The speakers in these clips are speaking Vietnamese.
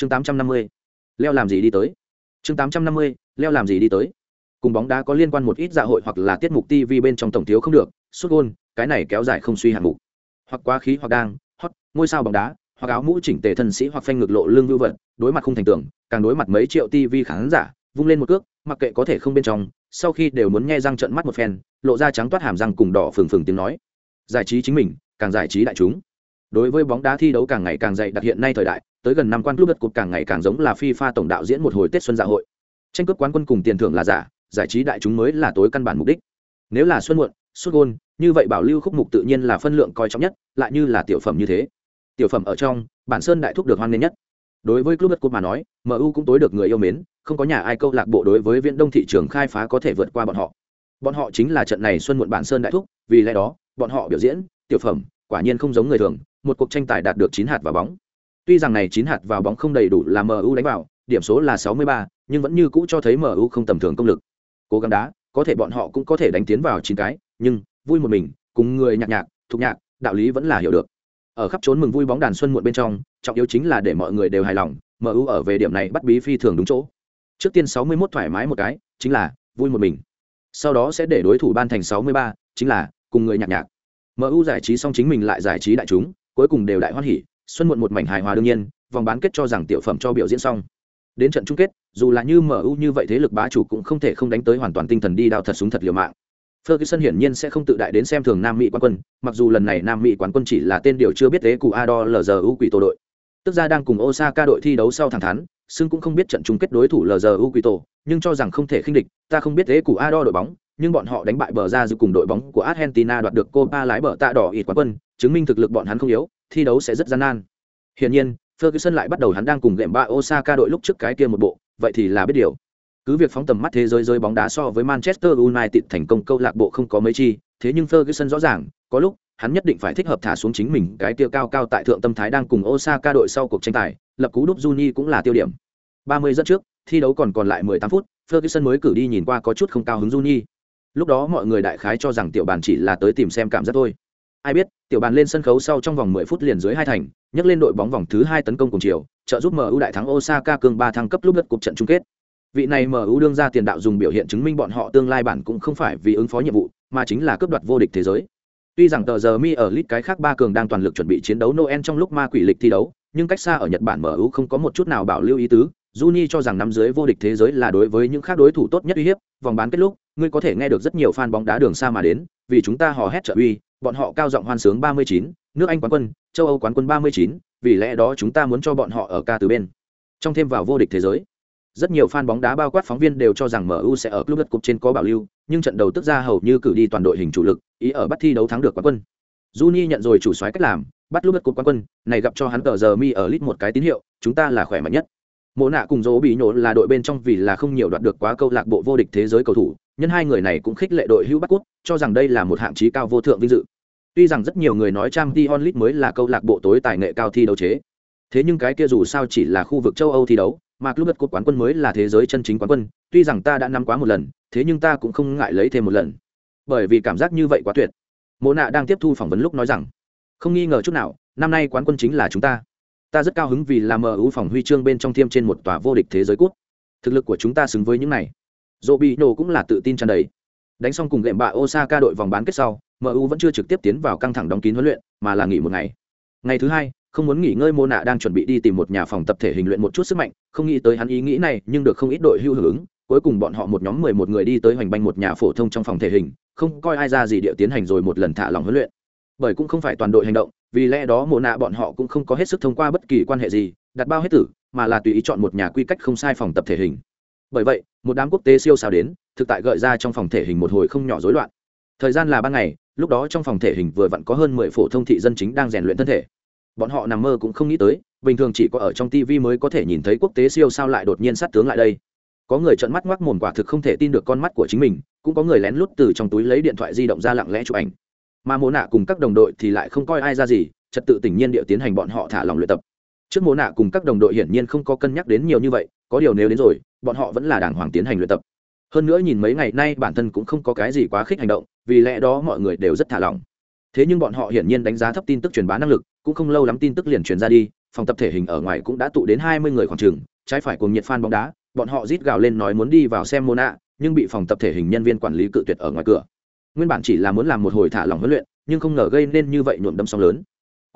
chương tám trăm năm mươi, leo làm gì đi tới. Chương tám trăm năm mươi, leo làm gì đi tới. Cùng bóng đá có liên quan một ít dạ hội hoặc là tiết mục tv bên trong tổng thiếu không được xuất gôn, cái này kéo dài không suy hạng mục. Hoặc quá khí hoặc đang, hot, ngôi sao bóng đá, hoặc áo mũ chỉnh tề thân sĩ hoặc phanh ngực lộ lương vưu vật, đối mặt không thành tưởng càng đối mặt mấy triệu tv khán giả, vung lên một cước, mặc kệ có thể không bên trong, sau khi đều muốn nghe răng trận mắt một phen, lộ ra trắng toát hàm răng cùng đỏ phừng phừng tiếng nói. Giải trí chính mình, càng giải trí đại chúng. Đối với bóng đá thi đấu càng ngày càng dày đặc hiện nay thời đại tới gần năm quan club đất cột càng ngày càng giống là FIFA tổng đạo diễn một hồi Tết xuân dạ hội. Tranh cướp quán quân cùng tiền thưởng là giả, giải trí đại chúng mới là tối căn bản mục đích. Nếu là xuân muộn, suốt gôn, như vậy bảo lưu khúc mục tự nhiên là phân lượng coi trọng nhất, lại như là tiểu phẩm như thế. Tiểu phẩm ở trong, bản sơn đại thúc được hoan nghênh nhất. Đối với club đất cột mà nói, MU cũng tối được người yêu mến, không có nhà ai câu lạc bộ đối với Viễn Đông thị trường khai phá có thể vượt qua bọn họ. Bọn họ chính là trận này xuân muộn bản sơn đại thúc, vì lẽ đó, bọn họ biểu diễn, tiểu phẩm, quả nhiên không giống người thường, một cuộc tranh tài đạt được chín hạt vào bóng. Tuy rằng này chín hạt vào bóng không đầy đủ là MU đánh vào, điểm số là 63, nhưng vẫn như cũ cho thấy MU không tầm thường công lực. Cố gắng đá, có thể bọn họ cũng có thể đánh tiến vào chín cái, nhưng vui một mình, cùng người nhạc nhạc, thuộc nhạc, đạo lý vẫn là hiểu được. Ở khắp trốn mừng vui bóng đàn xuân muộn bên trong, trọng yếu chính là để mọi người đều hài lòng, MU ở về điểm này bắt bí phi thường đúng chỗ. Trước tiên 61 thoải mái một cái, chính là vui một mình. Sau đó sẽ để đối thủ ban thành 63, chính là cùng người nhạc nhạc. MU giải trí xong chính mình lại giải trí đại chúng, cuối cùng đều đại hoan hỉ, xuân muộn một mảnh hài hòa đương nhiên vòng bán kết cho rằng tiểu phẩm cho biểu diễn xong đến trận chung kết dù là như mu như vậy thế lực bá chủ cũng không thể không đánh tới hoàn toàn tinh thần đi đào thật súng thật liều mạng Ferguson hiển nhiên sẽ không tự đại đến xem thường Nam Mỹ quán quân, mặc dù lần này Nam Mỹ quán quân chỉ là tên điều chưa biết thế cụ Ador LZU quỷ tổ đội. Tức ra đang cùng Osaka đội thi đấu sau thẳng thắn, xưng cũng không biết trận chung kết đối thủ LZU quỷ tổ, nhưng cho rằng không thể khinh địch, ta không biết thế cụ Ado đội bóng, nhưng bọn họ đánh bại bờ ra dự cùng đội bóng của Argentina đoạt được Copa lái bờ tạ đỏ ít quán quân, chứng minh thực lực bọn hắn không yếu, thi đấu sẽ rất gian nan. Hiển nhiên, Ferguson lại bắt đầu hắn đang cùng gệm ba Osaka đội lúc trước cái kia một bộ, vậy thì là biết điều. Cứ việc phóng tầm mắt thế giới rơi bóng đá so với Manchester United thành công câu lạc bộ không có mấy chi, thế nhưng Ferguson rõ ràng, có lúc hắn nhất định phải thích hợp thả xuống chính mình cái kia cao cao tại thượng tâm thái đang cùng Osaka đội sau cuộc tranh tài, lập cú đúp Juni cũng là tiêu điểm. 30 dẫn trước, thi đấu còn còn lại 18 phút, Ferguson mới cử đi nhìn qua có chút không cao hứng Juni. Lúc đó mọi người đại khái cho rằng tiểu bàn chỉ là tới tìm xem cảm giác thôi ai biết tiểu bàn lên sân khấu sau trong vòng 10 phút liền dưới hai thành nhấc lên đội bóng vòng thứ hai tấn công cùng chiều trợ giúp mu đại thắng osaka cương ba thăng cấp lúc đất cuộc trận chung kết. Vị này mu đương ra tiền đạo dùng biểu hiện chứng minh bọn họ tương lai bản cũng không phải vì ứng phó nhiệm vụ mà chính là cướp đoạt vô địch thế giới. Tuy rằng tờ giờ mi ở lit cái khác ba cường đang toàn lực chuẩn bị chiến đấu noel trong lúc ma quỷ lịch thi đấu nhưng cách xa ở nhật bản mu không có một chút nào bảo lưu ý tứ. Juni cho rằng nắm dưới vô địch thế giới là đối với những khác đối thủ tốt nhất uy hiếp, vòng bán kết lúc, ngươi có thể nghe được rất nhiều fan bóng đá đường xa mà đến, vì chúng ta hò hét trợ uy, bọn họ cao giọng hoan sướng 39, nước Anh quán quân, châu Âu quán quân 39, vì lẽ đó chúng ta muốn cho bọn họ ở ca từ bên. Trong thêm vào vô địch thế giới. Rất nhiều fan bóng đá bao quát phóng viên đều cho rằng MU sẽ ở club đất cục trên có bảo lưu, nhưng trận đầu tức ra hầu như cử đi toàn đội hình chủ lực, ý ở bắt thi đấu thắng được quán quân. Juni nhận rồi chủ soái cách làm, bắt club đất cục quán quân, này gặp cho hắn tờ giờ mi ở lit một cái tín hiệu, chúng ta là khỏe mạnh nhất. Mộ nạ cùng Dỗ bị nhổ là đội bên trong vì là không nhiều đoạt được quá câu lạc bộ vô địch thế giới cầu thủ, nhân hai người này cũng khích lệ đội hữu bắt cút, cho rằng đây là một hạng chí cao vô thượng vinh dự. Tuy rằng rất nhiều người nói trang t onlit mới là câu lạc bộ tối tài nghệ cao thi đấu chế. Thế nhưng cái kia dù sao chỉ là khu vực châu Âu thi đấu, mà club đất quán quân mới là thế giới chân chính quán quân, tuy rằng ta đã nắm quá một lần, thế nhưng ta cũng không ngại lấy thêm một lần. Bởi vì cảm giác như vậy quá tuyệt. Mộ nạ đang tiếp thu phỏng vấn lúc nói rằng, không nghi ngờ chút nào, năm nay quán quân chính là chúng ta ta rất cao hứng vì làm MU phòng huy chương bên trong thiêm trên một tòa vô địch thế giới cút thực lực của chúng ta xứng với những này dỗ bị nổ cũng là tự tin tràn đầy. Đánh xong cùng gệm bạ osaka đội vòng bán kết sau mu vẫn chưa trực tiếp tiến vào căng thẳng đóng kín huấn luyện, mà là nghỉ một ngày. Ngày thứ hai, không muốn nghỉ ngơi mô nạ đang chuẩn bị đi tìm một nhà phòng tập thể hình luyện một chút sức mạnh, không nghĩ tới hắn ý nghĩ này, nhưng được không ít đội hưu hưởng ứng, cuối cùng bọn họ một nhóm mười một người đi tới hoành banh một nhà phổ thông trong phòng thể hình, không coi ai ra gì địa tiến hành rồi một lần thả lòng huấn luyện. Bởi cũng không phải toàn đội hành động, vì lẽ đó mồ nạ bọn họ cũng không có hết sức thông qua bất kỳ quan hệ gì, đặt bao hết tử, mà là tùy ý chọn một nhà quy cách không sai phòng tập thể hình bởi vậy, một đám quốc tế siêu sao đến, thực tại gợi ra trong phòng thể hình một hồi không nhỏ rối loạn. Thời gian là ban ngày, lúc đó trong phòng thể hình vừa vặn có hơn mười phổ thông thị dân chính đang rèn luyện thân thể. Bọn họ nằm mơ cũng không nghĩ tới, bình thường chỉ có ở trong tv mới có thể nhìn thấy quốc tế siêu sao lại đột nhiên sát tướng lại đây. Có người trợn mắt ngoác mồm quả thực không thể tin được con mắt của chính mình, cũng có người lén lút từ trong túi lấy điện thoại di động ra lặng lẽ chụp ảnh. Mà mồ nạ cùng các đồng đội thì lại không coi ai ra gì, trật tự tỉnh nhiên địa tiến hành bọn họ thả lòng luyện tập trước mùa nạ cùng các đồng đội hiển nhiên không có cân nhắc đến nhiều như vậy có điều nếu đến rồi bọn họ vẫn là đàng hoàng tiến hành luyện tập. Hơn nữa nhìn mấy ngày nay bản thân cũng không có cái gì quá khích hành động vì lẽ đó mọi người đều rất thả lỏng. Thế nhưng bọn họ hiển nhiên đánh giá thấp tin tức truyền bá năng lực cũng không lâu lắm tin tức liền truyền ra đi phòng tập thể hình ở ngoài cũng đã tụ đến hai mươi người khoảng trường trái phải cùng nhiệt fan bóng đá bọn họ rít gào lên nói muốn đi vào xem Mona, nhưng bị phòng tập thể hình nhân viên quản lý cự tuyệt ở ngoài cửa. Nguyên bản chỉ là muốn làm một hồi thả lỏng huấn luyện nhưng không ngờ gây nên như vậy nhuộm đâm sóng lớn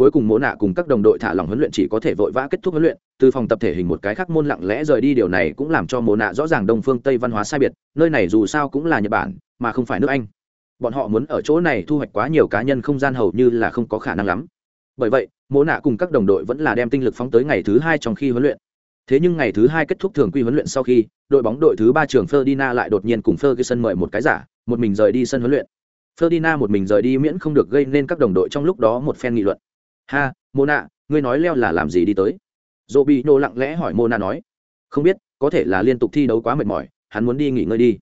cuối cùng mỗ nạ cùng các đồng đội thả lòng huấn luyện chỉ có thể vội vã kết thúc huấn luyện, từ phòng tập thể hình một cái khác môn lặng lẽ rời đi, điều này cũng làm cho mỗ nạ rõ ràng đông phương tây văn hóa sai biệt, nơi này dù sao cũng là nhật bản, mà không phải nước anh. Bọn họ muốn ở chỗ này thu hoạch quá nhiều cá nhân không gian hầu như là không có khả năng lắm. Bởi vậy mỗ nạ cùng các đồng đội vẫn là đem tinh lực phóng tới ngày thứ hai trong khi huấn luyện. Thế nhưng ngày thứ hai kết thúc thường quy huấn luyện sau khi, đội bóng đội thứ ba trường Ferdinand lại đột nhiên cùng Ferguson mời một cái giả, một mình rời đi sân huấn luyện. Ferdinand một mình rời đi miễn không được gây nên các đồng đội trong lúc đó một phen nghị luận ha mô nạ, ngươi nói leo là làm gì đi tới? Dỗ bị nô lặng lẽ hỏi mô nạ nói. Không biết, có thể là liên tục thi đấu quá mệt mỏi, hắn muốn đi nghỉ ngơi đi.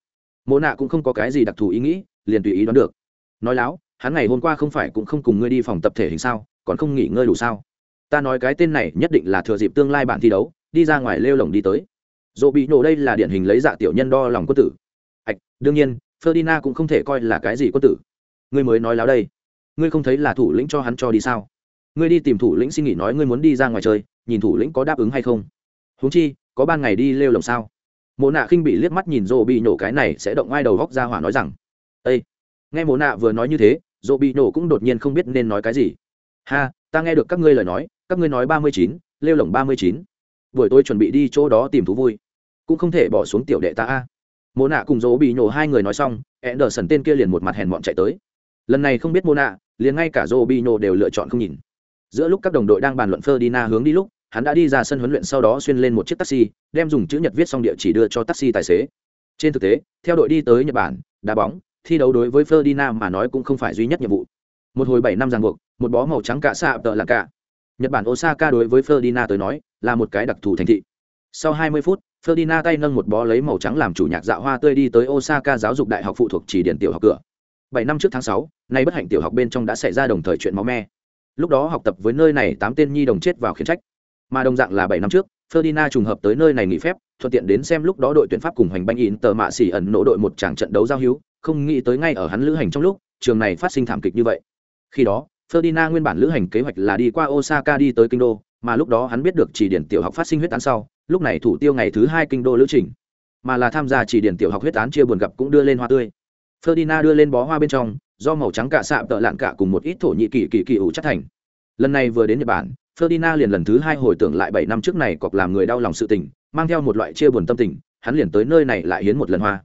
Mô nạ cũng không có cái gì đặc thù ý nghĩ, liền tùy ý đoán được. Nói láo, hắn ngày hôm qua không phải cũng không cùng ngươi đi phòng tập thể hình sao, còn không nghỉ ngơi đủ sao? Ta nói cái tên này nhất định là thừa dịp tương lai bạn thi đấu, đi ra ngoài lêu lồng đi tới. Dỗ bị nổ đây là điển hình lấy dạ tiểu nhân đo lòng quân tử. Ạch, đương nhiên, ferdinand cũng không thể coi là cái gì quân tử. Ngươi mới nói láo đây. Ngươi không thấy là thủ lĩnh cho hắn cho đi sao? Ngươi đi tìm thủ lĩnh xin nghỉ nói ngươi muốn đi ra ngoài chơi, nhìn thủ lĩnh có đáp ứng hay không? Huống chi, có ban ngày đi lêu lồng sao? Mộ nạ khinh bị liếc mắt nhìn rô bị nổ cái này sẽ động ai đầu góc ra hỏa nói rằng ây nghe mộ nạ vừa nói như thế rô bị nổ cũng đột nhiên không biết nên nói cái gì. Ha, ta nghe được các ngươi lời nói, các ngươi nói ba mươi chín, lêu lồng ba mươi chín. Buổi tôi chuẩn bị đi chỗ đó tìm thú vui. Cũng không thể bỏ xuống tiểu đệ ta a. Mộ nạ cùng rô bị nổ hai người nói xong e đờ sần tên kia liền một mặt hèn mọn chạy tới. Lần này không biết mô nạ, liền ngay cả rô bị nổ đều lựa chọn không nhìn giữa lúc các đồng đội đang bàn luận Ferdinand hướng đi lúc hắn đã đi ra sân huấn luyện sau đó xuyên lên một chiếc taxi đem dùng chữ nhật viết xong địa chỉ đưa cho taxi tài xế. Trên thực tế theo đội đi tới nhật bản đá bóng thi đấu đối với Ferdinand mà nói cũng không phải duy nhất nhiệm vụ. Một hồi bảy năm ràng buộc một bó màu trắng cả xạ tợ là cả nhật bản osaka đối với Ferdinand tới nói là một cái đặc thù thành thị. Sau 20 phút Ferdinand tay nâng một bó lấy màu trắng làm chủ nhạc dạo hoa tươi đi tới Osaka giáo dục đại học phụ thuộc chỉ điển tiểu học cửa. Bảy năm trước tháng sáu, nay bất hạnh tiểu học bên trong đã xảy ra đồng thời chuyện máu me lúc đó học tập với nơi này tám tên nhi đồng chết vào khiển trách. Mà đồng dạng là bảy năm trước, Ferdinand trùng hợp tới nơi này nghỉ phép, thuận tiện đến xem lúc đó đội tuyển pháp cùng hoành banh in tờ mạ xỉ ẩn nỗ đội một tràng trận đấu giao hữu, không nghĩ tới ngay ở hắn lữ hành trong lúc, trường này phát sinh thảm kịch như vậy. Khi đó, Ferdinand nguyên bản lữ hành kế hoạch là đi qua Osaka đi tới kinh đô, mà lúc đó hắn biết được chỉ điển tiểu học phát sinh huyết án sau, lúc này thủ tiêu ngày thứ hai kinh đô lữ trình. Mà là tham gia chỉ điển tiểu học huyết án chia buồn gặp cũng đưa lên hoa tươi. Ferdinand đưa lên bó hoa bên trong, do màu trắng cả sạm tợ lạn cả cùng một ít thổ nhĩ kỳ kỳ kỳ ủ chất thành. Lần này vừa đến nhật bản, ferdinand liền lần thứ hai hồi tưởng lại bảy năm trước này cọc làm người đau lòng sự tình, mang theo một loại chia buồn tâm tình, hắn liền tới nơi này lại hiến một lần hoa.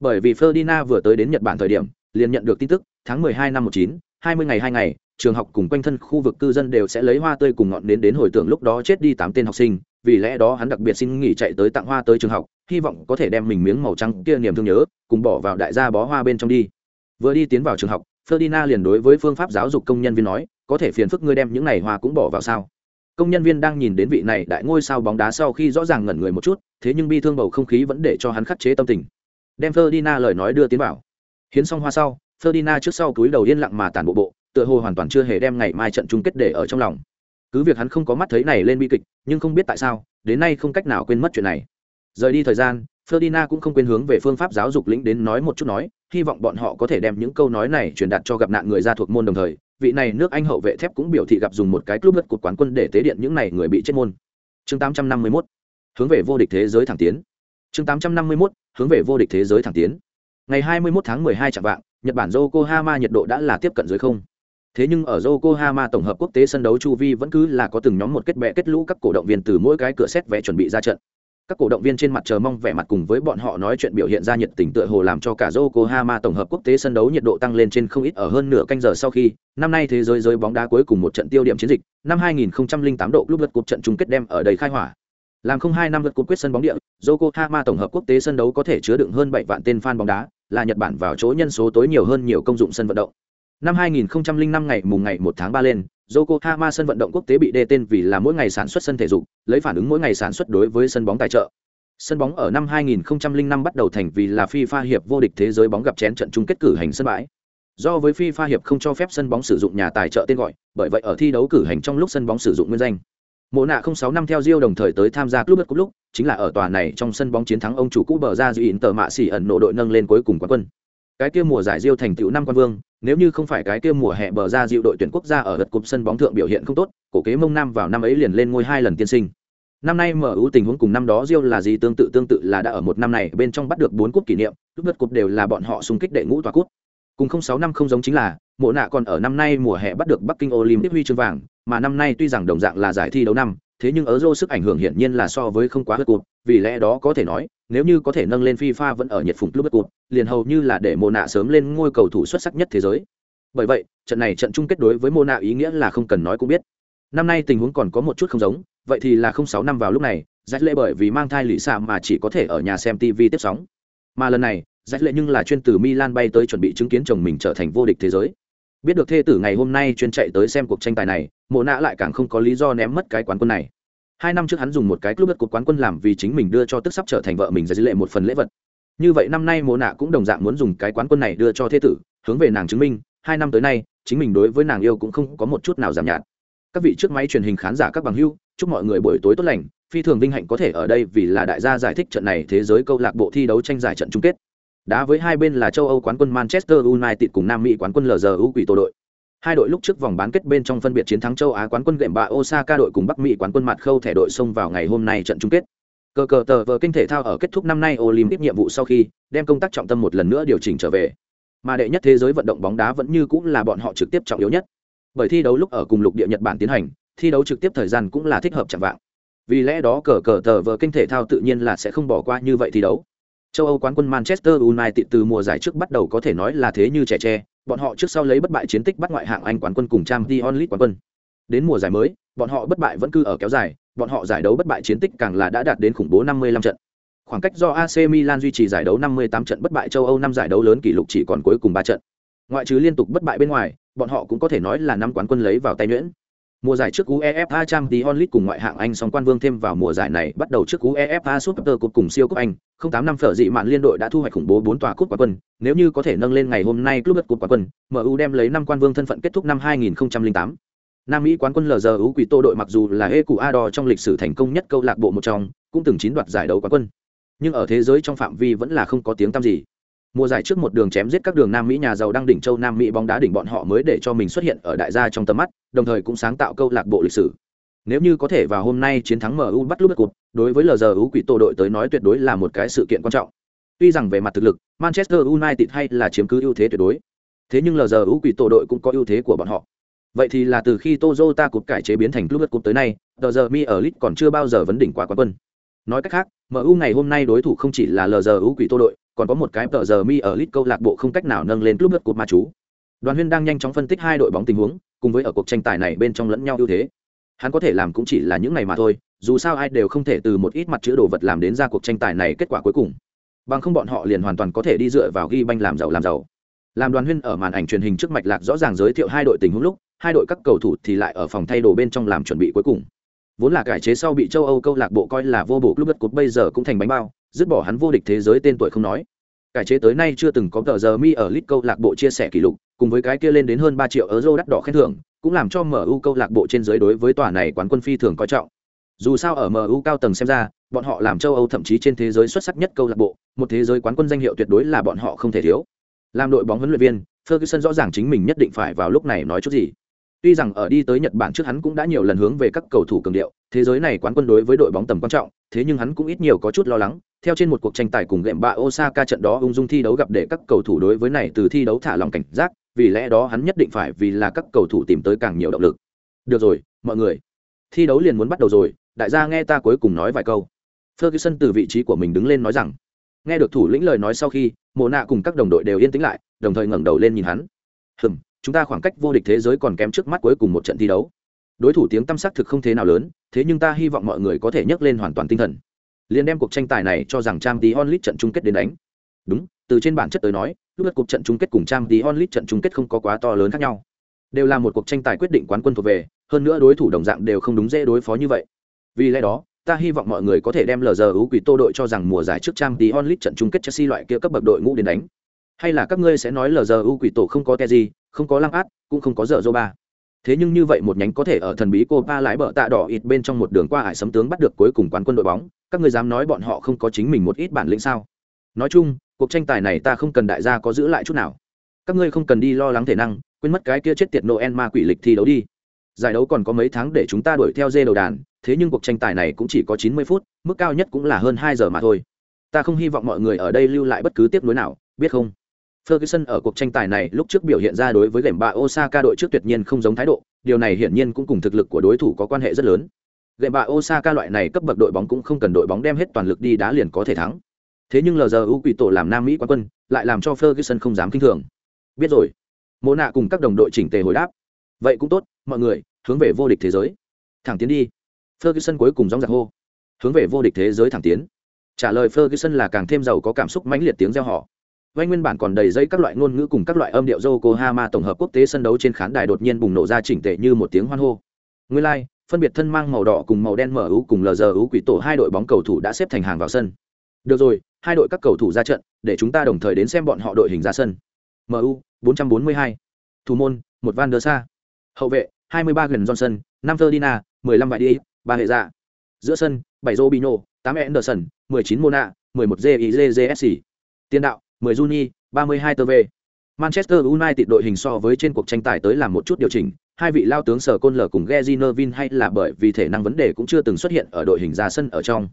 Bởi vì ferdinand vừa tới đến nhật bản thời điểm, liền nhận được tin tức, tháng mười hai năm một chín, hai mươi ngày hai ngày, trường học cùng quanh thân khu vực cư dân đều sẽ lấy hoa tươi cùng ngọn đến đến hồi tưởng lúc đó chết đi tám tên học sinh, vì lẽ đó hắn đặc biệt xin nghỉ chạy tới tặng hoa tới trường học, hy vọng có thể đem mình miếng màu trắng kia niềm thương nhớ cùng bỏ vào đại gia bó hoa bên trong đi vừa đi tiến vào trường học Ferdinand liền đối với phương pháp giáo dục công nhân viên nói, có thể phiền phức ngươi đem những này hoa cũng bỏ vào sao? Công nhân viên đang nhìn đến vị này đại ngôi sao bóng đá sau khi rõ ràng ngẩn người một chút, thế nhưng bi thương bầu không khí vẫn để cho hắn khắc chế tâm tình. Đem Ferdinand lời nói đưa tiến vào. Hiến xong hoa sau, Ferdinand trước sau túi đầu yên lặng mà tản bộ bộ, tựa hồ hoàn toàn chưa hề đem ngày mai trận chung kết để ở trong lòng. Cứ việc hắn không có mắt thấy này lên bi kịch, nhưng không biết tại sao, đến nay không cách nào quên mất chuyện này. Rời đi thời gian, Ferdinand cũng không quên hướng về phương pháp giáo dục lĩnh đến nói một chút nói, hy vọng bọn họ có thể đem những câu nói này truyền đạt cho gặp nạn người ra thuộc môn đồng thời, vị này nước Anh hậu vệ thép cũng biểu thị gặp dùng một cái club lật cột quán quân để tế điện những này người bị chết môn. Chương 851, hướng về vô địch thế giới thẳng tiến. Chương 851, hướng về vô địch thế giới thẳng tiến. Ngày 21 tháng 12 chẳng vạng, Nhật Bản Yokohama nhiệt độ đã là tiếp cận dưới không. Thế nhưng ở Yokohama tổng hợp quốc tế sân đấu chu vi vẫn cứ là có từng nhóm một kết bè kết lũ các cổ động viên từ mỗi cái cửa xét vé chuẩn bị ra trận các cổ động viên trên mặt chờ mong vẻ mặt cùng với bọn họ nói chuyện biểu hiện ra nhiệt tình tựa hồ làm cho cả Yokohama tổng hợp quốc tế sân đấu nhiệt độ tăng lên trên không ít ở hơn nửa canh giờ sau khi, năm nay thế giới giới bóng đá cuối cùng một trận tiêu điểm chiến dịch, năm 2008 độ lúc lượt cuộc trận chung kết đem ở đầy khai hỏa. Làm không hai năm lượt cuộc quyết sân bóng địa, Yokohama tổng hợp quốc tế sân đấu có thể chứa đựng hơn 7 vạn tên fan bóng đá, là Nhật Bản vào chỗ nhân số tối nhiều hơn nhiều công dụng sân vận động. Năm 2005 ngày mùng ngày 1 tháng 3 lên, Yokohama sân vận động quốc tế bị đề tên vì là mỗi ngày sản xuất sân thể dục, lấy phản ứng mỗi ngày sản xuất đối với sân bóng tài trợ. Sân bóng ở năm 2005 bắt đầu thành vì là FIFA hiệp vô địch thế giới bóng gặp chén trận chung kết cử hành sân bãi. Do với FIFA hiệp không cho phép sân bóng sử dụng nhà tài trợ tên gọi, bởi vậy ở thi đấu cử hành trong lúc sân bóng sử dụng nguyên danh. Mộ nạ 06 năm theo Rio đồng thời tới tham gia club lúc, chính là ở tòa này trong sân bóng chiến thắng ông chủ cũ bờ ra dự tờ mạ xỉ ẩn nộ đội nâng lên cuối cùng quán quân cái kia mùa giải diêu thành tựu năm quan vương nếu như không phải cái kia mùa hè bờ ra dịu đội tuyển quốc gia ở lượt cục sân bóng thượng biểu hiện không tốt cổ kế mông nam vào năm ấy liền lên ngôi hai lần tiên sinh. Năm nay mở ưu tình huống cùng năm đó diêu là gì tương tự tương tự là đã ở một năm này bên trong bắt được bốn cúp kỷ niệm lúc lượt cục đều là bọn họ xung kích đệ ngũ tòa cúp. Cùng không sáu năm không giống chính là mộ nạ còn ở năm nay mùa hè bắt được bắc kinh olympic huy chương vàng mà năm nay tuy rằng đồng dạng là giải thi đấu năm thế nhưng ở Euro sức ảnh hưởng hiển nhiên là so với không quá hớt cụt, vì lẽ đó có thể nói, nếu như có thể nâng lên FIFA vẫn ở nhiệt phùng club cup, liền hầu như là để Mona sớm lên ngôi cầu thủ xuất sắc nhất thế giới. Bởi vậy, trận này trận chung kết đối với Mona ý nghĩa là không cần nói cũng biết. Năm nay tình huống còn có một chút không giống, vậy thì là không sáu năm vào lúc này, Rạch lệ bởi vì mang thai lụy xạ mà chỉ có thể ở nhà xem TV tiếp sóng. Mà lần này, Rạch lệ nhưng là chuyên từ Milan bay tới chuẩn bị chứng kiến chồng mình trở thành vô địch thế giới biết được thê tử ngày hôm nay chuyên chạy tới xem cuộc tranh tài này mộ nạ lại càng không có lý do ném mất cái quán quân này hai năm trước hắn dùng một cái club đất của quán quân làm vì chính mình đưa cho tức sắp trở thành vợ mình ra dư lệ một phần lễ vật. Như vậy năm nay mộ nạ cũng đồng dạng muốn dùng cái quán quân này đưa cho thế tử, hướng về nàng chứng minh, hai năm tới nay, chính mình đối với nàng yêu cũng không có một chút nào giảm nhạt. Các vị trước máy truyền hình khán giả các bằng hưu chúc mọi người buổi tối tốt lành, phi thường vinh hạnh có thể ở đây vì là đại gia giải thích trận này thế giới câu lạc bộ thi đấu tranh giải trận chung kết. Đá với hai bên là châu Âu quán quân Manchester United cùng Nam Mỹ quán quân LZU quỷ tổ đội. Hai đội lúc trước vòng bán kết bên trong phân biệt chiến thắng châu Á quán quân gệm bạ Osaka đội cùng Bắc Mỹ quán quân mặt khâu thẻ đội xông vào ngày hôm nay trận chung kết. Cờ cờ tờ vờ kinh thể thao ở kết thúc năm nay Olympic nhiệm vụ sau khi đem công tác trọng tâm một lần nữa điều chỉnh trở về. Mà đệ nhất thế giới vận động bóng đá vẫn như cũng là bọn họ trực tiếp trọng yếu nhất. Bởi thi đấu lúc ở cùng lục địa Nhật Bản tiến hành, thi đấu trực tiếp thời gian cũng là thích hợp chẳng vạng. Vì lẽ đó cờ cờ tờ vờ kinh thể thao tự nhiên là sẽ không bỏ qua như vậy thi đấu. Châu Âu quán quân Manchester United từ mùa giải trước bắt đầu có thể nói là thế như trẻ tre, bọn họ trước sau lấy bất bại chiến tích bắt ngoại hạng Anh quán quân cùng Champions League quán quân. Đến mùa giải mới, bọn họ bất bại vẫn cứ ở kéo dài, bọn họ giải đấu bất bại chiến tích càng là đã đạt đến khủng bố 55 trận. Khoảng cách do AC Milan duy trì giải đấu 58 trận bất bại châu Âu năm giải đấu lớn kỷ lục chỉ còn cuối cùng 3 trận. Ngoại trừ liên tục bất bại bên ngoài, bọn họ cũng có thể nói là năm quán quân lấy vào tay nhuyễn. Mùa giải trước UEFA Champions League cùng ngoại hạng Anh song quan vương thêm vào mùa giải này bắt đầu trước UEFA Super Cup cùng siêu cúp Anh, không tám năm phở dị mạn liên đội đã thu hoạch khủng bố bốn tòa cúp quán quân, nếu như có thể nâng lên ngày hôm nay club cúp quán quân, MU đem lấy năm quan vương thân phận kết thúc năm 2008. Nam Mỹ quán quân LZU Quỷ Tô đội mặc dù là Ecuador trong lịch sử thành công nhất câu lạc bộ một trong, cũng từng chín đoạt giải đấu quán quân. Nhưng ở thế giới trong phạm vi vẫn là không có tiếng tăm gì. Mùa giải trước một đường chém giết các đường Nam Mỹ nhà giàu đang đỉnh châu Nam Mỹ bóng đá đỉnh bọn họ mới để cho mình xuất hiện ở đại gia trong tầm mắt, đồng thời cũng sáng tạo câu lạc bộ lịch sử. Nếu như có thể vào hôm nay chiến thắng MU bắt lúc bất cục, đối với LZU quỷ tổ đội tới nói tuyệt đối là một cái sự kiện quan trọng. Tuy rằng về mặt thực lực, Manchester United hay là chiếm cứ ưu thế tuyệt đối. Thế nhưng LZU quỷ tổ đội cũng có ưu thế của bọn họ. Vậy thì là từ khi Toyota cục cải chế biến thành club cục tới nay, tờ giờ mi ở League còn chưa bao giờ vấn đỉnh quá quán quân. Nói cách khác, MU ngày hôm nay đối thủ không chỉ là LZU quỷ tô đội, còn có một cái tờ giờ mi ở lit câu lạc bộ không cách nào nâng lên club cục ma chú. Đoàn Huyên đang nhanh chóng phân tích hai đội bóng tình huống, cùng với ở cuộc tranh tài này bên trong lẫn nhau ưu thế. Hắn có thể làm cũng chỉ là những ngày mà thôi, dù sao ai đều không thể từ một ít mặt chữ đồ vật làm đến ra cuộc tranh tài này kết quả cuối cùng bằng không bọn họ liền hoàn toàn có thể đi dựa vào ghi banh làm giàu làm giàu làm đoàn huyên ở màn ảnh truyền hình trước mạch lạc rõ ràng giới thiệu hai đội tình huống lúc hai đội các cầu thủ thì lại ở phòng thay đồ bên trong làm chuẩn bị cuối cùng vốn là cải chế sau bị châu âu câu lạc bộ coi là vô bổ club đất cột bây giờ cũng thành bánh bao dứt bỏ hắn vô địch thế giới tên tuổi không nói. Cải chế tới nay chưa từng có tờ giờ mi ở lit câu lạc bộ chia sẻ kỷ lục, cùng với cái kia lên đến hơn ba triệu euro đắt đỏ khen thưởng, cũng làm cho mu câu lạc bộ trên giới đối với tòa này quán quân phi thường coi trọng. Dù sao ở mu cao tầng xem ra, bọn họ làm châu âu thậm chí trên thế giới xuất sắc nhất câu lạc bộ, một thế giới quán quân danh hiệu tuyệt đối là bọn họ không thể thiếu. Làm đội bóng huấn luyện viên, ferguson rõ ràng chính mình nhất định phải vào lúc này nói chút gì tuy rằng ở đi tới nhật bản trước hắn cũng đã nhiều lần hướng về các cầu thủ cường điệu, thế giới này quán quân đối với đội bóng tầm quan trọng, thế nhưng hắn cũng ít nhiều có chút lo lắng. Theo trên một cuộc tranh tài cùng gệm bạ osaka trận đó, ung dung thi đấu gặp để các cầu thủ đối với này từ thi đấu thả lòng cảnh giác, vì lẽ đó hắn nhất định phải vì là các cầu thủ tìm tới càng nhiều động lực. Được rồi, mọi người. Thi đấu liền muốn bắt đầu rồi, đại gia nghe ta cuối cùng nói vài câu. Ferguson từ vị trí của mình đứng lên nói rằng, nghe được thủ lĩnh lời nói sau khi mồ nạ cùng các đồng đội đều yên tĩnh lại, đồng thời ngẩng đầu lên nhìn hắn. Hừm chúng ta khoảng cách vô địch thế giới còn kém trước mắt cuối cùng một trận thi đấu. Đối thủ tiếng tăm sắc thực không thế nào lớn, thế nhưng ta hy vọng mọi người có thể nhấc lên hoàn toàn tinh thần. Liền đem cuộc tranh tài này cho rằng trang tí onlit trận chung kết đến đánh. Đúng, từ trên bản chất tới nói lúc cuộc trận chung kết cùng trang tí onlit trận chung kết không có quá to lớn khác nhau. Đều là một cuộc tranh tài quyết định quán quân thuộc về, hơn nữa đối thủ đồng dạng đều không đúng dễ đối phó như vậy. Vì lẽ đó, ta hy vọng mọi người có thể đem lờ giờ ú quỷ tô đội cho rằng mùa giải trước trang tí onlit trận chung kết chelsea loại kia cấp bậc đội ngũ đến đánh hay là các ngươi sẽ nói lờ giờ U quỷ tổ không có te gì, không có lăng át, cũng không có dở dô ba. Thế nhưng như vậy một nhánh có thể ở thần bí cô pa lái bờ tạ đỏ ít bên trong một đường qua hải sấm tướng bắt được cuối cùng quán quân đội bóng, các ngươi dám nói bọn họ không có chính mình một ít bản lĩnh sao? Nói chung, cuộc tranh tài này ta không cần đại gia có giữ lại chút nào. Các ngươi không cần đi lo lắng thể năng, quên mất cái kia chết tiệt noel ma quỷ lịch thi đấu đi. Giải đấu còn có mấy tháng để chúng ta đuổi theo dê đầu đàn, thế nhưng cuộc tranh tài này cũng chỉ có chín mươi phút, mức cao nhất cũng là hơn hai giờ mà thôi. Ta không hy vọng mọi người ở đây lưu lại bất cứ tiếp nối nào, biết không? Ferguson ở cuộc tranh tài này lúc trước biểu hiện ra đối với gệm bạ Osaka đội trước tuyệt nhiên không giống thái độ, điều này hiển nhiên cũng cùng thực lực của đối thủ có quan hệ rất lớn. Gệm bạ Osaka loại này cấp bậc đội bóng cũng không cần đội bóng đem hết toàn lực đi đá liền có thể thắng. Thế nhưng LGU quỷ tổ làm Nam Mỹ quán quân, lại làm cho Ferguson không dám kinh thường. Biết rồi. Mộ nạ cùng các đồng đội chỉnh tề hồi đáp. Vậy cũng tốt, mọi người, hướng về vô địch thế giới. Thẳng tiến đi. Ferguson cuối cùng gióng giặc hô. Hướng về vô địch thế giới thẳng tiến. Trả lời Ferguson là càng thêm giàu có cảm xúc mãnh liệt tiếng reo hò Vay nguyên bản còn đầy dây các loại ngôn ngữ cùng các loại âm điệu Yokohama tổng hợp quốc tế sân đấu trên khán đài đột nhiên bùng nổ ra chỉnh tề như một tiếng hoan hô. Nguyên lai, like, phân biệt thân mang màu đỏ cùng màu đen MU cùng LGU quỷ tổ hai đội bóng cầu thủ đã xếp thành hàng vào sân. Được rồi, hai đội các cầu thủ ra trận, để chúng ta đồng thời đến xem bọn họ đội hình ra sân. MU 442, thủ môn, một Van der Sa. Hậu vệ 23 gần Johnson, 5 Ferdinand, 15 Vải Đi, ba hệ dạ. Giữa sân, 7 Robinho, 8 Anderson, 19 Mona, 11 JIJJSC. Tiền đạo 10 Juni, 32 tv. Manchester United đội hình so với trên cuộc tranh tài tới làm một chút điều chỉnh, hai vị lao tướng sở côn lở cùng Gezinovin hay là bởi vì thể năng vấn đề cũng chưa từng xuất hiện ở đội hình ra sân ở trong.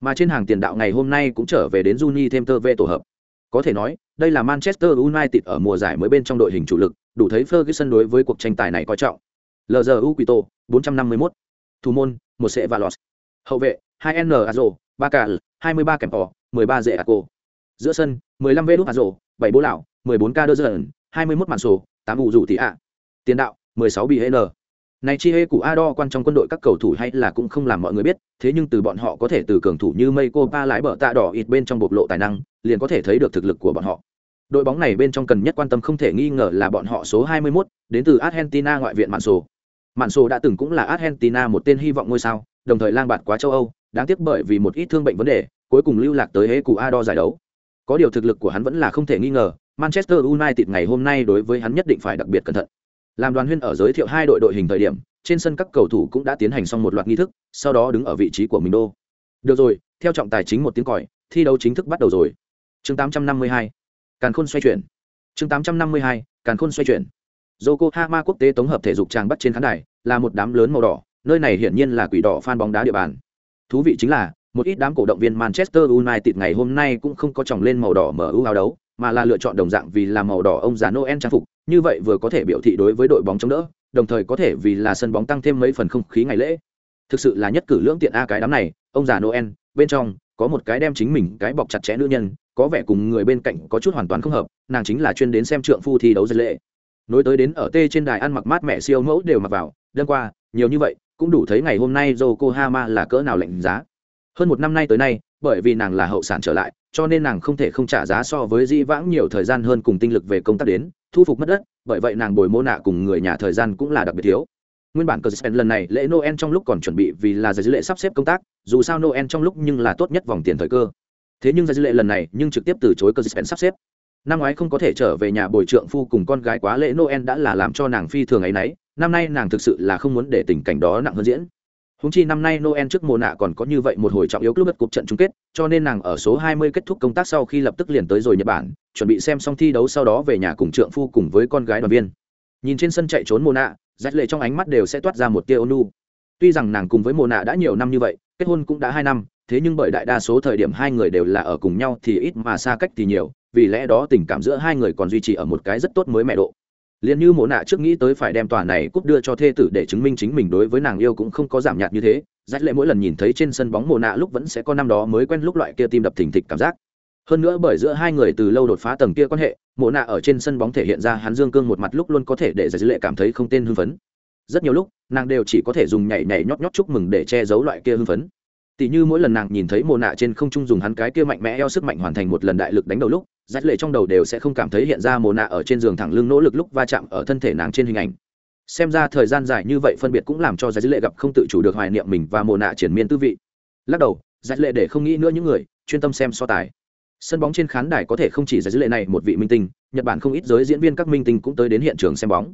Mà trên hàng tiền đạo ngày hôm nay cũng trở về đến Juni thêm tv tổ hợp. Có thể nói, đây là Manchester United ở mùa giải mới bên trong đội hình chủ lực, đủ thấy Ferguson đối với cuộc tranh tài này coi trọng. LZU Quito, 451. Thủ môn, một sẽ và lọt. Hậu vệ, 2N Azo, 3 Cal, 23 Kempo, 13 Zeaco. Giữa sân, 15 Vđ Azo, 7 Bố Lão, 14 Ca Đơ Dần, 21 Mạn Sổ, 8 Ủ rủ Tỷ ạ. Tiền đạo, 16 bị BN. Này chi hê của Ado quan trong quân đội các cầu thủ hay là cũng không làm mọi người biết, thế nhưng từ bọn họ có thể từ cường thủ như Meiko Pa lái bờ tạ đỏ ít bên trong bộc lộ tài năng, liền có thể thấy được thực lực của bọn họ. Đội bóng này bên trong cần nhất quan tâm không thể nghi ngờ là bọn họ số 21, đến từ Argentina ngoại viện Mạn Sổ. Mạn Sổ đã từng cũng là Argentina một tên hy vọng ngôi sao, đồng thời lang bạt quá châu Âu, đáng tiếc bởi vì một ít thương bệnh vấn đề, cuối cùng lưu lạc tới hế của Ado giải đấu. Có điều thực lực của hắn vẫn là không thể nghi ngờ, Manchester United ngày hôm nay đối với hắn nhất định phải đặc biệt cẩn thận. Làm đoàn huyên ở giới thiệu hai đội đội hình thời điểm, trên sân các cầu thủ cũng đã tiến hành xong một loạt nghi thức, sau đó đứng ở vị trí của mình đô. Được rồi, theo trọng tài chính một tiếng còi, thi đấu chính thức bắt đầu rồi. Chương 852. Càn khôn xoay chuyển. Chương 852. Càn khôn xoay chuyển. Yokohama quốc tế tổng hợp thể dục tràng bắt trên khán đài, là một đám lớn màu đỏ, nơi này hiển nhiên là quỷ đỏ fan bóng đá địa bàn. Thú vị chính là, một ít đám cổ động viên Manchester United ngày hôm nay cũng không có tròng lên màu đỏ mở ưu áo đấu, mà là lựa chọn đồng dạng vì là màu đỏ ông già Noel trang phục, như vậy vừa có thể biểu thị đối với đội bóng chống đỡ, đồng thời có thể vì là sân bóng tăng thêm mấy phần không khí ngày lễ. Thực sự là nhất cử lưỡng tiện a cái đám này, ông già Noel, bên trong có một cái đem chính mình cái bọc chặt chẽ nữ nhân, có vẻ cùng người bên cạnh có chút hoàn toàn không hợp, nàng chính là chuyên đến xem trượng phu thi đấu dân lễ. Nối tới đến ở tê trên đài ăn mặc mát mẹ siêu mẫu đều mặc vào, đêm qua, nhiều như vậy, cũng đủ thấy ngày hôm nay Yokohama là cỡ nào lạnh giá. Hơn một năm nay tới nay, bởi vì nàng là hậu sản trở lại, cho nên nàng không thể không trả giá so với di vãng nhiều thời gian hơn cùng tinh lực về công tác đến, thu phục mất đất, bởi vậy nàng bồi mô nạ cùng người nhà thời gian cũng là đặc biệt thiếu. Nguyên bản cờ lần này lễ Noel trong lúc còn chuẩn bị vì là giải dữ lệ sắp xếp công tác, dù sao Noel trong lúc nhưng là tốt nhất vòng tiền thời cơ. Thế nhưng giải dữ lệ lần này nhưng trực tiếp từ chối cờ sắp xếp. Năm ngoái không có thể trở về nhà bồi trượng phu cùng con gái quá lễ Noel đã là làm cho nàng phi thường ấy nấy, năm nay nàng thực sự là không muốn để tình cảnh đó nặng hơn diễn Húng chi năm nay Noel trước mùa nạ còn có như vậy một hồi trọng yếu club cuộc trận chung kết, cho nên nàng ở số 20 kết thúc công tác sau khi lập tức liền tới rồi Nhật Bản, chuẩn bị xem xong thi đấu sau đó về nhà cùng trượng phu cùng với con gái đoàn viên. Nhìn trên sân chạy trốn mùa nạ, rách lệ trong ánh mắt đều sẽ toát ra một tia ônu. Tuy rằng nàng cùng với mùa nạ đã nhiều năm như vậy, kết hôn cũng đã 2 năm, thế nhưng bởi đại đa số thời điểm hai người đều là ở cùng nhau thì ít mà xa cách thì nhiều, vì lẽ đó tình cảm giữa hai người còn duy trì ở một cái rất tốt mới mẹ độ liền như mộ nạ trước nghĩ tới phải đem tòa này cúp đưa cho thê tử để chứng minh chính mình đối với nàng yêu cũng không có giảm nhạt như thế, rách lệ mỗi lần nhìn thấy trên sân bóng mộ nạ lúc vẫn sẽ có năm đó mới quen lúc loại kia tim đập thình thịch cảm giác. Hơn nữa bởi giữa hai người từ lâu đột phá tầng kia quan hệ, mộ nạ ở trên sân bóng thể hiện ra hắn dương cương một mặt lúc luôn có thể để giải lệ cảm thấy không tên hưng phấn. Rất nhiều lúc, nàng đều chỉ có thể dùng nhảy nhảy nhót nhót chúc mừng để che giấu loại kia hưng phấn. Tỷ như mỗi lần nàng nhìn thấy mồ nạ trên không trung dùng hắn cái kia mạnh mẽ eo sức mạnh hoàn thành một lần đại lực đánh đầu lúc, rách lệ trong đầu đều sẽ không cảm thấy hiện ra mồ nạ ở trên giường thẳng lưng nỗ lực lúc va chạm ở thân thể nàng trên hình ảnh. Xem ra thời gian dài như vậy phân biệt cũng làm cho rách lệ gặp không tự chủ được hoài niệm mình và mồ nạ triển miên tư vị. Lắc đầu, rách lệ để không nghĩ nữa những người, chuyên tâm xem so tài. Sân bóng trên khán đài có thể không chỉ rách lệ này một vị minh tinh, Nhật Bản không ít giới diễn viên các minh tinh cũng tới đến hiện trường xem bóng.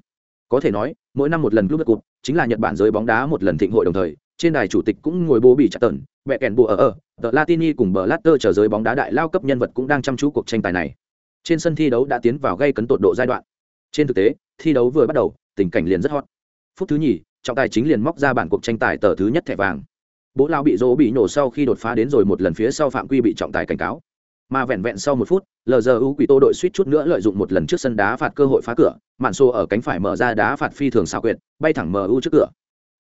Có thể nói, mỗi năm một lần Club Cup chính là Nhật Bản giới bóng đá một lần thịnh hội đồng thời, trên đài chủ tịch cũng ngồi bố bị chặt tần mẹ kèn bộ ở ở, tờ latini cùng bờ latter trở giới bóng đá đại lao cấp nhân vật cũng đang chăm chú cuộc tranh tài này. Trên sân thi đấu đã tiến vào gây cấn tột độ giai đoạn. Trên thực tế, thi đấu vừa bắt đầu, tình cảnh liền rất hot. Phút thứ nhì, trọng tài chính liền móc ra bản cuộc tranh tài tờ thứ nhất thẻ vàng. Bố lao bị dỗ bị nổ sau khi đột phá đến rồi một lần phía sau phạm quy bị trọng tài cảnh cáo. Mà vẹn vẹn sau một phút lzu quỷ tô đội suýt chút nữa lợi dụng một lần trước sân đá phạt cơ hội phá cửa, mạn xô ở cánh phải mở ra đá phạt phi thường xảo quyệt, bay thẳng mu trước cửa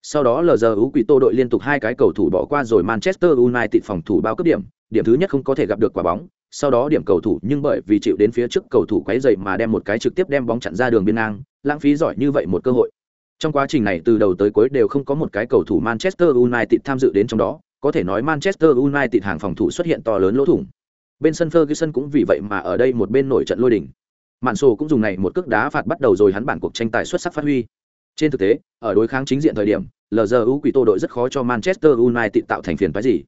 sau đó lzu quỷ tô đội liên tục hai cái cầu thủ bỏ qua rồi manchester united phòng thủ bao cấp điểm điểm thứ nhất không có thể gặp được quả bóng, sau đó điểm cầu thủ nhưng bởi vì chịu đến phía trước cầu thủ quấy dậy mà đem một cái trực tiếp đem bóng chặn ra đường biên ngang, lãng phí giỏi như vậy một cơ hội. Trong quá trình này từ đầu tới cuối đều không có một cái cầu thủ manchester united tham dự đến trong đó, có thể nói manchester united hàng phòng thủ xuất hiện to lớn lỗ thủng. Bên sân ferguson cũng vì vậy mà ở đây một bên nổi trận lôi đỉnh mạn sổ cũng dùng này một cước đá phạt bắt đầu rồi hắn bản cuộc tranh tài xuất sắc phát huy trên thực tế, ở đối kháng chính diện thời điểm lzu quỷ tô đội rất khó cho manchester united tạo thành phiền phái gì.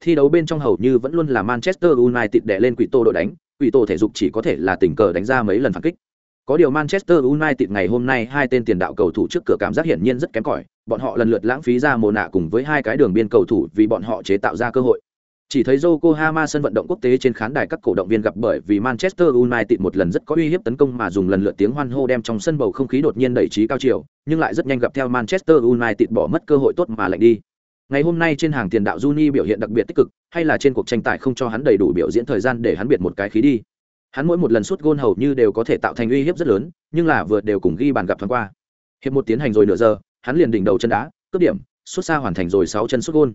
Thi đấu bên trong hầu như vẫn luôn là manchester united đè lên quỷ tô đội đánh, quỷ tô thể dục chỉ có thể là tình cờ đánh ra mấy lần phản kích. Có điều manchester united ngày hôm nay hai tên tiền đạo cầu thủ trước cửa cảm giác hiển nhiên rất kém cỏi, bọn họ lần lượt lãng phí ra mồ nạ cùng với hai cái đường biên cầu thủ vì bọn họ chế tạo ra cơ hội chỉ thấy Yokohama sân vận động quốc tế trên khán đài các cổ động viên gặp bởi vì Manchester United một lần rất có uy hiếp tấn công mà dùng lần lượt tiếng hoan hô đem trong sân bầu không khí đột nhiên đẩy trí cao chiều, nhưng lại rất nhanh gặp theo Manchester United bỏ mất cơ hội tốt mà lại đi. Ngày hôm nay trên hàng tiền đạo Juni biểu hiện đặc biệt tích cực, hay là trên cuộc tranh tài không cho hắn đầy đủ biểu diễn thời gian để hắn biệt một cái khí đi. Hắn mỗi một lần sút gôn hầu như đều có thể tạo thành uy hiếp rất lớn, nhưng là vừa đều cùng ghi bàn gặp thoáng qua. Hiệp một tiến hành rồi nửa giờ, hắn liền đỉnh đầu chân đá, cướp điểm, xuất xa hoàn thành rồi 6 chân sút gôn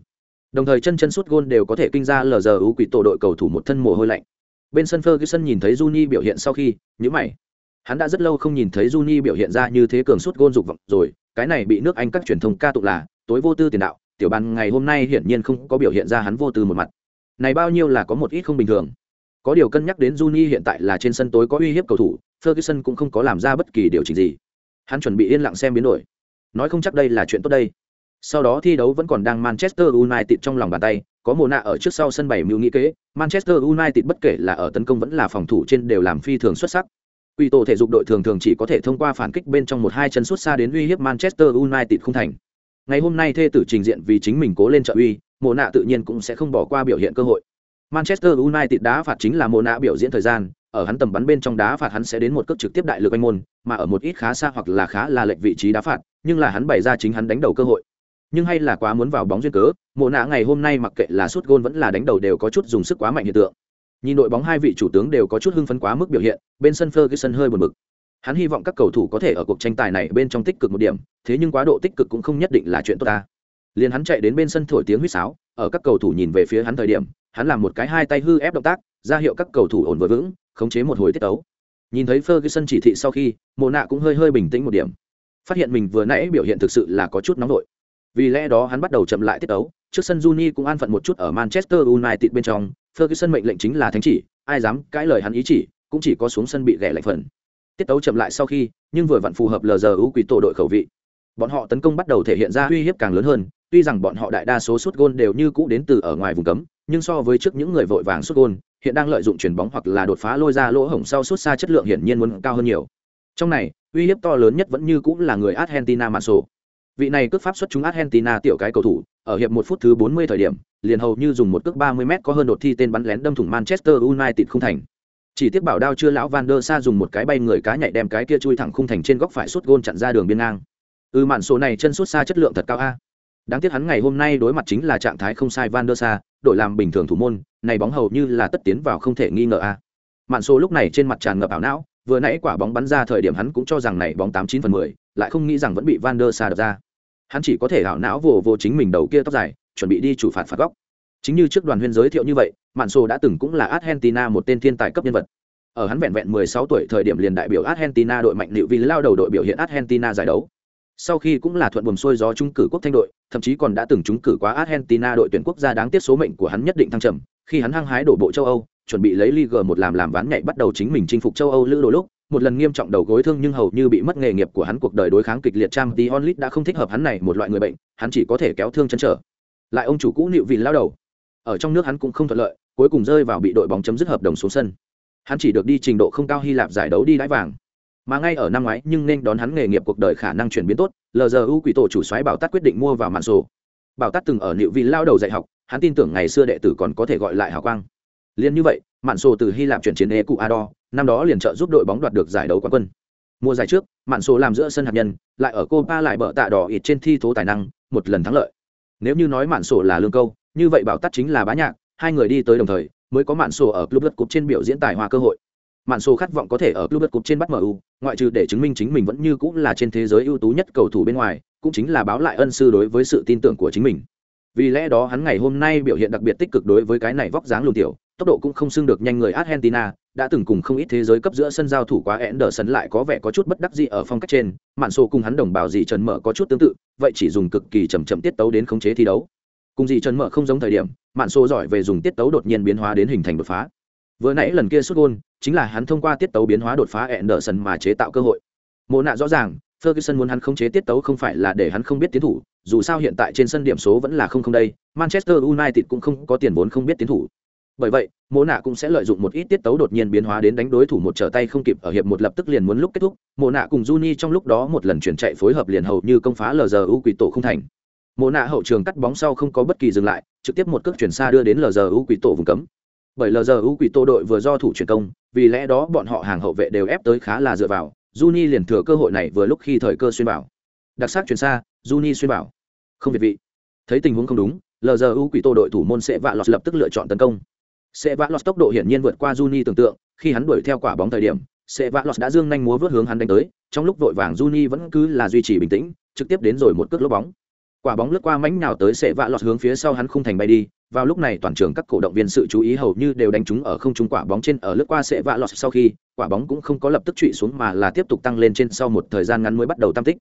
đồng thời chân chân sút gôn đều có thể kinh ra lờ giờ ưu quỷ tổ đội cầu thủ một thân mồ hôi lạnh bên sân ferguson nhìn thấy juni biểu hiện sau khi nhữ mày hắn đã rất lâu không nhìn thấy juni biểu hiện ra như thế cường sút gôn dục vọng rồi cái này bị nước anh các truyền thông ca tụng là tối vô tư tiền đạo tiểu ban ngày hôm nay hiển nhiên không có biểu hiện ra hắn vô tư một mặt này bao nhiêu là có một ít không bình thường có điều cân nhắc đến Juni hiện tại là trên sân tối có uy hiếp cầu thủ, Ferguson cũng không có làm ra bất kỳ điều chỉnh gì. Hắn chuẩn bị yên lặng xem biến đổi. Nói không chắc đây là chuyện tốt đây. Sau đó thi đấu vẫn còn đang Manchester United trong lòng bàn tay, có Mona ở trước sau sân bày mưu nghĩ kế, Manchester United bất kể là ở tấn công vẫn là phòng thủ trên đều làm phi thường xuất sắc. Quỷ tổ thể dục đội thường thường chỉ có thể thông qua phản kích bên trong một hai chân sút xa đến uy hiếp Manchester United không thành. Ngày hôm nay thê tử trình diện vì chính mình cố lên trợ uy, Mona tự nhiên cũng sẽ không bỏ qua biểu hiện cơ hội. Manchester United đá phạt chính là Mona biểu diễn thời gian, ở hắn tầm bắn bên trong đá phạt hắn sẽ đến một cước trực tiếp đại lực anh môn, mà ở một ít khá xa hoặc là khá là lệch vị trí đá phạt, nhưng là hắn bày ra chính hắn đánh đầu cơ hội nhưng hay là quá muốn vào bóng duyên cớ, mộ nạ ngày hôm nay mặc kệ là sút gôn vẫn là đánh đầu đều có chút dùng sức quá mạnh hiện tượng. Nhìn đội bóng hai vị chủ tướng đều có chút hưng phấn quá mức biểu hiện, bên sân ferguson hơi buồn bực. Hắn hy vọng các cầu thủ có thể ở cuộc tranh tài này bên trong tích cực một điểm, thế nhưng quá độ tích cực cũng không nhất định là chuyện tốt ta. Liền hắn chạy đến bên sân thổi tiếng huýt sáo, ở các cầu thủ nhìn về phía hắn thời điểm, hắn làm một cái hai tay hư ép động tác, ra hiệu các cầu thủ ổn vừa vững, khống chế một hồi tiết tấu. Nhìn thấy ferguson chỉ thị sau khi, mộ nạ cũng hơi hơi bình tĩnh một điểm. Phát hiện mình vừa nãy biểu hiện thực sự là có chút nóng nổi vì lẽ đó hắn bắt đầu chậm lại tiết tấu, trước sân Juni cũng an phận một chút ở Manchester United bên trong, Ferguson mệnh lệnh chính là thánh chỉ, ai dám cãi lời hắn ý chỉ, cũng chỉ có xuống sân bị ghẻ lạnh phần. Tiết tấu chậm lại sau khi, nhưng vừa vặn phù hợp LZU quỷ tổ đội khẩu vị. Bọn họ tấn công bắt đầu thể hiện ra uy hiếp càng lớn hơn, tuy rằng bọn họ đại đa số sút gôn đều như cũ đến từ ở ngoài vùng cấm, nhưng so với trước những người vội vàng sút gôn, hiện đang lợi dụng chuyển bóng hoặc là đột phá lôi ra lỗ hổng sau sút xa chất lượng hiển nhiên muốn cao hơn nhiều. Trong này, uy hiếp to lớn nhất vẫn như cũ là người Argentina Manso vị này cước pháp xuất chúng argentina tiểu cái cầu thủ, ở hiệp một phút thứ 40 thời điểm, liền hầu như dùng một cước 30 m có hơn đột thi tên bắn lén đâm thủng manchester united không thành. Chỉ tiếc bảo đao chưa lão van der sa dùng một cái bay người cá nhảy đem cái kia chui thẳng khung thành trên góc phải suốt gôn chặn ra đường biên ngang. Ư ừ mạn số này chân suốt xa chất lượng thật cao a. Đáng tiếc hắn ngày hôm nay đối mặt chính là trạng thái không sai van der sa đội làm bình thường thủ môn, này bóng hầu như là tất tiến vào không thể nghi ngờ a. Mạn số lúc này trên mặt tràn ngập ảo não, vừa nãy quả bóng bắn ra thời điểm hắn cũng cho rằng này bóng tám chín phần mười lại không nghĩ rằng vẫn bị van der sa đập ra. Hắn chỉ có thể hảo não vồ vô chính mình đầu kia tóc dài chuẩn bị đi chủ phạt phạt góc. Chính như trước đoàn huyên giới thiệu như vậy mạn sô đã từng cũng là argentina một tên thiên tài cấp nhân vật. Ở hắn vẹn vẹn 16 tuổi thời điểm liền đại biểu argentina đội mạnh liệu vì lao đầu đội biểu hiện argentina giải đấu. Sau khi cũng là thuận buồm xuôi gió trung cử quốc thanh đội thậm chí còn đã từng trúng cử quá argentina đội tuyển quốc gia đáng tiếc số mệnh của hắn nhất định thăng trầm. Khi hắn hăng hái đổ bộ châu âu chuẩn bị lấy Liga một làm làm ván nhảy bắt đầu chính mình chinh phục châu Âu lữ đồ lúc, một lần nghiêm trọng đầu gối thương nhưng hầu như bị mất nghề nghiệp của hắn cuộc đời đối kháng kịch liệt trang tí onlit đã không thích hợp hắn này một loại người bệnh, hắn chỉ có thể kéo thương chân trở. Lại ông chủ cũ Nịu vì lao đầu. Ở trong nước hắn cũng không thuận lợi, cuối cùng rơi vào bị đội bóng chấm dứt hợp đồng xuống sân. Hắn chỉ được đi trình độ không cao Hy Lạp giải đấu đi đãi vàng. Mà ngay ở năm ngoái nhưng nên đón hắn nghề nghiệp cuộc đời khả năng chuyển biến tốt, LZU quỷ tổ chủ soái bảo tát quyết định mua vào màn sổ. bảo tát từng ở nịu vì lao đầu dạy học hắn tin tưởng ngày xưa đệ tử còn có thể gọi lại hào quang liên như vậy, mạn sổ từ hy lạp chuyển chiến e cụ năm đó liền trợ giúp đội bóng đoạt được giải đấu quán quân. Mùa giải trước, mạn sổ làm giữa sân hạt nhân, lại ở copa lại bở tạ đỏ ít trên thi thố tài năng, một lần thắng lợi. Nếu như nói mạn sổ là lương câu, như vậy bảo tát chính là bá nhạc, hai người đi tới đồng thời, mới có mạn sổ ở club đất cục trên biểu diễn tài hoa cơ hội. Mạn sổ khát vọng có thể ở club đất cục trên bắt mu ngoại trừ để chứng minh chính mình vẫn như cũng là trên thế giới ưu tú nhất cầu thủ bên ngoài, cũng chính là báo lại ân sư đối với sự tin tưởng của chính mình vì lẽ đó hắn ngày hôm nay biểu hiện đặc biệt tích cực đối với cái này vóc dáng lùn tiểu tốc độ cũng không xưng được nhanh người argentina đã từng cùng không ít thế giới cấp giữa sân giao thủ quá Anderson lại có vẻ có chút bất đắc dĩ ở phong cách trên, Mạn sổ cùng hắn đồng bào gì Trần Mở có chút tương tự, vậy chỉ dùng cực kỳ chậm chậm tiết tấu đến khống chế thi đấu. Cùng gì Trần Mở không giống thời điểm, Mạn sổ giỏi về dùng tiết tấu đột nhiên biến hóa đến hình thành đột phá. Vừa nãy lần kia sút gôn chính là hắn thông qua tiết tấu biến hóa đột phá Anderson mà chế tạo cơ hội. Mộ nạ rõ ràng, Ferguson muốn hắn khống chế tiết tấu không phải là để hắn không biết tiến thủ, dù sao hiện tại trên sân điểm số vẫn là không không đây, Manchester United cũng không có tiền vốn không biết tiến thủ. Bởi vậy, Mộ nạ cũng sẽ lợi dụng một ít tiết tấu đột nhiên biến hóa đến đánh đối thủ một trở tay không kịp ở hiệp một lập tức liền muốn lúc kết thúc, Mộ nạ cùng Juni trong lúc đó một lần chuyển chạy phối hợp liền hầu như công phá LZU quỷ tổ không thành. Mộ nạ hậu trường cắt bóng sau không có bất kỳ dừng lại, trực tiếp một cước chuyển xa đưa đến LZU quỷ tổ vùng cấm. Bởi LZU quỷ tổ đội vừa do thủ chuyển công, vì lẽ đó bọn họ hàng hậu vệ đều ép tới khá là dựa vào, Juni liền thừa cơ hội này vừa lúc khi thời cơ xuyên bảo. Đặc sắc chuyển xa, Juni xuyên bảo. Không việt vị. Thấy tình huống không đúng, LZU quỷ tổ đội thủ môn sẽ vạ lọt lập tức lựa chọn tấn công. Sẽ vạ lọt tốc độ hiển nhiên vượt qua Juni tưởng tượng, khi hắn đuổi theo quả bóng thời điểm, sẽ vạ lọt đã dương nhanh múa vớt hướng hắn đánh tới, trong lúc vội vàng Juni vẫn cứ là duy trì bình tĩnh, trực tiếp đến rồi một cước lốp bóng. Quả bóng lướt qua mánh nào tới sẽ vạ lọt hướng phía sau hắn không thành bay đi, vào lúc này toàn trường các cổ động viên sự chú ý hầu như đều đánh trúng ở không trung quả bóng trên ở lướt qua sẽ vạ lọt sau khi quả bóng cũng không có lập tức trụy xuống mà là tiếp tục tăng lên trên sau một thời gian ngắn mới bắt đầu tam tích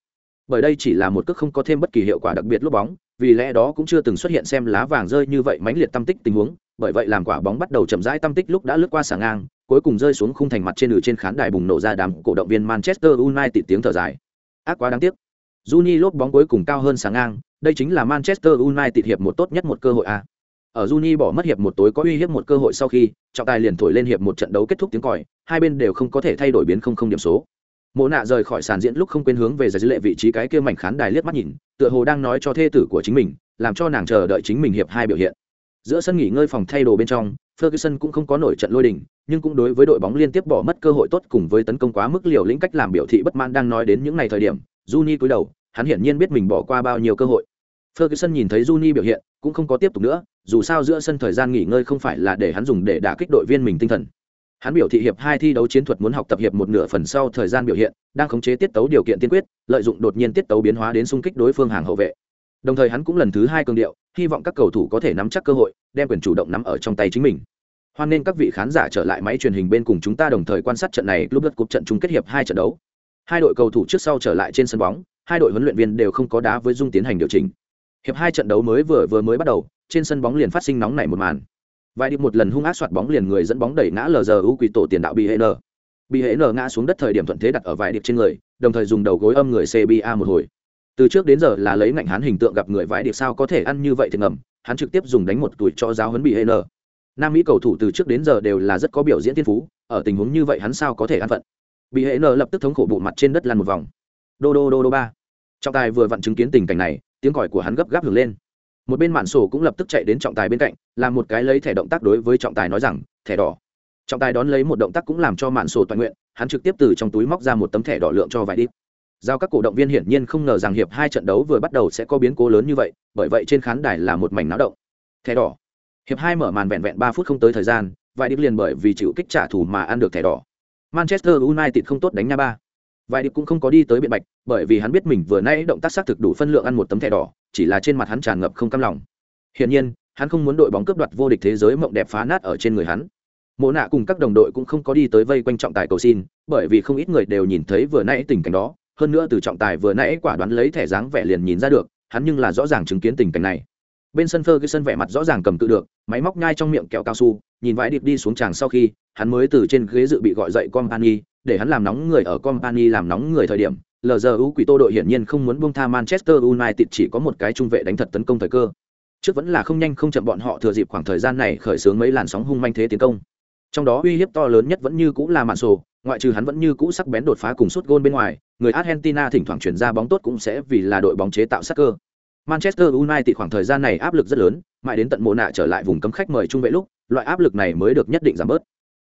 bởi đây chỉ là một cước không có thêm bất kỳ hiệu quả đặc biệt lúc bóng, vì lẽ đó cũng chưa từng xuất hiện xem lá vàng rơi như vậy mãnh liệt tâm tích tình huống, bởi vậy làm quả bóng bắt đầu chậm rãi tâm tích lúc đã lướt qua xà ngang, cuối cùng rơi xuống khung thành mặt trên nửa trên khán đài bùng nổ ra đám cổ động viên Manchester United tiếng thở dài. Ác quá đáng tiếc. Juni lốp bóng cuối cùng cao hơn sáng ngang, đây chính là Manchester United hiệp một tốt nhất một cơ hội a. Ở Juni bỏ mất hiệp một tối có uy hiếp một cơ hội sau khi, trọng tài liền thổi lên hiệp một trận đấu kết thúc tiếng còi, hai bên đều không có thể thay đổi biến không không điểm số mộ nạ rời khỏi sàn diễn lúc không quên hướng về giải dữ lệ vị trí cái kia mảnh khán đài liếc mắt nhìn tựa hồ đang nói cho thê tử của chính mình làm cho nàng chờ đợi chính mình hiệp hai biểu hiện giữa sân nghỉ ngơi phòng thay đồ bên trong Ferguson cũng không có nổi trận lôi đình nhưng cũng đối với đội bóng liên tiếp bỏ mất cơ hội tốt cùng với tấn công quá mức liều lĩnh cách làm biểu thị bất mãn đang nói đến những ngày thời điểm Juni cúi đầu hắn hiển nhiên biết mình bỏ qua bao nhiêu cơ hội Ferguson nhìn thấy Juni biểu hiện, cũng không có tiếp tục nữa, dù sao giữa sân thời gian nghỉ ngơi không phải là để hắn dùng để đả kích đội viên mình tinh thần. Hắn biểu thị hiệp hai thi đấu chiến thuật muốn học tập hiệp một nửa phần sau thời gian biểu hiện, đang khống chế tiết tấu điều kiện tiên quyết, lợi dụng đột nhiên tiết tấu biến hóa đến xung kích đối phương hàng hậu vệ. Đồng thời hắn cũng lần thứ hai cường điệu, hy vọng các cầu thủ có thể nắm chắc cơ hội, đem quyền chủ động nắm ở trong tay chính mình. Hoan nên các vị khán giả trở lại máy truyền hình bên cùng chúng ta đồng thời quan sát trận này lúc đất cục trận chung kết hiệp hai trận đấu. Hai đội cầu thủ trước sau trở lại trên sân bóng, hai đội huấn luyện viên đều không có đá với dung tiến hành điều chỉnh hiệp hai trận đấu mới vừa vừa mới bắt đầu trên sân bóng liền phát sinh nóng nảy một màn vài điệp một lần hung ác soạt bóng liền người dẫn bóng đẩy ngã lờ giờ ưu quỷ tổ tiền đạo bị hệ n bị hệ n ngã xuống đất thời điểm thuận thế đặt ở vài điệp trên người, đồng thời dùng đầu gối âm người cba một hồi. Từ trước đến giờ là lấy ngạnh hắn hình tượng gặp người vãi điệp sao có thể ăn như vậy thì ngầm, hắn trực tiếp dùng đánh một tuổi cho giáo huấn bị hệ n nam mỹ cầu thủ từ trước đến giờ đều là rất có biểu diễn thiên phú, ở tình huống như vậy hắn sao có thể ăn phận bị hệ n lập tức thống khổ bộ mặt trên đất lăn một vòng. Đô đô đô đô ba. Trọng tài vừa vặn chứng kiến tình cảnh này, tiếng còi của hắn gấp gáp hưởng lên một bên mạn sổ cũng lập tức chạy đến trọng tài bên cạnh, làm một cái lấy thẻ động tác đối với trọng tài nói rằng, thẻ đỏ. Trọng tài đón lấy một động tác cũng làm cho mạn sổ toàn nguyện, hắn trực tiếp từ trong túi móc ra một tấm thẻ đỏ lượng cho vài đi. Giao các cổ động viên hiển nhiên không ngờ rằng hiệp hai trận đấu vừa bắt đầu sẽ có biến cố lớn như vậy, bởi vậy trên khán đài là một mảnh náo động. Thẻ đỏ. Hiệp hai mở màn vẹn vẹn ba phút không tới thời gian, vài điệp liền bởi vì chịu kích trả thù mà ăn được thẻ đỏ. Manchester united không tốt đánh nha ba vài điệp cũng không có đi tới biện bạch, bởi vì hắn biết mình vừa nãy động tác xác thực đủ phân lượng ăn một tấm thẻ đỏ, chỉ là trên mặt hắn tràn ngập không cam lòng hiển nhiên, hắn không muốn đội bóng cướp đoạt vô địch thế giới mộng đẹp phá nát ở trên người hắn mộ nạ cùng các đồng đội cũng không có đi tới vây quanh trọng tài cầu xin, bởi vì không ít người đều nhìn thấy vừa nãy tình cảnh đó, hơn nữa từ trọng tài vừa nãy quả đoán lấy thẻ dáng vẻ liền nhìn ra được, hắn nhưng là rõ ràng chứng kiến tình cảnh này bên sân phơ cái sân vẻ mặt rõ ràng cầm cự được, máy móc nhai trong miệng kẹo cao su, nhìn vãi điệp đi xuống tràng sau khi, hắn mới từ trên ghế dự bị gọi dậy công an nghi để hắn làm nóng người ở company làm nóng người thời điểm LZU quỷ tô đội hiển nhiên không muốn buông tha Manchester United chỉ có một cái trung vệ đánh thật tấn công thời cơ. Trước vẫn là không nhanh không chậm bọn họ thừa dịp khoảng thời gian này khởi xướng mấy làn sóng hung manh thế tiến công. Trong đó uy hiếp to lớn nhất vẫn như cũ là Mạn Sổ, ngoại trừ hắn vẫn như cũ sắc bén đột phá cùng suốt gôn bên ngoài, người Argentina thỉnh thoảng chuyển ra bóng tốt cũng sẽ vì là đội bóng chế tạo sắc cơ. Manchester United khoảng thời gian này áp lực rất lớn, mãi đến tận mùa nạ trở lại vùng cấm khách mời trung vệ lúc, loại áp lực này mới được nhất định giảm bớt.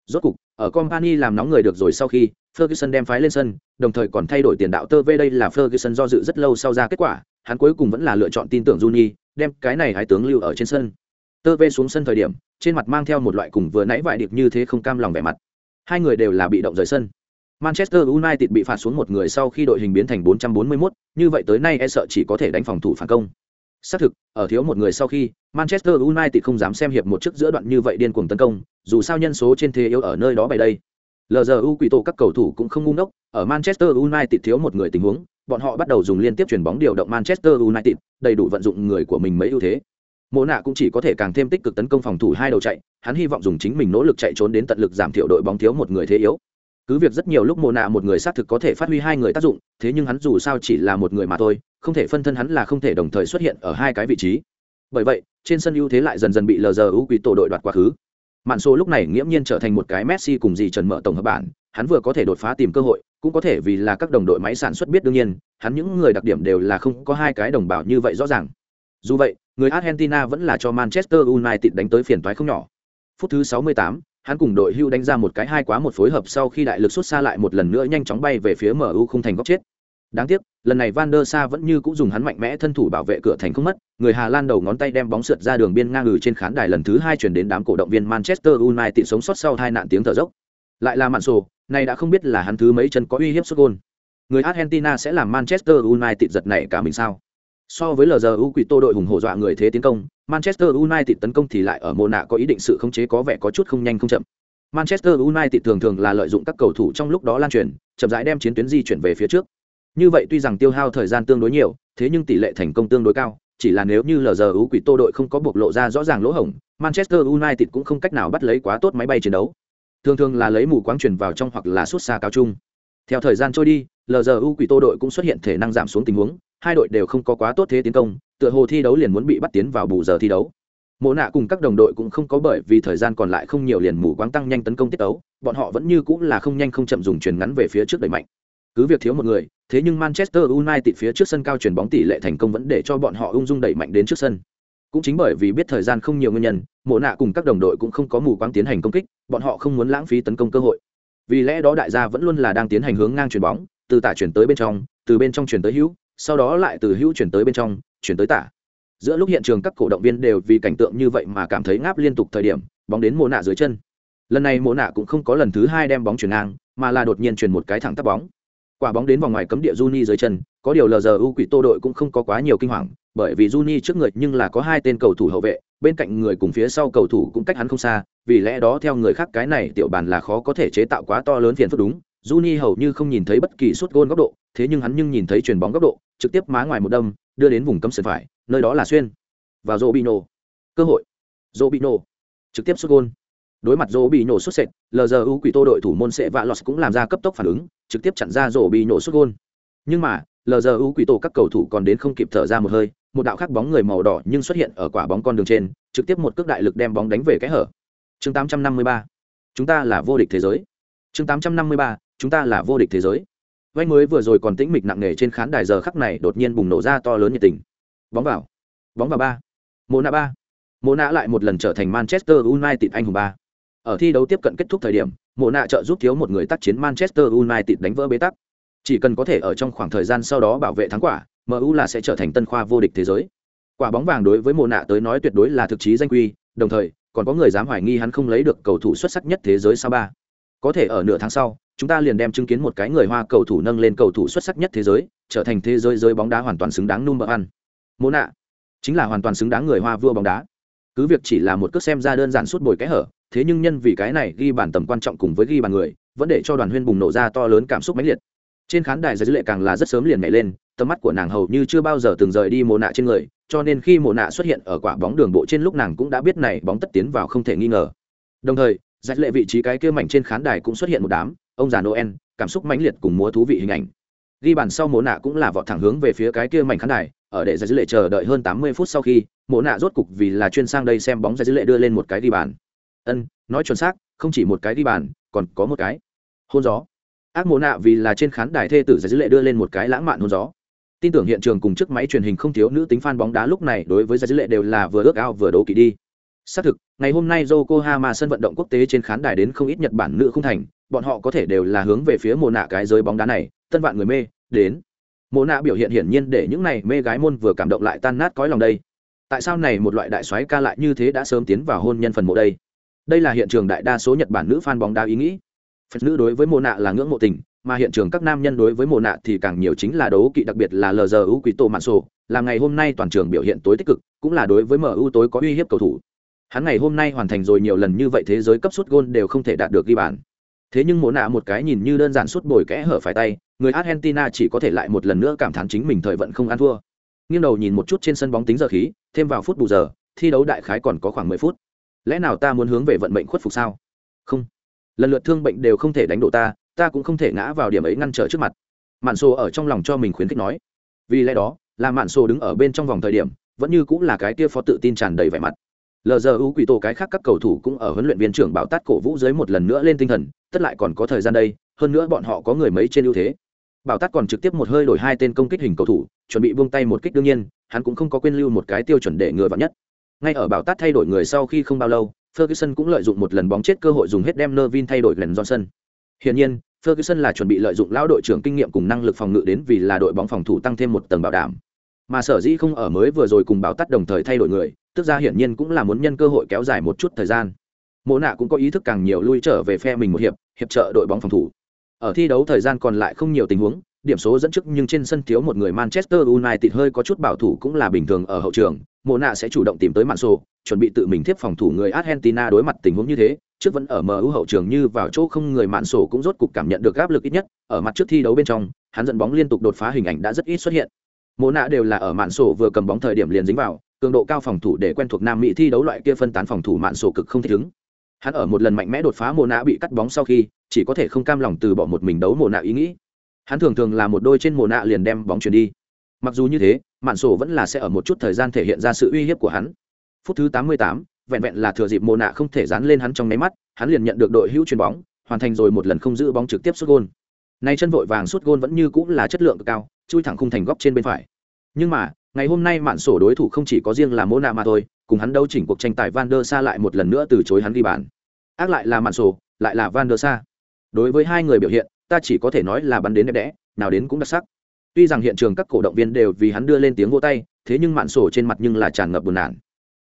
Rốt cục, ở company làm nóng người được rồi sau khi, Ferguson đem phái lên sân, đồng thời còn thay đổi tiền đạo tơ về đây là Ferguson do dự rất lâu sau ra kết quả, hắn cuối cùng vẫn là lựa chọn tin tưởng Juni, đem cái này hái tướng lưu ở trên sân. Tơ về xuống sân thời điểm, trên mặt mang theo một loại cùng vừa nãy vại điệp như thế không cam lòng vẻ mặt. Hai người đều là bị động rời sân. Manchester United bị phạt xuống một người sau khi đội hình biến thành 441, như vậy tới nay e sợ chỉ có thể đánh phòng thủ phản công. Xác thực, ở thiếu một người sau khi, Manchester United không dám xem hiệp một trước giữa đoạn như vậy điên cuồng tấn công, dù sao nhân số trên thế yếu ở nơi đó bày đây. LZU quỷ tổ các cầu thủ cũng không ngu ngốc, ở Manchester United thiếu một người tình huống, bọn họ bắt đầu dùng liên tiếp chuyển bóng điều động Manchester United, đầy đủ vận dụng người của mình mấy ưu thế. Mộ nạ cũng chỉ có thể càng thêm tích cực tấn công phòng thủ hai đầu chạy, hắn hy vọng dùng chính mình nỗ lực chạy trốn đến tận lực giảm thiểu đội bóng thiếu một người thế yếu. Cứ việc rất nhiều lúc mồ nạ một người xác thực có thể phát huy hai người tác dụng, thế nhưng hắn dù sao chỉ là một người mà thôi, không thể phân thân hắn là không thể đồng thời xuất hiện ở hai cái vị trí. Bởi vậy, trên sân ưu thế lại dần dần bị lờ giờ ưu quý tổ đội đoạt quá khứ. Mạn số lúc này nghiễm nhiên trở thành một cái Messi cùng gì Trần mở tổng hợp bản, hắn vừa có thể đột phá tìm cơ hội, cũng có thể vì là các đồng đội máy sản xuất biết đương nhiên, hắn những người đặc điểm đều là không có hai cái đồng bào như vậy rõ ràng. Dù vậy, người Argentina vẫn là cho Manchester United đánh tới phiền toái không nhỏ. Phút thứ 68, hắn cùng đội hưu đánh ra một cái hai quá một phối hợp sau khi đại lực xuất xa lại một lần nữa nhanh chóng bay về phía MU không thành góc chết. Đáng tiếc, lần này Van der Sa vẫn như cũ dùng hắn mạnh mẽ thân thủ bảo vệ cửa thành không mất, người Hà Lan đầu ngón tay đem bóng sượt ra đường biên ngang ngừ trên khán đài lần thứ hai chuyển đến đám cổ động viên Manchester United sống sót sau hai nạn tiếng thở dốc. Lại là mạn sổ, này đã không biết là hắn thứ mấy chân có uy hiếp sút gol. Người Argentina sẽ làm Manchester United giật này cả mình sao? So với LGU quỷ tô đội hùng hổ dọa người thế tiến công, Manchester United tấn công thì lại ở mùa nạ có ý định sự khống chế có vẻ có chút không nhanh không chậm. Manchester United thường thường là lợi dụng các cầu thủ trong lúc đó lan truyền, chậm rãi đem chiến tuyến di chuyển về phía trước. Như vậy tuy rằng tiêu hao thời gian tương đối nhiều, thế nhưng tỷ lệ thành công tương đối cao, chỉ là nếu như LGU quỷ tô đội không có bộc lộ ra rõ ràng lỗ hổng, Manchester United cũng không cách nào bắt lấy quá tốt máy bay chiến đấu. Thường thường là lấy mù quáng truyền vào trong hoặc là sút xa cao trung. Theo thời gian trôi đi, LGU quỷ tô đội cũng xuất hiện thể năng giảm xuống tình huống, hai đội đều không có quá tốt thế tiến công, tựa hồ thi đấu liền muốn bị bắt tiến vào bù giờ thi đấu. Mộ nạ cùng các đồng đội cũng không có bởi vì thời gian còn lại không nhiều liền mù quáng tăng nhanh tấn công tiết tấu, bọn họ vẫn như cũng là không nhanh không chậm dùng chuyền ngắn về phía trước đẩy mạnh. Cứ việc thiếu một người, thế nhưng Manchester United phía trước sân cao chuyển bóng tỷ lệ thành công vẫn để cho bọn họ ung dung đẩy mạnh đến trước sân. Cũng chính bởi vì biết thời gian không nhiều nguyên nhân, Mộ nạ cùng các đồng đội cũng không có mù quáng tiến hành công kích, bọn họ không muốn lãng phí tấn công cơ hội. Vì lẽ đó đại gia vẫn luôn là đang tiến hành hướng ngang chuyển bóng, từ tả chuyển tới bên trong, từ bên trong chuyển tới hữu, sau đó lại từ hữu chuyển tới bên trong, chuyển tới tả. Giữa lúc hiện trường các cổ động viên đều vì cảnh tượng như vậy mà cảm thấy ngáp liên tục thời điểm bóng đến mồ nạ dưới chân. Lần này mồ nạ cũng không có lần thứ hai đem bóng chuyển ngang mà là đột nhiên chuyển một cái thẳng tắp bóng. Quả bóng đến vòng ngoài cấm địa Juni dưới chân có điều lờ giờ u quỷ tô đội cũng không có quá nhiều kinh hoàng bởi vì Juni trước người nhưng là có hai tên cầu thủ hậu vệ, bên cạnh người cùng phía sau cầu thủ cũng cách hắn không xa, vì lẽ đó theo người khác cái này tiểu bàn là khó có thể chế tạo quá to lớn phiền phức đúng. Juni hầu như không nhìn thấy bất kỳ suất gôn góc độ, thế nhưng hắn nhưng nhìn thấy chuyền bóng góc độ, trực tiếp má ngoài một đâm, đưa đến vùng cấm sân phải, nơi đó là xuyên. Vào rô bị nổ cơ hội. Rô bị nổ trực tiếp xuất gôn. Đối mặt rô bị nổ xuất sệt lgu quỷ tô đội thủ môn sệ vạ lọt cũng làm ra cấp tốc phản ứng, trực tiếp chặn ra rô bị nổ xuất gôn. Nhưng mà lgu quỷ tổ các cầu thủ còn đến không kịp thở ra một hơi một đạo khác bóng người màu đỏ nhưng xuất hiện ở quả bóng con đường trên, trực tiếp một cước đại lực đem bóng đánh về cái hở. Chương 853 chúng ta là vô địch thế giới. Chương 853 chúng ta là vô địch thế giới. Vánh mới vừa rồi còn tĩnh mịch nặng nề trên khán đài giờ khắc này đột nhiên bùng nổ ra to lớn nhiệt tình. Bóng vào. Bóng vào ba. Mộ nạ ba. Mộ nạ lại một lần trở thành manchester united anh hùng ba. Ở thi đấu tiếp cận kết thúc thời điểm mộ nạ trợ giúp thiếu một người tác chiến manchester united đánh vỡ bế tắc. Chỉ cần có thể ở trong khoảng thời gian sau đó bảo vệ thắng quả mu là sẽ trở thành tân khoa vô địch thế giới. Quả bóng vàng đối với mộ nạ tới nói tuyệt đối là thực chí danh quy, đồng thời, còn có người dám hoài nghi hắn không lấy được cầu thủ xuất sắc nhất thế giới sao ba có thể ở nửa tháng sau, chúng ta liền đem chứng kiến một cái người hoa cầu thủ nâng lên cầu thủ xuất sắc nhất thế giới, trở thành thế giới giới bóng đá hoàn toàn xứng đáng number ăn Mộ nạ chính là hoàn toàn xứng đáng người hoa vua bóng đá. Cứ việc chỉ là một cước xem ra đơn giản suốt bồi cái hở, thế nhưng nhân vì cái này ghi bản tầm quan trọng cùng với ghi bàn người, vẫn để cho đoàn huyên bùng nổ ra to lớn cảm xúc mãnh liệt. Trên khán đài giới dữ lệ càng là rất sớm liền nhảy lên tầm mắt của nàng hầu như chưa bao giờ từng rời đi mồ nạ trên người, cho nên khi mồ nạ xuất hiện ở quả bóng đường bộ trên lúc nàng cũng đã biết này bóng tất tiến vào không thể nghi ngờ. Đồng thời giải lệ vị trí cái kia mảnh trên khán đài cũng xuất hiện một đám, ông già noel, cảm xúc mãnh liệt cùng múa thú vị hình ảnh. Ghi bàn sau mồ nạ cũng là vọt thẳng hướng về phía cái kia mảnh khán đài, ở để giải lệ chờ đợi hơn tám mươi phút sau khi mồ nạ rốt cục vì là chuyên sang đây xem bóng giải lệ đưa lên một cái ghi bàn. Ân, nói chuẩn xác, không chỉ một cái ghi bàn, còn có một cái. Hôn gió. Ác mồ nạ vì là trên khán đài thê tử giải lệ đưa lên một cái lãng mạn hôn gió tin tưởng hiện trường cùng chiếc máy truyền hình không thiếu nữ tính fan bóng đá lúc này đối với giải dữ lệ đều là vừa ước ao vừa đấu kỵ đi. Xác thực, ngày hôm nay yokohama sân vận động quốc tế trên khán đài đến không ít nhật bản nữ không thành, bọn họ có thể đều là hướng về phía mồ nạ cái giới bóng đá này, tân vạn người mê, đến. Mồ nạ biểu hiện hiển nhiên để những này mê gái môn vừa cảm động lại tan nát cõi lòng đây. Tại sao này một loại đại soái ca lại như thế đã sớm tiến vào hôn nhân phần mộ đây? Đây là hiện trường đại đa số nhật bản nữ fan bóng đá ý nghĩ. Phật nữ đối với mồ nạ là ngưỡng mộ tình mà hiện trường các nam nhân đối với mồ nạ thì càng nhiều chính là đấu kỵ, đặc biệt là lzu quý tổ mạn sổ. Là ngày hôm nay toàn trường biểu hiện tối tích cực, cũng là đối với mu tối có uy hiếp cầu thủ. Hắn ngày hôm nay hoàn thành rồi nhiều lần như vậy thế giới cấp suất gôn đều không thể đạt được ghi bàn. Thế nhưng mồ nạ một cái nhìn như đơn giản suốt bồi kẽ hở phải tay, người argentina chỉ có thể lại một lần nữa cảm thán chính mình thời vận không ăn thua. Nghiêng đầu nhìn một chút trên sân bóng tính giờ khí, thêm vào phút bù giờ, thi đấu đại khái còn có khoảng mười phút. Lẽ nào ta muốn hướng về vận mệnh khuất phục sao? Không. Lần lượt thương bệnh đều không thể đánh độ ta ta cũng không thể ngã vào điểm ấy ngăn trở trước mặt. Mạn sô ở trong lòng cho mình khuyến khích nói. Vì lẽ đó, là mạn sô đứng ở bên trong vòng thời điểm, vẫn như cũng là cái kia phó tự tin tràn đầy vẻ mặt. Lờ giờ ưu quỷ tổ cái khác các cầu thủ cũng ở huấn luyện viên trưởng bảo tát cổ vũ dưới một lần nữa lên tinh thần, tất lại còn có thời gian đây, hơn nữa bọn họ có người mấy trên ưu thế. Bảo tát còn trực tiếp một hơi đổi hai tên công kích hình cầu thủ, chuẩn bị buông tay một kích đương nhiên, hắn cũng không có quên lưu một cái tiêu chuẩn để ngừa vào nhất. Ngay ở bảo tát thay đổi người sau khi không bao lâu, ferguson cũng lợi dụng một lần bóng chết cơ hội dùng hết đem nervin thay đổi lần johnson hiển nhiên, ferguson là chuẩn bị lợi dụng lão đội trưởng kinh nghiệm cùng năng lực phòng ngự đến vì là đội bóng phòng thủ tăng thêm một tầng bảo đảm. Mà sở dĩ không ở mới vừa rồi cùng báo tắt đồng thời thay đổi người, tức ra hiển nhiên cũng là muốn nhân cơ hội kéo dài một chút thời gian. Mộ nạ cũng có ý thức càng nhiều lui trở về phe mình một hiệp hiệp trợ đội bóng phòng thủ. Ở thi đấu thời gian còn lại không nhiều tình huống, điểm số dẫn trước nhưng trên sân thiếu một người manchester united hơi có chút bảo thủ cũng là bình thường ở hậu trường, mộ nạ sẽ chủ động tìm tới mạn sổ chuẩn bị tự mình tiếp phòng thủ người argentina đối mặt tình huống như thế trước vẫn ở mu hậu trường như vào chỗ không người mạn sổ cũng rốt cục cảm nhận được áp lực ít nhất ở mặt trước thi đấu bên trong hắn dẫn bóng liên tục đột phá hình ảnh đã rất ít xuất hiện. Mỗ nạ đều là ở mạn sổ vừa cầm bóng thời điểm liền dính vào cường độ cao phòng thủ để quen thuộc nam mỹ thi đấu loại kia phân tán phòng thủ mạn sổ cực không thích ứng. Hắn ở một lần mạnh mẽ đột phá Mỗ nạ bị cắt bóng sau khi chỉ có thể không cam lòng từ bỏ một mình đấu Mỗ nạ ý nghĩ. Hắn thường thường là một đôi trên Mỗ nạ liền đem bóng chuyển đi. Mặc dù như thế mạn sổ vẫn là sẽ ở một chút thời gian thể hiện ra sự uy hiếp của hắn. Phút thứ 88, vẹn vẹn là thừa dịp mồ nạ không thể dán lên hắn trong nháy mắt, hắn liền nhận được đội hữu chuyền bóng, hoàn thành rồi một lần không giữ bóng trực tiếp sút gôn. Nay chân vội vàng sút gôn vẫn như cũng là chất lượng cực cao, chui thẳng khung thành góc trên bên phải. Nhưng mà, ngày hôm nay mạn sổ đối thủ không chỉ có riêng là mô nạ mà thôi, cùng hắn đấu chỉnh cuộc tranh tài van der sa lại một lần nữa từ chối hắn ghi bàn. Ác lại là mạn sổ, lại là van der sa đối với hai người biểu hiện, ta chỉ có thể nói là bắn đến đẹp đẽ, nào đến cũng đặc sắc. Tuy rằng hiện trường các cổ động viên đều vì hắn đưa lên tiếng vỗ tay, thế nhưng mạn sổ trên mặt nhưng là tràn ngập buồn nản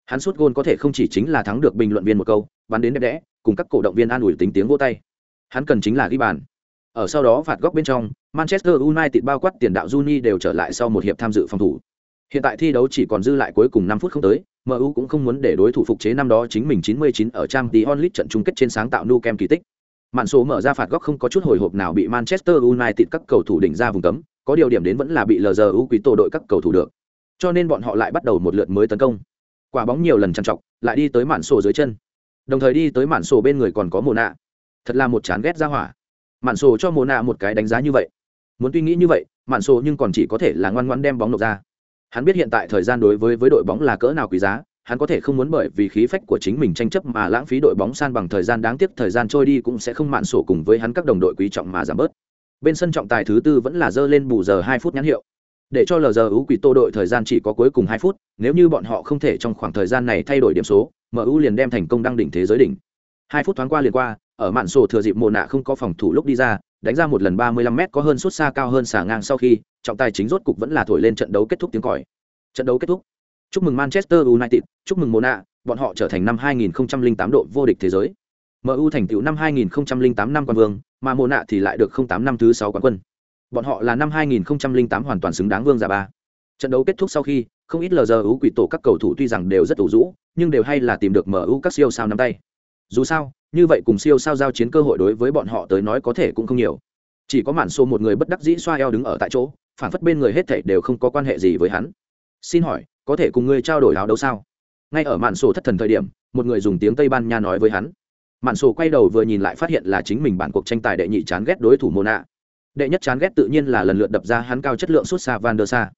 hắn sút gôn có thể không chỉ chính là thắng được bình luận viên một câu bắn đến đẹp đẽ cùng các cổ động viên an ủi tính tiếng vô tay hắn cần chính là ghi bàn ở sau đó phạt góc bên trong manchester united bao quát tiền đạo juni đều trở lại sau một hiệp tham dự phòng thủ Hiện tại thi đấu chỉ còn dư lại cuối cùng 5 phút không tới, MU cũng không muốn để đối thủ phục chế năm đó chính mình 99 ở trang Champions onlit trận chung kết trên sáng tạo nu kem kỳ tích. Mạn số mở ra phạt góc không có chút hồi hộp nào bị Manchester United các cầu thủ đỉnh ra vùng cấm, có điều điểm đến vẫn là bị LZU quý tổ đội các cầu thủ được. Cho nên bọn họ lại bắt đầu một lượt mới tấn công. Quả bóng nhiều lần chăn trọng, lại đi tới mạn sổ dưới chân. Đồng thời đi tới mạn sổ bên người còn có mồ nạ. Thật là một chán ghét ra hỏa. Mạn sổ cho mồ nạ một cái đánh giá như vậy. Muốn tuy nghĩ như vậy, mạn sổ nhưng còn chỉ có thể là ngoan ngoãn đem bóng nộp ra Hắn biết hiện tại thời gian đối với với đội bóng là cỡ nào quý giá, hắn có thể không muốn bởi vì khí phách của chính mình tranh chấp mà lãng phí đội bóng san bằng thời gian đáng tiếc thời gian trôi đi cũng sẽ không mạn sổ cùng với hắn các đồng đội quý trọng mà giảm bớt. Bên sân trọng tài thứ tư vẫn là dơ lên bù giờ hai phút nhãn hiệu. Để cho lờ giờ ưu quỷ tô đội thời gian chỉ có cuối cùng hai phút, nếu như bọn họ không thể trong khoảng thời gian này thay đổi điểm số, MU liền đem thành công đăng đỉnh thế giới đỉnh. Hai phút thoáng qua liền qua, ở mạn sổ thừa dịp mùa nạ không có phòng thủ lúc đi ra, đánh ra một lần 35 m có hơn suốt xa cao hơn xả ngang sau khi, trọng tài chính rốt cục vẫn là thổi lên trận đấu kết thúc tiếng còi. Trận đấu kết thúc. Chúc mừng Manchester United, chúc mừng Mona, bọn họ trở thành năm 2008 độ vô địch thế giới. MU thành tựu năm 2008 năm quan vương, mà Mona thì lại được 08 năm thứ 6 quán quân. Bọn họ là năm 2008 hoàn toàn xứng đáng vương giả ba. Trận đấu kết thúc sau khi, không ít lờ giờ quỷ tổ các cầu thủ tuy rằng đều rất ủ rũ, nhưng đều hay là tìm được MU các siêu sao nắm tay. Dù sao, như vậy cùng siêu sao giao chiến cơ hội đối với bọn họ tới nói có thể cũng không nhiều. Chỉ có mản xô một người bất đắc dĩ xoa eo đứng ở tại chỗ, phản phất bên người hết thảy đều không có quan hệ gì với hắn xin hỏi có thể cùng ngươi trao đổi áo đấu sao ngay ở mạn sổ thất thần thời điểm một người dùng tiếng tây ban nha nói với hắn mạn sổ quay đầu vừa nhìn lại phát hiện là chính mình bản cuộc tranh tài đệ nhị chán ghét đối thủ mô nạ đệ nhất chán ghét tự nhiên là lần lượt đập ra hắn cao chất lượng suốt xa van der sa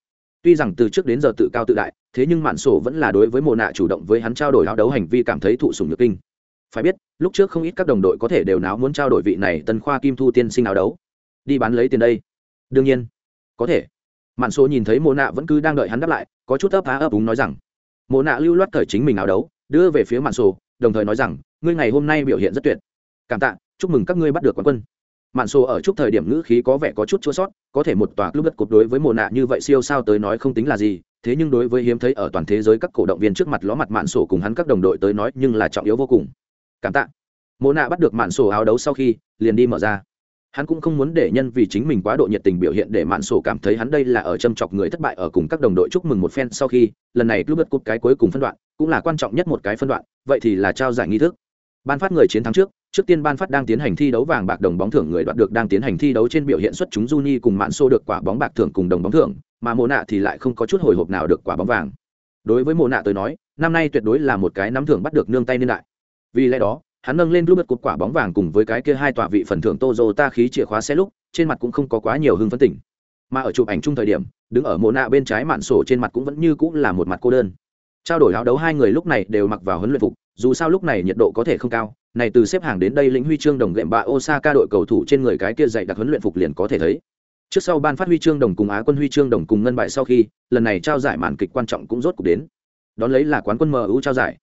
tuy rằng từ trước đến giờ tự cao tự đại, thế nhưng mạn sổ vẫn là đối với mồ nạ chủ động với hắn trao đổi áo đấu hành vi cảm thấy thụ sùng nhược kinh. Phải biết, lúc trước không ít các đồng đội có thể đều náo muốn trao đổi vị này tân khoa kim thu tiên sinh áo đấu. Đi bán lấy tiền đây. Đương nhiên, có thể. Mạn sổ nhìn thấy mồ nạ vẫn cứ đang đợi hắn đáp lại, có chút ấp á ấp úng nói rằng mồ nạ lưu loát thời chính mình áo đấu, đưa về phía mạn sổ, đồng thời nói rằng, ngươi ngày hôm nay biểu hiện rất tuyệt. Cảm tạ, chúc mừng các ngươi bắt được quán quân mạn sổ ở chút thời điểm ngữ khí có vẻ có chút chua sót, có thể một tòa club đất cột đối với mồ nạ như vậy siêu sao tới nói không tính là gì, thế nhưng đối với hiếm thấy ở toàn thế giới các cổ động viên trước mặt ló mặt mạn sổ cùng hắn các đồng đội tới nói nhưng là trọng yếu vô cùng. Cảm tạ. Mồ nạ bắt được mạn sổ áo đấu sau khi, liền đi mở ra. Hắn cũng không muốn để nhân vì chính mình quá độ nhiệt tình biểu hiện để mạn sổ cảm thấy hắn đây là ở châm chọc người thất bại ở cùng các đồng đội chúc mừng một phen sau khi, lần này club đất cúp cái cuối cùng phân đoạn, cũng là quan trọng nhất một cái phân đoạn, vậy thì là trao giải nghi thức. Ban phát người chiến thắng trước trước tiên ban phát đang tiến hành thi đấu vàng bạc đồng bóng thưởng người đoạt được đang tiến hành thi đấu trên biểu hiện xuất chúng Juni cùng mạn xô được quả bóng bạc thưởng cùng đồng bóng thưởng, mà Mộ Nạ thì lại không có chút hồi hộp nào được quả bóng vàng. Đối với Mộ Nạ tôi nói, năm nay tuyệt đối là một cái nắm thưởng bắt được nương tay nên đại. Vì lẽ đó, hắn nâng lên bật cột quả bóng vàng cùng với cái kia hai tọa vị phần thưởng Toyota khí chìa khóa xe lúc, trên mặt cũng không có quá nhiều hưng phấn tỉnh. Mà ở chụp ảnh chung thời điểm, đứng ở Mộ Nạ bên trái mạn sổ trên mặt cũng vẫn như cũng là một mặt cô đơn. Trao đổi áo đấu hai người lúc này đều mặc vào huấn luyện phục, dù sao lúc này nhiệt độ có thể không cao, này từ xếp hàng đến đây lĩnh huy chương đồng lệm bạ Osaka đội cầu thủ trên người cái kia dạy đặc huấn luyện phục liền có thể thấy. Trước sau ban phát huy chương đồng cùng Á quân huy chương đồng cùng ngân bại sau khi, lần này trao giải màn kịch quan trọng cũng rốt cuộc đến. Đón lấy là quán quân MU trao giải.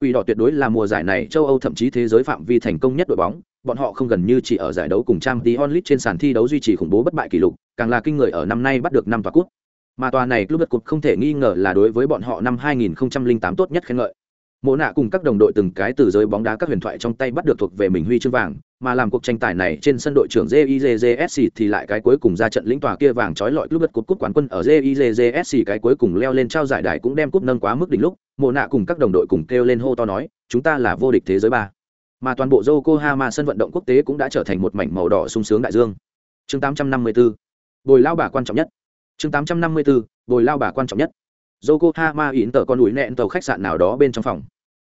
Quỷ đỏ tuyệt đối là mùa giải này châu Âu thậm chí thế giới phạm vi thành công nhất đội bóng, bọn họ không gần như chỉ ở giải đấu cùng trang Champions League trên sàn thi đấu duy trì khủng bố bất bại kỷ lục, càng là kinh người ở năm nay bắt được năm tòa cúp. Mà tòa này club cúp không thể nghi ngờ là đối với bọn họ năm 2008 tốt nhất khen ngợi mộ nạ cùng các đồng đội từng cái từ giới bóng đá các huyền thoại trong tay bắt được thuộc về mình huy chương vàng, mà làm cuộc tranh tài này trên sân đội trưởng jizsc thì lại cái cuối cùng ra trận lĩnh tòa kia vàng trói lọi lúc đất cúp cúp quán quân ở jizsc cái cuối cùng leo lên trao giải đài cũng đem cúp nâng quá mức đỉnh lúc, mộ nạ cùng các đồng đội cùng kêu lên hô to nói, chúng ta là vô địch thế giới ba. Mà toàn bộ yokohama sân vận động quốc tế cũng đã trở thành một mảnh màu đỏ sung sướng đại dương. Chương 854 bồi lao bà quan trọng nhất. Chương 854 bồi lao bà quan trọng nhất yokohama ỉn tờ con núi nẹn tàu khách sạn nào đó bên trong phòng.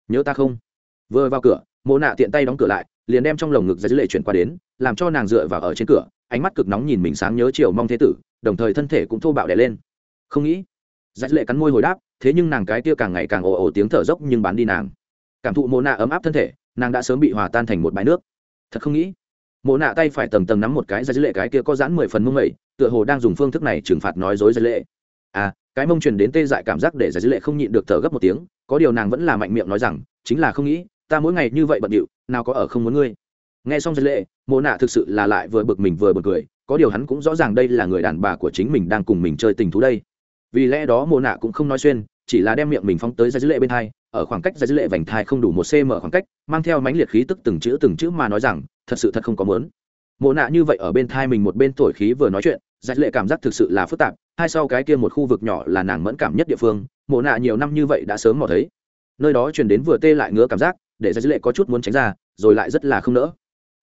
Nhớ ta không? Vừa vào cửa, mộ nạ tiện tay đóng cửa lại, liền đem trong lồng ngực ra dưới lệ chuyển qua đến, làm cho nàng dựa vào ở trên cửa, ánh mắt cực nóng nhìn mình sáng nhớ chiều mong thế tử, đồng thời thân thể cũng thô bạo đè lên. Không nghĩ dữ lệ cắn môi hồi đáp, thế nhưng nàng cái kia càng ngày càng ồ ồ tiếng thở dốc nhưng bán đi nàng. Cảm thụ mộ nạ ấm áp thân thể, nàng đã sớm bị hòa tan thành một bãi nước. Thật không nghĩ, mộ nạ tay phải tầng tầng nắm một cái ra lệ cái kia có dãn mười phần mông mẩy tựa hồ đang dùng phương thức này trừng phạt nói dối ra lệ à cái mông truyền đến tê dại cảm giác để giải dữ lệ không nhịn được thở gấp một tiếng, có điều nàng vẫn là mạnh miệng nói rằng, chính là không nghĩ, ta mỗi ngày như vậy bận điệu, nào có ở không muốn ngươi. Nghe xong giải lệ, mộ nạ thực sự là lại vừa bực mình vừa bực cười, có điều hắn cũng rõ ràng đây là người đàn bà của chính mình đang cùng mình chơi tình thú đây. Vì lẽ đó mộ nạ cũng không nói xuyên, chỉ là đem miệng mình phóng tới giải dữ lệ bên hai, ở khoảng cách giải dữ lệ vành thai không đủ một cm khoảng cách, mang theo mãnh liệt khí tức từng chữ từng chữ mà nói rằng, thật sự thật không có mớn mộ nạ như vậy ở bên thai mình một bên thổi khí vừa nói chuyện, giải lệ cảm giác thực sự là phức tạp hai sau cái kia một khu vực nhỏ là nàng mẫn cảm nhất địa phương, mộ nạ nhiều năm như vậy đã sớm mò thấy. Nơi đó truyền đến vừa tê lại ngứa cảm giác, để ra dữ lệ có chút muốn tránh ra, rồi lại rất là không nỡ.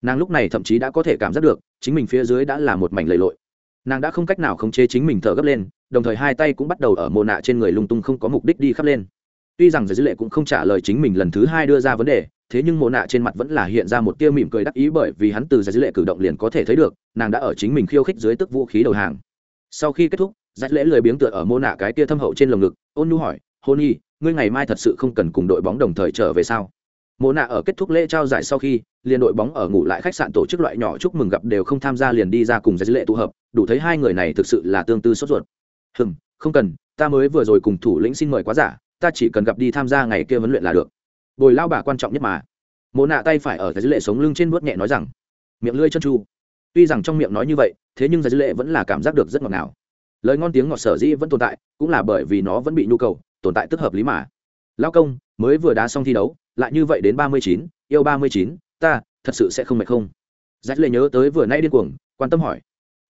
Nàng lúc này thậm chí đã có thể cảm giác được, chính mình phía dưới đã là một mảnh lầy lội. Nàng đã không cách nào khống chế chính mình thở gấp lên, đồng thời hai tay cũng bắt đầu ở mồ nạ trên người lung tung không có mục đích đi khắp lên. Tuy rằng giải lệ cũng không trả lời chính mình lần thứ hai đưa ra vấn đề, thế nhưng mồ nạ trên mặt vẫn là hiện ra một tia mỉm cười đắc ý bởi vì hắn từ giải lệ cử động liền có thể thấy được, nàng đã ở chính mình khiêu khích dưới tức vũ khí đầu hàng. Sau khi kết thúc giải lễ lười biếng tựa ở mô nạ cái tia thâm hậu trên lồng ngực, ôn nu hỏi hôn y ngươi ngày mai thật sự không cần cùng đội bóng đồng thời trở về sao? Mô nạ ở kết thúc lễ trao giải sau khi, liền đội bóng ở ngủ lại khách sạn tổ chức loại nhỏ chúc mừng gặp đều không tham gia liền đi ra cùng giải lễ tụ hợp, đủ thấy hai người này thực sự là tương tư sốt ruột. Hừm, không cần, ta mới vừa rồi cùng thủ lĩnh xin mời quá giả, ta chỉ cần gặp đi tham gia ngày kia huấn luyện là được. Bồi lao bà quan trọng nhất mà. Mồ nạ tay phải ở giải lệ sống lưng trên bước nhẹ nói rằng, miệng lưỡi chân chu tuy rằng trong miệng nói như vậy, thế nhưng giải lệ vẫn là cảm giác được rất ngọt ngào lời ngon tiếng ngọt sở dĩ vẫn tồn tại, cũng là bởi vì nó vẫn bị nhu cầu, tồn tại tức hợp lý mà. Lao công, mới vừa đá xong thi đấu, lại như vậy đến ba mươi chín, yêu ba mươi chín, ta, thật sự sẽ không mệt không? Dắt lệ nhớ tới vừa nay điên cuồng, quan tâm hỏi.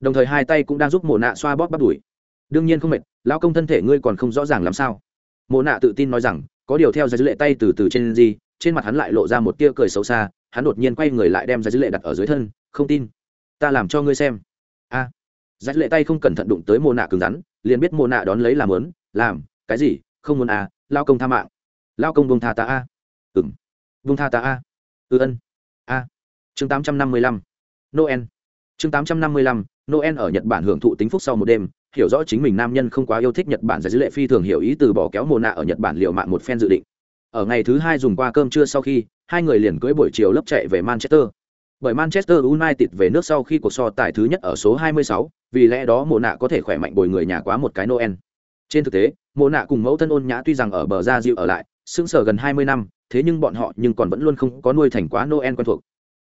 Đồng thời hai tay cũng đang giúp mồ nạ xoa bóp bắt đùi. Đương nhiên không mệt lao công thân thể ngươi còn không rõ ràng làm sao? Mồ nạ tự tin nói rằng, có điều theo giải lệ tay từ từ trên gì, trên mặt hắn lại lộ ra một tia cười xấu xa, hắn đột nhiên quay người lại đem giải lệ đặt ở dưới thân, không tin, ta làm cho ngươi xem. A rách lệ tay không cẩn thận đụng tới mồ nạ cứng rắn, liền biết mồ nạ đón lấy làm lớn làm, cái gì, không muốn à lao công tha mạng. Lao công vùng tha ta a. Ừng vùng tha ta a. Ư ân. A. Chương tám trăm năm mươi lăm. Noel. Chương tám trăm năm mươi lăm, noel ở nhật bản hưởng thụ tính phúc sau một đêm, hiểu rõ chính mình nam nhân không quá yêu thích nhật bản giải dữ lệ phi thường hiểu ý từ bỏ kéo mồ nạ ở nhật bản liệu mạng một phen dự định. Ở ngày thứ hai dùng qua cơm trưa sau khi, hai người liền cưới buổi chiều lớp chạy về manchester bởi Manchester United về nước sau khi cuộc so tài thứ nhất ở số 26, vì lẽ đó mộ nạ có thể khỏe mạnh bồi người nhà quá một cái noel. Trên thực tế mộ nạ cùng mẫu thân ôn nhã tuy rằng ở bờ gia dịu ở lại sững sờ gần hai mươi năm thế nhưng bọn họ nhưng còn vẫn luôn không có nuôi thành quá noel quen thuộc.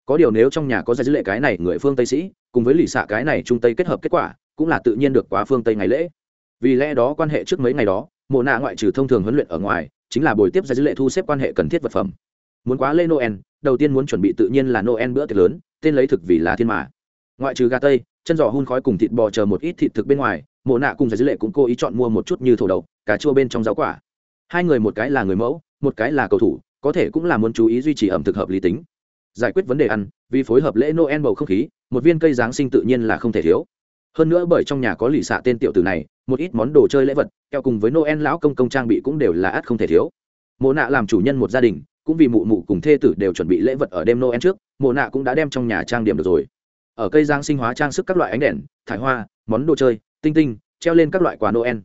Có điều nếu trong nhà có gia dữ lệ cái này người phương tây sĩ cùng với lì xạ cái này trung tây kết hợp kết quả cũng là tự nhiên được quá phương tây ngày lễ. Vì lẽ đó quan hệ trước mấy ngày đó mộ nạ ngoại trừ thông thường huấn luyện ở ngoài chính là buổi tiếp gia dữ lệ thu xếp quan hệ cần thiết vật phẩm muốn quá lễ noel, đầu tiên muốn chuẩn bị tự nhiên là noel bữa tiệc lớn, tên lấy thực vì là thiên mã ngoại trừ gà tây, chân giò hun khói cùng thịt bò chờ một ít thịt thực bên ngoài, mộ nạ cùng giải dữ lệ cũng cố ý chọn mua một chút như thổ đậu, cà chua bên trong rau quả. Hai người một cái là người mẫu, một cái là cầu thủ, có thể cũng là muốn chú ý duy trì ẩm thực hợp lý tính. Giải quyết vấn đề ăn, vì phối hợp lễ noel bầu không khí, một viên cây giáng sinh tự nhiên là không thể thiếu. Hơn nữa bởi trong nhà có lì xạ tên tiểu tử này, một ít món đồ chơi lễ vật keo cùng với noel lão công công trang bị cũng đều là ắt không thể thiếu. Mộ nạ làm chủ nhân một gia đình cũng vì mụ mụ cùng thê tử đều chuẩn bị lễ vật ở đêm noel trước, mộ nạ cũng đã đem trong nhà trang điểm được rồi. Ở cây giang sinh hóa trang sức các loại ánh đèn, thải hoa, món đồ chơi, tinh tinh, treo lên các loại quà noel.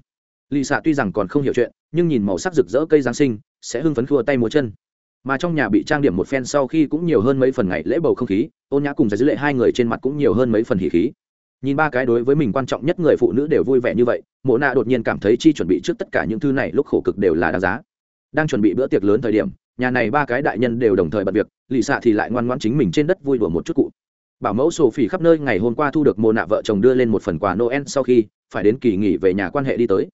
Lì xạ tuy rằng còn không hiểu chuyện, nhưng nhìn màu sắc rực rỡ cây giáng sinh, sẽ hưng phấn khua tay múa chân. Mà trong nhà bị trang điểm một phen sau khi cũng nhiều hơn mấy phần ngày lễ bầu không khí, ôn nhã cùng giải dữ lệ hai người trên mặt cũng nhiều hơn mấy phần hỉ khí. Nhìn ba cái đối với mình quan trọng nhất người phụ nữ đều vui vẻ như vậy, mộ nạ đột nhiên cảm thấy chi chuẩn bị trước tất cả những thứ này lúc khổ cực đều là đáng giá. Đang chuẩn bị bữa tiệc lớn thời điểm nhà này ba cái đại nhân đều đồng thời bật việc, lì xạ thì lại ngoan ngoãn chính mình trên đất vui đùa một chút cụ. Bảo mẫu sổ phỉ khắp nơi ngày hôm qua thu được mồ nạ vợ chồng đưa lên một phần quà noel sau khi phải đến kỳ nghỉ về nhà quan hệ đi tới.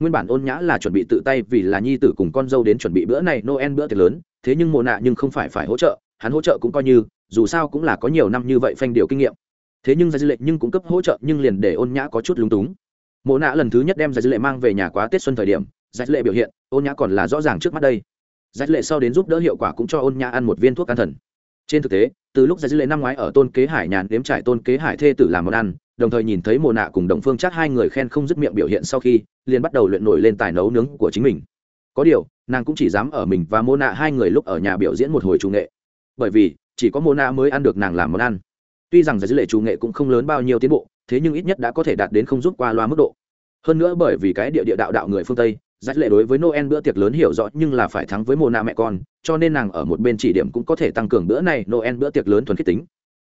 Nguyên bản ôn nhã là chuẩn bị tự tay vì là nhi tử cùng con dâu đến chuẩn bị bữa này noel bữa tiệc lớn, thế nhưng mồ nạ nhưng không phải phải hỗ trợ, hắn hỗ trợ cũng coi như, dù sao cũng là có nhiều năm như vậy phanh điều kinh nghiệm. Thế nhưng ra dư lệ nhưng cũng cấp hỗ trợ nhưng liền để ôn nhã có chút lúng túng. Mộ nạ lần thứ nhất đem ra dư lệ mang về nhà quá tết xuân thời điểm giải lệ biểu hiện, ôn nhã còn là rõ ràng trước mắt đây giải lệ sau đến giúp đỡ hiệu quả cũng cho ôn nhã ăn một viên thuốc an thần. Trên thực tế, từ lúc giải lệ năm ngoái ở tôn kế hải nhàn nếm trải tôn kế hải thê tử làm món ăn, đồng thời nhìn thấy mồ nạ cùng đồng phương chắc hai người khen không dứt miệng biểu hiện sau khi, liền bắt đầu luyện nổi lên tài nấu nướng của chính mình. Có điều, nàng cũng chỉ dám ở mình và mô nạ hai người lúc ở nhà biểu diễn một hồi chủ nghệ. Bởi vì, chỉ có mô nạ mới ăn được nàng làm món ăn. Tuy rằng giải dữ lệ chủ nghệ cũng không lớn bao nhiêu tiến bộ, thế nhưng ít nhất đã có thể đạt đến không rút qua loa mức độ. Hơn nữa bởi vì cái địa địa đạo đạo người phương tây giải lệ đối với noel bữa tiệc lớn hiểu rõ nhưng là phải thắng với mồ nạ mẹ con, cho nên nàng ở một bên chỉ điểm cũng có thể tăng cường bữa này noel bữa tiệc lớn thuần khiết tính.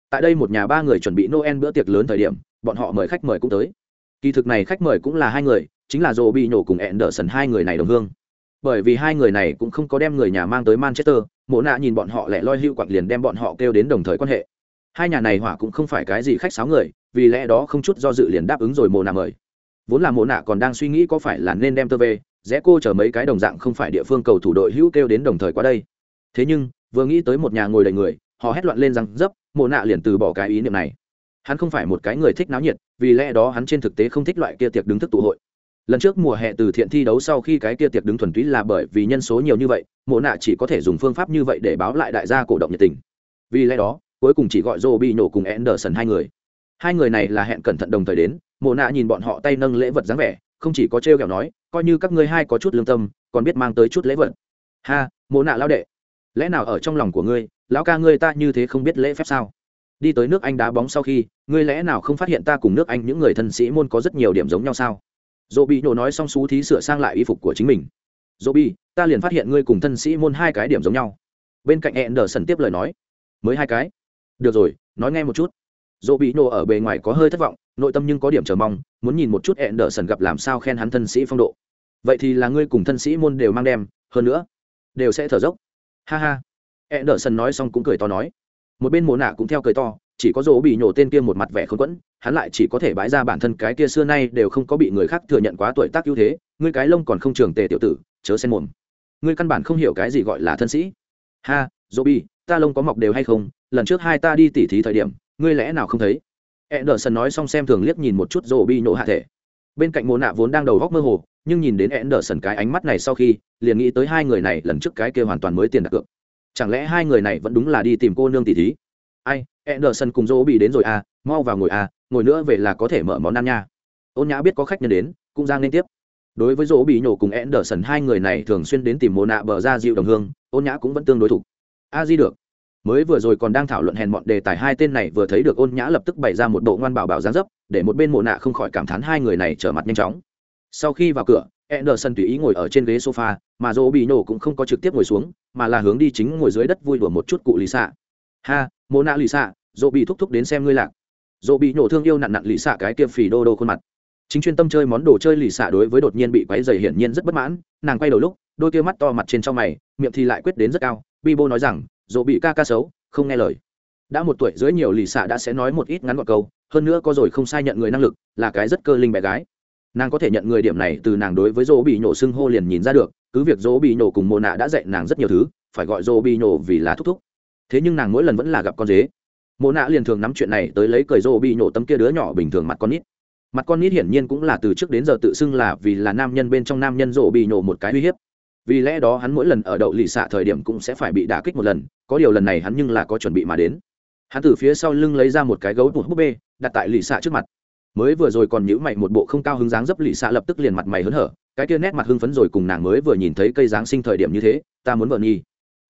Tại đây một nhà ba người chuẩn bị noel bữa tiệc lớn thời điểm, bọn họ mời khách mời cũng tới. Kỳ thực này khách mời cũng là hai người, chính là dồ bị nhổ cùng ẹn đỡ sần hai người này đồng hương. Bởi vì hai người này cũng không có đem người nhà mang tới manchester mộ nạ nhìn bọn họ lẻ loi hưu quặng liền đem bọn họ kêu đến đồng thời quan hệ. Hai nhà này hỏa cũng không phải cái gì khách sáo người, vì lẽ đó không chút do dự liền đáp ứng rồi mộ nạ mời. Vốn là mộ nạ còn đang suy nghĩ có phải là nên đem tơ về rẽ cô chở mấy cái đồng dạng không phải địa phương cầu thủ đội hữu kêu đến đồng thời qua đây. Thế nhưng, vừa nghĩ tới một nhà ngồi đầy người, họ hét loạn lên rằng dấp mộ nạ liền từ bỏ cái ý niệm này. Hắn không phải một cái người thích náo nhiệt, vì lẽ đó hắn trên thực tế không thích loại kia tiệc đứng thức tụ hội. Lần trước mùa hè từ thiện thi đấu sau khi cái kia tiệc đứng thuần túy là bởi vì nhân số nhiều như vậy, mộ nạ chỉ có thể dùng phương pháp như vậy để báo lại đại gia cổ động nhiệt tình. Vì lẽ đó, cuối cùng chỉ gọi rô bị nổ cùng anderson hai người. Hai người này là hẹn cẩn thận đồng thời đến, mộ nạ nhìn bọn họ tay nâng lễ vật dáng vẻ không chỉ có trêu ghẹo nói, coi như các ngươi hai có chút lương tâm, còn biết mang tới chút lễ vật. Ha, mộ nạ lao đệ, lẽ nào ở trong lòng của ngươi, lão ca ngươi ta như thế không biết lễ phép sao? Đi tới nước anh đá bóng sau khi, ngươi lẽ nào không phát hiện ta cùng nước anh những người thân sĩ môn có rất nhiều điểm giống nhau sao? Dỗ bị nổ nói xong xú thí sửa sang lại y phục của chính mình. Dỗ bị ta liền phát hiện ngươi cùng thân sĩ môn hai cái điểm giống nhau. Bên cạnh Ender đờ sần tiếp lời nói. Mới hai cái. Được rồi, nói nghe một chút dỗ bị nổ ở bề ngoài có hơi thất vọng, nội tâm nhưng có điểm chờ mong, muốn nhìn một chút hẹn đỡ sần gặp làm sao khen hắn thân sĩ phong độ. Vậy thì là ngươi cùng thân sĩ môn đều mang đem, hơn nữa, đều sẽ thở dốc. Ha ha. Hẹn đỡ sần nói xong cũng cười to nói. Một bên mồ nạ cũng theo cười to, chỉ có dỗ bị nhổ tên kia một mặt vẻ không quẫn, hắn lại chỉ có thể bãi ra bản thân cái kia xưa nay đều không có bị người khác thừa nhận quá tuổi tác ưu thế, ngươi cái lông còn không trường tề tiểu tử, chớ xen mồm. Ngươi căn bản không hiểu cái gì gọi là thân sĩ. Ha, dỗ bị, ta lông có mọc đều hay không, lần trước hai ta đi tỉ thí thời điểm ngươi lẽ nào không thấy? Anderson nói xong xem thường liếc nhìn một chút dỗ bị nổ hạ thể. Bên cạnh mồ nạ vốn đang đầu góc mơ hồ, nhưng nhìn đến Anderson cái ánh mắt này sau khi, liền nghĩ tới hai người này lần trước cái kia hoàn toàn mới tiền đặt cược. Chẳng lẽ hai người này vẫn đúng là đi tìm cô nương tỷ thí? Ai, Anderson cùng dỗ bị đến rồi à mau vào ngồi à ngồi nữa về là có thể mở món ăn nha. Ôn nhã biết có khách nhân đến, cũng giang nên tiếp. Đối với dỗ bị nhổ cùng Anderson, hai người này thường xuyên đến tìm mồ nạ bờ ra dịu đồng hương, ôn nhã cũng vẫn tương đối thủ a di được mới vừa rồi còn đang thảo luận hèn mọn đề tài hai tên này vừa thấy được ôn nhã lập tức bày ra một bộ ngoan bảo bảo gián dấp để một bên mộ nạ không khỏi cảm thán hai người này trở mặt nhanh chóng sau khi vào cửa Anderson tùy ý ngồi ở trên ghế sofa, mà Dỗ Bị Nổ cũng không có trực tiếp ngồi xuống, mà là hướng đi chính ngồi dưới đất vui đùa một chút cụ Lisa. "Ha, Mona Lisa, Dỗ bị thúc thúc đến xem ngươi lạc." dỗ bị nổ thương yêu nặn nặn Lisa cái kia phì đô đô khuôn mặt chính chuyên tâm chơi món đồ chơi Lisa đối với đột nhiên bị quấy rầy hiển nhiên rất bất mãn nàng quay đầu lúc đôi kia mắt to mặt trên trong mày miệng thì lại quyết đến rất cao bi nói rằng dỗ bị ca ca xấu, không nghe lời. Đã một tuổi dưới nhiều lì xạ đã sẽ nói một ít ngắn gọn câu, hơn nữa có rồi không sai nhận người năng lực, là cái rất cơ linh bé gái. Nàng có thể nhận người điểm này từ nàng đối với dỗ bị nhổ xưng hô liền nhìn ra được, cứ việc dỗ bị nhổ cùng mồ nạ đã dạy nàng rất nhiều thứ, phải gọi dỗ bị nhổ vì là thúc thúc. Thế nhưng nàng mỗi lần vẫn là gặp con dế. Mồ nạ liền thường nắm chuyện này tới lấy cười dỗ bị nhổ tấm kia đứa nhỏ bình thường mặt con nít. Mặt con nít hiển nhiên cũng là từ trước đến giờ tự xưng là vì là nam nhân bên trong nam nhân dỗ bị nhổ một cái uy hiếp vì lẽ đó hắn mỗi lần ở đậu lì xạ thời điểm cũng sẽ phải bị đả kích một lần, có điều lần này hắn nhưng là có chuẩn bị mà đến. Hắn từ phía sau lưng lấy ra một cái gấu bụt búp bê, đặt tại lì xạ trước mặt. Mới vừa rồi còn nhữ mày một bộ không cao hứng dáng dấp lì xạ lập tức liền mặt mày hớn hở, cái kia nét mặt hưng phấn rồi cùng nàng mới vừa nhìn thấy cây giáng sinh thời điểm như thế, ta muốn vợ nhi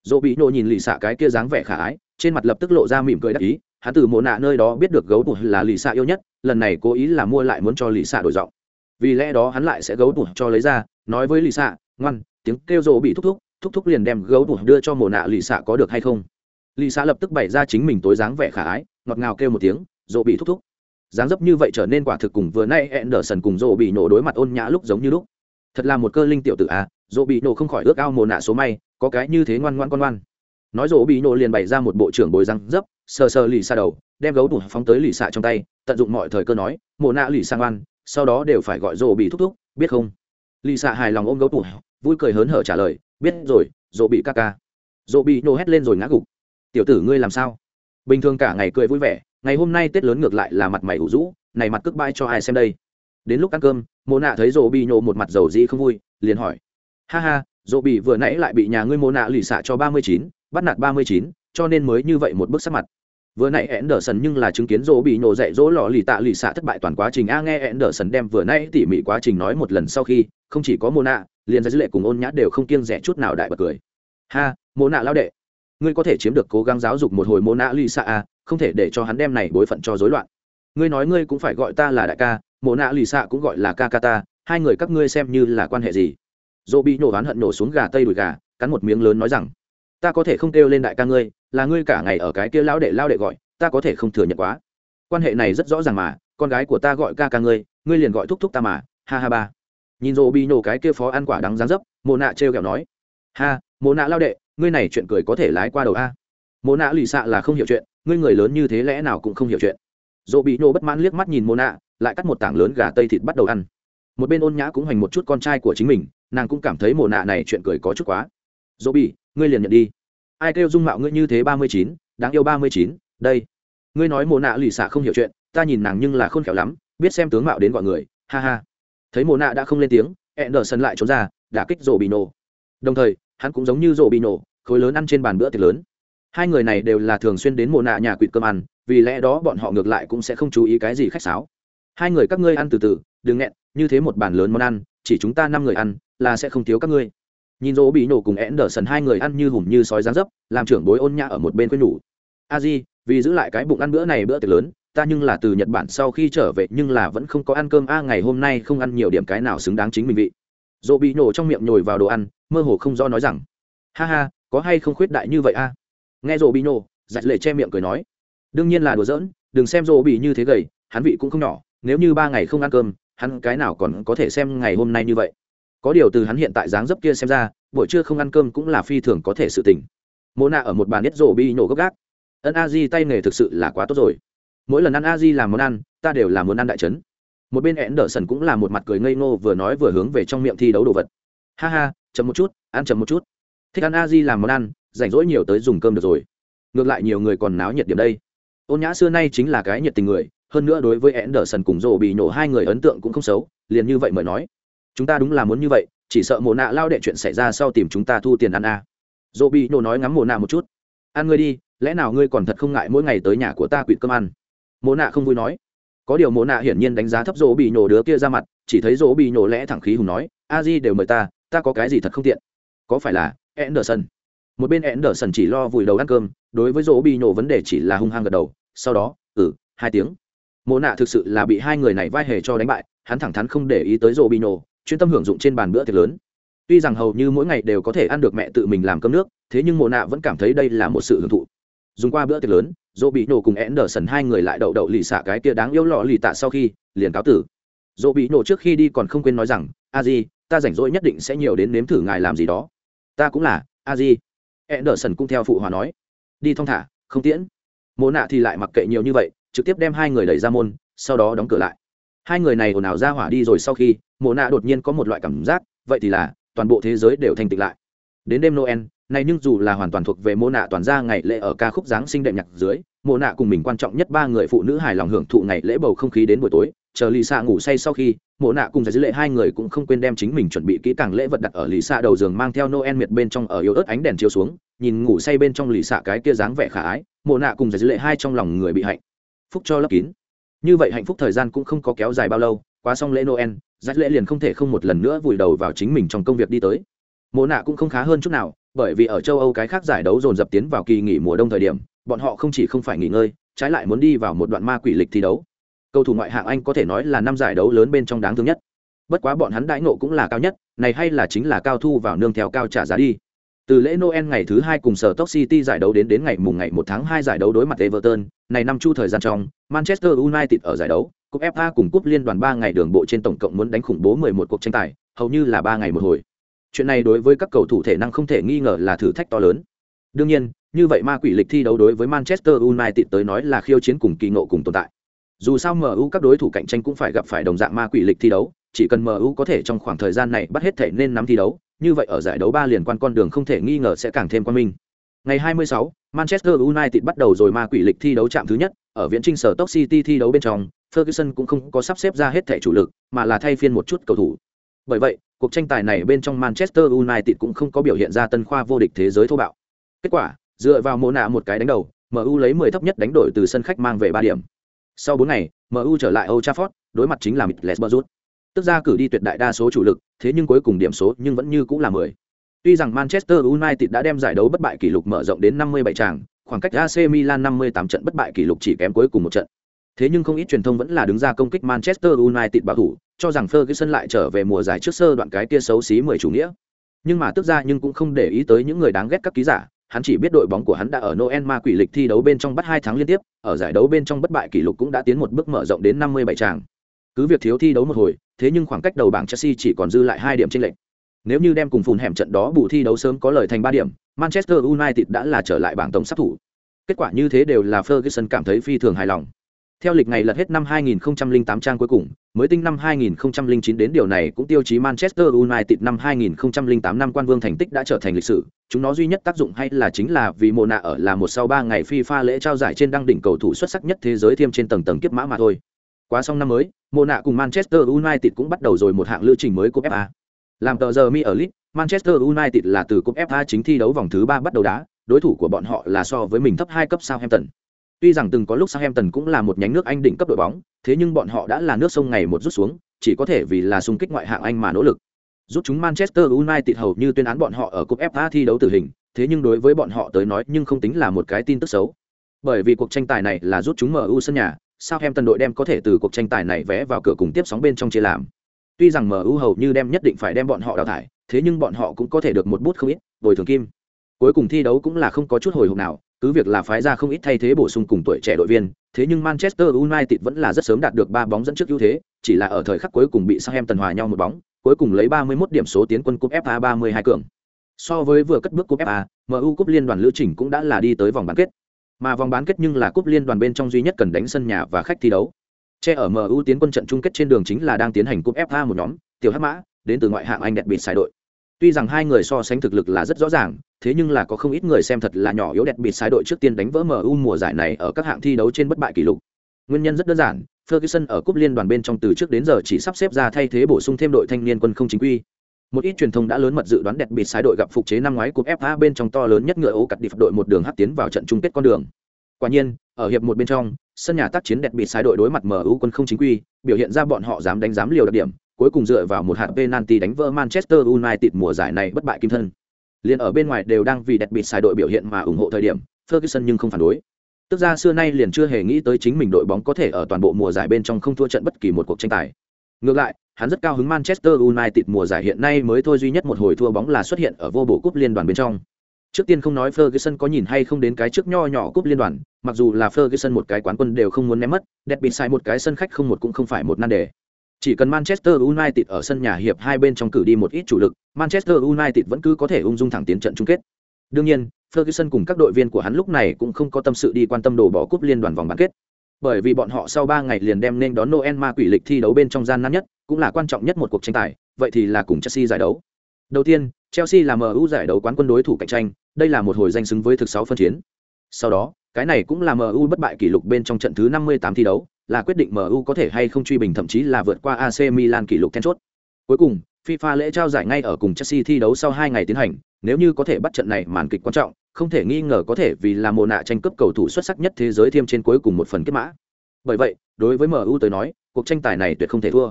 dỗ bị nộ nhìn lì xạ cái kia dáng vẻ khả ái, trên mặt lập tức lộ ra mỉm cười đắc ý, hắn từ mộ nạ nơi đó biết được gấu bụt là lì xạ yêu nhất, lần này cố ý là mua lại muốn cho lì xạ đổi giọng. Vì lẽ đó hắn lại sẽ gấu bụt cho lấy ra, nói với lì xạ, ngoan tiếng kêu rộ bị thúc thúc thúc thúc liền đem gấu đủ đưa cho mồ nạ lì xạ có được hay không. Lì xạ lập tức bày ra chính mình tối dáng vẻ khả ái, ngọt ngào kêu một tiếng rộ bị thúc thúc. Dáng dấp như vậy trở nên quả thực cùng vừa nay ẹn đờ sần cùng rộ bị nổ đối mặt ôn nhã lúc giống như lúc. Thật là một cơ linh tiểu tử à rộ bị nổ không khỏi ước ao mồ nạ số may, có cái như thế ngoan ngoan con ngoan. Nói rộ bị nổ liền bày ra một bộ trưởng bồi răng dấp, sờ sờ lì xa đầu, đem gấu đủ phóng tới lì xạ trong tay, tận dụng mọi thời cơ nói mồ nạ lì sang ngoan, sau đó đều phải gọi rộ bị thúc thúc, biết không? Lì xạ hài lòng ôm gấu tủ, vui cười hớn hở trả lời biết rồi dỗ bị ca ca. Dỗ bị nổ hét lên rồi ngã gục. Tiểu tử ngươi làm sao? Bình thường cả ngày cười vui vẻ ngày hôm nay tết lớn ngược lại là mặt mày ủ rũ này mặt cước bay cho ai xem đây? Đến lúc ăn cơm mô nạ thấy dỗ bị nhổ một mặt dầu dĩ không vui liền hỏi ha ha dỗ bị vừa nãy lại bị nhà ngươi mô nạ lì xạ cho ba mươi chín bắt nạt ba mươi chín cho nên mới như vậy một bức sắc mặt vừa nãy Anderson sần nhưng là chứng kiến rỗ bị nổ dạy dỗ lọ lì tạ lì xạ thất bại toàn quá trình. A, nghe Anderson sần đem vừa nãy tỉ mỉ quá trình nói một lần sau khi, không chỉ có mô nạ liền ra dữ lệ cùng ôn nhã đều không kiêng rẻ chút nào đại bật cười. Ha mô nạ lao đệ, ngươi có thể chiếm được cố gắng giáo dục một hồi mô nạ lì xạ a không thể để cho hắn đem này bối phận cho rối loạn. Ngươi nói ngươi cũng phải gọi ta là đại ca mộ nạ lì xạ cũng gọi là ca ca ta, hai người các ngươi xem như là quan hệ gì? Dỗ bị nổ oán hận nổ xuống gà tây đùi gà, cắn một miếng lớn nói rằng ta có thể không kêu lên đại ca ngươi, là ngươi cả ngày ở cái kia lão đệ lao đệ gọi, ta có thể không thừa nhận quá. Quan hệ này rất rõ ràng mà, con gái của ta gọi ca ca ngươi ngươi liền gọi thúc thúc ta mà, ha ha ba. Nhìn rộ bị nổ cái kia phó ăn quả đắng dáng dấp, mộ nạ trêu ghẹo nói, ha, mộ nạ lao đệ, ngươi này chuyện cười có thể lái qua đầu a. Mộ nạ lì xạ là không hiểu chuyện, ngươi người lớn như thế lẽ nào cũng không hiểu chuyện. Dỗ bị nổ bất mãn liếc mắt nhìn mồ nạ, lại cắt một tảng lớn gà tây thịt bắt đầu ăn. Một bên ôn nhã cũng hành một chút con trai của chính mình, nàng cũng cảm thấy mồ nạ này chuyện cười có chút quá. Dỗ bị ngươi liền nhận đi. Ai kêu dung mạo ngươi như thế ba mươi chín, đáng yêu ba mươi chín, đây. Ngươi nói mồ nạ lì xạ không hiểu chuyện, ta nhìn nàng nhưng là khôn khéo lắm, biết xem tướng mạo đến gọi người, ha ha. Thấy mồ nạ đã không lên tiếng ẹn đờ sân lại trốn ra, đả kích rổ bị nổ đồng thời, hắn cũng giống như rổ bị nổ khối lớn ăn trên bàn bữa tiệc lớn. Hai người này đều là thường xuyên đến mồ nạ nhà quỵt cơm ăn, vì lẽ đó bọn họ ngược lại cũng sẽ không chú ý cái gì khách sáo. Hai người các ngươi ăn từ từ, đừng nghẹn, như thế một bàn lớn món ăn, chỉ chúng ta năm người ăn, là sẽ không thiếu các ngươi nhìn dỗ bị nổ cùng én đờ sần hai người ăn như hùm như sói rán dấp, làm trưởng bối ôn nhã ở một bên quên nhủ. A di, vì giữ lại cái bụng ăn bữa này bữa tiệc lớn, ta nhưng là từ nhật bản sau khi trở về nhưng là vẫn không có ăn cơm. A, ngày hôm nay không ăn nhiều điểm cái nào xứng đáng chính mình vị. Dỗ bị nổ trong miệng nhồi vào đồ ăn, mơ hồ không do nói rằng, ha ha, có hay không khuyết đại như vậy a? Nghe dỗ bị nổ giặt lệ che miệng cười nói, đương nhiên là đùa giỡn, đừng xem dỗ bị như thế gầy, hắn vị cũng không nhỏ, nếu như ba ngày không ăn cơm, hắn cái nào còn có thể xem ngày hôm nay như vậy? Có điều từ hắn hiện tại dáng dấp kia xem ra, buổi trưa không ăn cơm cũng là phi thường có thể sự tỉnh mô nạ ở một bàn nhất rổ bi nổ gốc gác. Ân a di tay nghề thực sự là quá tốt rồi. Mỗi lần ăn a di làm món ăn, ta đều là muốn ăn đại trấn. Một bên hẹn đỡ sần cũng là một mặt cười ngây ngô vừa nói vừa hướng về trong miệng thi đấu đồ vật. Ha ha, chậm một chút, ăn chậm một chút. Thích ăn a di làm món ăn, rảnh rỗi nhiều tới dùng cơm được rồi. Ngược lại nhiều người còn náo nhiệt điểm đây. Ôn nhã xưa nay chính là cái nhiệt tình người, hơn nữa đối với Anderson cùng rổ bị nổ hai người ấn tượng cũng không xấu, liền như vậy mời nói chúng ta đúng là muốn như vậy, chỉ sợ mồ nạ lao đệ chuyện xảy ra sau tìm chúng ta thu tiền ăn à. dỗ bị nổ nói ngắm mồ nạ một chút. Ăn ngươi đi, lẽ nào ngươi còn thật không ngại mỗi ngày tới nhà của ta quỵt cơm ăn? Mồ nạ không vui nói. Có điều mồ nạ hiển nhiên đánh giá thấp dỗ bị nổ đứa kia ra mặt, chỉ thấy dỗ bị nổ lẽ thẳng khí hùng nói, a di đều mời ta ta có cái gì thật không tiện? Có phải là Anderson? Một bên Anderson chỉ lo vùi đầu ăn cơm, đối với rỗ bị nổ vấn đề chỉ là hung hăng gật đầu, sau đó ừ hai tiếng. Mồ nạ thực sự là bị hai người này vai hề cho đánh bại, hắn thẳng thắn không để ý tới rỗ bị nổ chuyên tâm hưởng dụng trên bàn bữa tiệc lớn. Tuy rằng hầu như mỗi ngày đều có thể ăn được mẹ tự mình làm cơm nước, thế nhưng mộ nạ vẫn cảm thấy đây là một sự hưởng thụ. Dùng qua bữa tiệc lớn, dỗ bị nổ cùng én đờ sần hai người lại đậu đậu lì xả cái kia đáng yêu lọ lì tạ sau khi, liền cáo tử. Dỗ bị nổ trước khi đi còn không quên nói rằng, a di, ta rảnh rỗi nhất định sẽ nhiều đến nếm thử ngài làm gì đó. Ta cũng là, a di. Én đờ sần cũng theo phụ hòa nói. Đi thong thả, không tiễn. Mộ nạ thì lại mặc kệ nhiều như vậy, trực tiếp đem hai người đẩy ra môn, sau đó đóng cửa lại hai người này ồn ào ra hỏa đi rồi sau khi, mộ nạ đột nhiên có một loại cảm giác, vậy thì là, toàn bộ thế giới đều thành tịch lại. Đến đêm noel, này nhưng dù là hoàn toàn thuộc về mộ nạ toàn gia ngày lễ ở ca khúc giáng sinh đệm nhạc dưới, mộ nạ cùng mình quan trọng nhất ba người phụ nữ hài lòng hưởng thụ ngày lễ bầu không khí đến buổi tối. Chờ lì xạ ngủ say sau khi, mộ nạ cùng giải dữ lệ hai người cũng không quên đem chính mình chuẩn bị kỹ càng lễ vật đặt ở lì xạ đầu giường mang theo noel miệt bên trong ở yếu ớt ánh đèn chiếu xuống, nhìn ngủ say bên trong lì xạ cái kia dáng vẻ khả ái. Mộ nạ cùng giải dữ lệ hai trong lòng người bị hạnh. Phúc cho lấp kín như vậy hạnh phúc thời gian cũng không có kéo dài bao lâu qua xong lễ noel rách lễ liền không thể không một lần nữa vùi đầu vào chính mình trong công việc đi tới. Mộ nạ cũng không khá hơn chút nào, bởi vì ở châu âu cái khác giải đấu dồn dập tiến vào kỳ nghỉ mùa đông thời điểm, bọn họ không chỉ không phải nghỉ ngơi, trái lại muốn đi vào một đoạn ma quỷ lịch thi đấu. Cầu thủ ngoại hạng anh có thể nói là năm giải đấu lớn bên trong đáng thương nhất. Bất quá bọn hắn đãi ngộ cũng là cao nhất, này hay là chính là cao thu vào nương theo cao trả giá đi từ lễ noel ngày thứ hai cùng sở top city giải đấu đến đến ngày mùng ngày một tháng hai giải đấu đối mặt everton, này năm chu thời gian trong, manchester united ở giải đấu, cúp fa cùng cúp liên đoàn ba ngày đường bộ trên tổng cộng muốn đánh khủng bố 11 cuộc tranh tài, hầu như là ba ngày một hồi. Chuyện này đối với các cầu thủ thể năng không thể nghi ngờ là thử thách to lớn. Đương nhiên, như vậy ma quỷ lịch thi đấu đối với manchester united tới nói là khiêu chiến cùng kỳ ngộ cùng tồn tại. Dù sao mu các đối thủ cạnh tranh cũng phải gặp phải đồng dạng ma quỷ lịch thi đấu chỉ cần mu có thể trong khoảng thời gian này bắt hết thể nên nắm thi đấu như vậy ở giải đấu ba liền quan con đường không thể nghi ngờ sẽ càng thêm quan minh. Ngày 26, manchester united bắt đầu rồi ma quỷ lịch thi đấu chạm thứ nhất ở viễn trinh sở Stoke city thi đấu bên trong ferguson cũng không có sắp xếp ra hết thể chủ lực mà là thay phiên một chút cầu thủ. Bởi vậy cuộc tranh tài này bên trong manchester united cũng không có biểu hiện ra tân khoa vô địch thế giới thô bạo. Kết quả dựa vào mô nạ một cái đánh đầu mu lấy 10 thấp nhất đánh đổi từ sân khách mang về ba điểm. Sau bốn ngày mu trở lại old trafford đối mặt chính là middlesbrough tức ra cử đi tuyệt đại đa số chủ lực thế nhưng cuối cùng điểm số nhưng vẫn như cũng là 10. tuy rằng manchester united đã đem giải đấu bất bại kỷ lục mở rộng đến 57 tràng khoảng cách ac milan 58 trận bất bại kỷ lục chỉ kém cuối cùng một trận thế nhưng không ít truyền thông vẫn là đứng ra công kích manchester united bảo thủ cho rằng ferguson lại trở về mùa giải trước sơ đoạn cái kia xấu xí mười chủ nghĩa nhưng mà tức ra nhưng cũng không để ý tới những người đáng ghét các ký giả hắn chỉ biết đội bóng của hắn đã ở Noel ma quỷ lịch thi đấu bên trong bắt hai tháng liên tiếp, ở giải đấu bên trong bất bại kỷ lục cũng đã tiến một bước mở rộng đến 57 tràng. Cứ việc thiếu thi đấu một hồi, thế nhưng khoảng cách đầu bảng Chelsea chỉ còn dư lại hai điểm chênh lệch. Nếu như đem cùng phùn hẻm trận đó bù thi đấu sớm có lời thành ba điểm, Manchester United đã là trở lại bảng tổng sắp thủ. Kết quả như thế đều là Ferguson cảm thấy phi thường hài lòng. Theo lịch ngày lật hết năm 2008 trang cuối cùng, mới tinh năm 2009 đến điều này cũng tiêu chí Manchester United năm 2008 năm quan vương thành tích đã trở thành lịch sử. Chúng nó duy nhất tác dụng hay là chính là vì mùa nạ ở là một sau ba ngày FIFA lễ trao giải trên đăng đỉnh cầu thủ xuất sắc nhất thế giới thêm trên tầng tầng kiếp mã mà thôi. Quá xong năm mới, mùa nạ cùng Manchester United cũng bắt đầu rồi một hạng lưu trình mới của FA. Làm tờ giờ mi ở League, Manchester United là từ cúp FA chính thi đấu vòng thứ ba bắt đầu đá, đối thủ của bọn họ là so với mình thấp hai cấp Southampton. Tuy rằng từng có lúc Southampton cũng là một nhánh nước Anh đỉnh cấp đội bóng, thế nhưng bọn họ đã là nước sông ngày một rút xuống, chỉ có thể vì là xung kích ngoại hạng Anh mà nỗ lực. Rút chúng Manchester United hầu như tuyên án bọn họ ở cúp FA thi đấu tử hình, thế nhưng đối với bọn họ tới nói nhưng không tính là một cái tin tức xấu. Bởi vì cuộc tranh tài này là rút chúng MU sân nhà, Southampton đội đem có thể từ cuộc tranh tài này vé vào cửa cùng tiếp sóng bên trong chia làm. Tuy rằng MU hầu như đem nhất định phải đem bọn họ đào thải, thế nhưng bọn họ cũng có thể được một bút không ít, bồi thường kim. Cuối cùng thi đấu cũng là không có chút hồi hộp nào, cứ việc là phái ra không ít thay thế bổ sung cùng tuổi trẻ đội viên, thế nhưng Manchester United vẫn là rất sớm đạt được ba bóng dẫn trước ưu thế, chỉ là ở thời khắc cuối cùng bị Southampton hòa nhau một bóng, cuối cùng lấy 31 điểm số tiến quân cúp FA 32 cường. So với vừa cất bước cúp FA, MU cúp liên đoàn lữ trình cũng đã là đi tới vòng bán kết. Mà vòng bán kết nhưng là cúp liên đoàn bên trong duy nhất cần đánh sân nhà và khách thi đấu. Che ở MU tiến quân trận chung kết trên đường chính là đang tiến hành cúp FA một nhóm, tiểu hắc mã, đến từ ngoại hạng Anh đẹp bị sai đội. Tuy rằng hai người so sánh thực lực là rất rõ ràng, thế nhưng là có không ít người xem thật là nhỏ yếu đẹp bịt sai đội trước tiên đánh vỡ MU mùa giải này ở các hạng thi đấu trên bất bại kỷ lục. Nguyên nhân rất đơn giản, Ferguson ở cúp liên đoàn bên trong từ trước đến giờ chỉ sắp xếp ra thay thế bổ sung thêm đội thanh niên quân không chính quy. Một ít truyền thông đã lớn mật dự đoán đẹp bị sai đội gặp phục chế năm ngoái cúp FA bên trong to lớn nhất ngựa ố cặt đi đội một đường hất tiến vào trận chung kết con đường. Quả nhiên, ở hiệp một bên trong, sân nhà tác chiến đẹp bị sai đội đối mặt MU quân không chính quy, biểu hiện ra bọn họ dám đánh dám liều đặc điểm, cuối cùng dựa vào một hạt penalty đánh vỡ Manchester United mùa giải này bất bại kim thân. Liên ở bên ngoài đều đang vì đẹp bị sai đội biểu hiện mà ủng hộ thời điểm, Ferguson nhưng không phản đối. Tức ra xưa nay liền chưa hề nghĩ tới chính mình đội bóng có thể ở toàn bộ mùa giải bên trong không thua trận bất kỳ một cuộc tranh tài. Ngược lại, hắn rất cao hứng Manchester United mùa giải hiện nay mới thôi duy nhất một hồi thua bóng là xuất hiện ở vô bộ cúp liên đoàn bên trong. Trước tiên không nói Ferguson có nhìn hay không đến cái trước nho nhỏ cúp liên đoàn, mặc dù là Ferguson một cái quán quân đều không muốn ném mất, đẹp bị sai một cái sân khách không một cũng không phải một nan đề. Chỉ cần Manchester United ở sân nhà hiệp hai bên trong cử đi một ít chủ lực, Manchester United vẫn cứ có thể ung dung thẳng tiến trận chung kết. Đương nhiên, Ferguson cùng các đội viên của hắn lúc này cũng không có tâm sự đi quan tâm đổ bỏ cúp liên đoàn vòng bán kết. Bởi vì bọn họ sau 3 ngày liền đem nên đón Noel ma quỷ lịch thi đấu bên trong gian nan nhất, cũng là quan trọng nhất một cuộc tranh tài, vậy thì là cùng Chelsea giải đấu. Đầu tiên, Chelsea là MU giải đấu quán quân đối thủ cạnh tranh, đây là một hồi danh xứng với thực 6 phân chiến. Sau đó, cái này cũng là MU bất bại kỷ lục bên trong trận thứ 58 thi đấu, là quyết định MU có thể hay không truy bình thậm chí là vượt qua AC Milan kỷ lục then chốt. Cuối cùng, FIFA lễ trao giải ngay ở cùng Chelsea thi đấu sau 2 ngày tiến hành, nếu như có thể bắt trận này màn kịch quan trọng, không thể nghi ngờ có thể vì là mùa nạ tranh cướp cầu thủ xuất sắc nhất thế giới thêm trên cuối cùng một phần kết mã. Bởi vậy, đối với MU tới nói, cuộc tranh tài này tuyệt không thể thua.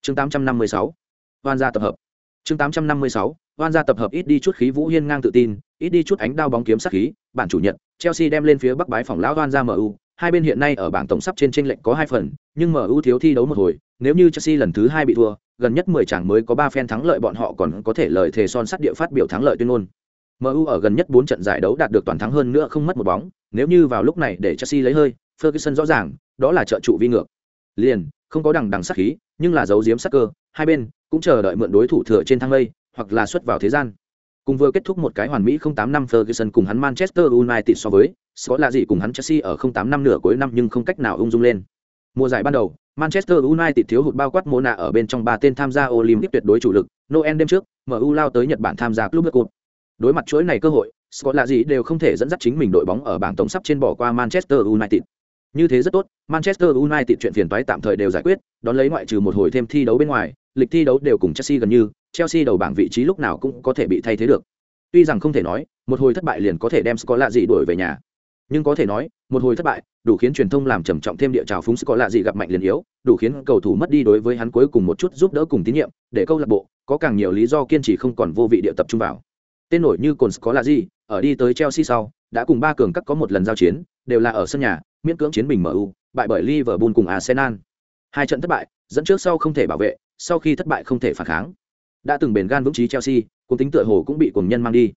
Chương 856, Hoan gia tập hợp. Chương 856, Hoan gia tập hợp ít đi chút khí vũ hiên ngang tự tin, ít đi chút ánh đao bóng kiếm sát khí, bản chủ nhật, Chelsea đem lên phía Bắc bái phòng lão Hoan gia MU, hai bên hiện nay ở bảng tổng sắp trên chênh lệch có hai phần, nhưng MU thiếu thi đấu một hồi, nếu như Chelsea lần thứ hai bị thua, gần nhất 10 chẳng mới có 3 phen thắng lợi bọn họ còn có thể lời thề son sắt địa phát biểu thắng lợi tuyên ngôn. MU ở gần nhất 4 trận giải đấu đạt được toàn thắng hơn nữa không mất một bóng, nếu như vào lúc này để Chelsea lấy hơi, Ferguson rõ ràng, đó là trợ trụ vi ngược. Liền, không có đằng đằng sát khí, nhưng là giấu giếm sát cơ, hai bên cũng chờ đợi mượn đối thủ thừa trên thang lây, hoặc là xuất vào thế gian. Cùng vừa kết thúc một cái hoàn mỹ 08 năm Ferguson cùng hắn Manchester United so với, có là gì cùng hắn Chelsea ở 08 năm nửa cuối năm nhưng không cách nào ung dung lên. Mùa giải ban đầu, Manchester United thiếu hụt bao quát Mona ở bên trong ba tên tham gia Olympic tuyệt đối chủ lực, Noel đêm trước, MU lao tới Nhật Bản tham gia Club Cup. Đối mặt chuỗi này cơ hội, Scott là gì đều không thể dẫn dắt chính mình đội bóng ở bảng tổng sắp trên bỏ qua Manchester United. Như thế rất tốt, Manchester United chuyện phiền toái tạm thời đều giải quyết, đón lấy ngoại trừ một hồi thêm thi đấu bên ngoài, lịch thi đấu đều cùng Chelsea gần như, Chelsea đầu bảng vị trí lúc nào cũng có thể bị thay thế được. Tuy rằng không thể nói, một hồi thất bại liền có thể đem Scott là gì đuổi về nhà, nhưng có thể nói, một hồi thất bại, đủ khiến truyền thông làm trầm trọng thêm địa trào phúng có lạ gì gặp mạnh liền yếu, đủ khiến cầu thủ mất đi đối với hắn cuối cùng một chút giúp đỡ cùng tín nhiệm, để câu lạc bộ có càng nhiều lý do kiên trì không còn vô vị địa tập trung vào. Tên nổi như Cồn có lạ gì, ở đi tới Chelsea sau, đã cùng ba cường các có một lần giao chiến, đều là ở sân nhà, miễn cưỡng chiến bình MU, bại bởi Liverpool cùng Arsenal. Hai trận thất bại, dẫn trước sau không thể bảo vệ, sau khi thất bại không thể phản kháng. Đã từng bền gan vững chí Chelsea, cùng tính tựa hồ cũng bị cùng nhân mang đi.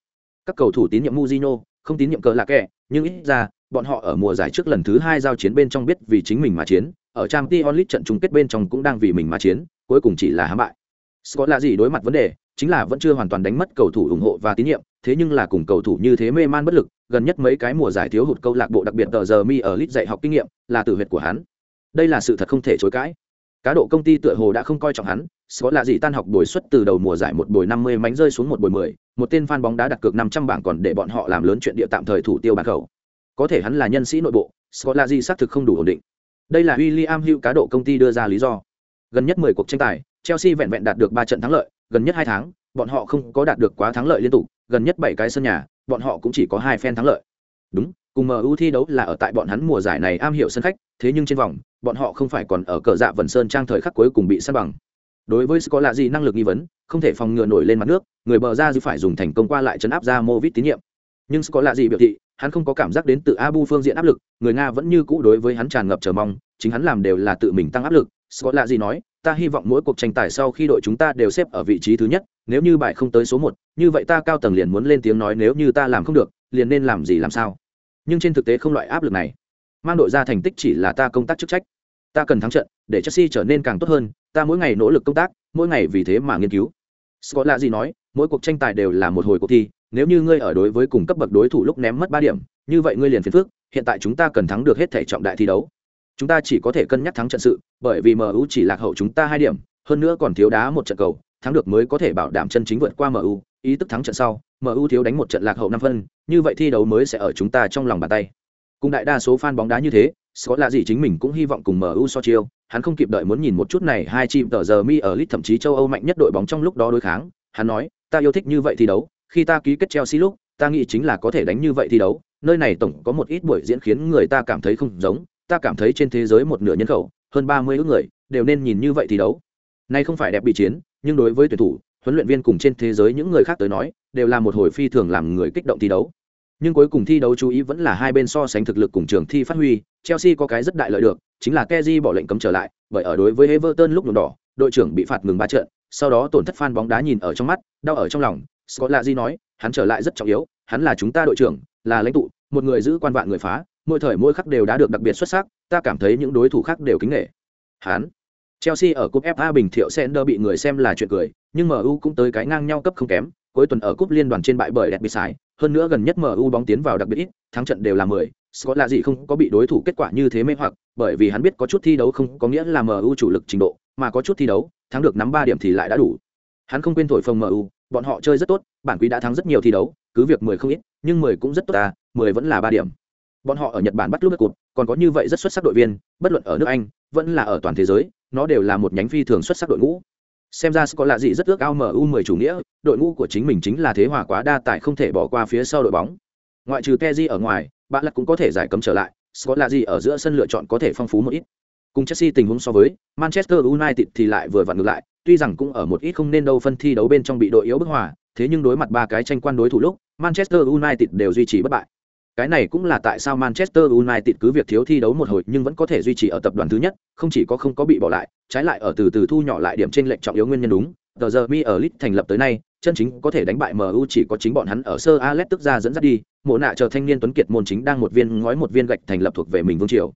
Các cầu thủ tín nhiệm Mourinho, không tín nhiệm cờ Lạc kẻ, nhưng ít ra, bọn họ ở mùa giải trước lần thứ hai giao chiến bên trong biết vì chính mình mà chiến, ở Champions League trận chung kết bên trong cũng đang vì mình mà chiến, cuối cùng chỉ là hãm bại. Scott là gì đối mặt vấn đề, chính là vẫn chưa hoàn toàn đánh mất cầu thủ ủng hộ và tín nhiệm, thế nhưng là cùng cầu thủ như thế mê man bất lực, gần nhất mấy cái mùa giải thiếu hụt câu lạc bộ đặc biệt tờ giờ mi ở lit dạy học kinh nghiệm, là tử huyệt của hắn. Đây là sự thật không thể chối cãi. Cá độ công ty tựa hồ đã không coi trọng hắn, Scott là gì tan học bồi suất từ đầu mùa giải một bồi 50 mánh rơi xuống một bồi 10, một tên fan bóng đá đặt cược 500 bảng còn để bọn họ làm lớn chuyện địa tạm thời thủ tiêu bản khẩu. Có thể hắn là nhân sĩ nội bộ, Scott là gì xác thực không đủ ổn định. Đây là William Hill cá độ công ty đưa ra lý do. Gần nhất 10 cuộc tranh tài, Chelsea vẹn vẹn đạt được 3 trận thắng lợi, gần nhất 2 tháng, bọn họ không có đạt được quá thắng lợi liên tục, gần nhất 7 cái sân nhà, bọn họ cũng chỉ có 2 phen thắng lợi. Đúng, cùng MU thi đấu là ở tại bọn hắn mùa giải này am hiểu sân khách, thế nhưng trên vòng, bọn họ không phải còn ở cờ dạ Vân Sơn trang thời khắc cuối cùng bị san bằng. Đối với có lạ gì năng lực nghi vấn, không thể phòng ngừa nổi lên mặt nước, người bờ ra dư phải dùng thành công qua lại chấn áp ra mô vít tín nhiệm. Nhưng có lạ gì biểu thị, hắn không có cảm giác đến từ Abu phương diện áp lực, người Nga vẫn như cũ đối với hắn tràn ngập chờ mong, chính hắn làm đều là tự mình tăng áp lực. Scott lạ gì nói, ta hy vọng mỗi cuộc tranh tài sau khi đội chúng ta đều xếp ở vị trí thứ nhất, nếu như bài không tới số một, như vậy ta cao tầng liền muốn lên tiếng nói nếu như ta làm không được, liền nên làm gì làm sao. Nhưng trên thực tế không loại áp lực này. Mang đội ra thành tích chỉ là ta công tác chức trách. Ta cần thắng trận, để Chelsea trở nên càng tốt hơn, ta mỗi ngày nỗ lực công tác, mỗi ngày vì thế mà nghiên cứu. Scott lạ gì nói, mỗi cuộc tranh tài đều là một hồi cuộc thi, nếu như ngươi ở đối với cùng cấp bậc đối thủ lúc ném mất ba điểm như vậy ngươi liền phiền phức hiện tại chúng ta cần thắng được hết thể trọng đại thi đấu chúng ta chỉ có thể cân nhắc thắng trận sự bởi vì mu chỉ lạc hậu chúng ta hai điểm hơn nữa còn thiếu đá một trận cầu thắng được mới có thể bảo đảm chân chính vượt qua mu ý tức thắng trận sau mu thiếu đánh một trận lạc hậu năm phân như vậy thi đấu mới sẽ ở chúng ta trong lòng bàn tay cùng đại đa số fan bóng đá như thế Scott là gì chính mình cũng hy vọng cùng MU so chiêu, hắn không kịp đợi muốn nhìn một chút này hai chim tờ giờ mi ở lit thậm chí châu Âu mạnh nhất đội bóng trong lúc đó đối kháng, hắn nói, ta yêu thích như vậy thi đấu, khi ta ký kết Chelsea lúc, ta nghĩ chính là có thể đánh như vậy thi đấu, nơi này tổng có một ít buổi diễn khiến người ta cảm thấy không giống, ta cảm thấy trên thế giới một nửa nhân khẩu, hơn 30 ước người, đều nên nhìn như vậy thi đấu. Này không phải đẹp bị chiến, nhưng đối với tuyển thủ, huấn luyện viên cùng trên thế giới những người khác tới nói, đều là một hồi phi thường làm người kích động thi đấu. Nhưng cuối cùng thi đấu chú ý vẫn là hai bên so sánh thực lực cùng trường thi phát huy, Chelsea có cái rất đại lợi được, chính là Kessié bỏ lệnh cấm trở lại, bởi ở đối với Everton lúc nhuộm đỏ, đội trưởng bị phạt ngừng 3 trận, sau đó tổn thất fan bóng đá nhìn ở trong mắt, đau ở trong lòng, Scott Lạ Di nói, hắn trở lại rất trọng yếu, hắn là chúng ta đội trưởng là lãnh tụ một người giữ quan vạn người phá mỗi thời mỗi khắc đều đã được đặc biệt xuất sắc ta cảm thấy những đối thủ khác đều kính nghệ hắn chelsea ở cúp fa bình thiệu sender bị người xem là chuyện cười nhưng mu cũng tới cái ngang nhau cấp không kém cuối tuần ở cúp liên đoàn trên bại bởi đẹp bị sải hơn nữa gần nhất mu bóng tiến vào đặc biệt ít thắng trận đều là mười Scott là gì không có bị đối thủ kết quả như thế mê hoặc, bởi vì hắn biết có chút thi đấu không có nghĩa là MU chủ lực trình độ, mà có chút thi đấu, thắng được nắm ba điểm thì lại đã đủ. Hắn không quên thổi phồng MU, bọn họ chơi rất tốt, bản quý đã thắng rất nhiều thi đấu, cứ việc mười không ít, nhưng mười cũng rất tốt ta, mười vẫn là ba điểm. Bọn họ ở Nhật Bản bắt lúc cột, còn có như vậy rất xuất sắc đội viên, bất luận ở nước Anh, vẫn là ở toàn thế giới, nó đều là một nhánh phi thường xuất sắc đội ngũ. Xem ra Scott là gì rất ước ao MU 10 chủ nghĩa, đội ngũ của chính mình chính là thế hòa quá đa tài không thể bỏ qua phía sau đội bóng. Ngoại trừ Kezi ở ngoài, bạn lật cũng có thể giải cấm trở lại scott là gì ở giữa sân lựa chọn có thể phong phú một ít cùng chelsea tình huống so với manchester united thì lại vừa vặn ngược lại tuy rằng cũng ở một ít không nên đâu phân thi đấu bên trong bị đội yếu bức hòa thế nhưng đối mặt ba cái tranh quan đối thủ lúc manchester united đều duy trì bất bại cái này cũng là tại sao manchester united cứ việc thiếu thi đấu một hồi nhưng vẫn có thể duy trì ở tập đoàn thứ nhất không chỉ có không có bị bỏ lại trái lại ở từ từ thu nhỏ lại điểm trên lệnh trọng yếu nguyên nhân đúng tờ giờ mi ở lit thành lập tới nay chân chính có thể đánh bại MU chỉ có chính bọn hắn ở sơ Alet tức ra dẫn dắt đi, mộ nạ chờ thanh niên tuấn kiệt môn chính đang một viên ngói một viên gạch thành lập thuộc về mình vương triều.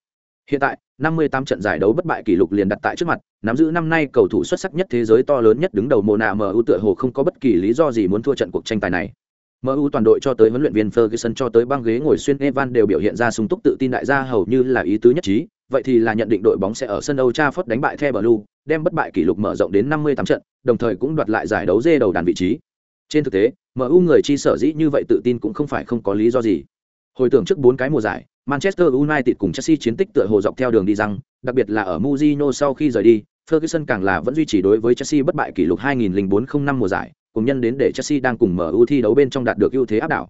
Hiện tại, 58 trận giải đấu bất bại kỷ lục liền đặt tại trước mặt, nắm giữ năm nay cầu thủ xuất sắc nhất thế giới to lớn nhất đứng đầu mộ nạ MU tựa hồ không có bất kỳ lý do gì muốn thua trận cuộc tranh tài này. MU toàn đội cho tới huấn luyện viên Ferguson cho tới băng ghế ngồi xuyên Evan đều biểu hiện ra sung túc tự tin đại gia hầu như là ý tứ nhất trí, vậy thì là nhận định đội bóng sẽ ở sân Old Trafford đánh bại The Blue, đem bất bại kỷ lục mở rộng đến 58 trận, đồng thời cũng đoạt lại giải đấu dê đầu đàn vị trí. Trên thực tế, MU người chi sở dĩ như vậy tự tin cũng không phải không có lý do gì. Hồi tưởng trước bốn cái mùa giải, Manchester United cùng Chelsea chiến tích tựa hồ dọc theo đường đi rằng, đặc biệt là ở Mourinho sau khi rời đi, Ferguson càng là vẫn duy trì đối với Chelsea bất bại kỷ lục 2004-05 mùa giải, cùng nhân đến để Chelsea đang cùng MU thi đấu bên trong đạt được ưu thế áp đảo.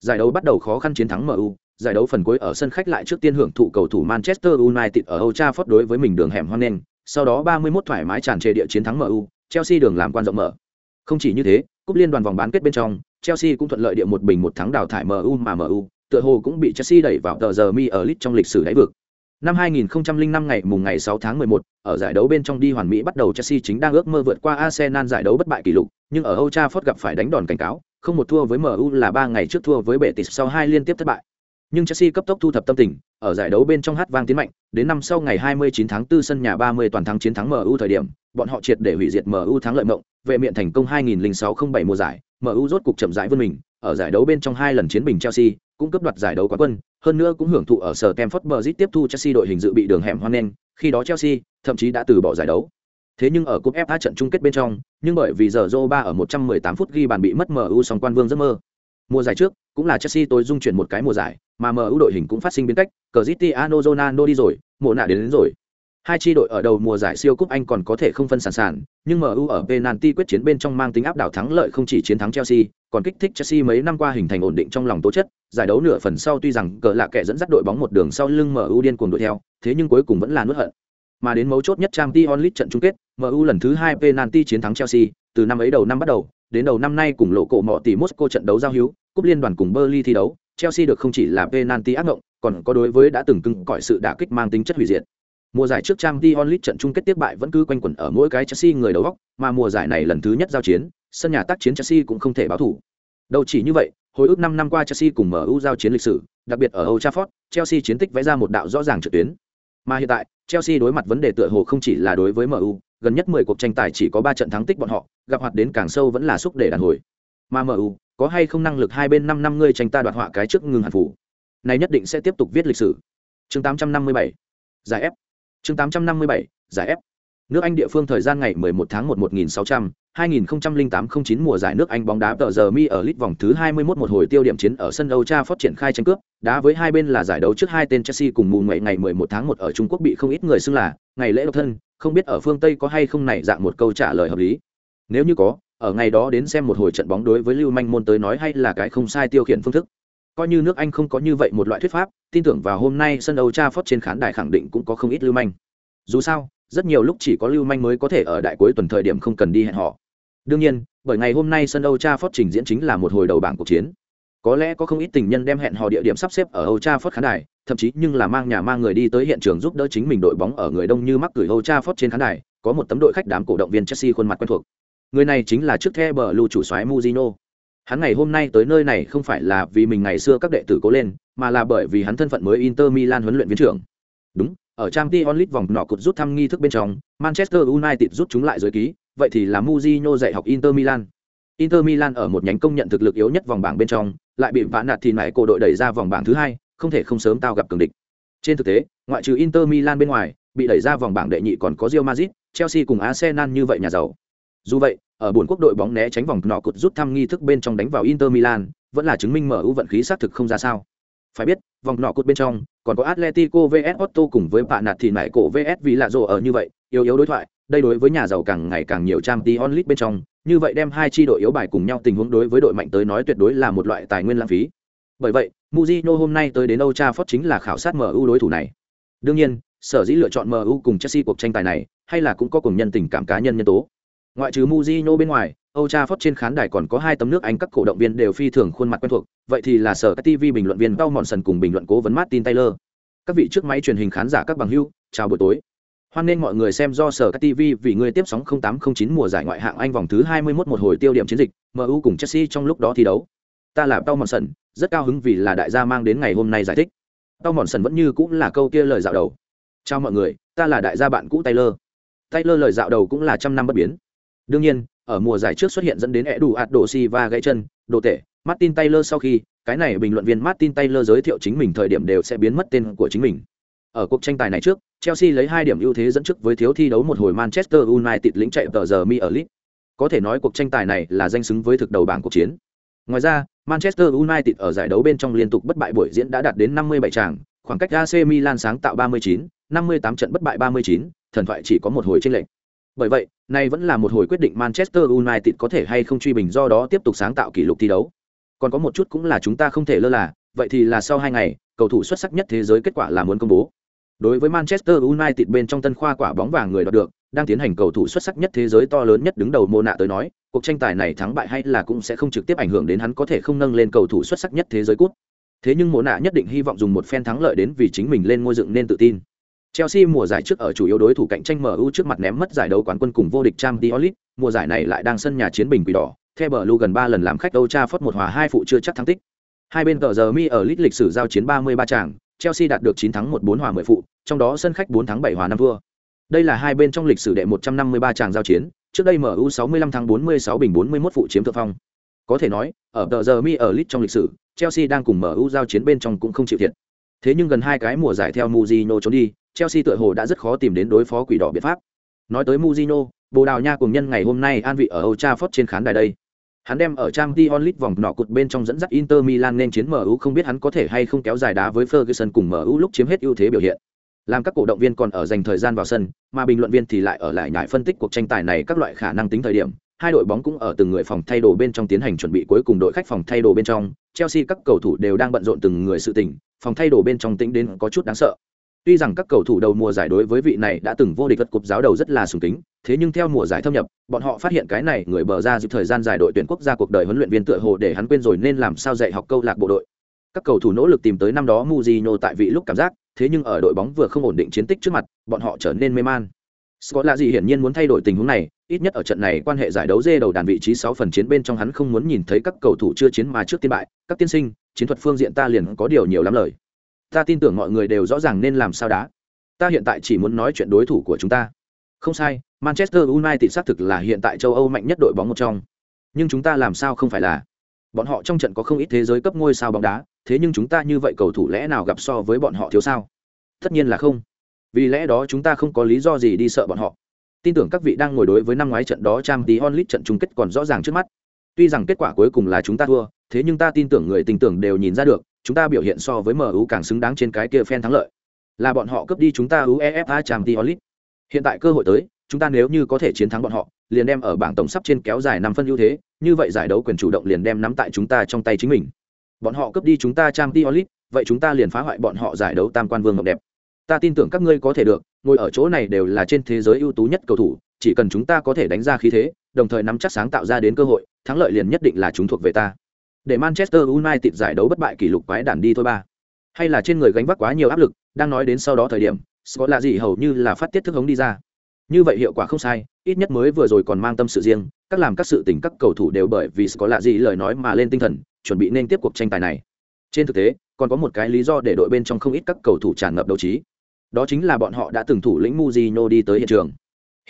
Giải đấu bắt đầu khó khăn chiến thắng MU, giải đấu phần cuối ở sân khách lại trước tiên hưởng thụ cầu thủ Manchester United ở Old Trafford đối với mình đường hẻm hoan nên, sau đó 31 thoải mái tràn trề địa chiến thắng MU, Chelsea đường làm quan rộng mở. Không chỉ như thế, cúp liên đoàn vòng bán kết bên trong, Chelsea cũng thuận lợi địa một bình một thắng đào thải MU mà MU, tựa hồ cũng bị Chelsea đẩy vào tờ giờ mi ở lit trong lịch sử đáy vực. Năm 2005 ngày mùng ngày 6 tháng 11, ở giải đấu bên trong đi hoàn mỹ bắt đầu Chelsea chính đang ước mơ vượt qua Arsenal giải đấu bất bại kỷ lục, nhưng ở Old Trafford gặp phải đánh đòn cảnh cáo, không một thua với MU là 3 ngày trước thua với Betis sau hai liên tiếp thất bại. Nhưng Chelsea cấp tốc thu thập tâm tình, ở giải đấu bên trong hát vang tiến mạnh, đến năm sau ngày 29 tháng 4 sân nhà 30 toàn thắng chiến thắng MU thời điểm, bọn họ triệt để hủy diệt MU thắng lợi mộng, vệ miện thành công 2006-07 mùa giải, MU rốt cục chậm rãi vươn mình, ở giải đấu bên trong hai lần chiến bình Chelsea, cũng cướp đoạt giải đấu quán quân, hơn nữa cũng hưởng thụ ở sở Stamford Bridge tiếp thu Chelsea đội hình dự bị đường hẻm hoan nên, khi đó Chelsea thậm chí đã từ bỏ giải đấu. Thế nhưng ở cúp FA trận chung kết bên trong, nhưng bởi vì giờ Zoba ở 118 phút ghi bàn bị mất MU song quan vương giấc mơ. Mùa giải trước, cũng là Chelsea tối dung chuyển một cái mùa giải, mà MU đội hình cũng phát sinh biến cách, Cristiano Ronaldo đi rồi, mùa nạ đến, đến rồi. Hai chi đội ở đầu mùa giải siêu cúp Anh còn có thể không phân sản sản, nhưng MU ở penalty quyết chiến bên trong mang tính áp đảo thắng lợi không chỉ chiến thắng Chelsea, còn kích thích Chelsea mấy năm qua hình thành ổn định trong lòng tố chất, giải đấu nửa phần sau tuy rằng cờ lạ kẻ dẫn dắt đội bóng một đường sau lưng MU điên cuồng đuổi theo, thế nhưng cuối cùng vẫn là nuốt hận. Mà đến mấu chốt nhất Champions League trận chung kết, MU lần thứ hai penalty chiến thắng Chelsea, từ năm ấy đầu năm bắt đầu, đến đầu năm nay cùng lộ cổ mọ tỷ Moscow trận đấu giao hữu, cúp liên đoàn cùng Burnley thi đấu, Chelsea được không chỉ là penalty ác ngộng, còn có đối với đã từng cưng cõi sự đả kích mang tính chất hủy diệt. Mùa giải trước Champions League trận chung kết tiếp bại vẫn cứ quanh quẩn ở mỗi cái Chelsea người đầu góc, mà mùa giải này lần thứ nhất giao chiến, sân nhà tác chiến Chelsea cũng không thể báo thủ. Đâu chỉ như vậy, hồi ức 5 năm qua Chelsea cùng MU giao chiến lịch sử, đặc biệt ở Old Trafford, Chelsea chiến tích vẽ ra một đạo rõ ràng trực tuyến. Mà hiện tại, Chelsea đối mặt vấn đề tựa hồ không chỉ là đối với MU, gần nhất 10 cuộc tranh tài chỉ có 3 trận thắng tích bọn họ, gặp hoạt đến càng sâu vẫn là xúc để đàn hồi. Mà MU, có hay không năng lực hai bên 5 năm người tranh ta đoạt họa cái trước ngừng hẳn phủ. Này nhất định sẽ tiếp tục viết lịch sử. Chương 857. Giải ép chương 857, giải ép nước anh địa phương thời gian ngày 11 tháng 1 1600, 2008-09 mùa giải nước Anh bóng đá tờ giờ mi ở lít vòng thứ 21 một hồi tiêu điểm chiến ở sân Âu Trafford triển khai tranh cướp, đá với hai bên là giải đấu trước hai tên Chelsea cùng mù ngày ngày 11 tháng 1 ở Trung Quốc bị không ít người xưng là ngày lễ độc thân, không biết ở phương Tây có hay không này dạng một câu trả lời hợp lý. Nếu như có, ở ngày đó đến xem một hồi trận bóng đối với Lưu Manh môn tới nói hay là cái không sai tiêu khiển phương thức coi như nước anh không có như vậy một loại thuyết pháp tin tưởng vào hôm nay sân âu cha phót trên khán đài khẳng định cũng có không ít lưu manh dù sao rất nhiều lúc chỉ có lưu manh mới có thể ở đại cuối tuần thời điểm không cần đi hẹn họ đương nhiên bởi ngày hôm nay sân Âu cha Phót trình diễn chính là một hồi đầu bảng cuộc chiến. Có lẽ có không ít tình nhân đem hẹn hò địa điểm sắp xếp ở Âu cha Phót khán đài, thậm chí nhưng là mang nhà mang người đi tới hiện trường giúp đỡ chính mình đội bóng ở người đông như mắc gửi Âu cha Phót trên khán đài, có một tấm đội khách đám cổ động viên Chelsea khuôn mặt quen thuộc. Người này chính là trước The bờ lưu chủ soái muzino hắn ngày hôm nay tới nơi này không phải là vì mình ngày xưa các đệ tử cố lên mà là bởi vì hắn thân phận mới inter milan huấn luyện viên trưởng. Đúng ở trang League vòng nọ cột rút thăm nghi thức bên trong manchester united rút chúng lại dưới ký vậy thì là Mourinho dạy học inter milan. Inter milan ở một nhánh công nhận thực lực yếu nhất vòng bảng bên trong lại bị vạn nạt thì mãi cổ đội đẩy ra vòng bảng thứ hai không thể không sớm tao gặp cường địch. Trên thực tế ngoại trừ inter milan bên ngoài bị đẩy ra vòng bảng đệ nhị còn có Real Madrid, Chelsea cùng Arsenal như vậy nhà giàu. Dù vậy, ở buồn quốc đội bóng né tránh vòng nọ cụt rút thăm nghi thức bên trong đánh vào Inter Milan, vẫn là chứng minh mở ưu vận khí xác thực không ra sao. Phải biết, vòng nọ cụt bên trong còn có Atletico vs Otto cùng với bạn nạt thì mãi cổ vs vì lạ rồ ở như vậy, yếu yếu đối thoại, đây đối với nhà giàu càng ngày càng nhiều trang tí onlit bên trong, như vậy đem hai chi đội yếu bài cùng nhau tình huống đối với đội mạnh tới nói tuyệt đối là một loại tài nguyên lãng phí. Bởi vậy, Mujino hôm nay tới đến Old Trafford chính là khảo sát MU đối thủ này. Đương nhiên, sở dĩ lựa chọn MU cùng Chelsea cuộc tranh tài này, hay là cũng có cùng nhân tình cảm cá nhân nhân tố. Ngoại trừ Mujino bên ngoài, Old Trafford trên khán đài còn có hai tấm nước Anh các cổ động viên đều phi thường khuôn mặt quen thuộc, vậy thì là sở TV bình luận viên đau mòn sần cùng bình luận cố vấn Martin Taylor. Các vị trước máy truyền hình khán giả các bằng hữu, chào buổi tối. Hoan nên mọi người xem do sở TV vì người tiếp sóng 0809 mùa giải ngoại hạng Anh vòng thứ 21 một hồi tiêu điểm chiến dịch, MU cùng Chelsea trong lúc đó thi đấu. Ta là Paul Monson, rất cao hứng vì là đại gia mang đến ngày hôm nay giải thích. Paul Monson vẫn như cũng là câu kia lời dạo đầu. Chào mọi người, ta là đại gia bạn cũ Taylor. Taylor lời dạo đầu cũng là trăm năm bất biến. Đương nhiên, ở mùa giải trước xuất hiện dẫn đến ẻ đủ ạt đổ si và gãy chân, đồ tệ, Martin Taylor sau khi, cái này bình luận viên Martin Taylor giới thiệu chính mình thời điểm đều sẽ biến mất tên của chính mình. Ở cuộc tranh tài này trước, Chelsea lấy hai điểm ưu thế dẫn trước với thiếu thi đấu một hồi Manchester United lĩnh chạy tờ giờ mi ở League. Có thể nói cuộc tranh tài này là danh xứng với thực đầu bảng cuộc chiến. Ngoài ra, Manchester United ở giải đấu bên trong liên tục bất bại buổi diễn đã đạt đến 57 tràng, khoảng cách AC Milan sáng tạo 39, 58 trận bất bại 39, thần thoại chỉ có một hồi trên lệnh. Bởi vậy, nay vẫn là một hồi quyết định Manchester United có thể hay không truy bình do đó tiếp tục sáng tạo kỷ lục thi đấu. Còn có một chút cũng là chúng ta không thể lơ là, vậy thì là sau hai ngày, cầu thủ xuất sắc nhất thế giới kết quả là muốn công bố. Đối với Manchester United bên trong tân khoa quả bóng vàng người đoạt được, đang tiến hành cầu thủ xuất sắc nhất thế giới to lớn nhất đứng đầu mô nạ tới nói, cuộc tranh tài này thắng bại hay là cũng sẽ không trực tiếp ảnh hưởng đến hắn có thể không nâng lên cầu thủ xuất sắc nhất thế giới cút. Thế nhưng mô nạ nhất định hy vọng dùng một phen thắng lợi đến vì chính mình lên ngôi dựng nên tự tin. Chelsea mùa giải trước ở chủ yếu đối thủ cạnh tranh MU trước mặt ném mất giải đấu quán quân cùng vô địch Champions League, mùa giải này lại đang sân nhà chiến bình quỷ đỏ, theo Blue gần 3 lần làm khách Old Trafford một hòa hai phụ chưa chắc thắng tích. Hai bên tờ giờ mi ở League lịch sử giao chiến 33 trận, Chelsea đạt được 9 thắng 1-4 hòa 10 phụ, trong đó sân khách 4 thắng 7 hòa 5 thua. Đây là hai bên trong lịch sử đệ 153 trận giao chiến, trước đây MU 65 thắng 46 bình 41 phụ chiếm thượng phong. Có thể nói, ở tờ giờ mi ở League trong lịch sử, Chelsea đang cùng MU giao chiến bên trong cũng không chịu thiệt. Thế nhưng gần hai cái mùa giải theo Mourinho trốn đi, Chelsea tựa hồ đã rất khó tìm đến đối phó quỷ đỏ biện pháp. Nói tới Mourinho, Bồ Đào Nha cùng nhân ngày hôm nay an vị ở Old Trafford trên khán đài đây. Hắn đem ở Champions League vòng nọ cột bên trong dẫn dắt Inter Milan nên chiến MU không biết hắn có thể hay không kéo dài đá với Ferguson cùng MU lúc chiếm hết ưu thế biểu hiện. Làm các cổ động viên còn ở dành thời gian vào sân, mà bình luận viên thì lại ở lại nhại phân tích cuộc tranh tài này các loại khả năng tính thời điểm. Hai đội bóng cũng ở từng người phòng thay đồ bên trong tiến hành chuẩn bị cuối cùng đội khách phòng thay đồ bên trong. Chelsea các cầu thủ đều đang bận rộn từng người sự tình, phòng thay đồ bên trong tĩnh đến có chút đáng sợ. Tuy rằng các cầu thủ đầu mùa giải đối với vị này đã từng vô địch vật cục giáo đầu rất là sùng kính, thế nhưng theo mùa giải thâm nhập, bọn họ phát hiện cái này người bờ ra dịp thời gian dài đội tuyển quốc gia cuộc đời huấn luyện viên tựa hồ để hắn quên rồi nên làm sao dạy học câu lạc bộ đội. Các cầu thủ nỗ lực tìm tới năm đó Mujino tại vị lúc cảm giác, thế nhưng ở đội bóng vừa không ổn định chiến tích trước mặt, bọn họ trở nên mê man. Scott là gì hiển nhiên muốn thay đổi tình huống này, ít nhất ở trận này quan hệ giải đấu dê đầu đàn vị trí 6 phần chiến bên trong hắn không muốn nhìn thấy các cầu thủ chưa chiến mà trước tiên bại, các tiên sinh, chiến thuật phương diện ta liền có điều nhiều lắm lời ta tin tưởng mọi người đều rõ ràng nên làm sao đá. Ta hiện tại chỉ muốn nói chuyện đối thủ của chúng ta. Không sai, manchester united xác thực là hiện tại châu âu mạnh nhất đội bóng một trong. Nhưng chúng ta làm sao không phải là? Bọn họ trong trận có không ít thế giới cấp ngôi sao bóng đá, thế nhưng chúng ta như vậy cầu thủ lẽ nào gặp so với bọn họ thiếu sao? Tất nhiên là không. Vì lẽ đó chúng ta không có lý do gì đi sợ bọn họ. Tin tưởng các vị đang ngồi đối với năm ngoái trận đó trang tí onlit trận chung kết còn rõ ràng trước mắt. Tuy rằng kết quả cuối cùng là chúng ta thua, thế nhưng ta tin tưởng người tình tưởng đều nhìn ra được chúng ta biểu hiện so với MU càng xứng đáng trên cái kia phen thắng lợi. Là bọn họ cướp đi chúng ta UEFA Champions League. Hiện tại cơ hội tới, chúng ta nếu như có thể chiến thắng bọn họ, liền đem ở bảng tổng sắp trên kéo dài 5 phân ưu thế, như vậy giải đấu quyền chủ động liền đem nắm tại chúng ta trong tay chính mình. Bọn họ cướp đi chúng ta Champions League, vậy chúng ta liền phá hoại bọn họ giải đấu tam quan vương ngọc đẹp. Ta tin tưởng các ngươi có thể được, ngồi ở chỗ này đều là trên thế giới ưu tú nhất cầu thủ, chỉ cần chúng ta có thể đánh ra khí thế, đồng thời nắm chắc sáng tạo ra đến cơ hội, thắng lợi liền nhất định là chúng thuộc về ta để Manchester United giải đấu bất bại kỷ lục quái đản đi thôi ba. Hay là trên người gánh vác quá nhiều áp lực, đang nói đến sau đó thời điểm, Scott là gì hầu như là phát tiết thức hống đi ra. như vậy hiệu quả không sai ít nhất mới vừa rồi còn mang tâm sự riêng các làm các sự tình các cầu thủ đều bởi vì scott là gì lời nói mà lên tinh thần chuẩn bị nên tiếp cuộc tranh tài này trên thực tế còn có một cái lý do để đội bên trong không ít các cầu thủ tràn ngập đấu trí đó chính là bọn họ đã từng thủ lĩnh Mujino đi tới hiện trường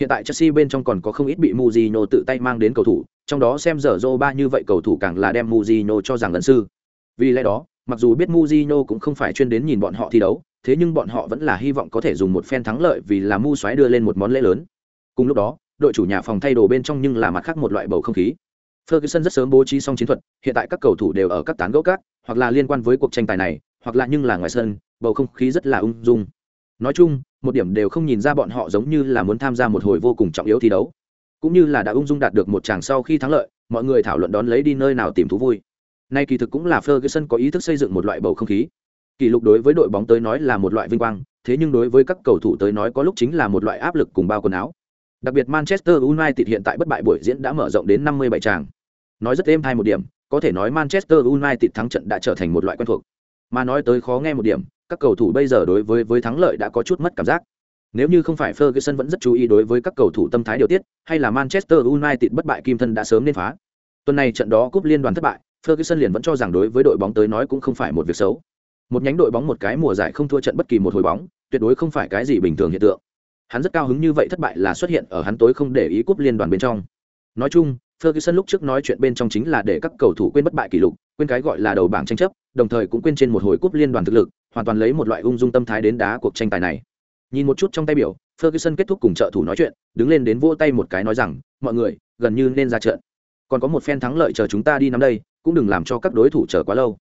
hiện tại Chelsea bên trong còn có không ít bị Mujino tự tay mang đến cầu thủ trong đó xem giờ ba như vậy cầu thủ càng là đem Mujino cho rằng lần sư. Vì lẽ đó mặc dù biết Mujino cũng không phải chuyên đến nhìn bọn họ thi đấu thế nhưng bọn họ vẫn là hy vọng có thể dùng một phen thắng lợi vì là mu xoáy đưa lên một món lễ lớn. Cùng lúc đó đội chủ nhà phòng thay đồ bên trong nhưng là mặt khác một loại bầu không khí. Ferguson rất sớm bố trí xong chiến thuật, hiện tại các cầu thủ đều ở các tán gẫu cát, hoặc là liên quan với cuộc tranh tài này, hoặc là nhưng là ngoài sân, bầu không khí rất là ung dung. Nói chung, một điểm đều không nhìn ra bọn họ giống như là muốn tham gia một hồi vô cùng trọng yếu thi đấu, cũng như là đã ung dung đạt được một chàng sau khi thắng lợi, mọi người thảo luận đón lấy đi nơi nào tìm thú vui. Nay kỳ thực cũng là Ferguson có ý thức xây dựng một loại bầu không khí. Kỷ lục đối với đội bóng tới nói là một loại vinh quang, thế nhưng đối với các cầu thủ tới nói có lúc chính là một loại áp lực cùng bao quần áo. Đặc biệt Manchester United hiện tại bất bại buổi diễn đã mở rộng đến 57 tràng. Nói rất êm hai một điểm, có thể nói Manchester United thắng trận đã trở thành một loại quen thuộc. Mà nói tới khó nghe một điểm, các cầu thủ bây giờ đối với với thắng lợi đã có chút mất cảm giác. Nếu như không phải Ferguson vẫn rất chú ý đối với các cầu thủ tâm thái điều tiết, hay là Manchester United bất bại kim thân đã sớm nên phá. Tuần này trận đó cúp liên đoàn thất bại, Ferguson liền vẫn cho rằng đối với đội bóng tới nói cũng không phải một việc xấu. Một nhánh đội bóng một cái mùa giải không thua trận bất kỳ một hồi bóng, tuyệt đối không phải cái gì bình thường hiện tượng. Hắn rất cao hứng như vậy thất bại là xuất hiện ở hắn tối không để ý cúp liên đoàn bên trong. Nói chung, Ferguson lúc trước nói chuyện bên trong chính là để các cầu thủ quên bất bại kỷ lục, quên cái gọi là đầu bảng tranh chấp, đồng thời cũng quên trên một hồi cúp liên đoàn thực lực, hoàn toàn lấy một loại ung dung tâm thái đến đá cuộc tranh tài này. Nhìn một chút trong tay biểu, Ferguson kết thúc cùng trợ thủ nói chuyện, đứng lên đến vỗ tay một cái nói rằng, mọi người, gần như nên ra trận. Còn có một phen thắng lợi chờ chúng ta đi nắm đây, cũng đừng làm cho các đối thủ chờ quá lâu.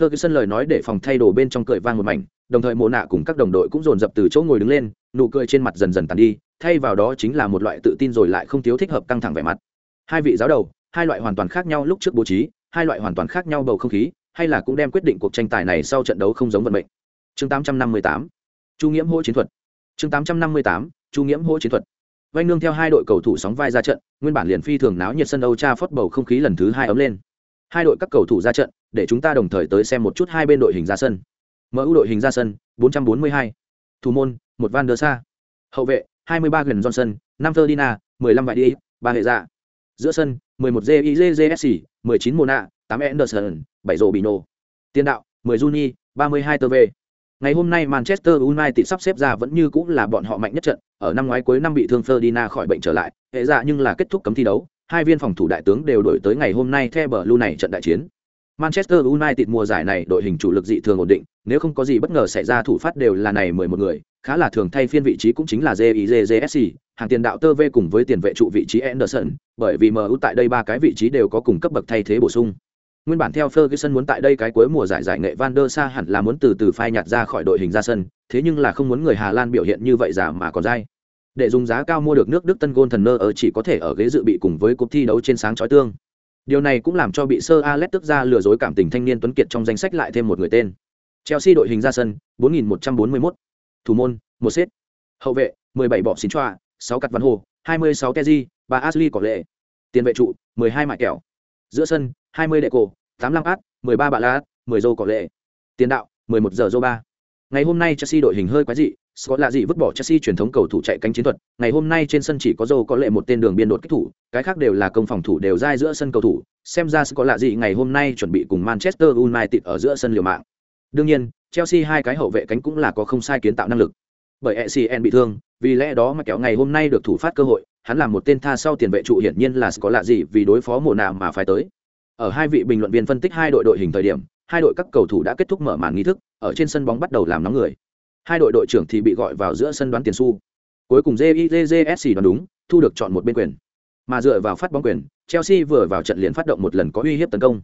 Ferguson lời nói để phòng thay đồ bên trong cười vang một mảnh, đồng thời Mộ Nạ cùng các đồng đội cũng dồn dập từ chỗ ngồi đứng lên, nụ cười trên mặt dần dần tàn đi, thay vào đó chính là một loại tự tin rồi lại không thiếu thích hợp căng thẳng vẻ mặt. Hai vị giáo đầu, hai loại hoàn toàn khác nhau lúc trước bố trí, hai loại hoàn toàn khác nhau bầu không khí, hay là cũng đem quyết định cuộc tranh tài này sau trận đấu không giống vận mệnh. Chương 858. Chu Nghiễm hỗ chiến thuật. Chương 858. Chu Nghiễm hỗ chiến thuật. Vành nương theo hai đội cầu thủ sóng vai ra trận, nguyên bản liền phi thường náo nhiệt sân Âu phốt bầu không khí lần thứ hai ấm lên. Hai đội các cầu thủ ra trận, để chúng ta đồng thời tới xem một chút hai bên đội hình ra sân. MU đội hình ra sân, 442. Thủ môn, một Van der Sa. Hậu vệ, 23 gần Johnson, 5 ferdina 15 Vải Đi, ba hệ dạ. Giữa sân, 11 JIJJSC, 19 Mona, 8 Anderson, 7 Robinho. Tiền đạo, 10 Juni, 32 TV. Ngày hôm nay Manchester United sắp xếp ra vẫn như cũng là bọn họ mạnh nhất trận, ở năm ngoái cuối năm bị thương Ferdinand khỏi bệnh trở lại, hệ dạ nhưng là kết thúc cấm thi đấu, hai viên phòng thủ đại tướng đều đổi tới ngày hôm nay theo bờ này trận đại chiến. Manchester United mùa giải này đội hình chủ lực dị thường ổn định, nếu không có gì bất ngờ xảy ra thủ phát đều là này 11 người, khá là thường thay phiên vị trí cũng chính là JIJJSC, hàng tiền đạo tơ V cùng với tiền vệ trụ vị trí Anderson, bởi vì MU tại đây ba cái vị trí đều có cùng cấp bậc thay thế bổ sung. Nguyên bản theo Ferguson muốn tại đây cái cuối mùa giải giải nghệ Van der Sa hẳn là muốn từ từ phai nhạt ra khỏi đội hình ra sân, thế nhưng là không muốn người Hà Lan biểu hiện như vậy giả mà còn dai. Để dùng giá cao mua được nước Đức Tân Gôn thần nơ ở chỉ có thể ở ghế dự bị cùng với cuộc thi đấu trên sáng chói tương. Điều này cũng làm cho bị Sir Alex tức ra lừa dối cảm tình thanh niên tuấn kiệt trong danh sách lại thêm một người tên. Chelsea đội hình ra sân, 4141. Thủ môn, một set. Hậu vệ, 17 bỏ xin choa, 6 cắt văn hồ, 26 Keji, 3 Ashley có lệ. Tiền vệ trụ, 12 mại kẹo. Giữa sân, 20 đệ cổ, 85 át, 13 bạ lá, 10 dô có lệ. Tiền đạo, 11 giờ dô ba. Ngày hôm nay Chelsea đội hình hơi quái dị, Scott là gì vứt bỏ Chelsea truyền thống cầu thủ chạy cánh chiến thuật, ngày hôm nay trên sân chỉ có Joe có lệ một tên đường biên đột kích thủ, cái khác đều là công phòng thủ đều dai giữa sân cầu thủ, xem ra Scott là gì ngày hôm nay chuẩn bị cùng Manchester United ở giữa sân liều mạng. Đương nhiên, Chelsea hai cái hậu vệ cánh cũng là có không sai kiến tạo năng lực. Bởi ECN bị thương, vì lẽ đó mà kéo ngày hôm nay được thủ phát cơ hội, hắn làm một tên tha sau tiền vệ trụ hiển nhiên là Scott là gì vì đối phó mùa nào mà phải tới. Ở hai vị bình luận viên phân tích hai đội đội hình thời điểm, hai đội các cầu thủ đã kết thúc mở màn nghi thức, ở trên sân bóng bắt đầu làm nóng người. Hai đội đội trưởng thì bị gọi vào giữa sân đoán tiền su cuối cùng jizsc đoán đúng thu được chọn một bên quyền. Mà dựa vào phát bóng quyền chelsea vừa vào trận liền phát động một lần có uy hiếp tấn công.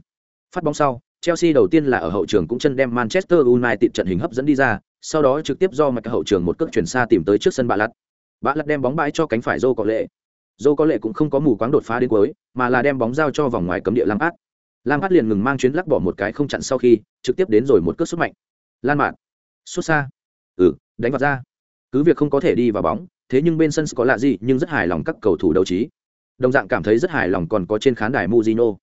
Phát bóng sau chelsea đầu tiên là ở hậu trường cũng chân đem manchester united trận hình hấp dẫn đi ra sau đó trực tiếp do mạch hậu trường một cước chuyển xa tìm tới trước sân bạ lặt bạ lặt đem bóng bãi cho cánh phải dô có lệ dô có lệ cũng không có mù quáng đột phá đến cuối mà là đem bóng giao cho vòng ngoài cấm địa lăng ác lam phát liền ngừng mang chuyến lắc bỏ một cái không chặn sau khi trực tiếp đến rồi một cước xuất mạnh. Lan mạn xuất xa. Ừ đánh vào ra cứ việc không có thể đi vào bóng thế nhưng bên sân có lạ gì nhưng rất hài lòng các cầu thủ đấu trí. Đồng dạng cảm thấy rất hài lòng còn có trên khán đài muzino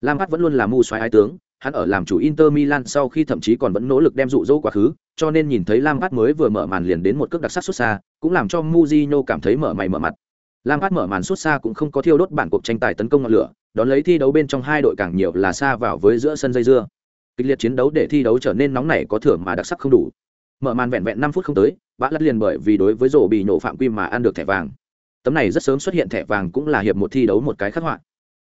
Lam Phát vẫn luôn là mu xoáy ái tướng, hắn ở làm chủ Inter Milan sau khi thậm chí còn vẫn nỗ lực đem dụ dỗ quá khứ, cho nên nhìn thấy Lampard mới vừa mở màn liền đến một cước đặc sắc xuất xa, cũng làm cho muzino cảm thấy mở mày mở mặt. Lampard mở màn xuất xa cũng không có thiêu đốt bản cuộc tranh tài tấn công ngọn lửa, đón lấy thi đấu bên trong hai đội càng nhiều là xa vào với giữa sân dây dưa. Kịch liệt chiến đấu để thi đấu trở nên nóng nảy có thưởng mà đặc sắc không đủ. Mở màn vẹn vẹn năm phút không tới, bã lật liền bởi vì đối với rổ bị nổ phạm quy mà ăn được thẻ vàng. Tấm này rất sớm xuất hiện thẻ vàng cũng là hiệp một thi đấu một cái khắc họa.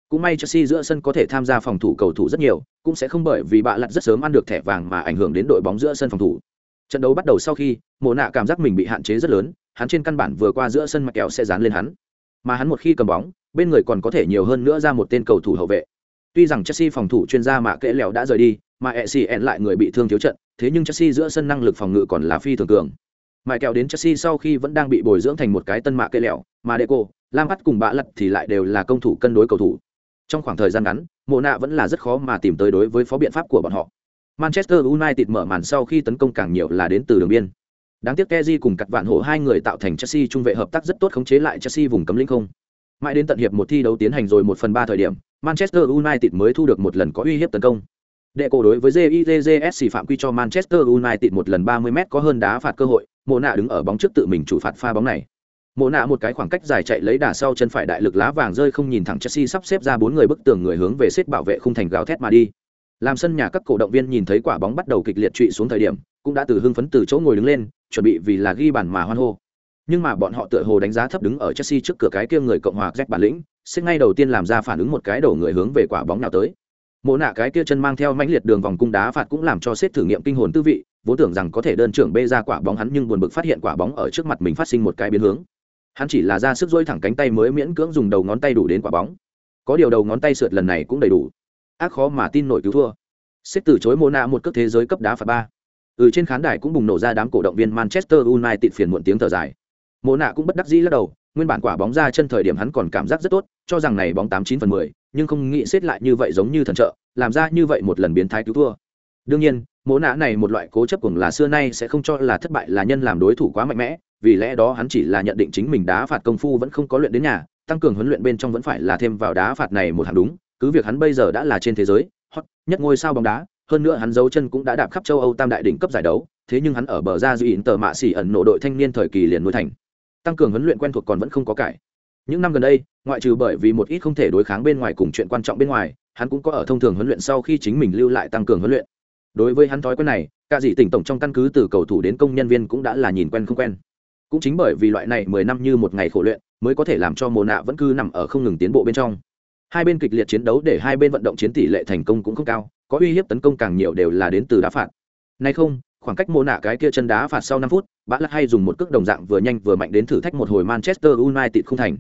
Cũng may Chelsea giữa sân có thể tham gia phòng thủ cầu thủ rất nhiều, cũng sẽ không bởi vì bạ lật rất sớm ăn được thẻ vàng mà ảnh hưởng đến đội bóng giữa sân phòng thủ. Trận đấu bắt đầu sau khi, mồ nạ cảm giác mình bị hạn chế rất lớn, hắn trên căn bản vừa qua giữa sân mà kẹo sẽ dán lên hắn. Mà hắn một khi cầm bóng, bên người còn có thể nhiều hơn nữa ra một tên cầu thủ hậu vệ. Tuy rằng Chelsea phòng thủ chuyên gia mạ kệ lèo đã rời đi, mà Essien lại người bị thương thiếu trận, thế nhưng Chelsea giữa sân năng lực phòng ngự còn là phi thường cường. Mại kẹo đến Chelsea sau khi vẫn đang bị bồi dưỡng thành một cái tân mạ kệ lèo, mà Deco, Lampard cùng bạ lật thì lại đều là công thủ cân đối cầu thủ. Trong khoảng thời gian ngắn, Mộ nạ vẫn là rất khó mà tìm tới đối với phó biện pháp của bọn họ. Manchester United mở màn sau khi tấn công càng nhiều là đến từ đường biên. Đáng tiếc Kezi cùng cặt vạn hổ hai người tạo thành Chelsea trung vệ hợp tác rất tốt khống chế lại Chelsea vùng cấm lĩnh không. Mãi đến tận hiệp một thi đấu tiến hành rồi một phần ba thời điểm, Manchester United mới thu được một lần có uy hiếp tấn công. Đệ cổ đối với JIJJS phạm quy cho Manchester United một lần 30m có hơn đá phạt cơ hội, Mộ nạ đứng ở bóng trước tự mình chủ phạt pha bóng này. Mộ nạ một cái khoảng cách dài chạy lấy đà sau chân phải đại lực lá vàng rơi không nhìn thẳng Chelsea sắp xếp ra bốn người bức tường người hướng về xếp bảo vệ khung thành gào thét mà đi. Làm sân nhà các cổ động viên nhìn thấy quả bóng bắt đầu kịch liệt trụy xuống thời điểm, cũng đã từ hưng phấn từ chỗ ngồi đứng lên, chuẩn bị vì là ghi bàn mà hoan hô. Nhưng mà bọn họ tựa hồ đánh giá thấp đứng ở Chelsea trước cửa cái kia người cộng hòa Jack bản lĩnh, sẽ ngay đầu tiên làm ra phản ứng một cái đổ người hướng về quả bóng nào tới. Mộ nạ cái kia chân mang theo mãnh liệt đường vòng cung đá phạt cũng làm cho xếp thử nghiệm kinh hồn tư vị, vốn tưởng rằng có thể đơn trưởng bê ra quả bóng hắn nhưng buồn bực phát hiện quả bóng ở trước mặt mình phát sinh một cái biến hướng. Hắn chỉ là ra sức dỗi thẳng cánh tay mới miễn cưỡng dùng đầu ngón tay đủ đến quả bóng. Có điều đầu ngón tay sượt lần này cũng đầy đủ. Ác khó mà tin nổi cứu thua xếp từ chối mô nạ một cước thế giới cấp đá phạt ba ừ trên khán đài cũng bùng nổ ra đám cổ động viên manchester united phiền muộn tiếng thở dài. Mộ nạ cũng bất đắc dĩ lắc đầu, nguyên bản quả bóng ra chân thời điểm hắn còn cảm giác rất tốt, cho rằng này bóng tám chín phần mười, nhưng không nghĩ xếp lại như vậy giống như thần trợ, làm ra như vậy một lần biến thái cứu thua. Đương nhiên, Mộ nạ này một loại cố chấp cùng là xưa nay sẽ không cho là thất bại là nhân làm đối thủ quá mạnh mẽ, vì lẽ đó hắn chỉ là nhận định chính mình đá phạt công phu vẫn không có luyện đến nhà, tăng cường huấn luyện bên trong vẫn phải là thêm vào đá phạt này một hạng đúng, cứ việc hắn bây giờ đã là trên thế giới, hot, nhất ngôi sao bóng đá hơn nữa hắn dấu chân cũng đã đạp khắp châu âu tam đại đỉnh cấp giải đấu, thế nhưng hắn ở bờ ra duy tờ mạ xỉ ẩn nổ đội thanh niên thời kỳ liền nuôi thành. Tăng cường huấn luyện quen thuộc còn vẫn không có cải. Những năm gần đây, ngoại trừ bởi vì một ít không thể đối kháng bên ngoài cùng chuyện quan trọng bên ngoài, hắn cũng có ở thông thường huấn luyện sau khi chính mình lưu lại tăng cường huấn luyện. Đối với hắn thói quen này, cả dị tỉnh tổng trong căn cứ từ cầu thủ đến công nhân viên cũng đã là nhìn quen không quen. Cũng chính bởi vì loại này mười năm như một ngày khổ luyện, mới có thể làm cho mồ nạ vẫn cứ nằm ở không ngừng tiến bộ bên trong. Hai bên kịch liệt chiến đấu để hai bên vận động chiến tỷ lệ thành công cũng không cao có uy hiếp tấn công càng nhiều đều là đến từ đá phạt. Nay không, khoảng cách mô nạ cái kia chân đá phạt sau năm phút, bã lắc hay dùng một cước đồng dạng vừa nhanh vừa mạnh đến thử thách một hồi manchester united không thành.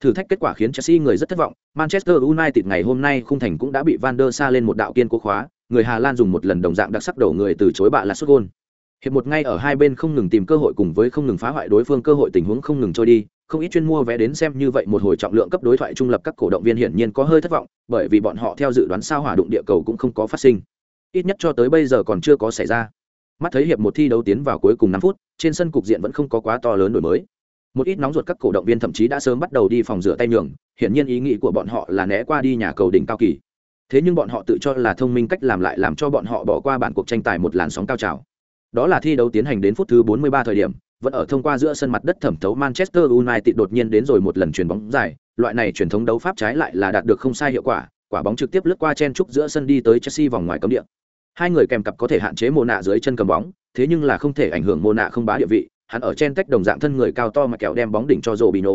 Thử thách kết quả khiến chelsea người rất thất vọng. Manchester united ngày hôm nay không thành cũng đã bị van der sa lên một đạo kiên cố khóa, người hà lan dùng một lần đồng dạng đặc sắc đổ người từ chối bạ là xuất gôn. Hiệp một ngay ở hai bên không ngừng tìm cơ hội cùng với không ngừng phá hoại đối phương, cơ hội tình huống không ngừng trôi đi không ít chuyên mua vé đến xem như vậy một hồi trọng lượng cấp đối thoại trung lập các cổ động viên hiển nhiên có hơi thất vọng, bởi vì bọn họ theo dự đoán sao hỏa đụng địa cầu cũng không có phát sinh. Ít nhất cho tới bây giờ còn chưa có xảy ra. Mắt thấy hiệp một thi đấu tiến vào cuối cùng năm phút, trên sân cục diện vẫn không có quá to lớn đổi mới. Một ít nóng ruột các cổ động viên thậm chí đã sớm bắt đầu đi phòng rửa tay nhường, hiển nhiên ý nghĩ của bọn họ là né qua đi nhà cầu đỉnh cao kỳ. Thế nhưng bọn họ tự cho là thông minh cách làm lại làm cho bọn họ bỏ qua bản cuộc tranh tài một làn sóng cao trào. Đó là thi đấu tiến hành đến phút thứ 43 thời điểm vẫn ở thông qua giữa sân mặt đất thẩm thấu Manchester United đột nhiên đến rồi một lần chuyền bóng dài, loại này truyền thống đấu pháp trái lại là đạt được không sai hiệu quả, quả bóng trực tiếp lướt qua chen trúc giữa sân đi tới Chelsea vòng ngoài cấm địa. Hai người kèm cặp có thể hạn chế mô nạ dưới chân cầm bóng, thế nhưng là không thể ảnh hưởng mô nạ không bá địa vị, hắn ở chen tách đồng dạng thân người cao to mà kẹo đem bóng đỉnh cho Robinho.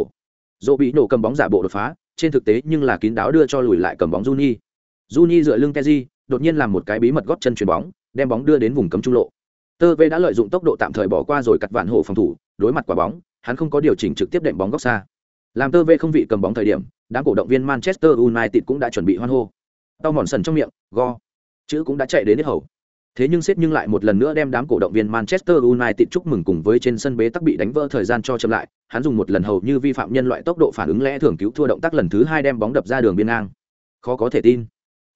Robinho cầm bóng giả bộ đột phá, trên thực tế nhưng là kín đáo đưa cho lùi lại cầm bóng Juni. Juni dựa lưng Kezi, đột nhiên làm một cái bí mật gót chân chuyền bóng, đem bóng đưa đến vùng cấm trung lộ tơ vê đã lợi dụng tốc độ tạm thời bỏ qua rồi cắt vạn hộ phòng thủ, đối mặt quả bóng, hắn không có điều chỉnh trực tiếp đệm bóng góc xa. Làm tơ vê không vị cầm bóng thời điểm, đám cổ động viên manchester united cũng đã chuẩn bị hoan hô. Tao mòn sần trong miệng, go. Chữ cũng đã chạy đến hết hầu. Thế nhưng xếp nhưng lại một lần nữa đem đám cổ động viên manchester united chúc mừng cùng với trên sân bế tắc bị đánh vỡ thời gian cho chậm lại, hắn dùng một lần hầu như vi phạm nhân loại tốc độ phản ứng lẽ thường cứu thua động tác lần thứ hai đem bóng đập ra đường biên ngang. Khó có thể tin.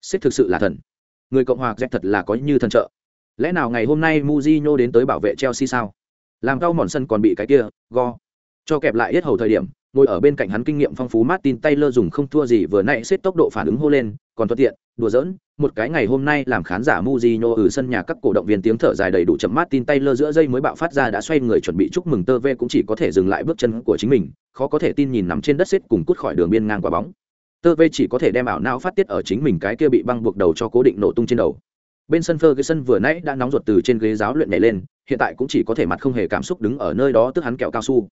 Xếp thực sự là thần. Người cộng hòa dẹp thật là có như thần trợ. Lẽ nào ngày hôm nay Mujinho đến tới bảo vệ Chelsea sao? Làm cao mòn sân còn bị cái kia, go. Cho kẹp lại hết hầu thời điểm, ngồi ở bên cạnh hắn kinh nghiệm phong phú martin taylor dùng không thua gì vừa nãy xếp tốc độ phản ứng hô lên còn thuận tiện đùa giỡn một cái ngày hôm nay làm khán giả Mujino ở sân nhà các cổ động viên tiếng thở dài đầy đủ chậm Martin Taylor giữa dây mới bạo phát ra đã xoay người chuẩn bị chúc mừng tơ ve cũng chỉ có thể dừng lại bước chân của chính mình, khó có thể tin nhìn nằm trên đất xếp cùng cút khỏi đường biên ngang quả bóng. Tơ ve chỉ có thể đem ảo não phát tiết ở chính mình cái kia bị băng buộc đầu cho cố định nổ tung trên đầu. Bên sân Ferguson vừa nãy đã nóng ruột từ trên ghế giáo luyện nhảy lên, hiện tại cũng chỉ có thể mặt không hề cảm xúc đứng ở nơi đó tức hắn kẹo cao su.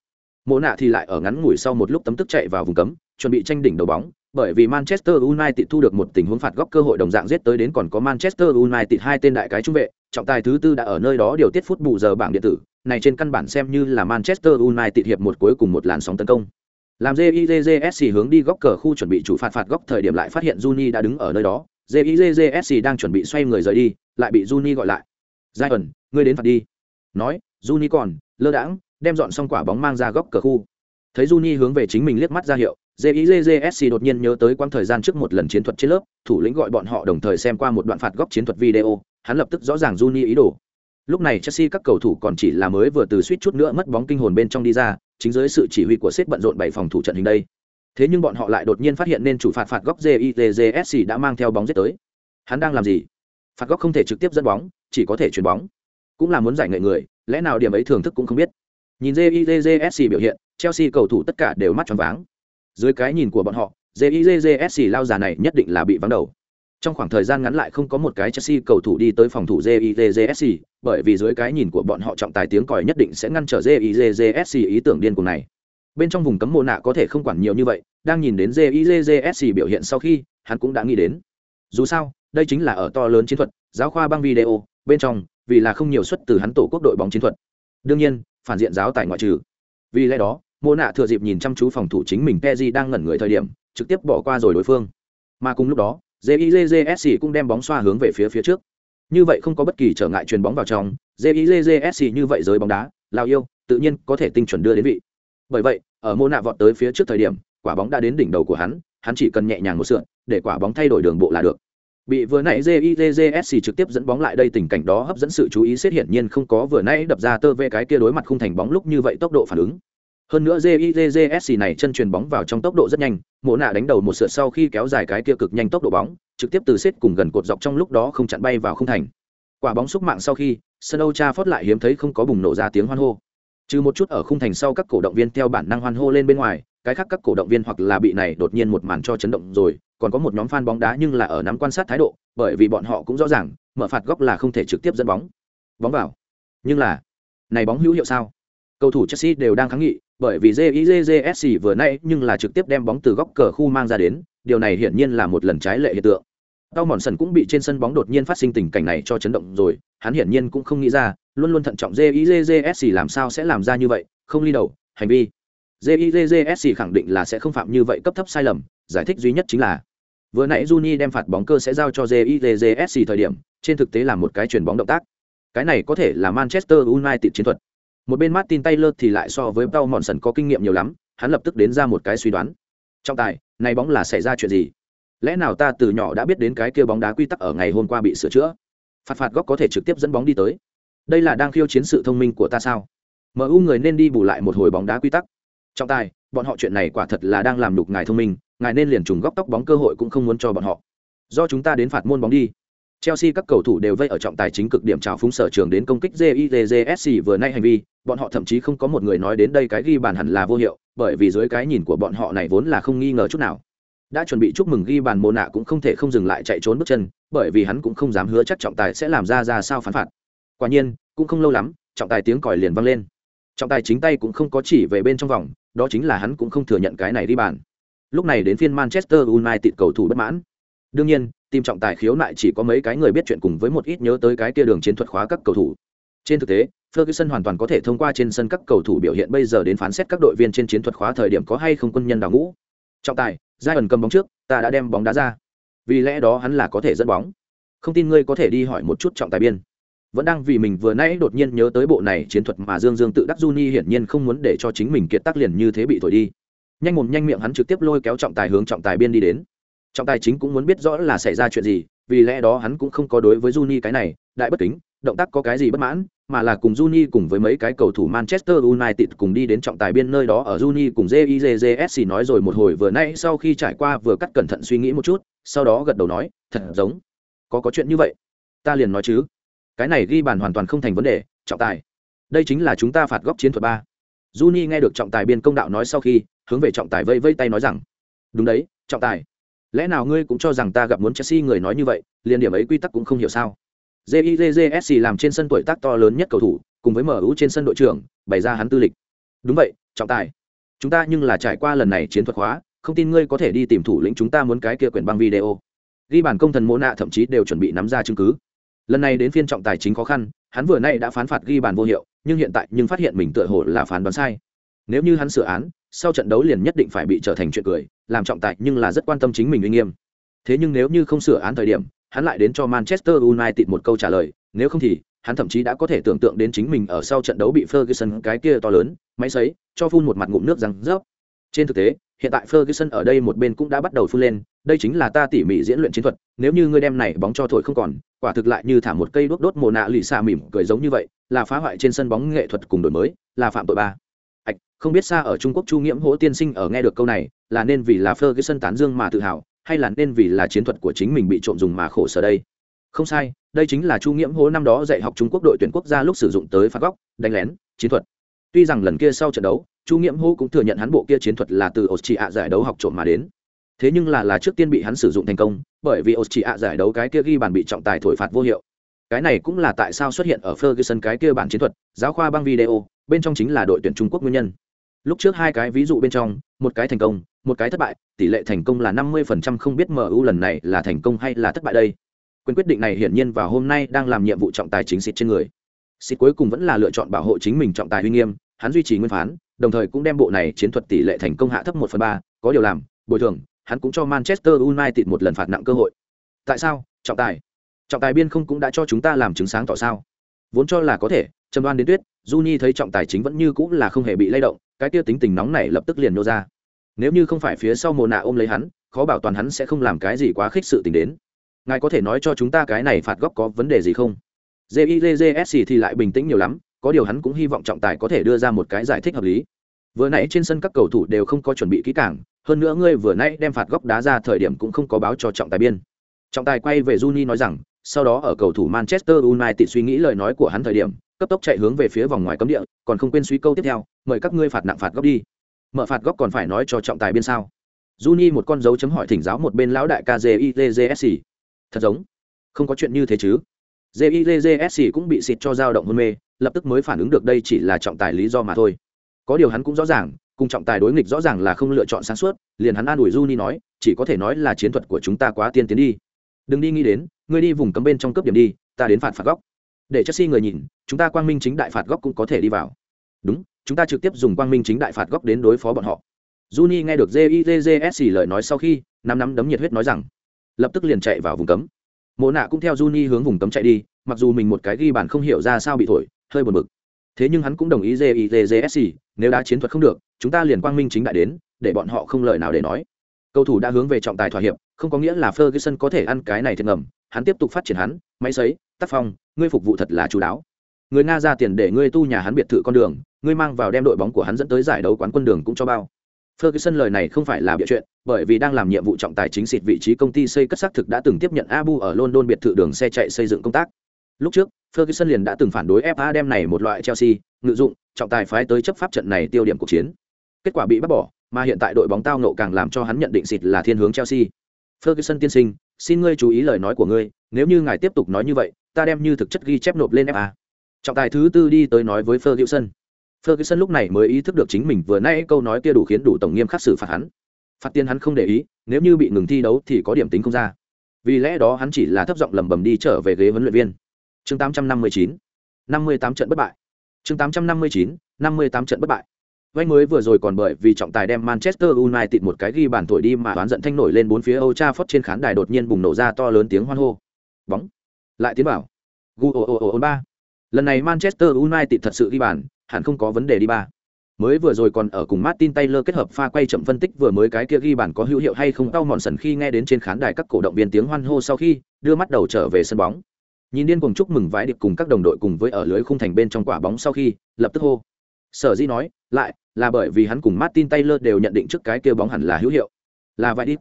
Mộ nạ thì lại ở ngắn ngủi sau một lúc tấm tức chạy vào vùng cấm, chuẩn bị tranh đỉnh đầu bóng, bởi vì Manchester United thu được một tình huống phạt góc cơ hội đồng dạng giết tới đến còn có Manchester United hai tên đại cái trung vệ, trọng tài thứ tư đã ở nơi đó điều tiết phút bù giờ bảng điện tử, này trên căn bản xem như là Manchester United hiệp một cuối cùng một làn sóng tấn công. Làm JIJJSC hướng đi góc cờ khu chuẩn bị chủ phạt phạt góc thời điểm lại phát hiện Juni đã đứng ở nơi đó, JIJJSC đang chuẩn bị xoay người rời đi, lại bị Juni gọi lại. Zion, ngươi đến phạt đi. Nói, Juni còn, lơ đãng, đem dọn xong quả bóng mang ra góc cờ khu. Thấy Juni hướng về chính mình liếc mắt ra hiệu, JIJJSC đột nhiên nhớ tới quãng thời gian trước một lần chiến thuật trên lớp, thủ lĩnh gọi bọn họ đồng thời xem qua một đoạn phạt góc chiến thuật video, hắn lập tức rõ ràng Juni ý đồ. Lúc này Chelsea các cầu thủ còn chỉ là mới vừa từ suýt chút nữa mất bóng kinh hồn bên trong đi ra, chính dưới sự chỉ huy của sếp bận rộn bảy phòng thủ trận hình đây. Thế nhưng bọn họ lại đột nhiên phát hiện nên chủ phạt phạt góc JIJJSC đã mang theo bóng giết tới. Hắn đang làm gì? Phạt góc không thể trực tiếp dẫn bóng, chỉ có thể chuyền bóng. Cũng là muốn giải nghệ người, lẽ nào điểm ấy thưởng thức cũng không biết. Nhìn JIJJSC biểu hiện, Chelsea cầu thủ tất cả đều mắt tròn váng dưới cái nhìn của bọn họ jizsc lao già này nhất định là bị vắng đầu trong khoảng thời gian ngắn lại không có một cái chelsea cầu thủ đi tới phòng thủ jizsc bởi vì dưới cái nhìn của bọn họ trọng tài tiếng còi nhất định sẽ ngăn trở jizsc ý tưởng điên cuồng này bên trong vùng cấm mồ nạ có thể không quản nhiều như vậy, đang nhìn đến jizsc biểu hiện sau khi, hắn cũng đã nghĩ đến. Dù sao, đây chính là ở to lớn chiến thuật, giáo khoa băng video, bên trong, vì là không nhiều suất từ hắn tổ quốc đội bóng chiến thuật. Đương nhiên, phản diện giáo tại ngoại trừ. Vì lẽ đó mô nạ thừa dịp nhìn chăm chú phòng thủ chính mình Peji đang ngẩn người thời điểm, trực tiếp bỏ qua rồi đối phương. Mà cùng lúc đó jizsc cũng đem bóng xoa hướng về phía phía trước. Như vậy không có bất kỳ trở ngại truyền bóng vào trong jizsc như vậy giới bóng đá lao yêu, tự nhiên có thể tinh chuẩn đưa đến vị bởi vậy, ở mô nạ vọt tới phía trước thời điểm, quả bóng đã đến đỉnh đầu của hắn hắn chỉ cần nhẹ nhàng một sượn, để quả bóng thay đổi đường bộ là được. Bị vừa nãy jizsc trực tiếp dẫn bóng lại đây, tình cảnh đó hấp dẫn sự chú ý xét hiển nhiên không có vừa nãy đập ra tơ ve cái kia đối mặt không thành bóng lúc như vậy tốc độ phản ứng. Hơn nữa jizsc này chân truyền bóng vào trong tốc độ rất nhanh mộ nạ đánh đầu một sượt sau khi kéo dài cái kia cực nhanh tốc độ bóng, trực tiếp từ xếp cùng gần cột dọc trong lúc đó không chặn bay vào không thành. Quả bóng xúc mạng sau khi sân âu cha phót lại hiếm thấy không có bùng nổ ra tiếng hoan hô trừ một chút ở khung thành sau các cổ động viên theo bản năng hoan hô lên bên ngoài cái khác các cổ động viên hoặc là bị này đột nhiên một màn cho chấn động rồi còn có một nhóm fan bóng đá nhưng là ở nắm quan sát thái độ bởi vì bọn họ cũng rõ ràng mở phạt góc là không thể trực tiếp dẫn bóng. Bóng vào. Nhưng là này bóng hữu hiệu sao? Cầu thủ chelsea đều đang kháng nghị bởi vì JIJJSC vừa nãy nhưng là trực tiếp đem bóng từ góc cờ khu mang ra đến, điều này hiển nhiên là một lần trái lệ hiện tượng. Tao Mòn Sần cũng bị trên sân bóng đột nhiên phát sinh tình cảnh này cho chấn động rồi, hắn hiển nhiên cũng không nghĩ ra, luôn luôn thận trọng JIJJSC làm sao sẽ làm ra như vậy, không ly đầu, hành vi. JIJJSC khẳng định là sẽ không phạm như vậy cấp thấp sai lầm, giải thích duy nhất chính là vừa nãy Juni đem phạt bóng cơ sẽ giao cho JIJJSC thời điểm, trên thực tế là một cái chuyển bóng động tác. Cái này có thể là Manchester United chiến thuật. Một bên martin taylor thì lại so với paul monson có kinh nghiệm nhiều lắm hắn lập tức đến ra một cái suy đoán. Trọng tài này bóng là xảy ra chuyện gì? Lẽ nào ta từ nhỏ đã biết đến cái kia bóng đá quy tắc ở ngày hôm qua bị sửa chữa? Phạt phạt góc có thể trực tiếp dẫn bóng đi tới đây là đang khiêu chiến sự thông minh của ta sao mu người nên đi bù lại một hồi bóng đá quy tắc trọng tài bọn họ chuyện này quả thật là đang làm đục ngài thông minh ngài nên liền trùng góc tóc bóng cơ hội cũng không muốn cho bọn họ do chúng ta đến phạt môn bóng đi Chelsea các cầu thủ đều vây ở trọng tài chính cực điểm chào phúng sở trường đến công kích JIJSC vừa nay hành vi, bọn họ thậm chí không có một người nói đến đây cái ghi bàn hẳn là vô hiệu, bởi vì dưới cái nhìn của bọn họ này vốn là không nghi ngờ chút nào. Đã chuẩn bị chúc mừng ghi bàn Mona cũng không thể không dừng lại chạy trốn bước chân, bởi vì hắn cũng không dám hứa chắc trọng tài sẽ làm ra ra sao phán phạt. Quả nhiên, cũng không lâu lắm, trọng tài tiếng còi liền vang lên. Trọng tài chính tay cũng không có chỉ về bên trong vòng, đó chính là hắn cũng không thừa nhận cái này đi bàn. Lúc này đến phiên Manchester United cầu thủ bất mãn. Đương nhiên, tìm trọng tài khiếu nại chỉ có mấy cái người biết chuyện cùng với một ít nhớ tới cái kia đường chiến thuật khóa các cầu thủ. Trên thực tế, Ferguson hoàn toàn có thể thông qua trên sân các cầu thủ biểu hiện bây giờ đến phán xét các đội viên trên chiến thuật khóa thời điểm có hay không quân nhân đào ngũ. Trọng tài, Giant cầm bóng trước, ta đã đem bóng đá ra. Vì lẽ đó hắn là có thể dẫn bóng. Không tin ngươi có thể đi hỏi một chút trọng tài biên. Vẫn đang vì mình vừa nãy đột nhiên nhớ tới bộ này chiến thuật mà Dương Dương tự đắc Juni hiển nhiên không muốn để cho chính mình kiệt tác liền như thế bị thổi đi. Nhanh mồm nhanh miệng hắn trực tiếp lôi kéo trọng tài hướng trọng tài biên đi đến trọng tài chính cũng muốn biết rõ là xảy ra chuyện gì vì lẽ đó hắn cũng không có đối với Juni cái này đại bất kính động tác có cái gì bất mãn mà là cùng Juni cùng với mấy cái cầu thủ Manchester United cùng đi đến trọng tài biên nơi đó ở Juni cùng JIJJSC nói rồi một hồi vừa nãy sau khi trải qua vừa cắt cẩn thận suy nghĩ một chút, sau đó gật đầu nói, thật giống, có có chuyện như vậy. Ta liền nói chứ, cái này ghi bàn hoàn toàn không thành vấn đề, trọng tài. Đây chính là chúng ta phạt góc chiến thuật ba. Juni nghe được trọng tài biên công đạo nói sau khi, hướng về trọng tài vây vây tay nói rằng, đúng đấy, trọng tài. Lẽ nào ngươi cũng cho rằng ta gặp muốn Chelsea người nói như vậy, liền điểm ấy quy tắc cũng không hiểu sao? jizsc làm trên sân tuổi tác to lớn nhất cầu thủ, cùng với MU trên sân đội trưởng, bày ra hắn tư lịch. Đúng vậy, trọng tài. Chúng ta nhưng là trải qua lần này chiến thuật hóa, không tin ngươi có thể đi tìm thủ lĩnh chúng ta muốn cái kia quyển băng video. Ghi bản công thần mô nạ thậm chí đều chuẩn bị nắm ra chứng cứ. Lần này đến phiên trọng tài chính khó khăn, hắn vừa nay đã phán phạt ghi bàn vô hiệu, nhưng hiện tại nhưng phát hiện mình tựa hồ là phán đoán sai. Nếu như hắn sửa án, sau trận đấu liền nhất định phải bị trở thành chuyện cười, làm trọng tài nhưng là rất quan tâm chính mình uy nghiêm. Thế nhưng nếu như không sửa án thời điểm, hắn lại đến cho Manchester United một câu trả lời, nếu không thì hắn thậm chí đã có thể tưởng tượng đến chính mình ở sau trận đấu bị Ferguson cái kia to lớn, máy sấy, cho phun một mặt ngụm nước răng rớp. Trên thực tế, hiện tại Ferguson ở đây một bên cũng đã bắt đầu phun lên, đây chính là ta tỉ mỉ diễn luyện chiến thuật, nếu như ngươi đem này bóng cho thổi không còn, quả thực lại như thả một cây đuốc đốt mồ nạ lì xa mỉm cười giống như vậy, là phá hoại trên sân bóng nghệ thuật cùng đổi mới, là phạm tội ba. Ảch, không biết xa ở Trung Quốc Chu Nghiễm Hỗ tiên sinh ở nghe được câu này, là nên vì là Ferguson tán dương mà tự hào, hay là nên vì là chiến thuật của chính mình bị trộm dùng mà khổ sở đây không sai đây chính là chu nghiễm Hỗ năm đó dạy học trung quốc đội tuyển quốc gia lúc sử dụng tới phạt góc đánh lén chiến thuật tuy rằng lần kia sau trận đấu chu nghiễm hô cũng thừa nhận hắn bộ kia chiến thuật là từ Ốc Chị Ạ giải đấu học trộm mà đến. Thế nhưng là là trước tiên bị hắn sử dụng thành công, bởi vì Ốc Chị Ạ giải đấu cái kia ghi bàn bị trọng tài thổi phạt vô hiệu. Cái này cũng là tại sao xuất hiện ở ferguson cái kia bản chiến thuật, giáo khoa băng video, bên trong chính là đội tuyển trung quốc nguyên nhân. Lúc trước hai cái ví dụ bên trong, một cái thành công, một cái thất bại, tỷ lệ thành công là năm mươi phần trăm không biết mu lần này là thành công hay là thất bại đây. Quyền quyết định này hiển nhiên vào hôm nay đang làm nhiệm vụ trọng tài chính xịt trên người. Xịt cuối cùng vẫn là lựa chọn bảo hộ chính mình trọng tài uy nghiêm, hắn duy trì nguyên phán đồng thời cũng đem bộ này chiến thuật tỷ lệ thành công hạ thấp một phần ba có điều làm bồi thường hắn cũng cho manchester united một lần phạt nặng cơ hội tại sao trọng tài trọng tài biên không cũng đã cho chúng ta làm chứng sáng tỏ sao vốn cho là có thể trầm đoan đến tuyết Juni thấy trọng tài chính vẫn như cũng là không hề bị lay động, cái kia tính tình nóng này lập tức liền nô ra. Nếu như không phải phía sau Mộ nạ ôm lấy hắn, khó bảo toàn hắn sẽ không làm cái gì quá khích sự tình đến. Ngài có thể nói cho chúng ta cái này phạt góc có vấn đề gì không? JIJSC thì lại bình tĩnh nhiều lắm, có điều hắn cũng hy vọng trọng tài có thể đưa ra một cái giải thích hợp lý. Vừa nãy trên sân các cầu thủ đều không có chuẩn bị kỹ càng, hơn nữa ngươi vừa nãy đem phạt góc đá ra thời điểm cũng không có báo cho trọng tài biên. Trọng tài quay về Juni nói rằng, sau đó ở cầu thủ Manchester United suy nghĩ lời nói của hắn thời điểm, cấp tốc chạy hướng về phía vòng ngoài cấm địa còn không quên suy câu tiếp theo mời các ngươi phạt nặng phạt góc đi mở phạt góc còn phải nói cho trọng tài biên sao Juni một con dấu chấm hỏi thỉnh giáo một bên lão đại KJITJSC. Thật giống, không có chuyện như thế chứ. JITJSC cũng bị xịt cho dao động hôn mê, lập tức mới phản ứng được đây chỉ là trọng tài lý do mà thôi. Có điều hắn cũng rõ ràng, cùng trọng tài đối nghịch rõ ràng là không lựa chọn sáng suốt, liền hắn an ủi Juni nói, chỉ có thể nói là chiến thuật của chúng ta quá tiên tiến đi. Đừng đi nghĩ đến, ngươi đi vùng cấm bên trong cấp điểm đi, ta đến phạt phạt góc để chelsea người nhìn chúng ta quang minh chính đại phạt góc cũng có thể đi vào đúng chúng ta trực tiếp dùng quang minh chính đại phạt góc đến đối phó bọn họ Juni nghe được JITJSC lời nói sau khi, năm năm đấm nhiệt huyết nói rằng, lập tức liền chạy vào vùng cấm. Mộ nạ cũng theo Juni hướng vùng cấm chạy đi, mặc dù mình một cái ghi bàn không hiểu ra sao bị thổi, hơi buồn bực. Thế nhưng hắn cũng đồng ý JITJSC, nếu đã chiến thuật không được, chúng ta liền quang minh chính đại đến, để bọn họ không lời nào để nói. Cầu thủ đã hướng về trọng tài thỏa hiệp, không có nghĩa là Ferguson có thể ăn cái này thiệt ngầm, hắn tiếp tục phát triển hắn, máy sấy, tác phong ngươi phục vụ thật là chú đáo người nga ra tiền để ngươi tu nhà hắn biệt thự con đường ngươi mang vào đem đội bóng của hắn dẫn tới giải đấu quán quân đường cũng cho bao Ferguson lời này không phải là bịa chuyện, bởi vì đang làm nhiệm vụ trọng tài chính xịt vị trí công ty xây cất xác thực đã từng tiếp nhận Abu ở London biệt thự đường xe chạy xây dựng công tác. Lúc trước, Ferguson liền đã từng phản đối FA đem này một loại Chelsea, ngự dụng, trọng tài phái tới chấp pháp trận này tiêu điểm cuộc chiến. Kết quả bị bắt bỏ, mà hiện tại đội bóng tao nộ càng làm cho hắn nhận định xịt là thiên hướng Chelsea. Ferguson tiên sinh, xin ngươi chú ý lời nói của ngươi, nếu như ngài tiếp tục nói như vậy, ta đem như thực chất ghi chép nộp lên FA. Trọng tài thứ tư đi tới nói với Ferguson. Ferguson lúc này mới ý thức được chính mình vừa nãy câu nói kia đủ khiến đủ tổng nghiêm khắc xử phạt hắn. Phạt tiền hắn không để ý, nếu như bị ngừng thi đấu thì có điểm tính không ra. Vì lẽ đó hắn chỉ là thấp giọng lẩm bẩm đi trở về ghế huấn luyện viên. Chương 859, 58 trận bất bại. Chương 859, 58 trận bất bại. Vay mới vừa rồi còn bởi vì trọng tài đem Manchester United một cái ghi bàn thổi đi mà đoán giận thanh nổi lên bốn phía Old Trafford trên khán đài đột nhiên bùng nổ ra to lớn tiếng hoan hô. Bóng lại tiến bảo gu ồ ồ ồ ba lần này manchester united thật sự ghi bàn hẳn không có vấn đề đi ba mới vừa rồi còn ở cùng martin taylor kết hợp pha quay chậm phân tích vừa mới cái kia ghi bàn có hữu hiệu hay không tao mòn sần khi nghe đến trên khán đài các cổ động viên tiếng hoan hô sau khi đưa mắt đầu trở về sân bóng nhìn điên cuồng chúc mừng vái điệp cùng các đồng đội cùng với ở lưới khung thành bên trong quả bóng sau khi, lập tức hô. Sở dĩ nói, lại là bởi vì hắn cùng martin taylor đều nhận định trước cái kia bóng hẳn là hữu hiệu. Là vái điệp.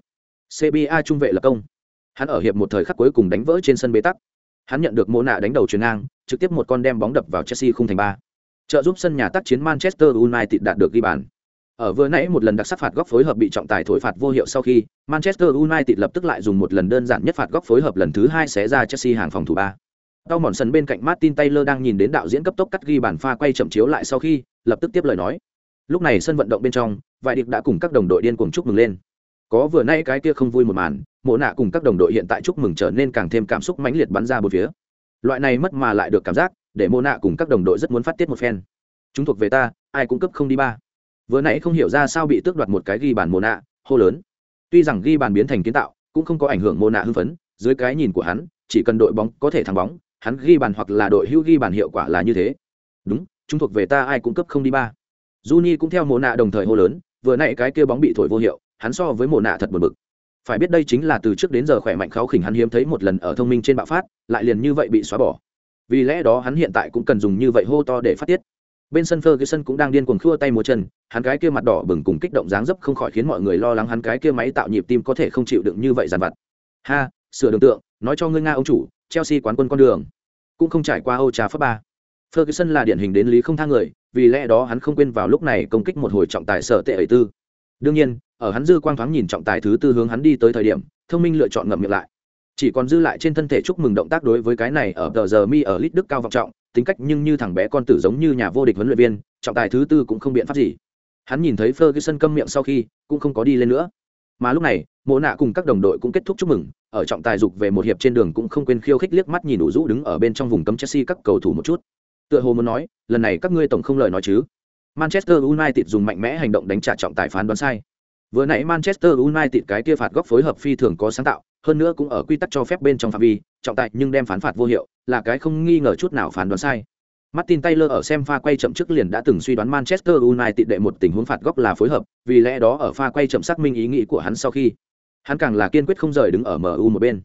Cba trung vệ lập công. Hắn ở hiệp một thời khắc cuối cùng đánh vỡ trên sân bế tắc. Hắn nhận được mô nạ đánh đầu chuyền ngang, trực tiếp một con đem bóng đập vào chelsea khung thành ba. Trợ giúp sân nhà tác chiến manchester united đạt được ghi bàn. Ở vừa nãy một lần đặc sắc phạt góc phối hợp bị trọng tài thổi phạt vô hiệu sau khi, manchester united lập tức lại dùng một lần đơn giản nhất phạt góc phối hợp lần thứ hai xé ra chelsea hàng phòng thủ ba. Tao mòn sân bên cạnh Martin Taylor đang nhìn đến đạo diễn cấp tốc cắt ghi bản pha quay chậm chiếu lại sau khi, lập tức tiếp lời nói. Lúc này sân vận động bên trong, vài điệp đã cùng các đồng đội điên cuồng chúc mừng lên. Có vừa nãy cái kia không vui một màn, mộ nạ cùng các đồng đội hiện tại chúc mừng trở nên càng thêm cảm xúc mãnh liệt bắn ra bốn phía. Loại này mất mà lại được cảm giác, để mộ nạ cùng các đồng đội rất muốn phát tiết một phen. Chúng thuộc về ta, ai cũng cấp không đi ba vừa nãy không hiểu ra sao bị tước đoạt một cái ghi bàn Mộ nạ hô lớn tuy rằng ghi bàn biến thành kiến tạo cũng không có ảnh hưởng Mộ nạ hưng phấn dưới cái nhìn của hắn chỉ cần đội bóng có thể thắng bóng hắn ghi bàn hoặc là đội hữu ghi bàn hiệu quả là như thế. Đúng chúng thuộc về ta ai cũng cấp không đi ba. Juni cũng theo mồ nạ đồng thời hô lớn vừa nãy cái kia bóng bị thổi vô hiệu hắn so với mồ nạ thật buồn bực. Phải biết đây chính là từ trước đến giờ khỏe mạnh kháo khỉnh hắn hiếm thấy một lần ở thông minh trên bạo phát lại liền như vậy bị xóa bỏ. Vì lẽ đó hắn hiện tại cũng cần dùng như vậy hô to để phát tiết. Bên sân Ferguson cũng đang điên cuồng khua tay múa chân, hắn cái kia mặt đỏ bừng cùng kích động dáng dấp không khỏi khiến mọi người lo lắng hắn cái kia máy tạo nhịp tim có thể không chịu đựng như vậy dàn vặt. Ha, sửa đường tượng, nói cho ngươi nga ông chủ, Chelsea quán quân con đường, cũng không trải qua Old Trafford ba. Ferguson là điển hình đến lý không tha người, vì lẽ đó hắn không quên vào lúc này công kích một hồi trọng tài sở tệ ấy tư. Đương nhiên, ở hắn dư quang thoáng nhìn trọng tài thứ tư hướng hắn đi tới thời điểm, thông minh lựa chọn ngậm miệng lại. Chỉ còn dư lại trên thân thể chúc mừng động tác đối với cái này ở tờ giờ mi ở lít đức cao vọng trọng, tính cách nhưng như thằng bé con tử giống như nhà vô địch huấn luyện viên trọng tài thứ tư cũng không biện pháp gì hắn nhìn thấy ferguson câm miệng sau khi cũng không có đi lên nữa mà lúc này mộ nạ cùng các đồng đội cũng kết thúc chúc mừng ở trọng tài dục về một hiệp trên đường cũng không quên khiêu khích liếc mắt nhìn đủ rũ đứng ở bên trong vùng cấm chelsea các cầu thủ một chút. Tựa hồ muốn nói lần này các ngươi tổng không lời nói chứ. Manchester united dùng mạnh mẽ hành động đánh trả trọng tài phán đoán sai. Vừa nãy manchester united cái kia phạt góc phối hợp phi thường có sáng tạo hơn nữa cũng ở quy tắc cho phép bên trong phạm vi trọng tài nhưng đem phán phạt vô hiệu là cái không nghi ngờ chút nào phán đoán sai. Martin Taylor ở xem pha quay chậm trước liền đã từng suy đoán Manchester United đệ một tình huống phạt góc là phối hợp, vì lẽ đó ở pha quay chậm xác minh ý nghĩ của hắn sau khi, hắn càng là kiên quyết không rời đứng ở MU một bên.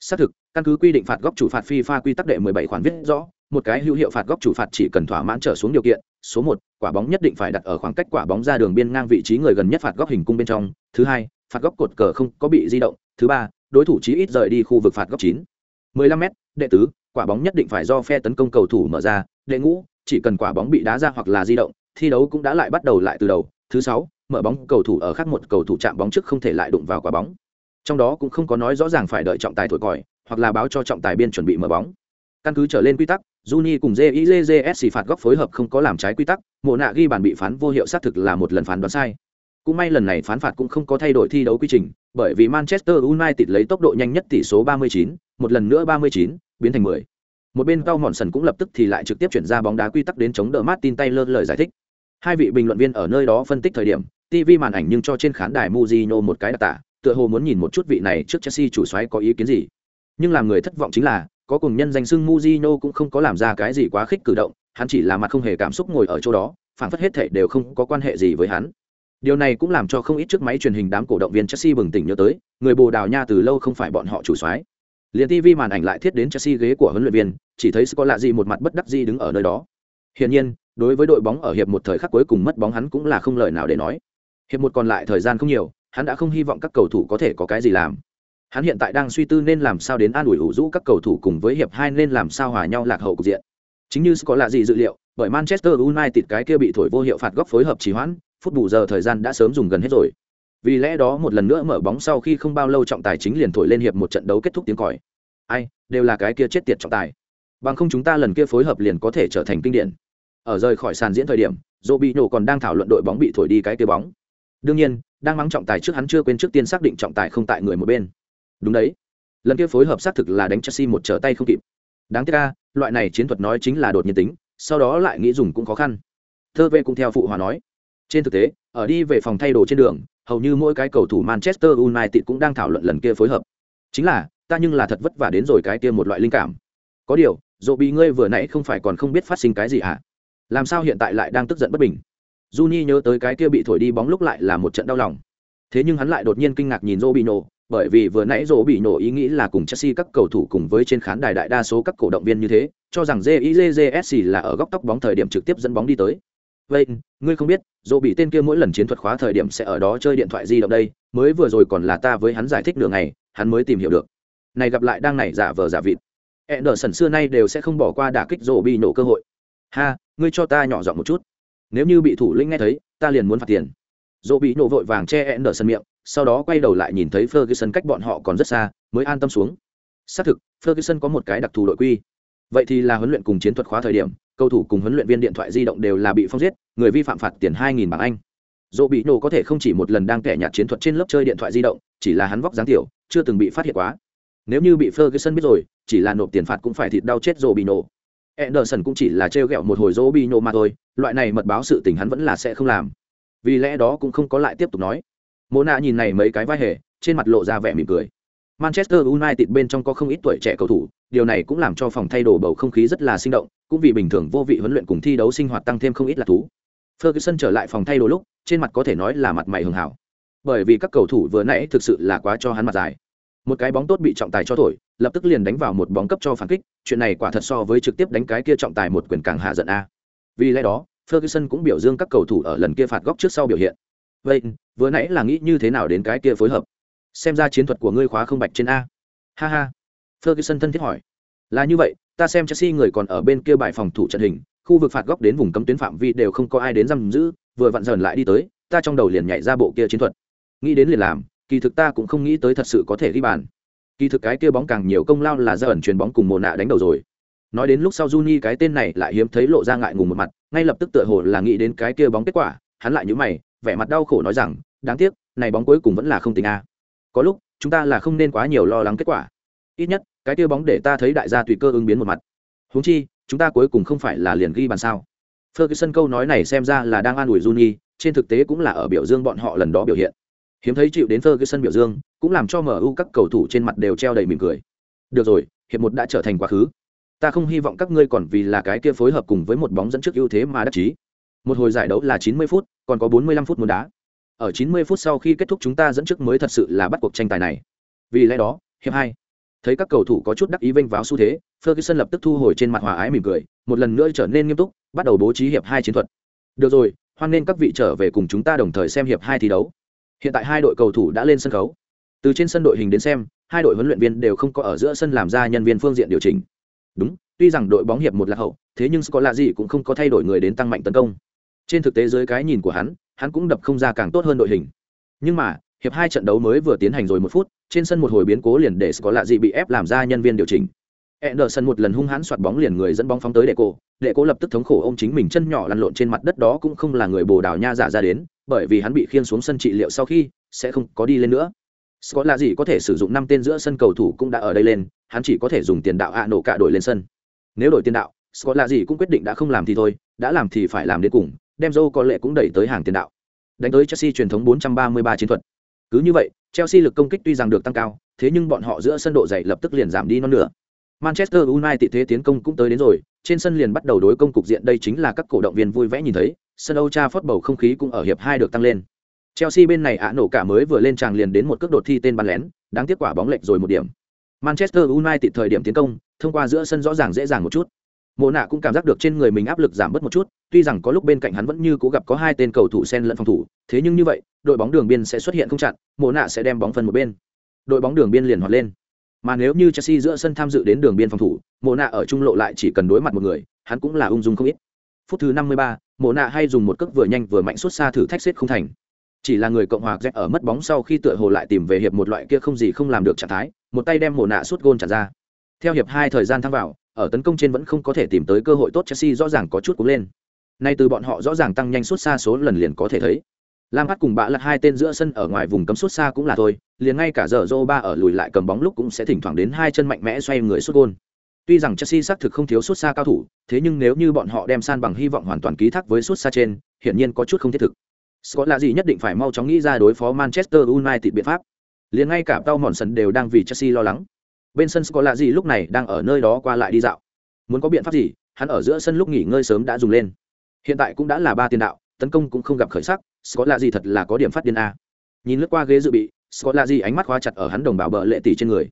Xác thực, căn cứ quy định phạt góc chủ phạt FIFA quy tắc đệ 17 khoản viết rõ, một cái hữu hiệu phạt góc chủ phạt chỉ cần thỏa mãn trở xuống điều kiện, số 1, quả bóng nhất định phải đặt ở khoảng cách quả bóng ra đường biên ngang vị trí người gần nhất phạt góc hình cung bên trong, thứ hai, phạt góc cột cờ không có bị di động, thứ ba, đối thủ chí ít rời đi khu vực phạt góc 9. 15m, đệ tứ, quả bóng nhất định phải do phe tấn công cầu thủ mở ra, đệ ngũ, chỉ cần quả bóng bị đá ra hoặc là di động, thi đấu cũng đã lại bắt đầu lại từ đầu. Thứ sáu, mở bóng cầu thủ ở khác một cầu thủ chạm bóng trước không thể lại đụng vào quả bóng. Trong đó cũng không có nói rõ ràng phải đợi trọng tài thổi còi, hoặc là báo cho trọng tài biên chuẩn bị mở bóng. Căn cứ trở lên quy tắc, Juni cùng JIJJS phạt góc phối hợp không có làm trái quy tắc, mộ nạ ghi bàn bị phán vô hiệu xác thực là một lần phán đoán sai. Cũng may lần này phán phạt cũng không có thay đổi thi đấu quy trình, bởi vì Manchester United lấy tốc độ nhanh nhất tỷ số 39, một lần nữa 39, biến thành 10. Một bên Cao mòn Sần cũng lập tức thì lại trực tiếp chuyển ra bóng đá quy tắc đến chống đỡ Martin Taylor lời giải thích. Hai vị bình luận viên ở nơi đó phân tích thời điểm, TV màn ảnh nhưng cho trên khán đài Mujino một cái đặc tả, tựa hồ muốn nhìn một chút vị này trước Chelsea chủ soái có ý kiến gì. Nhưng làm người thất vọng chính là, có cùng nhân danh xưng Mujino cũng không có làm ra cái gì quá khích cử động, hắn chỉ là mặt không hề cảm xúc ngồi ở chỗ đó, phản phất hết thể đều không có quan hệ gì với hắn. Điều này cũng làm cho không ít trước máy truyền hình đám cổ động viên Chelsea bừng tỉnh nhớ tới, người Bồ Đào Nha từ lâu không phải bọn họ chủ soái. Liên TV màn ảnh lại thiết đến Chelsea ghế của huấn luyện viên, chỉ thấy Scolari một mặt bất đắc dĩ đứng ở nơi đó. Hiển nhiên, đối với đội bóng ở hiệp một thời khắc cuối cùng mất bóng hắn cũng là không lời nào để nói. Hiệp một còn lại thời gian không nhiều, hắn đã không hy vọng các cầu thủ có thể có cái gì làm. Hắn hiện tại đang suy tư nên làm sao đến an ủi ủ rũ các cầu thủ cùng với hiệp hai nên làm sao hòa nhau lạc hậu cục diện. Chính như có lạ gì dự liệu, bởi Manchester United cái kia bị thổi vô hiệu phạt góc phối hợp trì hoãn, phút bù giờ thời gian đã sớm dùng gần hết rồi. Vì lẽ đó một lần nữa mở bóng sau khi không bao lâu trọng tài chính liền thổi lên hiệp một trận đấu kết thúc tiếng còi. Ai đều là cái kia chết tiệt trọng tài. Bằng không chúng ta lần kia phối hợp liền có thể trở thành kinh điển. Ở rời khỏi sàn diễn thời điểm dô bị nổ còn đang thảo luận đội bóng bị thổi đi cái kia bóng đương nhiên đang mắng trọng tài trước hắn chưa quên trước tiên xác định trọng tài không tại người một bên đúng đấy lần kia phối hợp xác thực là đánh chelsea một trở tay không kịp đáng tiếc ca loại này chiến thuật nói chính là đột nhiên tính sau đó lại nghĩ dùng cũng khó khăn thơ vệ cũng theo phụ hòa nói trên thực tế, ở đi về phòng thay đồ trên đường, hầu như mỗi cái cầu thủ Manchester United cũng đang thảo luận lần kia phối hợp. Chính là, ta nhưng là thật vất vả đến rồi cái kia một loại linh cảm. Có điều, dỗ bị ngươi vừa nãy không phải còn không biết phát sinh cái gì ạ À? Làm sao hiện tại lại đang tức giận bất bình? Juni nhớ tới cái kia bị thổi đi bóng lúc lại là một trận đau lòng. Thế nhưng hắn lại đột nhiên kinh ngạc nhìn Robinho, bởi vì vừa nãy rổ bị nổ ý nghĩ là cùng Chelsea các cầu thủ cùng với trên khán đài đại đa số các cổ động viên như thế, cho rằng JIJJSC là ở góc tóc bóng thời điểm trực tiếp dẫn bóng đi tới. Vậy, ngươi không biết, rổ bị tên kia mỗi lần chiến thuật khóa thời điểm sẽ ở đó chơi điện thoại di động đây, mới vừa rồi còn là ta với hắn giải thích nửa ngày, hắn mới tìm hiểu được. Này gặp lại đang này giả vờ giả vịt. Anderson xưa nay đều sẽ không bỏ qua đả kích rổ bị nổ cơ hội. Ha, ngươi cho ta nhỏ giọng một chút. Nếu như bị thủ lĩnh nghe thấy, ta liền muốn phạt tiền. dỗ bị nổ vội vàng che Anderson miệng, sau đó quay đầu lại nhìn thấy Ferguson cách bọn họ còn rất xa, mới an tâm xuống. Xác thực, Ferguson có một cái đặc thù đội quy. Vậy thì là huấn luyện cùng chiến thuật khóa thời điểm, cầu thủ cùng huấn luyện viên điện thoại di động đều là bị phong giết, người vi phạm phạt tiền 2000 bảng Anh. Dỗ bị nổ có thể không chỉ một lần đang kẻ nhạt chiến thuật trên lớp chơi điện thoại di động, chỉ là hắn vóc dáng tiểu, chưa từng bị phát hiện quá. Nếu như bị Ferguson biết rồi, chỉ là nộp tiền phạt cũng phải thịt đau chết Dỗ bị nổ. Anderson cũng chỉ là trêu ghẹo một hồi Dỗ mà thôi, loại này mật báo sự tình hắn vẫn là sẽ không làm. Vì lẽ đó cũng không có lại tiếp tục nói. Mô nhìn này mấy cái vai hề trên mặt lộ ra vẻ mỉm cười. Manchester united bên trong có không ít tuổi trẻ cầu thủ điều này cũng làm cho phòng thay đồ bầu không khí rất là sinh động cũng vì bình thường vô vị huấn luyện cùng thi đấu sinh hoạt tăng thêm không ít là thú. Ferguson trở lại phòng thay đồ lúc trên mặt có thể nói là mặt mày hường hảo. Bởi vì các cầu thủ vừa nãy thực sự là quá cho hắn mặt dài một cái bóng tốt bị trọng tài cho thổi, lập tức liền đánh vào một bóng cấp cho phản kích, chuyện này quả thật so với trực tiếp đánh cái kia trọng tài một quyền càng hạ giận a. Vì lẽ đó, ferguson cũng biểu dương các cầu thủ ở lần kia phạt góc trước sau biểu hiện. Vậy, vừa nãy là nghĩ như thế nào đến cái kia phối hợp? Xem ra chiến thuật của ngươi khóa không bạch trên a. Ha ha. Ferguson thân thiết hỏi. Là như vậy, ta xem chelsea người còn ở bên kia bài phòng thủ trận hình, khu vực phạt góc đến vùng cấm tuyến phạm vi đều không có ai đến giam giữ, vừa vặn dần lại đi tới, ta trong đầu liền nhảy ra bộ kia chiến thuật. Nghĩ đến liền làm kỳ thực ta cũng không nghĩ tới thật sự có thể ghi bàn. Kỳ thực cái kia bóng càng nhiều công lao là ra ẩn chuyền bóng cùng mồ nạ đánh đầu rồi. Nói đến lúc sau Juni cái tên này lại hiếm thấy lộ ra ngại ngùng một mặt, ngay lập tức tựa hồ là nghĩ đến cái kia bóng kết quả, hắn lại nhíu mày, vẻ mặt đau khổ nói rằng, đáng tiếc, này bóng cuối cùng vẫn là không tính a. Có lúc, chúng ta là không nên quá nhiều lo lắng kết quả. Ít nhất, cái kia bóng để ta thấy đại gia tùy cơ ứng biến một mặt. Huống chi, chúng ta cuối cùng không phải là liền ghi bàn sao? Ferguson câu nói này xem ra là đang an ủi juni, trên thực tế cũng là ở biểu dương bọn họ lần đó biểu hiện hiếm thấy chịu đến ferguson biểu dương, cũng làm cho mu các cầu thủ trên mặt đều treo đầy mỉm cười. Được rồi, hiệp một đã trở thành quá khứ. Ta không hy vọng các ngươi còn vì là cái kia phối hợp cùng với một bóng dẫn trước ưu thế mà đắc chí. Một hồi giải đấu là 90 phút, còn có 45 phút muốn đá. Ở 90 phút sau khi kết thúc chúng ta dẫn trước mới thật sự là bắt cuộc tranh tài này. Vì lẽ đó, hiệp hai. Thấy các cầu thủ có chút đắc ý vênh váo xu thế, ferguson lập tức thu hồi trên mặt hòa ái mỉm cười, một lần nữa trở nên nghiêm túc, bắt đầu bố trí hiệp hai chiến thuật. Được rồi, hoan nên các vị trở về cùng chúng ta đồng thời xem hiệp hai thi đấu hiện tại hai đội cầu thủ đã lên sân khấu. Từ trên sân đội hình đến xem, hai đội huấn luyện viên đều không có ở giữa sân làm ra nhân viên phương diện điều chỉnh. Đúng, tuy rằng đội bóng hiệp một là hậu, thế nhưng Scott lạ gì cũng không có thay đổi người đến tăng mạnh tấn công. Trên thực tế dưới cái nhìn của hắn hắn cũng đập không ra càng tốt hơn đội hình. Nhưng mà, hiệp hai trận đấu mới vừa tiến hành rồi một phút, trên sân một hồi biến cố liền để Scott lạ gì bị ép làm ra nhân viên điều chỉnh. Ederson một lần hung hãn xoạt bóng liền người dẫn bóng phóng tới đệ cổ, đệ cổ lập tức thống khổ ôm chính mình chân nhỏ lăn lộn trên mặt đất đó cũng không là người Bồ Đào Nha giả ra đến, bởi vì hắn bị khiên xuống sân trị liệu sau khi sẽ không có đi lên nữa. Scott là gì có thể sử dụng năm tên giữa sân cầu thủ cũng đã ở đây lên, hắn chỉ có thể dùng tiền đạo ạ nổ cả đổi lên sân. Nếu đổi tiền đạo, Scott là gì cũng quyết định đã không làm thì thôi, đã làm thì phải làm đến cùng, đem Joe có lệ cũng đẩy tới hàng tiền đạo. Đánh tới Chelsea truyền thống 433 chiến thuật. Cứ như vậy, Chelsea lực công kích tuy rằng được tăng cao, thế nhưng bọn họ giữa sân độ dày lập tức liền giảm đi non nửa. Manchester United thế tiến công cũng tới đến rồi, trên sân liền bắt đầu đối công cục diện đây chính là các cổ động viên vui vẻ nhìn thấy, sân Old Trafford bầu không khí cũng ở hiệp 2 được tăng lên. Chelsea bên này ạ nổ cả mới vừa lên tràng liền đến một cước đột thi tên bắn lén, đáng tiếc quả bóng lệch rồi một điểm. Manchester United thời điểm tiến công, thông qua giữa sân rõ ràng dễ dàng một chút mộ nạ cũng cảm giác được trên người mình áp lực giảm bớt một chút tuy rằng có lúc bên cạnh hắn vẫn như cố gặp có hai tên cầu thủ xen lẫn phòng thủ thế nhưng như vậy đội bóng đường biên sẽ xuất hiện không chặn mộ nạ sẽ đem bóng phân một bên đội bóng đường biên liền hoạt lên mà nếu như chelsea giữa sân tham dự đến đường biên phòng thủ mộ nạ ở trung lộ lại chỉ cần đối mặt một người hắn cũng là ung dung không ít phút thứ năm mươi ba, mộ nạ hay dùng một cước vừa nhanh vừa mạnh xuất xa thử thách xếp không thành chỉ là người cộng hòa z ở mất bóng sau khi tựa hồ lại tìm về hiệp một loại kia không gì không làm được trạng thái một tay đem mộ nạ suốt gôn trả ra theo hiệp hai thời gian thăng vào ở tấn công trên vẫn không có thể tìm tới cơ hội tốt Chelsea rõ ràng có chút cú lên. Nay từ bọn họ rõ ràng tăng nhanh suốt xa số lần liền có thể thấy. Lam Phát cùng bạ lật hai tên giữa sân ở ngoài vùng cấm suốt xa cũng là thôi, liền ngay cả giờ ba ở lùi lại cầm bóng lúc cũng sẽ thỉnh thoảng đến hai chân mạnh mẽ xoay người sút gôn. Tuy rằng Chelsea xác thực không thiếu sút xa cao thủ, thế nhưng nếu như bọn họ đem san bằng hy vọng hoàn toàn ký thác với sút xa trên, hiển nhiên có chút không thiết thực. Scott là gì nhất định phải mau chóng nghĩ ra đối phó Manchester United biện pháp. Liền ngay cả Tao Mòn Sân đều đang vì Chelsea lo lắng bên sân scott là gì lúc này đang ở nơi đó qua lại đi dạo muốn có biện pháp gì hắn ở giữa sân lúc nghỉ ngơi sớm đã dùng lên hiện tại cũng đã là ba tiền đạo tấn công cũng không gặp khởi sắc, scott là gì thật là có điểm phát điên a. Nhìn lướt qua ghế dự bị, scott là gì ánh mắt khóa chặt ở hắn đồng bào bờ lệ tỷ trên người.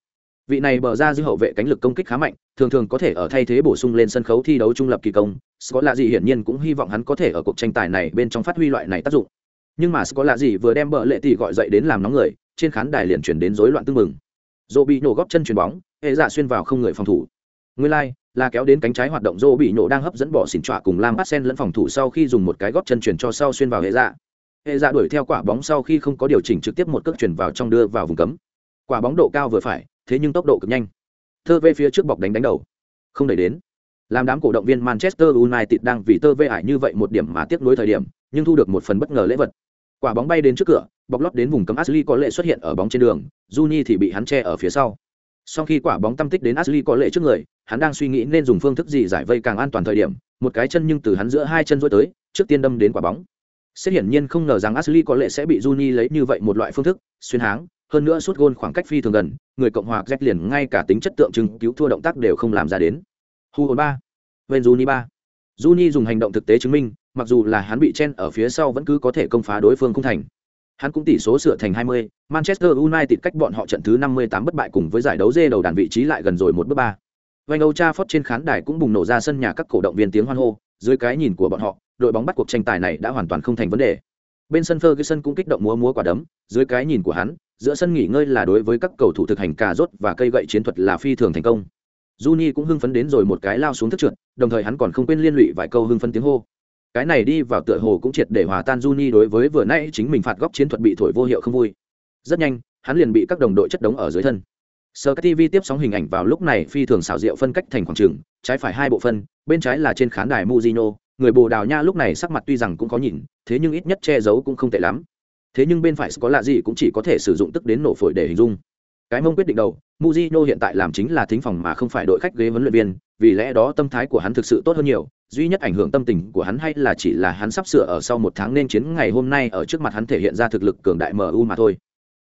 Vị này bờ ra dư hậu vệ cánh lực công kích khá mạnh, thường thường có thể ở thay thế bổ sung lên sân khấu thi đấu trung lập kỳ công. Scott là gì hiển nhiên cũng hy vọng hắn có thể ở cuộc tranh tài này bên trong phát huy loại này tác dụng. Nhưng mà scott là gì vừa đem bờ lệ tỷ gọi dậy đến làm nóng người, trên khán đài liền chuyển đến rối loạn tương mừng dỗ bị nổ góp chân chuyền bóng hệ dạ xuyên vào không người phòng thủ. Nguyên lai là kéo đến cánh trái hoạt động rô bị nổ đang hấp dẫn bỏ xỉn trọa cùng lam bắt sen lẫn phòng thủ sau khi dùng một cái góp chân chuyển cho sau xuyên vào hệ dạ. Hệ dạ đuổi theo quả bóng sau khi không có điều chỉnh trực tiếp một cước chuyển vào trong đưa vào vùng cấm. Quả bóng độ cao vừa phải, thế nhưng tốc độ cực nhanh. Thơ về phía trước bọc đánh đánh đầu. Không đẩy đến. Làm đám cổ động viên manchester united đang vì tơ vê ải như vậy một điểm mà tiếc nối thời điểm, nhưng thu được một phần bất ngờ lễ vật. Quả bóng bay đến trước cửa, bọc lót đến vùng cấm ashley có lệ xuất hiện ở bóng trên đường, juni thì bị hắn che ở phía sau. Sau khi quả bóng tâm tích đến ashley có lệ trước người hắn đang suy nghĩ nên dùng phương thức gì giải vây càng an toàn thời điểm một cái chân nhưng từ hắn giữa hai chân rối tới trước tiên đâm đến quả bóng. Xét hiển nhiên không ngờ rằng ashley có lệ sẽ bị juni lấy như vậy một loại phương thức xuyên háng hơn nữa suốt gôn khoảng cách phi thường gần người cộng hòa z liền ngay cả tính chất tượng trưng cứu thua động tác đều không làm ra đến. Hu hồn ba ven juni ba. Juni dùng hành động thực tế chứng minh mặc dù là hắn bị chen ở phía sau vẫn cứ có thể công phá đối phương không thành. Hắn cũng tỷ số sửa thành 20, manchester united cách bọn họ trận thứ 58 bất bại cùng với giải đấu dê đầu đàn vị trí lại gần rồi một bước ba. Vành Âu Cha Phót trên khán đài cũng bùng nổ ra sân nhà các cổ động viên tiếng hoan hô, dưới cái nhìn của bọn họ, đội bóng bắt cuộc tranh tài này đã hoàn toàn không thành vấn đề. Bên sân Ferguson cũng kích động múa múa quả đấm, dưới cái nhìn của hắn, giữa sân nghỉ ngơi là đối với các cầu thủ thực hành cà rốt và cây gậy chiến thuật là phi thường thành công. Juni cũng hưng phấn đến rồi một cái lao xuống thức trượt, đồng thời hắn còn không quên liên lụy vài câu hưng phấn tiếng hô. Cái này đi vào tựa hồ cũng triệt để hòa tan Juni đối với vừa nãy chính mình phạt góc chiến thuật bị thổi vô hiệu không vui. Rất nhanh, hắn liền bị các đồng đội chất đống ở dưới thân. Sky TV tiếp sóng hình ảnh vào lúc này phi thường xảo diệu phân cách thành khoảng trường, trái phải hai bộ phân, bên trái là trên khán đài muzino người Bồ Đào Nha lúc này sắc mặt tuy rằng cũng có nhìn, thế nhưng ít nhất che giấu cũng không tệ lắm. Thế nhưng bên phải có lạ gì cũng chỉ có thể sử dụng tức đến nổ phổi để hình dung. Cái mông quyết định đầu, muzino hiện tại làm chính là thính phòng mà không phải đội khách ghế huấn luyện viên, vì lẽ đó tâm thái của hắn thực sự tốt hơn nhiều, duy nhất ảnh hưởng tâm tình của hắn hay là chỉ là hắn sắp sửa ở sau một tháng nên chiến ngày hôm nay ở trước mặt hắn thể hiện ra thực lực cường đại MU mà thôi.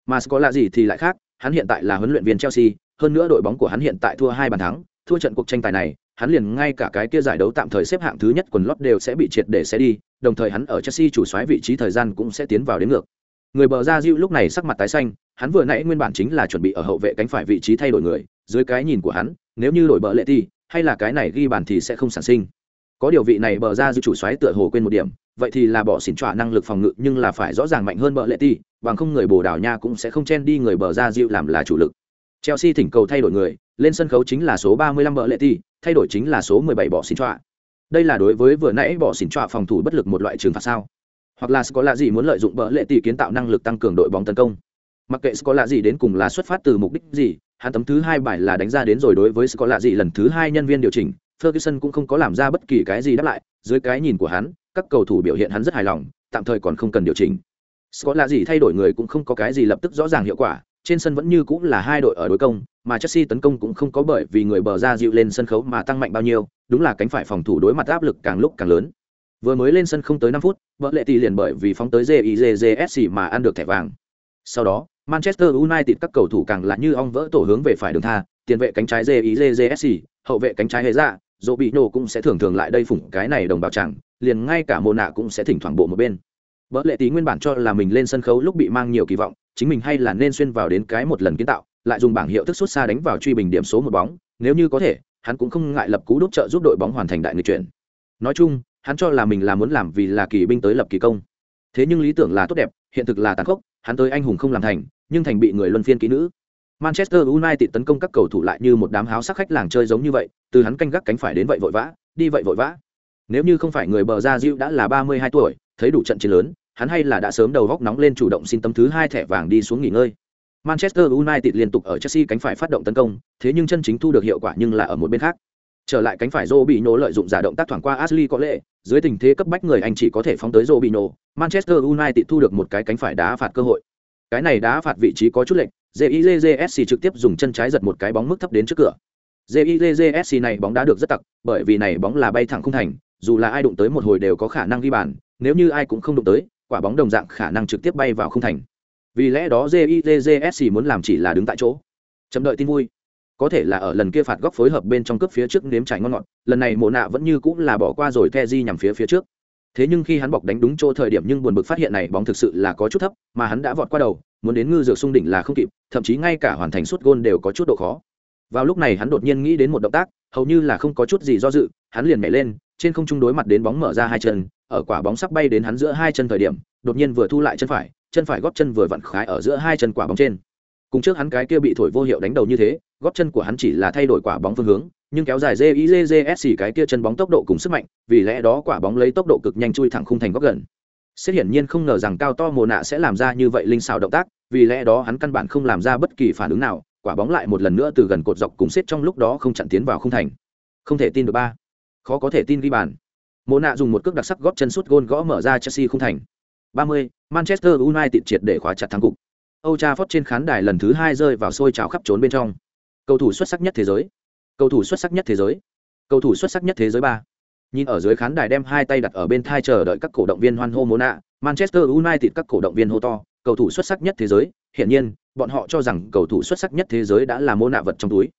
Mà có lạ gì thì lại khác, hắn hiện tại là huấn luyện viên Chelsea, hơn nữa đội bóng của hắn hiện tại thua hai bàn thắng, thua trận cuộc tranh tài này, hắn liền ngay cả cái kia giải đấu tạm thời xếp hạng thứ nhất quần lót đều sẽ bị triệt để sẽ đi, đồng thời hắn ở Chelsea chủ soái vị trí thời gian cũng sẽ tiến vào đến ngược. Người bờ ra Diu lúc này sắc mặt tái xanh, hắn vừa nãy nguyên bản chính là chuẩn bị ở hậu vệ cánh phải vị trí thay đổi người, dưới cái nhìn của hắn, nếu như đổi bờ lệ thì hay là cái này ghi bàn thì sẽ không sản sinh. Có điều vị này bờ ra Diu chủ soái tựa hồ quên một điểm, vậy thì là bỏ xỉn trọa năng lực phòng ngự nhưng là phải rõ ràng mạnh hơn bờ lệ thì bằng không người Bồ Đào Nha cũng sẽ không chen đi người bờ ra Diu làm là chủ lực. Chelsea thỉnh cầu thay đổi người, lên sân khấu chính là số 35 bờ lệ tỷ, thay đổi chính là số 17 bỏ xin trọa. Đây là đối với vừa nãy bỏ xỉn trọa phòng thủ bất lực một loại trừng phạt sao? Hoặc là có là gì muốn lợi dụng bờ lệ tỷ kiến tạo năng lực tăng cường đội bóng tấn công? Mặc kệ có là gì đến cùng là xuất phát từ mục đích gì, hắn tấm thứ hai bài là đánh ra đến rồi đối với có là gì lần thứ hai nhân viên điều chỉnh, Ferguson cũng không có làm ra bất kỳ cái gì đáp lại, dưới cái nhìn của hắn, các cầu thủ biểu hiện hắn rất hài lòng, tạm thời còn không cần điều chỉnh. Scott là gì thay đổi người cũng không có cái gì lập tức rõ ràng hiệu quả, trên sân vẫn như cũng là hai đội ở đối công, mà Chelsea tấn công cũng không có bởi vì người bờ ra dịu lên sân khấu mà tăng mạnh bao nhiêu, đúng là cánh phải phòng thủ đối mặt áp lực càng lúc càng lớn. Vừa mới lên sân không tới 5 phút, vợ lệ tỷ liền bởi vì phóng tới JIJJSC mà ăn được thẻ vàng. Sau đó, Manchester United các cầu thủ càng là như ong vỡ tổ hướng về phải đường tha, tiền vệ cánh trái JIJJSC, hậu vệ cánh trái hề ra, dỗ bị nổ cũng sẽ thường thường lại đây phủng cái này đồng bào chẳng, liền ngay cả mồ nạ cũng sẽ thỉnh thoảng bộ một bên. Vợ lệ tí nguyên bản cho là mình lên sân khấu lúc bị mang nhiều kỳ vọng, chính mình hay là nên xuyên vào đến cái một lần kiến tạo, lại dùng bảng hiệu thức xuất xa đánh vào truy bình điểm số một bóng, nếu như có thể, hắn cũng không ngại lập cú đúp trợ giúp đội bóng hoàn thành đại nghịch chuyển. Nói chung, hắn cho là mình là muốn làm vì là kỳ binh tới lập kỳ công. Thế nhưng lý tưởng là tốt đẹp, hiện thực là tàn khốc, hắn tới anh hùng không làm thành, nhưng thành bị người luân phiên kỹ nữ. Manchester United tấn công các cầu thủ lại như một đám háo sắc khách làng chơi giống như vậy, từ hắn canh gác cánh phải đến vậy vội vã, đi vậy vội vã. Nếu như không phải người bờ ra Diu đã là 32 tuổi, thấy đủ trận chiến lớn, hắn hay là đã sớm đầu góc nóng lên chủ động xin tấm thứ hai thẻ vàng đi xuống nghỉ ngơi. Manchester United liên tục ở Chelsea cánh phải phát động tấn công, thế nhưng chân chính thu được hiệu quả nhưng là ở một bên khác. Trở lại cánh phải Robinho lợi dụng giả động tác thoảng qua Ashley có lệ, dưới tình thế cấp bách người anh chỉ có thể phóng tới Robinho, Manchester United thu được một cái cánh phải đá phạt cơ hội. Cái này đá phạt vị trí có chút lệch, JIJJSC trực tiếp dùng chân trái giật một cái bóng mức thấp đến trước cửa. JIJJSC này bóng đá được rất tặc, bởi vì này bóng là bay thẳng không thành, dù là ai đụng tới một hồi đều có khả năng ghi bàn, nếu như ai cũng không đụng tới, quả bóng đồng dạng khả năng trực tiếp bay vào không thành. Vì lẽ đó JIJJSC muốn làm chỉ là đứng tại chỗ. Chấm đợi tin vui. Có thể là ở lần kia phạt góc phối hợp bên trong cướp phía trước nếm trải ngon ngọt, lần này Mộ nạ vẫn như cũng là bỏ qua rồi Kezi nhằm phía phía trước. thế nhưng khi hắn bọc đánh đúng chỗ thời điểm nhưng buồn bực phát hiện này bóng thực sự là có chút thấp mà hắn đã vọt qua đầu muốn đến ngư dược sung đỉnh là không kịp thậm chí ngay cả hoàn thành suốt gôn đều có chút độ khó vào lúc này hắn đột nhiên nghĩ đến một động tác hầu như là không có chút gì do dự hắn liền nhảy lên trên không trung đối mặt đến bóng mở ra hai chân ở quả bóng sắp bay đến hắn giữa hai chân thời điểm đột nhiên vừa thu lại chân phải chân phải góp chân vừa vặn khái ở giữa hai chân quả bóng trên cùng trước hắn cái kia bị thổi vô hiệu đánh đầu như thế góp chân của hắn chỉ là thay đổi quả bóng phương hướng nhưng kéo dài jizs cái kia chân bóng tốc độ cùng sức mạnh vì lẽ đó quả bóng lấy tốc độ cực nhanh chui thẳng khung thành góc gần Xét hiển nhiên không ngờ rằng cao to mồ nạ sẽ làm ra như vậy linh xảo động tác, vì lẽ đó hắn căn bản không làm ra bất kỳ phản ứng nào, quả bóng lại một lần nữa từ gần cột dọc cùng xếp trong lúc đó không chặn tiến vào khung thành. Không thể tin được ba. Khó có thể tin ghi bàn. mộ nạ dùng một cước đặc sắc góp chân sút gôn gõ mở ra Chelsea không thành. 30, Manchester United triệt để khóa chặt thắng cục. Âu Trafford trên khán đài lần thứ hai rơi vào sôi trào khắp trốn bên trong. Cầu thủ xuất sắc nhất thế giới. Cầu thủ xuất sắc nhất thế giới. Cầu thủ xuất sắc nhất thế giới ba nhìn ở dưới khán đài đem hai tay đặt ở bên thai chờ đợi các cổ động viên hoan hô mô nạ manchester united các cổ động viên hô to cầu thủ xuất sắc nhất thế giới hiển nhiên bọn họ cho rằng cầu thủ xuất sắc nhất thế giới đã là mô nạ vật trong túi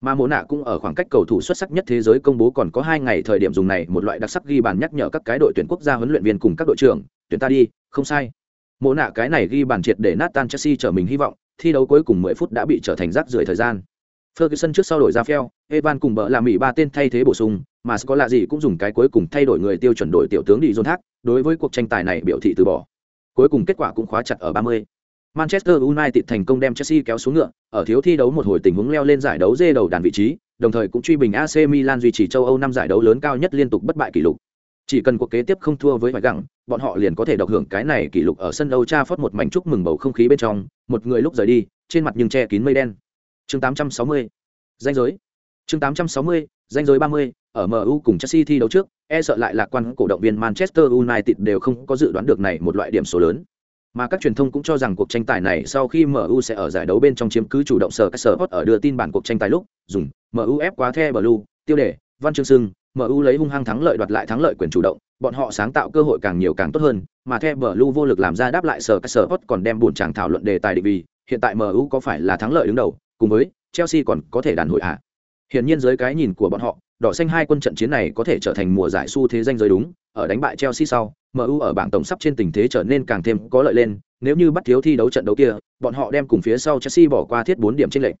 mà mô nạ cũng ở khoảng cách cầu thủ xuất sắc nhất thế giới công bố còn có hai ngày thời điểm dùng này một loại đặc sắc ghi bàn nhắc nhở các cái đội tuyển quốc gia huấn luyện viên cùng các đội trưởng tuyển ta đi không sai mô nạ cái này ghi bàn triệt để Nathan chelsea trở mình hy vọng thi đấu cuối cùng 10 phút đã bị trở thành rác rưởi thời gian Ferguson trước sau đổi ra Phèo, Evan cùng bỡ là Mỹ ba tên thay thế bổ sung, mà có lạ gì cũng dùng cái cuối cùng thay đổi người tiêu chuẩn đội tiểu tướng đi dồn thác, đối với cuộc tranh tài này biểu thị từ bỏ. Cuối cùng kết quả cũng khóa chặt ở 30. Manchester United thành công đem Chelsea kéo xuống ngựa, ở thiếu thi đấu một hồi tình huống leo lên giải đấu dê đầu đàn vị trí, đồng thời cũng truy bình AC Milan duy trì châu Âu năm giải đấu lớn cao nhất liên tục bất bại kỷ lục. Chỉ cần cuộc kế tiếp không thua với vài gặng, bọn họ liền có thể độc hưởng cái này kỷ lục ở sân Old Trafford một mảnh chúc mừng bầu không khí bên trong, một người lúc rời đi, trên mặt nhưng che kín mây đen chương 860. danh giới chương 860, danh giới 30, ở MU cùng Chelsea thi đấu trước, e sợ lại là quan cổ động viên Manchester United đều không có dự đoán được này một loại điểm số lớn. Mà các truyền thông cũng cho rằng cuộc tranh tài này sau khi MU sẽ ở giải đấu bên trong chiếm cứ chủ động sở các sở hot ở đưa tin bản cuộc tranh tài lúc, dùng MU ép quá the blue, tiêu đề, Văn chương Sưng, MU lấy hung hăng thắng lợi đoạt lại thắng lợi quyền chủ động, bọn họ sáng tạo cơ hội càng nhiều càng tốt hơn, mà the blue vô lực làm ra đáp lại sở các sở hot còn đem buồn chàng thảo luận đề tài định vì, hiện tại MU có phải là thắng lợi đứng đầu, cùng với Chelsea còn có thể đàn hồi ạ. À? Hiển nhiên dưới cái nhìn của bọn họ, đỏ xanh hai quân trận chiến này có thể trở thành mùa giải xu thế danh giới đúng, ở đánh bại Chelsea sau, MU ở bảng tổng sắp trên tình thế trở nên càng thêm có lợi lên, nếu như bắt thiếu thi đấu trận đấu kia, bọn họ đem cùng phía sau Chelsea bỏ qua thiết bốn điểm trên lệch.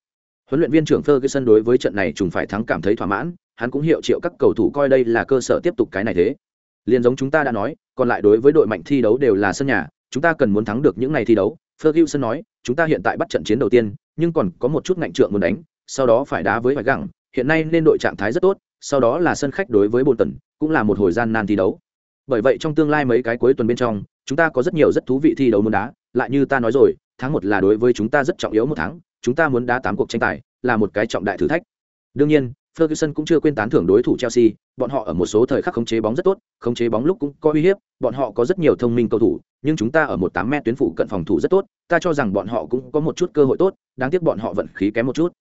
Huấn luyện viên trưởng Ferguson đối với trận này trùng phải thắng cảm thấy thỏa mãn, hắn cũng hiệu triệu các cầu thủ coi đây là cơ sở tiếp tục cái này thế. Liên giống chúng ta đã nói, còn lại đối với đội mạnh thi đấu đều là sân nhà, chúng ta cần muốn thắng được những ngày thi đấu. Ferguson nói, chúng ta hiện tại bắt trận chiến đầu tiên, nhưng còn có một chút ngạnh trượng muốn đánh sau đó phải đá với vài gẳng hiện nay nên đội trạng thái rất tốt sau đó là sân khách đối với bồn tần cũng là một hồi gian nan thi đấu bởi vậy trong tương lai mấy cái cuối tuần bên trong chúng ta có rất nhiều rất thú vị thi đấu môn đá lại như ta nói rồi tháng một là đối với chúng ta rất trọng yếu một tháng chúng ta muốn đá tám cuộc tranh tài là một cái trọng đại thử thách đương nhiên Ferguson cũng chưa quên tán thưởng đối thủ Chelsea, bọn họ ở một số thời khắc khống chế bóng rất tốt, khống chế bóng lúc cũng có uy hiếp, bọn họ có rất nhiều thông minh cầu thủ, nhưng chúng ta ở một tám m tuyến phụ cận phòng thủ rất tốt, ta cho rằng bọn họ cũng có một chút cơ hội tốt, đáng tiếc bọn họ vận khí kém một chút.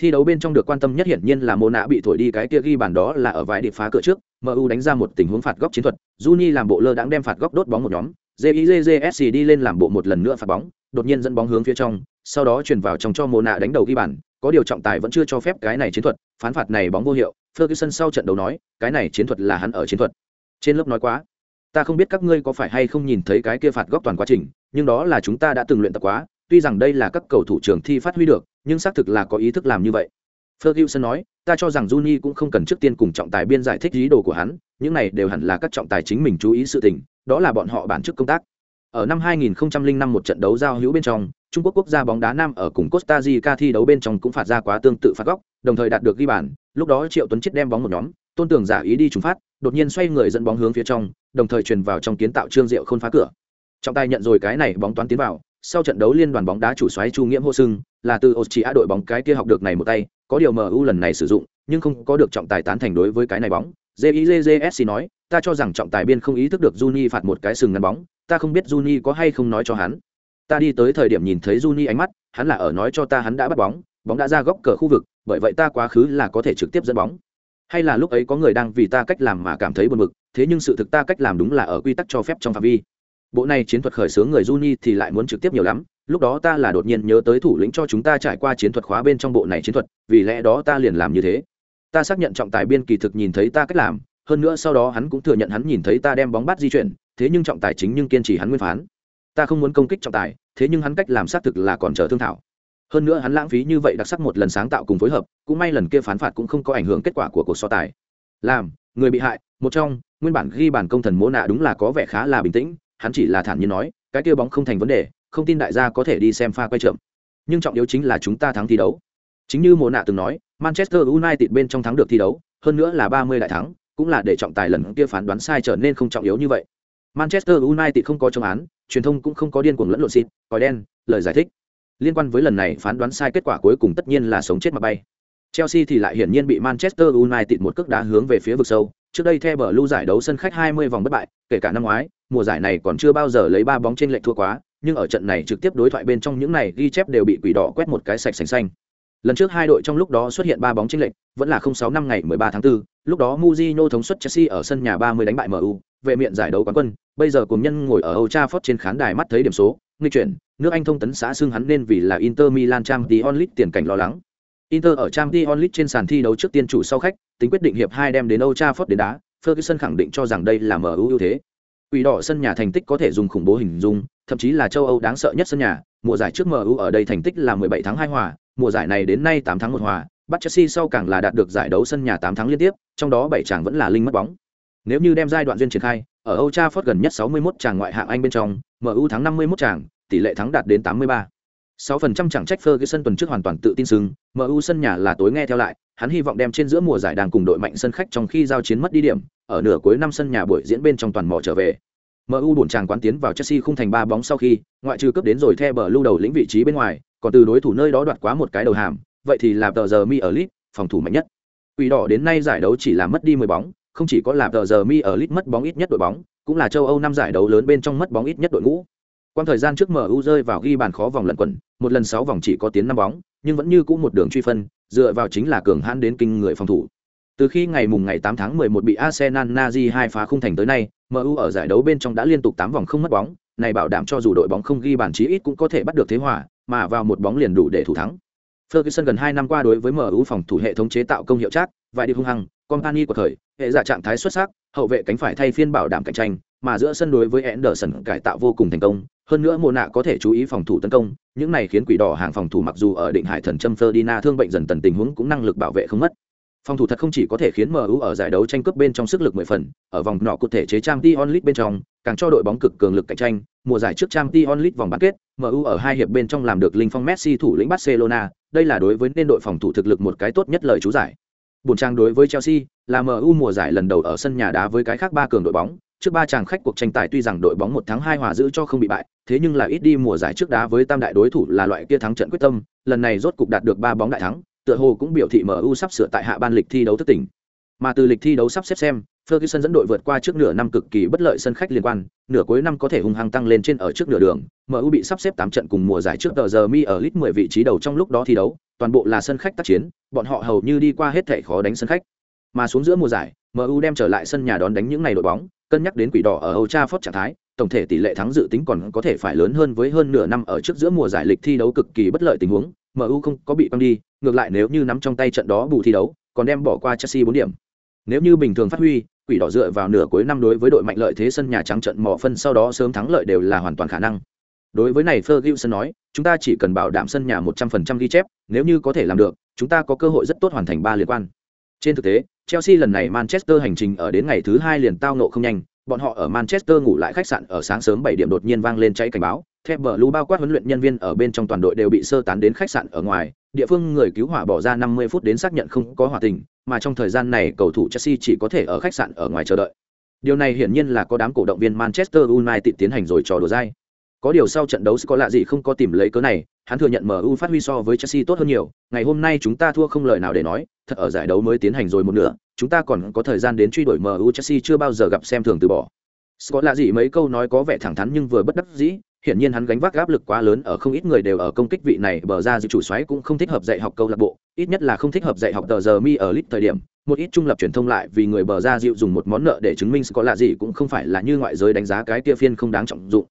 Thi đấu bên trong được quan tâm nhất hiển nhiên là mô nạ bị thổi đi cái kia ghi bàn đó là ở vài điệp phá cửa trước, MU đánh ra một tình huống phạt góc chiến thuật, Juni làm bộ lơ đãng đem phạt góc đốt bóng một nhóm, jizsc đi lên làm bộ một lần nữa phạt bóng, đột nhiên dẫn bóng hướng phía trong, sau đó chuyển vào trong cho mô nạ đánh đầu ghi bàn, có điều trọng tài vẫn chưa cho phép cái này chiến thuật, phán phạt này bóng vô hiệu, Ferguson sau trận đấu nói, cái này chiến thuật là hắn ở chiến thuật. Trên lớp nói quá, ta không biết các ngươi có phải hay không nhìn thấy cái kia phạt góc toàn quá trình, nhưng đó là chúng ta đã từng luyện tập quá, tuy rằng đây là các cầu thủ trường thi phát huy được, nhưng xác thực là có ý thức làm như vậy. Ferguson nói, ta cho rằng Juni cũng không cần trước tiên cùng trọng tài biên giải thích ý đồ của hắn, những này đều hẳn là các trọng tài chính mình chú ý sự tình, đó là bọn họ bản chức công tác. Ở năm 2005 một trận đấu giao hữu bên trong, Trung Quốc quốc gia bóng đá nam ở cùng Costa Rica thi đấu bên trong cũng phạt ra quá tương tự phạt góc, đồng thời đạt được ghi bàn, lúc đó Triệu Tuấn Chết đem bóng một nhóm, Tôn Tưởng giả ý đi trùng phát, đột nhiên xoay người dẫn bóng hướng phía trong, đồng thời truyền vào trong kiến tạo Trương Diệu khôn phá cửa. Trọng tài nhận rồi cái này bóng toán tiến vào, sau trận đấu liên đoàn bóng đá chủ xoáy Chu Nghiễm hô sưng, là từ Austria đội bóng cái kia học được này một tay, có điều MU lần này sử dụng, nhưng không có được trọng tài tán thành đối với cái này bóng. JIJJSC nói, ta cho rằng trọng tài biên không ý thức được Juni phạt một cái sừng ngăn bóng, ta không biết Juni có hay không nói cho hắn. Ta đi tới thời điểm nhìn thấy Juni ánh mắt, hắn là ở nói cho ta hắn đã bắt bóng, bóng đã ra góc cờ khu vực, bởi vậy ta quá khứ là có thể trực tiếp dẫn bóng. Hay là lúc ấy có người đang vì ta cách làm mà cảm thấy buồn bực, thế nhưng sự thực ta cách làm đúng là ở quy tắc cho phép trong phạm vi. Bộ này chiến thuật khởi xướng người Juni thì lại muốn trực tiếp nhiều lắm, lúc đó ta là đột nhiên nhớ tới thủ lĩnh cho chúng ta trải qua chiến thuật khóa bên trong bộ này chiến thuật, vì lẽ đó ta liền làm như thế. Ta xác nhận trọng tài biên kỳ thực nhìn thấy ta cách làm, hơn nữa sau đó hắn cũng thừa nhận hắn nhìn thấy ta đem bóng bắt di chuyển thế nhưng trọng tài chính nhưng kiên trì hắn nguyên phán. Ta không muốn công kích trọng tài thế nhưng hắn cách làm xác thực là còn chờ thương thảo. Hơn nữa hắn lãng phí như vậy đặc sắc một lần sáng tạo cùng phối hợp cũng may lần kia phán phạt cũng không có ảnh hưởng kết quả của cuộc so tài. Làm người bị hại một trong nguyên bản ghi bản công thần mô nạ đúng là có vẻ khá là bình tĩnh hắn chỉ là thản nhiên nói, cái kia bóng không thành vấn đề, không tin đại gia có thể đi xem pha quay chậm. Nhưng trọng yếu chính là chúng ta thắng thi đấu. Chính như mồ nạ từng nói, manchester united bên trong thắng được thi đấu, hơn nữa là ba mươi đại thắng, cũng là để trọng tài lần kia phán đoán sai trở nên không trọng yếu như vậy. Manchester united không có chống án, truyền thông cũng không có điên cuồng lẫn lộn xịt còi đen, lời giải thích. Liên quan với lần này phán đoán sai kết quả cuối cùng tất nhiên là sống chết mà bay. Chelsea thì lại hiển nhiên bị manchester united một cước đá hướng về phía vực sâu trước đây theo bờ lưu giải đấu sân khách 20 vòng bất bại kể cả năm ngoái mùa giải này còn chưa bao giờ lấy ba bóng trên lệch thua quá nhưng ở trận này trực tiếp đối thoại bên trong những này ghi chép đều bị quỷ đỏ quét một cái sạch sành xanh lần trước hai đội trong lúc đó xuất hiện ba bóng trên lệch vẫn là 06 năm ngày 13 tháng 4, lúc đó Mourinho thống suất Chelsea ở sân nhà 30 đánh bại MU, Về miệng giải đấu quán quân, bây giờ cùng nhân ngồi ở Old Trafford trên khán đài mắt thấy điểm số, nghịch chuyển, nước Anh thông tấn xã xương hắn nên vì là Inter Milan Champions League tiền cảnh lo lắng. Inter ở Champions League trên sàn thi đấu trước tiên chủ sau khách, tính quyết định hiệp 2 đem đến Old Trafford đến đá, Ferguson khẳng định cho rằng đây là MU ưu thế. Quỷ đỏ sân nhà thành tích có thể dùng khủng bố hình dung, thậm chí là châu Âu đáng sợ nhất sân nhà, mùa giải trước MU ở đây thành tích là 17 tháng 2 hòa, mùa giải này đến nay 8 tháng 1 hòa, bắt Chelsea sau càng là đạt được giải đấu sân nhà 8 tháng liên tiếp, trong đó 7 chàng vẫn là linh mất bóng. Nếu như đem giai đoạn duyên triển khai, ở Old Trafford gần nhất 61 chàng ngoại hạng Anh bên trong, MU thắng 51 chàng, tỷ lệ thắng đạt đến 83. 6% chẳng trách Ferguson tuần trước hoàn toàn tự tin sừng, MU sân nhà là tối nghe theo lại, hắn hy vọng đem trên giữa mùa giải đang cùng đội mạnh sân khách trong khi giao chiến mất đi điểm, ở nửa cuối năm sân nhà buổi diễn bên trong toàn mỏ trở về. MU buồn chàng quán tiến vào Chelsea không thành ba bóng sau khi, ngoại trừ cướp đến rồi theo bờ lưu đầu lĩnh vị trí bên ngoài, còn từ đối thủ nơi đó đoạt quá một cái đầu hàm, vậy thì là tờ giờ mi ở lit, phòng thủ mạnh nhất. Quỷ đỏ đến nay giải đấu chỉ làm mất đi 10 bóng, không chỉ có là tờ giờ mi ở lit mất bóng ít nhất đội bóng, cũng là châu Âu năm giải đấu lớn bên trong mất bóng ít nhất đội ngũ. Quan thời gian trước MU rơi vào ghi bàn khó vòng lận quẩn, một lần 6 vòng chỉ có tiến 5 bóng, nhưng vẫn như cũ một đường truy phân, dựa vào chính là cường hãn đến kinh người phòng thủ. Từ khi ngày mùng ngày 8 tháng 11 bị Arsenal Nazi hai phá khung thành tới nay, MU ở giải đấu bên trong đã liên tục 8 vòng không mất bóng, này bảo đảm cho dù đội bóng không ghi bàn chí ít cũng có thể bắt được thế hòa, mà vào một bóng liền đủ để thủ thắng. Ferguson gần 2 năm qua đối với MU phòng thủ hệ thống chế tạo công hiệu chắc, vài điều hung hăng, company của thời, hệ giả trạng thái xuất sắc, hậu vệ cánh phải thay phiên bảo đảm cạnh tranh, mà giữa sân đối với Anderson cải tạo vô cùng thành công, hơn nữa mùa nạ có thể chú ý phòng thủ tấn công, những này khiến quỷ đỏ hàng phòng thủ mặc dù ở định hải thần châm Ferdinand thương bệnh dần tần tình huống cũng năng lực bảo vệ không mất. Phòng thủ thật không chỉ có thể khiến MU ở giải đấu tranh cướp bên trong sức lực 10 phần, ở vòng nọ cụ thể chế trang t onlit bên trong, càng cho đội bóng cực cường lực cạnh tranh, mùa giải trước trang t onlit vòng bán kết, MU ở hai hiệp bên trong làm được linh phong Messi thủ lĩnh Barcelona, đây là đối với nên đội phòng thủ thực lực một cái tốt nhất lời chú giải. Buồn trang đối với Chelsea, là MU mùa giải lần đầu ở sân nhà đá với cái khác ba cường đội bóng, trước ba chàng khách cuộc tranh tài tuy rằng đội bóng một tháng hai hòa giữ cho không bị bại, thế nhưng là ít đi mùa giải trước đá với tam đại đối thủ là loại kia thắng trận quyết tâm, lần này rốt cục đạt được ba bóng đại thắng, tựa hồ cũng biểu thị MU sắp sửa tại hạ ban lịch thi đấu thức tỉnh. Mà từ lịch thi đấu sắp xếp xem, Ferguson dẫn đội vượt qua trước nửa năm cực kỳ bất lợi sân khách liên quan, nửa cuối năm có thể hung hăng tăng lên trên ở trước nửa đường. MU bị sắp xếp 8 trận cùng mùa giải trước tờ giờ mi ở list 10 vị trí đầu trong lúc đó thi đấu, toàn bộ là sân khách tác chiến, bọn họ hầu như đi qua hết thể khó đánh sân khách. Mà xuống giữa mùa giải, MU đem trở lại sân nhà đón đánh những ngày đội bóng, cân nhắc đến quỷ đỏ ở Old Trafford trạng thái, tổng thể tỷ lệ thắng dự tính còn có thể phải lớn hơn với hơn nửa năm ở trước giữa mùa giải lịch thi đấu cực kỳ bất lợi tình huống, MU không có bị băng đi, ngược lại nếu như nắm trong tay trận đó bù thi đấu, còn đem bỏ qua Chelsea 4 điểm. Nếu như bình thường phát huy, quỷ đỏ dựa vào nửa cuối năm đối với đội mạnh lợi thế sân nhà trắng trận mò phân sau đó sớm thắng lợi đều là hoàn toàn khả năng. Đối với này Ferguson nói, chúng ta chỉ cần bảo đảm sân nhà 100% ghi chép, nếu như có thể làm được, chúng ta có cơ hội rất tốt hoàn thành ba liên quan. Trên thực tế, Chelsea lần này Manchester hành trình ở đến ngày thứ hai liền tao nộ không nhanh, bọn họ ở Manchester ngủ lại khách sạn ở sáng sớm 7 điểm đột nhiên vang lên cháy cảnh báo, thép bờ lưu bao quát huấn luyện nhân viên ở bên trong toàn đội đều bị sơ tán đến khách sạn ở ngoài, địa phương người cứu hỏa bỏ ra 50 phút đến xác nhận không có hỏa tình, mà trong thời gian này cầu thủ Chelsea chỉ có thể ở khách sạn ở ngoài chờ đợi. Điều này hiển nhiên là có đám cổ động viên Manchester United tiến hành rồi trò đùa dai. Có điều sau trận đấu có lạ gì không có tìm lấy cớ này, hắn thừa nhận MU phát huy so với Chelsea tốt hơn nhiều, ngày hôm nay chúng ta thua không lời nào để nói, thật ở giải đấu mới tiến hành rồi một nửa, chúng ta còn có thời gian đến truy đuổi MU Chelsea chưa bao giờ gặp xem thường từ bỏ. Scott lạ gì mấy câu nói có vẻ thẳng thắn nhưng vừa bất đắc dĩ, hiển nhiên hắn gánh vác áp lực quá lớn ở không ít người đều ở công kích vị này bờ ra dự chủ xoáy cũng không thích hợp dạy học câu lạc bộ, ít nhất là không thích hợp dạy học tờ giờ mi ở lít thời điểm. Một ít trung lập truyền thông lại vì người bờ ra dịu dùng một món nợ để chứng minh có lạ gì cũng không phải là như ngoại giới đánh giá cái kia phiên không đáng trọng dụng.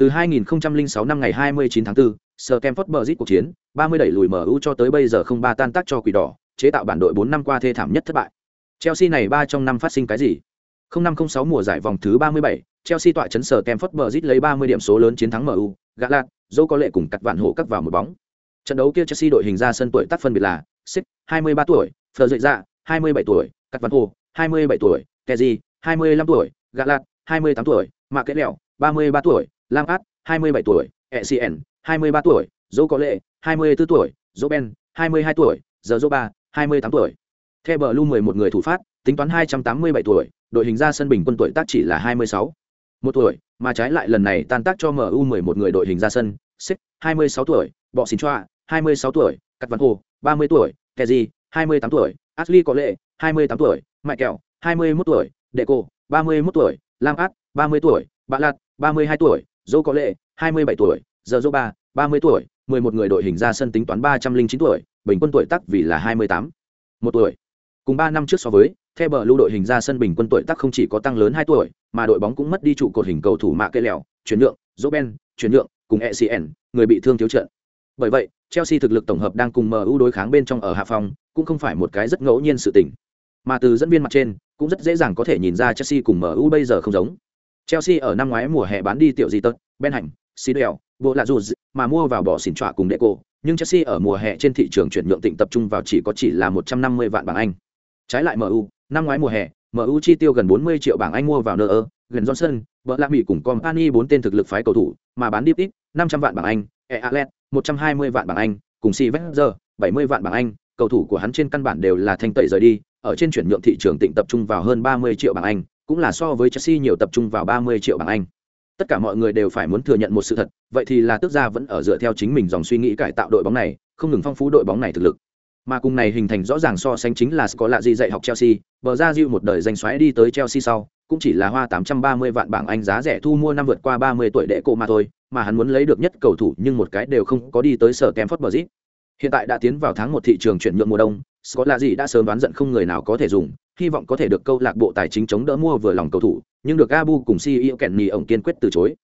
Từ 2006 năm ngày 29 tháng 4, Stamford Bridge cuộc chiến, 30 đẩy lùi MU cho tới bây giờ không ba tan tác cho quỷ đỏ, chế tạo bản đội 4 năm qua thê thảm nhất thất bại. Chelsea này ba trong năm phát sinh cái gì? 0506 mùa giải vòng thứ 37, Chelsea tọa chấn sở Stamford Bridge lấy 30 điểm số lớn chiến thắng MU, Galat, dẫu có lệ cùng cắt vạn hổ cắt vào một bóng. Trận đấu kia Chelsea đội hình ra sân tuổi tác phân biệt là Sip, 23 tuổi, Fleur dậy ra, 27 tuổi, cắt Văn hổ, 27 tuổi, Kezi, 25 tuổi, Galat, 28 tuổi, Mạc Kế Lẹo, 33 tuổi, Lam Át, 27 tuổi, ECN, 23 tuổi, dâu có lệ, 24 tuổi, Zoben, 22 tuổi, giờ Zoba, 28 tuổi. Theo bờ lưu 11 người thủ phát, tính toán 287 tuổi, đội hình ra sân bình quân tuổi tác chỉ là 26. Một tuổi, mà trái lại lần này tan tác cho MU 11 người đội hình ra sân, Six, 26 tuổi, Bọ Xin Choa, 26 tuổi, Cắt Văn Hồ, 30 tuổi, Kezi, 28 tuổi, Ashley Có Lệ, 28 tuổi, Mại Kẹo, 21 tuổi, Đệ Deco, 31 tuổi, Lam Át, 30 tuổi, Bạ Lạt, 32 tuổi, Dô Có Lệ, 27 tuổi, Giờ Dô Ba, 30 tuổi, 11 người đội hình ra sân tính toán 309 tuổi, bình quân tuổi tác vì là 28. Một tuổi. Cùng 3 năm trước so với, theo bờ lưu đội hình ra sân bình quân tuổi tác không chỉ có tăng lớn 2 tuổi, mà đội bóng cũng mất đi trụ cột hình cầu thủ mạ cây lèo chuyển nhượng, Roben, chuyển nhượng, cùng ECN, người bị thương thiếu trận. Bởi vậy, Chelsea thực lực tổng hợp đang cùng MU đối kháng bên trong ở hạ phòng, cũng không phải một cái rất ngẫu nhiên sự tình. Mà từ dẫn viên mặt trên, cũng rất dễ dàng có thể nhìn ra Chelsea cùng MU bây giờ không giống. Chelsea ở năm ngoái mùa hè bán đi tiểu gì tật, Ben Hành, Sidel, bộ Lạ Dù mà mua vào bỏ xỉn trọa cùng Deco, nhưng Chelsea ở mùa hè trên thị trường chuyển nhượng tịnh tập trung vào chỉ có chỉ là 150 vạn bảng Anh. Trái lại MU, năm ngoái mùa hè, MU chi tiêu gần 40 triệu bảng Anh mua vào nợ, gần Johnson, vợ lạ Mỹ cùng Company bốn tên thực lực phái cầu thủ, mà bán đi ít, 500 vạn bảng Anh, Ealet, 120 vạn bảng Anh, cùng Silver, 70 vạn bảng Anh, cầu thủ của hắn trên căn bản đều là thanh tẩy rời đi, ở trên chuyển nhượng thị trường tịnh tập trung vào hơn 30 triệu bảng Anh, cũng là so với Chelsea nhiều tập trung vào 30 triệu bảng Anh. Tất cả mọi người đều phải muốn thừa nhận một sự thật, vậy thì là tức ra vẫn ở dựa theo chính mình dòng suy nghĩ cải tạo đội bóng này, không ngừng phong phú đội bóng này thực lực. Mà cùng này hình thành rõ ràng so sánh chính là có lạ gì dạy học Chelsea, bờ ra Diu một đời danh xoáy đi tới Chelsea sau, cũng chỉ là hoa 830 vạn bảng Anh giá rẻ thu mua năm vượt qua 30 tuổi đệ cổ mà thôi, mà hắn muốn lấy được nhất cầu thủ nhưng một cái đều không có đi tới sở Stamford Bridge. Hiện tại đã tiến vào tháng một thị trường chuyển nhượng mùa đông, Scott là gì đã sớm đoán giận không người nào có thể dùng, hy vọng có thể được câu lạc bộ tài chính chống đỡ mua vừa lòng cầu thủ, nhưng được Abu cùng CEO Kenny ổng kiên quyết từ chối.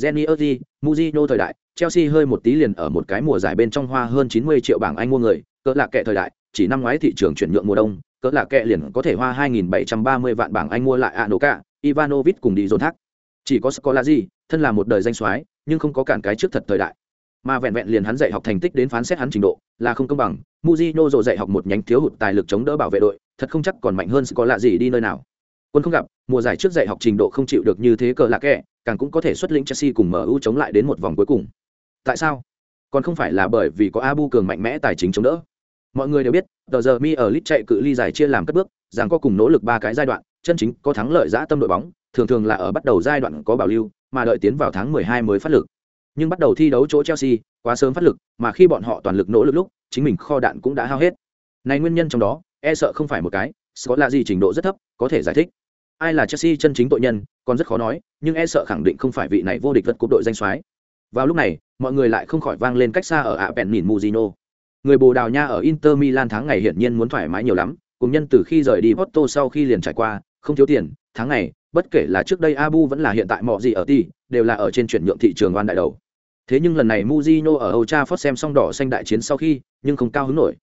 Jenny Erdi, Mujino thời đại, Chelsea hơi một tí liền ở một cái mùa giải bên trong hoa hơn 90 triệu bảng Anh mua người, cỡ là kệ thời đại, chỉ năm ngoái thị trường chuyển nhượng mùa đông, cỡ là kệ liền có thể hoa 2730 vạn bảng Anh mua lại Anoka, Ivanovic cùng đi dồn thác. Chỉ có Scolazi, thân là một đời danh soái, nhưng không có cản cái trước thật thời đại. Mà vẹn vẹn liền hắn dạy học thành tích đến phán xét hắn trình độ, là không công bằng. muzino rồi dạy học một nhánh thiếu hụt tài lực chống đỡ bảo vệ đội, thật không chắc còn mạnh hơn có lạ gì đi nơi nào. Quân không gặp, mùa giải trước dạy học trình độ không chịu được như thế cỡ lạ kệ, càng cũng có thể xuất lĩnh Chelsea cùng MU chống lại đến một vòng cuối cùng. Tại sao? Còn không phải là bởi vì có Abu cường mạnh mẽ tài chính chống đỡ. Mọi người đều biết, tờ giờ mi ở lit chạy cự ly giải chia làm cất bước, rằng có cùng nỗ lực ba cái giai đoạn, chân chính có thắng lợi giã tâm đội bóng, thường thường là ở bắt đầu giai đoạn có bảo lưu, mà đợi tiến vào tháng 12 mới phát lực. Nhưng bắt đầu thi đấu chỗ Chelsea, quá sớm phát lực, mà khi bọn họ toàn lực nỗ lực lúc, chính mình kho đạn cũng đã hao hết. Này nguyên nhân trong đó, e sợ không phải một cái, có là gì trình độ rất thấp, có thể giải thích. Ai là chelsea chân chính tội nhân còn rất khó nói nhưng e sợ khẳng định không phải vị này vô địch vật cúp đội danh soái. Vào lúc này mọi người lại không khỏi vang lên cách xa ở ạ bèn mìn muzino người bồ đào nha ở inter milan tháng ngày hiển nhiên muốn thoải mái nhiều lắm cùng nhân từ khi rời đi porto sau khi liền trải qua không thiếu tiền tháng này, bất kể là trước đây abu vẫn là hiện tại mọi gì ở ti đều là ở trên chuyển nhượng thị trường oan đại đầu thế nhưng lần này muzino ở Otra phát xem xong đỏ xanh đại chiến sau khi nhưng không cao hứng nổi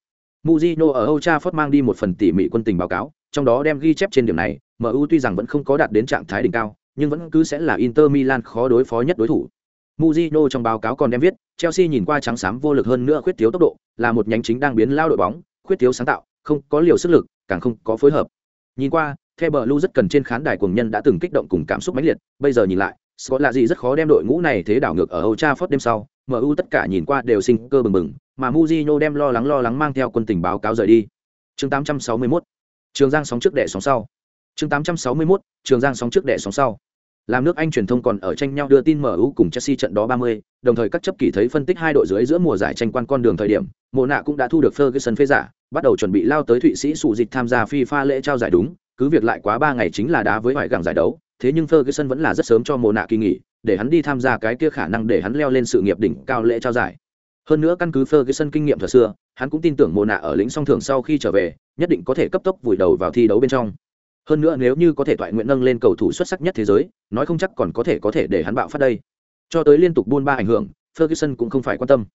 muzino ở Otra phát mang đi một phần tỉ mỉ quân tình báo cáo trong đó đem ghi chép trên điểm này MU tuy rằng vẫn không có đạt đến trạng thái đỉnh cao, nhưng vẫn cứ sẽ là Inter Milan khó đối phó nhất đối thủ. Mujino trong báo cáo còn đem viết, Chelsea nhìn qua trắng xám vô lực hơn nữa khuyết thiếu tốc độ, là một nhánh chính đang biến lao đội bóng, khuyết thiếu sáng tạo, không có liều sức lực, càng không có phối hợp. Nhìn qua, The Blue rất cần trên khán đài cuồng nhân đã từng kích động cùng cảm xúc mãnh liệt, bây giờ nhìn lại, Scott là gì rất khó đem đội ngũ này thế đảo ngược ở Old Trafford đêm sau, MU tất cả nhìn qua đều sinh cơ bừng bừng, mà Mourinho đem lo lắng lo lắng mang theo quân tình báo cáo rời đi. Chương 861. Trường Giang sóng trước đẻ sóng sau chương 861, trường giang sóng trước đẻ sóng sau làm nước anh truyền thông còn ở tranh nhau đưa tin mu cùng chelsea trận đó 30, đồng thời các chấp kỳ thấy phân tích hai đội dưới giữa mùa giải tranh quan con đường thời điểm mộ nạ cũng đã thu được ferguson phê giả bắt đầu chuẩn bị lao tới thụy sĩ sụ dịch tham gia fifa lễ trao giải đúng cứ việc lại quá ba ngày chính là đá với vải gẳng giải đấu, thế nhưng ferguson vẫn là rất sớm cho mồ nạ kỳ nghỉ, để hắn đi tham gia cái kia khả năng để hắn leo lên sự nghiệp đỉnh cao lễ trao giải. Hơn nữa căn cứ ferguson kinh nghiệm thời xưa, hắn cũng tin tưởng mồ nạ ở lĩnh song thưởng sau khi trở về, nhất định có thể cấp tốc vùi đầu vào thi đấu bên trong. Hơn nữa nếu như có thể thoại nguyện nâng lên cầu thủ xuất sắc nhất thế giới, nói không chắc còn có thể có thể để hắn bạo phát đây. Cho tới liên tục buôn ba ảnh hưởng, ferguson cũng không phải quan tâm.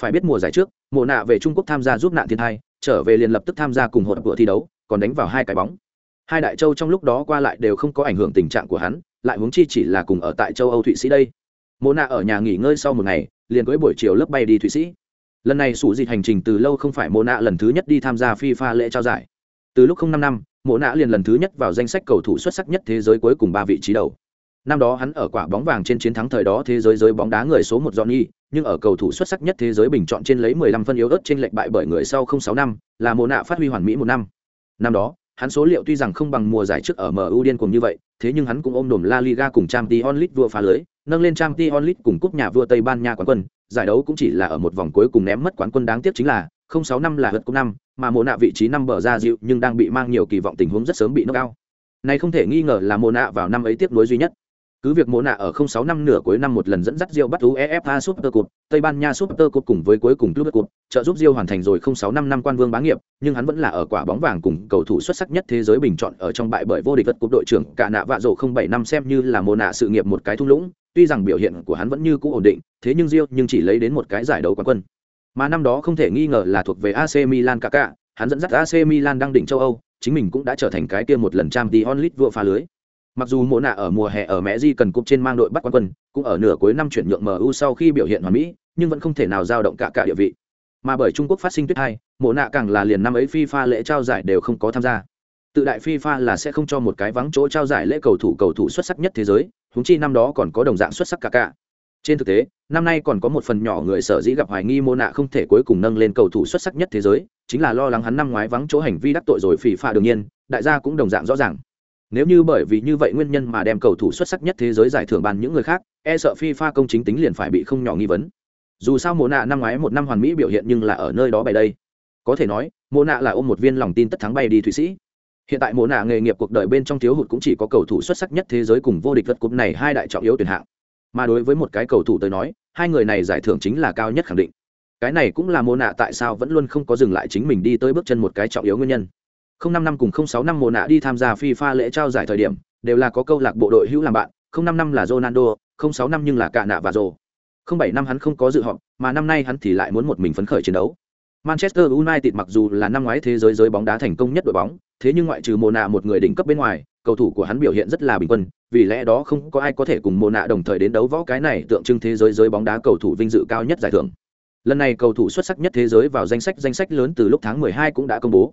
Phải biết mùa giải trước, mùa nạ về trung quốc tham gia giúp nạn thiên hai trở về liền lập tức tham gia cùng hội của thi đấu, còn đánh vào hai cái bóng hai đại châu trong lúc đó qua lại đều không có ảnh hưởng tình trạng của hắn lại huống chi chỉ là cùng ở tại châu âu thụy sĩ đây. Mô nạ ở nhà nghỉ ngơi sau một ngày liền cưới buổi chiều lớp bay đi thụy sĩ. Lần này sủ dịch hành trình từ lâu không phải mô nạ lần thứ nhất đi tham gia fifa lễ trao giải. Từ lúc không năm năm mộ nạ liền lần thứ nhất vào danh sách cầu thủ xuất sắc nhất thế giới cuối cùng ba vị trí đầu. Năm đó hắn ở quả bóng vàng trên chiến thắng thời đó thế giới giới bóng đá người số một Johnny, nhưng ở cầu thủ xuất sắc nhất thế giới bình chọn trên lấy 15 phân yếu ớt trên lệnh bại bởi người sau 06 năm, là mùa nạ phát huy hoàn mỹ một năm. Năm đó, hắn số liệu tuy rằng không bằng mùa giải trước ở MU điên cuồng như vậy, thế nhưng hắn cũng ôm đồm La Liga cùng Champions League vua phá lưới, nâng lên Champions League cùng cúp nhà vua Tây Ban Nha quán quân, giải đấu cũng chỉ là ở một vòng cuối cùng ném mất quán quân đáng tiếc chính là 06 năm là hất cúp năm, mà mùa nạ vị trí năm bờ ra dịu nhưng đang bị mang nhiều kỳ vọng tình huống rất sớm bị knock out. Này không thể nghi ngờ là mùa nạ vào năm ấy tiếp nối duy nhất. Cứ việc mùa nạ ở 06 năm nửa cuối năm một lần dẫn dắt Real bắt UEFA Super Cup, Tây Ban Nha Super Cup cùng với cuối cùng Club Cup, trợ giúp Real hoàn thành rồi 06 năm năm quan vương bá nghiệp, nhưng hắn vẫn là ở quả bóng vàng cùng cầu thủ xuất sắc nhất thế giới bình chọn ở trong bại bởi vô địch vật cúp đội trưởng cả nạ vạ rổ 07 năm xem như là mùa nạ sự nghiệp một cái thung lũng, tuy rằng biểu hiện của hắn vẫn như cũ ổn định, thế nhưng Real nhưng chỉ lấy đến một cái giải đấu quán quân. Mà năm đó không thể nghi ngờ là thuộc về AC Milan Kaká, hắn dẫn dắt AC Milan đang đỉnh châu Âu, chính mình cũng đã trở thành cái kia một lần Champions League vua phá lưới. Mặc dù Mộ nạ ở mùa hè ở Mẹ Di cần cúp trên mang đội bắt quán quân, cũng ở nửa cuối năm chuyển nhượng MU sau khi biểu hiện hoàn mỹ, nhưng vẫn không thể nào dao động cả cả địa vị. Mà bởi Trung Quốc phát sinh tuyết hai, Mộ nạ càng là liền năm ấy FIFA lễ trao giải đều không có tham gia. Tự đại FIFA là sẽ không cho một cái vắng chỗ trao giải lễ cầu thủ cầu thủ xuất sắc nhất thế giới, huống chi năm đó còn có đồng dạng xuất sắc cả cả. Trên thực tế, năm nay còn có một phần nhỏ người sở dĩ gặp hoài nghi Mộ nạ không thể cuối cùng nâng lên cầu thủ xuất sắc nhất thế giới, chính là lo lắng hắn năm ngoái vắng chỗ hành vi đắc tội rồi FIFA đương nhiên, đại gia cũng đồng dạng rõ ràng nếu như bởi vì như vậy nguyên nhân mà đem cầu thủ xuất sắc nhất thế giới giải thưởng bàn những người khác e sợ fifa công chính tính liền phải bị không nhỏ nghi vấn. Dù sao mồ nạ năm ngoái một năm hoàn mỹ biểu hiện nhưng là ở nơi đó bày đây. Có thể nói mồ nạ là ôm một viên lòng tin tất thắng bay đi thụy sĩ. Hiện tại mồ nạ nghề nghiệp cuộc đời bên trong thiếu hụt cũng chỉ có cầu thủ xuất sắc nhất thế giới cùng vô địch vật cúp này hai đại trọng yếu tuyển hạng. Mà đối với một cái cầu thủ tới nói, hai người này giải thưởng chính là cao nhất khẳng định. Cái này cũng là mồ nạ tại sao vẫn luôn không có dừng lại chính mình đi tới bước chân một cái trọng yếu nguyên nhân không năm năm cùng không sáu năm mùa nạ đi tham gia FIFA lễ trao giải thời điểm, đều là có câu lạc bộ đội hữu làm bạn, không năm năm là Ronaldo, không sáu năm nhưng là cả nạ và rồ. Không bảy năm hắn không có dự họp, mà năm nay hắn thì lại muốn một mình phấn khởi chiến đấu. Manchester United mặc dù là năm ngoái thế giới giới bóng đá thành công nhất đội bóng, thế nhưng ngoại trừ mùa nạ một người đỉnh cấp bên ngoài, cầu thủ của hắn biểu hiện rất là bình quân, vì lẽ đó không có ai có thể cùng mùa nạ đồng thời đến đấu võ cái này tượng trưng thế giới giới bóng đá cầu thủ vinh dự cao nhất giải thưởng. Lần này cầu thủ xuất sắc nhất thế giới vào danh sách danh sách lớn từ lúc tháng 12 cũng đã công bố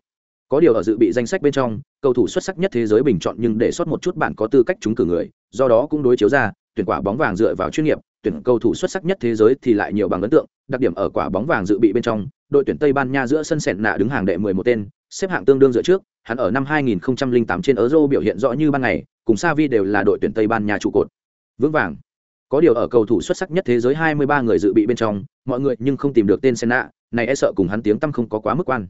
có điều ở dự bị danh sách bên trong, cầu thủ xuất sắc nhất thế giới bình chọn nhưng để sót một chút bạn có tư cách trúng cử người, do đó cũng đối chiếu ra, tuyển quả bóng vàng dựa vào chuyên nghiệp, tuyển cầu thủ xuất sắc nhất thế giới thì lại nhiều bằng ấn tượng, đặc điểm ở quả bóng vàng dự bị bên trong, đội tuyển tây ban nha giữa sân sẹn nạ đứng hàng đệ 11 tên, xếp hạng tương đương dựa trước, hắn ở năm 2008 trên euro biểu hiện rõ như ban ngày, cùng savi đều là đội tuyển tây ban nha trụ cột. Vững vàng. Có điều ở cầu thủ xuất sắc nhất thế giới 23 người dự bị bên trong, mọi người nhưng không tìm được tên senna này e sợ cùng hắn tiếng tăm không có quá mức quan.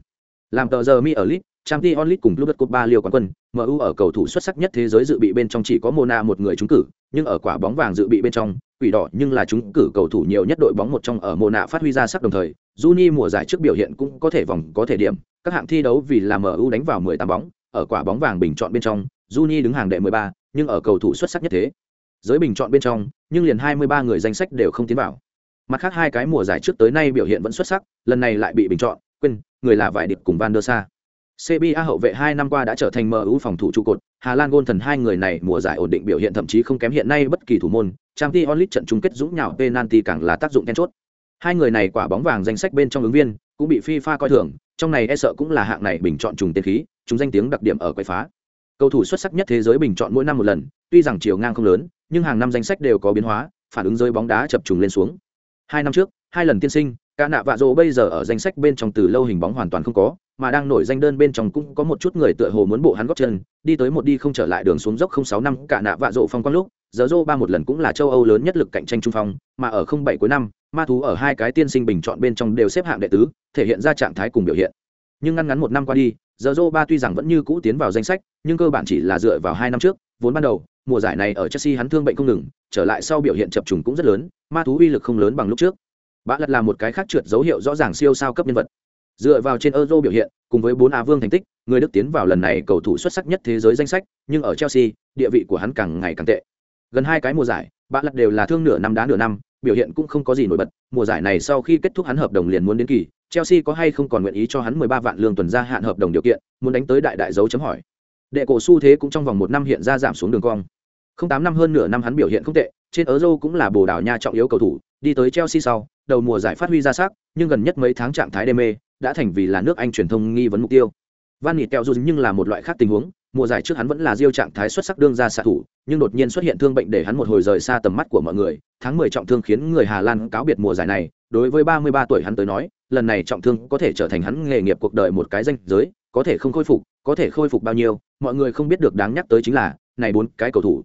Làm tờ giờ mi ở lit Champions League cùng Club Cup ba liều quán quân, MU ở cầu thủ xuất sắc nhất thế giới dự bị bên trong chỉ có Mona một người trúng cử, nhưng ở quả bóng vàng dự bị bên trong, quỷ đỏ nhưng là trúng cử cầu thủ nhiều nhất đội bóng một trong ở Mona phát huy ra sắc đồng thời, Juni mùa giải trước biểu hiện cũng có thể vòng có thể điểm, các hạng thi đấu vì là MU đánh vào 18 bóng, ở quả bóng vàng bình chọn bên trong, Juni đứng hàng đệ 13, nhưng ở cầu thủ xuất sắc nhất thế. Giới bình chọn bên trong, nhưng liền 23 người danh sách đều không tiến vào. Mặt khác hai cái mùa giải trước tới nay biểu hiện vẫn xuất sắc, lần này lại bị bình chọn, quên, người là vải điệp cùng Van der Sa. CBA hậu vệ hai năm qua đã trở thành MU phòng thủ trụ cột, Hà Lan gôn thần hai người này mùa giải ổn định biểu hiện thậm chí không kém hiện nay bất kỳ thủ môn, Champions League trận chung kết dũng nhào penalty càng là tác dụng then chốt. Hai người này quả bóng vàng danh sách bên trong ứng viên, cũng bị FIFA coi thường, trong này e sợ cũng là hạng này bình chọn trùng tên khí, chúng danh tiếng đặc điểm ở quái phá. Cầu thủ xuất sắc nhất thế giới bình chọn mỗi năm một lần, tuy rằng chiều ngang không lớn, nhưng hàng năm danh sách đều có biến hóa, phản ứng rơi bóng đá chập trùng lên xuống. Hai năm trước, hai lần tiên sinh, cả nạ vạ rồ bây giờ ở danh sách bên trong từ lâu hình bóng hoàn toàn không có, mà đang nổi danh đơn bên trong cũng có một chút người tựa hồ muốn bộ hắn góp chân, đi tới một đi không trở lại đường xuống dốc không sáu năm cả nạ vạ rộ phong quang lúc, giờ Zoro ba một lần cũng là châu Âu lớn nhất lực cạnh tranh trung phong, mà ở không bảy cuối năm, ma thú ở hai cái tiên sinh bình chọn bên trong đều xếp hạng đệ tứ, thể hiện ra trạng thái cùng biểu hiện. Nhưng ngăn ngắn một năm qua đi, giờ Zoro ba tuy rằng vẫn như cũ tiến vào danh sách, nhưng cơ bản chỉ là dựa vào hai năm trước, vốn ban đầu, mùa giải này ở Chelsea hắn thương bệnh không ngừng, trở lại sau biểu hiện chập trùng cũng rất lớn, ma thú uy lực không lớn bằng lúc trước. Bã lật là một cái khác trượt dấu hiệu rõ ràng siêu sao cấp nhân vật. Dựa vào trên Euro biểu hiện, cùng với bốn A Vương thành tích, người Đức tiến vào lần này cầu thủ xuất sắc nhất thế giới danh sách, nhưng ở Chelsea, địa vị của hắn càng ngày càng tệ. Gần hai cái mùa giải, bã lật đều là thương nửa năm đá nửa năm, biểu hiện cũng không có gì nổi bật. Mùa giải này sau khi kết thúc hắn hợp đồng liền muốn đến kỳ, Chelsea có hay không còn nguyện ý cho hắn 13 vạn lương tuần gia hạn hợp đồng điều kiện, muốn đánh tới đại đại dấu chấm hỏi. đệ cổ xu thế cũng trong vòng một năm hiện ra giảm xuống đường cong không tám năm hơn nửa năm hắn biểu hiện không tệ trên euro cũng là bồ đào nha trọng yếu cầu thủ đi tới chelsea sau đầu mùa giải phát huy ra sắc nhưng gần nhất mấy tháng trạng thái đê mê đã thành vì là nước anh truyền thông nghi vấn mục tiêu. Van nịt kẹo dù nhưng là một loại khác tình huống, mùa giải trước hắn vẫn là diêu trạng thái xuất sắc đương ra xạ thủ, nhưng đột nhiên xuất hiện thương bệnh để hắn một hồi rời xa tầm mắt của mọi người. Tháng 10 trọng thương khiến người hà lan cáo biệt mùa giải này, đối với 33 tuổi hắn tới nói, lần này trọng thương có thể trở thành hắn nghề nghiệp cuộc đời một cái danh giới, có thể không khôi phục, có thể khôi phục bao nhiêu, mọi người không biết được đáng nhắc tới chính là, này bốn cái cầu thủ.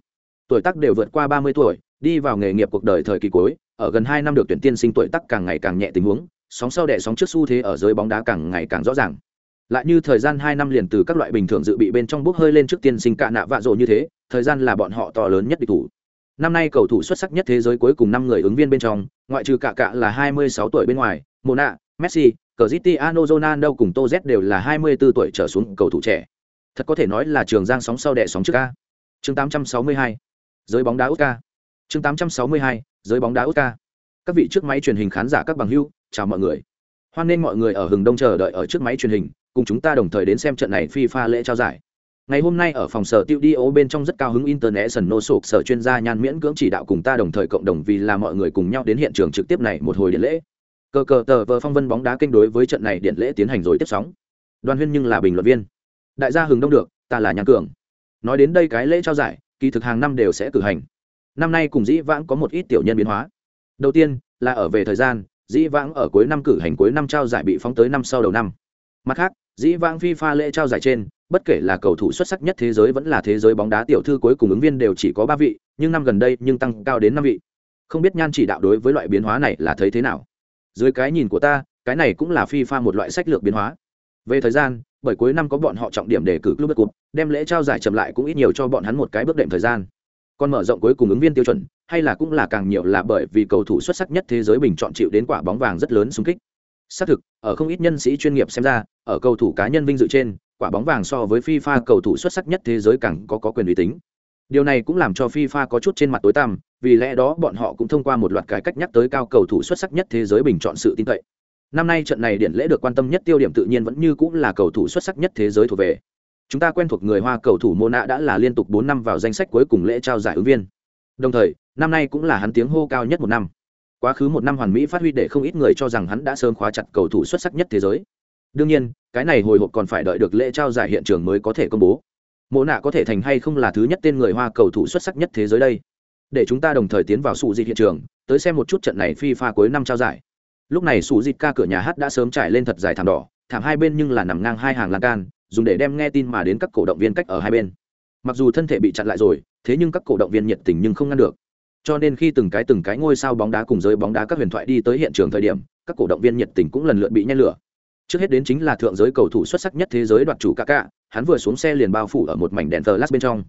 Tuổi tác đều vượt qua 30 tuổi đi vào nghề nghiệp cuộc đời thời kỳ cuối, ở gần hai năm được tuyển tiên sinh tuổi tác càng ngày càng nhẹ tình huống, sóng sau đẻ sóng trước xu thế ở giới bóng đá càng ngày càng rõ ràng. Lại như thời gian hai năm liền từ các loại bình thường dự bị bên trong bước hơi lên trước tiên sinh cạ nạ vạ rồ như thế, thời gian là bọn họ to lớn nhất địch thủ. Năm nay cầu thủ xuất sắc nhất thế giới cuối cùng năm người ứng viên bên trong, ngoại trừ cạ cạ là 26 tuổi bên ngoài mona messi, cristiano ronaldo cùng tô z đều là 24 tuổi trở xuống cầu thủ trẻ. Thật có thể nói là trường giang sóng sau đẻ sóng trước a. Chương 862 giới bóng đá út ca chương 862 giới bóng đá út ca các vị trước máy truyền hình khán giả các bằng hữu chào mọi người hoan nghênh mọi người ở hừng đông chờ đợi ở trước máy truyền hình cùng chúng ta đồng thời đến xem trận này FIFA lễ trao giải. Ngày hôm nay ở phòng sở tiêu đi bên trong rất cao hứng International sụp sở chuyên gia nhan miễn cưỡng chỉ đạo cùng ta đồng thời cộng đồng vì là mọi người cùng nhau đến hiện trường trực tiếp này một hồi điện lễ. Cờ cờ tờ vờ phong vân bóng đá kênh đối với trận này điện lễ tiến hành rồi tiếp sóng. Đoàn Huyên nhưng là bình luận viên. Đại gia hừng đông được, ta là nhan cường. Nói đến đây cái lễ trao giải, kỳ thực hàng năm đều sẽ cử hành. Năm nay cùng dĩ vãng có một ít tiểu nhân biến hóa. Đầu tiên là ở về thời gian, dĩ vãng ở cuối năm cử hành cuối năm trao giải bị phóng tới năm sau đầu năm. Mặt khác dĩ vãng FIFA lễ trao giải trên bất kể là cầu thủ xuất sắc nhất thế giới vẫn là thế giới bóng đá tiểu thư cuối cùng ứng viên đều chỉ có ba vị nhưng năm gần đây nhưng tăng cao đến năm vị. Không biết nhan chỉ đạo đối với loại biến hóa này là thấy thế nào. Dưới cái nhìn của ta cái này cũng là FIFA một loại sách lược biến hóa. Về thời gian bởi cuối năm có bọn họ trọng điểm để cử club cup đem lễ trao giải chậm lại cũng ít nhiều cho bọn hắn một cái bước đệm thời gian còn mở rộng cuối cùng ứng viên tiêu chuẩn hay là cũng là càng nhiều là bởi vì cầu thủ xuất sắc nhất thế giới bình chọn chịu đến quả bóng vàng rất lớn xung kích. Xác thực ở không ít nhân sĩ chuyên nghiệp xem ra ở cầu thủ cá nhân vinh dự trên quả bóng vàng so với fifa cầu thủ xuất sắc nhất thế giới càng có, có quyền uy tín. Điều này cũng làm cho fifa có chút trên mặt tối tăm vì lẽ đó bọn họ cũng thông qua một loạt cái cách nhắc tới cao cầu thủ xuất sắc nhất thế giới bình chọn sự tin cậy. Năm nay trận này điện lễ được quan tâm nhất tiêu điểm tự nhiên vẫn như cũng là cầu thủ xuất sắc nhất thế giới thuộc về chúng ta quen thuộc người hoa cầu thủ mona đã là liên tục bốn năm vào danh sách cuối cùng lễ trao giải ứng viên. Đồng thời, năm nay cũng là hắn tiếng hô cao nhất một năm. Quá khứ một năm hoàn mỹ phát huy để không ít người cho rằng hắn đã sớm khóa chặt cầu thủ xuất sắc nhất thế giới. Đương nhiên, cái này hồi hộp còn phải đợi được lễ trao giải hiện trường mới có thể công bố. Mộ nạ có thể thành hay không là thứ nhất tên người hoa cầu thủ xuất sắc nhất thế giới đây. Để chúng ta đồng thời tiến vào sụ dịch hiện trường, tới xem một chút trận này phi pha cuối năm trao giải. Lúc này sụ dịch ca cửa nhà hát đã sớm trải lên thật dài thảm đỏ, thảm hai bên nhưng là nằm ngang hai hàng lan can dùng để đem nghe tin mà đến các cổ động viên cách ở hai bên. Mặc dù thân thể bị chặn lại rồi thế nhưng các cổ động viên nhiệt tình nhưng không ngăn được. Cho nên khi từng cái từng cái ngôi sao bóng đá cùng giới bóng đá các huyền thoại đi tới hiện trường thời điểm các cổ động viên nhiệt tình cũng lần lượt bị nhen lửa. Trước hết đến chính là thượng giới cầu thủ xuất sắc nhất thế giới đoạt chủ Kaká, hắn vừa xuống xe liền bao phủ ở một mảnh đèn flash bên trong.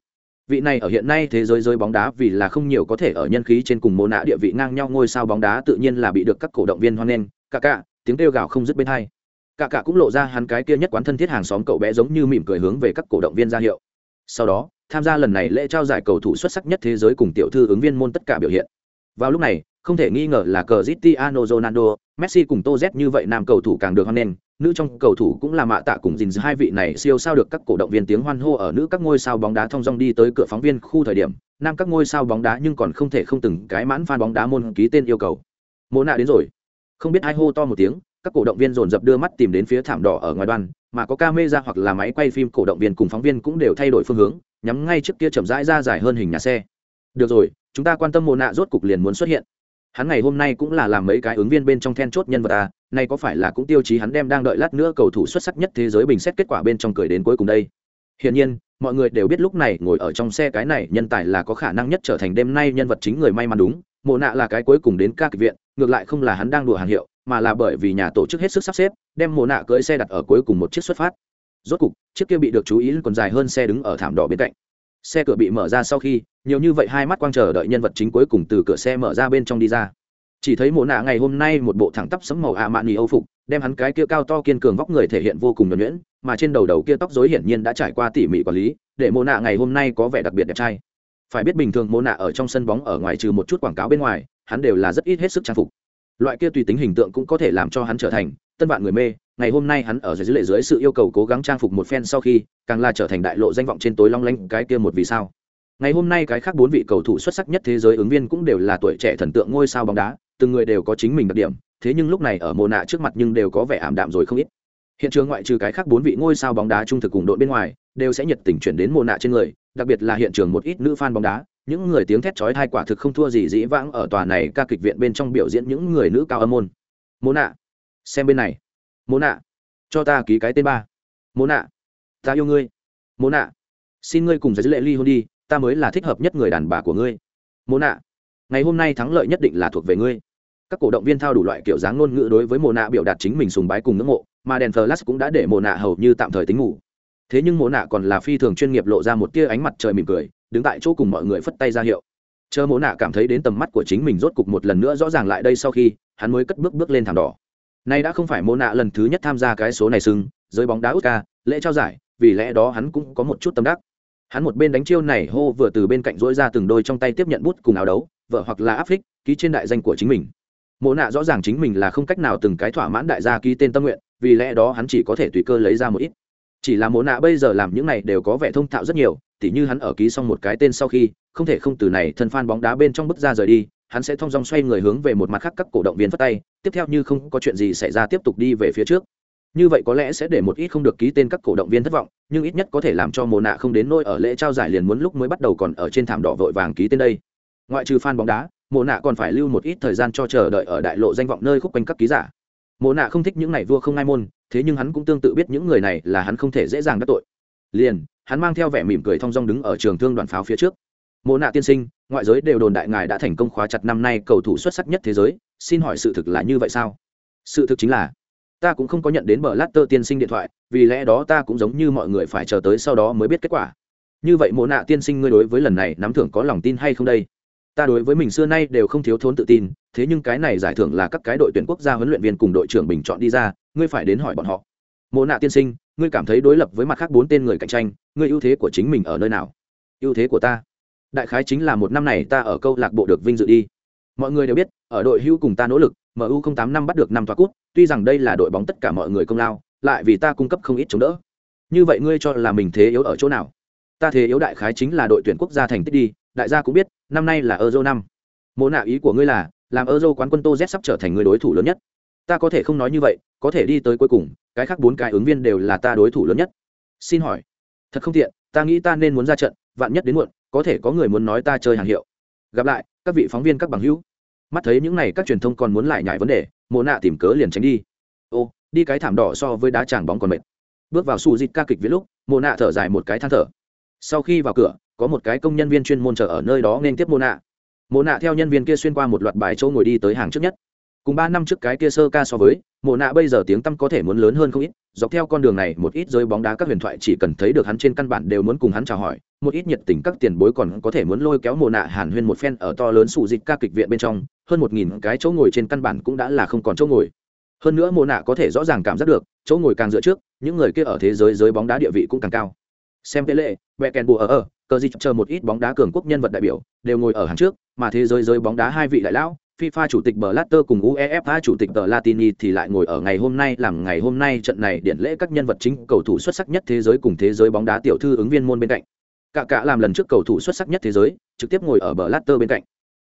Vị này ở hiện nay thế giới giới bóng đá vì là không nhiều có thể ở nhân khí trên cùng mô nạ địa vị ngang nhau ngôi sao bóng đá tự nhiên là bị được các cổ động viên hoan nghênh. Kaká, tiếng kêu gào không dứt bên hai cả cả cũng lộ ra hắn cái kia nhất quán thân thiết hàng xóm cậu bé giống như mỉm cười hướng về các cổ động viên ra hiệu sau đó tham gia lần này lễ trao giải cầu thủ xuất sắc nhất thế giới cùng tiểu thư ứng viên môn tất cả biểu hiện vào lúc này không thể nghi ngờ là cờ Cristiano Ronaldo, Messi cùng Toz Z như vậy nam cầu thủ càng được hoan nghênh, nữ trong cầu thủ cũng là mạ tạ cùng gìn hai vị này siêu sao được các cổ động viên tiếng hoan hô ở nữ các ngôi sao bóng đá thông dong đi tới cửa phóng viên khu thời điểm, nam các ngôi sao bóng đá nhưng còn không thể không từng cái mãn fan bóng đá môn ký tên yêu cầu. Mộ nạ đến rồi. Không biết ai hô to một tiếng, các cổ động viên dồn dập đưa mắt tìm đến phía thảm đỏ ở ngoài đoàn, mà có camera hoặc là máy quay phim cổ động viên cùng phóng viên cũng đều thay đổi phương hướng, nhắm ngay trước kia chậm rãi ra dài hơn hình nhà xe. Được rồi chúng ta quan tâm mồ nạ rốt cục liền muốn xuất hiện. Hắn ngày hôm nay cũng là làm mấy cái ứng viên bên trong then chốt nhân vật à nay có phải là cũng tiêu chí hắn đem đang đợi lát nữa cầu thủ xuất sắc nhất thế giới bình xét kết quả bên trong cười đến cuối cùng đây? Hiển nhiên mọi người đều biết lúc này ngồi ở trong xe cái này nhân tài là có khả năng nhất trở thành đêm nay nhân vật chính người may mắn đúng mộ nạ là cái cuối cùng đến ca kịch viện ngược lại không là hắn đang đùa hàng hiệu mà là bởi vì nhà tổ chức hết sức sắp xếp, đem mồ nạ cưỡi xe đặt ở cuối cùng một chiếc xuất phát. Rốt cục, chiếc kia bị được chú ý còn dài hơn xe đứng ở thảm đỏ bên cạnh. Xe cửa bị mở ra sau khi, nhiều như vậy hai mắt quang chờ đợi nhân vật chính cuối cùng từ cửa xe mở ra bên trong đi ra. Chỉ thấy mộ nạ ngày hôm nay một bộ thẳng tắp sấm màu ạ mạn nghỉ âu phục, đem hắn cái kia cao to kiên cường vóc người thể hiện vô cùng nhuẩn nhuyễn, mà trên đầu đầu kia tóc dối hiển nhiên đã trải qua tỉ mỉ quản lý, để mộ nạ ngày hôm nay có vẻ đặc biệt đẹp trai. Phải biết bình thường mộ nạ ở trong sân bóng ở ngoài trừ một chút quảng cáo bên ngoài, hắn đều là rất ít hết sức trang phục loại kia tùy tính hình tượng cũng có thể làm cho hắn trở thành tân bạn người mê. Ngày hôm nay hắn ở dưới lệ dưới sự yêu cầu cố gắng trang phục một phen sau khi, càng là trở thành đại lộ danh vọng trên tối long lanh, cái kia một vì sao. Ngày hôm nay cái khác bốn vị cầu thủ xuất sắc nhất thế giới ứng viên cũng đều là tuổi trẻ thần tượng ngôi sao bóng đá, từng người đều có chính mình đặc điểm, thế nhưng lúc này ở mồ nạ trước mặt nhưng đều có vẻ ảm đạm rồi không ít. Hiện trường ngoại trừ cái khác bốn vị ngôi sao bóng đá trung thực cùng đội bên ngoài, đều sẽ nhiệt tình chuyển đến mồ nạ trên người, đặc biệt là hiện trường một ít nữ fan bóng đá những người tiếng thét chói tai quả thực không thua gì dĩ vãng ở tòa này ca kịch viện bên trong biểu diễn những người nữ cao âm môn. Mô nạ, xem bên này. Mô nạ, cho ta ký cái tên ba. Mô nạ, ta yêu ngươi. Mô nạ, xin ngươi cùng giải lệ ly hôn đi, ta mới là thích hợp nhất người đàn bà của ngươi. Mô nạ, ngày hôm nay thắng lợi nhất định là thuộc về ngươi. Các cổ động viên thao đủ loại kiểu dáng ngôn ngữ đối với mồ nạ biểu đạt chính mình sùng bái cùng ngưỡng mộ, mà đèn flash cũng đã để mồ nạ hầu như tạm thời tính ngủ. Thế nhưng mồ nạ còn là phi thường chuyên nghiệp lộ ra một tia ánh mặt trời mỉm cười đứng tại chỗ cùng mọi người phất tay ra hiệu. Chờ mỗ nạ cảm thấy đến tầm mắt của chính mình rốt cục một lần nữa rõ ràng lại đây sau khi, hắn mới cất bước bước lên thảm đỏ. Nay đã không phải mỗ nạ lần thứ nhất tham gia cái số này sưng giới bóng đá út ca, lễ trao giải, vì lẽ đó hắn cũng có một chút tâm đắc. Hắn một bên đánh chiêu này hô vừa từ bên cạnh dỗi ra từng đôi trong tay tiếp nhận bút cùng áo đấu, vợ hoặc là áp phích, ký trên đại danh của chính mình. Mỗ nạ rõ ràng chính mình là không cách nào từng cái thỏa mãn đại gia ký tên tâm nguyện, vì lẽ đó hắn chỉ có thể tùy cơ lấy ra một ít. Chỉ là mỗ nạ bây giờ làm những này đều có vẻ thông thạo rất nhiều tỉ như hắn ở ký xong một cái tên sau khi, không thể không từ này thân fan bóng đá bên trong bước ra rời đi, hắn sẽ thong dong xoay người hướng về một mặt khác các cổ động viên phất tay, tiếp theo như không có chuyện gì xảy ra tiếp tục đi về phía trước. Như vậy có lẽ sẽ để một ít không được ký tên các cổ động viên thất vọng, nhưng ít nhất có thể làm cho mồ nạ không đến nỗi ở lễ trao giải liền muốn lúc mới bắt đầu còn ở trên thảm đỏ vội vàng ký tên đây. Ngoại trừ fan bóng đá mồ nạ còn phải lưu một ít thời gian cho chờ đợi ở đại lộ danh vọng nơi khúc quanh các ký giả. Mồ nạ không thích những này vua không ai môn, thế nhưng hắn cũng tương tự biết những người này là hắn không thể dễ dàng đắc tội. Liền hắn mang theo vẻ mỉm cười thong dong đứng ở trường thương đoàn pháo phía trước. Mộ nạ tiên sinh, ngoại giới đều đồn đại ngài đã thành công khóa chặt năm nay cầu thủ xuất sắc nhất thế giới, xin hỏi sự thực là như vậy sao? Sự thực chính là, ta cũng không có nhận đến bờ lát tơ tiên sinh điện thoại, vì lẽ đó ta cũng giống như mọi người phải chờ tới sau đó mới biết kết quả. Như vậy mộ nạ tiên sinh ngươi đối với lần này nắm thưởng có lòng tin hay không đây? Ta đối với mình xưa nay đều không thiếu thốn tự tin, thế nhưng cái này giải thưởng là các cái đội tuyển quốc gia huấn luyện viên cùng đội trưởng bình chọn đi ra, ngươi phải đến hỏi bọn họ mộ nạ tiên sinh, ngươi cảm thấy đối lập với mặt khác bốn tên người cạnh tranh, ngươi ưu thế của chính mình ở nơi nào? Ưu thế của ta? Đại khái chính là một năm này ta ở câu lạc bộ được vinh dự đi. Mọi người đều biết, ở đội hưu cùng ta nỗ lực mu tám năm bắt được năm toa cút tuy rằng đây là đội bóng tất cả mọi người công lao, lại vì ta cung cấp không ít chống đỡ. Như vậy ngươi cho là mình thế yếu ở chỗ nào? Ta thế yếu đại khái chính là đội tuyển quốc gia thành tích đi, đại gia cũng biết, năm nay là euro năm. Mô nạ ý của ngươi là, làm euro quán quân tô z sắp trở thành người đối thủ lớn nhất ta có thể không nói như vậy, có thể đi tới cuối cùng, cái khác bốn cái ứng viên đều là ta đối thủ lớn nhất. Xin hỏi, thật không tiện, ta nghĩ ta nên muốn ra trận, vạn nhất đến muộn, có thể có người muốn nói ta chơi hàng hiệu. Gặp lại, các vị phóng viên các bằng hữu. Mắt thấy những n à y các truyền thông còn muốn lại nhải vấn đề, mộ nạ tìm cớ liền tránh đi. Ô, đi cái thảm đỏ so với đá tràng bóng còn mệt. Bước vào xù dịt ca kịch viết lúc, mộ nạ thở dài một cái than thở. Sau khi vào cửa, có một cái công nhân viên chuyên môn chờ ở nơi đó nên tiếp mộ nạ. Mộ nạ theo nhân viên kia xuyên qua một loạt bài chỗ ngồi đi tới hàng trước nhất cùng ba năm trước cái kia sơ ca so với, mộ nạ bây giờ tiếng tăm có thể muốn lớn hơn không ít, dọc theo con đường này, một ít rơi bóng đá các huyền thoại chỉ cần thấy được hắn trên căn bản đều muốn cùng hắn chào hỏi, một ít nhiệt tình các tiền bối còn có thể muốn lôi kéo mộ nạ hàn huyên một phen ở to lớn sụ dịch ca kịch viện bên trong, hơn một nghìn cái chỗ ngồi trên căn bản cũng đã là không còn chỗ ngồi. Hơn nữa mộ nạ có thể rõ ràng cảm giác được, chỗ ngồi càng dựa trước, những người kia ở thế giới giới bóng đá địa vị cũng càng cao. Xem tế lệ vẹ kèn bùa ở ở, cờ dịch chờ một ít bóng đá cường quốc nhân vật đại biểu, đều ngồi ở hàng trước, mà thế giới giới bóng đá hai vị đại lão FIFA chủ tịch Blatter cùng UEFA chủ tịch tờ Latini thì lại ngồi ở ngày hôm nay làm ngày hôm nay trận này điển lễ các nhân vật chính cầu thủ xuất sắc nhất thế giới cùng thế giới bóng đá tiểu thư ứng viên môn bên cạnh. Cả cả làm lần trước cầu thủ xuất sắc nhất thế giới, trực tiếp ngồi ở Blatter bên cạnh.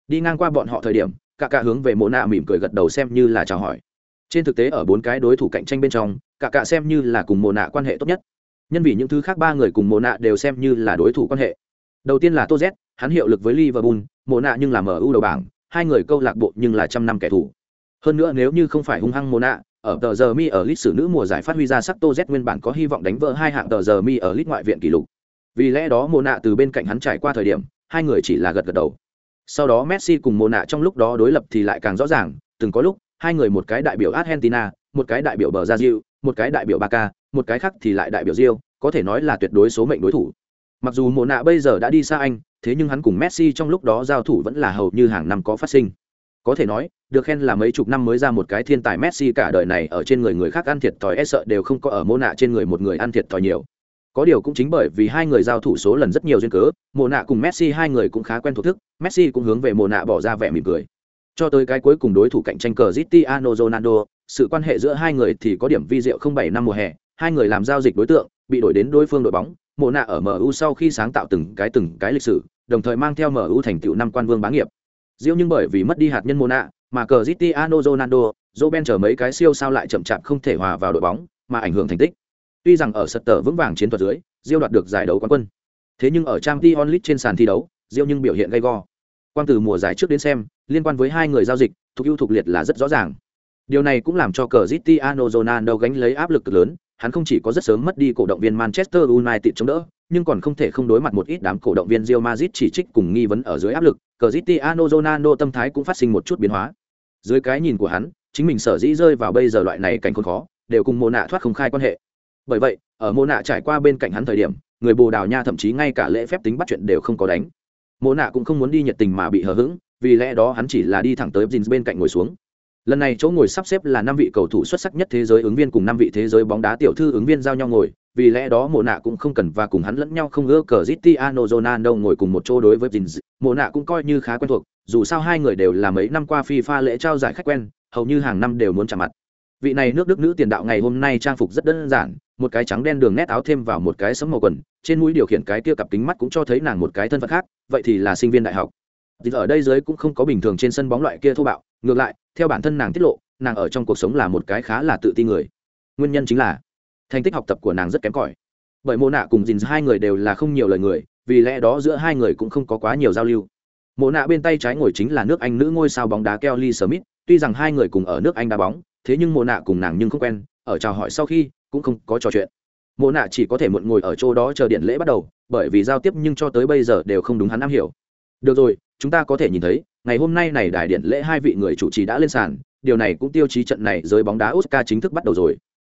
Đi ngang qua bọn họ thời điểm, cả cả hướng về Mộ Na mỉm cười gật đầu xem như là chào hỏi. Trên thực tế ở bốn cái đối thủ cạnh tranh bên trong, cả cả xem như là cùng Mộ Na quan hệ tốt nhất. Nhân vì những thứ khác ba người cùng Mộ Na đều xem như là đối thủ quan hệ. Đầu tiên là Tô Z, hắn hiệu lực với Liverpool, Mộ Na nhưng là MU đầu bảng, hai người câu lạc bộ nhưng là trăm năm kẻ thù. Hơn nữa nếu như không phải hung hăng mồ nạ ở tờ giờ mi ở lịch sử nữ mùa giải phát huy ra sắc tô z nguyên bản có hy vọng đánh vỡ hai hạng tờ giờ mi ở lịch ngoại viện kỷ lục. Vì lẽ đó mồ nạ từ bên cạnh hắn trải qua thời điểm hai người chỉ là gật gật đầu. Sau đó messi cùng mồ nạ trong lúc đó đối lập thì lại càng rõ ràng từng có lúc hai người một cái đại biểu argentina một cái đại biểu bờ gia diệu một cái đại biểu Barca, một cái khác thì lại đại biểu rio có thể nói là tuyệt đối số mệnh đối thủ. Mặc dù mồ nạ bây giờ đã đi xa anh thế nhưng hắn cùng Messi trong lúc đó giao thủ vẫn là hầu như hàng năm có phát sinh. Có thể nói, được khen là mấy chục năm mới ra một cái thiên tài Messi cả đời này ở trên người người khác ăn thiệt thòi e sợ đều không có ở mô nạ trên người một người ăn thiệt thòi nhiều. Có điều cũng chính bởi vì hai người giao thủ số lần rất nhiều duyên cớ, mô nạ cùng Messi hai người cũng khá quen thuộc thức, Messi cũng hướng về mô nạ bỏ ra vẻ mỉm cười. Cho tới cái cuối cùng đối thủ cạnh tranh cờ Cristiano Ronaldo, sự quan hệ giữa hai người thì có điểm vi diệu không bảy năm mùa hè hai người làm giao dịch đối tượng bị đổi đến đối phương đội bóng mộ nạ ở mu sau khi sáng tạo từng cái từng cái lịch sử đồng thời mang theo mu thành tựu năm quan vương bá nghiệp Diêu nhưng bởi vì mất đi hạt nhân mộ nạ mà cờ Cristiano Ronaldo, Robben chờ mấy cái siêu sao lại chậm chạp không thể hòa vào đội bóng, mà ảnh hưởng thành tích. Tuy rằng ở sật tờ vững vàng chiến thuật dưới, Diêu đoạt được giải đấu quán quân. Thế nhưng ở Champions League trên sàn thi đấu, Diêu nhưng biểu hiện gay go. Quang từ mùa giải trước đến xem, liên quan với hai người giao dịch, thuộc ưu thuộc liệt là rất rõ ràng. Điều này cũng làm cho Cristiano Ronaldo gánh lấy áp lực cực lớn, hắn không chỉ có rất sớm mất đi cổ động viên Manchester United chống đỡ, nhưng còn không thể không đối mặt một ít đám cổ động viên Real Madrid chỉ trích cùng nghi vấn ở dưới áp lực, Cristiano Ronaldo tâm thái cũng phát sinh một chút biến hóa. Dưới cái nhìn của hắn, chính mình sở dĩ rơi vào bây giờ loại này cảnh khốn khó, đều cùng Mộ Nạ thoát không khai quan hệ. Bởi vậy, ở Mộ Nạ trải qua bên cạnh hắn thời điểm, người Bồ Đào Nha thậm chí ngay cả lễ phép tính bắt chuyện đều không có đánh. Mộ Nạ cũng không muốn đi nhiệt tình mà bị hờ hững, vì lẽ đó hắn chỉ là đi thẳng tới Jins bên cạnh ngồi xuống lần này chỗ ngồi sắp xếp là năm vị cầu thủ xuất sắc nhất thế giới ứng viên cùng năm vị thế giới bóng đá tiểu thư ứng viên giao nhau ngồi vì lẽ đó mộ nạ cũng không cần và cùng hắn lẫn nhau không ưa cờ Cristiano Ronaldo ngồi cùng một chỗ đối với Vins, mộ nạ cũng coi như khá quen thuộc, dù sao hai người đều là mấy năm qua FIFA lễ trao giải khách quen, hầu như hàng năm đều muốn chạm mặt. Vị này nước Đức nữ tiền đạo ngày hôm nay trang phục rất đơn giản, một cái trắng đen đường nét áo thêm vào một cái sẫm màu quần, trên mũi điều khiển cái kia cặp kính mắt cũng cho thấy nàng một cái thân phận khác, vậy thì là sinh viên đại học. Thì ở đây dưới cũng không có bình thường trên sân bóng loại kia thô bạo, ngược lại, theo bản thân nàng tiết lộ, nàng ở trong cuộc sống là một cái khá là tự ti người. Nguyên nhân chính là thành tích học tập của nàng rất kém cỏi. Bởi mộ nạ cùng dìn hai người đều là không nhiều lời người vì lẽ đó giữa hai người cũng không có quá nhiều giao lưu. Mộ nạ bên tay trái ngồi chính là nước anh nữ ngôi sao bóng đá kelly smith tuy rằng hai người cùng ở nước anh đá bóng thế nhưng mộ nạ cùng nàng nhưng không quen ở chào hỏi sau khi cũng không có trò chuyện. Mộ nạ chỉ có thể muộn ngồi ở chỗ đó chờ điện lễ bắt đầu bởi vì giao tiếp nhưng cho tới bây giờ đều không đúng hắn am hiểu. Được rồi chúng ta có thể nhìn thấy ngày hôm nay này đại điện lễ hai vị người chủ trì đã lên sàn điều này cũng tiêu chí trận này giới bóng đá Oscar chính thức bắt đầu rồi.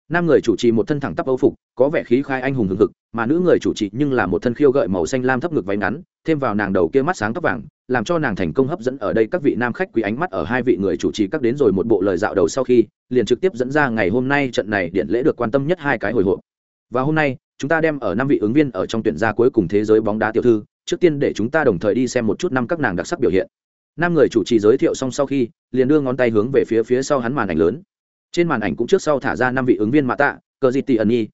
Nam người chủ trì một thân thẳng tắp Âu phục, có vẻ khí khai anh hùng hừng hực, mà nữ người chủ trì nhưng là một thân khiêu gợi màu xanh lam thấp ngực váy ngắn, thêm vào nàng đầu kia mắt sáng tóc vàng, làm cho nàng thành công hấp dẫn ở đây các vị nam khách quý ánh mắt ở hai vị người chủ trì các đến rồi một bộ lời dạo đầu sau khi, liền trực tiếp dẫn ra ngày hôm nay trận này điện lễ được quan tâm nhất hai cái hồi hộp. Và hôm nay, chúng ta đem ở năm vị ứng viên ở trong tuyển gia cuối cùng thế giới bóng đá tiểu thư, trước tiên để chúng ta đồng thời đi xem một chút năm các nàng đặc sắc biểu hiện. Năm người chủ trì giới thiệu xong sau khi, liền đưa ngón tay hướng về phía phía sau hắn màn ảnh lớn. Trên màn ảnh cũng trước sau thả ra năm vị ứng viên mã tạ cờ di tì ẩn nhi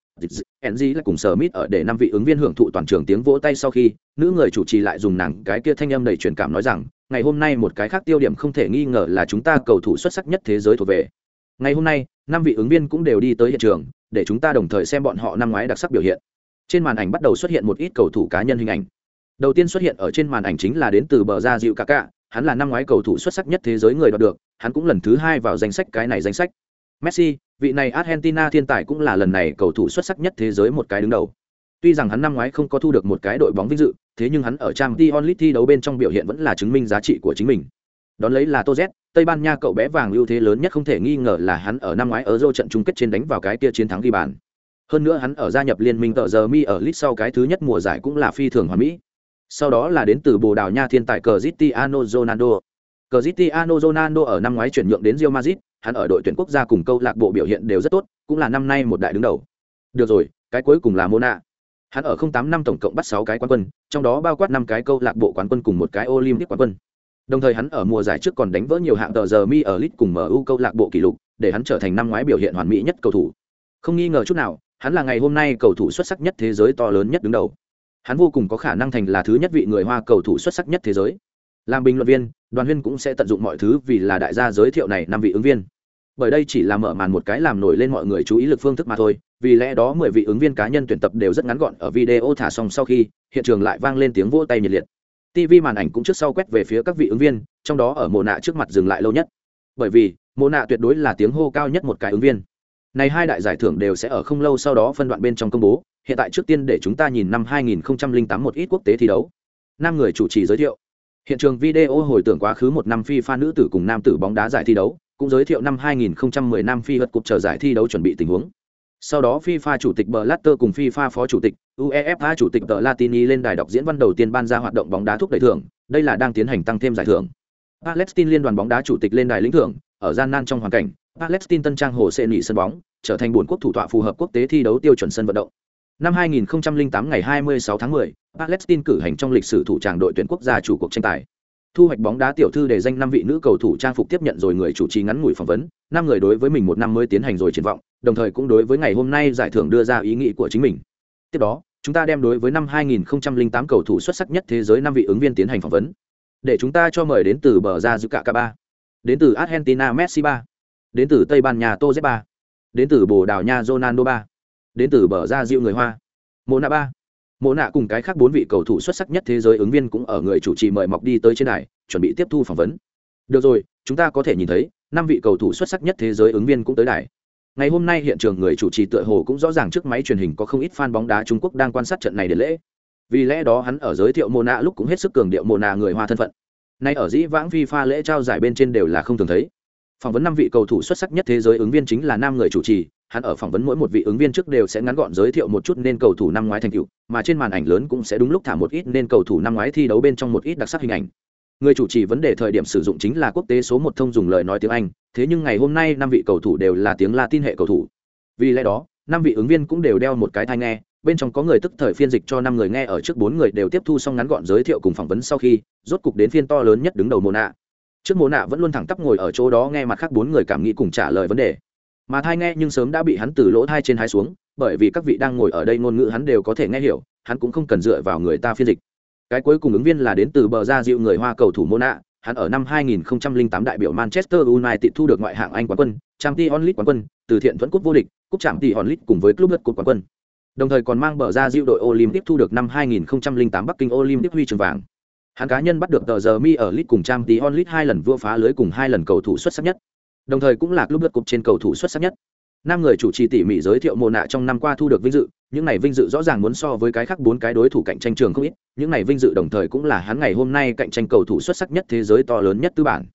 NG là cùng sở mít ở để năm vị ứng viên hưởng thụ toàn trường tiếng vỗ tay sau khi, nữ người chủ trì lại dùng nàng cái kia thanh âm đầy truyền cảm nói rằng, ngày hôm nay một cái khác tiêu điểm không thể nghi ngờ là chúng ta cầu thủ xuất sắc nhất thế giới thuộc về. Ngày hôm nay, năm vị ứng viên cũng đều đi tới hiện trường, để chúng ta đồng thời xem bọn họ năm ngoái đặc sắc biểu hiện. Trên màn ảnh bắt đầu xuất hiện một ít cầu thủ cá nhân hình ảnh đầu tiên xuất hiện ở trên màn ảnh chính là đến từ bờ ra dịu cả cả hắn là năm ngoái cầu thủ xuất sắc nhất thế giới người đoạt được, hắn cũng lần thứ hai vào danh sách cái này danh sách. Messi, vị này Argentina thiên tài cũng là lần này cầu thủ xuất sắc nhất thế giới một cái đứng đầu. Tuy rằng hắn năm ngoái không có thu được một cái đội bóng vinh dự, thế nhưng hắn ở trang Champions onlit thi đấu bên trong biểu hiện vẫn là chứng minh giá trị của chính mình. Đón lấy là Toz, Tây Ban Nha cậu bé vàng ưu thế lớn nhất không thể nghi ngờ là hắn ở năm ngoái ở dô trận chung kết trên đánh vào cái kia chiến thắng ghi bàn. Hơn nữa hắn ở gia nhập liên minh tờ giờ mi ở lit sau cái thứ nhất mùa giải cũng là phi thường hoàn mỹ sau đó là đến từ Bồ Đào Nha thiên tài Cristiano Ronaldo. Cristiano Ronaldo ở năm ngoái chuyển nhượng đến Real Madrid, hắn ở đội tuyển quốc gia cùng câu lạc bộ biểu hiện đều rất tốt, cũng là năm nay một đại đứng đầu. Được rồi, cái cuối cùng là Mona. Hắn ở 08 năm tổng cộng bắt 6 cái quán quân, trong đó bao quát 5 cái câu lạc bộ quán quân cùng một cái Olympic quán quân. Đồng thời hắn ở mùa giải trước còn đánh vỡ nhiều hạng tờ giờ mi ở League cùng MU câu lạc bộ kỷ lục, để hắn trở thành năm ngoái biểu hiện hoàn mỹ nhất cầu thủ. Không nghi ngờ chút nào, hắn là ngày hôm nay cầu thủ xuất sắc nhất thế giới to lớn nhất đứng đầu hắn vô cùng có khả năng thành là thứ nhất vị người hoa cầu thủ xuất sắc nhất thế giới. Làm bình luận viên, đoàn huyên cũng sẽ tận dụng mọi thứ vì là đại gia giới thiệu này năm vị ứng viên. Bởi đây chỉ là mở màn một cái làm nổi lên mọi người chú ý lực phương thức mà thôi, vì lẽ đó mười vị ứng viên cá nhân tuyển tập đều rất ngắn gọn ở video thả xong sau khi, hiện trường lại vang lên tiếng vỗ tay nhiệt liệt. Tv màn ảnh cũng trước sau quét về phía các vị ứng viên, trong đó ở mồ nạ trước mặt dừng lại lâu nhất. Bởi vì mồ nạ tuyệt đối là tiếng hô cao nhất một cái ứng viên. Này hai đại giải thưởng đều sẽ ở không lâu sau đó phân đoạn bên trong công bố hiện tại trước tiên để chúng ta nhìn năm 2008 một ít quốc tế thi đấu. Năm người chủ trì giới thiệu. Hiện trường video hồi tưởng quá khứ một năm FIFA nữ tử cùng nam tử bóng đá giải thi đấu, cũng giới thiệu năm 2010 năm phi vật cục chờ giải thi đấu chuẩn bị tình huống. Sau đó FIFA chủ tịch Blatter cùng FIFA phó chủ tịch, UEFA chủ tịch tờ Latini lên đài đọc diễn văn đầu tiên ban ra hoạt động bóng đá thúc đẩy thưởng, đây là đang tiến hành tăng thêm giải thưởng. Palestine liên đoàn bóng đá chủ tịch lên đài lĩnh thưởng, ở gian nan trong hoàn cảnh, Palestine tân trang hồ sẽ nghỉ sân bóng, trở thành buồn quốc thủ tọa phù hợp quốc tế thi đấu tiêu chuẩn sân vận động. Năm 2008 ngày 26 tháng 10, Palestine cử hành trong lịch sử thủ tràng đội tuyển quốc gia chủ cuộc tranh tài. Thu hoạch bóng đá tiểu thư để danh năm vị nữ cầu thủ trang phục tiếp nhận rồi người chủ trì ngắn ngủi phỏng vấn, năm người đối với mình một năm mới tiến hành rồi triển vọng đồng thời cũng đối với ngày hôm nay giải thưởng đưa ra ý nghĩ của chính mình. Tiếp đó chúng ta đem đối với năm 2008 cầu thủ xuất sắc nhất thế giới năm vị ứng viên tiến hành phỏng vấn. Để chúng ta cho mời đến từ bờ ra giữ cả cả ba đến từ argentina messi ba đến từ tây ban nha tô ba đến từ bồ đào nha ronaldo ba đến từ bờ ra diệu người hoa. Mộ nạ ba. Mộ nạ cùng cái khác bốn vị cầu thủ xuất sắc nhất thế giới ứng viên cũng ở người chủ trì mời mọc đi tới trên này chuẩn bị tiếp thu phỏng vấn. Được rồi, chúng ta có thể nhìn thấy, năm vị cầu thủ xuất sắc nhất thế giới ứng viên cũng tới đài. Ngày hôm nay hiện trường người chủ trì tựa hồ cũng rõ ràng trước máy truyền hình có không ít fan bóng đá trung quốc đang quan sát trận này để lễ. Vì lẽ đó hắn ở giới thiệu mô nạ lúc cũng hết sức cường điệu mô nạ người hoa thân phận. Nay ở dĩ vãng vi pha lễ trao giải bên trên đều là không thường thấy. Phỏng vấn năm vị cầu thủ xuất sắc nhất thế giới ứng viên chính là nam người chủ trì hắn ở phỏng vấn mỗi một vị ứng viên trước đều sẽ ngắn gọn giới thiệu một chút nên cầu thủ năm ngoái thành tựu, mà trên màn ảnh lớn cũng sẽ đúng lúc thả một ít nên cầu thủ năm ngoái thi đấu bên trong một ít đặc sắc hình ảnh. Người chủ trì vấn đề thời điểm sử dụng chính là quốc tế số một thông dùng lời nói tiếng anh, thế nhưng ngày hôm nay năm vị cầu thủ đều là tiếng latin hệ cầu thủ. Vì lẽ đó, năm vị ứng viên cũng đều đeo một cái tai nghe, bên trong có người tức thời phiên dịch cho năm người nghe ở trước bốn người đều tiếp thu xong ngắn gọn giới thiệu cùng phỏng vấn sau khi, rốt cục đến phiên to lớn nhất đứng đầu mồ nạ trước mồ nạ vẫn luôn thẳng tắp ngồi ở chỗ đó nghe mặt khác bốn người cảm nghĩ cùng trả lời vấn đề mà thai nghe nhưng sớm đã bị hắn từ lỗ thai trên hai xuống bởi vì các vị đang ngồi ở đây ngôn ngữ hắn đều có thể nghe hiểu hắn cũng không cần dựa vào người ta phiên dịch cái cuối cùng ứng viên là đến từ bờ ra dịu người hoa cầu thủ mô nạ hắn ở năm 2008 đại biểu Manchester United thu được ngoại hạng Anh quán quân, Champions League quán quân, từ thiện thuẫn cúp vô địch, cúp trạm t hòn League cùng với club lượt cúp quán quân. Đồng thời còn mang bờ ra diệu đội Olympic thu được năm 2008 Bắc Kinh Olympic huy chương vàng. Hắn cá nhân bắt được tờ giờ mi ở League cùng Champions League hai lần vua phá lưới cùng hai lần cầu thủ xuất sắc nhất. Đồng thời cũng là lúc lượt cục trên cầu thủ xuất sắc nhất. Năm người chủ trì tỉ mỉ giới thiệu mồ nạ trong năm qua thu được vinh dự, những này vinh dự rõ ràng muốn so với cái khác bốn cái đối thủ cạnh tranh trường không ít, những này vinh dự đồng thời cũng là hắn ngày hôm nay cạnh tranh cầu thủ xuất sắc nhất thế giới to lớn nhất tư bản.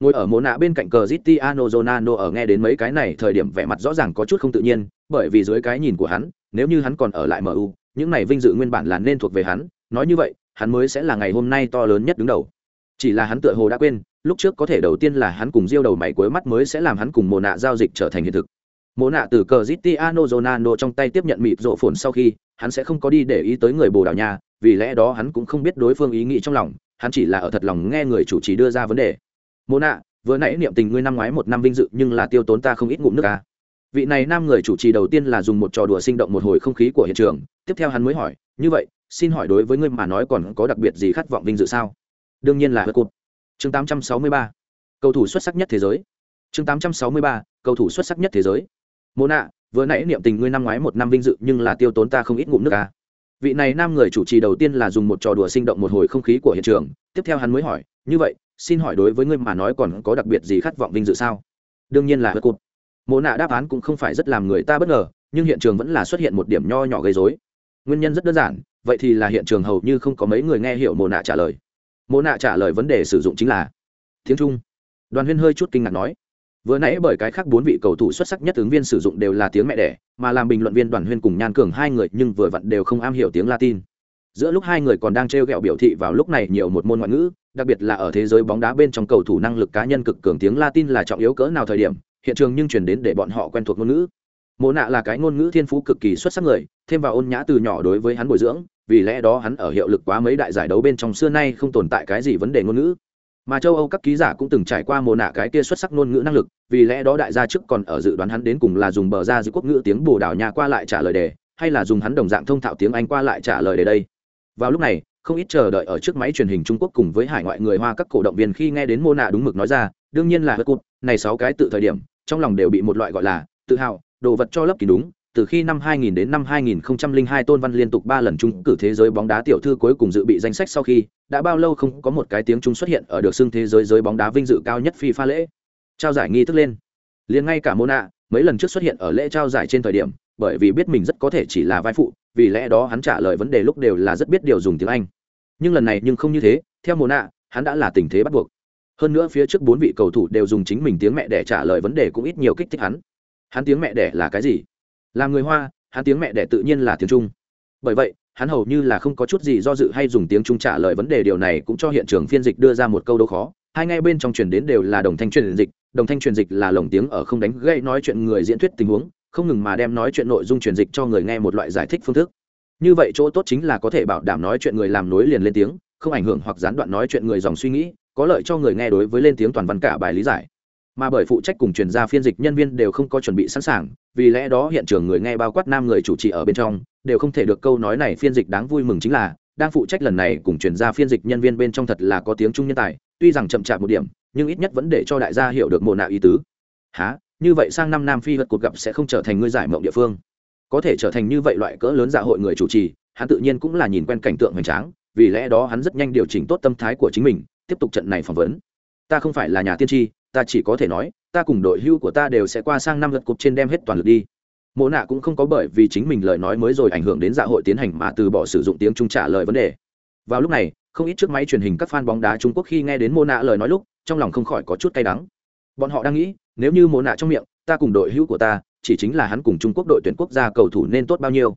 Ngồi ở mồ nạ bên cạnh cờ Cristiano Ronaldo ở nghe đến mấy cái này, thời điểm vẻ mặt rõ ràng có chút không tự nhiên, bởi vì dưới cái nhìn của hắn, nếu như hắn còn ở lại MU những này vinh dự nguyên bản là nên thuộc về hắn, nói như vậy, hắn mới sẽ là ngày hôm nay to lớn nhất đứng đầu. Chỉ là hắn tựa hồ đã quên lúc trước có thể đầu tiên là hắn cùng diêu đầu mày cuối mắt mới sẽ làm hắn cùng mồ nạ giao dịch trở thành hiện thực. Mồ nạ từ cờ Cristiano Ronaldo trong tay tiếp nhận mịt rộ phồn sau khi, hắn sẽ không có đi để ý tới người bồ đào nha, vì lẽ đó hắn cũng không biết đối phương ý nghĩ trong lòng, hắn chỉ là ở thật lòng nghe người chủ trì đưa ra vấn đề. Mồ nạ, vừa nãy niệm tình ngươi năm ngoái một năm vinh dự nhưng là tiêu tốn ta không ít ngụm nước ca vị này nam người chủ trì đầu tiên là dùng một trò đùa sinh động một hồi không khí của hiện trường, tiếp theo hắn mới hỏi, như vậy, xin hỏi đối với ngươi mà nói còn có đặc biệt gì khát vọng vinh dự sao? Đương nhiên là hớt cụt chương 863 cầu thủ xuất sắc nhất thế giới. Chương 863 cầu thủ xuất sắc nhất thế giới. Mô nạ, vừa nãy niệm tình ngươi năm ngoái một năm vinh dự nhưng là tiêu tốn ta không ít ngụm nước ca vị này nam người chủ trì đầu tiên là dùng một trò đùa sinh động một hồi không khí của hiện trường. Tiếp theo hắn mới hỏi, như vậy, xin hỏi đối với ngươi mà nói còn có đặc biệt gì khát vọng vinh dự sao? Đương nhiên là hớt cụt. Mộ nạ đáp án cũng không phải rất làm người ta bất ngờ, nhưng hiện trường vẫn là xuất hiện một điểm nho nhỏ gây dối nguyên nhân rất đơn giản, vậy thì là hiện trường hầu như không có mấy người nghe hiểu mộ nạ trả lời mộ nạ trả lời vấn đề sử dụng chính là tiếng trung đoàn huyên hơi chút kinh ngạc nói vừa nãy bởi cái khác bốn vị cầu thủ xuất sắc nhất ứng viên sử dụng đều là tiếng mẹ đẻ mà làm bình luận viên đoàn huyên cùng nhan cường hai người nhưng vừa vặn đều không am hiểu tiếng latin giữa lúc hai người còn đang t r e o g ẹ o biểu thị vào lúc này nhiều một môn ngoại ngữ đặc biệt là ở thế giới bóng đá bên trong cầu thủ năng lực cá nhân cực cường tiếng latin là trọng yếu cỡ nào thời điểm hiện trường nhưng chuyển đến để bọn họ quen thuộc ngôn ngữ mộ nạ là cái ngôn ngữ thiên phú cực kỳ xuất sắc người thêm vào ôn nhã từ nhỏ đối với hắn bồi dưỡng vì lẽ đó hắn ở hiệu lực quá mấy đại giải đấu bên trong xưa nay không tồn tại cái gì vấn đề ngôn ngữ. Mà châu âu các ký giả cũng từng trải qua mồ nạ cái kia xuất sắc ngôn ngữ năng lực, vì lẽ đó đại gia trước còn ở dự đoán hắn đến cùng là dùng bờ ra giữ quốc ngữ tiếng bồ đào nha qua lại trả lời đề, hay là dùng hắn đồng dạng thông thạo tiếng anh qua lại trả lời đề đây. Vào lúc này, không ít chờ đợi ở trước máy truyền hình trung quốc cùng với hải ngoại người hoa các cổ động viên khi nghe đến mô nạ đúng mực nói ra, đương nhiên là hớt cụt, này sáu cái tự thời điểm, trong lòng đều bị một loại gọi là tự hào, đồ vật cho lấp kín đúng từ khi năm 2000 đến năm 2002 Tôn Văn liên tục 3 lần trúng cử thế giới bóng đá tiểu thư cuối cùng dự bị danh sách sau khi, đã bao lâu không có một cái tiếng Trung xuất hiện ở được xưng thế giới giới bóng đá vinh dự cao nhất FIFA lễ. Trao giải nghi thức lên. Liền ngay cả Mona, mấy lần trước xuất hiện ở lễ trao giải trên thời điểm, bởi vì biết mình rất có thể chỉ là vai phụ, vì lẽ đó hắn trả lời vấn đề lúc đều là rất biết điều dùng tiếng Anh. Nhưng lần này nhưng không như thế, theo Mona, hắn đã là tình thế bắt buộc. Hơn nữa phía trước bốn vị cầu thủ đều dùng chính mình tiếng mẹ để trả lời vấn đề cũng ít nhiều kích thích hắn. Hắn tiếng mẹ đẻ là cái gì? Làm người hoa, hắn tiếng mẹ đẻ tự nhiên là tiếng trung. Bởi vậy, hắn hầu như là không có chút gì do dự hay dùng tiếng trung trả lời vấn đề điều này cũng cho hiện trường phiên dịch đưa ra một câu đố khó. Hai ngay bên trong truyền đến đều là đồng thanh truyền dịch, đồng thanh truyền dịch là lồng tiếng ở không đánh gây nói chuyện người diễn thuyết tình huống, không ngừng mà đem nói chuyện nội dung truyền dịch cho người nghe một loại giải thích phương thức. Như vậy chỗ tốt chính là có thể bảo đảm nói chuyện người làm nối liền lên tiếng, không ảnh hưởng hoặc gián đoạn nói chuyện người dòng suy nghĩ, có lợi cho người nghe đối với lên tiếng toàn văn cả bài lý giải mà bởi phụ trách cùng truyền gia phiên dịch nhân viên đều không có chuẩn bị sẵn sàng, vì lẽ đó hiện trường người nghe bao quát nam người chủ trì ở bên trong, đều không thể được câu nói này phiên dịch đáng vui mừng chính là, đang phụ trách lần này cùng truyền gia phiên dịch nhân viên bên trong thật là có tiếng trung nhân tài, tuy rằng chậm chạp một điểm, nhưng ít nhất vẫn để cho đại gia hiểu được mồ nạ ý tứ. Há như vậy sang năm nam phi vật cuộc gặp sẽ không trở thành người giải mộng địa phương. Có thể trở thành như vậy loại cỡ lớn dạ hội người chủ trì, hắn tự nhiên cũng là nhìn quen cảnh tượng hoành tráng, vì lẽ đó hắn rất nhanh điều chỉnh tốt tâm thái của chính mình, tiếp tục trận này phỏng vấn. Ta không phải là nhà tiên tri ta chỉ có thể nói, ta cùng đội hưu của ta đều sẽ qua sang năm lượt cục trên đem hết toàn lực đi. Mộ nạ cũng không có bởi vì chính mình lời nói mới rồi ảnh hưởng đến dạ hội tiến hành mà từ bỏ sử dụng tiếng trung trả lời vấn đề. Vào lúc này, không ít chiếc máy truyền hình các fan bóng đá trung quốc khi nghe đến mô nạ lời nói lúc, trong lòng không khỏi có chút cay đắng. Bọn họ đang nghĩ, nếu như mô nạ trong miệng, ta cùng đội hữu của ta, chỉ chính là hắn cùng trung quốc đội tuyển quốc gia cầu thủ nên tốt bao nhiêu.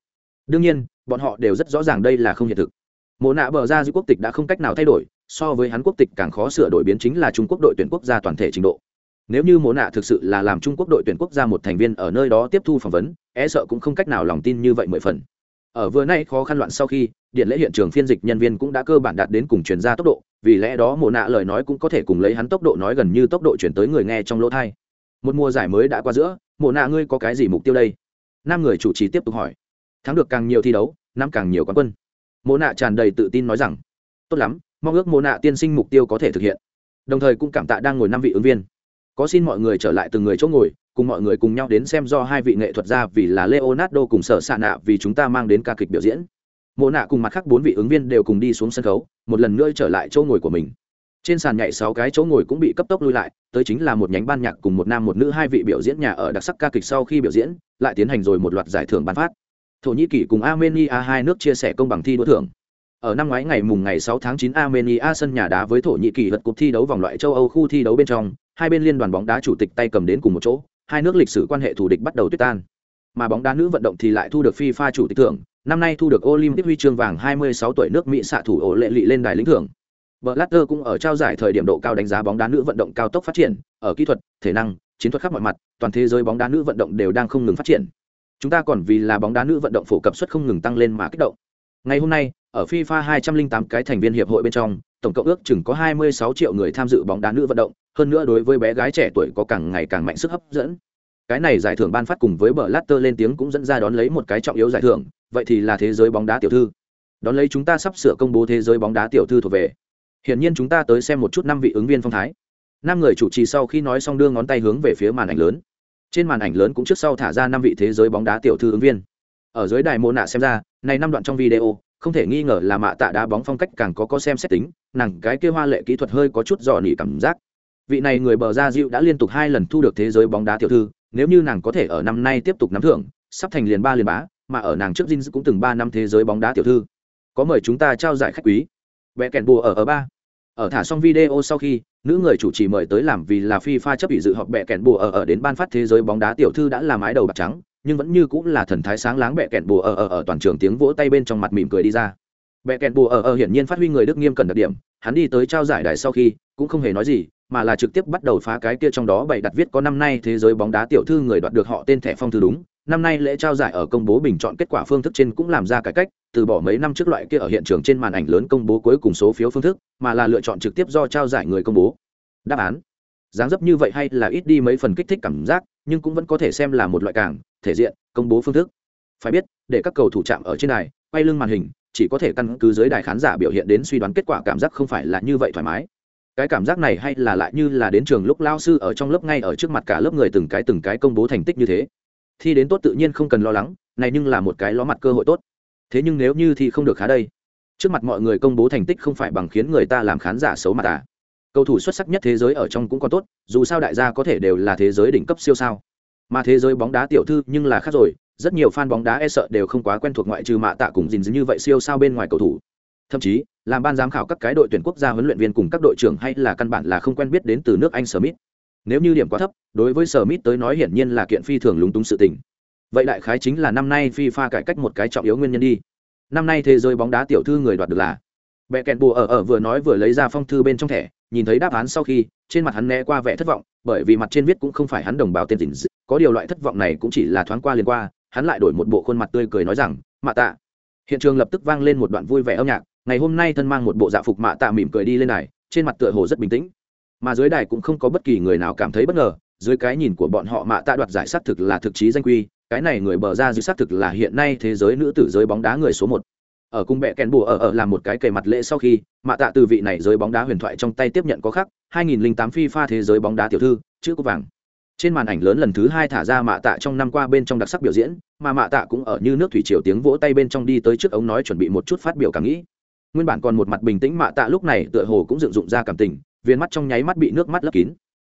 Đương nhiên, bọn họ đều rất rõ ràng đây là không hiện thực. Mộ nạ bờ ra giữa quốc tịch đã không cách nào thay đổi so với hắn quốc tịch càng khó sửa đổi biến chính là trung quốc đội tuyển quốc gia toàn thể trình độ. Nếu như mộ nạ thực sự là làm trung quốc đội tuyển quốc gia một thành viên ở nơi đó tiếp thu phỏng vấn e sợ cũng không cách nào lòng tin như vậy mười phần. Ở vừa nay khó khăn loạn sau khi, điện lễ hiện trường phiên dịch nhân viên cũng đã cơ bản đạt đến cùng chuyển ra tốc độ, vì lẽ đó mộ nạ lời nói cũng có thể cùng lấy hắn tốc độ nói gần như tốc độ chuyển tới người nghe trong lỗ thai một mùa giải mới đã qua giữa, mộ nạ ngươi có cái gì mục tiêu đây? Năm người chủ trì tiếp tục hỏi. Thắng được càng nhiều thi đấu năm càng nhiều quán quân. Mộ nạ tràn đầy tự tin nói rằng. Tốt lắm mong ước mô nạ tiên sinh mục tiêu có thể thực hiện. Đồng thời cũng cảm tạ đang ngồi năm vị ứng viên. Có xin mọi người trở lại từng người chỗ ngồi, cùng mọi người cùng nhau đến xem do hai vị nghệ thuật gia vì là leonardo cùng sở xạ nạ vì chúng ta mang đến ca kịch biểu diễn. Mô nạ cùng mặt khác bốn vị ứng viên đều cùng đi xuống sân khấu, một lần nữa trở lại chỗ ngồi của mình. Trên sàn nhảy sáu cái chỗ ngồi cũng bị cấp tốc lui lại, tới chính là một nhánh ban nhạc cùng một nam một nữ hai vị biểu diễn nhà ở đặc sắc ca kịch sau khi biểu diễn, lại tiến hành rồi một loạt giải thưởng ban phát. Thổ nhĩ kỳ cùng armenia hai nước chia sẻ công bằng thi đua thưởng ở năm ngoái ngày mùng ngày 6 tháng 9 Armenia sân nhà đá với Thổ Nhĩ Kỳ vật cuộc thi đấu vòng loại châu Âu khu thi đấu bên trong, hai bên liên đoàn bóng đá chủ tịch tay cầm đến cùng một chỗ, hai nước lịch sử quan hệ thù địch bắt đầu tuyết tan. Mà bóng đá nữ vận động thì lại thu được FIFA chủ tịch thưởng, năm nay thu được Olympic huy chương vàng 26 tuổi nước Mỹ xạ thủ ổ lệ lị lên đài lĩnh thưởng. Blatter cũng ở trao giải thời điểm độ cao đánh giá bóng đá nữ vận động cao tốc phát triển, ở kỹ thuật, thể năng, chiến thuật khắp mọi mặt, toàn thế giới bóng đá nữ vận động đều đang không ngừng phát triển. Chúng ta còn vì là bóng đá nữ vận động phổ cập suất không ngừng tăng lên mà kích động. Ngày hôm nay, ở FIFA 208 cái thành viên hiệp hội bên trong, tổng cộng ước chừng có 26 triệu người tham dự bóng đá nữ vận động, hơn nữa đối với bé gái trẻ tuổi có càng ngày càng mạnh sức hấp dẫn. Cái này giải thưởng ban phát cùng với Blatter lên tiếng cũng dẫn ra đón lấy một cái trọng yếu giải thưởng, vậy thì là thế giới bóng đá tiểu thư. Đón lấy chúng ta sắp sửa công bố thế giới bóng đá tiểu thư thuộc về. Hiển nhiên chúng ta tới xem một chút năm vị ứng viên phong thái. Năm người chủ trì sau khi nói xong đưa ngón tay hướng về phía màn ảnh lớn. Trên màn ảnh lớn cũng trước sau thả ra năm vị thế giới bóng đá tiểu thư ứng viên. Ở dưới đài mô nạ xem ra, này năm đoạn trong video, không thể nghi ngờ là mạ tạ đá bóng phong cách càng có có xem xét tính, nàng cái kia hoa lệ kỹ thuật hơi có chút dò nỉ cảm giác. Vị này người bờ ra dịu đã liên tục hai lần thu được thế giới bóng đá tiểu thư, nếu như nàng có thể ở năm nay tiếp tục nắm thưởng, sắp thành liền ba liền bá, mà ở nàng trước Jin cũng từng ba năm thế giới bóng đá tiểu thư. Có mời chúng ta trao giải khách quý. Vẽ kèn bùa ở ở ba. Ở thả xong video sau khi, nữ người chủ trì mời tới làm vì là FIFA chấp ủy dự họp bẹ kèn bùa ở ở đến ban phát thế giới bóng đá tiểu thư đã làm mái đầu bạc trắng nhưng vẫn như cũng là thần thái sáng láng bẹ kẹn bùa ở ở ở toàn trường tiếng vỗ tay bên trong mặt mỉm cười đi ra. Bẹ kẹn bùa ở ở hiển nhiên phát huy người đức nghiêm cần đặc điểm, hắn đi tới trao giải đài sau khi, cũng không hề nói gì, mà là trực tiếp bắt đầu phá cái kia trong đó bày đặt viết có năm nay thế giới bóng đá tiểu thư người đoạt được họ tên thẻ phong thư đúng, năm nay lễ trao giải ở công bố bình chọn kết quả phương thức trên cũng làm ra cải cách, từ bỏ mấy năm trước loại kia ở hiện trường trên màn ảnh lớn công bố cuối cùng số phiếu phương thức, mà là lựa chọn trực tiếp do trao giải người công bố. Đáp án. Dáng dấp như vậy hay là ít đi mấy phần kích thích cảm giác nhưng cũng vẫn có thể xem là một loại cảng, thể diện, công bố phương thức. Phải biết, để các cầu thủ chạm ở trên đài, quay lưng màn hình, chỉ có thể căn cứ dưới đài khán giả biểu hiện đến suy đoán kết quả cảm giác không phải là như vậy thoải mái. Cái cảm giác này hay là lại như là đến trường lúc lao sư ở trong lớp ngay ở trước mặt cả lớp người từng cái từng cái công bố thành tích như thế. Thi đến tốt tự nhiên không cần lo lắng, này nhưng là một cái ló mặt cơ hội tốt. Thế nhưng nếu như thì không được khá đây, trước mặt mọi người công bố thành tích không phải bằng khiến người ta làm khán giả xấu mặt à cầu thủ xuất sắc nhất thế giới ở trong cũng còn tốt, dù sao đại gia có thể đều là thế giới đỉnh cấp siêu sao. Mà thế giới bóng đá tiểu thư nhưng là khác rồi, rất nhiều fan bóng đá e sợ đều không quá quen thuộc ngoại trừ mạ tạ cùng gìn như vậy siêu sao bên ngoài cầu thủ. Thậm chí, làm ban giám khảo các cái đội tuyển quốc gia huấn luyện viên cùng các đội trưởng hay là căn bản là không quen biết đến từ nước anh smith. Nếu như điểm quá thấp, đối với smith tới nói hiển nhiên là kiện phi thường lúng túng sự tình. Vậy đại khái chính là năm nay fifa cải cách một cái trọng yếu nguyên nhân đi. Năm nay thế giới bóng đá tiểu thư người đoạt được là bẹ kẹn bùa ở ở vừa nói vừa lấy ra phong thư bên trong thẻ nhìn thấy đáp án sau khi, trên mặt hắn né qua vẻ thất vọng, bởi vì mặt trên viết cũng không phải hắn đồng bào tên tỉnh có điều loại thất vọng này cũng chỉ là thoáng qua liền qua, hắn lại đổi một bộ khuôn mặt tươi cười nói rằng, mạ tạ. Hiện trường lập tức vang lên một đoạn vui vẻ âm nhạc, ngày hôm nay thân mang một bộ dạ phục mạ tạ mỉm cười đi lên này trên mặt tựa hồ rất bình tĩnh. Mà dưới đài cũng không có bất kỳ người nào cảm thấy bất ngờ, dưới cái nhìn của bọn họ mạ tạ đoạt giải xác thực là thực chí danh quy, cái này người bờ ra dư xác thực là hiện nay thế giới nữ tử giới bóng đá người số một ở cung bệ kèn bùa ở ở làm một cái kề mặt lễ sau khi, mạ tạ từ vị này giới bóng đá huyền thoại trong tay tiếp nhận có khắc 2008 FIFA thế giới bóng đá tiểu thư, chữ cúp vàng. Trên màn ảnh lớn lần thứ hai thả ra mạ tạ trong năm qua bên trong đặc sắc biểu diễn, mà mạ tạ cũng ở như nước thủy triều tiếng vỗ tay bên trong đi tới trước ống nói chuẩn bị một chút phát biểu cảm nghĩ. Nguyên bản còn một mặt bình tĩnh mạ tạ lúc này tựa hồ cũng dựng dụng ra cảm tình, viên mắt trong nháy mắt bị nước mắt lấp kín.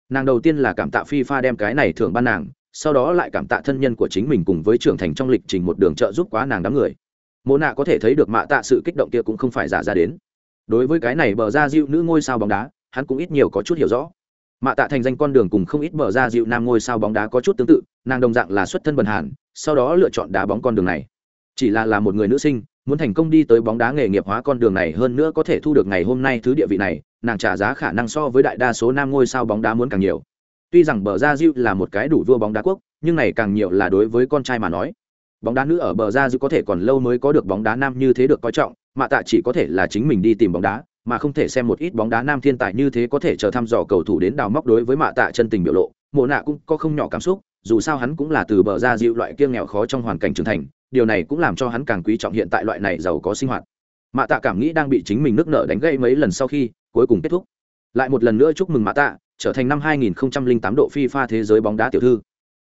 Nàng đầu tiên là cảm tạ FIFA đem cái này thưởng ban nàng, sau đó lại cảm tạ thân nhân của chính mình cùng với trưởng thành trong lịch trình một đường trợ giúp quá nàng đám người mộ nạ có thể thấy được mạ tạ sự kích động kia cũng không phải giả ra đến. Đối với cái này bờ ra dịu nữ ngôi sao bóng đá, hắn cũng ít nhiều có chút hiểu rõ. Mạ tạ thành danh con đường cùng không ít bờ ra dịu nam ngôi sao bóng đá có chút tương tự, nàng đồng dạng là xuất thân bần hàn, sau đó lựa chọn đá bóng con đường này. Chỉ là là một người nữ sinh, muốn thành công đi tới bóng đá nghề nghiệp hóa con đường này hơn nữa có thể thu được ngày hôm nay thứ địa vị này, nàng trả giá khả năng so với đại đa số nam ngôi sao bóng đá muốn càng nhiều. Tuy rằng bờ ra diệu là một cái đủ vua bóng đá quốc, nhưng này càng nhiều là đối với con trai mà nói bóng đá nữ ở bờ ra diệu có thể còn lâu mới có được bóng đá nam như thế được coi trọng, mà tạ chỉ có thể là chính mình đi tìm bóng đá, mà không thể xem một ít bóng đá nam thiên tài như thế có thể chờ thăm dò cầu thủ đến đào móc đối với mạ tạ chân tình biểu lộ. Mộ nạ cũng có không nhỏ cảm xúc, dù sao hắn cũng là từ bờ ra dịu loại kia nghèo khó trong hoàn cảnh trưởng thành, điều này cũng làm cho hắn càng quý trọng hiện tại loại này giàu có sinh hoạt. Mạ tạ cảm nghĩ đang bị chính mình nước nợ đánh gây mấy lần sau khi cuối cùng kết thúc. Lại một lần nữa chúc mừng mạ tạ, trở thành năm 2008 độ FIFA thế giới bóng đá tiểu thư.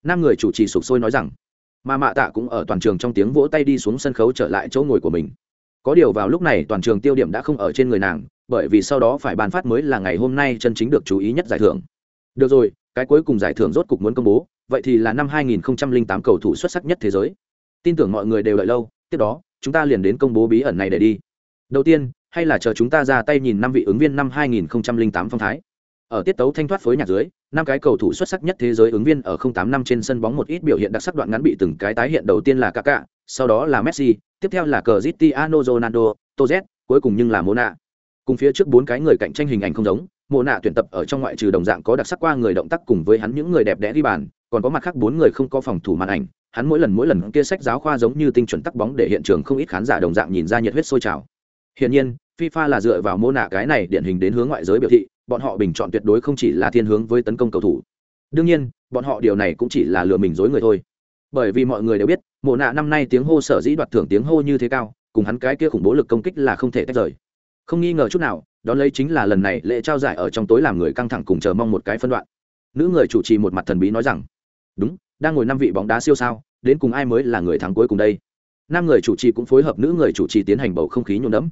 Năm người chủ trì sục sôi nói rằng mà mạ tạ cũng ở toàn trường trong tiếng vỗ tay đi xuống sân khấu trở lại chỗ ngồi của mình. Có điều vào lúc này toàn trường tiêu điểm đã không ở trên người nàng, bởi vì sau đó phải bàn phát mới là ngày hôm nay chân chính được chú ý nhất giải thưởng. Được rồi, cái cuối cùng giải thưởng rốt cục muốn công bố, vậy thì là năm 2008 cầu thủ xuất sắc nhất thế giới. Tin tưởng mọi người đều đợi lâu, tiếp đó, chúng ta liền đến công bố bí ẩn này để đi. Đầu tiên, hay là chờ chúng ta ra tay nhìn năm vị ứng viên năm 2008 phong thái ở tiết tấu thanh thoát phối nhạc dưới năm cái cầu thủ xuất sắc nhất thế giới ứng viên ở 08 năm trên sân bóng một ít biểu hiện đặc sắc đoạn ngắn bị từng cái tái hiện đầu tiên là Kaká, sau đó là Messi, tiếp theo là Cristiano Ronaldo, Toz, cuối cùng nhưng là Mona. Cùng phía trước bốn cái người cạnh tranh hình ảnh không giống, Mona tuyển tập ở trong ngoại trừ đồng dạng có đặc sắc qua người động tác cùng với hắn những người đẹp đẽ đi bàn, còn có mặt khác bốn người không có phòng thủ màn ảnh, hắn mỗi lần mỗi lần kia sách giáo khoa giống như tinh chuẩn tắc bóng để hiện trường không ít khán giả đồng dạng nhìn ra nhiệt huyết sôi trào. Hiển nhiên, FIFA là dựa vào Mona cái này điển hình đến hướng ngoại giới biểu thị, bọn họ bình chọn tuyệt đối không chỉ là thiên hướng với tấn công cầu thủ. Đương nhiên bọn họ điều này cũng chỉ là lừa mình dối người thôi. Bởi vì mọi người đều biết mộ nạ năm nay tiếng hô sở dĩ đoạt thưởng tiếng hô như thế cao cùng hắn cái kia khủng bố lực công kích là không thể tách rời. Không nghi ngờ chút nào đó lấy chính là lần này lễ trao giải ở trong tối làm người căng thẳng cùng chờ mong một cái phân đoạn. Nữ người chủ trì một mặt thần bí nói rằng đúng đang ngồi năm vị bóng đá siêu sao đến cùng ai mới là người thắng cuối cùng đây? Nam người chủ trì cũng phối hợp nữ người chủ trì tiến hành bầu không khí nhuộm đẫm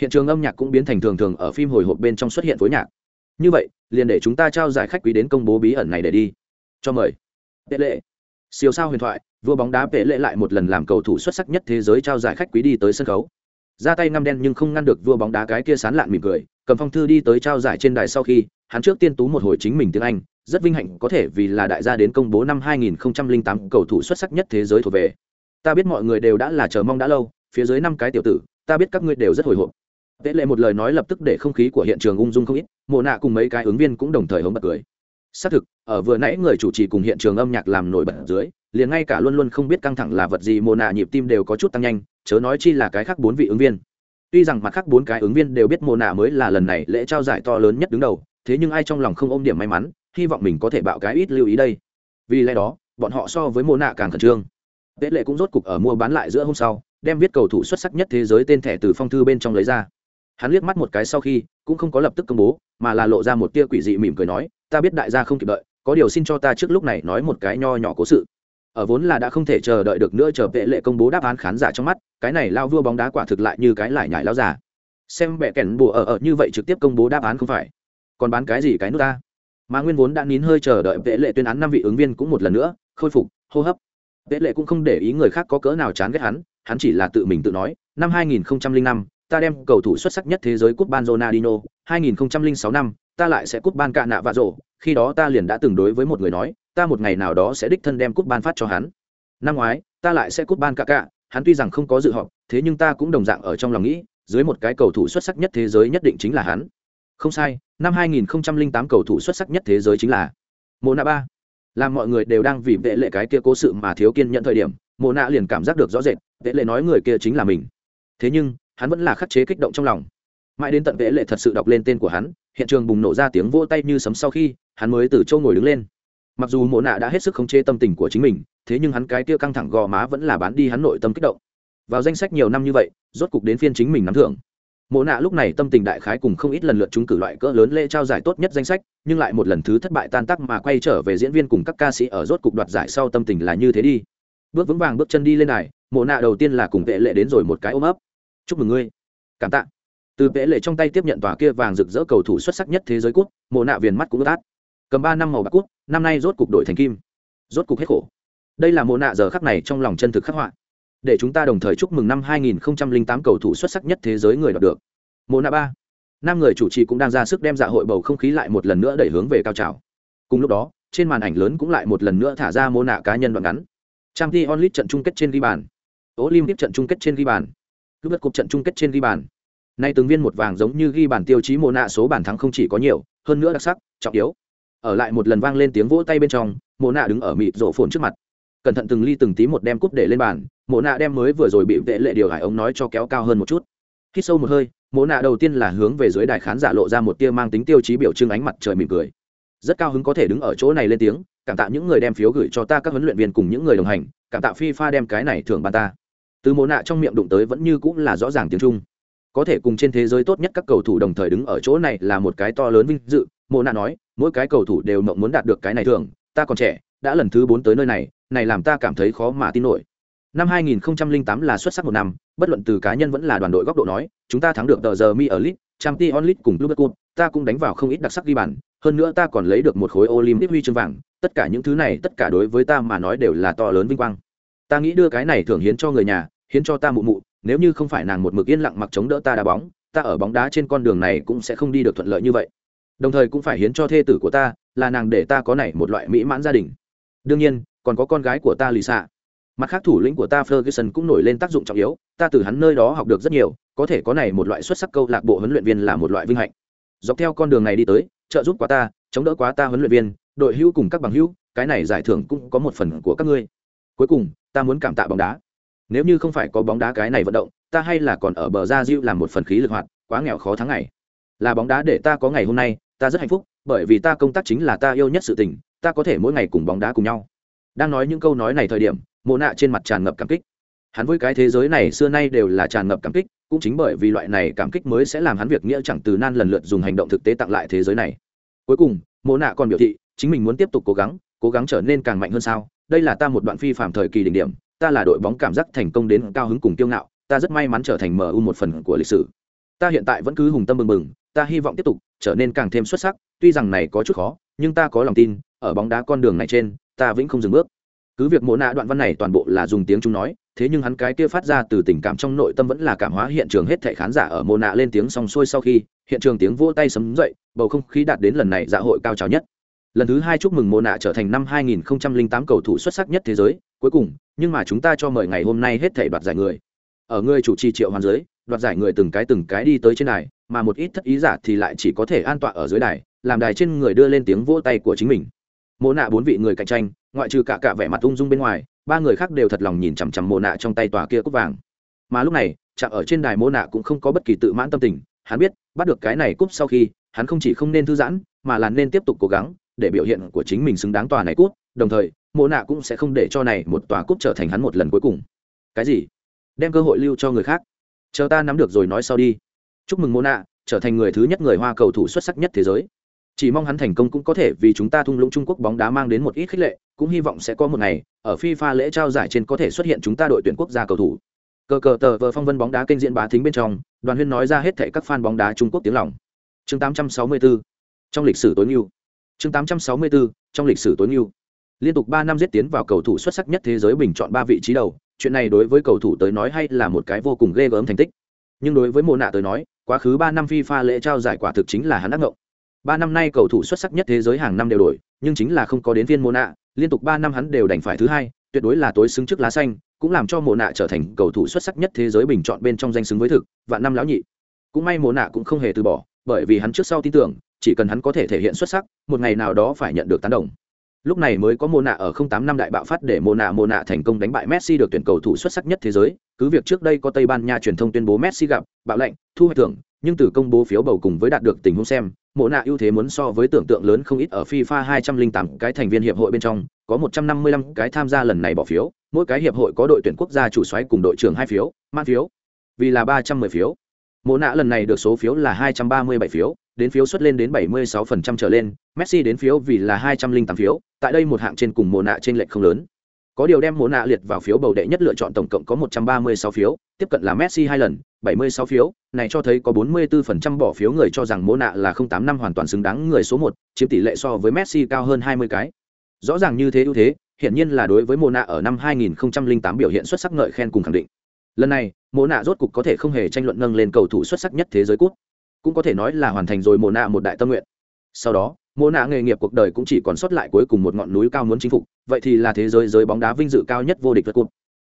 hiện trường âm nhạc cũng biến thành thường thường ở phim hồi hộp bên trong xuất hiện phối nhạc. Như vậy, liền để chúng ta trao giải khách quý đến công bố bí ẩn này để đi. Cho mời. Tệ lệ. Siêu sao huyền thoại, vua bóng đá tệ lệ lại một lần làm cầu thủ xuất sắc nhất thế giới trao giải khách quý đi tới sân khấu. Ra tay ngăm đen nhưng không ngăn được vua bóng đá cái kia sán lạn mỉm cười, cầm phong thư đi tới trao giải trên đài sau khi, hắn trước tiên tú một hồi chính mình tiếng anh, rất vinh hạnh có thể vì là đại gia đến công bố năm 2008 cầu thủ xuất sắc nhất thế giới thuộc về. Ta biết mọi người đều đã là chờ mong đã lâu, phía dưới năm cái tiểu tử, ta biết các ngươi đều rất hồi hộp tệ lệ một lời nói lập tức để không khí của hiện trường ung dung không ít, mộ nạ cùng mấy cái ứng viên cũng đồng thời hống bật cười. Xác thực, ở vừa nãy người chủ trì cùng hiện trường âm nhạc làm nổi bật dưới, liền ngay cả luôn luôn không biết căng thẳng là vật gì mồ nạ nhịp tim đều có chút tăng nhanh, chớ nói chi là cái khác bốn vị ứng viên. Tuy rằng mặt khác bốn cái ứng viên đều biết mồ nạ mới là lần này lễ trao giải to lớn nhất đứng đầu, thế nhưng ai trong lòng không ôm điểm may mắn, hy vọng mình có thể bạo cái ít lưu ý đây. Vì lẽ đó, bọn họ so với mồ nạ càng khẩn trương. Tệ lệ cũng rốt cục ở mua bán lại giữa hôm sau, đem viết cầu thủ xuất sắc nhất thế giới tên thẻ từ phong thư bên trong lấy ra hắn liếc mắt một cái sau khi cũng không có lập tức công bố mà là lộ ra một tia quỷ dị mỉm cười nói ta biết đại gia không kịp đợi có điều xin cho ta trước lúc này nói một cái nho nhỏ cố sự. Ở vốn là đã không thể chờ đợi được nữa chờ vệ lệ công bố đáp án khán giả trong mắt cái này lao vua bóng đá quả thực lại như cái lại nhải lao giả xem bẹ kèn bùa ở ở như vậy trực tiếp công bố đáp án không phải. Còn bán cái gì cái nước ta? Mà nguyên vốn đã nín hơi chờ đợi vệ lệ tuyên án năm vị ứng viên cũng một lần nữa khôi phục hô hấp. Vệ lệ cũng không để ý người khác có cỡ nào chán ghét hắn hắn chỉ là tự mình tự nói năm 2005, ta đem cầu thủ xuất sắc nhất thế giới cúp ban Ronaldinho, 2006 năm, ta lại sẽ cúp ban cạ nạ vạ rổ, khi đó ta liền đã từng đối với một người nói, ta một ngày nào đó sẽ đích thân đem cúp ban phát cho hắn. Năm ngoái, ta lại sẽ cúp ban cạ cạ, hắn tuy rằng không có dự họp, thế nhưng ta cũng đồng dạng ở trong lòng nghĩ, dưới một cái cầu thủ xuất sắc nhất thế giới nhất định chính là hắn. Không sai, năm 2008 cầu thủ xuất sắc nhất thế giới chính là Mona ba. Làm mọi người đều đang vì vệ lệ cái kia cố sự mà thiếu kiên nhận thời điểm, Mona liền cảm giác được rõ rệt, vệ lệ nói người kia chính là mình. Thế nhưng, hắn vẫn là khắc chế kích động trong lòng. Mãi đến tận vệ lệ thật sự đọc lên tên của hắn, hiện trường bùng nổ ra tiếng vỗ tay như sấm sau khi, hắn mới từ châu ngồi đứng lên. Mặc dù mộ nạ đã hết sức khống chế tâm tình của chính mình, thế nhưng hắn cái tia căng thẳng gò má vẫn là bán đi hắn nội tâm kích động. Vào danh sách nhiều năm như vậy, rốt cục đến phiên chính mình nắm thưởng. Mộ nạ lúc này tâm tình đại khái cùng không ít lần lượt chúng cử loại cỡ lớn lễ trao giải tốt nhất danh sách, nhưng lại một lần thứ thất bại tan tác mà quay trở về diễn viên cùng các ca sĩ ở rốt cục đoạt giải sau tâm tình là như thế đi. Bước vững vàng bước chân đi lên này, mộ nạ đầu tiên là cùng vệ lệ đến rồi một cái ôm ấp chúc mừng ngươi. Cảm tạ. Từ vẽ lệ trong tay tiếp nhận tòa kia vàng rực rỡ cầu thủ xuất sắc nhất thế giới cút, mộ nạ viền mắt cũng ướt át. Cầm ba năm màu bạc cút, năm nay rốt cục đổi thành kim. Rốt cục hết khổ. Đây là mộ nạ giờ khắc này trong lòng chân thực khắc họa. Để chúng ta đồng thời chúc mừng năm 2008 cầu thủ xuất sắc nhất thế giới người đoạt được. Mộ nạ ba. Năm người chủ trì cũng đang ra sức đem dạ hội bầu không khí lại một lần nữa đẩy hướng về cao trào. Cùng lúc đó, trên màn ảnh lớn cũng lại một lần nữa thả ra mô nạ cá nhân đoạn ngắn. Trang t onlit trận chung kết trên ghi bàn. Olympic trận chung kết trên ghi bàn lúc đất cục trận chung kết trên ghi bàn. Nay từng viên một vàng giống như ghi bàn tiêu chí mồ nạ số bàn thắng không chỉ có nhiều, hơn nữa đặc sắc, trọng yếu. Ở lại một lần vang lên tiếng vỗ tay bên trong mồ nạ đứng ở mịt rổ phồn trước mặt. Cẩn thận từng ly từng tí một đem cúp để lên bàn mộ nạ đem mới vừa rồi bị vệ lệ điều hải ống nói cho kéo cao hơn một chút. Khi sâu một hơi mộ nạ đầu tiên là hướng về dưới đài khán giả lộ ra một tia mang tính tiêu chí biểu trưng ánh mặt trời mỉm cười. Rất cao hứng có thể đứng ở chỗ này lên tiếng, cảm tạ những người đem phiếu gửi cho ta các huấn luyện viên cùng những người đồng hành, cảm tạ fifa đem cái này thưởng bàn ta từ mồ nạ trong miệng đụng tới vẫn như cũng là rõ ràng tiếng trung. Có thể cùng trên thế giới tốt nhất các cầu thủ đồng thời đứng ở chỗ này là một cái to lớn vinh dự. Mộ nạ nói, mỗi cái cầu thủ đều mộng muốn đạt được cái này thường ta còn trẻ, đã lần thứ bốn tới nơi này này làm ta cảm thấy khó mà tin nổi. Năm 2008 là xuất sắc một năm, bất luận từ cá nhân vẫn là đoàn đội góc độ nói, chúng ta thắng được tờ giờ mi ở lit champions league cùng Liverpool. ta cũng đánh vào không ít đặc sắc ghi bàn, hơn nữa ta còn lấy được một khối olympic huy chương vàng, tất cả những thứ này, tất cả đối với ta mà nói đều là to lớn vinh quang ta nghĩ đưa cái này thưởng hiến cho người nhà, hiến cho ta mụ mụ, nếu như không phải nàng một mực yên lặng mặc chống đỡ ta đá bóng, ta ở bóng đá trên con đường này cũng sẽ không đi được thuận lợi như vậy. Đồng thời cũng phải hiến cho thê tử của ta, là nàng để ta có này một loại mỹ mãn gia đình. Đương nhiên, còn có con gái của ta lì xạ mặt khác thủ lĩnh của ta ferguson cũng nổi lên tác dụng trọng yếu, ta từ hắn nơi đó học được rất nhiều, có thể có này một loại xuất sắc câu lạc bộ huấn luyện viên là một loại vinh hạnh. Dọc theo con đường này đi tới, trợ giúp quá ta, chống đỡ quá ta huấn luyện viên, đội hữu cùng các bằng hữu, cái này giải thưởng cũng có một phần của các ngươi. Cuối cùng ta muốn cảm tạ bóng đá. Nếu như không phải có bóng đá cái này vận động, ta hay là còn ở bờ ra diêu làm một phần khí lực hoạt, quá nghèo khó tháng ngày. Là bóng đá để ta có ngày hôm nay, ta rất hạnh phúc, bởi vì ta công tác chính là ta yêu nhất sự tình, ta có thể mỗi ngày cùng bóng đá cùng nhau. Đang nói những câu nói này thời điểm, mộ nạ trên mặt tràn ngập cảm kích. Hắn với cái thế giới này xưa nay đều là tràn ngập cảm kích, cũng chính bởi vì loại này cảm kích mới sẽ làm hắn việc nghĩa chẳng từ nan lần lượt dùng hành động thực tế tặng lại thế giới này. Cuối cùng, mộ nạ còn biểu thị, chính mình muốn tiếp tục cố gắng cố gắng trở nên càng mạnh hơn sao? Đây là ta một đoạn phi phạm thời kỳ đỉnh điểm, ta là đội bóng cảm giác thành công đến cao hứng cùng kiêu ngạo, ta rất may mắn trở thành mu một phần của lịch sử. Ta hiện tại vẫn cứ hùng tâm bừng bừng, ta hy vọng tiếp tục trở nên càng thêm xuất sắc, tuy rằng này có chút khó, nhưng ta có lòng tin, ở bóng đá con đường này trên, ta vĩnh không dừng bước. Cứ việc mộ nạ đoạn văn này toàn bộ là dùng tiếng trung nói, thế nhưng hắn cái kia phát ra từ tình cảm trong nội tâm vẫn là cảm hóa hiện trường hết thảy khán giả ở mộ nạ lên tiếng xong xuôi sau khi, hiện trường tiếng vỗ tay sấm dậy, bầu không khí đạt đến lần này dạ hội cao trào nhất lần thứ hai chúc mừng mô nạ trở thành năm 2008 cầu thủ xuất sắc nhất thế giới, cuối cùng, nhưng mà chúng ta cho mời ngày hôm nay hết thảy đoạt giải người. Ở người chủ trì triệu hoàn giới, đoạt giải người từng cái từng cái đi tới trên đài, mà một ít thất ý giả thì lại chỉ có thể an tọa ở dưới đài, làm đài trên người đưa lên tiếng vỗ tay của chính mình. Mô nạ bốn vị người cạnh tranh, ngoại trừ cả cả vẻ mặt ung dung bên ngoài, ba người khác đều thật lòng nhìn chằm chằm mô nạ trong tay tòa kia cúp vàng. Mà lúc này, chạm ở trên đài mô nạ cũng không có bất kỳ tự mãn tâm tình, hắn biết, bắt được cái này cúp sau khi, hắn không chỉ không nên thư giãn, mà là nên tiếp tục cố gắng để biểu hiện của chính mình xứng đáng tòa này cút, đồng thời mộ nạ cũng sẽ không để cho này một tòa cúp trở thành hắn một lần cuối cùng. Cái gì? Đem cơ hội lưu cho người khác. Chờ ta nắm được rồi nói sau đi. Chúc mừng mộ nạ trở thành người thứ nhất người hoa cầu thủ xuất sắc nhất thế giới. Chỉ mong hắn thành công cũng có thể vì chúng ta thung lũng trung quốc bóng đá mang đến một ít khích lệ cũng hy vọng sẽ có một ngày ở fifa lễ trao giải trên có thể xuất hiện chúng ta đội tuyển quốc gia cầu thủ. Cờ cờ tờ vờ phong vân bóng đá kênh diễn bá thính bên trong đoàn huyên nói ra hết thệ các fan bóng đá trung quốc tiếng lòng. Chương 864 trong lịch sử tối ưu chương 864 trong lịch sử tối ưu liên tục ba năm giết tiến vào cầu thủ xuất sắc nhất thế giới bình chọn ba vị trí đầu, chuyện này đối với cầu thủ tới nói hay là một cái vô cùng ghê gớm thành tích. Nhưng đối với mồ nạ tới nói, quá khứ ba năm fifa lễ trao giải quả thực chính là hắn đắc ngộng. Ba năm nay cầu thủ xuất sắc nhất thế giới hàng năm đều đổi, nhưng chính là không có đến viên mô nạ, liên tục ba năm hắn đều đành phải thứ hai, tuyệt đối là tối xứng trước lá xanh, cũng làm cho mồ nạ trở thành cầu thủ xuất sắc nhất thế giới bình chọn bên trong danh xứng với thực và năm lão nhị. Cũng may mồ nạ cũng không hề từ bỏ, bởi vì hắn trước sau tin tưởng chỉ cần hắn có thể thể hiện xuất sắc một ngày nào đó phải nhận được tán đồng. Lúc này mới có mô nạ ở 08 năm đại bạo phát để mô nạ mô nạ thành công đánh bại Messi được tuyển cầu thủ xuất sắc nhất thế giới, cứ việc trước đây có Tây Ban Nha truyền thông tuyên bố Messi gặp bạo lệnh, thu hoạch thưởng, nhưng từ công bố phiếu bầu cùng với đạt được tình huống xem, Mộ nạ ưu thế muốn so với tưởng tượng lớn không ít ở FIFA 208 cái thành viên hiệp hội bên trong, có 155 cái tham gia lần này bỏ phiếu, mỗi cái hiệp hội có đội tuyển quốc gia chủ soái cùng đội trưởng hai phiếu, man phiếu, vì là 310 phiếu. Mộ nạ lần này được số phiếu là 237 phiếu, đến phiếu xuất lên đến 76% trở lên, Messi đến phiếu vì là 208 phiếu, tại đây một hạng trên cùng mồ nạ trên lệch không lớn. Có điều đem mồ nạ liệt vào phiếu bầu đệ nhất lựa chọn tổng cộng có 136 phiếu, tiếp cận là Messi hai lần, 76 phiếu, này cho thấy có 44% bỏ phiếu người cho rằng mồ nạ là 08 năm hoàn toàn xứng đáng người số 1, chiếm tỷ lệ so với Messi cao hơn 20 cái. Rõ ràng như thế ưu thế, hiện nhiên là đối với mồ nạ ở năm 2008 biểu hiện xuất sắc ngợi khen cùng khẳng định. Lần này, mồ nạ rốt cục có thể không hề tranh luận nâng lên cầu thủ xuất sắc nhất thế giới quốc cũng có thể nói là hoàn thành rồi mồ nạ một đại tâm nguyện. Sau đó mồ nạ nghề nghiệp cuộc đời cũng chỉ còn sót lại cuối cùng một ngọn núi cao muốn chinh phục, vậy thì là thế giới giới bóng đá vinh dự cao nhất vô địch vật cục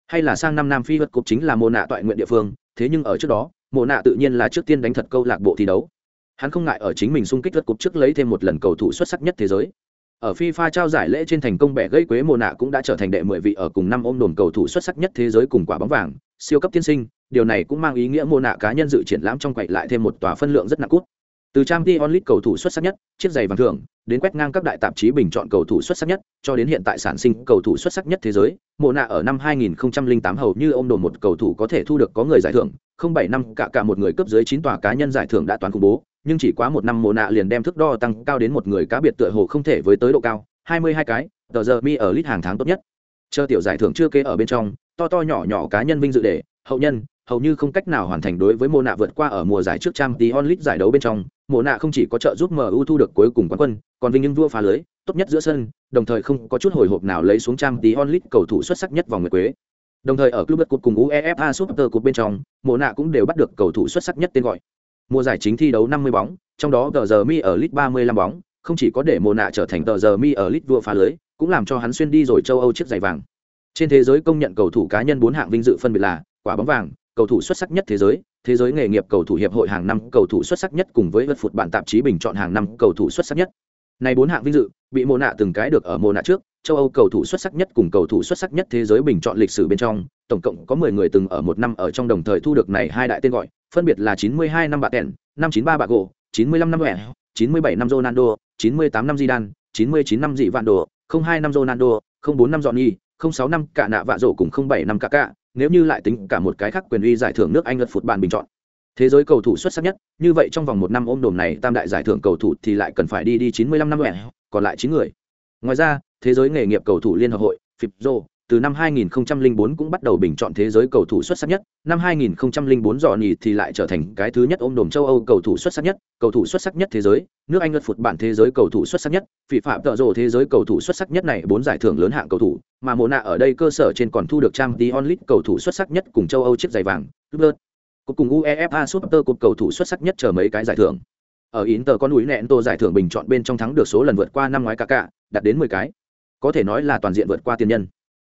hay là sang năm nam phi vật cục chính là mồ nạ toại nguyện địa phương, thế nhưng ở trước đó mồ nạ tự nhiên là trước tiên đánh thật câu lạc bộ thi đấu. Hắn không ngại ở chính mình xung kích vật cục trước lấy thêm một lần cầu thủ xuất sắc nhất thế giới ở FIFA trao giải lễ trên thành công bẻ gây quế mồ nạ cũng đã trở thành đệ mười vị ở cùng năm ôm đồn cầu thủ xuất sắc nhất thế giới cùng quả bóng vàng, siêu cấp tiên sinh, điều này cũng mang ý nghĩa mồ nạ cá nhân dự triển lãm trong quậy lại thêm một tòa phân lượng rất nặng cút. Từ Champions League cầu thủ xuất sắc nhất, chiếc giày vàng thưởng, đến quét ngang các đại tạp chí bình chọn cầu thủ xuất sắc nhất, cho đến hiện tại sản sinh cầu thủ xuất sắc nhất thế giới, mồ nạ ở năm 2008 hầu như ôm đồn một cầu thủ có thể thu được có người giải thưởng, không bảy năm cả cả một người cấp dưới chín tòa cá nhân giải thưởng đã toàn công bố, nhưng chỉ quá một năm mồ nạ liền đem thước đo tăng cao đến một người cá biệt tựa hồ không thể với tới độ cao, 22 cái, tờ giờ mi ở lít hàng tháng tốt nhất. Chờ tiểu giải thưởng chưa kê ở bên trong, to to nhỏ nhỏ cá nhân vinh dự để, hậu nhân, hầu như không cách nào hoàn thành đối với mô nạ vượt qua ở mùa giải trước trang tí onlit giải đấu bên trong mùa nạ không chỉ có trợ giúp mu thu được cuối cùng quán quân còn vinh nhưng vua phá lưới tốt nhất giữa sân đồng thời không có chút hồi hộp nào lấy xuống trang tí onlit cầu thủ xuất sắc nhất vòng nguyệt quế đồng thời ở club cup cùng uefa super cup bên trong mùa nạ cũng đều bắt được cầu thủ xuất sắc nhất tên gọi mùa giải chính thi đấu 50 bóng, trong đó tờ giờ mi ở lit 35 bóng, không chỉ có để mùa nạ trở thành tờ giờ mi ở lit vua phá lưới, cũng làm cho hắn xuyên đi rồi châu âu chiếc giày vàng. Trên thế giới công nhận cầu thủ cá nhân bốn hạng vinh dự phân biệt là quả bóng vàng, cầu thủ xuất sắc nhất thế giới thế giới nghề nghiệp cầu thủ hiệp hội hàng năm, cầu thủ xuất sắc nhất cùng với vật phụt bản tạp chí bình chọn hàng năm cầu thủ xuất sắc nhất. Này bốn hạng vinh dự, bị mùa nạ từng cái được ở mùa nạ trước châu âu cầu thủ xuất sắc nhất cùng cầu thủ xuất sắc nhất thế giới bình chọn lịch sử bên trong, tổng cộng có mười người từng ở một năm ở trong đồng thời thu được này hai đại tên gọi, phân biệt là chín mươi hai năm bạc năm chín ba bạc gỗ, chín mươi lăm năm mẹ chín mươi bảy năm ronaldo, chín mươi tám năm zidane, chín mươi chín năm dị vạn đồ không hai năm ronaldo, không bốn năm dọn nhi không sáu năm cả nạ vạ rổ cùng không bảy năm cả cả nếu như lại tính cả một cái khác quyền uy giải thưởng nước anh lật phụt bàn bình chọn. Thế giới cầu thủ xuất sắc nhất, như vậy trong vòng một năm ôm đồm này tam đại giải thưởng cầu thủ thì lại cần phải đi đi chín mươi lăm năm lẻ còn lại chín người. Ngoài ra thế giới nghề nghiệp cầu thủ liên hợp hội fipro từ năm 2004 cũng bắt đầu bình chọn thế giới cầu thủ xuất sắc nhất, năm 2004 dọn nhì thì lại trở thành cái thứ nhất ôm đồm châu Âu cầu thủ xuất sắc nhất, cầu thủ xuất sắc nhất thế giới, nước Anh lượt phụt bản thế giới cầu thủ xuất sắc nhất, phỉ phạm tợ rồ thế giới cầu thủ xuất sắc nhất này bốn giải thưởng lớn hạng cầu thủ, mà mộ nạ ở đây cơ sở trên còn thu được trang tí onlit cầu thủ xuất sắc nhất cùng châu Âu chiếc giày vàng, Lubert. Cùng UEFA Super Cup cầu thủ xuất sắc nhất chờ mấy cái giải thưởng. Ở Inter con núi nẹn tô giải thưởng bình chọn bên trong thắng được số lần vượt qua năm ngoái cả cả, đạt đến 10 cái. Có thể nói là toàn diện vượt qua tiền nhân.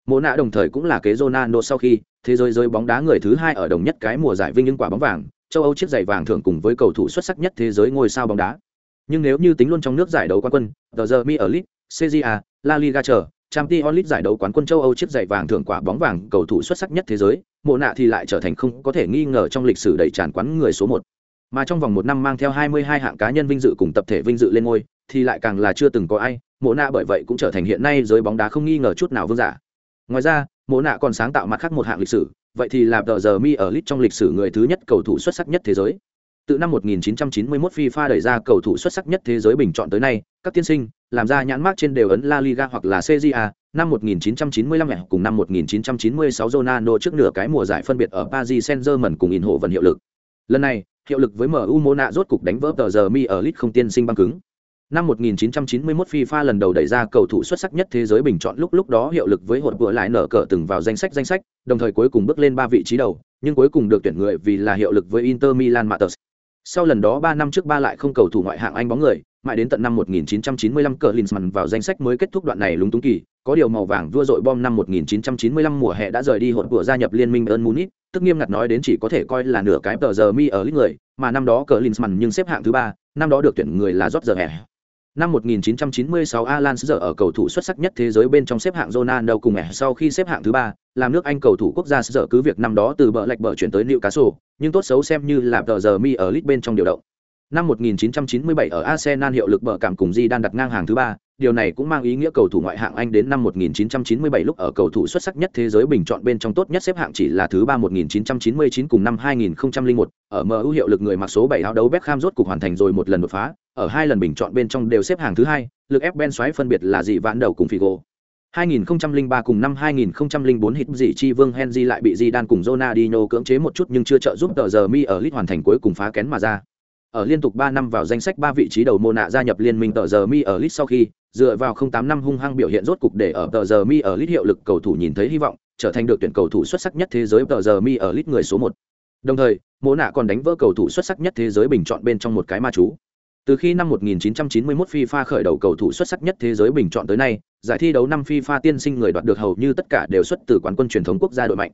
Mộ nạ đồng thời cũng là kế Ronaldo sau khi thế giới rơi bóng đá người thứ hai ở đồng nhất cái mùa giải vinh những quả bóng vàng, châu Âu chiếc giày vàng thưởng cùng với cầu thủ xuất sắc nhất thế giới ngôi sao bóng đá. Nhưng nếu như tính luôn trong nước giải đấu quán quân, The Jeremy ở League, CJA, La Liga chờ, Champions League giải đấu quán quân châu Âu chiếc giày vàng thưởng quả bóng vàng cầu thủ xuất sắc nhất thế giới, mộ nạ thì lại trở thành không có thể nghi ngờ trong lịch sử đầy tràn quán người số một. Mà trong vòng một năm mang theo 22 hạng cá nhân vinh dự cùng tập thể vinh dự lên ngôi, thì lại càng là chưa từng có ai, mộ nạ bởi vậy cũng trở thành hiện nay giới bóng đá không nghi ngờ chút nào vương giả ngoài ra mộ nạ còn sáng tạo mặt khác một hạng lịch sử vậy thì là tờ giờ mi ở lit trong lịch sử người thứ nhất cầu thủ xuất sắc nhất thế giới từ năm 1991 FIFA đẩy ra cầu thủ xuất sắc nhất thế giới bình chọn tới nay, các tiên sinh làm ra nhãn mác trên đều ấn La Liga hoặc là CJA, năm 1995 cùng năm 1996 Ronaldo trước nửa cái mùa giải phân biệt ở Paris Saint-Germain cùng in hộ vận hiệu lực. Lần này, hiệu lực với MU Mona rốt cục đánh vỡ tờ giờ mi ở lit không tiên sinh băng cứng. Năm 1991 FIFA lần đầu đẩy ra cầu thủ xuất sắc nhất thế giới bình chọn lúc lúc đó hiệu lực với hột vừa lại nở cờ từng vào danh sách danh sách, đồng thời cuối cùng bước lên ba vị trí đầu, nhưng cuối cùng được tuyển người vì là hiệu lực với Inter Milan Matters. Sau lần đó 3 năm trước ba lại không cầu thủ ngoại hạng Anh bóng người, mãi đến tận năm 1995 cờ Linsman vào danh sách mới kết thúc đoạn này lúng túng kỳ, có điều màu vàng vua dội bom năm 1995 mùa hè đã rời đi hột vừa gia nhập liên minh Ern Munich, tức nghiêm ngặt nói đến chỉ có thể coi là nửa cái tờ giờ mi ở lít người, mà năm đó cờ Linsman nhưng xếp hạng thứ ba, năm đó được tuyển người là Roger Năm 1996 Alan giờ ở cầu thủ xuất sắc nhất thế giới bên trong xếp hạng Ronaldo cùng ẻ sau khi xếp hạng thứ ba, làm nước Anh cầu thủ quốc gia giờ cứ việc năm đó từ bờ lệch bờ chuyển tới Newcastle, nhưng tốt xấu xem như là tờ giờ mi ở League bên trong điều động. Năm 1997 ở Arsenal hiệu lực bờ cảm cùng Zidane đặt ngang hàng thứ ba, điều này cũng mang ý nghĩa cầu thủ ngoại hạng Anh đến năm 1997 lúc ở cầu thủ xuất sắc nhất thế giới bình chọn bên trong tốt nhất xếp hạng chỉ là thứ ba 1999 cùng năm 2001, ở MU hiệu lực người mặc số 7 áo đấu Beckham rốt cục hoàn thành rồi một lần đột phá, ở hai lần bình chọn bên trong đều xếp hạng thứ hai, lực ép Ben xoáy phân biệt là dị vãn đầu cùng Figo. 2003 cùng năm 2004 hit dị chi Vương Henry lại bị Zidane cùng Ronaldinho cưỡng chế một chút nhưng chưa trợ giúp tờ giờ mi ở Leeds hoàn thành cuối cùng phá kén mà ra. Ở liên tục 3 năm vào danh sách 3 vị trí đầu Mona gia nhập liên minh tờ giờ mi ở Leeds sau khi, dựa vào 08 năm hung hăng biểu hiện rốt cục để ở tờ giờ mi ở Leeds hiệu lực cầu thủ nhìn thấy hy vọng, trở thành được tuyển cầu thủ xuất sắc nhất thế giới tờ giờ mi ở Leeds người số 1. Đồng thời, Mona còn đánh vỡ cầu thủ xuất sắc nhất thế giới bình chọn bên trong một cái ma chú. Từ khi năm 1991 FIFA khởi đầu cầu thủ xuất sắc nhất thế giới bình chọn tới nay, giải thi đấu năm FIFA tiên sinh người đoạt được hầu như tất cả đều xuất từ quán quân truyền thống quốc gia đội mạnh.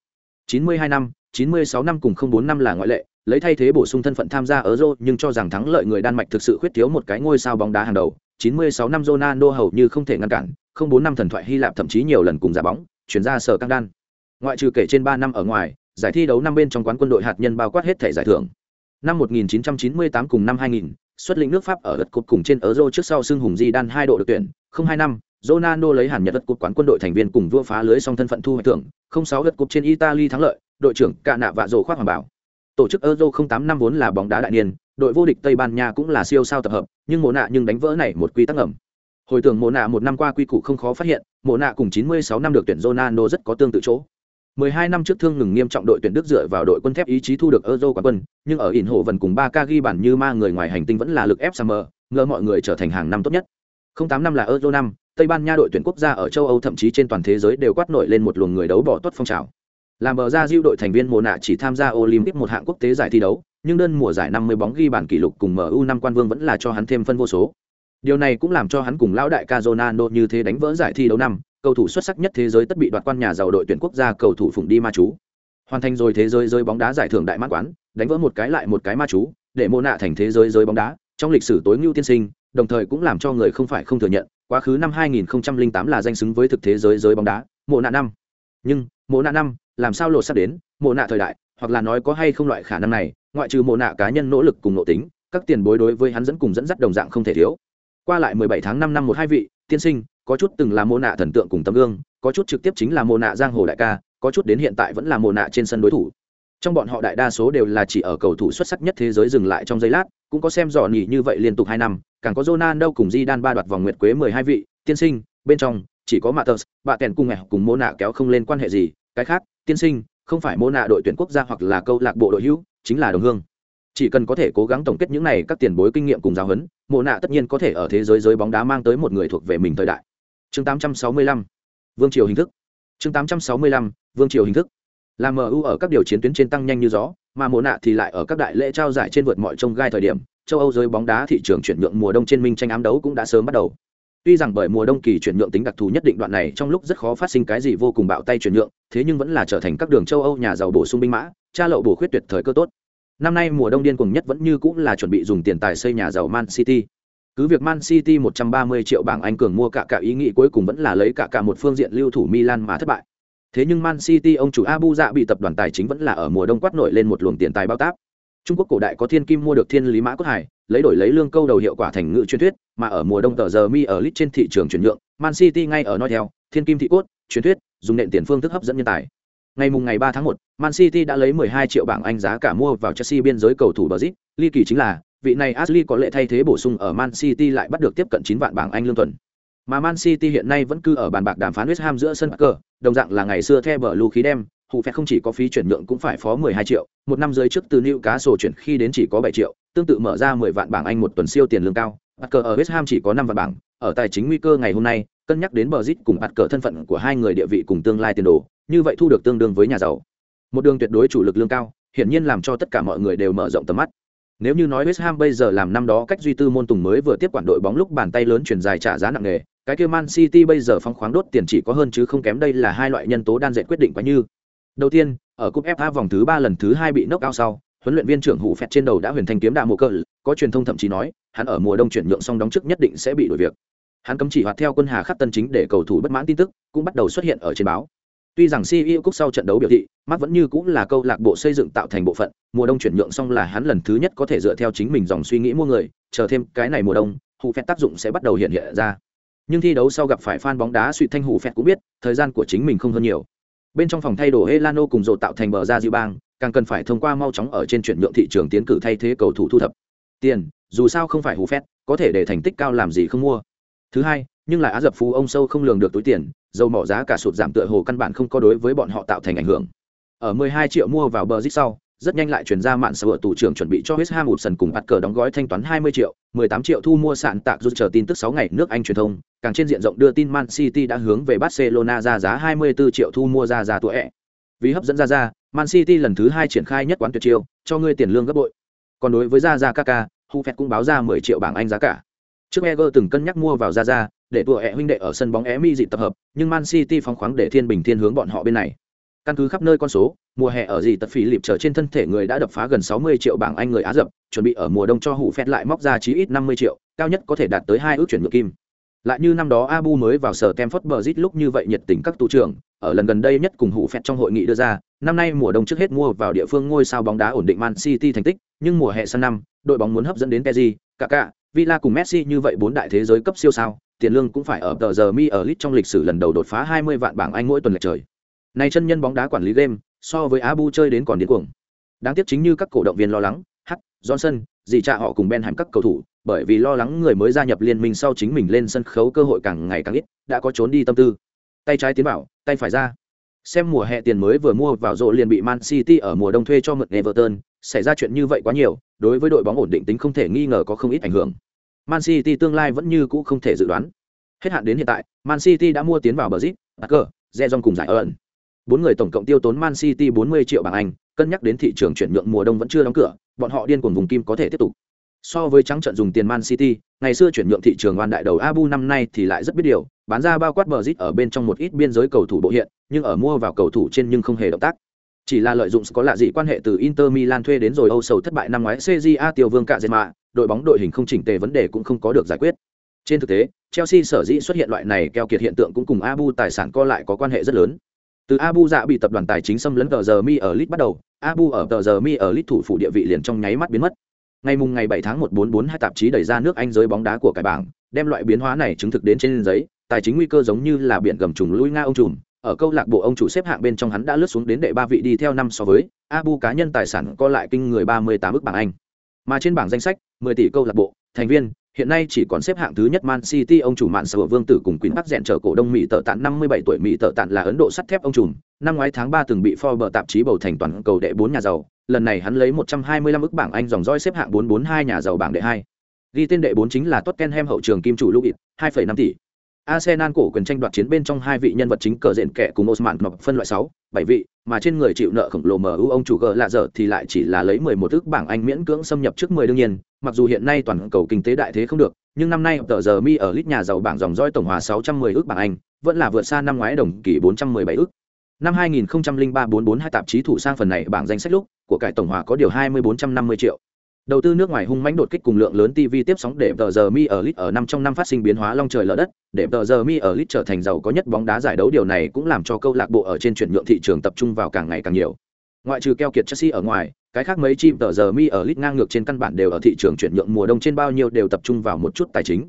92 năm, 96 năm cùng 04 năm là ngoại lệ, lấy thay thế bổ sung thân phận tham gia ở Euro nhưng cho rằng thắng lợi người Đan Mạch thực sự khuyết thiếu một cái ngôi sao bóng đá hàng đầu. 96 năm Ronaldo hầu như không thể ngăn cản, 04 năm thần thoại Hy Lạp thậm chí nhiều lần cùng giả bóng, chuyển ra sở căng đan. Ngoại trừ kể trên 3 năm ở ngoài, giải thi đấu năm bên trong quán quân đội hạt nhân bao quát hết thể giải thưởng. Năm 1998 cùng năm 2000, xuất lĩnh nước Pháp ở lượt cột cùng trên Euro trước sau xưng hùng di đan hai độ được tuyển, không hai năm, Ronaldo lấy hẳn nhật lượt cột quán quân đội thành viên cùng vua phá lưới song thân phận thu hoạch thưởng, không sáu lượt cột trên Italy thắng lợi, đội trưởng cả nạ vạ rồ khoác hoàng bảo. Tổ chức Euro 08 năm vốn là bóng đá đại niên, đội vô địch Tây Ban Nha cũng là siêu sao tập hợp, nhưng mồ nạ nhưng đánh vỡ này một quy tắc ngầm. Hồi tưởng mồ nạ một năm qua quy củ không khó phát hiện, mồ nạ cùng 96 năm được tuyển Ronaldo rất có tương tự chỗ. 12 năm trước thương ngừng nghiêm trọng đội tuyển Đức dựa vào đội quân thép ý chí thu được Euro quán quân, nhưng ở ỉn hộ vần cùng 3K ghi bản như ma người ngoài hành tinh vẫn là lực ép Summer, ngờ mọi người trở thành hàng năm tốt nhất. 08 năm là Euro năm, Tây Ban Nha đội tuyển quốc gia ở châu Âu thậm chí trên toàn thế giới đều quát nổi lên một luồng người đấu bỏ tốt phong trào. Làm bờ ra diêu đội thành viên mùa nạ chỉ tham gia Olympic một hạng quốc tế giải thi đấu, nhưng đơn mùa giải 50 bóng ghi bản kỷ lục cùng MU năm quan vương vẫn là cho hắn thêm phân vô số. Điều này cũng làm cho hắn cùng lão đại ca như thế đánh vỡ giải thi đấu năm, cầu thủ xuất sắc nhất thế giới tất bị đoạt quan nhà giàu đội tuyển quốc gia cầu thủ phụng đi ma chú. Hoàn thành rồi thế giới rơi bóng đá giải thưởng đại mãn quán, đánh vỡ một cái lại một cái ma chú, để mô nạ thành thế giới rơi bóng đá, trong lịch sử tối ưu tiên sinh, đồng thời cũng làm cho người không phải không thừa nhận, quá khứ năm 2008 là danh xứng với thực thế giới rơi bóng đá, mô nạ năm. Nhưng, mô nạ năm, làm sao lột sắp đến, mô nạ thời đại, hoặc là nói có hay không loại khả năng này, ngoại trừ mô nạ cá nhân nỗ lực cùng nội tính, các tiền bối đối với hắn dẫn cùng dẫn dắt đồng dạng không thể thiếu. Qua lại 17 tháng 5 năm một hai vị, tiên sinh, có chút từng là mô nạ thần tượng cùng tấm gương có chút trực tiếp chính là mô nạ giang hồ đại ca có chút đến hiện tại vẫn là mô nạ trên sân đối thủ. Trong bọn họ đại đa số đều là chỉ ở cầu thủ xuất sắc nhất thế giới dừng lại trong giây lát cũng có xem dò nhỉ như vậy liên tục hai năm càng có Ronaldo cùng Di Đan ba đoạt vòng nguyệt quế mười hai vị tiên sinh bên trong chỉ có Matters bà kèn cùng mẹ cùng mô nạ kéo không lên quan hệ gì cái khác tiên sinh không phải mô nạ đội tuyển quốc gia hoặc là câu lạc bộ đội hữu chính là đồng hương chỉ cần có thể cố gắng tổng kết những này các tiền bối kinh nghiệm cùng giáo huấn mộ nạ tất nhiên có thể ở thế giới giới bóng đá mang tới một người thuộc về mình thời đại. Chương 865, vương triều hình thức. Chương 865, vương triều hình thức. Là mu ở các điều chiến tuyến trên tăng nhanh như gió mà mộ nạ thì lại ở các đại lễ trao giải trên vượt mọi trông gai thời điểm châu âu giới bóng đá thị trường chuyển nhượng mùa đông trên minh tranh ám đấu cũng đã sớm bắt đầu. Tuy rằng bởi mùa đông kỳ chuyển nhượng tính đặc thù nhất định đoạn này trong lúc rất khó phát sinh cái gì vô cùng bạo tay chuyển nhượng thế nhưng vẫn là trở thành các đường châu âu nhà giàu bổ sung binh mã cha lậu bổ khuyết tuyệt thời cơ tốt năm nay mùa đông điên cuồng nhất vẫn như cũng là chuẩn bị dùng tiền tài xây nhà giàu man city cứ việc Man City 130 triệu bảng Anh cường mua cả cả ý nghĩ cuối cùng vẫn là lấy cả cả một phương diện lưu thủ Milan mà thất bại. Thế nhưng Man City ông chủ Abu Dạ bị tập đoàn tài chính vẫn là ở mùa đông quát nổi lên một luồng tiền tài bao táp. Trung Quốc cổ đại có thiên kim mua được thiên lý mã cốt hải, lấy đổi lấy lương câu đầu hiệu quả thành ngữ truyền thuyết, mà ở mùa đông tờ giờ mi ở lit trên thị trường chuyển nhượng, Man City ngay ở nói theo, thiên kim thị cốt, truyền thuyết, dùng nền tiền phương thức hấp dẫn nhân tài. Ngày mùng ngày 3 tháng 1, Man City đã lấy 12 triệu bảng Anh giá cả mua vào Chelsea biên giới cầu thủ Brazil, ly kỳ chính là vị này Ashley có lệ thay thế bổ sung ở Man City lại bắt được tiếp cận 9 vạn bảng Anh lương tuần. Mà Man City hiện nay vẫn cứ ở bàn bạc đàm phán West Ham giữa sân cờ, đồng dạng là ngày xưa theo lưu khí đem, hụ Phẹt không chỉ có phí chuyển nhượng cũng phải phó 12 triệu, một năm dưới trước từ Newcastle chuyển khi đến chỉ có 7 triệu, tương tự mở ra 10 vạn bảng Anh một tuần siêu tiền lương cao. Parker ở West Ham chỉ có 5 vạn bảng, ở tài chính nguy cơ ngày hôm nay, cân nhắc đến bờ rít cùng Parker thân phận của hai người địa vị cùng tương lai tiền đồ, như vậy thu được tương đương với nhà giàu. Một đường tuyệt đối chủ lực lương cao, hiển nhiên làm cho tất cả mọi người đều mở rộng tầm mắt. Nếu như nói West Ham bây giờ làm năm đó cách duy tư môn tùng mới vừa tiếp quản đội bóng lúc bàn tay lớn chuyển dài trả giá nặng nề, cái kia Man City bây giờ phong khoáng đốt tiền chỉ có hơn chứ không kém đây là hai loại nhân tố đan dệt quyết định quá như. Đầu tiên, ở cúp FA vòng thứ ba lần thứ hai bị knock out sau, huấn luyện viên trưởng Hủ Phẹt trên đầu đã huyền thành kiếm đạ mộ cờ, có truyền thông thậm chí nói, hắn ở mùa đông chuyển nhượng xong đóng trước nhất định sẽ bị đổi việc hắn cấm chỉ hoạt theo quân hà khắc tân chính để cầu thủ bất mãn tin tức, cũng bắt đầu xuất hiện ở trên báo. Tuy rằng ceo cúc sau trận đấu biểu thị mắt vẫn như cũng là câu lạc bộ xây dựng tạo thành bộ phận, mùa đông chuyển nhượng xong là hắn lần thứ nhất có thể dựa theo chính mình dòng suy nghĩ mua người, chờ thêm cái này mùa đông hụ phép tác dụng sẽ bắt đầu hiện hiện ra. Nhưng thi đấu sau gặp phải fan bóng đá suy thanh hủ phẹt cũng biết, thời gian của chính mình không hơn nhiều. Bên trong phòng thay đồ Elano cùng rộ tạo thành bờ ra dịu bang, càng cần phải thông qua mau chóng ở trên chuyển nhượng thị trường tiến cử thay thế cầu thủ thu thập. Tiền, dù sao không phải hủ phét có thể để thành tích cao làm gì không mua thứ hai nhưng lại á dập phú ông sâu không lường được túi tiền dầu mỏ giá cả sụt giảm tựa hồ căn bản không có đối với bọn họ tạo thành ảnh hưởng ở 12 triệu mua vào bờ rít sau rất nhanh lại chuyển ra mạng sở tủ trưởng chuẩn bị cho West Ham một cùng bắt cờ đóng gói thanh toán 20 triệu, 18 triệu thu mua sạn tạc rút chờ tin tức 6 ngày nước Anh truyền thông, càng trên diện rộng đưa tin Man City đã hướng về Barcelona ra giá 24 triệu thu mua ra Ra tuổi ẹ. Vì hấp dẫn ra ra, Man City lần thứ 2 triển khai nhất quán tuyệt chiêu, cho người tiền lương gấp bội. Còn đối với ra ra Kaka, Hufet cũng báo ra 10 triệu bảng Anh giá cả. Trước Eger từng cân nhắc mua vào ra ra, để tuổi ẹ huynh đệ ở sân bóng Emi dị tập hợp, nhưng Man City phóng khoáng để thiên bình thiên hướng bọn họ bên này. Căn cứ khắp nơi con số mùa hè ở gì tật phí lịp trở trên thân thể người đã đập phá gần 60 triệu bảng anh người á dập chuẩn bị ở mùa đông cho hủ phét lại móc ra chí ít 50 triệu cao nhất có thể đạt tới hai ước chuyển ngược kim. Lại như năm đó abu mới vào sở kem phất bờ lúc như vậy nhiệt tình các tù trưởng ở lần gần đây nhất cùng hủ phét trong hội nghị đưa ra năm nay mùa đông trước hết mua vào địa phương ngôi sao bóng đá ổn định man city thành tích nhưng mùa hè sang năm đội bóng muốn hấp dẫn đến Pezzi, Kaká, Villa cùng Messi như vậy bốn đại thế giới cấp siêu sao tiền lương cũng phải ở tờ giờ mi ở lit trong lịch sử lần đầu đột phá 20 vạn bảng anh mỗi tuần lệch trời này chân nhân bóng đá quản lý game, so với Abu chơi đến còn điên cuồng. Đáng tiếc chính như các cổ động viên lo lắng, H, Johnson, gì cha họ cùng Benham các cầu thủ, bởi vì lo lắng người mới gia nhập liên minh sau chính mình lên sân khấu cơ hội càng ngày càng ít, đã có trốn đi tâm tư. Tay trái tiến vào, tay phải ra. Xem mùa hè tiền mới vừa mua vào rộ liền bị Man City ở mùa đông thuê cho mượn Everton, xảy ra chuyện như vậy quá nhiều, đối với đội bóng ổn định tính không thể nghi ngờ có không ít ảnh hưởng. Man City tương lai vẫn như cũ không thể dự đoán. Hết hạn đến hiện tại, Man City đã mua tiến vào Brazil, Parker, Rejon cùng giải ẩn bốn người tổng cộng tiêu tốn man city 40 triệu bảng anh cân nhắc đến thị trường chuyển nhượng mùa đông vẫn chưa đóng cửa bọn họ điên cuồng vùng kim có thể tiếp tục so với trắng trận dùng tiền man city ngày xưa chuyển nhượng thị trường oan đại đầu abu năm nay thì lại rất biết điều bán ra bao quát bờ rít ở bên trong một ít biên giới cầu thủ bộ hiện nhưng ở mua vào cầu thủ trên nhưng không hề động tác chỉ là lợi dụng có lạ gì quan hệ từ Inter Milan thuê đến rồi Âu sầu thất bại năm ngoái CJA tiêu vương cạ dệt mạ, đội bóng đội hình không chỉnh tề vấn đề cũng không có được giải quyết. Trên thực tế, Chelsea sở dĩ xuất hiện loại này keo kiệt hiện tượng cũng cùng Abu tài sản co lại có quan hệ rất lớn. Từ abu dạ bị tập đoàn tài chính xâm lấn tờ giờ mi ở lit bắt đầu abu ở tờ giờ mi ở lit thủ phủ địa vị liền trong nháy mắt biến mất. Ngày mùng ngày 7 tháng 1442 tạp chí đẩy ra nước anh giới bóng đá của cải bảng đem loại biến hóa này chứng thực đến trên giấy tài chính nguy cơ giống như là biển gầm trùng lui nga ông trùm ở câu lạc bộ ông chủ xếp hạng bên trong hắn đã lướt xuống đến đệ ba vị đi theo năm so với abu cá nhân tài sản co lại kinh người 38 ức bảng anh mà trên bảng danh sách 10 tỷ câu lạc bộ thành viên hiện nay chỉ còn xếp hạng thứ nhất Man City ông chủ mạn sở vương tử cùng Queen Park dẹn trở cổ đông Mỹ tợ tạn 57 tuổi Mỹ tợ tạn là Ấn Độ sắt thép ông trùm, năm ngoái tháng 3 từng bị Forbes tạp chí bầu thành toàn cầu đệ 4 nhà giàu, lần này hắn lấy 125 ức bảng Anh dòng dõi xếp hạng 442 nhà giàu bảng đệ 2. Ghi tên đệ 4 chính là Tottenham hậu trường kim chủ Luis, 2,5 tỷ. Arsenal cổ quyền tranh đoạt chiến bên trong hai vị nhân vật chính cờ rện kẻ cùng Osman Knop phân loại 6, 7 vị, mà trên người chịu nợ khổng lồ MU ông chủ G lạ dở thì lại chỉ là lấy 11 ức bảng Anh miễn cưỡng xâm nhập trước 10 đương nhiên, mặc dù hiện nay toàn cầu kinh tế đại thế không được, nhưng năm nay tờ giờ mi ở lít nhà giàu bảng dòng dõi tổng hòa 610 ức bảng Anh, vẫn là vượt xa năm ngoái đồng kỳ 417 ức. Năm 2003-442 tạp chí thủ sang phần này bảng danh sách lúc, của cải tổng hòa có điều 2450 triệu. Đầu tư nước ngoài hung mãnh đột kích cùng lượng lớn TV tiếp sóng để tờ giờ mi ở lit ở năm trong năm phát sinh biến hóa long trời lở đất, để tờ giờ mi ở lit trở thành giàu có nhất bóng đá giải đấu điều này cũng làm cho câu lạc bộ ở trên chuyển nhượng thị trường tập trung vào càng ngày càng nhiều. Ngoại trừ keo kiệt Chelsea ở ngoài, cái khác mấy chim tờ giờ mi ở lit ngang ngược trên căn bản đều ở thị trường chuyển nhượng mùa đông trên bao nhiêu đều tập trung vào một chút tài chính.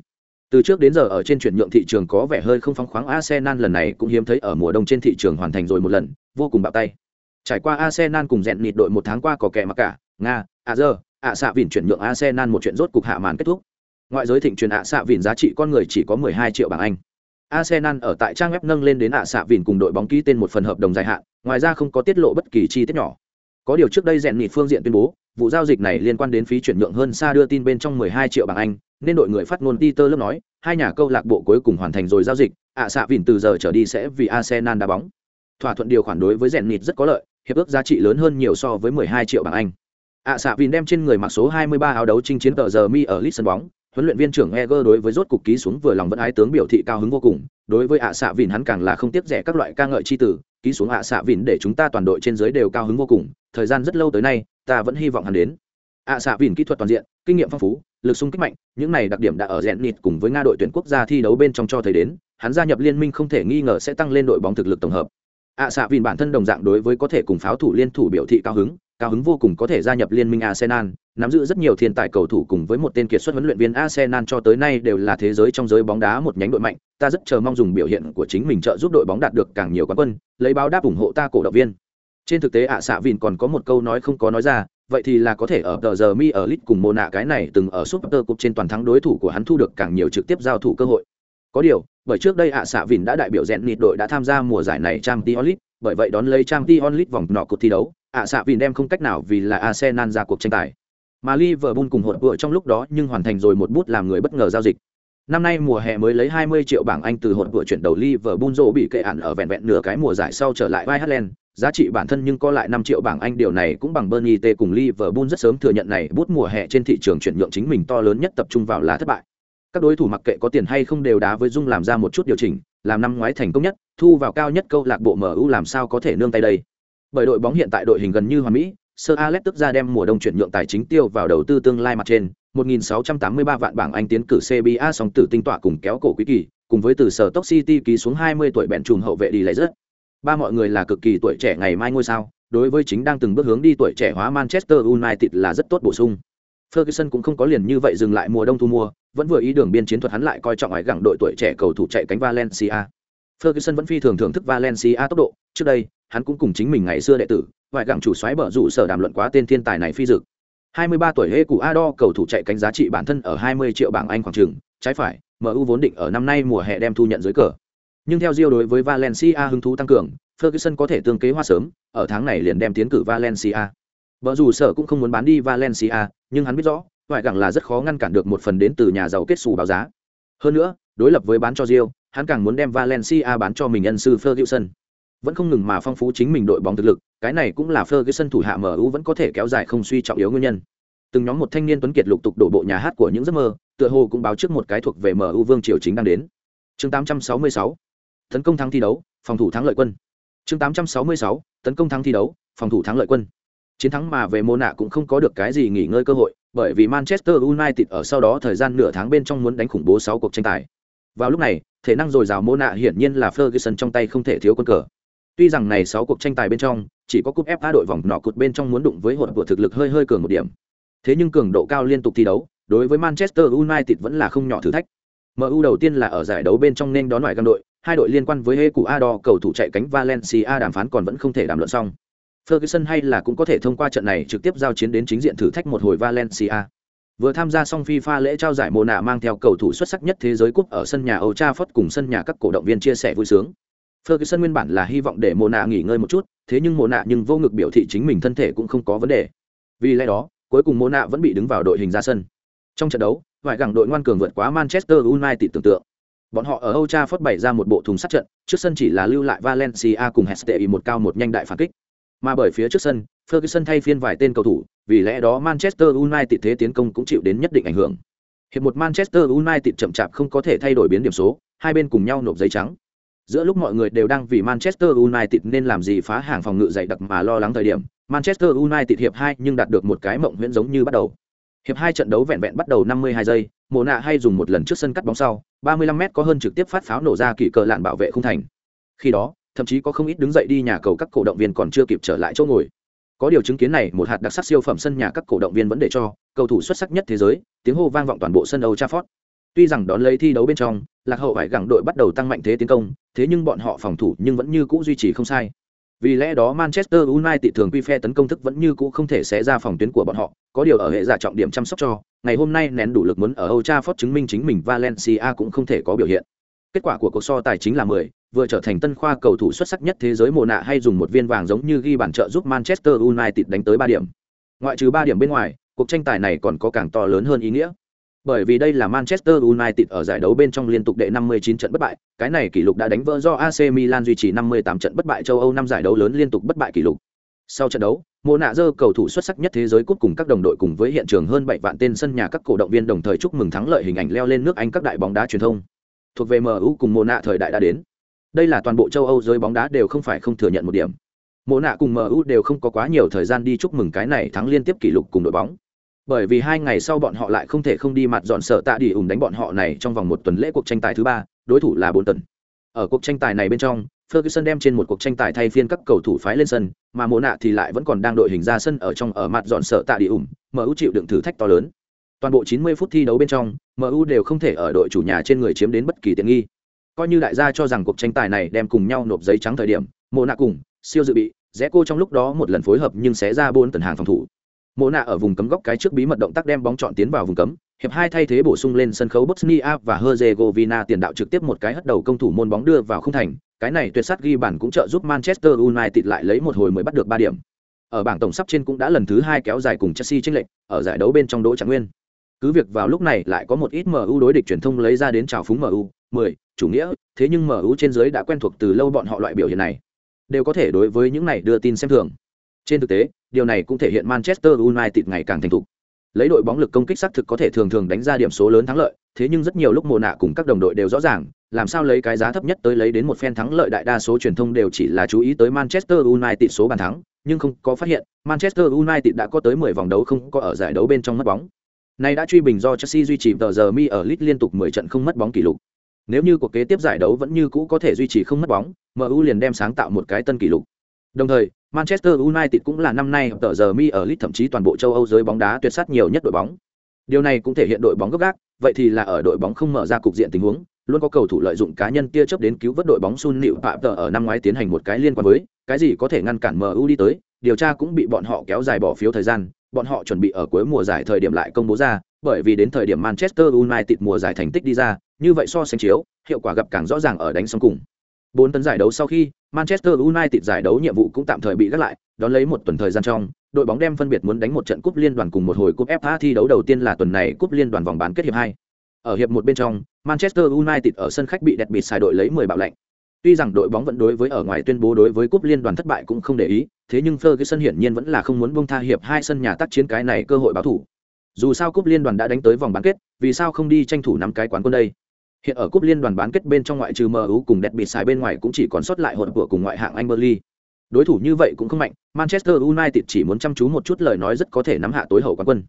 Từ trước đến giờ ở trên chuyển nhượng thị trường có vẻ hơi không phóng khoáng Arsenal lần này cũng hiếm thấy ở mùa đông trên thị trường hoàn thành rồi một lần, vô cùng bạo tay. Trải qua Arsenal cùng dẹn nịt đội một tháng qua có kẻ mặc cả, Nga, à giờ, ạ xạ vìn chuyển nhượng Arsenal một chuyện rốt cục hạ màn kết thúc. Ngoại giới thịnh truyền ạ xạ vìn giá trị con người chỉ có 12 triệu bảng Anh. Arsenal ở tại trang web nâng lên đến ạ xạ vìn cùng đội bóng ký tên một phần hợp đồng dài hạn, ngoài ra không có tiết lộ bất kỳ chi tiết nhỏ. Có điều trước đây rèn nhị phương diện tuyên bố, vụ giao dịch này liên quan đến phí chuyển nhượng hơn xa đưa tin bên trong 12 triệu bảng Anh, nên đội người phát ngôn Peter lớp nói, hai nhà câu lạc bộ cuối cùng hoàn thành rồi giao dịch, ạ xạ vìn từ giờ trở đi sẽ vì Arsenal đá bóng. Thỏa thuận điều khoản đối với rèn nhịt rất có lợi, hiệp ước giá trị lớn hơn nhiều so với 12 triệu bảng Anh ạ xạ vìn đem trên người mặc số 23 áo đấu chinh chiến tờ giờ mi ở Lít sân bóng, huấn luyện viên trưởng Eger đối với rốt cục ký xuống vừa lòng vẫn ái tướng biểu thị cao hứng vô cùng, đối với ạ xạ vìn hắn càng là không tiếc rẻ các loại ca ngợi chi tử ký xuống ạ xạ vìn để chúng ta toàn đội trên dưới đều cao hứng vô cùng, thời gian rất lâu tới nay, ta vẫn hy vọng hắn đến. ạ xạ vìn kỹ thuật toàn diện, kinh nghiệm phong phú, lực sung kích mạnh, những này đặc điểm đã ở rèn nịt cùng với nga đội tuyển quốc gia thi đấu bên trong cho thấy đến, hắn gia nhập liên minh không thể nghi ngờ sẽ tăng lên đội bóng thực lực tổng hợp. ạ xạ vìn bản thân đồng dạng đối với có thể cùng pháo thủ liên thủ biểu thị cao hứng cao hứng vô cùng có thể gia nhập liên minh arsenal nắm giữ rất nhiều thiên tài cầu thủ cùng với một tên kiệt xuất huấn luyện viên arsenal cho tới nay đều là thế giới trong giới bóng đá một nhánh đội mạnh. Ta rất chờ mong dùng biểu hiện của chính mình trợ giúp đội bóng đạt được càng nhiều quán quân lấy báo đáp ủng hộ ta cổ động viên. Trên thực tế ạ xạ Vịn còn có một câu nói không có nói ra vậy thì là có thể ở tờ giờ mi ở lit cùng Mona cái này từng ở super cup trên toàn thắng đối thủ của hắn thu được càng nhiều trực tiếp giao thủ cơ hội. Có điều bởi trước đây ạ xạ Vịn đã đại biểu rèn nịt đội đã tham gia mùa giải này trang League, bởi vậy đón lấy trang League vòng nọ cuộc thi đấu ạ xạ vìn đem không cách nào vì là arsenal ra cuộc tranh tài mà liverpool cùng hội vựa trong lúc đó nhưng hoàn thành rồi một bút làm người bất ngờ giao dịch Năm nay mùa hè mới lấy 20 triệu bảng Anh từ hội vựa chuyển đầu Liverpool rộ bị kệ ản ở vẹn vẹn nửa cái mùa giải sau trở lại Vai giá trị bản thân nhưng có lại 5 triệu bảng Anh điều này cũng bằng Bernie T cùng Liverpool rất sớm thừa nhận này bút mùa hè trên thị trường chuyển nhượng chính mình to lớn nhất tập trung vào là thất bại. Các đối thủ mặc kệ có tiền hay không đều đá với Dung làm ra một chút điều chỉnh, làm năm ngoái thành công nhất, thu vào cao nhất câu lạc bộ MU làm sao có thể nương tay đây. Bởi đội bóng hiện tại đội hình gần như hoàn mỹ, Sir Alex tức ra đem mùa đông chuyển nhượng tài chính tiêu vào đầu tư tương lai mặt trên, 1683 vạn bảng Anh tiến cử CBA song tử tinh tọa cùng kéo cổ quý kỳ, cùng với từ sở Stoke City ký xuống 20 tuổi bèn trùm hậu vệ đi lại rất. Ba mọi người là cực kỳ tuổi trẻ ngày mai ngôi sao, đối với chính đang từng bước hướng đi tuổi trẻ hóa Manchester United là rất tốt bổ sung. Ferguson cũng không có liền như vậy dừng lại mùa đông thu mua, vẫn vừa ý đường biên chiến thuật hắn lại coi trọng ngoại gặng đội tuổi trẻ cầu thủ chạy cánh Valencia. Ferguson vẫn phi thường thưởng thức Valencia tốc độ, trước đây, hắn cũng cùng chính mình ngày xưa đệ tử, ngoại gặng chủ soái bở rủ sở đàm luận quá tên thiên tài này phi dực. 23 tuổi Hê Cụ Ado cầu thủ chạy cánh giá trị bản thân ở 20 triệu bảng Anh khoảng trường trái phải, MU vốn định ở năm nay mùa hè đem thu nhận dưới cờ. Nhưng theo Rio đối với Valencia hứng thú tăng cường, Ferguson có thể tương kế hoa sớm, ở tháng này liền đem tiến cử Valencia. Bở rủ sở cũng không muốn bán đi Valencia, nhưng hắn biết rõ, ngoại gặng là rất khó ngăn cản được một phần đến từ nhà giàu kết xù báo giá. Hơn nữa, đối lập với bán cho Rio, hắn càng muốn đem Valencia bán cho mình nhân sư Ferguson vẫn không ngừng mà phong phú chính mình đội bóng thực lực, cái này cũng là Ferguson thủ hạ MU vẫn có thể kéo dài không suy trọng yếu nguyên nhân. Từng nhóm một thanh niên tuấn kiệt lục tục đổ bộ nhà hát của những giấc mơ, tựa hồ cũng báo trước một cái thuộc về MU Vương triều chính đang đến. Chương 866. Tấn công thắng thi đấu, phòng thủ thắng lợi quân. Chương 866. Tấn công thắng thi đấu, phòng thủ thắng lợi quân. Chiến thắng mà về Mô cũng không có được cái gì nghỉ ngơi cơ hội, bởi vì Manchester United ở sau đó thời gian nửa tháng bên trong muốn đánh khủng bố 6 cuộc tranh tài. Vào lúc này, thể năng dồi dào Mô hiển nhiên là Ferguson trong tay không thể thiếu quân cờ. Tuy rằng này 6 cuộc tranh tài bên trong, chỉ có cúp FA đội vòng nọ cột bên trong muốn đụng với hỗn của thực lực hơi hơi cường một điểm. Thế nhưng cường độ cao liên tục thi đấu, đối với Manchester United vẫn là không nhỏ thử thách. MU đầu tiên là ở giải đấu bên trong nên đón ngoại gam đội, hai đội liên quan với hê cụ Ado cầu thủ chạy cánh Valencia đàm phán còn vẫn không thể đàm luận xong. Ferguson hay là cũng có thể thông qua trận này trực tiếp giao chiến đến chính diện thử thách một hồi Valencia. Vừa tham gia xong FIFA lễ trao giải mùa nạ mang theo cầu thủ xuất sắc nhất thế giới cúp ở sân nhà Old Trafford cùng sân nhà các cổ động viên chia sẻ vui sướng. Ferguson nguyên bản là hy vọng để Mộ nạ nghỉ ngơi một chút, thế nhưng Mộ nạ nhưng vô ngực biểu thị chính mình thân thể cũng không có vấn đề. Vì lẽ đó, cuối cùng Mộ nạ vẫn bị đứng vào đội hình ra sân. Trong trận đấu, vài gẳng đội ngoan cường vượt quá Manchester United tưởng tượng. Bọn họ ở Old Trafford bày ra một bộ thùng sắt trận, trước sân chỉ là lưu lại Valencia cùng Hestey một cao một nhanh đại phản kích. Mà bởi phía trước sân, Ferguson thay phiên vài tên cầu thủ, vì lẽ đó Manchester United thế tiến công cũng chịu đến nhất định ảnh hưởng. Hiệp một Manchester United chậm chạp không có thể thay đổi biến điểm số, hai bên cùng nhau nộp giấy trắng. Giữa lúc mọi người đều đang vì Manchester United nên làm gì phá hàng phòng ngự dày đặc mà lo lắng thời điểm, Manchester United hiệp 2 nhưng đạt được một cái mộng huyễn giống như bắt đầu. Hiệp 2 trận đấu vẹn vẹn bắt đầu 52 giây, Mộ nạ hay dùng một lần trước sân cắt bóng sau, 35m có hơn trực tiếp phát pháo nổ ra kỳ cờ lạn bảo vệ không thành. Khi đó, thậm chí có không ít đứng dậy đi nhà cầu các cổ động viên còn chưa kịp trở lại chỗ ngồi. Có điều chứng kiến này, một hạt đặc sắc siêu phẩm sân nhà các cổ động viên vẫn để cho cầu thủ xuất sắc nhất thế giới, tiếng hô vang vọng toàn bộ sân Old Trafford. Tuy rằng đón lấy thi đấu bên trong, lạc hậu phải gặng đội bắt đầu tăng mạnh thế tiến công, thế nhưng bọn họ phòng thủ nhưng vẫn như cũ duy trì không sai. Vì lẽ đó Manchester United thường quy phe tấn công thức vẫn như cũ không thể xé ra phòng tuyến của bọn họ, có điều ở hệ giả trọng điểm chăm sóc cho, ngày hôm nay nén đủ lực muốn ở Old Trafford chứng minh chính mình Valencia cũng không thể có biểu hiện. Kết quả của cuộc so tài chính là 10, vừa trở thành tân khoa cầu thủ xuất sắc nhất thế giới mùa nạ hay dùng một viên vàng giống như ghi bàn trợ giúp Manchester United đánh tới 3 điểm. Ngoại trừ 3 điểm bên ngoài, cuộc tranh tài này còn có càng to lớn hơn ý nghĩa. Bởi vì đây là Manchester United ở giải đấu bên trong liên tục đệ 59 trận bất bại, cái này kỷ lục đã đánh vỡ do AC Milan duy trì 58 trận bất bại châu Âu năm giải đấu lớn liên tục bất bại kỷ lục. Sau trận đấu, Mộ Nạ Dơ cầu thủ xuất sắc nhất thế giới cúp cùng các đồng đội cùng với hiện trường hơn 7 vạn tên sân nhà các cổ động viên đồng thời chúc mừng thắng lợi hình ảnh leo lên nước Anh các đại bóng đá truyền thông. Thuộc về MU cùng Mộ Nạ thời đại đã đến. Đây là toàn bộ châu Âu giới bóng đá đều không phải không thừa nhận một điểm. Mộ Nạ cùng MU đều không có quá nhiều thời gian đi chúc mừng cái này thắng liên tiếp kỷ lục cùng đội bóng bởi vì hai ngày sau bọn họ lại không thể không đi mặt dọn sợ tạ đi ủng đánh bọn họ này trong vòng một tuần lễ cuộc tranh tài thứ ba đối thủ là bốn tuần ở cuộc tranh tài này bên trong Ferguson đem trên một cuộc tranh tài thay phiên các cầu thủ phái lên sân, mà Mộ nạ thì lại vẫn còn đang đội hình ra sân ở trong ở mặt dọn sợ tạ đi ủng, MU chịu đựng thử thách to lớn. Toàn bộ 90 phút thi đấu bên trong, MU đều không thể ở đội chủ nhà trên người chiếm đến bất kỳ tiện nghi. Coi như đại gia cho rằng cuộc tranh tài này đem cùng nhau nộp giấy trắng thời điểm, Mộ nạ cùng siêu dự bị, rẽ cô trong lúc đó một lần phối hợp nhưng sẽ ra bốn tần hàng phòng thủ. Mộ nạ ở vùng cấm góc cái trước bí mật động tác đem bóng chọn tiến vào vùng cấm, hiệp hai thay thế bổ sung lên sân khấu Bosnia và Herzegovina tiền đạo trực tiếp một cái hất đầu công thủ môn bóng đưa vào không thành, cái này tuyệt sát ghi bản cũng trợ giúp Manchester United lại lấy một hồi mới bắt được ba điểm. Ở bảng tổng sắp trên cũng đã lần thứ hai kéo dài cùng Chelsea tranh lệch, ở giải đấu bên trong đỗ trạng nguyên. Cứ việc vào lúc này lại có một ít MU đối địch truyền thông lấy ra đến chào phúng MU, 10, chủ nghĩa, thế nhưng MU trên dưới đã quen thuộc từ lâu bọn họ loại biểu hiện này. Đều có thể đối với những này đưa tin xem thường. Trên thực tế, điều này cũng thể hiện Manchester United ngày càng thành thục. Lấy đội bóng lực công kích xác thực có thể thường thường đánh ra điểm số lớn thắng lợi, thế nhưng rất nhiều lúc mùa nạ cùng các đồng đội đều rõ ràng, làm sao lấy cái giá thấp nhất tới lấy đến một phen thắng lợi đại đa số truyền thông đều chỉ là chú ý tới Manchester United số bàn thắng, nhưng không có phát hiện Manchester United đã có tới 10 vòng đấu không có ở giải đấu bên trong mất bóng. Này đã truy bình do Chelsea duy trì tờ giờ mi ở League liên tục 10 trận không mất bóng kỷ lục. Nếu như cuộc kế tiếp giải đấu vẫn như cũ có thể duy trì không mất bóng, MU liền đem sáng tạo một cái tân kỷ lục. Đồng thời, Manchester United cũng là năm nay tờ giờ mi ở League thậm chí toàn bộ châu Âu giới bóng đá tuyệt sát nhiều nhất đội bóng. Điều này cũng thể hiện đội bóng gấp gáp. vậy thì là ở đội bóng không mở ra cục diện tình huống, luôn có cầu thủ lợi dụng cá nhân tia chớp đến cứu vớt đội bóng Sun Liễu Phạm Tờ ở năm ngoái tiến hành một cái liên quan với, cái gì có thể ngăn cản MU đi tới, điều tra cũng bị bọn họ kéo dài bỏ phiếu thời gian, bọn họ chuẩn bị ở cuối mùa giải thời điểm lại công bố ra, bởi vì đến thời điểm Manchester United mùa giải thành tích đi ra, như vậy so sánh chiếu, hiệu quả gặp càng rõ ràng ở đánh xong cùng. Bốn tấn giải đấu sau khi, Manchester United giải đấu nhiệm vụ cũng tạm thời bị gác lại, đón lấy một tuần thời gian trong, đội bóng đem phân biệt muốn đánh một trận cúp liên đoàn cùng một hồi cúp FA thi đấu đầu tiên là tuần này cúp liên đoàn vòng bán kết hiệp hai. Ở hiệp một bên trong, Manchester United ở sân khách bị đẹp bịt xài đội lấy 10 bạo lệnh. Tuy rằng đội bóng vẫn đối với ở ngoài tuyên bố đối với cúp liên đoàn thất bại cũng không để ý, thế nhưng Ferguson hiển nhiên vẫn là không muốn buông tha hiệp hai sân nhà tác chiến cái này cơ hội báo thủ. Dù sao cúp liên đoàn đã đánh tới vòng bán kết, vì sao không đi tranh thủ năm cái quán quân đây? Hiện ở cúp liên đoàn bán kết bên trong ngoại trừ MU cùng đẹp bị xài bên ngoài cũng chỉ còn sót lại hỗn của cùng ngoại hạng Anh Burnley. Đối thủ như vậy cũng không mạnh, Manchester United chỉ muốn chăm chú một chút lời nói rất có thể nắm hạ tối hậu quán quân.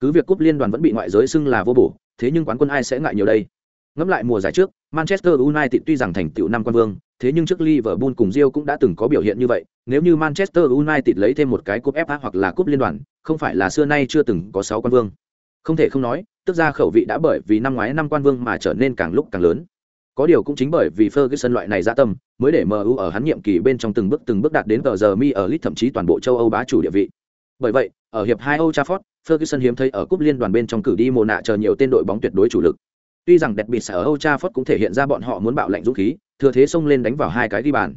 Cứ việc cúp liên đoàn vẫn bị ngoại giới xưng là vô bổ, thế nhưng quán quân ai sẽ ngại nhiều đây? Ngẫm lại mùa giải trước, Manchester United tuy rằng thành tựu năm quan vương, thế nhưng trước Liverpool cùng Real cũng đã từng có biểu hiện như vậy, nếu như Manchester United lấy thêm một cái cúp FA hoặc là cúp liên đoàn, không phải là xưa nay chưa từng có 6 quan vương. Không thể không nói, tức ra khẩu vị đã bởi vì năm ngoái năm quan vương mà trở nên càng lúc càng lớn. Có điều cũng chính bởi vì Ferguson loại này dạ tâm, mới để MU ở hắn nhiệm kỳ bên trong từng bước từng bước đạt đến tờ giờ mi ở lit thậm chí toàn bộ châu Âu bá chủ địa vị. Bởi vậy, ở hiệp 2 Old Trafford, Ferguson hiếm thấy ở cúp liên đoàn bên trong cử đi mồ nạ chờ nhiều tên đội bóng tuyệt đối chủ lực. Tuy rằng đẹp bị sở Old Trafford cũng thể hiện ra bọn họ muốn bạo lệnh dũng khí, thừa thế xông lên đánh vào hai cái ghi bàn.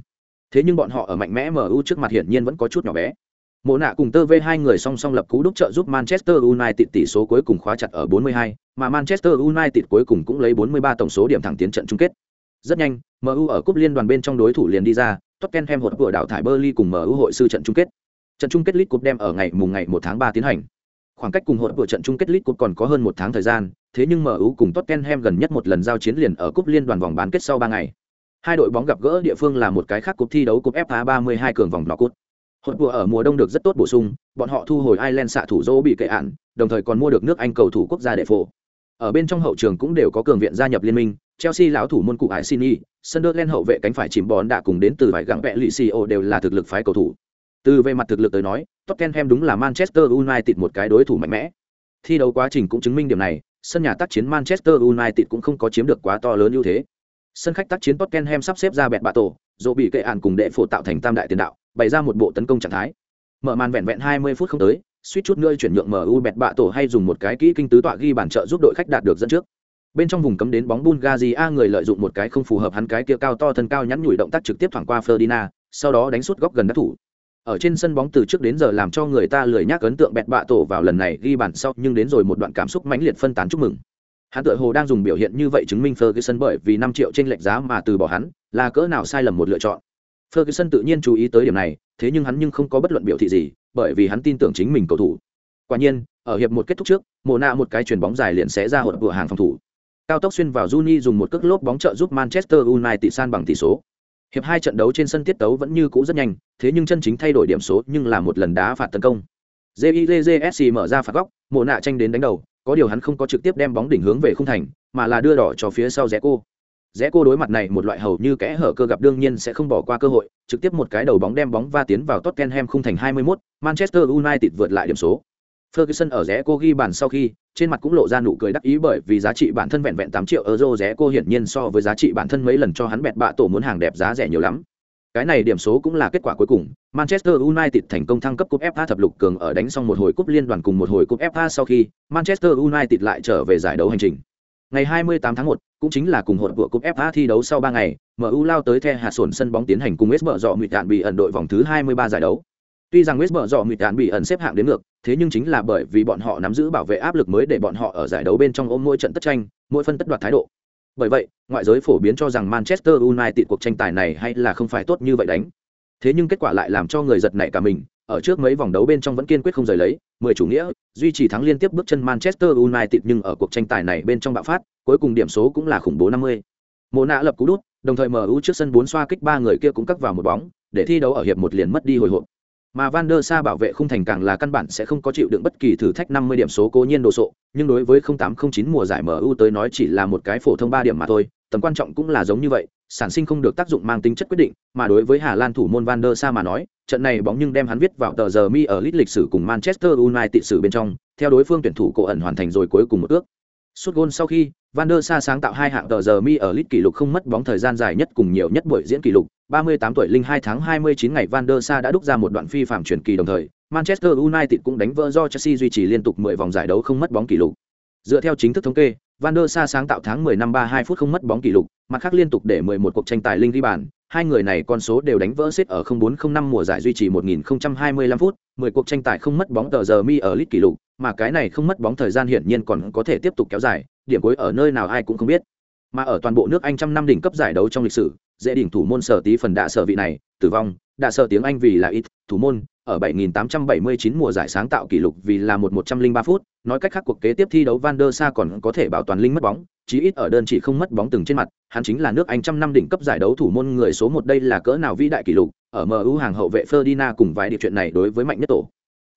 Thế nhưng bọn họ ở mạnh mẽ MU trước mặt hiển nhiên vẫn có chút nhỏ bé. Mộ nạ cùng tơ v hai người song song lập cú đúc trợ giúp Manchester United tỷ số cuối cùng khóa chặt ở 42, mà Manchester United cuối cùng cũng lấy 43 tổng số điểm thẳng tiến trận chung kết. Rất nhanh, MU ở cúp liên đoàn bên trong đối thủ liền đi ra, Tottenham hột vừa đảo thải Burnley cùng MU hội sư trận chung kết. Trận chung kết League Cup đem ở ngày mùng ngày 1 tháng 3 tiến hành. Khoảng cách cùng hụt vừa trận chung kết League Cup còn có hơn một tháng thời gian, thế nhưng MU cùng Tottenham gần nhất một lần giao chiến liền ở cúp liên đoàn vòng bán kết sau 3 ngày. Hai đội bóng gặp gỡ địa phương là một cái khác cúp thi đấu cúp FA 32 cường vòng knock-out. Hột vừa ở mùa đông được rất tốt bổ sung, bọn họ thu hồi Ireland xạ thủ Dỗ bị kệ án, đồng thời còn mua được nước Anh cầu thủ quốc gia đệ phổ. Ở bên trong hậu trường cũng đều có cường viện gia nhập liên minh, Chelsea lão thủ môn cụ Arsini, Sunderland hậu vệ cánh phải chìm bón đã cùng đến từ vài gặng vẽ lì đều là thực lực phái cầu thủ. Từ về mặt thực lực tới nói, Tottenham đúng là Manchester United một cái đối thủ mạnh mẽ. Thi đấu quá trình cũng chứng minh điểm này, sân nhà tác chiến Manchester United cũng không có chiếm được quá to lớn ưu thế. Sân khách tác chiến Tottenham sắp xếp ra bẹt bạ tổ, dù bị kệ ản cùng đệ phổ tạo thành tam đại tiền đạo, bày ra một bộ tấn công trạng thái. Mở màn vẹn vẹn 20 phút không tới, suýt chút nữa chuyển nhượng MU bẹt bạ tổ hay dùng một cái kỹ kinh tứ tọa ghi bàn trợ giúp đội khách đạt được dẫn trước. Bên trong vùng cấm đến bóng Bulgaria người lợi dụng một cái không phù hợp hắn cái kia cao to thân cao nhắn nhủi động tác trực tiếp thoảng qua Ferdinand, sau đó đánh sút góc gần đất thủ. Ở trên sân bóng từ trước đến giờ làm cho người ta lười nhắc ấn tượng bẹt bạ tổ vào lần này ghi bàn sau nhưng đến rồi một đoạn cảm xúc mãnh liệt phân tán chúc mừng. Hắn tựa hồ đang dùng biểu hiện như vậy chứng minh Ferguson bởi vì 5 triệu trên lệch giá mà từ bỏ hắn, là cỡ nào sai lầm một lựa chọn. Ferguson tự nhiên chú ý tới điểm này, thế nhưng hắn nhưng không có bất luận biểu thị gì, bởi vì hắn tin tưởng chính mình cầu thủ. Quả nhiên, ở hiệp một kết thúc trước, Mộ Na một cái chuyền bóng dài liền sẽ ra hụt vừa hàng phòng thủ. Cao tốc xuyên vào Juni dùng một cước lốp bóng trợ giúp Manchester United san bằng tỷ số. Hiệp hai trận đấu trên sân tiết tấu vẫn như cũ rất nhanh, thế nhưng chân chính thay đổi điểm số nhưng là một lần đá phạt tấn công. jizsc mở ra phạt góc mộ Na tranh đến đánh đầu có điều hắn không có trực tiếp đem bóng đỉnh hướng về khung thành mà là đưa đỏ cho phía sau rẽ cô rẽ cô đối mặt này một loại hầu như kẽ hở cơ gặp đương nhiên sẽ không bỏ qua cơ hội trực tiếp một cái đầu bóng đem bóng va tiến vào Tottenham khung thành 21, Manchester United vượt lại điểm số Ferguson ở rẽ cô ghi bàn sau khi, trên mặt cũng lộ ra nụ cười đắc ý bởi vì giá trị bản thân vẹn vẹn 8 triệu euro rẽ cô hiển nhiên so với giá trị bản thân mấy lần cho hắn bẹt bạ tổ muốn hàng đẹp giá rẻ nhiều lắm. Cái này điểm số cũng là kết quả cuối cùng, Manchester United thành công thăng cấp cúp FA thập lục cường ở đánh xong một hồi cúp liên đoàn cùng một hồi cúp FA sau khi, Manchester United lại trở về giải đấu hành trình. Ngày 28 tháng 1, cũng chính là cùng hội của cúp FA thi đấu sau 3 ngày, MU lao tới The Hạt Sổn sân bóng tiến hành cùng West Brom Mịt bị ẩn đội vòng thứ 23 giải đấu. Tuy rằng West Brom Mịt bị ẩn xếp hạng đến ngược, thế nhưng chính là bởi vì bọn họ nắm giữ bảo vệ áp lực mới để bọn họ ở giải đấu bên trong ôm mỗi trận tất tranh, mỗi phân tất đoạt thái độ. Bởi vậy, ngoại giới phổ biến cho rằng Manchester United cuộc tranh tài này hay là không phải tốt như vậy đánh. Thế nhưng kết quả lại làm cho người giật nảy cả mình, ở trước mấy vòng đấu bên trong vẫn kiên quyết không rời lấy, mười chủ nghĩa, duy trì thắng liên tiếp bước chân Manchester United nhưng ở cuộc tranh tài này bên trong bạo phát, cuối cùng điểm số cũng là khủng bố 50. Mộ nạ lập cú đút, đồng thời MU trước sân 4 xoa kích ba người kia cũng cắt vào một bóng, để thi đấu ở hiệp một liền mất đi hồi hộp. Mà Van der Sa bảo vệ khung thành càng là căn bản sẽ không có chịu đựng bất kỳ thử thách 50 điểm số cố nhiên đồ sộ, nhưng đối với 0809 mùa giải MU tới nói chỉ là một cái phổ thông 3 điểm mà thôi, tầm quan trọng cũng là giống như vậy, sản sinh không được tác dụng mang tính chất quyết định, mà đối với Hà Lan thủ môn Van der Sa mà nói, trận này bóng nhưng đem hắn viết vào tờ giờ mi ở lịch lịch sử cùng Manchester United sử bên trong, theo đối phương tuyển thủ cổ ẩn hoàn thành rồi cuối cùng một ước. Suốt gôn sau khi, Van der Sa sáng tạo hai hạng tờ giờ mi ở lịch kỷ lục không mất bóng thời gian dài nhất cùng nhiều nhất buổi diễn kỷ lục, 38 tuổi linh 2 tháng 29 ngày Van der Sa đã đúc ra một đoạn phi phạm truyền kỳ đồng thời, Manchester United cũng đánh vỡ do Chelsea duy trì liên tục 10 vòng giải đấu không mất bóng kỷ lục. Dựa theo chính thức thống kê, Van der Sa sáng tạo tháng 10 năm 32 phút không mất bóng kỷ lục, mặt khác liên tục để 11 cuộc tranh tài linh ghi bàn, hai người này con số đều đánh vỡ xếp ở 0405 mùa giải duy trì 1025 phút, 10 cuộc tranh tài không mất bóng tờ giờ mi ở lít kỷ lục, mà cái này không mất bóng thời gian hiển nhiên còn có thể tiếp tục kéo dài, điểm cuối ở nơi nào ai cũng không biết. Mà ở toàn bộ nước Anh trăm năm đỉnh cấp giải đấu trong lịch sử, dễ đỉnh thủ môn sở tí phần đạ sở vị này, tử vong, đạ sở tiếng Anh vì là ít, thủ môn, ở 7879 mùa giải sáng tạo kỷ lục vì là một 103 phút, nói cách khác cuộc kế tiếp thi đấu Van der Sa còn có thể bảo toàn linh mất bóng, chí ít ở đơn chỉ không mất bóng từng trên mặt, hắn chính là nước Anh trăm năm đỉnh cấp giải đấu thủ môn người số một đây là cỡ nào vĩ đại kỷ lục, ở MU hàng hậu vệ Ferdinand cùng vài điều chuyện này đối với mạnh nhất tổ.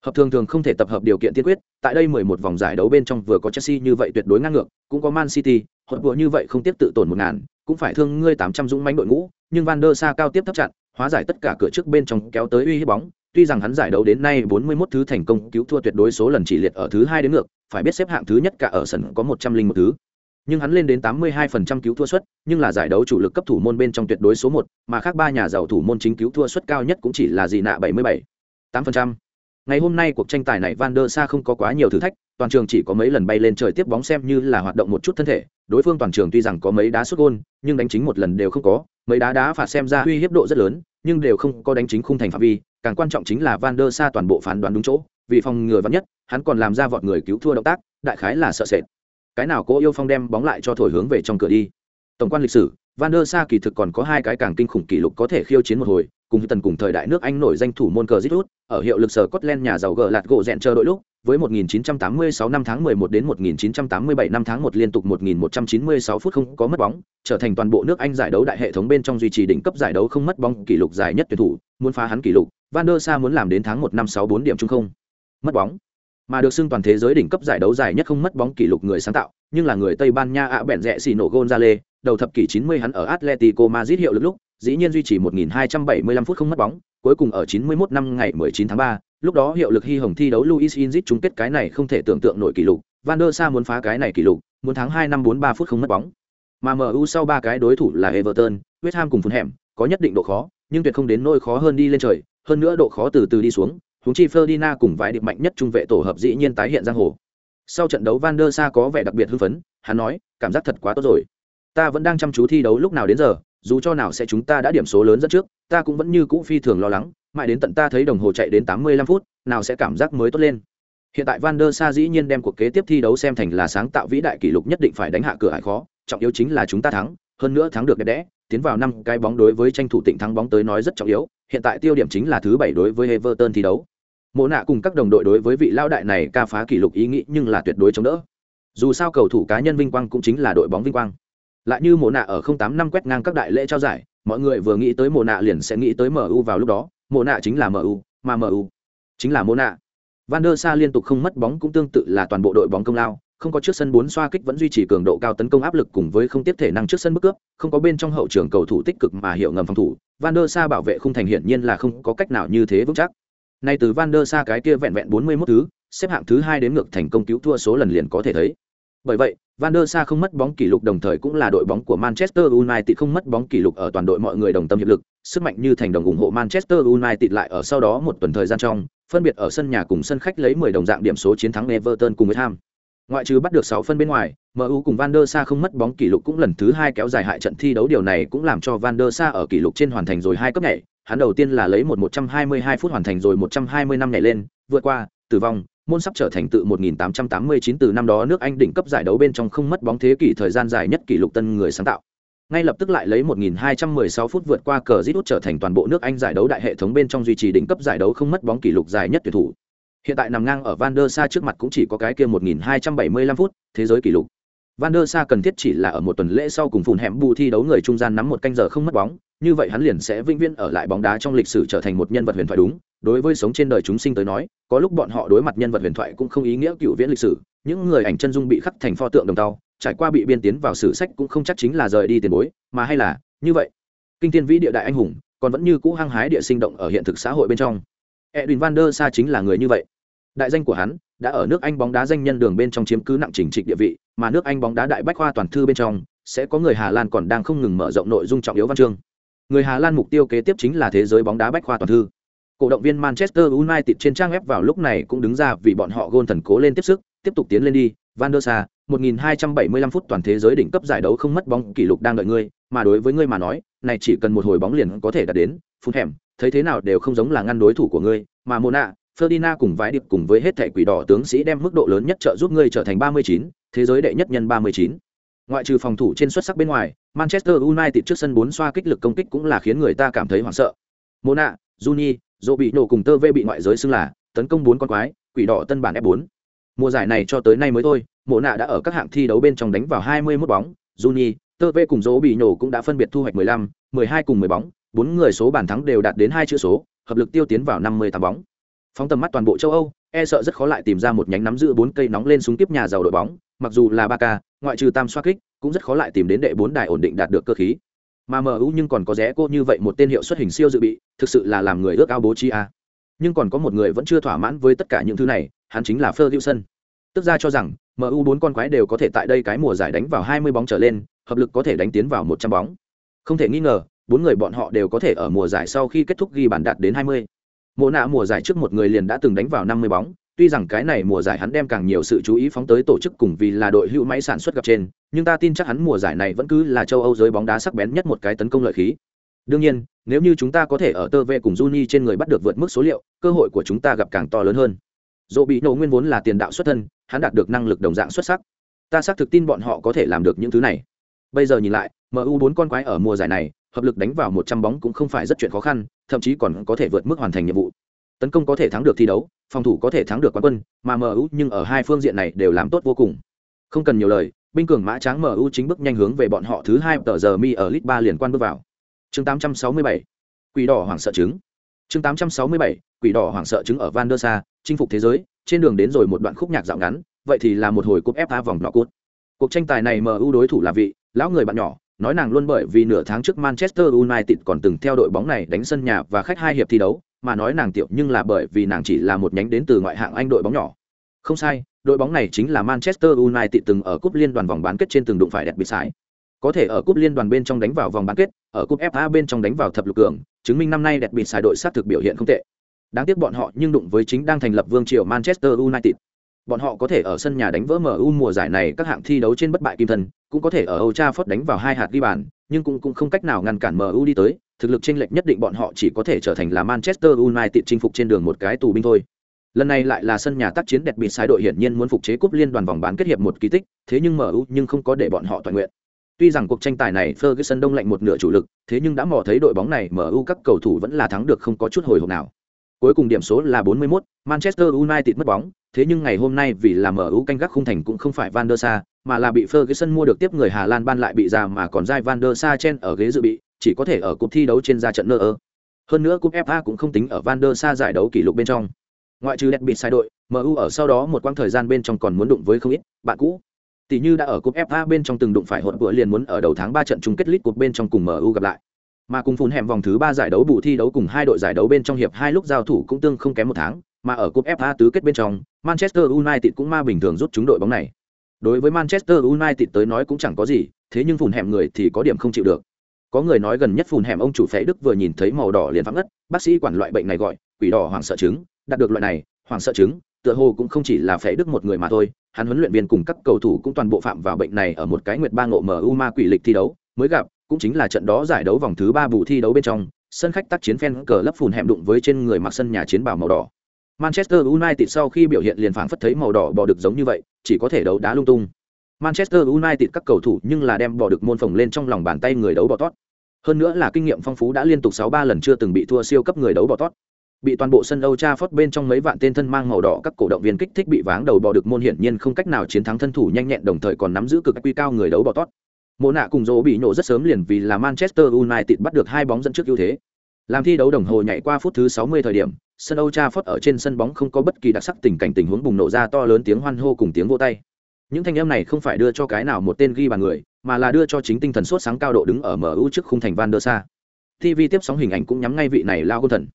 Hợp thường thường không thể tập hợp điều kiện tiên quyết, tại đây 11 vòng giải đấu bên trong vừa có Chelsea như vậy tuyệt đối ngang ngược, cũng có Man City, hột vừa như vậy không tiếp tự tổn một ngàn, cũng phải thương ngươi 800 dũng mãnh đội ngũ, nhưng Van der Sa cao tiếp thấp chặn, hóa giải tất cả cửa trước bên trong kéo tới uy hiếp bóng, tuy rằng hắn giải đấu đến nay 41 thứ thành công cứu thua tuyệt đối số lần chỉ liệt ở thứ hai đến ngược, phải biết xếp hạng thứ nhất cả ở sân có 101 thứ. Nhưng hắn lên đến 82% cứu thua suất, nhưng là giải đấu chủ lực cấp thủ môn bên trong tuyệt đối số 1, mà khác ba nhà giàu thủ môn chính cứu thua suất cao nhất cũng chỉ là gì nạ 77, 8%. Ngày hôm nay cuộc tranh tài này Van der Sa không có quá nhiều thử thách, toàn trường chỉ có mấy lần bay lên trời tiếp bóng xem như là hoạt động một chút thân thể, đối phương toàn trường tuy rằng có mấy đá sút gôn, nhưng đánh chính một lần đều không có, mấy đá đá phạt xem ra uy hiếp độ rất lớn, nhưng đều không có đánh chính khung thành phạm vi, càng quan trọng chính là Van der Sa toàn bộ phán đoán đúng chỗ, vì phòng ngừa vắn nhất, hắn còn làm ra vọt người cứu thua động tác, đại khái là sợ sệt. Cái nào Cố Yêu Phong đem bóng lại cho thổi hướng về trong cửa đi. Tổng quan lịch sử, Van der Sa kỳ thực còn có hai cái càng kinh khủng kỷ lục có thể khiêu chiến một hồi, cùng tần cùng thời đại nước Anh nổi danh thủ môn cờ Zidut, ở hiệu lực sở Scotland nhà giàu gờ lạt gỗ rèn chờ đội lúc, với 1986 năm tháng 11 đến 1987 năm tháng 1 liên tục 1196 phút không có mất bóng, trở thành toàn bộ nước Anh giải đấu đại hệ thống bên trong duy trì đỉnh cấp giải đấu không mất bóng kỷ lục dài nhất tuyển thủ, muốn phá hắn kỷ lục, Van der Sar muốn làm đến tháng 1 năm 64 điểm chung không. Mất bóng. Mà được xưng toàn thế giới đỉnh cấp giải đấu dài nhất không mất bóng kỷ lục người sáng tạo, nhưng là người Tây Ban Nha ạ bẹn rẽ xì nổ Gonzale, đầu thập kỷ 90 hắn ở Atletico Madrid hiệu lực lúc, dĩ nhiên duy trì 1275 phút không mất bóng, cuối cùng ở 91 năm ngày 19 tháng 3, lúc đó hiệu lực hy hồng thi đấu Luis Inzit chung kết cái này không thể tưởng tượng nổi kỷ lục, Van der Sa muốn phá cái này kỷ lục, muốn thắng 2 năm 43 phút không mất bóng. Mà MU sau ba cái đối thủ là Everton, West Ham cùng Fulham, có nhất định độ khó, nhưng tuyệt không đến nỗi khó hơn đi lên trời, hơn nữa độ khó từ từ đi xuống, huống chi Ferdinand cùng vài điệp mạnh nhất trung vệ tổ hợp dĩ nhiên tái hiện giang hồ. Sau trận đấu Van der Sa có vẻ đặc biệt hưng phấn, hắn nói, cảm giác thật quá tốt rồi. Ta vẫn đang chăm chú thi đấu lúc nào đến giờ, dù cho nào sẽ chúng ta đã điểm số lớn dẫn trước, ta cũng vẫn như cũ phi thường lo lắng, mãi đến tận ta thấy đồng hồ chạy đến 85 phút, nào sẽ cảm giác mới tốt lên. Hiện tại Van der Sa dĩ nhiên đem cuộc kế tiếp thi đấu xem thành là sáng tạo vĩ đại kỷ lục nhất định phải đánh hạ cửa hải khó, trọng yếu chính là chúng ta thắng, hơn nữa thắng được đẹp đẽ, tiến vào năm cái bóng đối với tranh thủ tịnh thắng bóng tới nói rất trọng yếu, hiện tại tiêu điểm chính là thứ bảy đối với Everton thi đấu. Mộ nạ cùng các đồng đội đối với vị lao đại này ca phá kỷ lục ý nghĩ nhưng là tuyệt đối chống đỡ. Dù sao cầu thủ cá nhân vinh quang cũng chính là đội bóng vinh quang. Lại như mộ nạ ở 08 năm quét ngang các đại lễ trao giải, mọi người vừa nghĩ tới mộ nạ liền sẽ nghĩ tới MU vào lúc đó, mộ nạ chính là MU, mà MU chính là mộ nạ. Van der Sa liên tục không mất bóng cũng tương tự là toàn bộ đội bóng công lao, không có trước sân bốn xoa kích vẫn duy trì cường độ cao tấn công áp lực cùng với không tiếp thể năng trước sân bức cướp, không có bên trong hậu trường cầu thủ tích cực mà hiệu ngầm phòng thủ, Van der Sa bảo vệ khung thành hiển nhiên là không có cách nào như thế vững chắc. Nay từ Van der Sa cái kia vẹn vẹn 41 thứ, xếp hạng thứ hai đến ngược thành công cứu thua số lần liền có thể thấy. Bởi vậy, Van der Sa không mất bóng kỷ lục đồng thời cũng là đội bóng của Manchester United không mất bóng kỷ lục ở toàn đội mọi người đồng tâm hiệp lực, sức mạnh như thành đồng ủng hộ Manchester United lại ở sau đó một tuần thời gian trong, phân biệt ở sân nhà cùng sân khách lấy 10 đồng dạng điểm số chiến thắng Everton cùng với Ham. Ngoại trừ bắt được 6 phân bên ngoài, MU cùng Van der Sa không mất bóng kỷ lục cũng lần thứ hai kéo dài hại trận thi đấu điều này cũng làm cho Van der Sa ở kỷ lục trên hoàn thành rồi hai cấp nhảy, hắn đầu tiên là lấy một 122 phút hoàn thành rồi 120 năm nhảy lên, vượt qua, tử vong, môn sắp trở thành tự 1889 từ năm đó nước Anh đỉnh cấp giải đấu bên trong không mất bóng thế kỷ thời gian dài nhất kỷ lục tân người sáng tạo. Ngay lập tức lại lấy 1216 phút vượt qua cờ Zidut trở thành toàn bộ nước Anh giải đấu đại hệ thống bên trong duy trì đỉnh cấp giải đấu không mất bóng kỷ lục dài nhất tuyển thủ. Hiện tại nằm ngang ở Van der Sa trước mặt cũng chỉ có cái kia 1275 phút, thế giới kỷ lục. Van der Sa cần thiết chỉ là ở một tuần lễ sau cùng phùn hẻm bù thi đấu người trung gian nắm một canh giờ không mất bóng, như vậy hắn liền sẽ vĩnh viễn ở lại bóng đá trong lịch sử trở thành một nhân vật huyền thoại đúng. Đối với sống trên đời chúng sinh tới nói, có lúc bọn họ đối mặt nhân vật huyền thoại cũng không ý nghĩa cựu viễn lịch sử, những người ảnh chân dung bị khắc thành pho tượng đồng tao trải qua bị biên tiến vào sử sách cũng không chắc chính là rời đi tiền bối, mà hay là, như vậy, kinh thiên vĩ địa đại anh hùng, còn vẫn như cũ hăng hái địa sinh động ở hiện thực xã hội bên trong. Edwin van der Sa chính là người như vậy. Đại danh của hắn đã ở nước Anh bóng đá danh nhân đường bên trong chiếm cứ nặng chỉnh trịch địa vị, mà nước Anh bóng đá đại bách khoa toàn thư bên trong sẽ có người Hà Lan còn đang không ngừng mở rộng nội dung trọng yếu văn chương. Người Hà Lan mục tiêu kế tiếp chính là thế giới bóng đá bách khoa toàn thư. Cổ động viên Manchester United trên trang web vào lúc này cũng đứng ra vì bọn họ gôn thần cố lên tiếp sức, tiếp tục tiến lên đi. Van der Sa, 1275 phút toàn thế giới đỉnh cấp giải đấu không mất bóng kỷ lục đang đợi ngươi, mà đối với ngươi mà nói, này chỉ cần một hồi bóng liền có thể đạt đến, Phun hẻm, thấy thế nào đều không giống là ngăn đối thủ của ngươi, mà Mona, Ferdinand cùng vái điệp cùng với hết thảy quỷ đỏ tướng sĩ đem mức độ lớn nhất trợ giúp ngươi trở thành 39, thế giới đệ nhất nhân 39. Ngoại trừ phòng thủ trên xuất sắc bên ngoài, Manchester United trước sân 4 xoa kích lực công kích cũng là khiến người ta cảm thấy hoảng sợ. Mona, Juni, Dỗ bị nổ cùng tơ vê bị ngoại giới xưng là tấn công 4 con quái, quỷ đỏ tân bản F4. Mùa giải này cho tới nay mới thôi, Mona đã ở các hạng thi đấu bên trong đánh vào 21 bóng, Juni, tơ vê cùng Dỗ bị nổ cũng đã phân biệt thu hoạch 15, 12 cùng 10 bóng, bốn người số bàn thắng đều đạt đến hai chữ số, hợp lực tiêu tiến vào 58 bóng. Phóng tầm mắt toàn bộ châu âu e sợ rất khó lại tìm ra một nhánh nắm giữ bốn cây nóng lên súng tiếp nhà giàu đội bóng mặc dù là ba ca, ngoại trừ tam xoa kích cũng rất khó lại tìm đến đệ bốn đài ổn định đạt được cơ khí. Mà mu nhưng còn có rẽ cô như vậy một tên hiệu xuất hình siêu dự bị thực sự là làm người ước ao bố chi a. Nhưng còn có một người vẫn chưa thỏa mãn với tất cả những thứ này hắn chính là ferguson tức ra cho rằng mu bốn con quái đều có thể tại đây cái mùa giải đánh vào hai mươi bóng trở lên, hợp lực có thể đánh tiến vào một trăm bóng. Không thể nghi ngờ, bốn người bọn họ đều có thể ở mùa giải sau khi kết thúc ghi bàn đạt đến hai mươi. Mộ nạ mùa giải trước một người liền đã từng đánh vào năm mươi bóng, tuy rằng cái này mùa giải hắn đem càng nhiều sự chú ý phóng tới tổ chức cùng vì là đội hữu máy sản xuất gặp trên, nhưng ta tin chắc hắn mùa giải này vẫn cứ là châu âu giới bóng đá sắc bén nhất một cái tấn công lợi khí. Đương nhiên, nếu như chúng ta có thể ở tơ vệ cùng Juni trên người bắt được vượt mức số liệu, cơ hội của chúng ta gặp càng to lớn hơn dỗ bị nổ nguyên vốn là tiền đạo xuất thân, hắn đạt được năng lực đồng dạng xuất sắc. Ta xác thực tin bọn họ có thể làm được những thứ này. Bây giờ nhìn lại mu bốn con quái ở mùa giải này, hợp lực đánh vào một trăm bóng cũng không phải rất chuyện khó khăn, thậm chí còn có thể vượt mức hoàn thành nhiệm vụ. Tấn công có thể thắng được thi đấu, phòng thủ có thể thắng được quán quân, mà mu nhưng ở hai phương diện này đều làm tốt vô cùng. Không cần nhiều lời, binh cường mã tráng mu chính bước nhanh hướng về bọn họ thứ hai tờ giờ mi ở lit ba liền quan bước vào. Chương 867 quỷ đỏ hoảng sợ trứng. Chương 867 quỷ đỏ hoảng sợ trứng ở van der sa chinh phục thế giới trên đường đến rồi một đoạn khúc nhạc dạo ngắn vậy thì là một hồi cúp fa vòng nọ cút cuộc tranh tài này mu đối thủ là vị lão người bạn nhỏ nói nàng luôn bởi vì nửa tháng trước Manchester United còn từng theo đội bóng này đánh sân nhà và khách hai hiệp thi đấu, mà nói nàng tiểu nhưng là bởi vì nàng chỉ là một nhánh đến từ ngoại hạng Anh đội bóng nhỏ. Không sai, đội bóng này chính là Manchester United từng ở cúp liên đoàn vòng bán kết trên từng đụng phải đẹp bị sải. Có thể ở cúp liên đoàn bên trong đánh vào vòng bán kết, ở cúp FA bên trong đánh vào thập lục cường, chứng minh năm nay đẹp bị sải đội sát thực biểu hiện không tệ. Đáng tiếc bọn họ nhưng đụng với chính đang thành lập vương triều Manchester United. Bọn họ có thể ở sân nhà đánh vỡ MU mùa giải này các hạng thi đấu trên bất bại kim thần, cũng có thể ở Old Trafford đánh vào hai hạt ghi bàn, nhưng cũng cũng không cách nào ngăn cản MU đi tới, thực lực chênh lệch nhất định bọn họ chỉ có thể trở thành là Manchester United chinh phục trên đường một cái tù binh thôi. Lần này lại là sân nhà tác chiến đẹp bị sai đội hiển nhiên muốn phục chế cúp liên đoàn vòng bán kết hiệp một kỳ tích, thế nhưng MU nhưng không có để bọn họ toàn nguyện. Tuy rằng cuộc tranh tài này Ferguson đông lạnh một nửa chủ lực, thế nhưng đã mò thấy đội bóng này MU các cầu thủ vẫn là thắng được không có chút hồi hộp nào. Cuối cùng điểm số là 41, Manchester United mất bóng, thế nhưng ngày hôm nay vì là MU canh gác khung thành cũng không phải Van der Sa, mà là bị Ferguson mua được tiếp người Hà Lan ban lại bị già mà còn dai Van der Sa chen ở ghế dự bị, chỉ có thể ở cuộc thi đấu trên ra trận nơ ơ. Hơn nữa cúp FA cũng không tính ở Van der Sa giải đấu kỷ lục bên trong. Ngoại trừ đẹp bị sai đội, MU ở sau đó một quãng thời gian bên trong còn muốn đụng với không ít bạn cũ. Tỷ như đã ở cúp FA bên trong từng đụng phải hỗn bữa liền muốn ở đầu tháng 3 trận chung kết League Cup bên trong cùng MU gặp lại. Mà cùng phun hẻm vòng thứ 3 giải đấu bù thi đấu cùng hai đội giải đấu bên trong hiệp hai lúc giao thủ cũng tương không kém một tháng, mà ở cúp FA tứ kết bên trong, Manchester United cũng ma bình thường rút chúng đội bóng này. Đối với Manchester United tới nói cũng chẳng có gì, thế nhưng phun hẻm người thì có điểm không chịu được. Có người nói gần nhất phun hẻm ông chủ phế Đức vừa nhìn thấy màu đỏ liền phẳng ngất, bác sĩ quản loại bệnh này gọi quỷ đỏ hoàng sợ chứng, đạt được loại này, hoàng sợ chứng, tựa hồ cũng không chỉ là phế Đức một người mà thôi, hắn huấn luyện viên cùng các cầu thủ cũng toàn bộ phạm vào bệnh này ở một cái nguyệt ba ngộ MU ma quỷ lịch thi đấu, mới gặp, cũng chính là trận đó giải đấu vòng thứ ba bù thi đấu bên trong, sân khách tác chiến fan cờ lấp phùn hẻm đụng với trên người mặc sân nhà chiến bào màu đỏ. Manchester United sau khi biểu hiện liền phảng phất thấy màu đỏ bò được giống như vậy, chỉ có thể đấu đá lung tung. Manchester United các cầu thủ nhưng là đem bỏ được môn phòng lên trong lòng bàn tay người đấu bỏ tót. Hơn nữa là kinh nghiệm phong phú đã liên tục 6-3 lần chưa từng bị thua siêu cấp người đấu bỏ tót. Bị toàn bộ sân Old Trafford bên trong mấy vạn tên thân mang màu đỏ các cổ động viên kích thích bị váng đầu bỏ được môn hiển nhiên không cách nào chiến thắng thân thủ nhanh nhẹn đồng thời còn nắm giữ cực quy cao người đấu bỏ tót. Mộ nạ cùng dỗ bị nổ rất sớm liền vì là Manchester United bắt được hai bóng dẫn trước ưu thế. Làm thi đấu đồng hồ nhảy qua phút thứ 60 thời điểm, sân Old Trafford ở trên sân bóng không có bất kỳ đặc sắc tình cảnh tình huống bùng nổ ra to lớn tiếng hoan hô cùng tiếng vỗ tay. Những thanh âm này không phải đưa cho cái nào một tên ghi bàn người, mà là đưa cho chính tinh thần sốt sáng cao độ đứng ở MU trước khung thành Van der Sa. TV tiếp sóng hình ảnh cũng nhắm ngay vị này lao quân thần.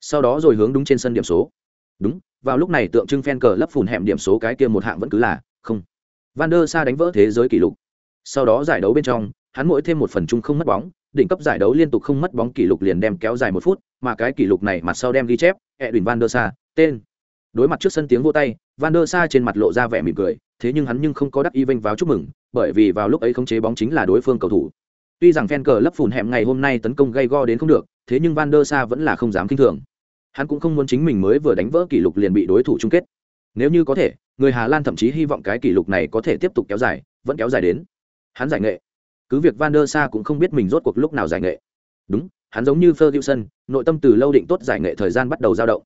Sau đó rồi hướng đúng trên sân điểm số. Đúng, vào lúc này tượng trưng fan cờ lấp phùn hẻm điểm số cái kia một hạng vẫn cứ là không. Van der Sa đánh vỡ thế giới kỷ lục. Sau đó giải đấu bên trong, hắn mỗi thêm một phần chung không mất bóng, đỉnh cấp giải đấu liên tục không mất bóng kỷ lục liền đem kéo dài một phút, mà cái kỷ lục này mặt sau đem ghi chép, Edwin van der Sa, tên. Đối mặt trước sân tiếng vô tay, van der Sa trên mặt lộ ra vẻ mỉm cười, thế nhưng hắn nhưng không có đắc y vênh vào chúc mừng, bởi vì vào lúc ấy khống chế bóng chính là đối phương cầu thủ. Tuy rằng fan cờ lấp phùn hẻm ngày hôm nay tấn công gay go đến không được, thế nhưng van der Sa vẫn là không dám kinh thường. Hắn cũng không muốn chính mình mới vừa đánh vỡ kỷ lục liền bị đối thủ chung kết. Nếu như có thể, người Hà Lan thậm chí hy vọng cái kỷ lục này có thể tiếp tục kéo dài, vẫn kéo dài đến. Hắn giải nghệ. Cứ việc Van der Sa cũng không biết mình rốt cuộc lúc nào giải nghệ. Đúng, hắn giống như Ferguson, nội tâm từ lâu định tốt giải nghệ thời gian bắt đầu dao động.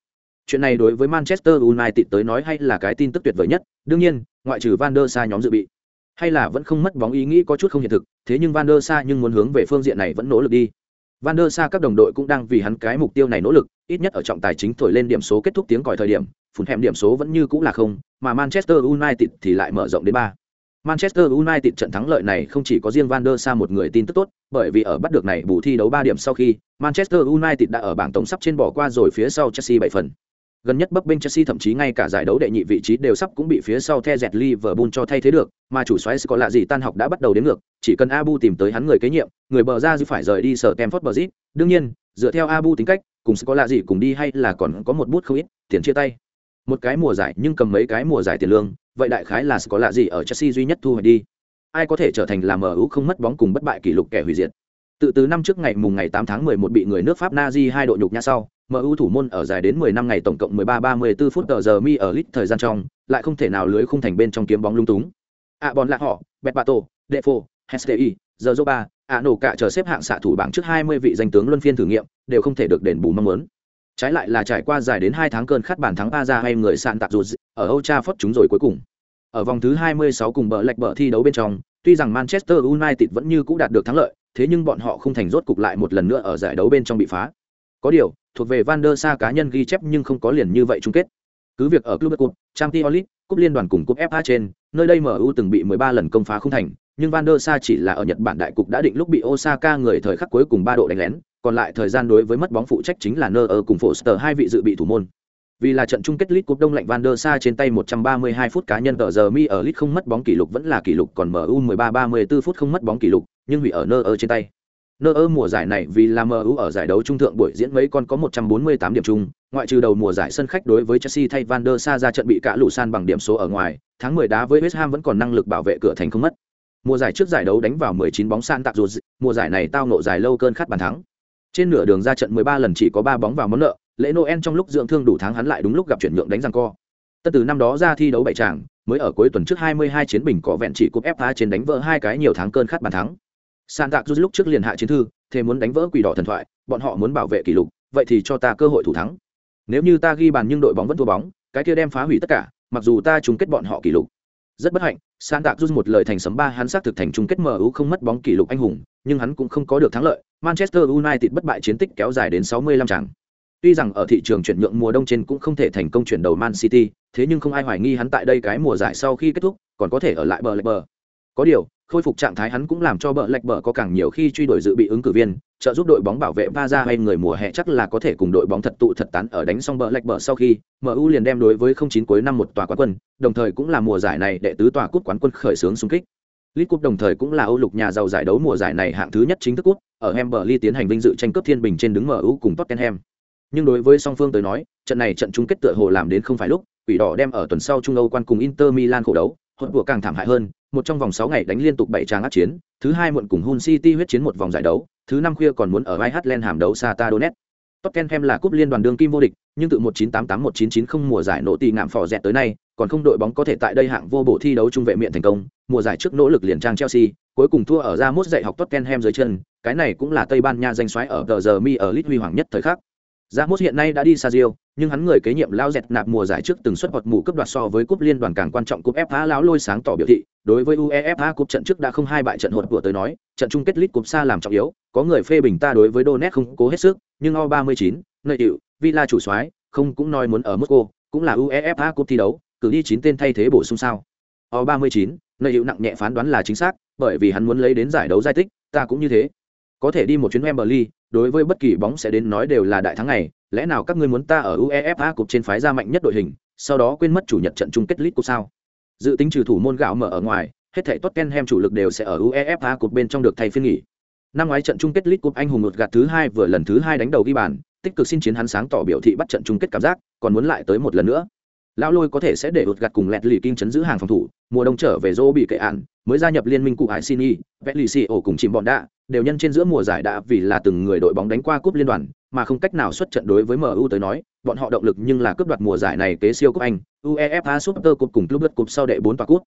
Chuyện này đối với Manchester United tới nói hay là cái tin tức tuyệt vời nhất, đương nhiên, ngoại trừ Van der Sa nhóm dự bị, hay là vẫn không mất bóng ý nghĩ có chút không hiện thực, thế nhưng Van der Sa nhưng muốn hướng về phương diện này vẫn nỗ lực đi. Van der Sa các đồng đội cũng đang vì hắn cái mục tiêu này nỗ lực, ít nhất ở trọng tài chính thổi lên điểm số kết thúc tiếng còi thời điểm, phun hẻm điểm số vẫn như cũ là không, mà Manchester United thì lại mở rộng đến ba. Manchester United trận thắng lợi này không chỉ có riêng Van der Sa một người tin tức tốt, bởi vì ở bắt được này bù thi đấu 3 điểm sau khi, Manchester United đã ở bảng tổng sắp trên bỏ qua rồi phía sau Chelsea 7 phần. Gần nhất bấp bênh Chelsea thậm chí ngay cả giải đấu đệ nhị vị trí đều sắp cũng bị phía sau The Jet Liverpool cho thay thế được, mà chủ soái có lạ gì tan học đã bắt đầu đến ngược, chỉ cần Abu tìm tới hắn người kế nhiệm, người bờ ra dư phải rời đi sở Stamford Bridge, đương nhiên, dựa theo Abu tính cách, cùng có lạ gì cùng đi hay là còn có một bút không ít, tiền chia tay. Một cái mùa giải nhưng cầm mấy cái mùa giải tiền lương, vậy đại khái là có lạ gì ở Chelsea duy nhất thu hồi đi. Ai có thể trở thành là MU không mất bóng cùng bất bại kỷ lục kẻ hủy diệt. Tự từ năm trước ngày mùng ngày 8 tháng 11 bị người nước Pháp Nazi hai độ nhục nhã sau, MU thủ môn ở dài đến 10 năm ngày tổng cộng 13-34 phút tờ giờ mi ở lít thời gian trong, lại không thể nào lưới khung thành bên trong kiếm bóng lung túng. À bọn lạc họ, Betbato, Defo, Hestei, giờ Zoba, à nổ cả chờ xếp hạng xạ thủ bảng trước 20 vị danh tướng luân phiên thử nghiệm, đều không thể được đền bù mong muốn. Trái lại là trải qua dài đến hai tháng cơn khát bàn thắng ba ra hay người sạn tạc rụt ở âu cha phất chúng rồi cuối cùng. Ở vòng thứ 26 cùng bờ lệch bờ thi đấu bên trong, tuy rằng Manchester United vẫn như cũ đạt được thắng lợi, thế nhưng bọn họ không thành rốt cục lại một lần nữa ở giải đấu bên trong bị phá. Có điều, thuộc về Van der Sa cá nhân ghi chép nhưng không có liền như vậy chung kết. Cứ việc ở Club Cup, Champions League, Cúp Liên đoàn cùng Cúp FA trên, nơi đây MU từng bị 13 lần công phá không thành, nhưng Van der Sa chỉ là ở Nhật Bản đại cục đã định lúc bị Osaka người thời khắc cuối cùng ba độ đánh lén, còn lại thời gian đối với mất bóng phụ trách chính là Neuer cùng Foster hai vị dự bị thủ môn. Vì là trận chung kết League Cup Đông lạnh Van der Sa trên tay 132 phút cá nhân tờ giờ mi ở League không mất bóng kỷ lục vẫn là kỷ lục còn MU 13-34 phút không mất bóng kỷ lục, nhưng hủy ở Neuer trên tay. Neuer mùa giải này vì là MU ở giải đấu trung thượng buổi diễn mấy con có 148 điểm chung, ngoại trừ đầu mùa giải sân khách đối với Chelsea thay Van der Sa ra trận bị cả lũ san bằng điểm số ở ngoài, tháng 10 đá với West Ham vẫn còn năng lực bảo vệ cửa thành không mất. Mùa giải trước giải đấu đánh vào 19 bóng san tạc dù, mùa giải này tao nộ giải lâu cơn khát bàn thắng. Trên nửa đường ra trận 13 lần chỉ có 3 bóng vào món nợ, lễ Noel trong lúc dưỡng thương đủ tháng hắn lại đúng lúc gặp chuyển nhượng đánh răng co. Tất từ năm đó ra thi đấu bảy tràng, mới ở cuối tuần trước 22 chiến bình có vẹn chỉ cúp FA trên đánh vỡ hai cái nhiều tháng cơn khát bàn thắng. San Tạc lúc trước liền hạ chiến thư, thế muốn đánh vỡ quỷ đỏ thần thoại, bọn họ muốn bảo vệ kỷ lục, vậy thì cho ta cơ hội thủ thắng. Nếu như ta ghi bàn nhưng đội bóng vẫn thua bóng, cái kia đem phá hủy tất cả, mặc dù ta chung kết bọn họ kỷ lục. Rất bất hạnh, San Tạc một lời thành sấm ba hắn xác thực thành chung kết MU không mất bóng kỷ lục anh hùng, nhưng hắn cũng không có được thắng lợi. Manchester United bất bại chiến tích kéo dài đến 65 trận. Tuy rằng ở thị trường chuyển nhượng mùa đông trên cũng không thể thành công chuyển đầu Man City, thế nhưng không ai hoài nghi hắn tại đây cái mùa giải sau khi kết thúc, còn có thể ở lại bờ lệch bờ. Có điều, khôi phục trạng thái hắn cũng làm cho bờ lệch bờ có càng nhiều khi truy đuổi dự bị ứng cử viên, trợ giúp đội bóng bảo vệ Vaza hay người mùa hè chắc là có thể cùng đội bóng thật tụ thật tán ở đánh xong bờ lệch bờ sau khi, MU liền đem đối với 09 cuối năm một tòa quán quân, đồng thời cũng là mùa giải này đệ tứ tòa cúp quán quân khởi xướng xung kích. League Cup đồng thời cũng là Âu lục nhà giàu giải đấu mùa giải này hạng thứ nhất chính thức cúp, ở Wembley tiến hành vinh dự tranh cướp thiên bình trên đứng MU cùng Tottenham. Nhưng đối với song phương tới nói, trận này trận chung kết tựa hồ làm đến không phải lúc, quỷ đỏ đem ở tuần sau Trung Âu quan cùng Inter Milan khổ đấu, hỗn của càng thảm hại hơn, một trong vòng sáu ngày đánh liên tục bảy trang át chiến, thứ hai muộn cùng Hull City huyết chiến một vòng giải đấu, thứ năm khuya còn muốn ở Iceland hàm đấu Sata donet Tottenham là cúp liên đoàn đương kim vô địch, nhưng từ 1988-1990 mùa giải nổ tì ngạm phò dẹt tới nay, còn không đội bóng có thể tại đây hạng vô bổ thi đấu trung vệ miệng thành công, mùa giải trước nỗ lực liền trang Chelsea, cuối cùng thua ở ra mốt dạy học Tottenham dưới chân, cái này cũng là Tây Ban Nha danh xoáy ở tờ giờ mi ở lit huy hoàng nhất thời khắc. Ra mốt hiện nay đã đi xa Rio, nhưng hắn người kế nhiệm lao dẹt nạp mùa giải trước từng xuất hoạt mù cấp đoạt so với cúp liên đoàn càng quan trọng cúp FA lão lôi sáng tỏ biểu thị, đối với UEFA cúp trận trước đã không hai bại trận hụt của tới nói, trận chung kết League cúp xa làm trọng yếu, có người phê bình ta đối với Donetsk không cố hết sức, nhưng O39, nơi hiệu, Villa chủ soái, không cũng nói muốn ở Moscow, cũng là UEFA cúp thi đấu, cử đi chín tên thay thế bổ sung sao. O39, nơi hiệu nặng nhẹ phán đoán là chính xác, bởi vì hắn muốn lấy đến giải đấu giải tích, ta cũng như thế. Có thể đi một chuyến Wembley, đối với bất kỳ bóng sẽ đến nói đều là đại thắng này, lẽ nào các ngươi muốn ta ở UEFA cục trên phái ra mạnh nhất đội hình, sau đó quên mất chủ nhật trận chung kết League của sao? Dự tính trừ thủ môn gạo mở ở ngoài, hết thảy Tottenham chủ lực đều sẽ ở UEFA cục bên trong được thay phiên nghỉ. Năm ngoái trận chung kết League Cup anh hùng một gạt thứ hai vừa lần thứ hai đánh đầu ghi bàn, tích cực xin chiến hắn sáng tỏ biểu thị bắt trận chung kết cảm giác, còn muốn lại tới một lần nữa. Lão Lôi có thể sẽ để ụt gạt cùng lẹt lì kinh chấn giữ hàng phòng thủ, mùa đông trở về dô bị kệ ạn mới gia nhập liên minh cụ Hải xin y, vẹt lì xì ổ cùng chìm bọn đạ, đều nhân trên giữa mùa giải đã vì là từng người đội bóng đánh qua cúp liên đoàn, mà không cách nào xuất trận đối với MU tới nói, bọn họ động lực nhưng là cướp đoạt mùa giải này kế siêu cúp Anh, UEFA Super Cup cùng Club Cup sau đệ 4 tòa cúp.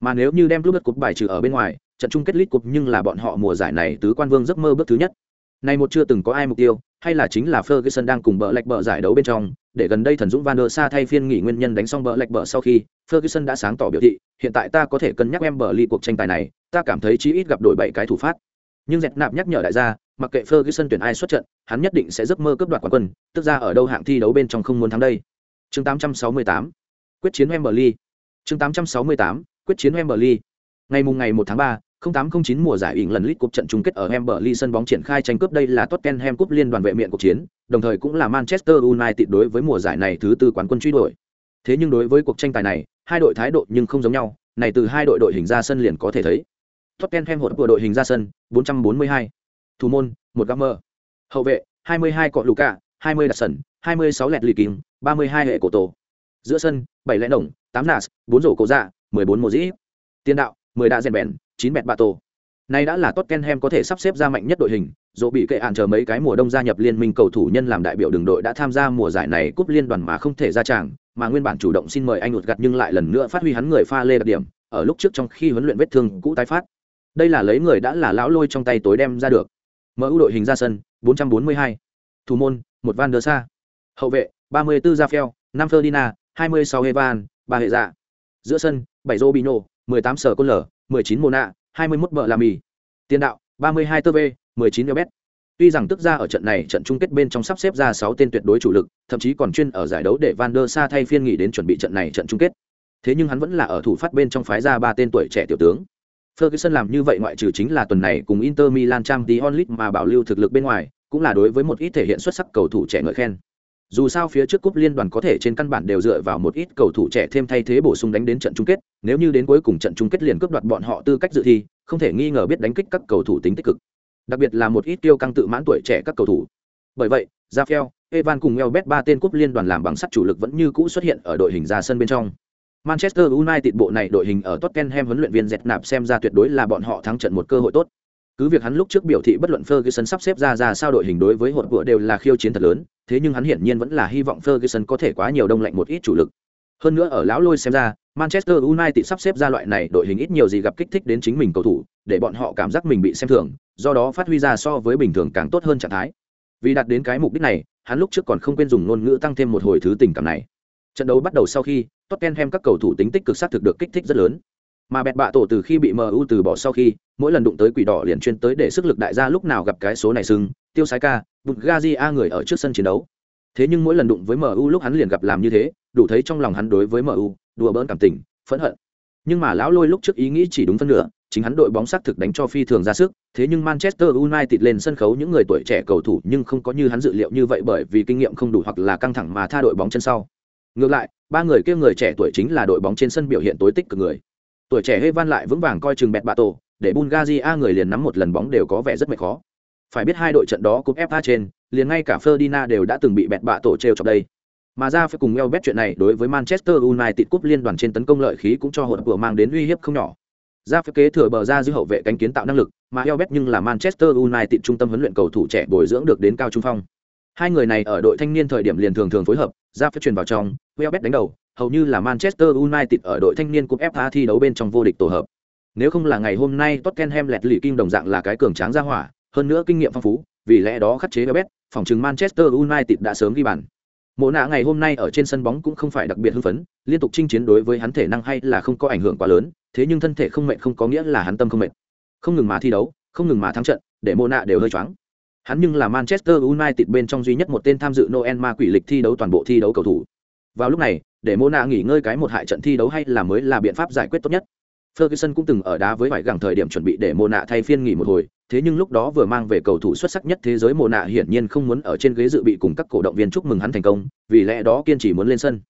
Mà nếu như đem Club Cup bài trừ ở bên ngoài, trận chung kết League Cup nhưng là bọn họ mùa giải này tứ quan vương giấc mơ bước thứ nhất. Này một chưa từng có ai mục tiêu, hay là chính là Ferguson đang cùng bờ lệch bờ giải đấu bên trong, để gần đây thần dũng Van der Sa thay phiên nghỉ nguyên nhân đánh xong bờ lệch bờ sau khi, Ferguson đã sáng tỏ biểu thị, hiện tại ta có thể cân nhắc em bờ ly cuộc tranh tài này, ta cảm thấy chí ít gặp đội bảy cái thủ phát. Nhưng dẹt nạp nhắc nhở đại gia, mặc kệ Ferguson tuyển ai xuất trận, hắn nhất định sẽ giấc mơ cướp đoạt quán quân, tức ra ở đâu hạng thi đấu bên trong không muốn thắng đây. Chương 868, quyết chiến Wembley. Chương 868, quyết chiến Wembley. Ngày mùng ngày 1 tháng 3, 0809 mùa giải ỉn lần lít Cup trận chung kết ở Wembley sân bóng triển khai tranh cướp đây là Tottenham Cup liên đoàn vệ miện cuộc chiến, đồng thời cũng là Manchester United đối với mùa giải này thứ tư quán quân truy đuổi. Thế nhưng đối với cuộc tranh tài này, hai đội thái độ nhưng không giống nhau, này từ hai đội đội hình ra sân liền có thể thấy. Tottenham hỗn của đội hình ra sân, 442. Thủ môn, 1 Gamer. Hậu vệ, 22 cọ Luka, 20 đặt sân, 26 lẹt lì kính, 32 hệ cổ tổ. Giữa sân, 7 lẽ đồng, 8 Nas, 4 rổ cổ dạ, 14 mùa dĩ. Tiền đạo, 10 đã rèn bèn, chín mẹt bạ tổ. Nay đã là Tottenham có thể sắp xếp ra mạnh nhất đội hình, dù bị kệ ạn chờ mấy cái mùa đông gia nhập liên minh cầu thủ nhân làm đại biểu đường đội đã tham gia mùa giải này cúp liên đoàn mà không thể ra tràng, mà nguyên bản chủ động xin mời anh ụt gặt nhưng lại lần nữa phát huy hắn người pha lê đặc điểm, ở lúc trước trong khi huấn luyện vết thương cũ tái phát. Đây là lấy người đã là lão lôi trong tay tối đem ra được. mở ưu đội hình ra sân, 442. Thủ môn, một Van der Sa. Hậu vệ, 34 Rafael, 5 Ferdinand, 26 Evan, 3 hệ dạ. Giữa sân, 7 Robinho, 18 Sở Côn Lở, 19 Mona, 21 Bợ Làm Mì. Tiền đạo, 32 Tơ 19 Elbet. Tuy rằng tức ra ở trận này trận chung kết bên trong sắp xếp ra 6 tên tuyệt đối chủ lực, thậm chí còn chuyên ở giải đấu để Van der Sa thay phiên nghỉ đến chuẩn bị trận này trận chung kết. Thế nhưng hắn vẫn là ở thủ phát bên trong phái ra ba tên tuổi trẻ tiểu tướng. Ferguson làm như vậy ngoại trừ chính là tuần này cùng Inter Milan Champions League mà bảo lưu thực lực bên ngoài, cũng là đối với một ít thể hiện xuất sắc cầu thủ trẻ ngợi khen. Dù sao phía trước cúp liên đoàn có thể trên căn bản đều dựa vào một ít cầu thủ trẻ thêm thay thế bổ sung đánh đến trận chung kết, nếu như đến cuối cùng trận chung kết liền cướp đoạt bọn họ tư cách dự thi, không thể nghi ngờ biết đánh kích các cầu thủ tính tích cực. Đặc biệt là một ít tiêu căng tự mãn tuổi trẻ các cầu thủ. Bởi vậy, Rafael, Evan cùng Elbet ba tên cúp liên đoàn làm bằng sắt chủ lực vẫn như cũ xuất hiện ở đội hình ra sân bên trong. Manchester United bộ này đội hình ở Tottenham huấn luyện viên dẹt nạp xem ra tuyệt đối là bọn họ thắng trận một cơ hội tốt. Cứ việc hắn lúc trước biểu thị bất luận Ferguson sắp xếp ra ra sao đội hình đối với hột vừa đều là khiêu chiến thật lớn, thế nhưng hắn hiển nhiên vẫn là hy vọng Ferguson có thể quá nhiều đông lạnh một ít chủ lực. Hơn nữa ở lão lôi xem ra, Manchester United sắp xếp ra loại này đội hình ít nhiều gì gặp kích thích đến chính mình cầu thủ, để bọn họ cảm giác mình bị xem thường, do đó phát huy ra so với bình thường càng tốt hơn trạng thái. Vì đạt đến cái mục đích này, hắn lúc trước còn không quên dùng ngôn ngữ tăng thêm một hồi thứ tình cảm này. Trận đấu bắt đầu sau khi, Tottenham các cầu thủ tính tích cực sát thực được kích thích rất lớn. Mà bẹt bạ tổ từ khi bị MU từ bỏ sau khi, mỗi lần đụng tới quỷ đỏ liền chuyên tới để sức lực đại gia lúc nào gặp cái số này sưng, tiêu sái ca, Bulgaria người ở trước sân chiến đấu. thế nhưng mỗi lần đụng với mu lúc hắn liền gặp làm như thế đủ thấy trong lòng hắn đối với mu đùa bỡn cảm tình phẫn hận. Nhưng mà lão lôi lúc trước ý nghĩ chỉ đúng phân nửa chính hắn đội bóng xác thực đánh cho phi thường ra sức thế nhưng manchester united lên sân khấu những người tuổi trẻ cầu thủ nhưng không có như hắn dự liệu như vậy bởi vì kinh nghiệm không đủ hoặc là căng thẳng mà tha đội bóng chân sau. Ngược lại ba người kia người trẻ tuổi chính là đội bóng trên sân biểu hiện tối tích cực người. Tuổi trẻ hê van lại vững vàng coi chừng bẹt bạ tổ để bulgaria người liền nắm một lần bóng đều có vẻ rất mệt khó. Phải biết hai đội trận đó cúp fa trên, liền ngay cả Ferdinand đều đã từng bị bẹt bạ tổ trêu chọc đây. Mà ra phải cùng Elbet chuyện này đối với Manchester United cúp liên đoàn trên tấn công lợi khí cũng cho hỗn vừa mang đến uy hiếp không nhỏ. Ra phải kế thừa bờ ra giữ hậu vệ cánh kiến tạo năng lực, mà Elbet nhưng là Manchester United trung tâm huấn luyện cầu thủ trẻ bồi dưỡng được đến cao trung phong. Hai người này ở đội thanh niên thời điểm liền thường thường phối hợp, ra phải truyền vào trong Elbet đánh đầu, hầu như là Manchester United ở đội thanh niên cúp FA thi đấu bên trong vô địch tổ hợp nếu không là ngày hôm nay Tottenham lẹt lì kim đồng dạng là cái cường tráng ra hỏa hơn nữa kinh nghiệm phong phú vì lẽ đó khắc chế Belbet, phòng trừng Manchester United đã sớm ghi bàn. Mộ nạ ngày hôm nay ở trên sân bóng cũng không phải đặc biệt hưng phấn, liên tục chinh chiến đối với hắn thể năng hay là không có ảnh hưởng quá lớn, thế nhưng thân thể không mệt không có nghĩa là hắn tâm không mệt. Không ngừng mà thi đấu, không ngừng mà thắng trận, để Mộ nạ đều hơi choáng. Hắn nhưng là Manchester United bên trong duy nhất một tên tham dự Noel ma quỷ lịch thi đấu toàn bộ thi đấu cầu thủ. Vào lúc này, để Mộ nạ nghỉ ngơi cái một hại trận thi đấu hay là mới là biện pháp giải quyết tốt nhất. Ferguson cũng từng ở đá với vải gẳng thời điểm chuẩn bị để Mộ nạ thay phiên nghỉ một hồi, thế nhưng lúc đó vừa mang về cầu thủ xuất sắc nhất thế giới Mộ nạ hiển nhiên không muốn ở trên ghế dự bị cùng các cổ động viên chúc mừng hắn thành công, vì lẽ đó kiên trì muốn lên sân.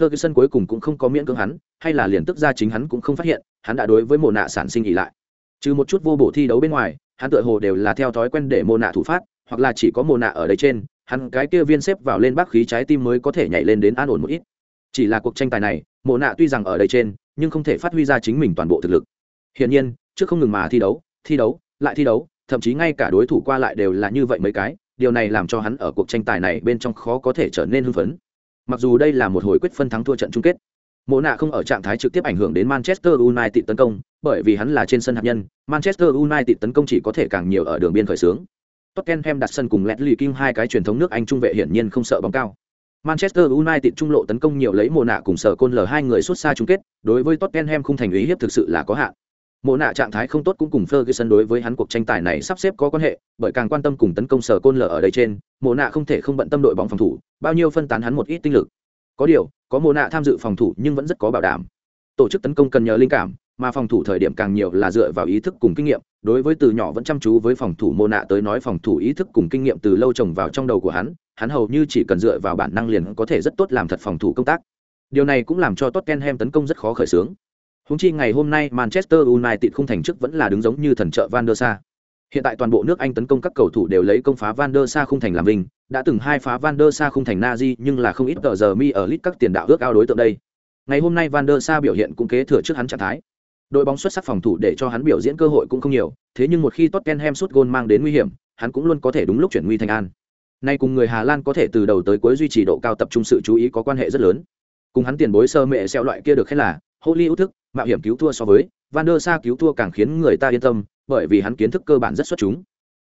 Ferguson cuối cùng cũng không có miễn cưỡng hắn, hay là liền tức ra chính hắn cũng không phát hiện, hắn đã đối với Mộ nạ sản sinh nghỉ lại. Trừ một chút vô bổ thi đấu bên ngoài, hắn tựa hồ đều là theo thói quen để Mộ nạ thủ phát, hoặc là chỉ có Mộ nạ ở đây trên, hắn cái kia viên xếp vào lên bác khí trái tim mới có thể nhảy lên đến an ổn một ít. Chỉ là cuộc tranh tài này, Mộ nạ tuy rằng ở đây trên, nhưng không thể phát huy ra chính mình toàn bộ thực lực. Hiển nhiên, trước không ngừng mà thi đấu, thi đấu, lại thi đấu, thậm chí ngay cả đối thủ qua lại đều là như vậy mấy cái điều này làm cho hắn ở cuộc tranh tài này bên trong khó có thể trở nên hưng phấn. Mặc dù đây là một hồi quyết phân thắng thua trận chung kết mộ nạ không ở trạng thái trực tiếp ảnh hưởng đến manchester united tấn công bởi vì hắn là trên sân hạt nhân manchester united tấn công chỉ có thể càng nhiều ở đường biên khởi xướng. Tottenham đặt sân cùng Leslie King hai cái truyền thống nước anh trung vệ hiển nhiên không sợ bóng cao manchester united trung lộ tấn công nhiều lấy mộ nạ cùng sở côn l hai người xuất xa chung kết đối với tottenham không thành ý hiếp thực sự là có hạn mộ nạ trạng thái không tốt cũng cùng Ferguson đối với hắn cuộc tranh tài này sắp xếp có quan hệ, bởi càng quan tâm cùng tấn công sở côn lở ở đây trên, mộ nạ không thể không bận tâm đội bóng phòng thủ, bao nhiêu phân tán hắn một ít tinh lực. Có điều, có mộ nạ tham dự phòng thủ nhưng vẫn rất có bảo đảm. Tổ chức tấn công cần nhờ linh cảm, mà phòng thủ thời điểm càng nhiều là dựa vào ý thức cùng kinh nghiệm. Đối với từ nhỏ vẫn chăm chú với phòng thủ mô nạ tới nói phòng thủ ý thức cùng kinh nghiệm từ lâu trồng vào trong đầu của hắn, hắn hầu như chỉ cần dựa vào bản năng liền có thể rất tốt làm thật phòng thủ công tác. Điều này cũng làm cho Tottenham tấn công rất khó khởi xướng. Húng chi ngày hôm nay Manchester United không thành chức vẫn là đứng giống như thần trợ Van der Sa. Hiện tại toàn bộ nước Anh tấn công các cầu thủ đều lấy công phá Van der Sa không thành làm vinh, đã từng hai phá Van der Sa không thành Nazi nhưng là không ít tờ giờ mi ở lít các tiền đạo ước ao đối tượng đây. Ngày hôm nay Van der Sa biểu hiện cũng kế thừa trước hắn trạng thái. Đội bóng xuất sắc phòng thủ để cho hắn biểu diễn cơ hội cũng không nhiều, thế nhưng một khi Tottenham sút gôn mang đến nguy hiểm, hắn cũng luôn có thể đúng lúc chuyển nguy thành an. Nay cùng người Hà Lan có thể từ đầu tới cuối duy trì độ cao tập trung sự chú ý có quan hệ rất lớn. Cùng hắn tiền bối sơ mẹ xeo loại kia được khen là Hollywood thức, mạo hiểm cứu thua so với van der sa cứu thua càng khiến người ta yên tâm bởi vì hắn kiến thức cơ bản rất xuất chúng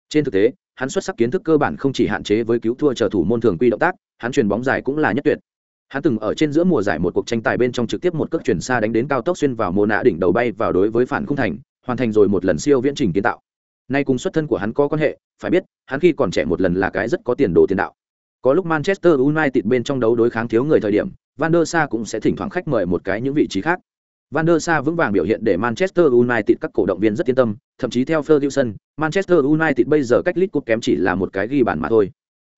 trên thực tế hắn xuất sắc kiến thức cơ bản không chỉ hạn chế với cứu thua chờ thủ môn thường quy động tác hắn truyền bóng dài cũng là nhất tuyệt hắn từng ở trên giữa mùa giải một cuộc tranh tài bên trong trực tiếp một cước chuyển xa đánh đến cao tốc xuyên vào mô nạ đỉnh đầu bay vào đối với phản khung thành hoàn thành rồi một lần siêu viễn trình kiến tạo. Nay cùng xuất thân của hắn có quan hệ phải biết hắn khi còn trẻ một lần là cái rất có tiền đồ tiền đạo. Có lúc manchester united bên trong đấu đối kháng thiếu người thời điểm van der sa cũng sẽ thỉnh thoảng khách mời một cái những vị trí khác. Van der Sa vững vàng biểu hiện để Manchester United các cổ động viên rất yên tâm, thậm chí theo Ferguson, Manchester United bây giờ cách League Cup kém chỉ là một cái ghi bàn mà thôi.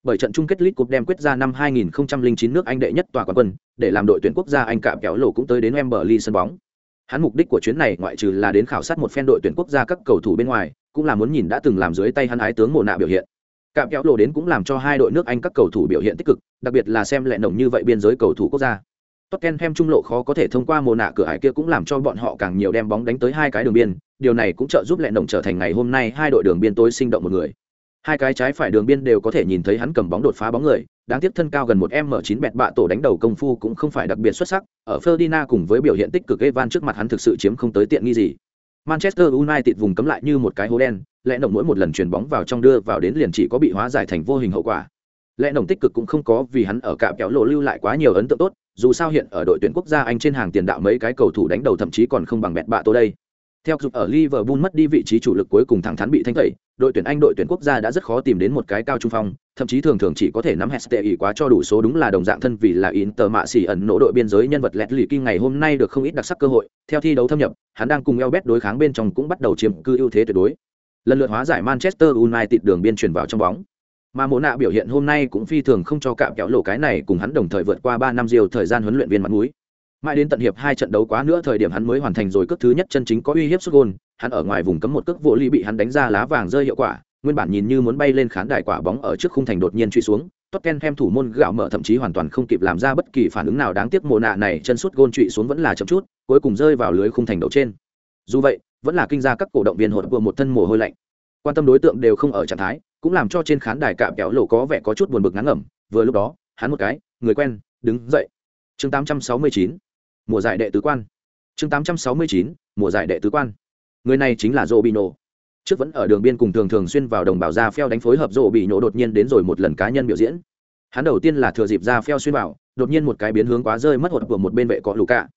Bởi trận chung kết League Cup đem quyết ra năm 2009 nước Anh đệ nhất tòa quán quân, để làm đội tuyển quốc gia Anh cạm kéo lộ cũng tới đến Wembley sân bóng. Hắn mục đích của chuyến này ngoại trừ là đến khảo sát một phen đội tuyển quốc gia các cầu thủ bên ngoài, cũng là muốn nhìn đã từng làm dưới tay hắn ái tướng mồ nạ biểu hiện. Cạm kéo lộ đến cũng làm cho hai đội nước Anh các cầu thủ biểu hiện tích cực, đặc biệt là xem lệ nồng như vậy biên giới cầu thủ quốc gia. Tottenham trung lộ khó có thể thông qua mồ nạ cửa ải kia cũng làm cho bọn họ càng nhiều đem bóng đánh tới hai cái đường biên, điều này cũng trợ giúp lệ nồng trở thành ngày hôm nay hai đội đường biên tối sinh động một người. Hai cái trái phải đường biên đều có thể nhìn thấy hắn cầm bóng đột phá bóng người, đáng tiếc thân cao gần một m chín bẹt bạ tổ đánh đầu công phu cũng không phải đặc biệt xuất sắc, ở Ferdinand cùng với biểu hiện tích cực Evan trước mặt hắn thực sự chiếm không tới tiện nghi gì. Manchester United vùng cấm lại như một cái hố đen, lẽ nồng mỗi một lần chuyền bóng vào trong đưa vào đến liền chỉ có bị hóa giải thành vô hình hậu quả. Lẽ nồng tích cực cũng không có vì hắn ở cạm kéo lộ lưu lại quá nhiều ấn tượng tốt, dù sao hiện ở đội tuyển quốc gia Anh trên hàng tiền đạo mấy cái cầu thủ đánh đầu thậm chí còn không bằng bẹt bạ tổ đây. Theo dục ở Liverpool mất đi vị trí chủ lực cuối cùng thẳng thắn bị thanh tẩy, đội tuyển Anh đội tuyển quốc gia đã rất khó tìm đến một cái cao trung phong, thậm chí thường thường chỉ có thể nắm Hestey quá cho đủ số đúng là đồng dạng thân vì là Inter mạ xỉ ẩn nỗ đội biên giới nhân vật lẹt lì kinh ngày hôm nay được không ít đặc sắc cơ hội, theo thi đấu thâm nhập, hắn đang cùng Elbet đối kháng bên trong cũng bắt đầu chiếm cư ưu thế tuyệt đối. Lần lượt hóa giải Manchester United đường biên chuyển vào trong bóng. Mà Mộ nạ biểu hiện hôm nay cũng phi thường không cho cạm kéo lộ cái này cùng hắn đồng thời vượt qua ba năm diều thời gian huấn luyện viên mặt mũi mãi đến tận hiệp hai trận đấu quá nữa thời điểm hắn mới hoàn thành rồi cước thứ nhất chân chính có uy hiếp xuất gôn hắn ở ngoài vùng cấm một cước vô ly bị hắn đánh ra lá vàng rơi hiệu quả nguyên bản nhìn như muốn bay lên khán đài quả bóng ở trước khung thành đột nhiên truy xuống Tottenham thủ môn gạo mở thậm chí hoàn toàn không kịp làm ra bất kỳ phản ứng nào đáng tiếc mồ nạ này chân sút gôn trụy xuống vẫn là chậm chút, cuối cùng rơi vào lưới khung thành đầu trên. Dù vậy, vẫn là kinh ra các cổ động viên hột vừa một thân mồ hôi lạnh. Quan tâm đối tượng đều không ở trạng thái, cũng làm cho trên khán đài cạm kéo lộ có vẻ có chút buồn bực ngán ngẩm, vừa lúc đó, hắn một cái, người quen, đứng dậy. Chương 869 mùa giải đệ tứ quan. Chương 869, mùa giải đệ tứ quan. Người này chính là Robinho. Trước vẫn ở đường biên cùng thường thường xuyên vào đồng bào ra phèo đánh phối hợp rộ bị Nổ đột nhiên đến rồi một lần cá nhân biểu diễn. Hắn đầu tiên là thừa dịp ra phèo xuyên vào đột nhiên một cái biến hướng quá rơi mất hột của một bên vệ cọ lù cả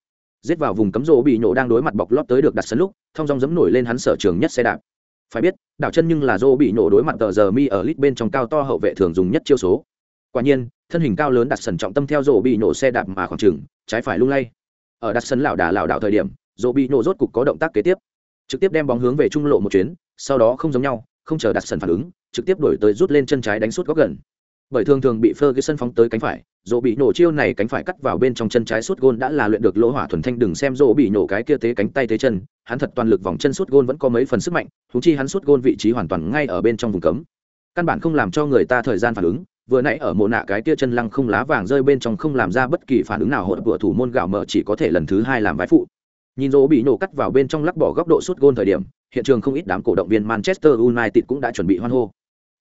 giết vào vùng cấm rộ bị nhổ đang đối mặt bọc lót tới được đặt sân lúc thông dong dẫm nổi lên hắn sở trường nhất xe đạp. Phải biết đảo chân nhưng là rộ bị nhổ đối mặt tờ giờ mi ở lít bên trong cao to hậu vệ thường dùng nhất chiêu số. Quả nhiên thân hình cao lớn đặt sần trọng tâm theo rộ bị nhổ xe đạp mà khoảng trường trái phải lung lay ở đặt sân lảo đà lảo đảo thời điểm dỗ bị nổ rốt cục có động tác kế tiếp. Trực tiếp đem bóng hướng về trung lộ một chuyến, sau đó không giống nhau, không chờ đặt sân phản ứng, trực tiếp đổi tới rút lên chân trái đánh suốt góc gần. Bởi thường thường bị Ferguson phóng tới cánh phải dỗ bị nổ chiêu này cánh phải cắt vào bên trong chân trái sút gôn đã là luyện được lỗ hỏa thuần thanh, đừng xem dỗ bị nổ cái kia tế cánh tay tế chân, hắn thật toàn lực vòng chân sút gôn vẫn có mấy phần sức mạnh, huống chi hắn sút gôn vị trí hoàn toàn ngay ở bên trong vùng cấm. Căn bản không làm cho người ta thời gian phản ứng vừa nãy ở mộ nạ cái kia chân lăng không lá vàng rơi bên trong không làm ra bất kỳ phản ứng nào hột của thủ môn gạo mở chỉ có thể lần thứ hai làm vái phụ. Nhìn rỗ bị nổ cắt vào bên trong lắc bỏ góc độ suốt gôn thời điểm, hiện trường không ít đám cổ động viên manchester united cũng đã chuẩn bị hoan hô.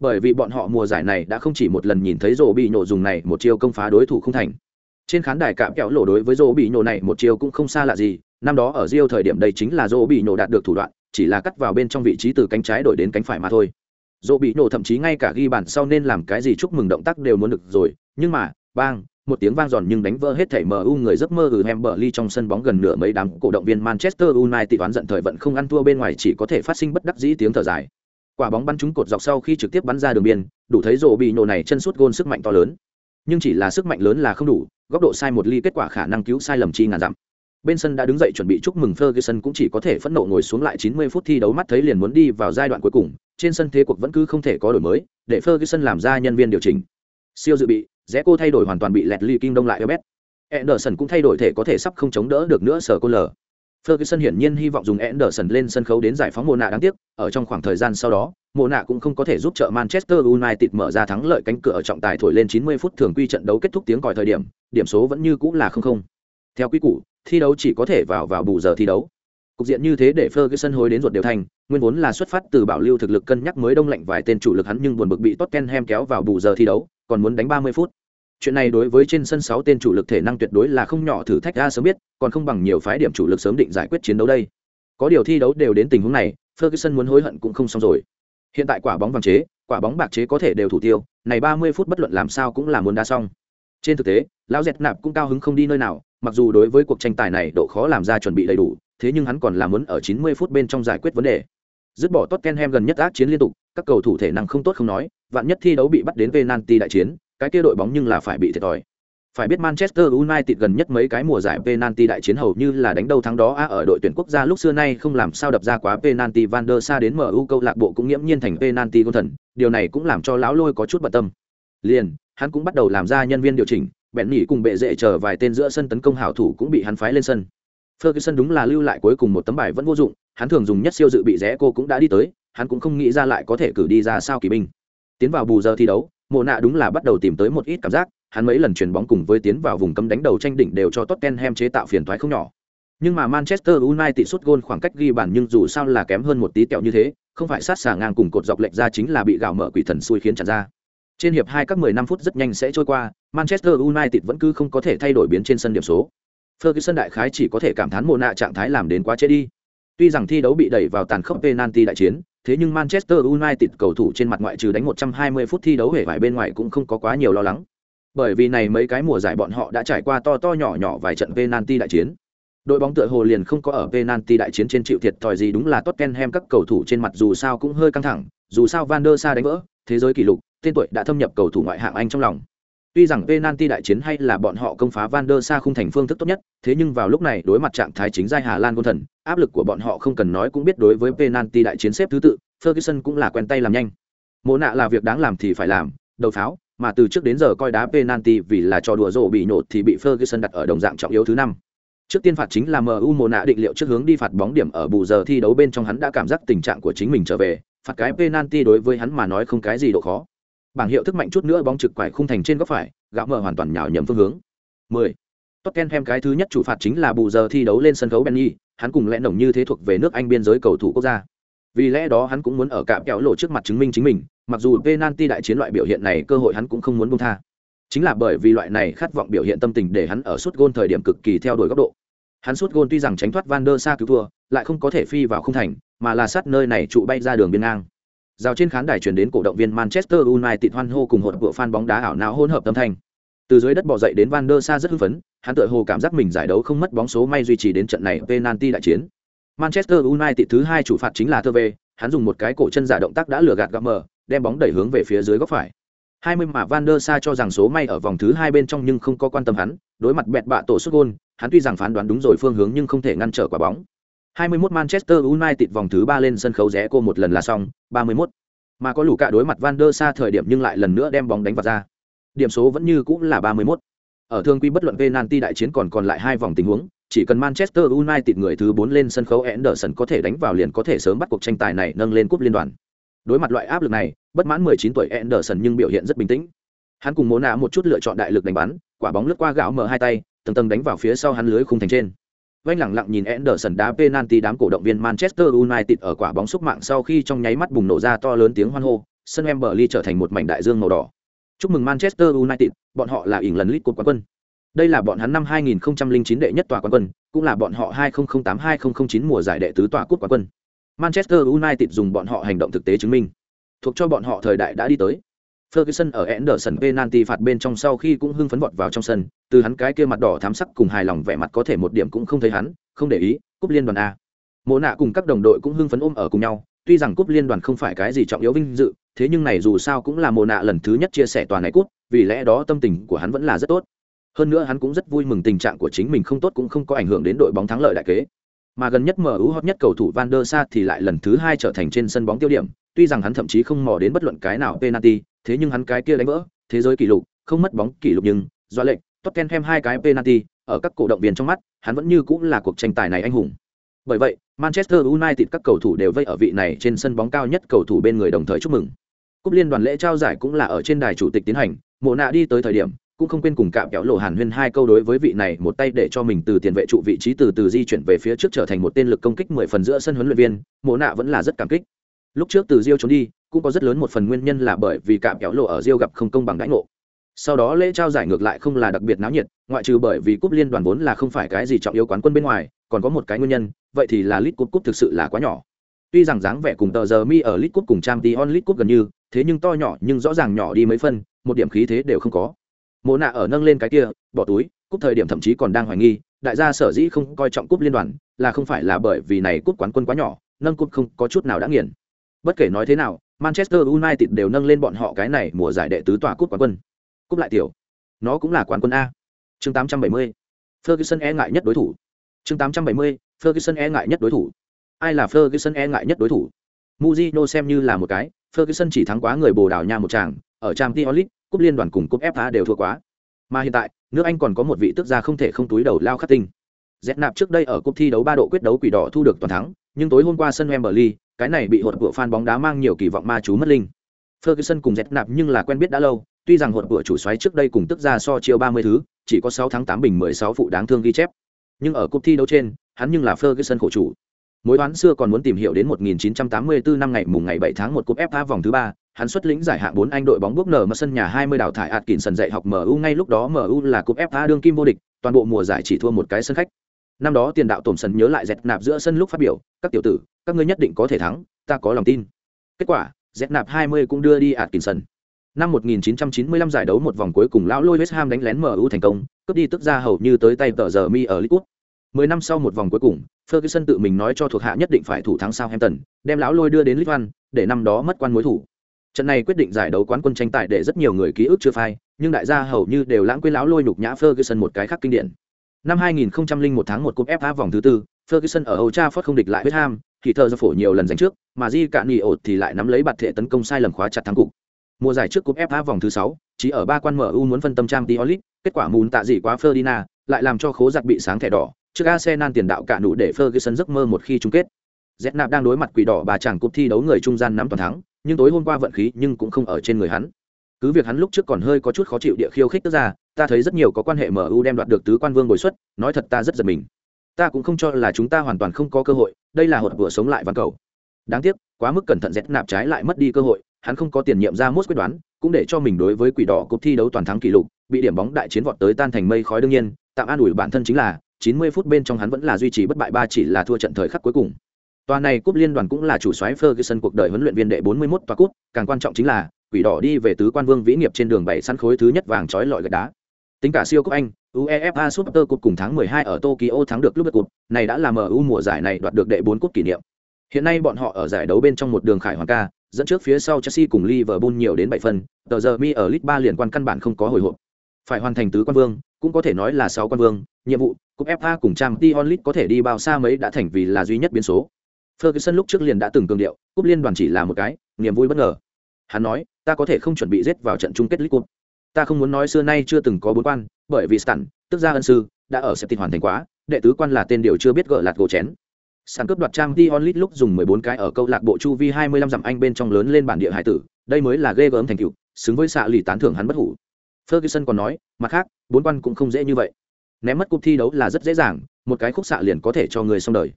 Bởi vì bọn họ mùa giải này đã không chỉ một lần nhìn thấy rỗ bị nổ dùng này một chiêu công phá đối thủ không thành. Trên khán đài cạm kẹo lộ đối với rỗ bị nổ này một chiêu cũng không xa lạ gì, năm đó ở rio thời điểm đây chính là rỗ bị nổ đạt được thủ đoạn, chỉ là cắt vào bên trong vị trí từ cánh trái đổi đến cánh phải mà thôi dỗ bị nổ thậm chí ngay cả ghi bàn sau nên làm cái gì chúc mừng động tác đều muốn được rồi nhưng mà bang một tiếng vang giòn nhưng đánh vỡ hết thảy MU người giấc mơ ừ ly trong sân bóng gần nửa mấy đám cổ động viên Manchester United toán giận thời vận không ăn thua bên ngoài chỉ có thể phát sinh bất đắc dĩ tiếng thở dài. Quả bóng bắn trúng cột dọc sau khi trực tiếp bắn ra đường biên, đủ thấy rồ bị nổ này chân sút gôn sức mạnh to lớn. Nhưng chỉ là sức mạnh lớn là không đủ, góc độ sai một ly kết quả khả năng cứu sai lầm chi ngàn dặm. Bên sân đã đứng dậy chuẩn bị chúc mừng Ferguson cũng chỉ có thể phẫn nộ ngồi xuống lại 90 phút thi đấu mắt thấy liền muốn đi vào giai đoạn cuối cùng, trên sân thế cuộc vẫn cứ không thể có đổi mới, để Ferguson làm ra nhân viên điều chỉnh. Siêu dự bị, rẽ cô thay đổi hoàn toàn bị lẹt ly kinh đông lại Elbet. Anderson cũng thay đổi thể có thể sắp không chống đỡ được nữa sở cô lở. Ferguson hiển nhiên hy vọng dùng Anderson lên sân khấu đến giải phóng mùa nạ đáng tiếc, ở trong khoảng thời gian sau đó, mùa nạ cũng không có thể giúp trợ Manchester United mở ra thắng lợi cánh cửa ở trọng tài thổi lên 90 phút thường quy trận đấu kết thúc tiếng còi thời điểm, điểm số vẫn như cũ là không không. Theo quy củ, thi đấu chỉ có thể vào vào bù giờ thi đấu. Cục diện như thế để Ferguson hối đến ruột đều thành, nguyên vốn là xuất phát từ bảo lưu thực lực cân nhắc mới đông lạnh vài tên chủ lực hắn nhưng buồn bực bị Tottenham kéo vào bù giờ thi đấu, còn muốn đánh 30 phút. Chuyện này đối với trên sân 6 tên chủ lực thể năng tuyệt đối là không nhỏ thử thách ra sớm biết, còn không bằng nhiều phái điểm chủ lực sớm định giải quyết chiến đấu đây. Có điều thi đấu đều đến tình huống này, Ferguson muốn hối hận cũng không xong rồi. Hiện tại quả bóng vàng chế, quả bóng bạc chế có thể đều thủ tiêu, này 30 phút bất luận làm sao cũng là muốn đá xong. Trên thực tế, lão Dẹt Nạp cũng cao hứng không đi nơi nào, mặc dù đối với cuộc tranh tài này độ khó làm ra chuẩn bị đầy đủ, thế nhưng hắn còn là muốn ở 90 phút bên trong giải quyết vấn đề. Dứt bỏ Tottenham gần nhất ác chiến liên tục, các cầu thủ thể năng không tốt không nói, vạn nhất thi đấu bị bắt đến penalty đại chiến, cái kia đội bóng nhưng là phải bị thiệt thòi. Phải biết Manchester United gần nhất mấy cái mùa giải penalty đại chiến hầu như là đánh đâu thắng đó a ở đội tuyển quốc gia lúc xưa nay không làm sao đập ra quá penalty Van der Sa đến MU câu lạc bộ cũng nghiễm nhiên thành penalty quân thần, điều này cũng làm cho lão lôi có chút bận tâm. Liền, hắn cũng bắt đầu làm ra nhân viên điều chỉnh, bèn nhỉ cùng bệ dễ chờ vài tên giữa sân tấn công hảo thủ cũng bị hắn phái lên sân. Ferguson đúng là lưu lại cuối cùng một tấm bài vẫn vô dụng, hắn thường dùng nhất siêu dự bị rẽ cô cũng đã đi tới, hắn cũng không nghĩ ra lại có thể cử đi ra sao kỳ binh. Tiến vào bù giờ thi đấu, Mộ nạ đúng là bắt đầu tìm tới một ít cảm giác, hắn mấy lần chuyển bóng cùng với tiến vào vùng cấm đánh đầu tranh đỉnh đều cho Tottenham chế tạo phiền toái không nhỏ. Nhưng mà Manchester United sút gôn khoảng cách ghi bàn nhưng dù sao là kém hơn một tí tẹo như thế, không phải sát xà ngang cùng cột dọc lệch ra chính là bị gạo mở quỷ thần xui khiến chặn ra. Trên hiệp hai các 15 phút rất nhanh sẽ trôi qua, Manchester United vẫn cứ không có thể thay đổi biến trên sân điểm số. Ferguson đại khái chỉ có thể cảm thán mồ nạ trạng thái làm đến quá chết đi. Tuy rằng thi đấu bị đẩy vào tàn khốc penalty đại chiến, thế nhưng Manchester United cầu thủ trên mặt ngoại trừ đánh 120 phút thi đấu hề vải bên ngoài cũng không có quá nhiều lo lắng. Bởi vì này mấy cái mùa giải bọn họ đã trải qua to to nhỏ nhỏ vài trận penalty đại chiến. đội bóng tựa hồ liền không có ở penalty đại chiến trên chịu thiệt thòi gì đúng là Tottenham các cầu thủ trên mặt dù sao cũng hơi căng thẳng, dù sao Van der Sa đánh vỡ thế giới kỷ lục, tên tuổi đã thâm nhập cầu thủ ngoại hạng Anh trong lòng. Tuy rằng penalty đại chiến hay là bọn họ công phá Van der Sa khung thành phương thức tốt nhất, thế nhưng vào lúc này đối mặt trạng thái chính giai Hà Lan quân thần, áp lực của bọn họ không cần nói cũng biết đối với penalty đại chiến xếp thứ tự, Ferguson cũng là quen tay làm nhanh. Mộ nạ là việc đáng làm thì phải làm, đầu pháo, mà từ trước đến giờ coi đá penalty vì là trò đùa rổ bị nhột thì bị Ferguson đặt ở đồng dạng trọng yếu thứ năm. Trước tiên phạt chính là MU Mộ nạ định liệu trước hướng đi phạt bóng điểm ở bù giờ thi đấu bên trong hắn đã cảm giác tình trạng của chính mình trở về, phạt cái penalty đối với hắn mà nói không cái gì độ khó. Bảng hiệu thức mạnh chút nữa bóng trực quải khung thành trên góc phải, gạo mở hoàn toàn nhào nhầm phương hướng. 10. Tottenham cái thứ nhất chủ phạt chính là bù giờ thi đấu lên sân khấu Benny, hắn cùng lẽ nồng như thế thuộc về nước Anh biên giới cầu thủ quốc gia. Vì lẽ đó hắn cũng muốn ở cạm kéo lộ trước mặt chứng minh chính mình, mặc dù penalty đại chiến loại biểu hiện này cơ hội hắn cũng không muốn buông tha. Chính là bởi vì loại này khát vọng biểu hiện tâm tình để hắn ở suốt gôn thời điểm cực kỳ theo đuổi góc độ. Hắn suốt gôn tuy rằng tránh thoát Van der Sa cứu thua, lại không có thể phi vào khung thành, mà là sát nơi này trụ bay ra đường biên ngang. Rào trên khán đài truyền đến cổ động viên Manchester United hoan hô cùng hột của fan bóng đá ảo não hỗn hợp âm thanh. Từ dưới đất bò dậy đến Van der Sa rất hưng phấn, hắn tựa hồ cảm giác mình giải đấu không mất bóng số may duy trì đến trận này penalty đại chiến. Manchester United thứ hai chủ phạt chính là Thơ về, hắn dùng một cái cổ chân giả động tác đã lừa gạt gặm mờ, đem bóng đẩy hướng về phía dưới góc phải. 20 mà Van der Sa cho rằng số may ở vòng thứ hai bên trong nhưng không có quan tâm hắn, đối mặt bẹt bạ tổ sút gôn, hắn tuy rằng phán đoán đúng rồi phương hướng nhưng không thể ngăn trở quả bóng. 21 Manchester United vòng thứ ba lên sân khấu rẽ cô một lần là xong, 31. Mà có lũ cả đối mặt Van der Sa thời điểm nhưng lại lần nữa đem bóng đánh vào ra. Điểm số vẫn như cũng là 31. Ở thương quy bất luận penalty đại chiến còn còn lại hai vòng tình huống, chỉ cần Manchester United người thứ 4 lên sân khấu Anderson có thể đánh vào liền có thể sớm bắt cuộc tranh tài này nâng lên cúp liên đoàn. Đối mặt loại áp lực này, bất mãn 19 tuổi Anderson nhưng biểu hiện rất bình tĩnh. Hắn cùng Mona một chút lựa chọn đại lực đánh bắn, quả bóng lướt qua gạo mở hai tay, tầng tầng đánh vào phía sau hắn lưới khung thành trên. Vành lặng lặng nhìn Anderson đá penalty đám cổ động viên Manchester United ở quả bóng xúc mạng sau khi trong nháy mắt bùng nổ ra to lớn tiếng hoan hô, sân Wembley trở thành một mảnh đại dương màu đỏ. Chúc mừng Manchester United, bọn họ là ỉn lần League quán quân. Đây là bọn hắn năm 2009 đệ nhất tòa quán quân, cũng là bọn họ 2008-2009 mùa giải đệ tứ tòa cúp quán quân. Manchester United dùng bọn họ hành động thực tế chứng minh, thuộc cho bọn họ thời đại đã đi tới. Ferguson ở Anderson penalty phạt bên trong sau khi cũng hưng phấn vọt vào trong sân, từ hắn cái kia mặt đỏ thắm sắc cùng hài lòng vẻ mặt có thể một điểm cũng không thấy hắn, không để ý, cúp liên đoàn a. Mộ nạ cùng các đồng đội cũng hưng phấn ôm ở cùng nhau, tuy rằng cúp liên đoàn không phải cái gì trọng yếu vinh dự, thế nhưng này dù sao cũng là Mộ nạ lần thứ nhất chia sẻ toàn này cúp, vì lẽ đó tâm tình của hắn vẫn là rất tốt. Hơn nữa hắn cũng rất vui mừng tình trạng của chính mình không tốt cũng không có ảnh hưởng đến đội bóng thắng lợi đại kế. Mà gần nhất MU hot nhất cầu thủ Van der Sa thì lại lần thứ hai trở thành trên sân bóng tiêu điểm, tuy rằng hắn thậm chí không mò đến bất luận cái nào penalty, thế nhưng hắn cái kia đánh vỡ thế giới kỷ lục, không mất bóng kỷ lục nhưng do lệnh Tottenham hai cái penalty, ở các cổ động viên trong mắt, hắn vẫn như cũng là cuộc tranh tài này anh hùng. Bởi vậy, Manchester United các cầu thủ đều vây ở vị này trên sân bóng cao nhất cầu thủ bên người đồng thời chúc mừng. Cúp liên đoàn lễ trao giải cũng là ở trên đài chủ tịch tiến hành, Mộ nạ đi tới thời điểm, cũng không quên cùng cạm kéo lộ Hàn Huyên hai câu đối với vị này một tay để cho mình từ tiền vệ trụ vị trí từ từ di chuyển về phía trước trở thành một tên lực công kích mười phần giữa sân huấn luyện viên, Mộ nạ vẫn là rất cảm kích. Lúc trước từ diêu trốn đi, cũng có rất lớn một phần nguyên nhân là bởi vì cạm kéo lộ ở Rio gặp không công bằng đãi ngộ. Sau đó lễ trao giải ngược lại không là đặc biệt náo nhiệt, ngoại trừ bởi vì cúp liên đoàn vốn là không phải cái gì trọng yếu quán quân bên ngoài, còn có một cái nguyên nhân, vậy thì là lit cúp cúp thực sự là quá nhỏ. Tuy rằng dáng vẻ cùng tờ giờ mi ở lit cúp cùng trang Champions Lit cúp gần như, thế nhưng to nhỏ nhưng rõ ràng nhỏ đi mấy phân, một điểm khí thế đều không có. Mộ nạ ở nâng lên cái kia, bỏ túi, cúp thời điểm thậm chí còn đang hoài nghi, đại gia sở dĩ không coi trọng cúp liên đoàn, là không phải là bởi vì này cúp quán quân quá nhỏ, nâng cúp không có chút nào đã nghiền. Bất kể nói thế nào, Manchester United đều nâng lên bọn họ cái này mùa giải đệ tứ tòa cúp quán quân. Cúp lại tiểu, nó cũng là quán quân a. Chương 870. Ferguson e ngại nhất đối thủ. Chương 870. Ferguson e ngại nhất đối thủ. Ai là Ferguson e ngại nhất đối thủ? Mourinho xem như là một cái, Ferguson chỉ thắng quá người Bồ Đào Nha một chàng, ở Champions League, cúp liên đoàn cùng cúp FA đều thua quá. Mà hiện tại, nước Anh còn có một vị tức gia không thể không túi đầu lao khắc tinh. Z nạp trước đây ở cúp thi đấu ba độ quyết đấu quỷ đỏ thu được toàn thắng, nhưng tối hôm qua sân Wembley, cái này bị hột của fan bóng đá mang nhiều kỳ vọng ma chú mất linh. Ferguson cùng dẹt nạp nhưng là quen biết đã lâu, tuy rằng hột của chủ xoáy trước đây cùng tức gia so chiêu 30 thứ, chỉ có 6 tháng 8 bình 16 phụ đáng thương ghi chép. Nhưng ở cúp thi đấu trên, hắn nhưng là Ferguson khổ chủ. Mối đoán xưa còn muốn tìm hiểu đến 1984 năm ngày mùng ngày 7 tháng 1 cúp FA vòng thứ 3, hắn xuất lĩnh giải hạng 4 Anh đội bóng bước nở mà sân nhà 20 đảo thải Atkinson dạy học MU ngay lúc đó MU là cúp FA đương kim vô địch, toàn bộ mùa giải chỉ thua một cái sân khách. Năm đó tiền đạo Tổm Sân nhớ lại dẹt nạp giữa sân lúc phát biểu, các tiểu tử, các ngươi nhất định có thể thắng, ta có lòng tin. Kết quả, dẹt nạp 20 cũng đưa đi Atkinson. Năm 1995 giải đấu một vòng cuối cùng lão lôi West Ham đánh lén MU thành công, cướp đi tức ra hầu như tới tay tờ giờ mi ở League Mười năm sau một vòng cuối cùng, Ferguson tự mình nói cho thuộc hạ nhất định phải thủ thắng Southampton, đem lão lôi đưa đến League One, để năm đó mất quan mối thủ. Trận này quyết định giải đấu quán quân tranh tài để rất nhiều người ký ức chưa phai, nhưng đại gia hầu như đều lãng quên lão lôi nhục nhã Ferguson một cái khác kinh điển. Năm 2001 tháng 1 cúp FA vòng thứ tư, Ferguson ở Old Trafford không địch lại West Ham, thì thờ do phổ nhiều lần giành trước, mà Di Cạn nghỉ ột thì lại nắm lấy bạt thể tấn công sai lầm khóa chặt thắng cục. Mùa giải trước cúp FA vòng thứ sáu, chỉ ở ba quan MU muốn phân tâm trang tiolit kết quả mùn tạ gì quá Ferdinand, lại làm cho khố giặc bị sáng thẻ đỏ, trước Arsenal tiền đạo cả nụ để Ferguson giấc mơ một khi chung kết. Zetnap đang đối mặt quỷ đỏ bà chàng cúp thi đấu người trung gian nắm toàn thắng, nhưng tối hôm qua vận khí nhưng cũng không ở trên người hắn. Cứ việc hắn lúc trước còn hơi có chút khó chịu địa khiêu khích tức ra, ta thấy rất nhiều có quan hệ MU đem đoạt được tứ quan vương bồi xuất, nói thật ta rất giật mình. Ta cũng không cho là chúng ta hoàn toàn không có cơ hội, đây là hột vừa sống lại ván cầu. Đáng tiếc, quá mức cẩn thận Zetnap trái lại mất đi cơ hội, hắn không có tiền nhiệm ra mốt quyết đoán, cũng để cho mình đối với quỷ đỏ cuộc thi đấu toàn thắng kỷ lục, bị điểm bóng đại chiến vọt tới tan thành mây khói đương nhiên, tạm an ủi bản thân chính là 90 phút bên trong hắn vẫn là duy trì bất bại ba chỉ là thua trận thời khắc cuối cùng. Toàn này cúp liên đoàn cũng là chủ soái Ferguson cuộc đời huấn luyện viên đệ 41 tòa cúp, càng quan trọng chính là quỷ đỏ đi về tứ quan vương vĩ nghiệp trên đường bảy săn khối thứ nhất vàng chói lọi gạch đá. Tính cả siêu cúp Anh, UEFA Super Cup cùng tháng 12 ở Tokyo thắng được Liverpool, này đã là MU mùa giải này đoạt được đệ 4 cúp kỷ niệm. Hiện nay bọn họ ở giải đấu bên trong một đường khải hoàng ca, dẫn trước phía sau Chelsea cùng Liverpool nhiều đến 7 phần, tờ giờ mi ở League 3 liền quan căn bản không có hồi hộp. Phải hoàn thành tứ quan vương, cũng có thể nói là 6 quan vương, nhiệm vụ, cúp FA cùng Champions League có thể đi bao xa mấy đã thành vì là duy nhất biến số. Ferguson lúc trước liền đã từng cường điệu, cúp liên đoàn chỉ là một cái, niềm vui bất ngờ. Hắn nói, ta có thể không chuẩn bị giết vào trận chung kết League Cup. Ta không muốn nói xưa nay chưa từng có bốn quan, bởi vì sẵn, tức ra ân sư, đã ở Septit hoàn thành quá, đệ tứ quan là tên điều chưa biết gỡ lạt gỗ chén. Sàn cướp đoạt trang t Lit lúc dùng 14 cái ở câu lạc bộ chu vi 25 dặm anh bên trong lớn lên bản địa hải tử, đây mới là ghê gớm thành tựu, xứng với xạ lì tán thưởng hắn bất hủ. Ferguson còn nói, mặt khác, bốn quan cũng không dễ như vậy. Ném mất cúp thi đấu là rất dễ dàng, một cái khúc xạ liền có thể cho người xong đời.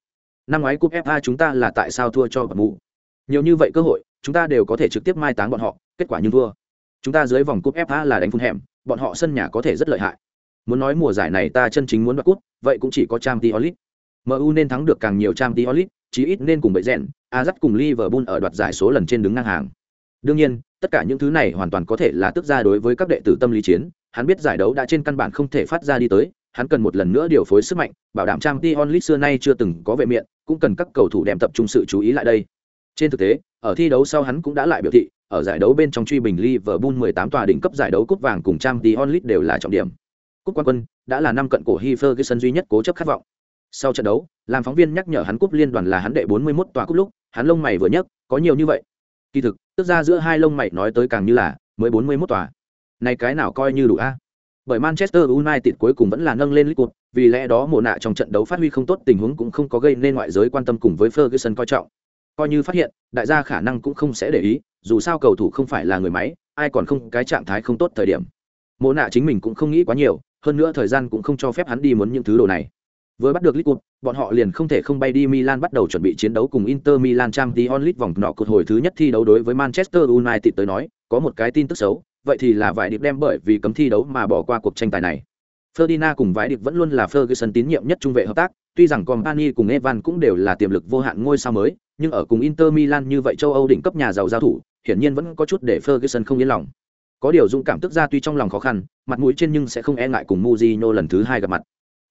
Năm ngoái cúp FA chúng ta là tại sao thua cho bật mù? Nhiều như vậy cơ hội, chúng ta đều có thể trực tiếp mai táng bọn họ, kết quả nhưng thua. Chúng ta dưới vòng cúp FA là đánh phun hẻm, bọn họ sân nhà có thể rất lợi hại. Muốn nói mùa giải này ta chân chính muốn đoạt cúp, vậy cũng chỉ có Champions League. MU nên thắng được càng nhiều Champions League, chí ít nên cùng bậy rèn, Ajax cùng Liverpool ở đoạt giải số lần trên đứng ngang hàng. Đương nhiên, tất cả những thứ này hoàn toàn có thể là tức ra đối với các đệ tử tâm lý chiến, hắn biết giải đấu đã trên căn bản không thể phát ra đi tới, hắn cần một lần nữa điều phối sức mạnh, bảo đảm Champions League xưa nay chưa từng có vệ miệng, cũng cần các cầu thủ đem tập trung sự chú ý lại đây. Trên thực tế, ở thi đấu sau hắn cũng đã lại biểu thị, ở giải đấu bên trong truy bình Liverpool 18 tòa đỉnh cấp giải đấu cúp vàng cùng Champions League đều là trọng điểm. Cúp quan quân đã là năm cận cổ He Ferguson duy nhất cố chấp khát vọng. Sau trận đấu, làm phóng viên nhắc nhở hắn cúp liên đoàn là hắn đệ 41 tòa cúp lúc, hắn lông mày vừa nhấc, có nhiều như vậy. Kỳ thực, tức ra giữa hai lông mày nói tới càng như là mới 41 tòa. Này cái nào coi như đủ a? Bởi Manchester United cuối cùng vẫn là nâng lên League vì lẽ đó mùa nạ trong trận đấu phát huy không tốt tình huống cũng không có gây nên ngoại giới quan tâm cùng với Ferguson coi trọng. Coi như phát hiện, đại gia khả năng cũng không sẽ để ý, dù sao cầu thủ không phải là người máy, ai còn không cái trạng thái không tốt thời điểm. mộ nạ chính mình cũng không nghĩ quá nhiều, hơn nữa thời gian cũng không cho phép hắn đi muốn những thứ đồ này. Vừa bắt được League bọn họ liền không thể không bay đi Milan bắt đầu chuẩn bị chiến đấu cùng Inter Milan Champions League vòng nọ cột hồi thứ nhất thi đấu đối với Manchester United tới nói, có một cái tin tức xấu, vậy thì là Vải điệp đem bởi vì cấm thi đấu mà bỏ qua cuộc tranh tài này. Ferdinand cùng Vải điệp vẫn luôn là Ferguson tín nhiệm nhất trung vệ hợp tác, tuy rằng Company cùng Evan cũng đều là tiềm lực vô hạn ngôi sao mới, nhưng ở cùng Inter Milan như vậy châu Âu đỉnh cấp nhà giàu giao thủ, hiển nhiên vẫn có chút để Ferguson không yên lòng. Có điều dũng cảm tức ra tuy trong lòng khó khăn, mặt mũi trên nhưng sẽ không e ngại cùng Mourinho lần thứ hai gặp mặt.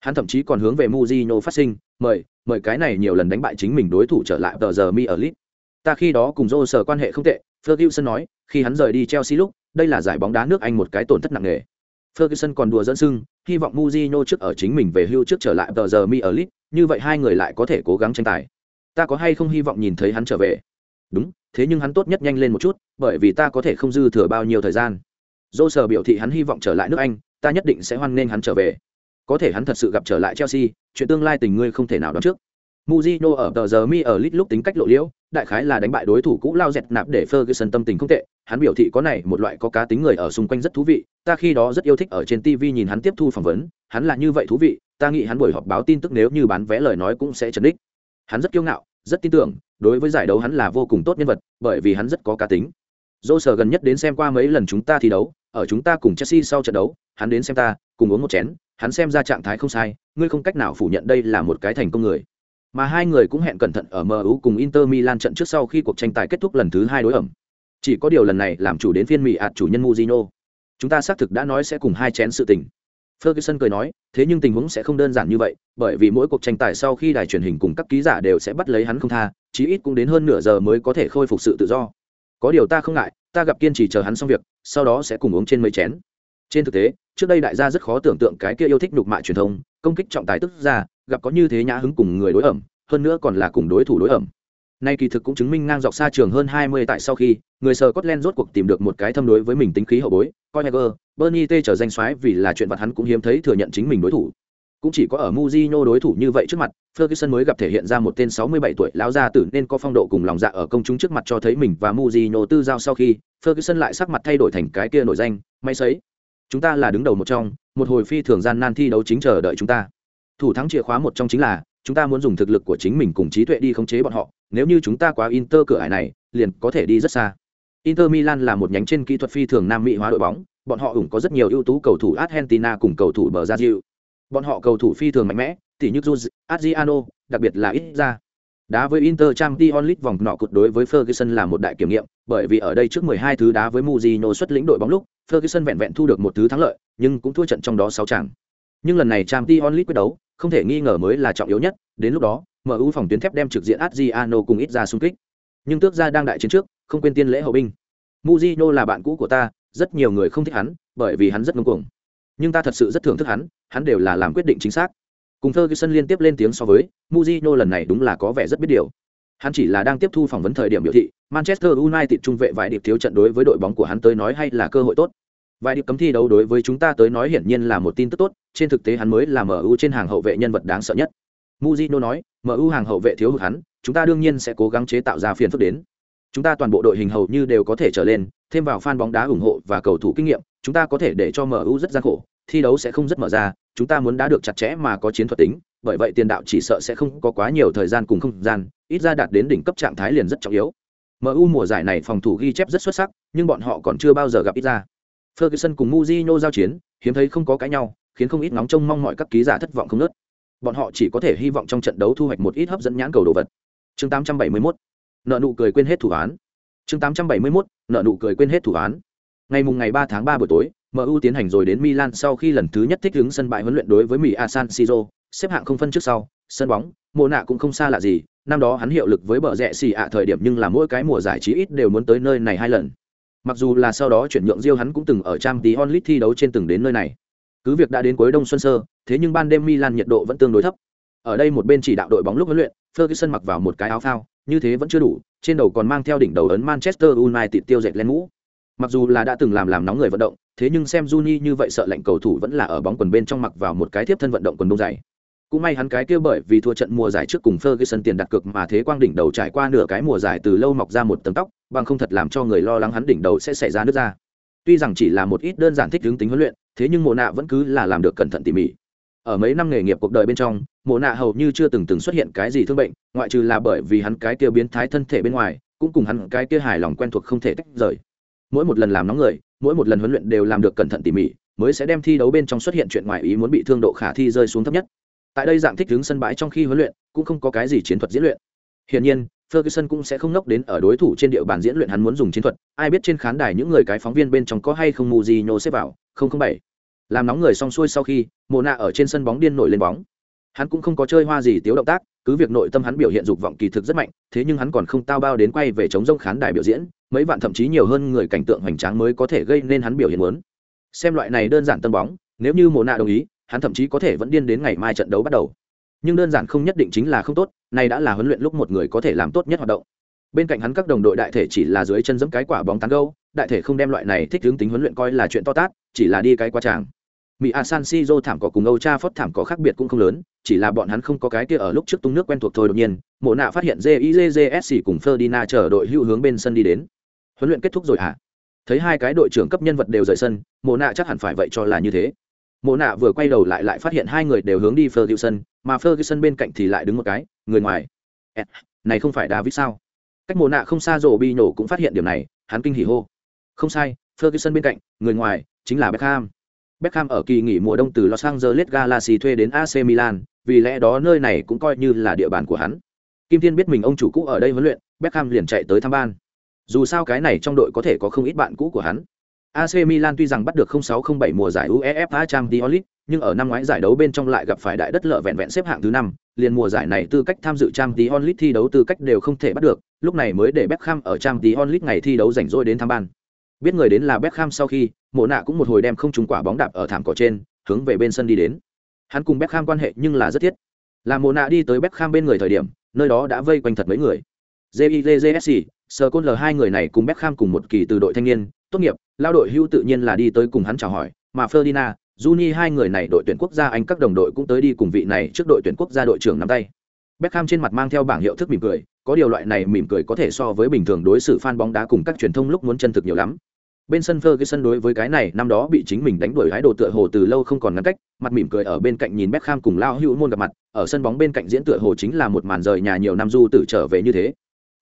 Hắn thậm chí còn hướng về Mourinho phát sinh, mời, mời cái này nhiều lần đánh bại chính mình đối thủ trở lại tờ giờ mi ở lit. Ta khi đó cùng Joe sở quan hệ không tệ, Ferguson nói, khi hắn rời đi Chelsea lúc, đây là giải bóng đá nước Anh một cái tổn thất nặng nề. Ferguson còn đùa dẫn sưng, hy vọng Mourinho trước ở chính mình về hưu trước trở lại tờ giờ mi ở lit, như vậy hai người lại có thể cố gắng tranh tài. Ta có hay không hy vọng nhìn thấy hắn trở về? Đúng, thế nhưng hắn tốt nhất nhanh lên một chút, bởi vì ta có thể không dư thừa bao nhiêu thời gian. Joe sờ biểu thị hắn hy vọng trở lại nước Anh, ta nhất định sẽ hoan nghênh hắn trở về có thể hắn thật sự gặp trở lại Chelsea, chuyện tương lai tình ngươi không thể nào đoán trước. Mujino ở tờ giờ mi ở lit lúc tính cách lộ liễu, đại khái là đánh bại đối thủ cũ lao dẹt nạp để Ferguson tâm tình không tệ, hắn biểu thị có này một loại có cá tính người ở xung quanh rất thú vị, ta khi đó rất yêu thích ở trên TV nhìn hắn tiếp thu phỏng vấn, hắn là như vậy thú vị, ta nghĩ hắn buổi họp báo tin tức nếu như bán vé lời nói cũng sẽ trấn đích. Hắn rất kiêu ngạo, rất tin tưởng, đối với giải đấu hắn là vô cùng tốt nhân vật, bởi vì hắn rất có cá tính. Dô sở gần nhất đến xem qua mấy lần chúng ta thi đấu, ở chúng ta cùng Chelsea sau trận đấu, hắn đến xem ta, cùng uống một chén, hắn xem ra trạng thái không sai, ngươi không cách nào phủ nhận đây là một cái thành công người. Mà hai người cũng hẹn cẩn thận ở MU cùng Inter Milan trận trước sau khi cuộc tranh tài kết thúc lần thứ hai đối ẩm. Chỉ có điều lần này làm chủ đến phiên Mỹ ạt chủ nhân Mujino. Chúng ta xác thực đã nói sẽ cùng hai chén sự tình. Ferguson cười nói, thế nhưng tình huống sẽ không đơn giản như vậy, bởi vì mỗi cuộc tranh tài sau khi đài truyền hình cùng các ký giả đều sẽ bắt lấy hắn không tha, chí ít cũng đến hơn nửa giờ mới có thể khôi phục sự tự do. Có điều ta không ngại, ta gặp kiên trì chờ hắn xong việc, sau đó sẽ cùng uống trên mấy chén. Trên thực tế, trước đây đại gia rất khó tưởng tượng cái kia yêu thích nhục mạ truyền thông, công kích trọng tài tức ra, gặp có như thế nhã hứng cùng người đối ẩm, hơn nữa còn là cùng đối thủ đối ẩm. Nay kỳ thực cũng chứng minh ngang dọc xa trường hơn 20 tại sau khi, người sờ Scotland rốt cuộc tìm được một cái thâm đối với mình tính khí hậu bối, coi Heger, Bernie T trở danh soái vì là chuyện vật hắn cũng hiếm thấy thừa nhận chính mình đối thủ. Cũng chỉ có ở Mujino đối thủ như vậy trước mặt, Ferguson mới gặp thể hiện ra một tên 67 tuổi lão gia tử nên có phong độ cùng lòng dạ ở công chúng trước mặt cho thấy mình và Mujino tư giao sau khi, Ferguson lại sắc mặt thay đổi thành cái kia nổi danh, may sấy. Chúng ta là đứng đầu một trong, một hồi phi thường gian nan thi đấu chính chờ đợi chúng ta. Thủ thắng chìa khóa một trong chính là, chúng ta muốn dùng thực lực của chính mình cùng trí tuệ đi khống chế bọn họ, nếu như chúng ta quá Inter cửa ải này, liền có thể đi rất xa. Inter Milan là một nhánh trên kỹ thuật phi thường nam mỹ hóa đội bóng, bọn họ ủng có rất nhiều ưu tú cầu thủ Argentina cùng cầu thủ bờ Brazil. Bọn họ cầu thủ phi thường mạnh mẽ, tỉ như Juz, Adriano, đặc biệt là ít ra. Đá với Inter Champions League vòng nọ cột đối với Ferguson là một đại kiểm nghiệm, bởi vì ở đây trước 12 thứ đá với Mourinho xuất lĩnh đội bóng lúc, Ferguson vẹn vẹn thu được một thứ thắng lợi, nhưng cũng thua trận trong đó 6 trận. Nhưng lần này Champions League quyết đấu, không thể nghi ngờ mới là trọng yếu nhất, đến lúc đó, MU phòng tuyến thép đem trực diện Adriano cùng ít ra xung kích. Nhưng tước ra đang đại chiến trước, không quên tiên lễ hậu binh. muzino là bạn cũ của ta, rất nhiều người không thích hắn, bởi vì hắn rất ngông cuồng. Nhưng ta thật sự rất thưởng thức hắn, hắn đều là làm quyết định chính xác. Cùng sân liên tiếp lên tiếng so với, muzino lần này đúng là có vẻ rất biết điều. Hắn chỉ là đang tiếp thu phỏng vấn thời điểm biểu thị, Manchester United trung vệ vài điệp thiếu trận đối với đội bóng của hắn tới nói hay là cơ hội tốt. Vài điệp cấm thi đấu đối với chúng ta tới nói hiển nhiên là một tin tức tốt, trên thực tế hắn mới là MU trên hàng hậu vệ nhân vật đáng sợ nhất. Mujino nói, MU hàng hậu vệ thiếu hụt hắn, chúng ta đương nhiên sẽ cố gắng chế tạo ra phiền phức đến. Chúng ta toàn bộ đội hình hầu như đều có thể trở lên, thêm vào fan bóng đá ủng hộ và cầu thủ kinh nghiệm, chúng ta có thể để cho MU rất gian khổ, thi đấu sẽ không rất mở ra, chúng ta muốn đá được chặt chẽ mà có chiến thuật tính, bởi vậy tiền đạo chỉ sợ sẽ không có quá nhiều thời gian cùng không gian, ít ra đạt đến đỉnh cấp trạng thái liền rất trọng yếu. MU mùa giải này phòng thủ ghi chép rất xuất sắc, nhưng bọn họ còn chưa bao giờ gặp ít ra. Ferguson cùng Mourinho giao chiến, hiếm thấy không có cãi nhau, khiến không ít ngóng trông mong mọi các ký giả thất vọng không nớt. Bọn họ chỉ có thể hy vọng trong trận đấu thu hoạch một ít hấp dẫn nhãn cầu đồ vật. Chương 871. Nợ nụ cười quên hết thủ án. Chương 871. Nợ nụ cười quên hết thủ án. Ngày mùng ngày 3 tháng 3 buổi tối, MU tiến hành rồi đến Milan sau khi lần thứ nhất thích ứng sân bãi huấn luyện đối với Mỹ San Siro, xếp hạng không phân trước sau, sân bóng, mùa nạ cũng không xa lạ gì, năm đó hắn hiệu lực với bờ rẽ xì ạ thời điểm nhưng là mỗi cái mùa giải trí ít đều muốn tới nơi này hai lần. Mặc dù là sau đó chuyển nhượng Diêu hắn cũng từng ở Champions League thi đấu trên từng đến nơi này. Cứ việc đã đến cuối đông xuân sơ, thế nhưng ban đêm Milan nhiệt độ vẫn tương đối thấp. Ở đây một bên chỉ đạo đội bóng lúc huấn luyện, Ferguson mặc vào một cái áo phao, như thế vẫn chưa đủ, trên đầu còn mang theo đỉnh đầu ấn Manchester United tiêu dệt lên mũ. Mặc dù là đã từng làm làm nóng người vận động, thế nhưng xem Juni như vậy sợ lạnh cầu thủ vẫn là ở bóng quần bên trong mặc vào một cái tiếp thân vận động quần đông dày. Cũng may hắn cái kia bởi vì thua trận mùa giải trước cùng Ferguson tiền đặt cược mà thế quang đỉnh đầu trải qua nửa cái mùa giải từ lâu mọc ra một tầng tóc, bằng không thật làm cho người lo lắng hắn đỉnh đầu sẽ xảy ra nước ra. Tuy rằng chỉ là một ít đơn giản thích ứng tính huấn luyện, thế nhưng Mộ Nạ vẫn cứ là làm được cẩn thận tỉ mỉ. Ở mấy năm nghề nghiệp cuộc đời bên trong, Mộ Nạ hầu như chưa từng từng xuất hiện cái gì thương bệnh, ngoại trừ là bởi vì hắn cái kia biến thái thân thể bên ngoài, cũng cùng hắn cái kia hài lòng quen thuộc không thể tách rời. Mỗi một lần làm nóng người, mỗi một lần huấn luyện đều làm được cẩn thận tỉ mỉ, mới sẽ đem thi đấu bên trong xuất hiện chuyện ngoài ý muốn bị thương độ khả thi rơi xuống thấp nhất. Tại đây dạng thích đứng sân bãi trong khi huấn luyện, cũng không có cái gì chiến thuật diễn luyện. Hiển nhiên, Ferguson cũng sẽ không nốc đến ở đối thủ trên địa bàn diễn luyện hắn muốn dùng chiến thuật, ai biết trên khán đài những người cái phóng viên bên trong có hay không mù gì nhô xếp vào, không không bảy. Làm nóng người xong xuôi sau khi, Mona ở trên sân bóng điên nổi lên bóng. Hắn cũng không có chơi hoa gì tiếu động tác, cứ việc nội tâm hắn biểu hiện dục vọng kỳ thực rất mạnh, thế nhưng hắn còn không tao bao đến quay về chống rông khán đài biểu diễn, mấy vạn thậm chí nhiều hơn người cảnh tượng hoành tráng mới có thể gây nên hắn biểu hiện muốn. Xem loại này đơn giản tân bóng, nếu như Mona đồng ý, hắn thậm chí có thể vẫn điên đến ngày mai trận đấu bắt đầu. Nhưng đơn giản không nhất định chính là không tốt này đã là huấn luyện lúc một người có thể làm tốt nhất hoạt động. Bên cạnh hắn các đồng đội đại thể chỉ là dưới chân giẫm cái quả bóng tán gâu, đại thể không đem loại này thích hướng tính huấn luyện coi là chuyện to tát, chỉ là đi cái qua tràng. Mỹ a san siro thảm cỏ cùng âu cha phót thảm cỏ khác biệt cũng không lớn, chỉ là bọn hắn không có cái kia ở lúc trước tung nước quen thuộc thôi đột nhiên, mộ nạ phát hiện jizsc cùng ferdina chờ đội hưu hướng bên sân đi đến. Huấn luyện kết thúc rồi hả? À? thấy hai cái đội trưởng cấp nhân vật đều rời sân, mộ nạ chắc hẳn phải vậy cho là như thế mộ nạ vừa quay đầu lại lại phát hiện hai người đều hướng đi ferguson, mà ferguson bên cạnh thì lại đứng một cái, người ngoài. Này không phải david sao? Cách mộ nạ không xa rổ bi nổ cũng phát hiện điểm này, hắn kinh hỉ hô. Không sai, ferguson bên cạnh, người ngoài chính là beckham. Beckham ở kỳ nghỉ mùa đông từ los angeles galaxy thuê đến ac milan, vì lẽ đó nơi này cũng coi như là địa bàn của hắn. Kim thiên biết mình ông chủ cũ ở đây huấn luyện, beckham liền chạy tới thăm ban. Dù sao cái này trong đội có thể có không ít bạn cũ của hắn. AC Milan tuy rằng bắt được 0607 mùa giải UEFA Champions League, nhưng ở năm ngoái giải đấu bên trong lại gặp phải đại đất lợ vẹn vẹn xếp hạng thứ năm. Liền mùa giải này tư cách tham dự Champions League thi đấu tư cách đều không thể bắt được lúc này mới để Beckham ở Champions League ngày thi đấu rảnh rỗi đến tham ban. Biết người đến là Beckham sau khi mộ nạ cũng một hồi đem không trúng quả bóng đạp ở thảm cỏ trên hướng về bên sân đi đến. Hắn cùng Beckham quan hệ nhưng là rất thiết. Là mộ nạ đi tới Beckham bên người thời điểm nơi đó đã vây quanh thật mấy người. JIJSC, Sir Cole hai người này cùng Beckham cùng một kỳ từ đội thanh niên, tốt nghiệp, lao đội hưu tự nhiên là đi tới cùng hắn chào hỏi, mà Ferdinand, Juni hai người này đội tuyển quốc gia Anh các đồng đội cũng tới đi cùng vị này trước đội tuyển quốc gia đội trưởng nắm tay. Beckham trên mặt mang theo bảng hiệu thức mỉm cười, có điều loại này mỉm cười có thể so với bình thường đối xử fan bóng đá cùng các truyền thông lúc muốn chân thực nhiều lắm. Bên sân Ferguson đối với cái này năm đó bị chính mình đánh đuổi hái đồ tựa hồ từ lâu không còn ngăn cách, mặt mỉm cười ở bên cạnh nhìn Beckham cùng lao hữu môn gặp mặt, ở sân bóng bên cạnh diễn tựa hồ chính là một màn rời nhà nhiều năm du tử trở về như thế.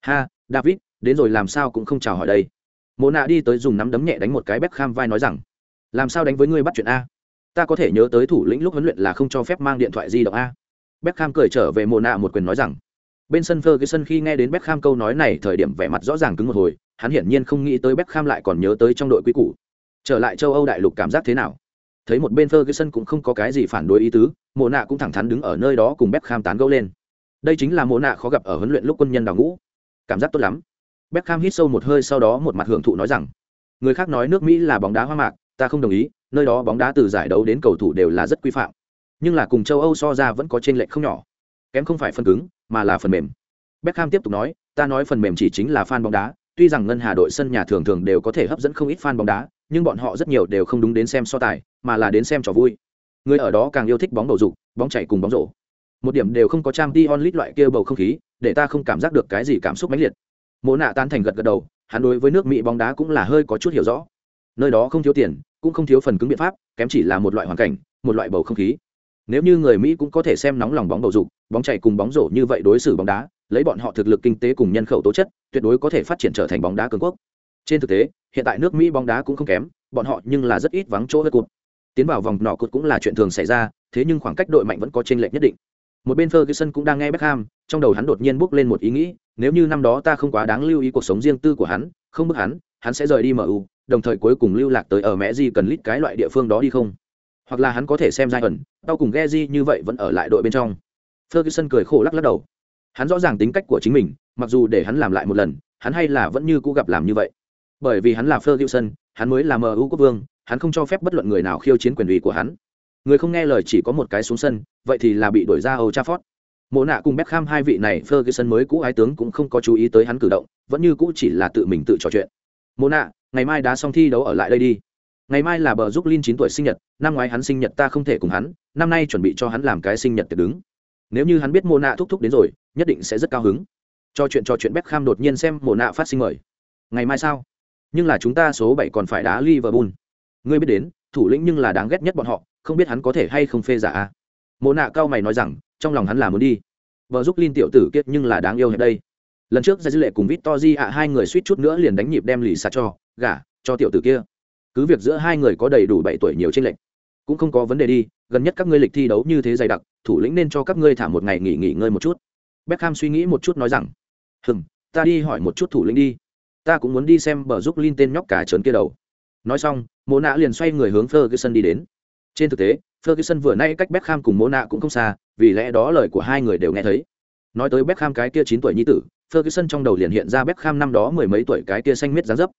Ha, David, đến rồi làm sao cũng không chào hỏi đây mồ nạ đi tới dùng nắm đấm nhẹ đánh một cái Beckham vai nói rằng, làm sao đánh với ngươi bắt chuyện a? Ta có thể nhớ tới thủ lĩnh lúc huấn luyện là không cho phép mang điện thoại di động a. Beckham cười trở về mồ nạ một quyền nói rằng, bên sân Ferguson khi nghe đến Beckham câu nói này thời điểm vẻ mặt rõ ràng cứng một hồi, hắn hiển nhiên không nghĩ tới Beckham lại còn nhớ tới trong đội quý cũ. Trở lại châu Âu đại lục cảm giác thế nào? Thấy một bên Ferguson cũng không có cái gì phản đối ý tứ, mồ nạ cũng thẳng thắn đứng ở nơi đó cùng Beckham tán gẫu lên. Đây chính là mồ nạ khó gặp ở huấn luyện lúc quân nhân đào ngũ. Cảm giác tốt lắm. Beckham hít sâu một hơi sau đó một mặt hưởng thụ nói rằng, người khác nói nước Mỹ là bóng đá hoa mạc, ta không đồng ý, nơi đó bóng đá từ giải đấu đến cầu thủ đều là rất quy phạm. Nhưng là cùng châu Âu so ra vẫn có chênh lệch không nhỏ. Kém không phải phần cứng, mà là phần mềm. Beckham tiếp tục nói, ta nói phần mềm chỉ chính là fan bóng đá, tuy rằng ngân hà đội sân nhà thường thường đều có thể hấp dẫn không ít fan bóng đá, nhưng bọn họ rất nhiều đều không đúng đến xem so tài, mà là đến xem trò vui. Người ở đó càng yêu thích bóng bầu dục, bóng chạy cùng bóng rổ. Một điểm đều không có trang Dion Lit loại kia bầu không khí, để ta không cảm giác được cái gì cảm xúc mãnh liệt. Mộ nạ tán thành gật gật đầu, hắn đối với nước Mỹ bóng đá cũng là hơi có chút hiểu rõ. Nơi đó không thiếu tiền, cũng không thiếu phần cứng biện pháp, kém chỉ là một loại hoàn cảnh, một loại bầu không khí. Nếu như người Mỹ cũng có thể xem nóng lòng bóng bầu dục, bóng chạy cùng bóng rổ như vậy đối xử bóng đá, lấy bọn họ thực lực kinh tế cùng nhân khẩu tố chất, tuyệt đối có thể phát triển trở thành bóng đá cường quốc. Trên thực tế, hiện tại nước Mỹ bóng đá cũng không kém, bọn họ nhưng là rất ít vắng chỗ hơi cụt. Tiến vào vòng nọ cụt cũng là chuyện thường xảy ra, thế nhưng khoảng cách đội mạnh vẫn có chênh lệch nhất định. Một bên Ferguson cũng đang nghe Beckham, trong đầu hắn đột nhiên bước lên một ý nghĩ, nếu như năm đó ta không quá đáng lưu ý cuộc sống riêng tư của hắn, không bức hắn, hắn sẽ rời đi MU, đồng thời cuối cùng lưu lạc tới ở mẹ di cần lít cái loại địa phương đó đi không? Hoặc là hắn có thể xem giai ẩn, tao cùng ghe di như vậy vẫn ở lại đội bên trong. Ferguson cười khổ lắc lắc đầu. Hắn rõ ràng tính cách của chính mình, mặc dù để hắn làm lại một lần, hắn hay là vẫn như cũ gặp làm như vậy. Bởi vì hắn là Ferguson, hắn mới là MU quốc vương, hắn không cho phép bất luận người nào khiêu chiến quyền uy của hắn. Người không nghe lời chỉ có một cái xuống sân, vậy thì là bị đuổi ra âu Trafford. Mộ nạ cùng Beckham hai vị này Ferguson mới cũ ái tướng cũng không có chú ý tới hắn cử động, vẫn như cũ chỉ là tự mình tự trò chuyện. Mộ nạ, ngày mai đá xong thi đấu ở lại đây đi. Ngày mai là bờ giúp Lin chín tuổi sinh nhật, năm ngoái hắn sinh nhật ta không thể cùng hắn, năm nay chuẩn bị cho hắn làm cái sinh nhật tiệc đứng. Nếu như hắn biết Mộ nạ thúc thúc đến rồi, nhất định sẽ rất cao hứng. Cho chuyện trò chuyện Beckham đột nhiên xem Mộ nạ phát sinh mời. Ngày mai sao? Nhưng là chúng ta số bảy còn phải đá Liverpool. Ngươi biết đến, thủ lĩnh nhưng là đáng ghét nhất bọn họ, không biết hắn có thể hay không phê giả a. Mộ nạ cao mày nói rằng, trong lòng hắn là muốn đi. Vợ giúp linh tiểu tử kiết nhưng là đáng yêu hiện đây. Lần trước ra dư lệ cùng vít to di ạ, hai người suýt chút nữa liền đánh nhịp đem lì sạt cho, gả cho tiểu tử kia. Cứ việc giữa hai người có đầy đủ bảy tuổi nhiều trên lệnh cũng không có vấn đề đi, gần nhất các ngươi lịch thi đấu như thế dày đặc, thủ lĩnh nên cho các ngươi thả một ngày nghỉ nghỉ ngơi một chút. Beckham suy nghĩ một chút nói rằng hừng ta đi hỏi một chút thủ lĩnh đi. Ta cũng muốn đi xem bờ giúp linh tên nhóc cả trớn kia đầu. Nói xong mộ nạ liền xoay người hướng ferguson đi đến. Trên thực tế Ferguson vừa nay cách Beckham cùng Mona cũng không xa, vì lẽ đó lời của hai người đều nghe thấy. Nói tới Beckham cái kia 9 tuổi nhi tử, Ferguson trong đầu liền hiện ra Beckham năm đó mười mấy tuổi cái kia xanh miết dáng dấp.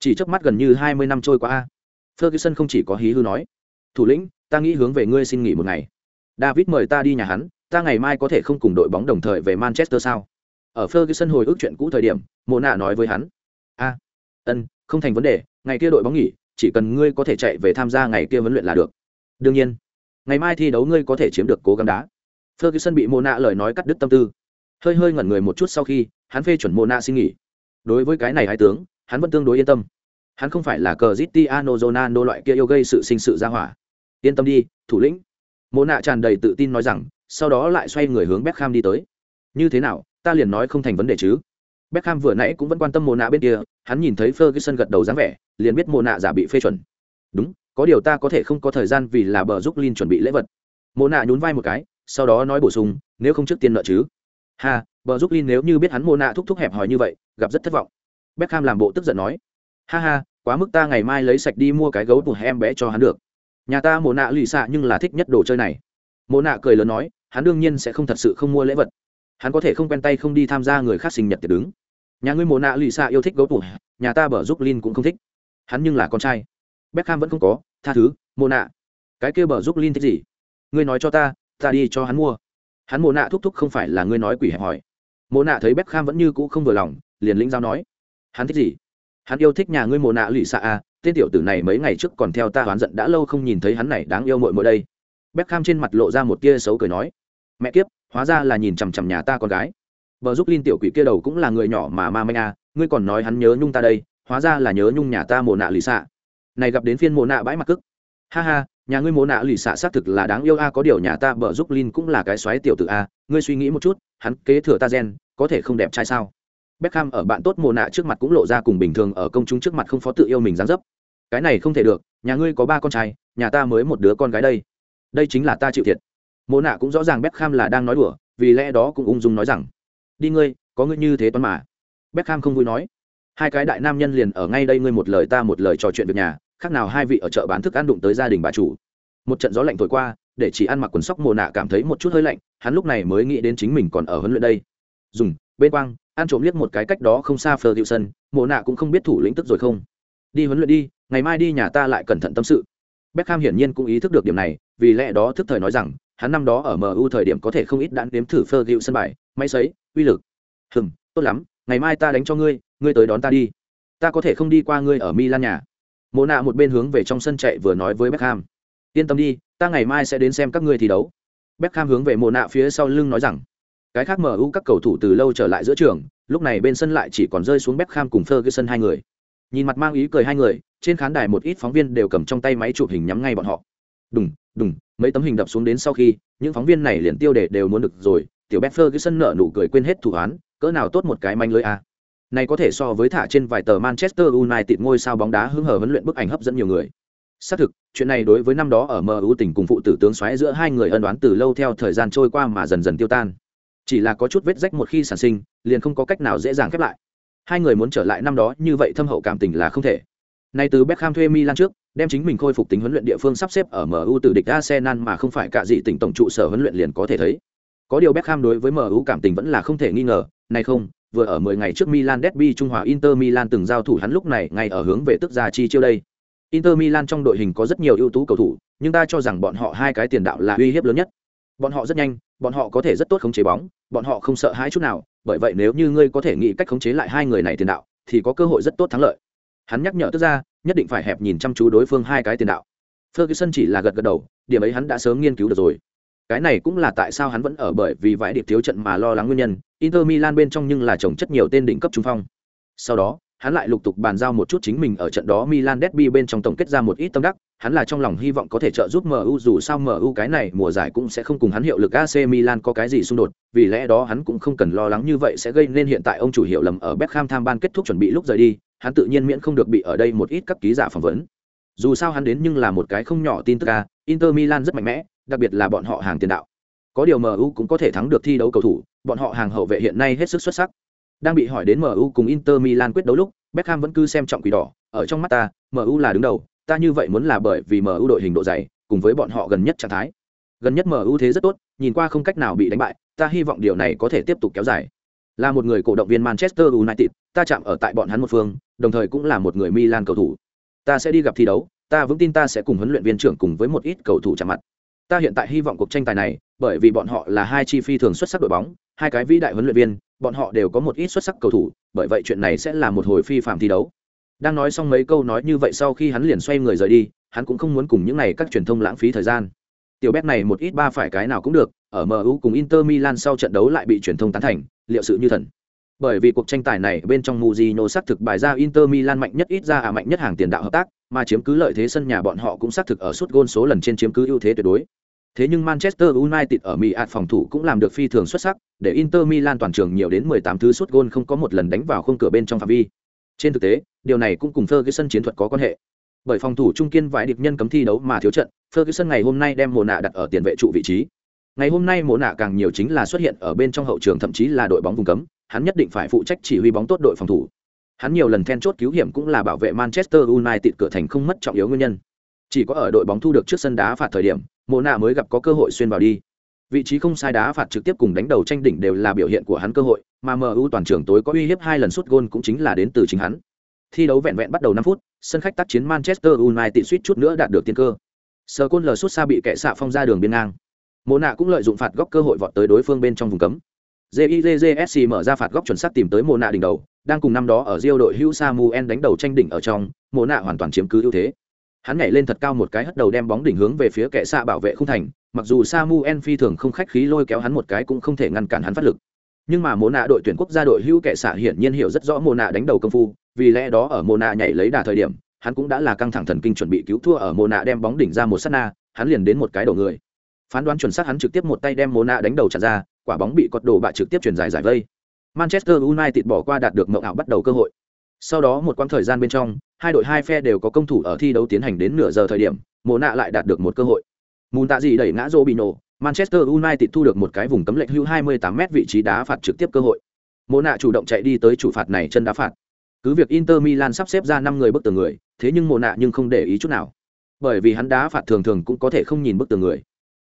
Chỉ chớp mắt gần như 20 năm trôi qua a. Ferguson không chỉ có hí hư nói, "Thủ lĩnh, ta nghĩ hướng về ngươi xin nghỉ một ngày. David mời ta đi nhà hắn, ta ngày mai có thể không cùng đội bóng đồng thời về Manchester sao?" Ở Ferguson hồi ức chuyện cũ thời điểm, Mona nói với hắn, "A, ân, không thành vấn đề, ngày kia đội bóng nghỉ, chỉ cần ngươi có thể chạy về tham gia ngày kia huấn luyện là được." Đương nhiên, ngày mai thi đấu ngươi có thể chiếm được cố gắng đá. Ferguson bị mô nạ lời nói cắt đứt tâm tư. Hơi hơi ngẩn người một chút sau khi hắn phê chuẩn mô nạ xin nghỉ. Đối với cái này hai tướng hắn vẫn tương đối yên tâm. Hắn không phải là cờ zitiano ronaldo loại kia yêu gây sự sinh sự ra hỏa. Yên tâm đi thủ lĩnh. Mô nạ tràn đầy tự tin nói rằng sau đó lại xoay người hướng Beckham đi tới. Như thế nào ta liền nói không thành vấn đề chứ. Beckham vừa nãy cũng vẫn quan tâm mô nạ bên kia, hắn nhìn thấy Ferguson gật đầu dáng vẻ, liền biết mô nạ giả bị phê chuẩn. Đúng, có điều ta có thể không có thời gian vì là bờ giúp linh chuẩn bị lễ vật. Mộ nạ nhún vai một cái, sau đó nói bổ sung, nếu không trước tiên nợ chứ. Ha, bờ giúp linh nếu như biết hắn Mộ nạ thúc thúc hẹp hòi như vậy, gặp rất thất vọng. Beckham làm bộ tức giận nói, ha ha, quá mức ta ngày mai lấy sạch đi mua cái gấu của em bé cho hắn được. nhà ta mồ nạ lì xạ nhưng là thích nhất đồ chơi này mồ nạ cười lớn nói hắn đương nhiên sẽ không thật sự không mua lễ vật hắn có thể không quen tay không đi tham gia người khác sinh nhật tiệc đứng nhà ngươi mồ nạ lì xạ yêu thích gấu tủ nhà ta bở giúp linh cũng không thích hắn nhưng là con trai Beckham vẫn không có tha thứ mồ nạ. Cái kia bờ giúp linh thích gì? Ngươi nói cho ta ta đi cho hắn mua. Hắn mồ nạ thúc thúc không phải là ngươi nói quỷ hẹp hỏi. Mồ nạ thấy Beckham vẫn như cũ không vừa lòng, liền lĩnh giao nói. Hắn thích gì? Hắn yêu thích nhà ngươi mồ nạ lụy xạ à tên tiểu tử này mấy ngày trước còn theo ta oán giận đã lâu không nhìn thấy hắn này đáng yêu mội mội đây. Beckham trên mặt lộ ra một tia xấu cười nói. Mẹ kiếp, hóa ra là nhìn chằm chằm nhà ta con gái. Vợ giúp linh tiểu quỷ kia đầu cũng là người nhỏ mà ma manh à ngươi còn nói hắn nhớ nhung ta đây, hóa ra là nhớ nhung nhà ta mồ nạ lì xạ này gặp đến phiên mồ nạ bãi mặt cức ha ha nhà ngươi mồ nạ lì xạ xác thực là đáng yêu a có điều nhà ta bợ giúp linh cũng là cái xoáy tiểu tử a ngươi suy nghĩ một chút hắn kế thừa ta gen có thể không đẹp trai sao Beckham ở bạn tốt mồ nạ trước mặt cũng lộ ra cùng bình thường ở công chúng trước mặt không phó tự yêu mình dáng dấp. Cái này không thể được, nhà ngươi có ba con trai, nhà ta mới một đứa con gái đây. Đây chính là ta chịu thiệt. Mồ nạ cũng rõ ràng Beckham là đang nói đùa, vì lẽ đó cũng ung dung nói rằng: "Đi ngươi, có ngươi như thế toán mà." Beckham không vui nói: "Hai cái đại nam nhân liền ở ngay đây ngươi một lời ta một lời trò chuyện việc nhà, khác nào hai vị ở chợ bán thức ăn đụng tới gia đình bà chủ." Một trận gió lạnh thổi qua, để chỉ ăn mặc quần sóc mồ nạ cảm thấy một chút hơi lạnh, hắn lúc này mới nghĩ đến chính mình còn ở huấn luyện đây. Dùng, bên quang, an trộm liếc một cái cách đó không xa Ferguson, mồ nạ cũng không biết thủ lĩnh tức rồi không. Đi huấn luyện đi, ngày mai đi nhà ta lại cẩn thận tâm sự. Beckham hiển nhiên cũng ý thức được điểm này, vì lẽ đó thức thời nói rằng, hắn năm đó ở MU thời điểm có thể không ít đạn đếm thử Ferguson bài, máy sấy, uy lực. Hừm, tốt lắm, ngày mai ta đánh cho ngươi, ngươi tới đón ta đi. Ta có thể không đi qua ngươi ở Milan nhà. Mộ nạ một bên hướng về trong sân chạy vừa nói với Beckham, yên tâm đi, ta ngày mai sẽ đến xem các ngươi thi đấu. Beckham hướng về mộ nạ phía sau lưng nói rằng, cái khác MU các cầu thủ từ lâu trở lại giữa trường, lúc này bên sân lại chỉ còn rơi xuống Beckham cùng Ferguson hai người. Nhìn mặt mang ý cười hai người, trên khán đài một ít phóng viên đều cầm trong tay máy chụp hình nhắm ngay bọn họ. Đùng, đùng, mấy tấm hình đập xuống đến sau khi, những phóng viên này liền tiêu đề đều muốn được rồi, tiểu Beck Ferguson nở nụ cười quên hết thủ án, cỡ nào tốt một cái manh lưới a. Này có thể so với thả trên vài tờ Manchester United ngôi sao bóng đá hứng hở huấn luyện bức ảnh hấp dẫn nhiều người. Xác thực, chuyện này đối với năm đó ở MU tỉnh cùng phụ tử tướng xoáy giữa hai người ân đoán từ lâu theo thời gian trôi qua mà dần dần tiêu tan. Chỉ là có chút vết rách một khi sản sinh liền không có cách nào dễ dàng khép lại. Hai người muốn trở lại năm đó như vậy thâm hậu cảm tình là không thể. Nay từ Beckham thuê Milan trước đem chính mình khôi phục tính huấn luyện địa phương sắp xếp ở MU từ địch Arsenal mà không phải cả gì tỉnh tổng trụ sở huấn luyện liền có thể thấy. Có điều Beckham đối với MU cảm tình vẫn là không thể nghi ngờ này không vừa ở 10 ngày trước Milan derby Trung Hòa Inter Milan từng giao thủ hắn lúc này ngay ở hướng về tức ra chi chiêu đây. Inter Milan trong đội hình có rất nhiều ưu tú cầu thủ, nhưng ta cho rằng bọn họ hai cái tiền đạo là uy hiếp lớn nhất. Bọn họ rất nhanh, bọn họ có thể rất tốt khống chế bóng, bọn họ không sợ hãi chút nào, bởi vậy nếu như ngươi có thể nghĩ cách khống chế lại hai người này tiền đạo, thì có cơ hội rất tốt thắng lợi. Hắn nhắc nhở tức ra, nhất định phải hẹp nhìn chăm chú đối phương hai cái tiền đạo. Ferguson chỉ là gật gật đầu, điểm ấy hắn đã sớm nghiên cứu được rồi cái này cũng là tại sao hắn vẫn ở bởi vì vãi điệp thiếu trận mà lo lắng nguyên nhân inter milan bên trong nhưng là trồng chất nhiều tên đỉnh cấp trung phong sau đó hắn lại lục tục bàn giao một chút chính mình ở trận đó Milan Derby bên trong tổng kết ra một ít tâm đắc, hắn là trong lòng hy vọng có thể trợ giúp MU dù sao MU cái này mùa giải cũng sẽ không cùng hắn hiệu lực AC Milan có cái gì xung đột, vì lẽ đó hắn cũng không cần lo lắng như vậy sẽ gây nên hiện tại ông chủ hiệu lầm ở Beckham tham ban kết thúc chuẩn bị lúc rời đi, hắn tự nhiên miễn không được bị ở đây một ít các ký giả phỏng vấn. Dù sao hắn đến nhưng là một cái không nhỏ tin tức a, Inter Milan rất mạnh mẽ, đặc biệt là bọn họ hàng tiền đạo. Có điều MU cũng có thể thắng được thi đấu cầu thủ, bọn họ hàng hậu vệ hiện nay hết sức xuất sắc. Đang bị hỏi đến MU cùng Inter Milan quyết đấu lúc, Beckham vẫn cứ xem trọng quỷ đỏ, ở trong mắt ta, MU là đứng đầu, ta như vậy muốn là bởi vì MU đội hình độ dày, cùng với bọn họ gần nhất trạng thái. Gần nhất MU thế rất tốt, nhìn qua không cách nào bị đánh bại, ta hy vọng điều này có thể tiếp tục kéo dài. Là một người cổ động viên Manchester United, ta chạm ở tại bọn hắn một phương, đồng thời cũng là một người Milan cầu thủ. Ta sẽ đi gặp thi đấu, ta vững tin ta sẽ cùng huấn luyện viên trưởng cùng với một ít cầu thủ chạm mặt. Ta hiện tại hy vọng cuộc tranh tài này, bởi vì bọn họ là hai chi phi thường xuất sắc đội bóng, hai cái vĩ đại huấn luyện viên, bọn họ đều có một ít xuất sắc cầu thủ, bởi vậy chuyện này sẽ là một hồi phi phạm thi đấu. Đang nói xong mấy câu nói như vậy sau khi hắn liền xoay người rời đi, hắn cũng không muốn cùng những này các truyền thông lãng phí thời gian. Tiểu bét này một ít ba phải cái nào cũng được, ở MU cùng Inter Milan sau trận đấu lại bị truyền thông tán thành, liệu sự như thần. Bởi vì cuộc tranh tài này bên trong Mujino xác thực bài ra Inter Milan mạnh nhất ít ra à mạnh nhất hàng tiền đạo hợp tác, mà chiếm cứ lợi thế sân nhà bọn họ cũng xác thực ở suốt gôn số lần trên chiếm cứ ưu thế tuyệt đối. Thế nhưng Manchester United ở Mỹ phòng thủ cũng làm được phi thường xuất sắc, để Inter Milan toàn trường nhiều đến 18 thứ suốt gôn không có một lần đánh vào khung cửa bên trong phạm vi. Trên thực tế, điều này cũng cùng Ferguson chiến thuật có quan hệ. Bởi phòng thủ trung kiên vài điệp nhân cấm thi đấu mà thiếu trận, Ferguson ngày hôm nay đem Mộ nạ đặt ở tiền vệ trụ vị trí. Ngày hôm nay Mộ nạ càng nhiều chính là xuất hiện ở bên trong hậu trường thậm chí là đội bóng vùng cấm, hắn nhất định phải phụ trách chỉ huy bóng tốt đội phòng thủ. Hắn nhiều lần then chốt cứu hiểm cũng là bảo vệ Manchester United cửa thành không mất trọng yếu nguyên nhân. chỉ có ở đội bóng thu được trước sân đá phạt thời điểm mộ nạ mới gặp có cơ hội xuyên vào đi. Vị trí không sai đá phạt trực tiếp cùng đánh đầu tranh đỉnh đều là biểu hiện của hắn cơ hội mà mu toàn trường tối có uy hiếp hai lần sút gôn cũng chính là đến từ chính hắn. Thi đấu vẹn vẹn bắt đầu năm phút sân khách tác chiến manchester united suýt chút nữa đạt được tiên cơ. Sờ côn lờ sút xa bị kẻ xạ phong ra đường biên ngang. Mộ nạ cũng lợi dụng phạt góc cơ hội vọt tới đối phương bên trong vùng cấm. JIJJSC mở ra phạt góc chuẩn xác tìm tới mộ nạ đỉnh đầu, đang cùng năm đó ở Rio đội hữu Samuel đánh đầu tranh đỉnh ở trong, mộ nạ hoàn toàn chiếm cứ ưu thế. Hắn nhảy lên thật cao một cái hất đầu đem bóng đỉnh hướng về phía kẻ xạ bảo vệ không thành, mặc dù Samuel phi thường không khách khí lôi kéo hắn một cái cũng không thể ngăn cản hắn phát lực. Nhưng mà mô nạ đội tuyển quốc gia đội Hugh kẻ xạ hiển nhiên hiểu rất rõ mô nạ đánh đầu công phu, vì lẽ đó ở mô nạ nhảy lấy đà thời điểm, hắn cũng đã là căng thẳng thần kinh chuẩn bị cứu thua ở mô nạ đem bóng đỉnh ra một sát na, hắn liền đến một cái đầu người. Phán đoán chuẩn xác hắn trực tiếp một tay đem mô nạ đánh đầu chặn ra, quả bóng bị cọt đồ bạ trực tiếp chuyển dài giải vây. Manchester United bỏ qua đạt được mậu ảo bắt đầu cơ hội. Sau đó một quãng thời gian bên trong, hai đội hai phe đều có công thủ ở thi đấu tiến hành đến nửa giờ thời điểm, Mộ nạ lại đạt được một cơ hội. Mùn tạ gì đẩy ngã Robinho, Manchester United thu được một cái vùng cấm lệch hưu 28m vị trí đá phạt trực tiếp cơ hội. Mộ nạ chủ động chạy đi tới chủ phạt này chân đá phạt. Cứ việc Inter Milan sắp xếp ra 5 người bức tường người, thế nhưng Mộ nạ nhưng không để ý chút nào. Bởi vì hắn đá phạt thường thường cũng có thể không nhìn bức tường người.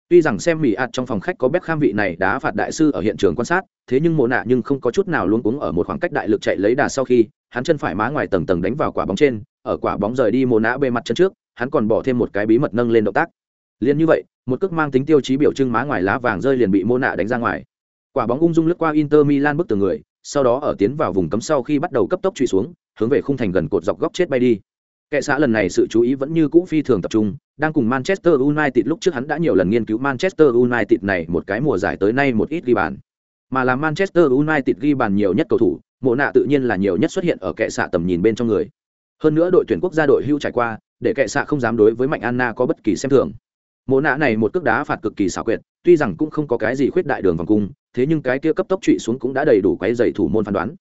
Tuy rằng xem mỉ ạt trong phòng khách có Beckham vị này đá phạt đại sư ở hiện trường quan sát, thế nhưng Mộ nạ nhưng không có chút nào luống cuống ở một khoảng cách đại lực chạy lấy đà sau khi, hắn chân phải má ngoài tầng tầng đánh vào quả bóng trên, ở quả bóng rời đi mồ nã bề mặt chân trước, hắn còn bỏ thêm một cái bí mật nâng lên động tác. Liên như vậy, một cước mang tính tiêu chí biểu trưng má ngoài lá vàng rơi liền bị mô nạ đánh ra ngoài. Quả bóng ung dung lướt qua Inter Milan bức tường người, sau đó ở tiến vào vùng cấm sau khi bắt đầu cấp tốc truy xuống, hướng về khung thành gần cột dọc góc chết bay đi. Kẻ xã lần này sự chú ý vẫn như cũ phi thường tập trung, đang cùng Manchester United lúc trước hắn đã nhiều lần nghiên cứu Manchester United này một cái mùa giải tới nay một ít ghi bàn. Mà là Manchester United ghi bàn nhiều nhất cầu thủ, mộ nạ tự nhiên là nhiều nhất xuất hiện ở kệ xạ tầm nhìn bên trong người. Hơn nữa đội tuyển quốc gia đội hưu trải qua, để kệ xạ không dám đối với Mạnh Anna có bất kỳ xem thường. Mộ nạ này một cước đá phạt cực kỳ xảo quyệt, tuy rằng cũng không có cái gì khuyết đại đường vòng cung, thế nhưng cái kia cấp tốc trụy xuống cũng đã đầy đủ quấy dày thủ môn phán đoán.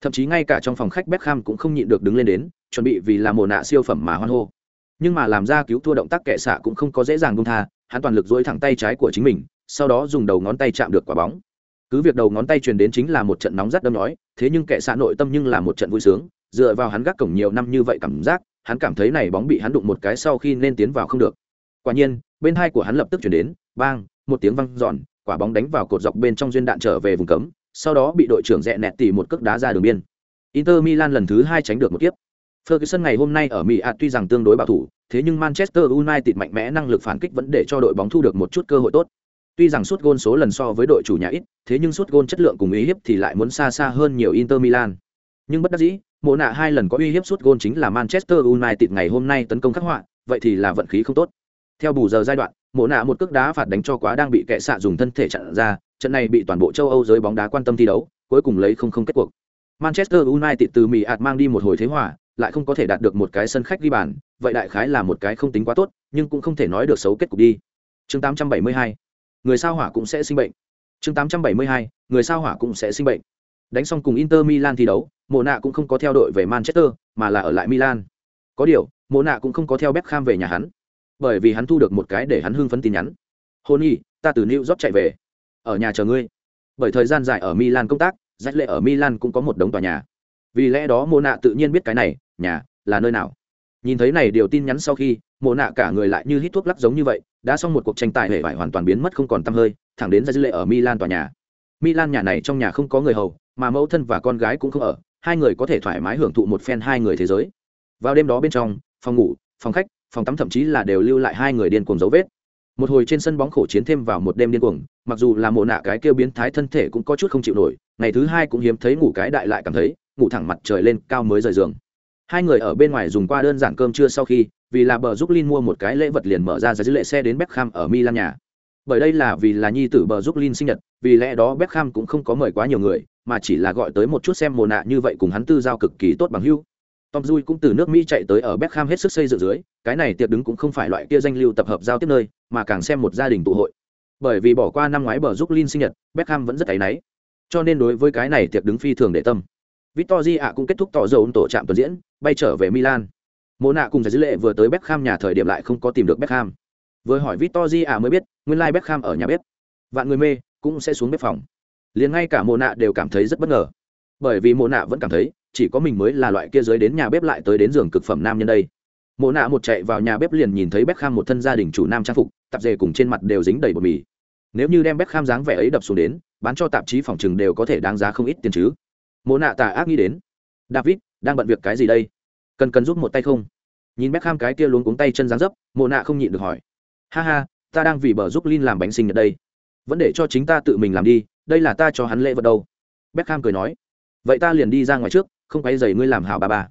Thậm chí ngay cả trong phòng khách Beckham cũng không nhịn được đứng lên đến, chuẩn bị vì là mồ nạ siêu phẩm mà hoan hô nhưng mà làm ra cứu thua động tác kệ xạ cũng không có dễ dàng buông tha hắn toàn lực dỗi thẳng tay trái của chính mình sau đó dùng đầu ngón tay chạm được quả bóng cứ việc đầu ngón tay truyền đến chính là một trận nóng rất đâm nói thế nhưng kẻ xạ nội tâm nhưng là một trận vui sướng dựa vào hắn gác cổng nhiều năm như vậy cảm giác hắn cảm thấy này bóng bị hắn đụng một cái sau khi nên tiến vào không được. Quả nhiên bên hai của hắn lập tức chuyển đến bang một tiếng văng giòn quả bóng đánh vào cột dọc bên trong duyên đạn trở về vùng cấm sau đó bị đội trưởng rẽ nẹt tỉ một cước đá ra đường biên. Inter milan lần thứ hai tránh được một kiếp. Ferguson ngày hôm nay ở Mỹ ạt tuy rằng tương đối bảo thủ, thế nhưng Manchester United mạnh mẽ năng lực phản kích vẫn để cho đội bóng thu được một chút cơ hội tốt. Tuy rằng suốt gôn số lần so với đội chủ nhà ít, thế nhưng suốt gôn chất lượng cùng uy hiếp thì lại muốn xa xa hơn nhiều Inter Milan. Nhưng bất đắc dĩ, mộ nạ hai lần có uy hiếp suốt gôn chính là Manchester United ngày hôm nay tấn công khắc họa, vậy thì là vận khí không tốt. Theo bù giờ giai đoạn, mộ nạ một cước đá phạt đánh cho quá đang bị kẻ xạ dùng thân thể chặn ra, trận này bị toàn bộ châu Âu giới bóng đá quan tâm thi đấu, cuối cùng lấy không không kết cuộc. Manchester United từ Mỹ ạt mang đi một hồi thế hòa, lại không có thể đạt được một cái sân khách ghi bàn, vậy đại khái là một cái không tính quá tốt, nhưng cũng không thể nói được xấu kết cục đi. Chương 872. Người sao hỏa cũng sẽ sinh bệnh. Chương 872. Người sao hỏa cũng sẽ sinh bệnh. Đánh xong cùng Inter Milan thi đấu, Mộ nạ cũng không có theo đội về Manchester, mà là ở lại Milan. Có điều, Mộ nạ cũng không có theo Beckham về nhà hắn, bởi vì hắn thu được một cái để hắn hưng phấn tin nhắn. "Honey, ta từ New York chạy về, ở nhà chờ ngươi. Bởi thời gian dài ở Milan công tác, rách lệ ở Milan cũng có một đống tòa nhà vì lẽ đó Mộ nạ tự nhiên biết cái này nhà là nơi nào nhìn thấy này điều tin nhắn sau khi, mộ nạ cả người lại như hít thuốc lắc giống như vậy, đã xong một cuộc tranh tài hệ vải hoàn toàn biến mất không còn t hơi, thẳng đến ra dư lệ ở milan tòa nhà. Milan nhà này trong nhà không có người hầu, mà mẫu thân và con gái cũng không ở, hai người có thể thoải mái hưởng thụ một phen hai người thế giới. Vào đêm đó bên trong, phòng ngủ, phòng khách, phòng tắm thậm chí là đều lưu lại hai người điên cuồng dấu vết. Một hồi trên sân bóng khổ chiến thêm vào một đêm điên cuồng, mặc dù là mộ nạ cái kêu biến thái thân thể cũng có chút không chịu nổi, ngày thứ hai cũng hiếm thấy ngủ cái đại lại cảm thấy, ngủ thẳng mặt trời lên cao mới rời giường hai người ở bên ngoài dùng qua đơn giản cơm trưa sau khi vì là bờ giúp linh mua một cái lễ vật liền mở ra giấy lệ xe đến Beckham ở Milan nhà bởi đây là vì là nhi tử bờ giúp linh sinh nhật vì lẽ đó Beckham cũng không có mời quá nhiều người mà chỉ là gọi tới một chút xem mồ nạ như vậy cùng hắn tư giao cực kỳ tốt bằng hưu Tom Dui cũng từ nước Mỹ chạy tới ở Beckham hết sức xây dựng dưới, cái này tiệc đứng cũng không phải loại kia danh lưu tập hợp giao tiếp nơi, mà càng xem một gia đình tụ hội. Bởi vì bỏ qua năm ngoái bờ giúp Lin sinh nhật, Beckham vẫn rất áy náy. Cho nên đối với cái này tiệc đứng phi thường để tâm. Victory ạ cũng kết thúc tỏ dầu tổ trạm tuần diễn, bay trở về Milan. Mộ nạ cùng giải dữ lệ vừa tới Beckham nhà thời điểm lại không có tìm được Beckham. Vừa hỏi Victory ạ mới biết, nguyên lai like Beckham ở nhà bếp. Vạn người mê cũng sẽ xuống bếp phòng. Liền ngay cả Mộ nạ đều cảm thấy rất bất ngờ. Bởi vì Mộ nạ vẫn cảm thấy, chỉ có mình mới là loại kia dưới đến nhà bếp lại tới đến giường cực phẩm nam nhân đây. mộ nạ một chạy vào nhà bếp liền nhìn thấy Beckham một thân gia đình chủ nam trang phục tạp dề cùng trên mặt đều dính đầy bột mì nếu như đem Beckham dáng vẻ ấy đập xuống đến bán cho tạp chí phòng trừng đều có thể đáng giá không ít tiền chứ mộ nạ tà ác nghĩ đến. David, đang bận việc cái gì đây? Cần cần giúp một tay không? Nhìn Beckham cái kia luống cuống tay chân dáng dấp, mộ nạ không nhịn được hỏi. Ha ha, ta đang vì bờ giúp Lin làm bánh sinh nhật đây. Vẫn để cho chính ta tự mình làm đi, đây là ta cho hắn lễ vật đâu. Beckham cười nói. Vậy ta liền đi ra ngoài trước, không quay dày ngươi làm hảo bà bà.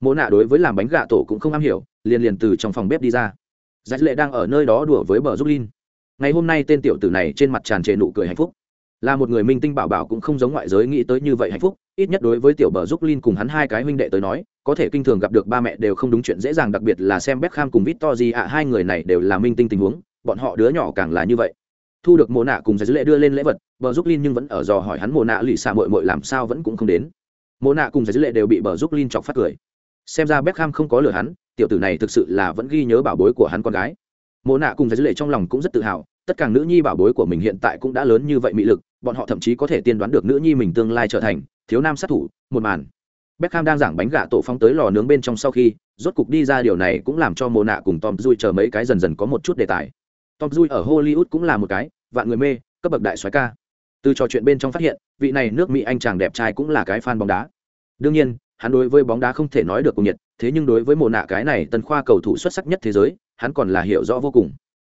Mộ nạ đối với làm bánh gà tổ cũng không am hiểu, liền liền từ trong phòng bếp đi ra. Giải lệ đang ở nơi đó đùa với bờ giúp Lin. ngày hôm nay tên tiểu tử này trên mặt tràn trề nụ cười hạnh phúc là một người minh tinh bảo bảo cũng không giống ngoại giới nghĩ tới như vậy hạnh phúc, ít nhất đối với tiểu bờ giúp linh cùng hắn hai cái huynh đệ tới nói, có thể kinh thường gặp được ba mẹ đều không đúng chuyện dễ dàng, đặc biệt là xem Beckham cùng Victory ạ, hai người này đều là minh tinh tình huống, bọn họ đứa nhỏ càng là như vậy. Thu được mồ nạ cùng giải lệ đưa lên lễ vật, bờ giúp linh nhưng vẫn ở dò hỏi hắn mồ nạ lì xạ mội mội làm sao vẫn cũng không đến. Mồ nạ cùng giải lệ đều bị bờ giúp linh chọc phát cười. Xem ra Beckham không có lừa hắn, tiểu tử này thực sự là vẫn ghi nhớ bảo bối của hắn con gái. Mồ nạ cùng giải lệ trong lòng cũng rất tự hào, tất cả nữ nhi bảo bối của mình hiện tại cũng đã lớn như vậy mị lực bọn họ thậm chí có thể tiên đoán được nữ nhi mình tương lai trở thành thiếu nam sát thủ, một màn. Beckham đang giảng bánh gà tổ phong tới lò nướng bên trong sau khi, rốt cục đi ra điều này cũng làm cho mồ nạ cùng Tom Dui chờ mấy cái dần dần có một chút đề tài. Tom Dui ở Hollywood cũng là một cái, vạn người mê, cấp bậc đại soái ca. Từ trò chuyện bên trong phát hiện, vị này nước mỹ anh chàng đẹp trai cũng là cái fan bóng đá. Đương nhiên, hắn đối với bóng đá không thể nói được cùng nhiệt, thế nhưng đối với mồ nạ cái này tân khoa cầu thủ xuất sắc nhất thế giới, hắn còn là hiểu rõ vô cùng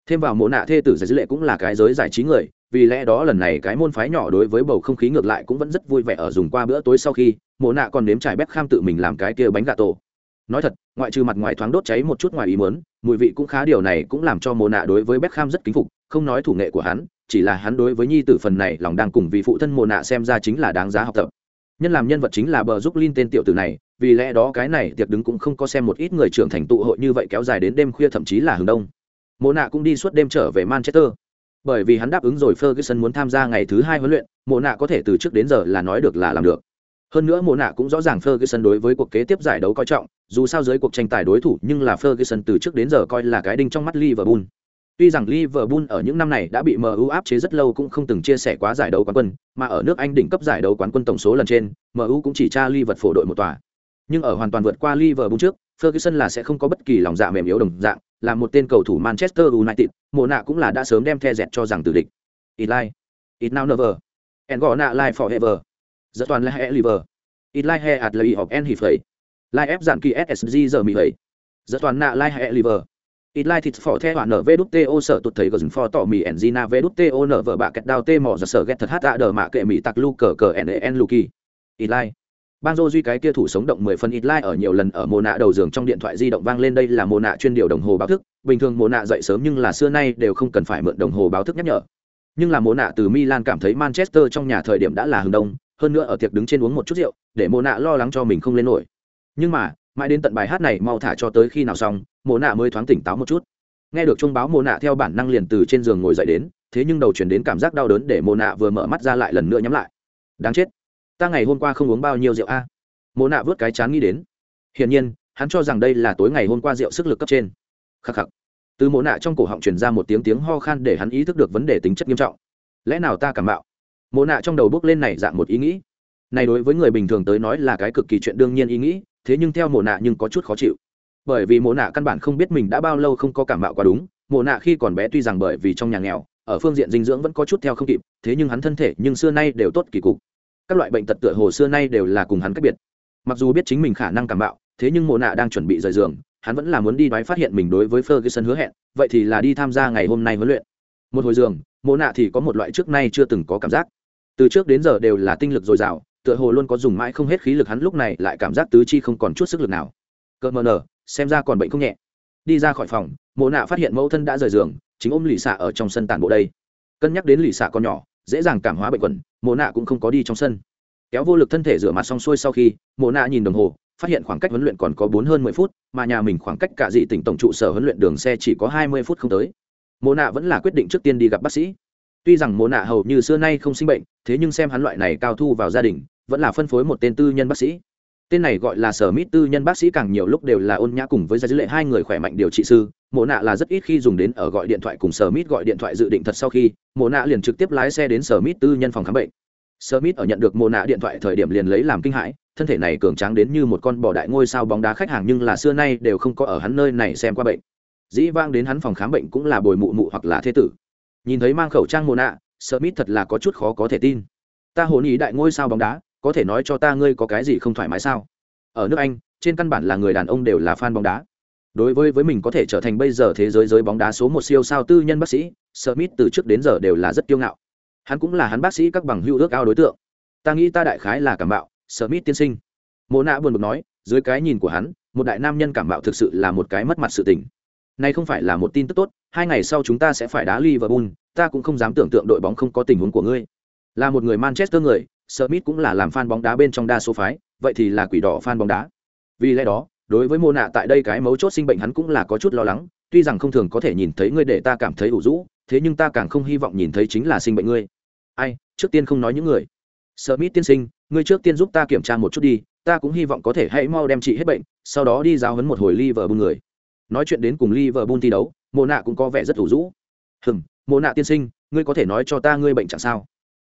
thêm vào mộ nạ thê tử giải dữ lệ cũng là cái giới giải trí người, vì lẽ đó lần này cái môn phái nhỏ đối với bầu không khí ngược lại cũng vẫn rất vui vẻ ở dùng qua bữa tối sau khi, mộ nạ còn nếm trải bếp kham tự mình làm cái kia bánh gà tổ. Nói thật, ngoại trừ mặt ngoài thoáng đốt cháy một chút ngoài ý muốn, mùi vị cũng khá điều này cũng làm cho mồ nạ đối với bếp kham rất kính phục, không nói thủ nghệ của hắn, chỉ là hắn đối với nhi tử phần này lòng đang cùng vị phụ thân mồ nạ xem ra chính là đáng giá học tập. Nhân làm nhân vật chính là bờ giúp linh tên tiểu tử này, vì lẽ đó cái này tiệc đứng cũng không có xem một ít người trưởng thành tụ hội như vậy kéo dài đến đêm khuya thậm chí là hướng đông mộ nạ cũng đi suốt đêm trở về manchester. Bởi vì hắn đáp ứng rồi ferguson muốn tham gia ngày thứ hai huấn luyện mộ nạ có thể từ trước đến giờ là nói được là làm được. Hơn nữa mộ nạ cũng rõ ràng ferguson đối với cuộc kế tiếp giải đấu coi trọng dù sao dưới cuộc tranh tài đối thủ nhưng là ferguson từ trước đến giờ coi là cái đinh trong mắt liverpool. Tuy rằng Liverpool ở những năm này đã bị MU áp chế rất lâu cũng không từng chia sẻ quá giải đấu quán quân, mà ở nước Anh đỉnh cấp giải đấu quán quân tổng số lần trên, MU cũng chỉ tra Liverpool đội một tòa. Nhưng ở hoàn toàn vượt qua Liverpool trước, Ferguson là sẽ không có bất kỳ lòng dạ mềm yếu đồng dạng, là một tên cầu thủ Manchester United, mùa nạ cũng là đã sớm đem the dẹt cho rằng tử địch. It like It now never. And gonna like forever. Giờ toàn là hệ liver. It like he at lay of en liver. Like ép dạng kỳ SSG giờ mì phẩy. Giờ toàn nạ like hệ liver It like thịt phỏ theo hoạn nở VWTO sở tụt thấy gần phò tỏ mì ẻn zina vê nở vợ bạ kẹt đào tê mỏ giờ sở ghét thật hát ạ đờ mạ kệ mì tặc lu cờ cờ ẻn ẻn lu kỳ It like ban dô duy cái kia thủ sống động mười phân ít lai、like、ở ở nhiều lần ở mồ nạ đầu giường trong điện thoại di động vang lên đây là mồ nạ chuyên điều đồng hồ báo thức. Bình thường mồ nạ dậy sớm nhưng là xưa nay đều không cần phải mượn đồng hồ báo thức nhắc nhở. Nhưng là mồ nạ từ milan cảm thấy manchester trong nhà thời điểm đã là hừng đông, hơn nữa ở tiệc đứng trên uống một chút rượu, để mồ nạ lo lắng cho mình không lên nổi. Nhưng mà, mãi đến tận bài hát này mau thả cho tới khi nào xong mồ nạ mới thoáng tỉnh táo một chút. Nghe được chuông báo mồ nạ theo bản năng liền từ trên giường ngồi dậy đến, thế nhưng đầu chuyển đến cảm giác đau đớn để mồ nạ vừa mở mắt ra lại lần nữa nhắm lại. Đáng chết ta ngày hôm qua không uống bao nhiêu rượu a? À? nạ vớt cái chán nghĩ đến. Hiển nhiên, hắn cho rằng đây là tối ngày hôm qua rượu sức lực cấp trên. Khắc khắc. Từ Mộ nạ trong cổ họng truyền ra một tiếng tiếng ho khan để hắn ý thức được vấn đề tính chất nghiêm trọng. Lẽ nào ta cảm bạo Mộ nạ trong đầu bước lên này dạng một ý nghĩ. Này đối với người bình thường tới nói là cái cực kỳ chuyện đương nhiên ý nghĩ, thế nhưng theo Mộ nạ nhưng có chút khó chịu. Bởi vì mộ nạ căn bản không biết mình đã bao lâu không có cảm mạo quá đúng, mộ nạ khi còn bé tuy rằng bởi vì trong nhà nghèo, ở phương diện dinh dưỡng vẫn có chút theo không kịp, thế nhưng hắn thân thể nhưng xưa nay đều tốt kỳ cục các loại bệnh tật tựa hồ xưa nay đều là cùng hắn cách biệt. Mặc dù biết chính mình khả năng cảm mạo thế nhưng mộ nạ đang chuẩn bị rời giường, hắn vẫn là muốn đi đoái phát hiện mình đối với ferguson hứa hẹn, vậy thì là đi tham gia ngày hôm nay huấn luyện. Một hồi giường, mộ nạ thì có một loại trước nay chưa từng có cảm giác. Từ trước đến giờ đều là tinh lực dồi dào, tựa hồ luôn có dùng mãi không hết khí lực hắn lúc này lại cảm giác tứ chi không còn chút sức lực nào. Cỡ mờ nở, xem ra còn bệnh không nhẹ. Đi ra khỏi phòng, mộ nạ phát hiện mẫu thân đã rời giường, chính ôm lì xạ ở trong sân tàn bộ đây. Cân nhắc đến lì xạ con nhỏ dễ dàng cảm hóa bệnh quẩn mồ nạ cũng không có đi trong sân. Kéo vô lực thân thể rửa mặt xong xuôi sau khi mồ nạ nhìn đồng hồ, phát hiện khoảng cách huấn luyện còn có bốn hơn mười phút, mà nhà mình khoảng cách cả dị tỉnh tổng trụ sở huấn luyện đường xe chỉ có hai mươi phút không tới. Mồ nạ vẫn là quyết định trước tiên đi gặp bác sĩ. Tuy rằng mồ nạ hầu như xưa nay không sinh bệnh, thế nhưng xem hắn loại này cao thu vào gia đình, vẫn là phân phối một tên tư nhân bác sĩ tên này gọi là sở mít tư nhân bác sĩ càng nhiều lúc đều là ôn nhã cùng với gia dữ lệ hai người khỏe mạnh điều trị sư mộ nạ là rất ít khi dùng đến ở gọi điện thoại cùng sở mít gọi điện thoại dự định thật sau khi mộ nạ liền trực tiếp lái xe đến sở mít tư nhân phòng khám bệnh Sở Mít ở nhận được Mộ nạ điện thoại thời điểm liền lấy làm kinh hãi, thân thể này cường tráng đến như một con bò đại ngôi sao bóng đá khách hàng nhưng là xưa nay đều không có ở hắn nơi này xem qua bệnh. Dĩ vang đến hắn phòng khám bệnh cũng là bồi mụ mụ hoặc là thế tử. Nhìn thấy mang khẩu trang Mộ nạ, Sở Mít thật là có chút khó có thể tin. Ta hồn ý đại ngôi sao bóng đá, có thể nói cho ta ngươi có cái gì không thoải mái sao? Ở nước Anh, trên căn bản là người đàn ông đều là fan bóng đá. Đối với với mình có thể trở thành bây giờ thế giới giới bóng đá số một siêu sao tư nhân bác sĩ, Smith từ trước đến giờ đều là rất kiêu ngạo. Hắn cũng là hắn bác sĩ các bằng hữu ước ao đối tượng ta nghĩ ta đại khái là cảm bạo smith tiên sinh mộ nạ buồn bực nói dưới cái nhìn của hắn một đại nam nhân cảm bạo thực sự là một cái mất mặt sự tình này không phải là một tin tức tốt hai ngày sau chúng ta sẽ phải đá liverpool ta cũng không dám tưởng tượng đội bóng không có tình huống của ngươi là một người manchester người smith cũng là làm fan bóng đá bên trong đa số phái vậy thì là quỷ đỏ fan bóng đá vì lẽ đó đối với mô nạ tại đây cái mấu chốt sinh bệnh hắn cũng là có chút lo lắng tuy rằng không thường có thể nhìn thấy ngươi để ta cảm thấy ủ rũ thế nhưng ta càng không hy vọng nhìn thấy chính là sinh bệnh ngươi ai trước tiên không nói những người Smith tiên sinh, ngươi trước tiên giúp ta kiểm tra một chút đi, ta cũng hy vọng có thể hãy mau đem trị hết bệnh, sau đó đi giáo huấn một hồi Liverpool người. Nói chuyện đến cùng Liverpool thi đấu, Mộ Nạ cũng có vẻ rất ủ rũ. Hừm, Mộ Nạ tiên sinh, ngươi có thể nói cho ta ngươi bệnh chẳng sao?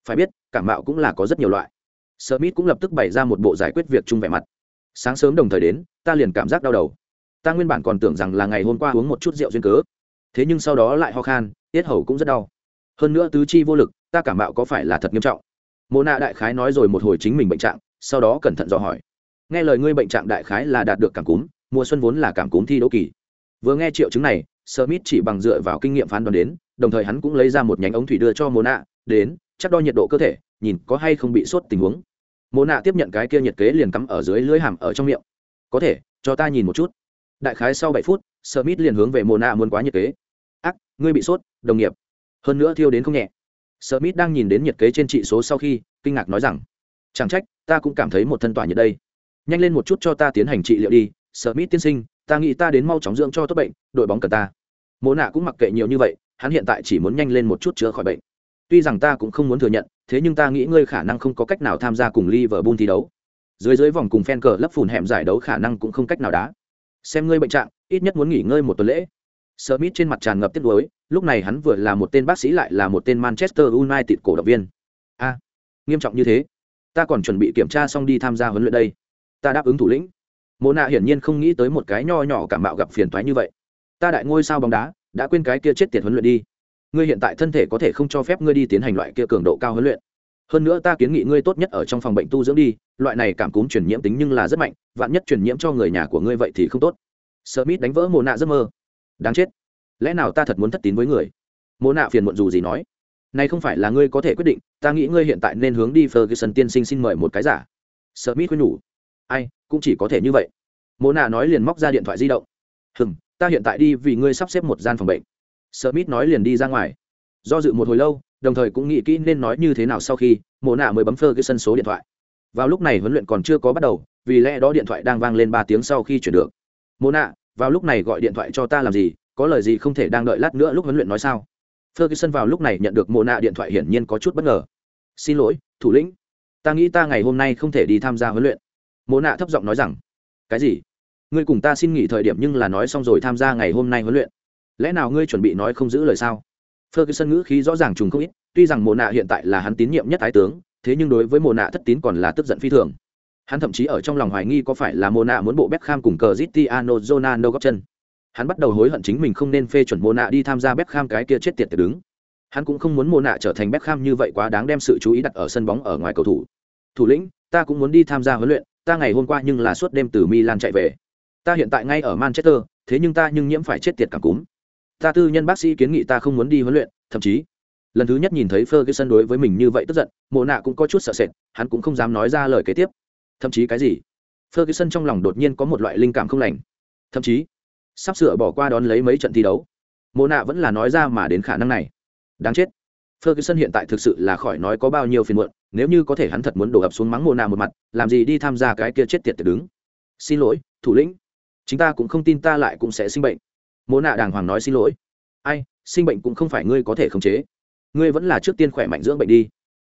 Phải biết, cảm mạo cũng là có rất nhiều loại. Smith cũng lập tức bày ra một bộ giải quyết việc chung vẻ mặt. Sáng sớm đồng thời đến, ta liền cảm giác đau đầu. Ta nguyên bản còn tưởng rằng là ngày hôm qua uống một chút rượu duyên cớ, thế nhưng sau đó lại ho khan, tiết hầu cũng rất đau. Hơn nữa tứ chi vô lực, ta cảm mạo có phải là thật nghiêm trọng? mô nạ đại khái nói rồi một hồi chính mình bệnh trạng sau đó cẩn thận dò hỏi nghe lời ngươi bệnh trạng đại khái là đạt được cảm cúm mùa xuân vốn là cảm cúm thi đấu kỳ vừa nghe triệu chứng này smith chỉ bằng dựa vào kinh nghiệm phán đoán đến đồng thời hắn cũng lấy ra một nhánh ống thủy đưa cho mô nạ đến chắc đo nhiệt độ cơ thể nhìn có hay không bị sốt tình huống mộ nạ tiếp nhận cái kia nhiệt kế liền cắm ở dưới lưỡi hàm ở trong miệng có thể cho ta nhìn một chút đại khái sau bảy phút smith liền hướng về mộ nạ muốn quá nhiệt kế ác ngươi bị sốt đồng nghiệp hơn nữa thiêu đến không nhẹ Smith đang nhìn đến nhiệt kế trên trị số sau khi, kinh ngạc nói rằng, chẳng trách, ta cũng cảm thấy một thân tỏa nhiệt đây. Nhanh lên một chút cho ta tiến hành trị liệu đi, Smith tiên sinh, ta nghĩ ta đến mau chóng dưỡng cho tốt bệnh, đội bóng cần ta. Mộ nạ cũng mặc kệ nhiều như vậy, hắn hiện tại chỉ muốn nhanh lên một chút chữa khỏi bệnh. Tuy rằng ta cũng không muốn thừa nhận, thế nhưng ta nghĩ ngươi khả năng không có cách nào tham gia cùng Liverpool thi đấu. Dưới dưới vòng cùng fan cờ lấp phùn hẻm giải đấu khả năng cũng không cách nào đá. Xem ngươi bệnh trạng, ít nhất muốn nghỉ ngơi một tuần lễ. Smith trên mặt tràn ngập tiếc nuối, lúc này hắn vừa là một tên bác sĩ lại là một tên Manchester United cổ động viên. A, nghiêm trọng như thế. Ta còn chuẩn bị kiểm tra xong đi tham gia huấn luyện đây. Ta đáp ứng thủ lĩnh. Mộ Na hiển nhiên không nghĩ tới một cái nho nhỏ cảm mạo gặp phiền toái như vậy. Ta đại ngôi sao bóng đá, đã quên cái kia chết tiệt huấn luyện đi. Ngươi hiện tại thân thể có thể không cho phép ngươi đi tiến hành loại kia cường độ cao huấn luyện. Hơn nữa ta kiến nghị ngươi tốt nhất ở trong phòng bệnh tu dưỡng đi, loại này cảm cúm truyền nhiễm tính nhưng là rất mạnh, vạn nhất truyền nhiễm cho người nhà của ngươi vậy thì không tốt. Smith đánh vỡ mồ nạ giấc mơ. Đáng chết. Lẽ nào ta thật muốn thất tín với người? Mô nạ phiền muộn dù gì nói. Này không phải là ngươi có thể quyết định ta nghĩ ngươi hiện tại nên hướng đi ferguson tiên sinh xin mời một cái giả. Smith khuyên nhủ. Ai cũng chỉ có thể như vậy. Mô nạ nói liền móc ra điện thoại di động. Hừm ta hiện tại đi vì ngươi sắp xếp một gian phòng bệnh smith nói liền đi ra ngoài. Do dự một hồi lâu, đồng thời cũng nghĩ kỹ nên nói như thế nào sau khi mộ nạ mới bấm ferguson số điện thoại. Vào lúc này huấn luyện còn chưa có bắt đầu, vì lẽ đó điện thoại đang vang lên ba tiếng sau khi chuyển được. Mộ nạ, vào lúc này gọi điện thoại cho ta làm gì? Có lời gì không thể đang đợi lát nữa lúc huấn luyện nói sao? Ferguson vào lúc này nhận được mộ nạ điện thoại hiển nhiên có chút bất ngờ. Xin lỗi, thủ lĩnh. Ta nghĩ ta ngày hôm nay không thể đi tham gia huấn luyện. Mộ nạ thấp giọng nói rằng. Cái gì? Ngươi cùng ta xin nghỉ thời điểm nhưng là nói xong rồi tham gia ngày hôm nay huấn luyện lẽ nào ngươi chuẩn bị nói không giữ lời sao? Ferguson ngữ khí rõ ràng trùng không ít, tuy rằng mồ nạ hiện tại là hắn tín nhiệm nhất thái tướng, thế nhưng đối với mồ nạ thất tín còn là tức giận phi thường. Hắn thậm chí ở trong lòng hoài nghi có phải là mồ nạ muốn bộ Beckham cùng cờ Cristiano Ronaldo góp chân. Hắn bắt đầu hối hận chính mình không nên phê chuẩn mồ nạ đi tham gia Beckham cái kia chết tiệt từ đứng. Hắn cũng không muốn mồ nạ trở thành Beckham như vậy quá đáng đem sự chú ý đặt ở sân bóng ở ngoài cầu thủ. Thủ lĩnh, ta cũng muốn đi tham gia huấn luyện, ta ngày hôm qua nhưng là suốt đêm từ Milan chạy về. Ta hiện tại ngay ở Manchester, thế nhưng ta nhưng nhiễm phải chết tiệt cảm cúm ta tư nhân bác sĩ kiến nghị ta không muốn đi huấn luyện, thậm chí, lần thứ nhất nhìn thấy Ferguson đối với mình như vậy tức giận, mộ nạ cũng có chút sợ sệt, hắn cũng không dám nói ra lời kế tiếp. Thậm chí cái gì? Ferguson trong lòng đột nhiên có một loại linh cảm không lành. Thậm chí, sắp sửa bỏ qua đón lấy mấy trận thi đấu. Mộ nạ vẫn là nói ra mà đến khả năng này. Đáng chết. Ferguson hiện tại thực sự là khỏi nói có bao nhiêu phiền muộn, nếu như có thể hắn thật muốn đổ ập xuống mắng mộ nạ một mặt, làm gì đi tham gia cái kia chết tiệt tiệt đứng. Xin lỗi, thủ lĩnh. Chúng ta cũng không tin ta lại cũng sẽ sinh bệnh. Mô nạ đàng hoàng nói xin lỗi. Ai, sinh bệnh cũng không phải ngươi có thể khống chế. Ngươi vẫn là trước tiên khỏe mạnh dưỡng bệnh đi.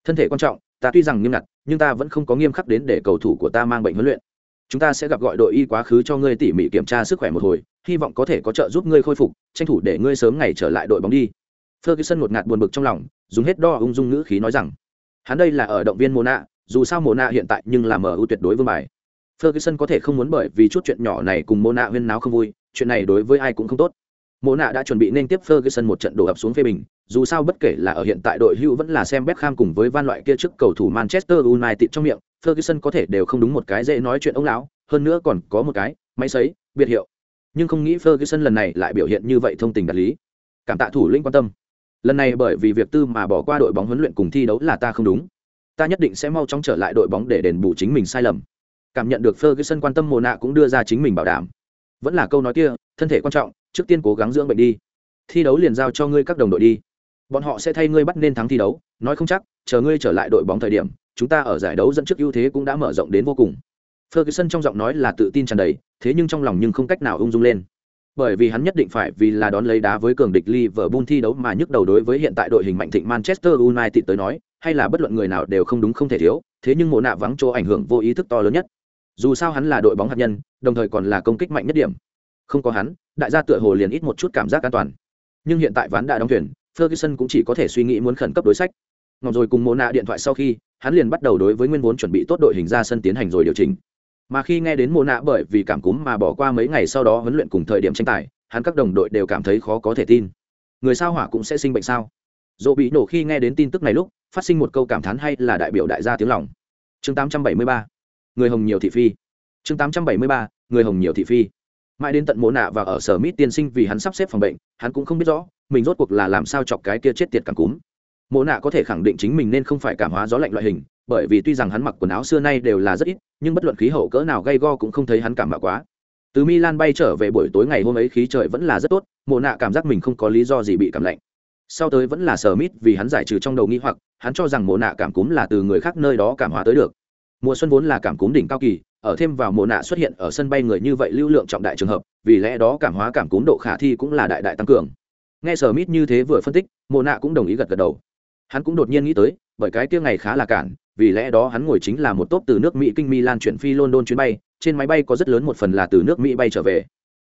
Thân thể quan trọng, ta tuy rằng nghiêm ngặt, nhưng ta vẫn không có nghiêm khắc đến để cầu thủ của ta mang bệnh huấn luyện. Chúng ta sẽ gặp gọi đội y quá khứ cho ngươi tỉ mỉ kiểm tra sức khỏe một hồi, hy vọng có thể có trợ giúp ngươi khôi phục, tranh thủ để ngươi sớm ngày trở lại đội bóng đi. Ferguson ngột ngạt buồn bực trong lòng, dùng hết đo ung dung ngữ khí nói rằng, hắn đây là ở động viên mồ nạ, dù sao mồ nạ hiện tại nhưng là MU tuyệt đối vương bài. Ferguson có thể không muốn bởi vì chút chuyện nhỏ này cùng mồ nạ huyên náo không vui chuyện này đối với ai cũng không tốt. Mộ nạ đã chuẩn bị nên tiếp Ferguson một trận đổ ập xuống phê bình, dù sao bất kể là ở hiện tại đội hữu vẫn là xem Beckham cùng với van loại kia trước cầu thủ Manchester United trong miệng, Ferguson có thể đều không đúng một cái dễ nói chuyện ông lão, hơn nữa còn có một cái, máy sấy, biệt hiệu. Nhưng không nghĩ Ferguson lần này lại biểu hiện như vậy thông tình đạt lý. Cảm tạ thủ lĩnh quan tâm. Lần này bởi vì việc tư mà bỏ qua đội bóng huấn luyện cùng thi đấu là ta không đúng. Ta nhất định sẽ mau chóng trở lại đội bóng để đền bù chính mình sai lầm. Cảm nhận được Ferguson quan tâm Mộ nạ cũng đưa ra chính mình bảo đảm vẫn là câu nói kia thân thể quan trọng trước tiên cố gắng dưỡng bệnh đi. Thi đấu liền giao cho ngươi các đồng đội đi. Bọn họ sẽ thay ngươi bắt nên thắng thi đấu nói không chắc chờ ngươi trở lại đội bóng thời điểm chúng ta ở giải đấu dẫn trước ưu thế cũng đã mở rộng đến vô cùng. Ferguson trong giọng nói là tự tin tràn đầy thế nhưng trong lòng nhưng không cách nào ung dung lên. Bởi vì hắn nhất định phải vì là đón lấy đá với cường địch Liverpool thi đấu mà nhức đầu đối với hiện tại đội hình mạnh thịnh Manchester United tới nói, hay là bất luận người nào đều không đúng không thể thiếu, thế nhưng mồ nạ vắng chỗ ảnh hưởng vô ý thức to lớn nhất. Dù sao hắn là đội bóng hạt nhân, đồng thời còn là công kích mạnh nhất điểm. Không có hắn, đại gia tựa hồ liền ít một chút cảm giác an toàn. Nhưng hiện tại ván đã đóng thuyền, Ferguson cũng chỉ có thể suy nghĩ muốn khẩn cấp đối sách. Ngọc rồi cùng mô nạ điện thoại sau khi, hắn liền bắt đầu đối với nguyên vốn chuẩn bị tốt đội hình ra sân tiến hành rồi điều chỉnh mà khi nghe đến mô nạ bởi vì cảm cúm mà bỏ qua mấy ngày sau đó huấn luyện cùng thời điểm tranh tài hắn các đồng đội đều cảm thấy khó có thể tin người sao hỏa cũng sẽ sinh bệnh sao dỗ bị nổ khi nghe đến tin tức này lúc phát sinh một câu cảm thán hay là đại biểu đại gia tiếng lòng chương 873 người hồng nhiều thị phi. Chương 873 người hồng nhiều thị phi. Mãi đến tận Mộ nạ và ở sở mít tiên sinh vì hắn sắp xếp phòng bệnh, hắn cũng không biết rõ, mình rốt cuộc là làm sao chọc cái kia chết tiệt cảm cúm. Mộ nạ có thể khẳng định chính mình nên không phải cảm hóa gió lạnh loại hình, bởi vì tuy rằng hắn mặc quần áo xưa nay đều là rất ít, nhưng bất luận khí hậu cỡ nào gay go cũng không thấy hắn cảm mạo quá. Từ milan bay trở về buổi tối ngày hôm ấy khí trời vẫn là rất tốt, Mộ nạ cảm giác mình không có lý do gì bị cảm lạnh. Sau tới vẫn là Sở mít vì hắn giải trừ trong đầu nghi hoặc, hắn cho rằng Mộ nạ cảm cúm là từ người khác nơi đó cảm hóa tới được mùa xuân vốn là cảm cúm đỉnh cao kỳ ở thêm vào mùa nạ xuất hiện ở sân bay người như vậy lưu lượng trọng đại trường hợp vì lẽ đó cảm hóa cảm cúm độ khả thi cũng là đại đại tăng cường nghe sở mít như thế vừa phân tích mùa nạ cũng đồng ý gật gật đầu hắn cũng đột nhiên nghĩ tới bởi cái kia ngày khá là cản vì lẽ đó hắn ngồi chính là một tốp từ nước Mỹ kinh Milan chuyển phi London chuyến bay, trên máy bay có rất lớn một phần là từ nước Mỹ bay trở về.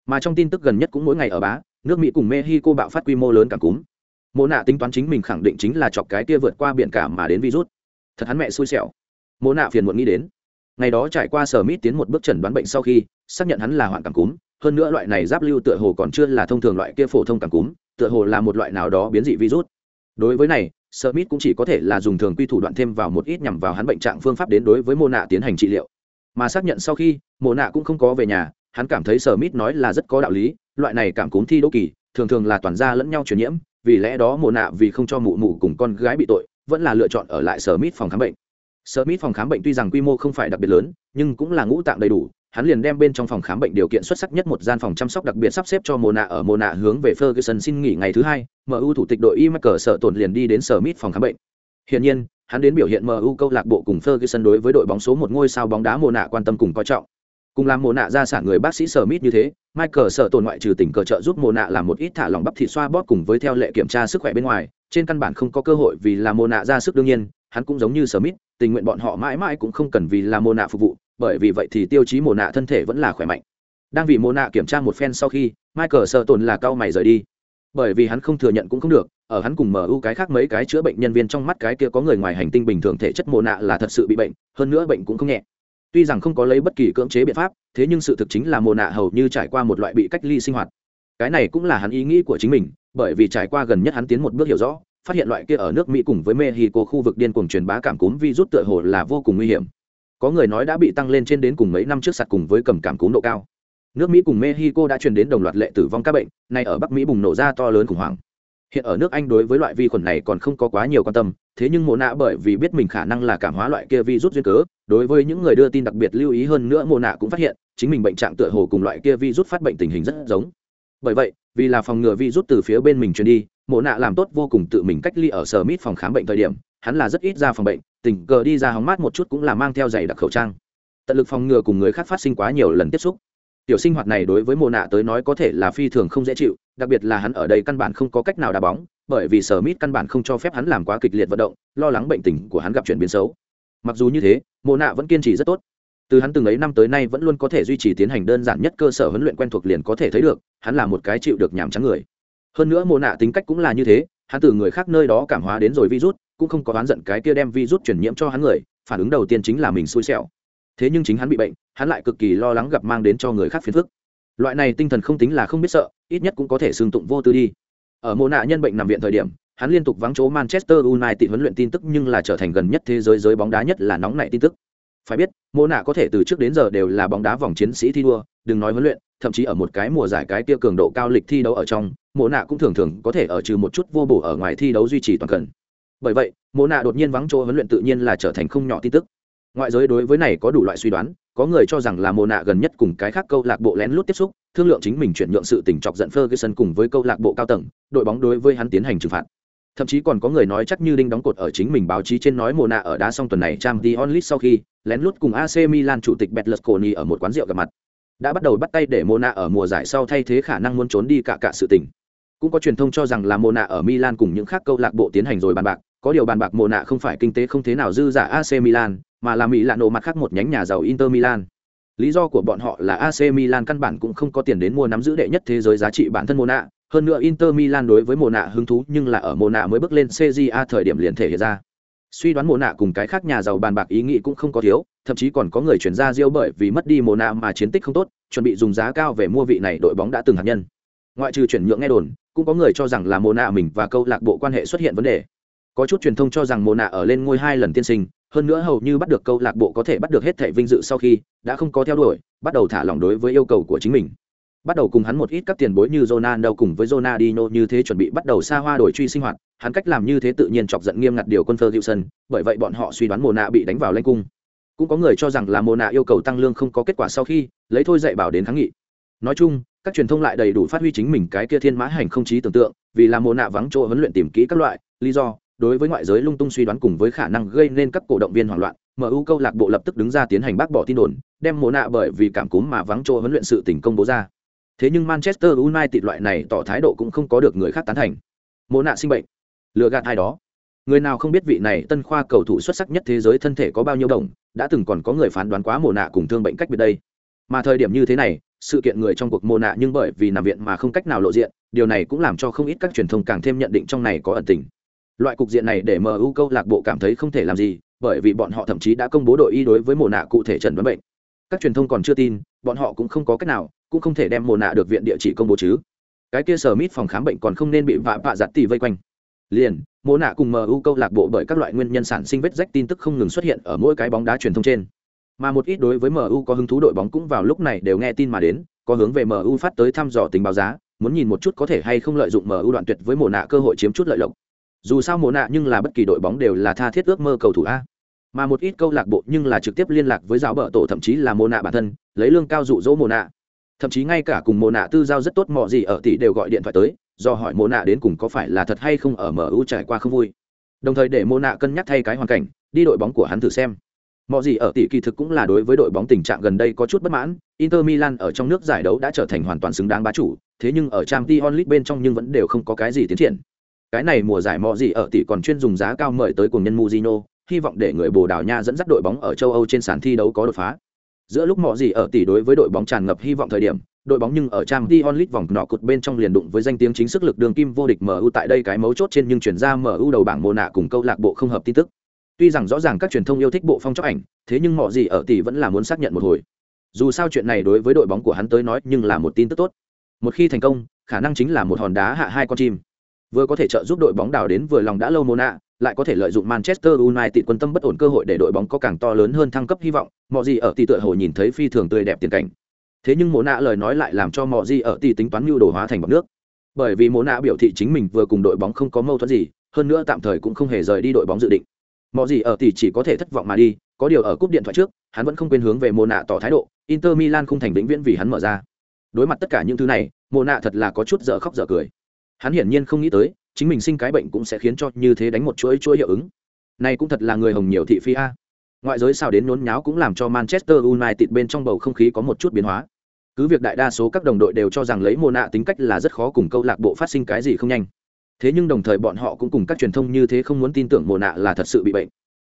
Mà trong tin tức gần nhất cũng mỗi ngày ở bá, nước Mỹ cùng Mexico bạo phát quy mô lớn cảm cúm. Mộ nạ tính toán chính mình khẳng định chính là chọc cái kia vượt qua biển cả mà đến virus. Thật hắn mẹ xui xẻo. Mộ nạ phiền muộn nghĩ đến. Ngày đó trải qua sở Mít tiến một bước chẩn đoán bệnh sau khi, xác nhận hắn là hoạn cảm cúm, hơn nữa loại này giáp lưu tựa hồ còn chưa là thông thường loại kia phổ thông cảm cúm, tựa hồ là một loại nào đó biến dị virus. Đối với này, Smith cũng chỉ có thể là dùng thường quy thủ đoạn thêm vào một ít nhằm vào hắn bệnh trạng phương pháp đến đối với mô nạ tiến hành trị liệu. Mà xác nhận sau khi, mô nạ cũng không có về nhà, hắn cảm thấy Smith nói là rất có đạo lý, loại này cảm cúm thi đô kỳ, thường thường là toàn gia lẫn nhau truyền nhiễm, vì lẽ đó Mộ nạ vì không cho mụ mụ cùng con gái bị tội, vẫn là lựa chọn ở lại Smith phòng khám bệnh. Smith phòng khám bệnh tuy rằng quy mô không phải đặc biệt lớn, nhưng cũng là ngũ tạng đầy đủ, hắn liền đem bên trong phòng khám bệnh điều kiện xuất sắc nhất một gian phòng chăm sóc đặc biệt sắp xếp cho Mona ở Mona hướng về Ferguson xin nghỉ ngày thứ hai, MU thủ tịch đội Y Michael sợ tổn liền đi đến Smith phòng khám bệnh. Hiển nhiên, hắn đến biểu hiện MU câu lạc bộ cùng Ferguson đối với đội bóng số một ngôi sao bóng đá Mona quan tâm cùng coi trọng. Cùng làm Mona ra sản người bác sĩ Smith như thế, Michael sợ tổn ngoại trừ tỉnh cờ trợ giúp Mona làm một ít thả lỏng bắp thịt xoa bóp cùng với theo lệ kiểm tra sức khỏe bên ngoài, trên căn bản không có cơ hội vì là Mona ra sức đương nhiên, hắn cũng giống như Smith, tình nguyện bọn họ mãi mãi cũng không cần vì là mồ nạ phục vụ, bởi vì vậy thì tiêu chí mồ nạ thân thể vẫn là khỏe mạnh. Đang vì mồ nạ kiểm tra một phen sau khi michael sợ tồn là cao mày rời đi. Bởi vì hắn không thừa nhận cũng không được ở hắn cùng mu cái khác mấy cái chữa bệnh nhân viên trong mắt cái kia có người ngoài hành tinh bình thường thể chất mồ nạ là thật sự bị bệnh hơn nữa bệnh cũng không nhẹ. Tuy rằng không có lấy bất kỳ cưỡng chế biện pháp thế nhưng sự thực chính là mồ nạ hầu như trải qua một loại bị cách ly sinh hoạt. Cái này cũng là hắn ý nghĩ của chính mình bởi vì trải qua gần nhất hắn tiến một bước hiểu rõ phát hiện loại kia ở nước mỹ cùng với mexico khu vực điên cuồng truyền bá cảm cúm virus tựa hồ là vô cùng nguy hiểm. Có người nói đã bị tăng lên trên đến cùng mấy năm trước sạt cùng với cầm cảm cúm độ cao. Nước mỹ cùng mexico đã truyền đến đồng loạt lệ tử vong các bệnh, nay ở bắc mỹ bùng nổ ra to lớn khủng hoảng. Hiện ở nước anh đối với loại vi khuẩn này còn không có quá nhiều quan tâm, thế nhưng mộ nạ bởi vì biết mình khả năng là cảm hóa loại kia virus duyên cớ, đối với những người đưa tin đặc biệt lưu ý hơn nữa mộ nạ cũng phát hiện, chính mình bệnh trạng tựa hồ cùng loại kia virus phát bệnh tình hình rất giống. Bởi vậy, vì là phòng ngừa virus từ phía bên mình truyền đi mộ nạ làm tốt vô cùng tự mình cách ly ở sở mít phòng khám bệnh thời điểm, hắn là rất ít ra phòng bệnh, tình cờ đi ra hóng mát một chút cũng là mang theo giày đặc khẩu trang. Tận lực phòng ngừa cùng người khác phát sinh quá nhiều lần tiếp xúc. Tiểu sinh hoạt này đối với mộ nạ tới nói có thể là phi thường không dễ chịu, đặc biệt là hắn ở đây căn bản không có cách nào đá bóng, bởi vì sở mít căn bản không cho phép hắn làm quá kịch liệt vận động, lo lắng bệnh tình của hắn gặp chuyển biến xấu. Mặc dù như thế, mộ nạ vẫn kiên trì rất tốt. Từ hắn từng ấy năm tới nay vẫn luôn có thể duy trì tiến hành đơn giản nhất cơ sở huấn luyện quen thuộc liền có thể thấy được, hắn là một cái chịu được nhàm trắng người hơn nữa mồ nạ tính cách cũng là như thế, hắn từ người khác nơi đó cảm hóa đến rồi virus, cũng không có oán giận cái kia đem virus truyền nhiễm cho hắn người, phản ứng đầu tiên chính là mình xui xẻo. Thế nhưng chính hắn bị bệnh, hắn lại cực kỳ lo lắng gặp mang đến cho người khác phiền phức. Loại này tinh thần không tính là không biết sợ, ít nhất cũng có thể xương tụng vô tư đi. Ở mồ nạ nhân bệnh nằm viện thời điểm, hắn liên tục vắng chỗ manchester united huấn luyện tin tức nhưng là trở thành gần nhất thế giới giới bóng đá nhất là nóng nảy tin tức. Phải biết mồ nạ có thể từ trước đến giờ đều là bóng đá vòng chiến sĩ thi đua, đừng nói huấn luyện, thậm chí ở một cái mùa giải cái kia cường độ cao lịch thi đấu ở trong mộ nạ cũng thường thường có thể ở trừ một chút vô bổ ở ngoài thi đấu duy trì toàn cần. Bởi vậy, mộ nạ đột nhiên vắng chỗ huấn luyện tự nhiên là trở thành không nhỏ tin tức. Ngoại giới đối với này có đủ loại suy đoán, có người cho rằng là mộ nạ gần nhất cùng cái khác câu lạc bộ lén lút tiếp xúc, thương lượng chính mình chuyển nhượng sự tình chọc giận Ferguson cùng với câu lạc bộ cao tầng, đội bóng đối với hắn tiến hành trừng phạt. Thậm chí còn có người nói chắc như đinh đóng cột ở chính mình báo chí trên nói mồ nạ ở đá xong tuần này trang t onlit sau khi lén lút cùng ac milan chủ tịch Berlusconi ở một quán rượu gặp mặt. Đã bắt đầu bắt tay để Mona ở mùa giải sau thay thế khả năng muốn trốn đi cả cả sự tình cũng có truyền thông cho rằng là mồ nạ ở milan cùng những khác câu lạc bộ tiến hành rồi bàn bạc có điều bàn bạc mồ nạ không phải kinh tế không thế nào dư giả ac milan mà là mỹ lạ nổ mặt khác một nhánh nhà giàu inter milan lý do của bọn họ là ac milan căn bản cũng không có tiền đến mua nắm giữ đệ nhất thế giới giá trị bản thân mồ nạ hơn nữa Inter Milan đối với Mộ nạ hứng thú nhưng là ở Mộ nạ mới bước lên CJA thời điểm liền thể hiện ra. Suy đoán Mộ nạ cùng cái khác nhà giàu bàn bạc ý nghĩ cũng không có thiếu, thậm chí còn có người chuyển ra Rio bởi vì mất đi Mộ nạ mà chiến tích không tốt, chuẩn bị dùng giá cao về mua vị này đội bóng đã từng hạt nhân. Ngoại trừ chuyển nhượng nghe đồn, cũng có người cho rằng là Mộ nạ mình và câu lạc bộ quan hệ xuất hiện vấn đề. Có chút truyền thông cho rằng Mộ nạ ở lên ngôi hai lần tiên sinh, hơn nữa hầu như bắt được câu lạc bộ có thể bắt được hết thẻ vinh dự sau khi đã không có theo đuổi, bắt đầu thả lỏng đối với yêu cầu của chính mình bắt đầu cùng hắn một ít các tiền bối như Ronaldo cùng với Ronaldinho như thế chuẩn bị bắt đầu xa hoa đổi truy sinh hoạt, hắn cách làm như thế tự nhiên chọc giận nghiêm ngặt điều quân Ferguson, bởi vậy bọn họ suy đoán Mona bị đánh vào lanh cung. Cũng có người cho rằng là Mona yêu cầu tăng lương không có kết quả sau khi lấy thôi dạy bảo đến kháng nghị. Nói chung, các truyền thông lại đầy đủ phát huy chính mình cái kia thiên mã hành không trí tưởng tượng, vì là Mona vắng chỗ huấn luyện tìm kỹ các loại lý do, đối với ngoại giới lung tung suy đoán cùng với khả năng gây nên các cổ động viên hoảng loạn, MU câu lạc bộ lập tức đứng ra tiến hành bác bỏ tin đồn, đem Mona bởi vì cảm cúm mà vắng chỗ huấn luyện sự tình công bố ra. Thế nhưng Manchester United loại này tỏ thái độ cũng không có được người khác tán thành. Mộ nạ sinh bệnh, lừa gạt ai đó. Người nào không biết vị này tân khoa cầu thủ xuất sắc nhất thế giới thân thể có bao nhiêu đồng, đã từng còn có người phán đoán quá mồ nạ cùng thương bệnh cách biệt đây. Mà thời điểm như thế này, sự kiện người trong cuộc mô nạ nhưng bởi vì nằm viện mà không cách nào lộ diện, điều này cũng làm cho không ít các truyền thông càng thêm nhận định trong này có ẩn tình. Loại cục diện này để MU câu lạc bộ cảm thấy không thể làm gì, bởi vì bọn họ thậm chí đã công bố đội y đối với mồ nạ cụ thể trần đoán bệnh. Các truyền thông còn chưa tin, bọn họ cũng không có cách nào, cũng không thể đem mồ nạ được viện địa chỉ công bố chứ cái kia sở mít phòng khám bệnh còn không nên bị vạ vạ giặt tì vây quanh liền mồ nạ cùng mu câu lạc bộ bởi các loại nguyên nhân sản sinh vết rách tin tức không ngừng xuất hiện ở mỗi cái bóng đá truyền thông trên mà một ít đối với mu có hứng thú đội bóng cũng vào lúc này đều nghe tin mà đến, có hướng về mu phát tới thăm dò tình báo giá, muốn nhìn một chút có thể hay không lợi dụng mu đoạn tuyệt với mùa nạ cơ hội chiếm chút lợi lộc. Dù sao mùa nạ nhưng là bất kỳ đội bóng đều là tha thiết ước mơ cầu thủ a. Mà một ít câu lạc bộ nhưng là trực tiếp liên lạc với giáo bờ tổ thậm chí là mùa nạ bản thân, lấy lương cao dụ dỗ mùa nạ. Thậm chí ngay cả cùng mùa nạ tư giao rất tốt mọ gì ở tỷ đều gọi điện thoại tới, do hỏi mùa nạ đến cùng có phải là thật hay không ở mu trải qua không vui. Đồng thời để mùa nạ cân nhắc thay cái hoàn cảnh, đi đội bóng của hắn thử xem mọi gì ở tỷ kỳ thực cũng là đối với đội bóng tình trạng gần đây có chút bất mãn, inter milan ở trong nước giải đấu đã trở thành hoàn toàn xứng đáng bá chủ, thế nhưng ở trang t onlit bên trong nhưng vẫn đều không có cái gì tiến triển. Cái này mùa giải mọi gì ở tỷ còn chuyên dùng giá cao mời tới cùng nhân muzino hy vọng để người bồ đào nha dẫn dắt đội bóng ở châu âu trên sàn thi đấu có đột phá. Giữa lúc mọi gì ở tỷ đối với đội bóng tràn ngập hy vọng thời điểm, đội bóng nhưng ở trang t onlit vòng nọ cụt bên trong liền đụng với danh tiếng chính sức lực đường kim vô địch mu tại đây cái mấu chốt trên nhưng chuyển ra mu đầu bảng mồ nạ cùng câu lạc bộ không hợp tin tức tuy rằng rõ ràng các truyền thông yêu thích bộ phong chóc ảnh thế nhưng mọi gì ở tỷ vẫn là muốn xác nhận một hồi dù sao chuyện này đối với đội bóng của hắn tới nói nhưng là một tin tức tốt một khi thành công khả năng chính là một hòn đá hạ hai con chim vừa có thể trợ giúp đội bóng đào đến vừa lòng đã lâu mô nạ lại có thể lợi dụng Manchester United quân tâm bất ổn cơ hội để đội bóng có càng to lớn hơn thăng cấp hy vọng, mọi gì ở tỷ tựa hồ nhìn thấy phi thường tươi đẹp tiền cảnh. Thế nhưng Mộ Nạ lời nói lại làm cho mọi gì ở tỷ tính toán mưu đồ hóa thành bọt nước. Bởi vì Mộ Nạ biểu thị chính mình vừa cùng đội bóng không có mâu thuẫn gì, hơn nữa tạm thời cũng không hề rời đi đội bóng dự định. Mọi gì ở tỷ chỉ có thể thất vọng mà đi, có điều ở cúp điện thoại trước, hắn vẫn không quên hướng về mồ Nạ tỏ thái độ, Inter Milan không thành vĩnh viễn vì hắn mở ra. Đối mặt tất cả những thứ này, mồ Nạ thật là có chút dở khóc dở cười. Hắn hiển nhiên không nghĩ tới, chính mình sinh cái bệnh cũng sẽ khiến cho như thế đánh một chuỗi chuỗi hiệu ứng này cũng thật là người hồng nhiều thị phi a ngoại giới sao đến nhốn nháo cũng làm cho manchester united bên trong bầu không khí có một chút biến hóa cứ việc đại đa số các đồng đội đều cho rằng lấy mồ nạ tính cách là rất khó cùng câu lạc bộ phát sinh cái gì không nhanh thế nhưng đồng thời bọn họ cũng cùng các truyền thông như thế không muốn tin tưởng mồ nạ là thật sự bị bệnh.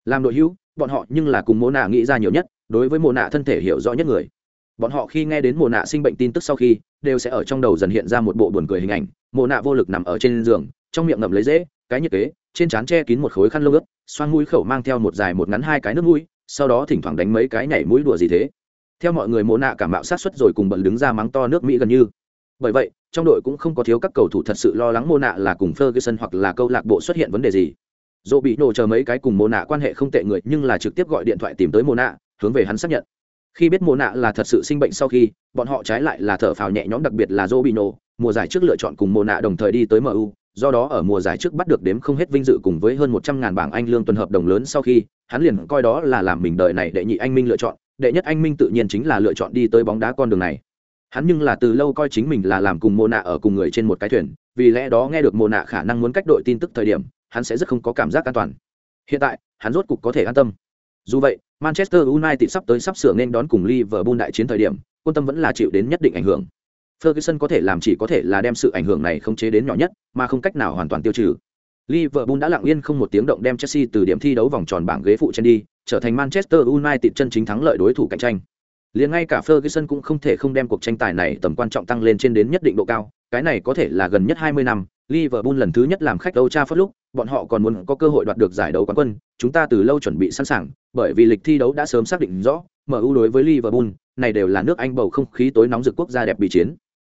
Làm đội hữu, bọn họ nhưng là cùng mồ nạ nghĩ ra nhiều nhất, đối với mồ nạ thân thể hiểu rõ nhất người. Bọn họ khi nghe đến mồ nạ sinh bệnh tin tức sau khi, đều sẽ ở trong đầu dần hiện ra một bộ buồn cười hình ảnh. Mồ nạ vô lực nằm ở trên giường, trong miệng ngậm lấy dễ, cái nhiệt kế, trên trán che kín một khối khăn lông ướt, xoang mũi khẩu mang theo một dài một ngắn hai cái nước mũi, sau đó thỉnh thoảng đánh mấy cái nhảy mũi đùa gì thế. Theo mọi người mồ nạ cảm mạo sát xuất rồi cùng bận đứng ra mắng to nước mỹ gần như. Bởi vậy trong đội cũng không có thiếu các cầu thủ thật sự lo lắng mô nạ là cùng ferguson hoặc là câu lạc bộ xuất hiện vấn đề gì. Dù bị nổ chờ mấy cái cùng mô nạ quan hệ không tệ người, nhưng là trực tiếp gọi điện thoại tìm tới mô nạ hướng về hắn xác nhận. Khi biết mô nạ là thật sự sinh bệnh sau khi, bọn họ trái lại là thở phào nhẹ nhõm, đặc biệt là dỗ mùa giải trước lựa chọn cùng mô nạ đồng thời đi tới mu do đó ở mùa giải trước bắt được đếm không hết vinh dự cùng với hơn một trăm ngàn bảng anh lương tuần hợp đồng lớn sau khi, hắn liền coi đó là làm mình đời này đệ nhị anh minh lựa chọn. Đệ nhất anh minh tự nhiên chính là lựa chọn đi tới bóng đá con đường này hắn nhưng là từ lâu coi chính mình là làm cùng mô nạ ở cùng người trên một cái thuyền, vì lẽ đó nghe được mô nạ khả năng muốn cách đội tin tức thời điểm, hắn sẽ rất không có cảm giác an toàn. Hiện tại, hắn rốt cục có thể an tâm. Dù vậy, manchester united sắp tới sắp sửa nên đón cùng liverpool đại chiến thời điểm, quân tâm vẫn là chịu đến nhất định ảnh hưởng. Ferguson có thể làm chỉ có thể là đem sự ảnh hưởng này khống chế đến nhỏ nhất, mà không cách nào hoàn toàn tiêu trừ. Liverpool đã lặng yên không một tiếng động đem chelsea từ điểm thi đấu vòng tròn bảng ghế phụ trên đi, trở thành manchester united chân chính thắng lợi đối thủ cạnh tranh liền ngay cả Ferguson cũng không thể không đem cuộc tranh tài này tầm quan trọng tăng lên trên đến nhất định độ cao, cái này có thể là gần nhất 20 năm, Liverpool lần thứ nhất làm khách Old Trafford lúc, bọn họ còn muốn có cơ hội đoạt được giải đấu quán quân, chúng ta từ lâu chuẩn bị sẵn sàng, bởi vì lịch thi đấu đã sớm xác định rõ, MU đối với Liverpool, này đều là nước Anh bầu không khí tối nóng rực quốc gia đẹp bị chiến.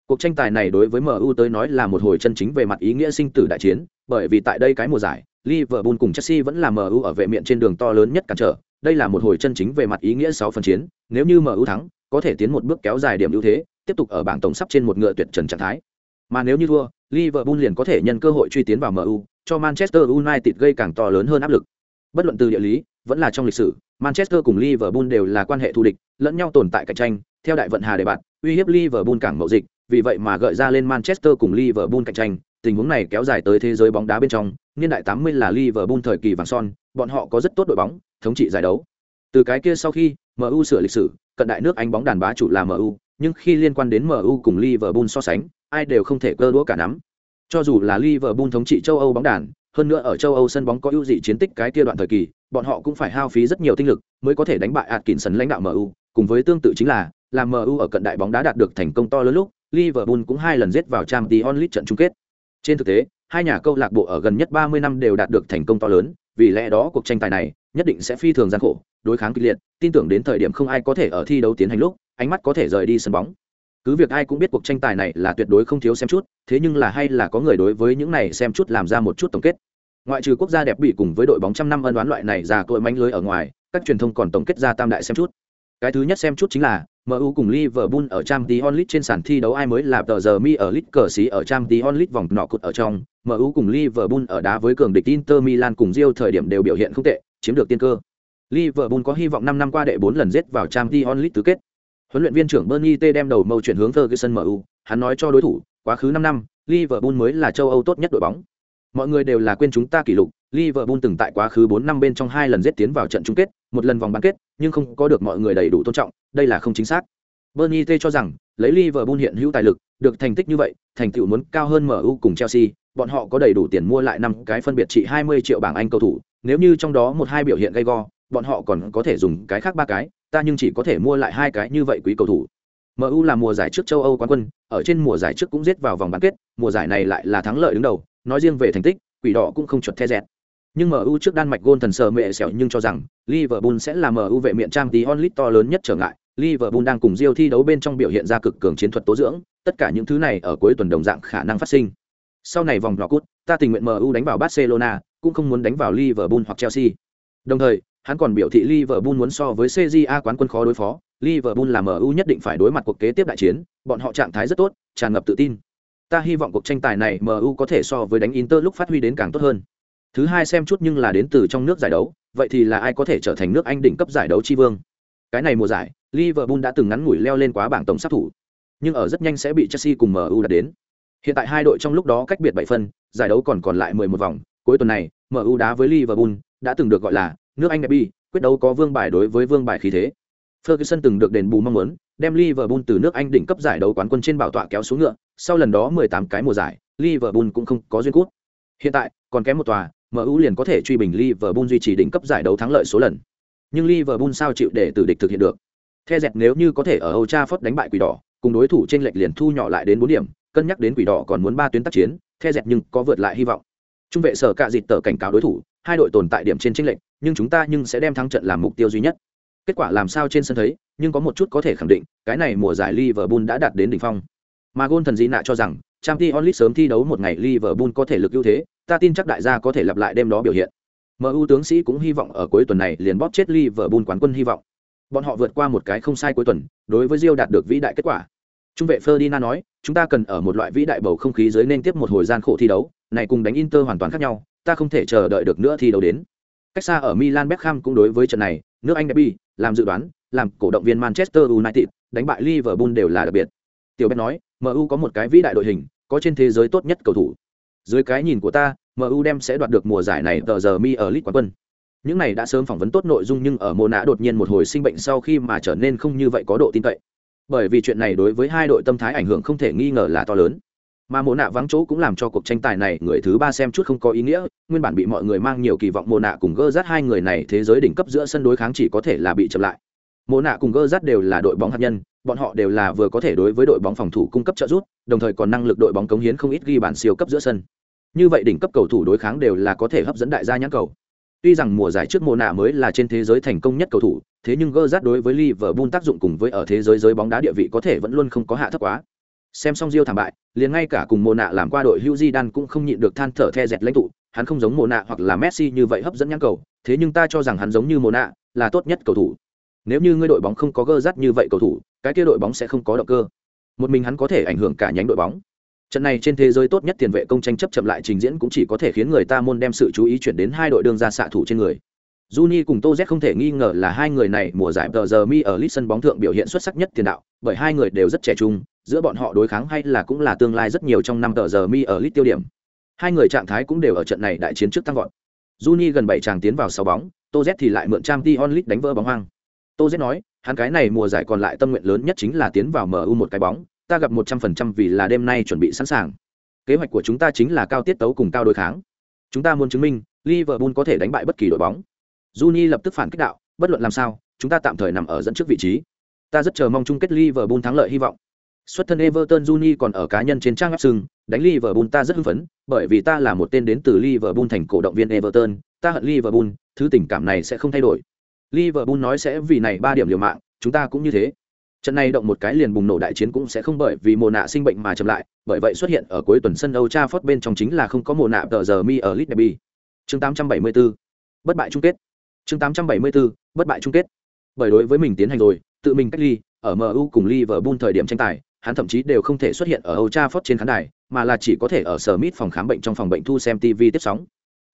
Cuộc tranh tài này đối với MU tới nói là một hồi chân chính về mặt ý nghĩa sinh tử đại chiến, bởi vì tại đây cái mùa giải, Liverpool cùng Chelsea vẫn là MU ở vệ miện trên đường to lớn nhất cản trở, đây là một hồi chân chính về mặt ý nghĩa sáu phần chiến, nếu như MU thắng, có thể tiến một bước kéo dài điểm ưu thế, tiếp tục ở bảng tổng sắp trên một ngựa tuyệt trần trạng thái. Mà nếu như thua, Liverpool liền có thể nhân cơ hội truy tiến vào MU, cho Manchester United gây càng to lớn hơn áp lực. Bất luận từ địa lý, vẫn là trong lịch sử, Manchester cùng Liverpool đều là quan hệ thù địch, lẫn nhau tồn tại cạnh tranh, theo đại vận hà đề bạn, uy hiếp Liverpool cảng mậu dịch, vì vậy mà gợi ra lên Manchester cùng Liverpool cạnh tranh, tình huống này kéo dài tới thế giới bóng đá bên trong, niên đại 80 là Liverpool thời kỳ vàng son, bọn họ có rất tốt đội bóng, thống trị giải đấu. Từ cái kia sau khi, MU sửa lịch sử, cận đại nước Anh bóng đàn bá chủ là MU, nhưng khi liên quan đến MU cùng Liverpool so sánh, ai đều không thể cơ đũa cả nắm. Cho dù là Liverpool thống trị châu Âu bóng đàn, hơn nữa ở châu Âu sân bóng có ưu dị chiến tích cái kia đoạn thời kỳ, bọn họ cũng phải hao phí rất nhiều tinh lực mới có thể đánh bại Atkinson lãnh đạo MU, cùng với tương tự chính là, làm MU ở cận đại bóng đá đạt được thành công to lớn lúc, Liverpool cũng hai lần giết vào Champions League trận chung kết. Trên thực tế, hai nhà câu lạc bộ ở gần nhất 30 năm đều đạt được thành công to lớn, vì lẽ đó cuộc tranh tài này nhất định sẽ phi thường gian khổ, đối kháng kịch liệt, tin tưởng đến thời điểm không ai có thể ở thi đấu tiến hành lúc, ánh mắt có thể rời đi sân bóng. Cứ việc ai cũng biết cuộc tranh tài này là tuyệt đối không thiếu xem chút, thế nhưng là hay là có người đối với những này xem chút làm ra một chút tổng kết. Ngoại trừ quốc gia đẹp bị cùng với đội bóng trăm năm ân đoán loại này già tội manh lưới ở ngoài, các truyền thông còn tổng kết ra tam đại xem chút. Cái thứ nhất xem chút chính là MU cùng Liverpool ở Champions League trên sàn thi đấu ai mới là tờ giờ mi ở League cờ xí ở Champions League vòng nọ cột ở trong, MU cùng Liverpool ở đá với cường địch Inter Milan cùng Real thời điểm đều biểu hiện không tệ, chiếm được tiên cơ. Liverpool có hy vọng 5 năm qua đệ 4 lần giết vào Champions League tứ kết. Huấn luyện viên trưởng Bernie T đem đầu mâu chuyển hướng Ferguson MU, hắn nói cho đối thủ, quá khứ 5 năm, Liverpool mới là châu Âu tốt nhất đội bóng. Mọi người đều là quên chúng ta kỷ lục, Liverpool từng tại quá khứ 4 năm bên trong hai lần giết tiến vào trận chung kết, một lần vòng bán kết, nhưng không có được mọi người đầy đủ tôn trọng, đây là không chính xác. Bernie T cho rằng, lấy Liverpool hiện hữu tài lực, được thành tích như vậy, thành tựu muốn cao hơn MU cùng Chelsea, bọn họ có đầy đủ tiền mua lại năm cái phân biệt trị 20 triệu bảng Anh cầu thủ, nếu như trong đó một hai biểu hiện gay go, bọn họ còn có thể dùng cái khác ba cái, ta nhưng chỉ có thể mua lại hai cái như vậy quý cầu thủ. MU là mùa giải trước châu Âu quán quân, ở trên mùa giải trước cũng giết vào vòng bán kết, mùa giải này lại là thắng lợi đứng đầu, nói riêng về thành tích, quỷ đỏ cũng không chuột the dẹt. Nhưng MU trước Đan Mạch gôn thần sờ mẹ xẻo nhưng cho rằng Liverpool sẽ là MU vệ miệng trang tí onlit to lớn nhất trở ngại. Liverpool đang cùng Real thi đấu bên trong biểu hiện ra cực cường chiến thuật tố dưỡng, tất cả những thứ này ở cuối tuần đồng dạng khả năng phát sinh. Sau này vòng knock-out, ta tình nguyện MU đánh vào Barcelona, cũng không muốn đánh vào Liverpool hoặc Chelsea. Đồng thời, hắn còn biểu thị Liverpool muốn so với CJA quán quân khó đối phó, Liverpool là MU nhất định phải đối mặt cuộc kế tiếp đại chiến, bọn họ trạng thái rất tốt, tràn ngập tự tin. Ta hy vọng cuộc tranh tài này MU có thể so với đánh Inter lúc phát huy đến càng tốt hơn. Thứ hai xem chút nhưng là đến từ trong nước giải đấu, vậy thì là ai có thể trở thành nước Anh đỉnh cấp giải đấu chi vương. Cái này mùa giải, Liverpool đã từng ngắn ngủi leo lên quá bảng tổng sát thủ, nhưng ở rất nhanh sẽ bị Chelsea cùng MU đạt đến. Hiện tại hai đội trong lúc đó cách biệt 7 phân, giải đấu còn còn lại 11 vòng, cuối tuần này, MU đá với Liverpool, đã từng được gọi là nước Anh derby, quyết đấu có vương bài đối với vương bài khí thế. Ferguson từng được đền bù mong muốn, đem Liverpool từ nước Anh đỉnh cấp giải đấu quán quân trên bảo tọa kéo xuống ngựa, sau lần đó 18 cái mùa giải, Liverpool cũng không có duyên cút. Hiện tại, còn kém một tòa, MU liền có thể truy bình Liverpool duy trì đỉnh cấp giải đấu thắng lợi số lần. Nhưng Liverpool sao chịu để tử địch thực hiện được? The dẹt nếu như có thể ở Old Trafford đánh bại Quỷ Đỏ, cùng đối thủ trên lệch liền thu nhỏ lại đến 4 điểm, cân nhắc đến Quỷ Đỏ còn muốn ba tuyến tác chiến, The dẹt nhưng có vượt lại hy vọng. trung vệ sở cạ dịt tờ cảnh cáo đối thủ hai đội tồn tại điểm trên chênh lệch nhưng chúng ta nhưng sẽ đem thắng trận làm mục tiêu duy nhất kết quả làm sao trên sân thấy nhưng có một chút có thể khẳng định cái này mùa giải liverpool đã đạt đến đỉnh phong mà gôn thần dĩ nạ cho rằng Champions League sớm thi đấu một ngày Liverpool có thể lực ưu thế, ta tin chắc đại gia có thể lặp lại đêm đó biểu hiện. MU tướng sĩ cũng hy vọng ở cuối tuần này liền bóp chết Liverpool quán quân hy vọng. Bọn họ vượt qua một cái không sai cuối tuần, đối với Real đạt được vĩ đại kết quả. Trung vệ Ferdinand nói, chúng ta cần ở một loại vĩ đại bầu không khí dưới nên tiếp một hồi gian khổ thi đấu, này cùng đánh Inter hoàn toàn khác nhau, ta không thể chờ đợi được nữa thi đấu đến. Cách xa ở Milan Beckham cũng đối với trận này, nước Anh derby, làm dự đoán, làm cổ động viên Manchester United, đánh bại Liverpool đều là đặc biệt. Tiểu Ben nói, MU có một cái vĩ đại đội hình, có trên thế giới tốt nhất cầu thủ. Dưới cái nhìn của ta, MU đem sẽ đoạt được mùa giải này tờ giờ mi ở League quán quân. Những này đã sớm phỏng vấn tốt nội dung nhưng ở Mona đột nhiên một hồi sinh bệnh sau khi mà trở nên không như vậy có độ tin cậy. Bởi vì chuyện này đối với hai đội tâm thái ảnh hưởng không thể nghi ngờ là to lớn. Mà Mona vắng chỗ cũng làm cho cuộc tranh tài này người thứ ba xem chút không có ý nghĩa, nguyên bản bị mọi người mang nhiều kỳ vọng Mona cùng Gerrard hai người này thế giới đỉnh cấp giữa sân đối kháng chỉ có thể là bị chậm lại. Mona cùng Gerrard đều là đội bóng hạt nhân, bọn họ đều là vừa có thể đối với đội bóng phòng thủ cung cấp trợ giúp, đồng thời còn năng lực đội bóng cống hiến không ít ghi bàn siêu cấp giữa sân. Như vậy đỉnh cấp cầu thủ đối kháng đều là có thể hấp dẫn đại gia nhãn cầu. Tuy rằng mùa giải trước Mona mới là trên thế giới thành công nhất cầu thủ, thế nhưng gơ rát đối với Liverpool tác dụng cùng với ở thế giới giới bóng đá địa vị có thể vẫn luôn không có hạ thấp quá. Xem xong Rio thảm bại, liền ngay cả cùng Mona làm qua đội Hugh Đan cũng không nhịn được than thở the dẹt lãnh tụ, hắn không giống Mona hoặc là Messi như vậy hấp dẫn nhãn cầu, thế nhưng ta cho rằng hắn giống như Mona, là tốt nhất cầu thủ. Nếu như ngươi đội bóng không có gơ Gerrard như vậy cầu thủ, cái kia đội bóng sẽ không có động cơ. Một mình hắn có thể ảnh hưởng cả nhánh đội bóng. Trận này trên thế giới tốt nhất tiền vệ công tranh chấp chậm lại trình diễn cũng chỉ có thể khiến người ta môn đem sự chú ý chuyển đến hai đội đương ra xạ thủ trên người. Juni cùng Tô Z không thể nghi ngờ là hai người này mùa giải tờ giờ mi ở lit sân bóng thượng biểu hiện xuất sắc nhất tiền đạo, bởi hai người đều rất trẻ trung, giữa bọn họ đối kháng hay là cũng là tương lai rất nhiều trong năm tờ giờ mi ở lit tiêu điểm. Hai người trạng thái cũng đều ở trận này đại chiến trước tăng vọt. Juni gần bảy chàng tiến vào sáu bóng, Tô Z thì lại mượn trang Tion Lit đánh vỡ bóng hoang. Tô Z nói, hắn cái này mùa giải còn lại tâm nguyện lớn nhất chính là tiến vào MU một cái bóng, ta gặp một trăm phần trăm vì là đêm nay chuẩn bị sẵn sàng. Kế hoạch của chúng ta chính là cao tiết tấu cùng cao đối kháng. Chúng ta muốn chứng minh Liverpool có thể đánh bại bất kỳ đội bóng. Juni lập tức phản kích đạo, bất luận làm sao, chúng ta tạm thời nằm ở dẫn trước vị trí. Ta rất chờ mong chung kết Liverpool thắng lợi hy vọng. Xuất thân Everton Juni còn ở cá nhân trên trang web sừng, đánh Liverpool ta rất hưng phấn, bởi vì ta là một tên đến từ Liverpool thành cổ động viên Everton, ta hận Liverpool, thứ tình cảm này sẽ không thay đổi. Liverpool nói sẽ vì này ba điểm liều mạng, chúng ta cũng như thế trận này động một cái liền bùng nổ đại chiến cũng sẽ không bởi vì mồ nạ sinh bệnh mà chậm lại, bởi vậy xuất hiện ở cuối tuần sân Âu Trafford bên trong chính là không có mồ nạ tờ giờ mi ở Leeds Derby. Chương 874 bất bại chung kết. Chương 874 bất bại chung kết. Bởi đối với mình tiến hành rồi, tự mình cách ly, ở MU cùng Liverpool thời điểm tranh tài, hắn thậm chí đều không thể xuất hiện ở Âu Trafford trên khán đài, mà là chỉ có thể ở Smith phòng khám bệnh trong phòng bệnh thu xem TV tiếp sóng.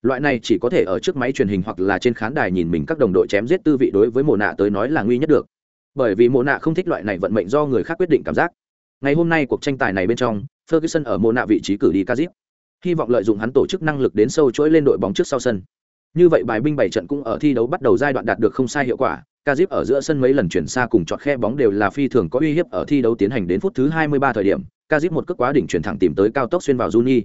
Loại này chỉ có thể ở trước máy truyền hình hoặc là trên khán đài nhìn mình các đồng đội chém giết tư vị đối với mồ nạ tới nói là nguy nhất được bởi vì mộ nạ không thích loại này vận mệnh do người khác quyết định cảm giác. Ngày hôm nay cuộc tranh tài này bên trong ferguson ở mộ nạ vị trí cử đi kazip hy vọng lợi dụng hắn tổ chức năng lực đến sâu chuỗi lên đội bóng trước sau sân. Như vậy bài binh bảy trận cũng ở thi đấu bắt đầu giai đoạn đạt được không sai hiệu quả kazip ở giữa sân mấy lần chuyển xa cùng chọn khe bóng đều là phi thường có uy hiếp ở thi đấu tiến hành đến phút thứ 23 thời điểm kazip một cước quá đỉnh chuyển thẳng tìm tới cao tốc xuyên vào juni.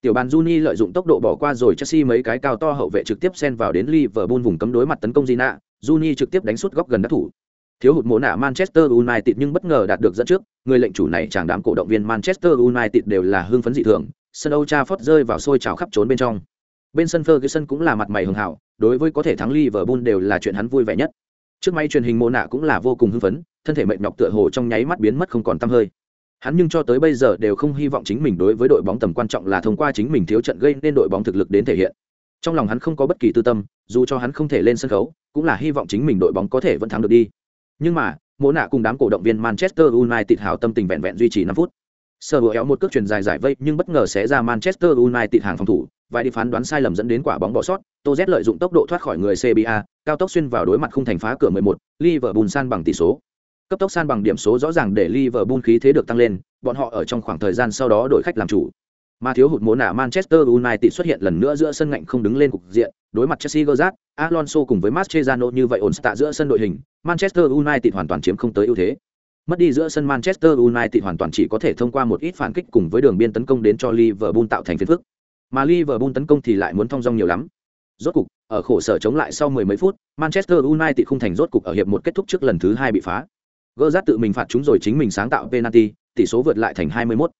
Tiểu bàn juni lợi dụng tốc độ bỏ qua rồi chelsea mấy cái cao to hậu vệ trực tiếp xen vào đến liverpool vùng cấm đối mặt tấn công Gina, juni trực tiếp đánh suốt góc gần đắc thủ. Thiếu hụt mồ nạ Manchester United nhưng bất ngờ đạt được dẫn trước, người lệnh chủ này chẳng đám cổ động viên Manchester United đều là hưng phấn dị thường, sân Old Trafford rơi vào sôi trào khắp trốn bên trong. Bên sân Ferguson cũng là mặt mày hưng hào. đối với có thể thắng Liverpool đều là chuyện hắn vui vẻ nhất. Trước máy truyền hình mồ nạ cũng là vô cùng hưng phấn, thân thể mệt nhọc tựa hồ trong nháy mắt biến mất không còn tăm hơi. Hắn nhưng cho tới bây giờ đều không hy vọng chính mình đối với đội bóng tầm quan trọng là thông qua chính mình thiếu trận gây nên đội bóng thực lực đến thể hiện. Trong lòng hắn không có bất kỳ tư tâm, dù cho hắn không thể lên sân khấu, cũng là hy vọng chính mình đội bóng có thể vẫn thắng được đi. Nhưng mà, mỗ nạ cùng đám cổ động viên Manchester United hào tâm tình vẹn vẹn duy trì năm phút. Sơ hữu éo một cước truyền dài giải vây nhưng bất ngờ sẽ ra Manchester United hàng phòng thủ, vài đi phán đoán sai lầm dẫn đến quả bóng bỏ sót, Tô Z lợi dụng tốc độ thoát khỏi người CBA, cao tốc xuyên vào đối mặt khung thành phá cửa 11, Liverpool san bằng tỷ số. Cấp tốc san bằng điểm số rõ ràng để Liverpool khí thế được tăng lên, bọn họ ở trong khoảng thời gian sau đó đổi khách làm chủ. Mà thiếu hụt mỗ nạ Manchester United xuất hiện lần nữa giữa sân ngạnh không đứng lên cục diện, đối mặt Chelsea Gerrard, Alonso cùng với Mascherano như vậy ổn tạ giữa sân đội hình, Manchester United hoàn toàn chiếm không tới ưu thế. Mất đi giữa sân Manchester United hoàn toàn chỉ có thể thông qua một ít phản kích cùng với đường biên tấn công đến cho Liverpool tạo thành phiền phức. Mà Liverpool tấn công thì lại muốn thông dong nhiều lắm. Rốt cục, ở khổ sở chống lại sau mười mấy phút, Manchester United không thành rốt cục ở hiệp một kết thúc trước lần thứ hai bị phá. Gerrard tự mình phạt chúng rồi chính mình sáng tạo penalty, tỷ số vượt lại thành 21.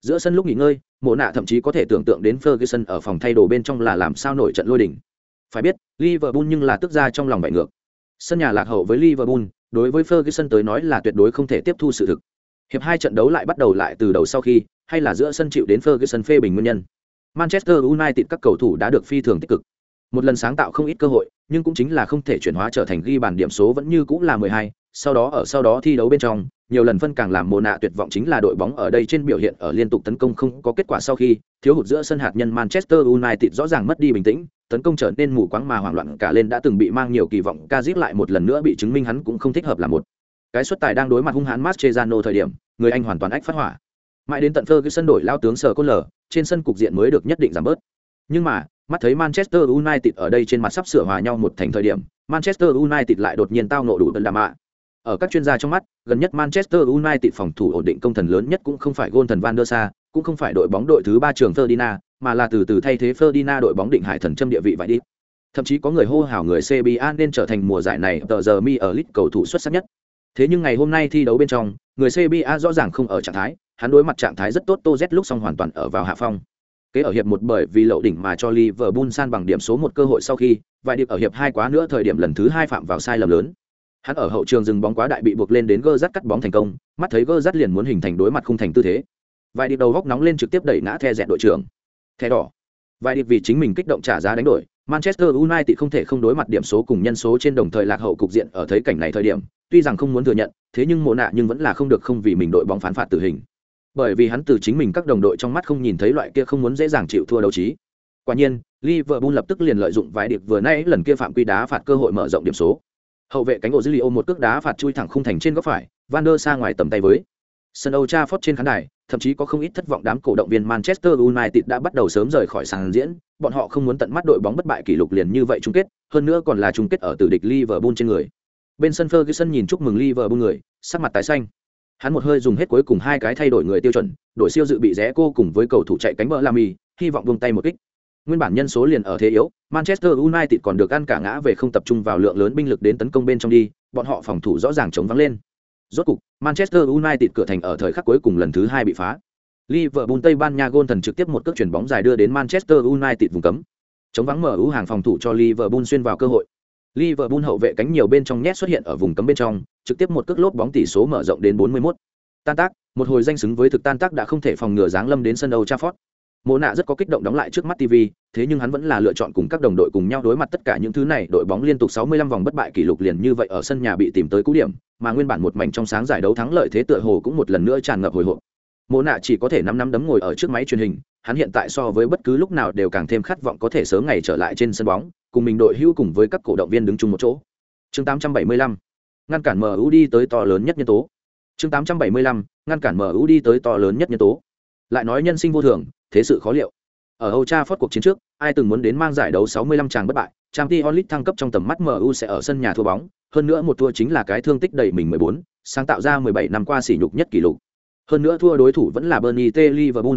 Giữa sân lúc nghỉ ngơi, mộ nạ thậm chí có thể tưởng tượng đến Ferguson ở phòng thay đồ bên trong là làm sao nổi trận lôi đỉnh. Phải biết, Liverpool nhưng là tức ra trong lòng bại ngược. Sân nhà lạc hậu với Liverpool, đối với Ferguson tới nói là tuyệt đối không thể tiếp thu sự thực. Hiệp hai trận đấu lại bắt đầu lại từ đầu sau khi, hay là giữa sân chịu đến Ferguson phê bình nguyên nhân. Manchester United các cầu thủ đã được phi thường tích cực. Một lần sáng tạo không ít cơ hội, nhưng cũng chính là không thể chuyển hóa trở thành ghi bàn điểm số vẫn như cũng là 12, sau đó ở sau đó thi đấu bên trong, nhiều lần phân càng làm mồ nạ tuyệt vọng chính là đội bóng ở đây trên biểu hiện ở liên tục tấn công không có kết quả sau khi thiếu hụt giữa sân hạt nhân Manchester United rõ ràng mất đi bình tĩnh, tấn công trở nên mù quáng mà hoảng loạn cả lên đã từng bị mang nhiều kỳ vọng Kazip lại một lần nữa bị chứng minh hắn cũng không thích hợp là một. Cái xuất tài đang đối mặt hung hãn Mascherano thời điểm, người Anh hoàn toàn ách phát hỏa. Mãi đến tận sân đổi lao tướng sở cốt lở, trên sân cục diện mới được nhất định giảm bớt. Nhưng mà, mắt thấy Manchester United ở đây trên mặt sắp sửa hòa nhau một thành thời điểm, Manchester United lại đột nhiên tao nộ đủ tấn đàm ạ. Ở các chuyên gia trong mắt, gần nhất Manchester United phòng thủ ổn định công thần lớn nhất cũng không phải gôn thần Van der Sa, cũng không phải đội bóng đội thứ ba trường Ferdinand, mà là từ từ thay thế Ferdinand đội bóng định hải thần châm địa vị vậy đi. Thậm chí có người hô hào người CBA nên trở thành mùa giải này tờ giờ mi ở League cầu thủ xuất sắc nhất. Thế nhưng ngày hôm nay thi đấu bên trong, người CBA rõ ràng không ở trạng thái, hắn đối mặt trạng thái rất tốt Tô Z lúc xong hoàn toàn ở vào hạ phong. Kế ở hiệp một bởi vì lậu đỉnh mà cho Liverpool san bằng điểm số một cơ hội sau khi, vài điệp ở hiệp hai quá nữa thời điểm lần thứ hai phạm vào sai lầm lớn. Hắn ở hậu trường dừng bóng quá đại bị buộc lên đến gơ rắt cắt bóng thành công, mắt thấy gơ rắt liền muốn hình thành đối mặt khung thành tư thế. Vài điệp đầu góc nóng lên trực tiếp đẩy ngã the dẹt đội trưởng. Thẻ đỏ. Vài điệp vì chính mình kích động trả giá đánh đổi, Manchester United không thể không đối mặt điểm số cùng nhân số trên đồng thời lạc hậu cục diện ở thấy cảnh này thời điểm, tuy rằng không muốn thừa nhận, thế nhưng mộ nạ nhưng vẫn là không được không vì mình đội bóng phán phạt tử hình bởi vì hắn từ chính mình các đồng đội trong mắt không nhìn thấy loại kia không muốn dễ dàng chịu thua đấu trí. Quả nhiên, Liverpool lập tức liền lợi dụng vài điệp vừa nãy lần kia phạm quy đá phạt cơ hội mở rộng điểm số. Hậu vệ cánh Ozilio một cước đá phạt chui thẳng khung thành trên góc phải, Van der Sa ngoài tầm tay với. Sân Old Trafford trên khán đài, thậm chí có không ít thất vọng đám cổ động viên Manchester United đã bắt đầu sớm rời khỏi sàn diễn, bọn họ không muốn tận mắt đội bóng bất bại kỷ lục liền như vậy chung kết, hơn nữa còn là chung kết ở tử địch Liverpool trên người. Bên sân Ferguson nhìn chúc mừng Liverpool người, sắc mặt tái xanh hắn một hơi dùng hết cuối cùng hai cái thay đổi người tiêu chuẩn đổi siêu dự bị rẽ cô cùng với cầu thủ chạy cánh bờ la hy vọng vung tay một kích nguyên bản nhân số liền ở thế yếu manchester united còn được ăn cả ngã về không tập trung vào lượng lớn binh lực đến tấn công bên trong đi bọn họ phòng thủ rõ ràng chống vắng lên rốt cục manchester united cửa thành ở thời khắc cuối cùng lần thứ hai bị phá liverpool tây ban nha gôn thần trực tiếp một cước chuyển bóng dài đưa đến manchester united vùng cấm chống vắng mở ưu hàng phòng thủ cho liverpool xuyên vào cơ hội Liverpool hậu vệ cánh nhiều bên trong nhét xuất hiện ở vùng cấm bên trong, trực tiếp một cước lốp bóng tỷ số mở rộng đến 41. Tan tác, một hồi danh xứng với thực tan tác đã không thể phòng ngừa dáng lâm đến sân Old Trafford. Mộ nạ rất có kích động đóng lại trước mắt TV, thế nhưng hắn vẫn là lựa chọn cùng các đồng đội cùng nhau đối mặt tất cả những thứ này, đội bóng liên tục 65 vòng bất bại kỷ lục liền như vậy ở sân nhà bị tìm tới cú điểm, mà nguyên bản một mảnh trong sáng giải đấu thắng lợi thế tựa hồ cũng một lần nữa tràn ngập hồi hộp. Mộ nạ chỉ có thể năm năm đấm ngồi ở trước máy truyền hình, hắn hiện tại so với bất cứ lúc nào đều càng thêm khát vọng có thể sớm ngày trở lại trên sân bóng, cùng mình đội hưu cùng với các cổ động viên đứng chung một chỗ. Chương 875, ngăn cản MU đi tới to lớn nhất nhân tố. Chương 875, ngăn cản MU đi tới to lớn nhất nhân tố. Lại nói nhân sinh vô thường, thế sự khó liệu. Ở Old Trafford cuộc chiến trước, ai từng muốn đến mang giải đấu 65 tràng bất bại, Champions League thăng cấp trong tầm mắt MU sẽ ở sân nhà thua bóng, hơn nữa một thua chính là cái thương tích đầy mình 14, sáng tạo ra 17 năm qua sỉ nhục nhất kỷ lục. Hơn nữa thua đối thủ vẫn là Burnley T Liverpool.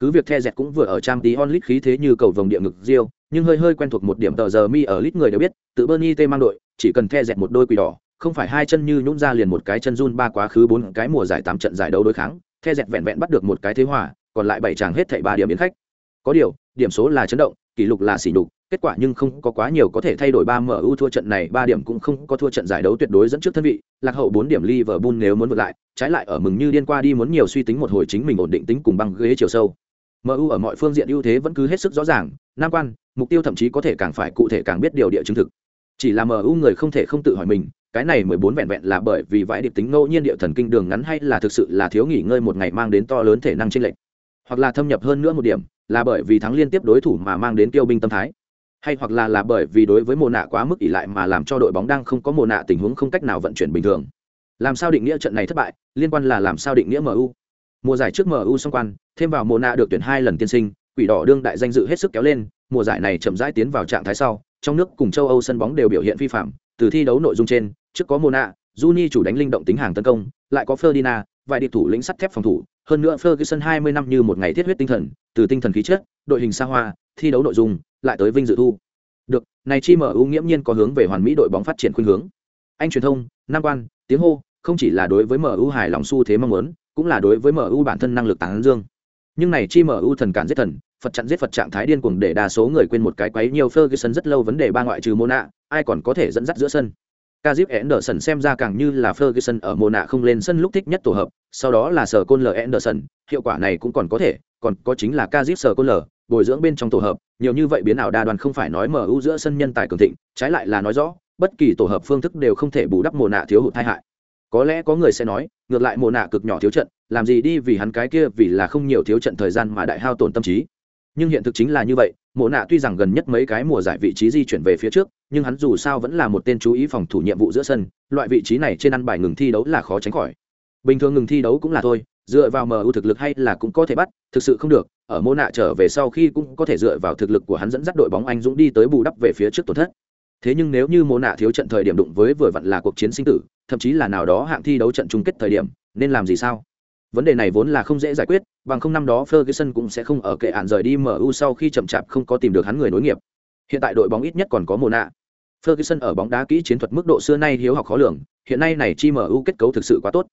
Cứ việc The Dẹt cũng vừa ở Champions League khí thế như cầu vồng địa ngực Rio, nhưng hơi hơi quen thuộc một điểm tờ giờ mi ở lít người đều biết, tự Burnley T mang đội, chỉ cần The Dẹt một đôi quỷ đỏ, không phải hai chân như nhũn ra liền một cái chân run ba quá khứ bốn cái mùa giải tám trận giải đấu đối kháng, The Dẹt vẹn vẹn bắt được một cái thế hòa, còn lại bảy chàng hết thảy ba điểm biến khách. Có điều, điểm số là chấn động, kỷ lục là sỉ nhục, kết quả nhưng không có quá nhiều có thể thay đổi ba MU thua trận này ba điểm cũng không có thua trận giải đấu tuyệt đối dẫn trước thân vị, lạc hậu bốn điểm Liverpool nếu muốn vượt lại, trái lại ở mừng như điên qua đi muốn nhiều suy tính một hồi chính mình ổn định tính cùng băng ghế chiều sâu. MU ở mọi phương diện ưu thế vẫn cứ hết sức rõ ràng, nam quan, mục tiêu thậm chí có thể càng phải cụ thể càng biết điều địa chứng thực. Chỉ là MU người không thể không tự hỏi mình, cái này 14 vẹn vẹn là bởi vì vãi điệp tính ngẫu nhiên địa thần kinh đường ngắn hay là thực sự là thiếu nghỉ ngơi một ngày mang đến to lớn thể năng chênh lệch. Hoặc là thâm nhập hơn nữa một điểm, là bởi vì thắng liên tiếp đối thủ mà mang đến tiêu binh tâm thái. Hay hoặc là là bởi vì đối với mồ nạ quá mức ỷ lại mà làm cho đội bóng đang không có mồ nạ tình huống không cách nào vận chuyển bình thường. Làm sao định nghĩa trận này thất bại, liên quan là làm sao định nghĩa MU. Mùa giải trước MU song quan, thêm vào mồ nạ được tuyển hai lần tiên sinh, quỷ đỏ đương đại danh dự hết sức kéo lên, mùa giải này chậm rãi tiến vào trạng thái sau, trong nước cùng châu Âu sân bóng đều biểu hiện vi phạm, từ thi đấu nội dung trên, trước có Mona, Juni chủ đánh linh động tính hàng tấn công, lại có Ferdinand, vài điệp thủ lĩnh sắt thép phòng thủ, hơn nữa Ferguson 20 năm như một ngày thiết huyết tinh thần, từ tinh thần khí chất, đội hình xa hoa, thi đấu nội dung, lại tới vinh dự thu. Được, này chi mở ưu nghiễm nhiên có hướng về hoàn mỹ đội bóng phát triển khuynh hướng. Anh truyền thông, nam quan, tiếng hô, không chỉ là đối với MU hài lòng xu thế mong muốn, cũng là đối với MU bản thân năng lực tán dương. nhưng này chi MU thần cản giết thần phật chặn giết phật trạng thái điên cuồng để đa số người quên một cái quấy nhiều ferguson rất lâu vấn đề ba ngoại trừ Mona ai còn có thể dẫn dắt giữa sân Kazip Anderson xem ra càng như là Ferguson ở mùa nạ không lên sân lúc thích nhất tổ hợp, sau đó là sở côn L Anderson, hiệu quả này cũng còn có thể, còn có chính là Kazip sở côn L, bồi dưỡng bên trong tổ hợp, nhiều như vậy biến ảo đa đoàn không phải nói mở ưu giữa sân nhân tài cường thịnh, trái lại là nói rõ, bất kỳ tổ hợp phương thức đều không thể bù đắp mùa nạ thiếu hụt tai hại. Có lẽ có người sẽ nói, ngược lại mùa nạ cực nhỏ thiếu trận, làm gì đi vì hắn cái kia vì là không nhiều thiếu trận thời gian mà đại hao tổn tâm trí nhưng hiện thực chính là như vậy mộ nạ tuy rằng gần nhất mấy cái mùa giải vị trí di chuyển về phía trước, nhưng hắn dù sao vẫn là một tên chú ý phòng thủ nhiệm vụ giữa sân, loại vị trí này trên ăn bài ngừng thi đấu là khó tránh khỏi. Bình thường ngừng thi đấu cũng là thôi, dựa vào mu thực lực hay là cũng có thể bắt, thực sự không được, ở mô nạ trở về sau khi cũng có thể dựa vào thực lực của hắn dẫn dắt đội bóng anh dũng đi tới bù đắp về phía trước tổn thất. Thế nhưng nếu như mô nạ thiếu trận thời điểm đụng với vừa vặn là cuộc chiến sinh tử, thậm chí là nào đó hạng thi đấu trận chung kết thời điểm, nên làm gì sao? Vấn đề này vốn là không dễ giải quyết bằng không năm đó ferguson cũng sẽ không ở kệ án rời đi mu sau khi chậm chạp không có tìm được hắn người nối nghiệp. Hiện tại đội bóng ít nhất còn có Mona. nạ ferguson ở bóng đá kỹ chiến thuật mức độ xưa nay hiếu học khó lường hiện nay này chi mu kết cấu thực sự quá tốt.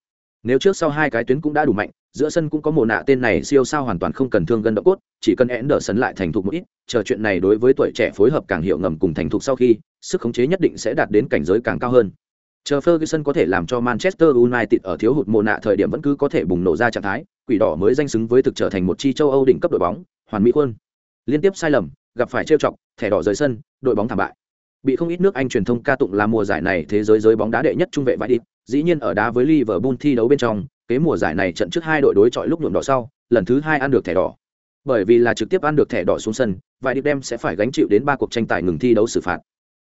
Nếu trước sau hai cái tuyến cũng đã đủ mạnh giữa sân cũng có mồ nạ tên này siêu sao hoàn toàn không cần thương gân động cốt chỉ cần én đỡ sấn lại thành thục một ít chờ chuyện này đối với tuổi trẻ phối hợp càng hiệu ngầm cùng thành thục sau khi sức khống chế nhất định sẽ đạt đến cảnh giới càng cao hơn. Chờ Ferguson có thể làm cho Manchester United ở thiếu hụt mùa nạ thời điểm vẫn cứ có thể bùng nổ ra trạng thái, quỷ đỏ mới danh xứng với thực trở thành một chi châu Âu đỉnh cấp đội bóng, hoàn mỹ quân. Liên tiếp sai lầm, gặp phải trêu chọc, thẻ đỏ rời sân, đội bóng thảm bại. Bị không ít nước Anh truyền thông ca tụng là mùa giải này thế giới giới bóng đá đệ nhất trung vệ vãi đi, dĩ nhiên ở đá với Liverpool thi đấu bên trong, kế mùa giải này trận trước hai đội đối chọi lúc nhuộm đỏ sau, lần thứ hai ăn được thẻ đỏ. Bởi vì là trực tiếp ăn được thẻ đỏ xuống sân, vài điệp đem sẽ phải gánh chịu đến ba cuộc tranh tài ngừng thi đấu xử phạt.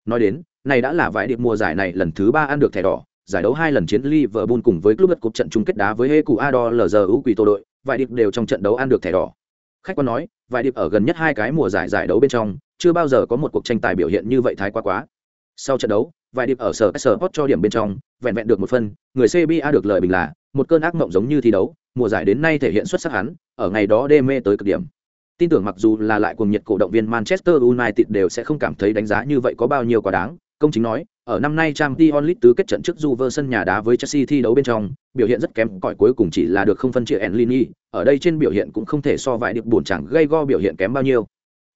Nói đến, này đã là vài điệp mùa giải này lần thứ ba ăn được thẻ đỏ, giải đấu hai lần chiến Liverpool cùng với club cúp trận chung kết đá với Heku Ado LZU Quỷ Tô đội, vài điệp đều trong trận đấu ăn được thẻ đỏ. Khách quan nói, vài điệp ở gần nhất hai cái mùa giải giải đấu bên trong, chưa bao giờ có một cuộc tranh tài biểu hiện như vậy thái quá quá. Sau trận đấu, vài điệp ở sở Sport cho điểm bên trong, vẹn vẹn được một phân, người CBA được lời bình là một cơn ác mộng giống như thi đấu, mùa giải đến nay thể hiện xuất sắc hắn, ở ngày đó đê mê tới cực điểm. Tin tưởng mặc dù là lại cuồng nhiệt cổ động viên Manchester United đều sẽ không cảm thấy đánh giá như vậy có bao nhiêu quá đáng, công chính nói, ở năm nay Champions League tứ kết trận trước Juve sân nhà đá với Chelsea thi đấu bên trong, biểu hiện rất kém, cỏi cuối cùng chỉ là được không phân chia Enlini, ở đây trên biểu hiện cũng không thể so vài điệp buồn chẳng gây go biểu hiện kém bao nhiêu.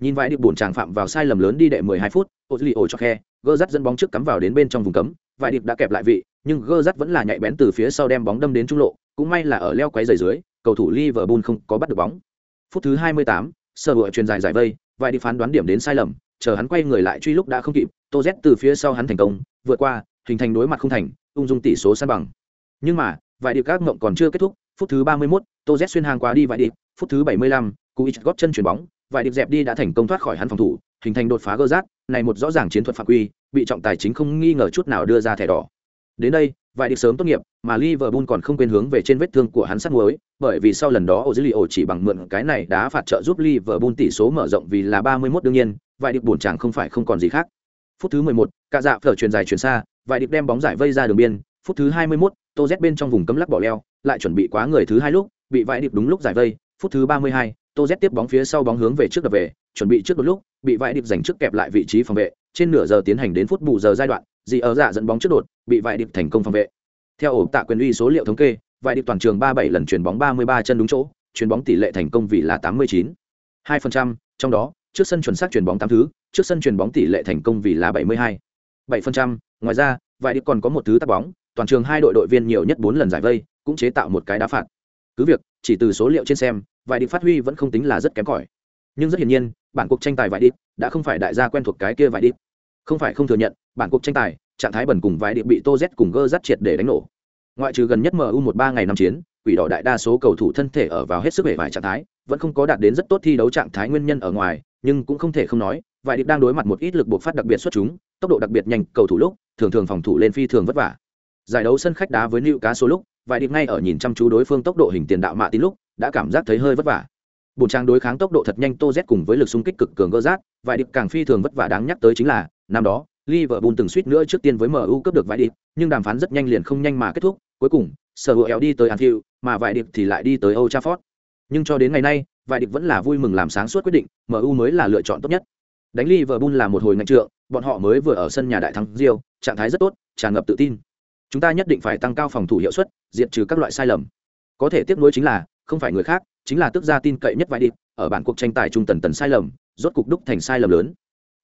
Nhìn vài điệp buồn chẳng phạm vào sai lầm lớn đi đệ 12 phút, Ozilio cho khe, Gerrard dẫn bóng trước cắm vào đến bên trong vùng cấm, vài điệp đã kẹp lại vị, nhưng Gerrard vẫn là nhạy bén từ phía sau đem bóng đâm đến trung lộ, cũng may là ở leo quấy giày dưới, cầu thủ Liverpool không có bắt được bóng. Phút thứ 28, sơ bộ truyền dài giải vây, vài điệp phán đoán điểm đến sai lầm, chờ hắn quay người lại truy lúc đã không kịp, Tô Z từ phía sau hắn thành công, vượt qua, hình thành đối mặt không thành, ung dung tỷ số san bằng. Nhưng mà, vài điệp các mộng còn chưa kết thúc, phút thứ 31, Tô Z xuyên hàng qua đi vài điệp, phút thứ bảy mươi 75, ít góp chân chuyển bóng, vài điệp dẹp đi đã thành công thoát khỏi hắn phòng thủ, hình thành đột phá gơ rát, này một rõ ràng chiến thuật phạm quy, bị trọng tài chính không nghi ngờ chút nào đưa ra thẻ đỏ. Đến đây, vài điệp sớm tốt nghiệp, mà Liverpool còn không quên hướng về trên vết thương của hắn sát muối, bởi vì sau lần đó Ozilio chỉ bằng mượn cái này đã phạt trợ giúp Liverpool tỷ số mở rộng vì là 31 đương nhiên, vài điệp buồn tràng không phải không còn gì khác phút thứ 11, cả dạ phở truyền dài truyền xa, vài điệp đem bóng giải vây ra đường biên, phút thứ 21, Tô Z bên trong vùng cấm lắc bỏ leo, lại chuẩn bị quá người thứ hai lúc, bị vài điệp đúng lúc giải vây, phút thứ 32, Tô Z tiếp bóng phía sau bóng hướng về trước đập về, chuẩn bị trước đột lúc, bị vài điệp giành trước kẹp lại vị trí phòng vệ, trên nửa giờ tiến hành đến phút bù giờ giai đoạn, gì ở dạ dẫn bóng trước đột, bị vài điệp thành công phòng vệ. Theo ổ tạ quyền uy số liệu thống kê, vài điệp toàn trường 37 lần chuyển bóng 33 chân đúng chỗ, chuyển bóng tỷ lệ thành công vì là 89. 2%, trong đó, trước sân chuẩn xác chuyển bóng 8 thứ, trước sân chuyền bóng tỷ lệ thành công vì là 72. 7%, ngoài ra, vài đi còn có một thứ tác bóng, toàn trường hai đội đội viên nhiều nhất 4 lần giải vây, cũng chế tạo một cái đá phạt. Cứ việc, chỉ từ số liệu trên xem, vài đi phát huy vẫn không tính là rất kém cỏi. Nhưng rất hiển nhiên, bản cuộc tranh tài vài đi đã không phải đại gia quen thuộc cái kia vài đi. Không phải không thừa nhận, bản cuộc tranh tài, trạng thái bẩn cùng vài đi bị Tô Z cùng gơ dắt triệt để đánh nổ. Ngoại trừ gần nhất MU 13 ngày năm chiến, quỷ đỏ đại đa số cầu thủ thân thể ở vào hết sức bề vải trạng thái, vẫn không có đạt đến rất tốt thi đấu trạng thái nguyên nhân ở ngoài, nhưng cũng không thể không nói, vài điệp đang đối mặt một ít lực buộc phát đặc biệt xuất chúng tốc độ đặc biệt nhanh cầu thủ lúc thường thường phòng thủ lên phi thường vất vả. Giải đấu sân khách đá với nữ cá số lúc vài điệp ngay ở nhìn chăm chú đối phương tốc độ hình tiền đạo mạ tín lúc đã cảm giác thấy hơi vất vả. Bùn trang đối kháng tốc độ thật nhanh tô z cùng với lực xung kích cực cường gỡ rát vài điệp càng phi thường vất vả đáng nhắc tới chính là năm đó liverpool từng suýt nữa trước tiên với mu cướp được vài điệp nhưng đàm phán rất nhanh liền không nhanh mà kết thúc cuối cùng sở hữu đi tới anfield mà vài điệp thì lại đi tới old trafford. Nhưng cho đến ngày nay vài địch vẫn là vui mừng làm sáng suốt quyết định mu mới là lựa chọn tốt nhất Đánh Liverpool là một hồi ngạnh trượng, bọn họ mới vừa ở sân nhà đại thắng Rio, trạng thái rất tốt, tràn ngập tự tin. Chúng ta nhất định phải tăng cao phòng thủ hiệu suất, diệt trừ các loại sai lầm. Có thể tiếc nuối chính là, không phải người khác, chính là tức ra tin cậy nhất vải địch, ở bản cuộc tranh tài trung tần tần sai lầm rốt cục đúc thành sai lầm lớn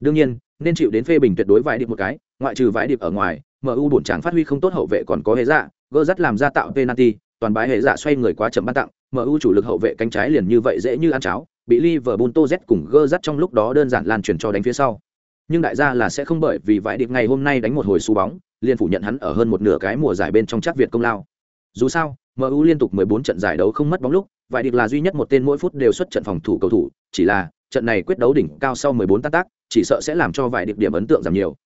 đương nhiên nên chịu đến phê bình tuyệt đối vải địch một cái ngoại trừ vải địch ở ngoài mu bổn tráng phát huy không tốt hậu vệ còn có hệ dạ gỡ dắt làm ra tạo penalty toàn bái hệ dạ xoay người quá chậm ban tặng mu chủ lực hậu vệ cánh trái liền như vậy dễ như ăn cháo, bị liverpool tô z cùng gơ dắt trong lúc đó đơn giản lan truyền cho đánh phía sau. Nhưng đại gia là sẽ không bởi vì vải điệp ngày hôm nay đánh một hồi xu bóng, liền phủ nhận hắn ở hơn một nửa cái mùa giải bên trong chắc việt công lao. Dù sao mu liên tục 14 trận giải đấu không mất bóng lúc vải điệp là duy nhất một tên mỗi phút đều xuất trận phòng thủ cầu thủ, chỉ là trận này quyết đấu đỉnh cao sau 14 tác tác, chỉ sợ sẽ làm cho vài điệp điểm ấn tượng giảm nhiều.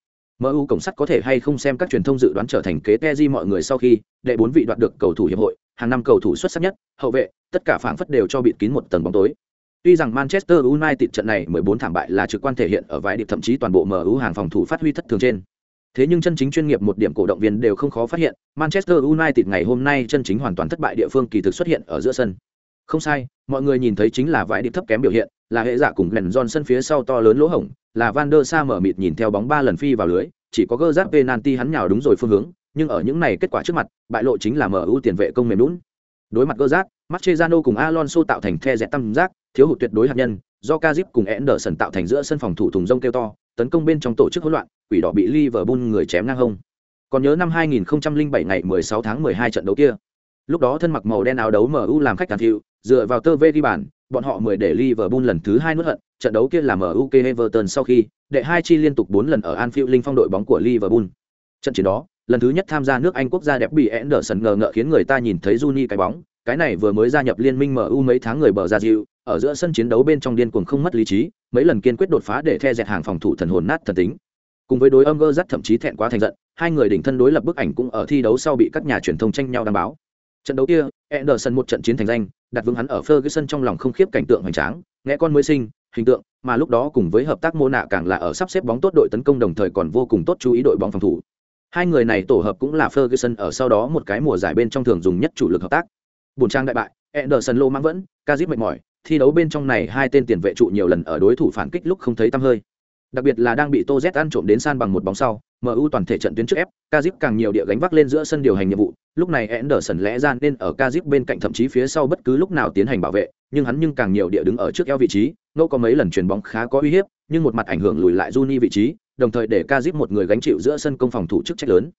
MU cổng sắt có thể hay không xem các truyền thông dự đoán trở thành kế Teji mọi người sau khi đệ bốn vị đoạt được cầu thủ hiệp hội, hàng năm cầu thủ xuất sắc nhất, hậu vệ, tất cả phảng phất đều cho bịt kín một tầng bóng tối. Tuy rằng Manchester United trận này 14 thảm bại là trực quan thể hiện ở vài điểm thậm chí toàn bộ MU hàng phòng thủ phát huy thất thường trên. Thế nhưng chân chính chuyên nghiệp một điểm cổ động viên đều không khó phát hiện, Manchester United ngày hôm nay chân chính hoàn toàn thất bại địa phương kỳ thực xuất hiện ở giữa sân. Không sai, mọi người nhìn thấy chính là vài điểm thấp kém biểu hiện, là hệ giả cùng Glenn Johnson phía sau to lớn lỗ hổng, là Van der Sa mở mịt nhìn theo bóng ba lần phi vào lưới, chỉ có Gerrard penalty hắn nhào đúng rồi phương hướng, nhưng ở những này kết quả trước mặt, bại lộ chính là mở ưu tiền vệ công mềm nhũn. Đối mặt Gerrard, Mascherano cùng Alonso tạo thành the dẹt tam giác, thiếu hụt tuyệt đối hạt nhân, do Kazip cùng Anderson tạo thành giữa sân phòng thủ thùng rông kêu to, tấn công bên trong tổ chức hỗn loạn, quỷ đỏ bị Liverpool người chém ngang hông. Còn nhớ năm 2007 ngày 16 tháng 12 trận đấu kia. Lúc đó thân mặc màu đen áo đấu MU làm khách tàn thiệu, dựa vào tơ vê ghi bàn, bọn họ mười để Liverpool lần thứ hai nuốt hận, trận đấu kia là MU Everton sau khi, đệ hai chi liên tục bốn lần ở Anfield linh phong đội bóng của Liverpool. Trận chiến đó, lần thứ nhất tham gia nước Anh quốc gia đẹp bị Anderson ngờ ngợ khiến người ta nhìn thấy Juni cái bóng, cái này vừa mới gia nhập liên minh MU mấy tháng người bờ ra dịu, ở giữa sân chiến đấu bên trong điên cuồng không mất lý trí, mấy lần kiên quyết đột phá để the dẹt hàng phòng thủ thần hồn nát thần tính. Cùng với đối âm gơ dắt thậm chí thẹn quá thành giận, hai người đỉnh thân đối lập bức ảnh cũng ở thi đấu sau bị các nhà truyền thông tranh nhau đăng báo. Trận đấu kia, Anderson một trận chiến thành danh, đặt vững hắn ở Ferguson trong lòng không khiếp cảnh tượng hoành tráng, nghe con mới sinh, hình tượng, mà lúc đó cùng với hợp tác mô nạ càng là ở sắp xếp bóng tốt đội tấn công đồng thời còn vô cùng tốt chú ý đội bóng phòng thủ. Hai người này tổ hợp cũng là Ferguson ở sau đó một cái mùa giải bên trong thường dùng nhất chủ lực hợp tác. Buồn trang đại bại, Anderson lô mang vẫn, Kazip mệt mỏi, thi đấu bên trong này hai tên tiền vệ trụ nhiều lần ở đối thủ phản kích lúc không thấy tăm hơi. Đặc biệt là đang bị Tô Z ăn trộm đến san bằng một bóng sau, MU toàn thể trận tuyến trước ép, Kazip càng nhiều địa gánh vác lên giữa sân điều hành nhiệm vụ, lúc này Anderson lẽ ra nên ở Kazip bên cạnh thậm chí phía sau bất cứ lúc nào tiến hành bảo vệ, nhưng hắn nhưng càng nhiều địa đứng ở trước eo vị trí, ngẫu có mấy lần chuyền bóng khá có uy hiếp, nhưng một mặt ảnh hưởng lùi lại Juni vị trí, đồng thời để Kazip một người gánh chịu giữa sân công phòng thủ chức trách lớn.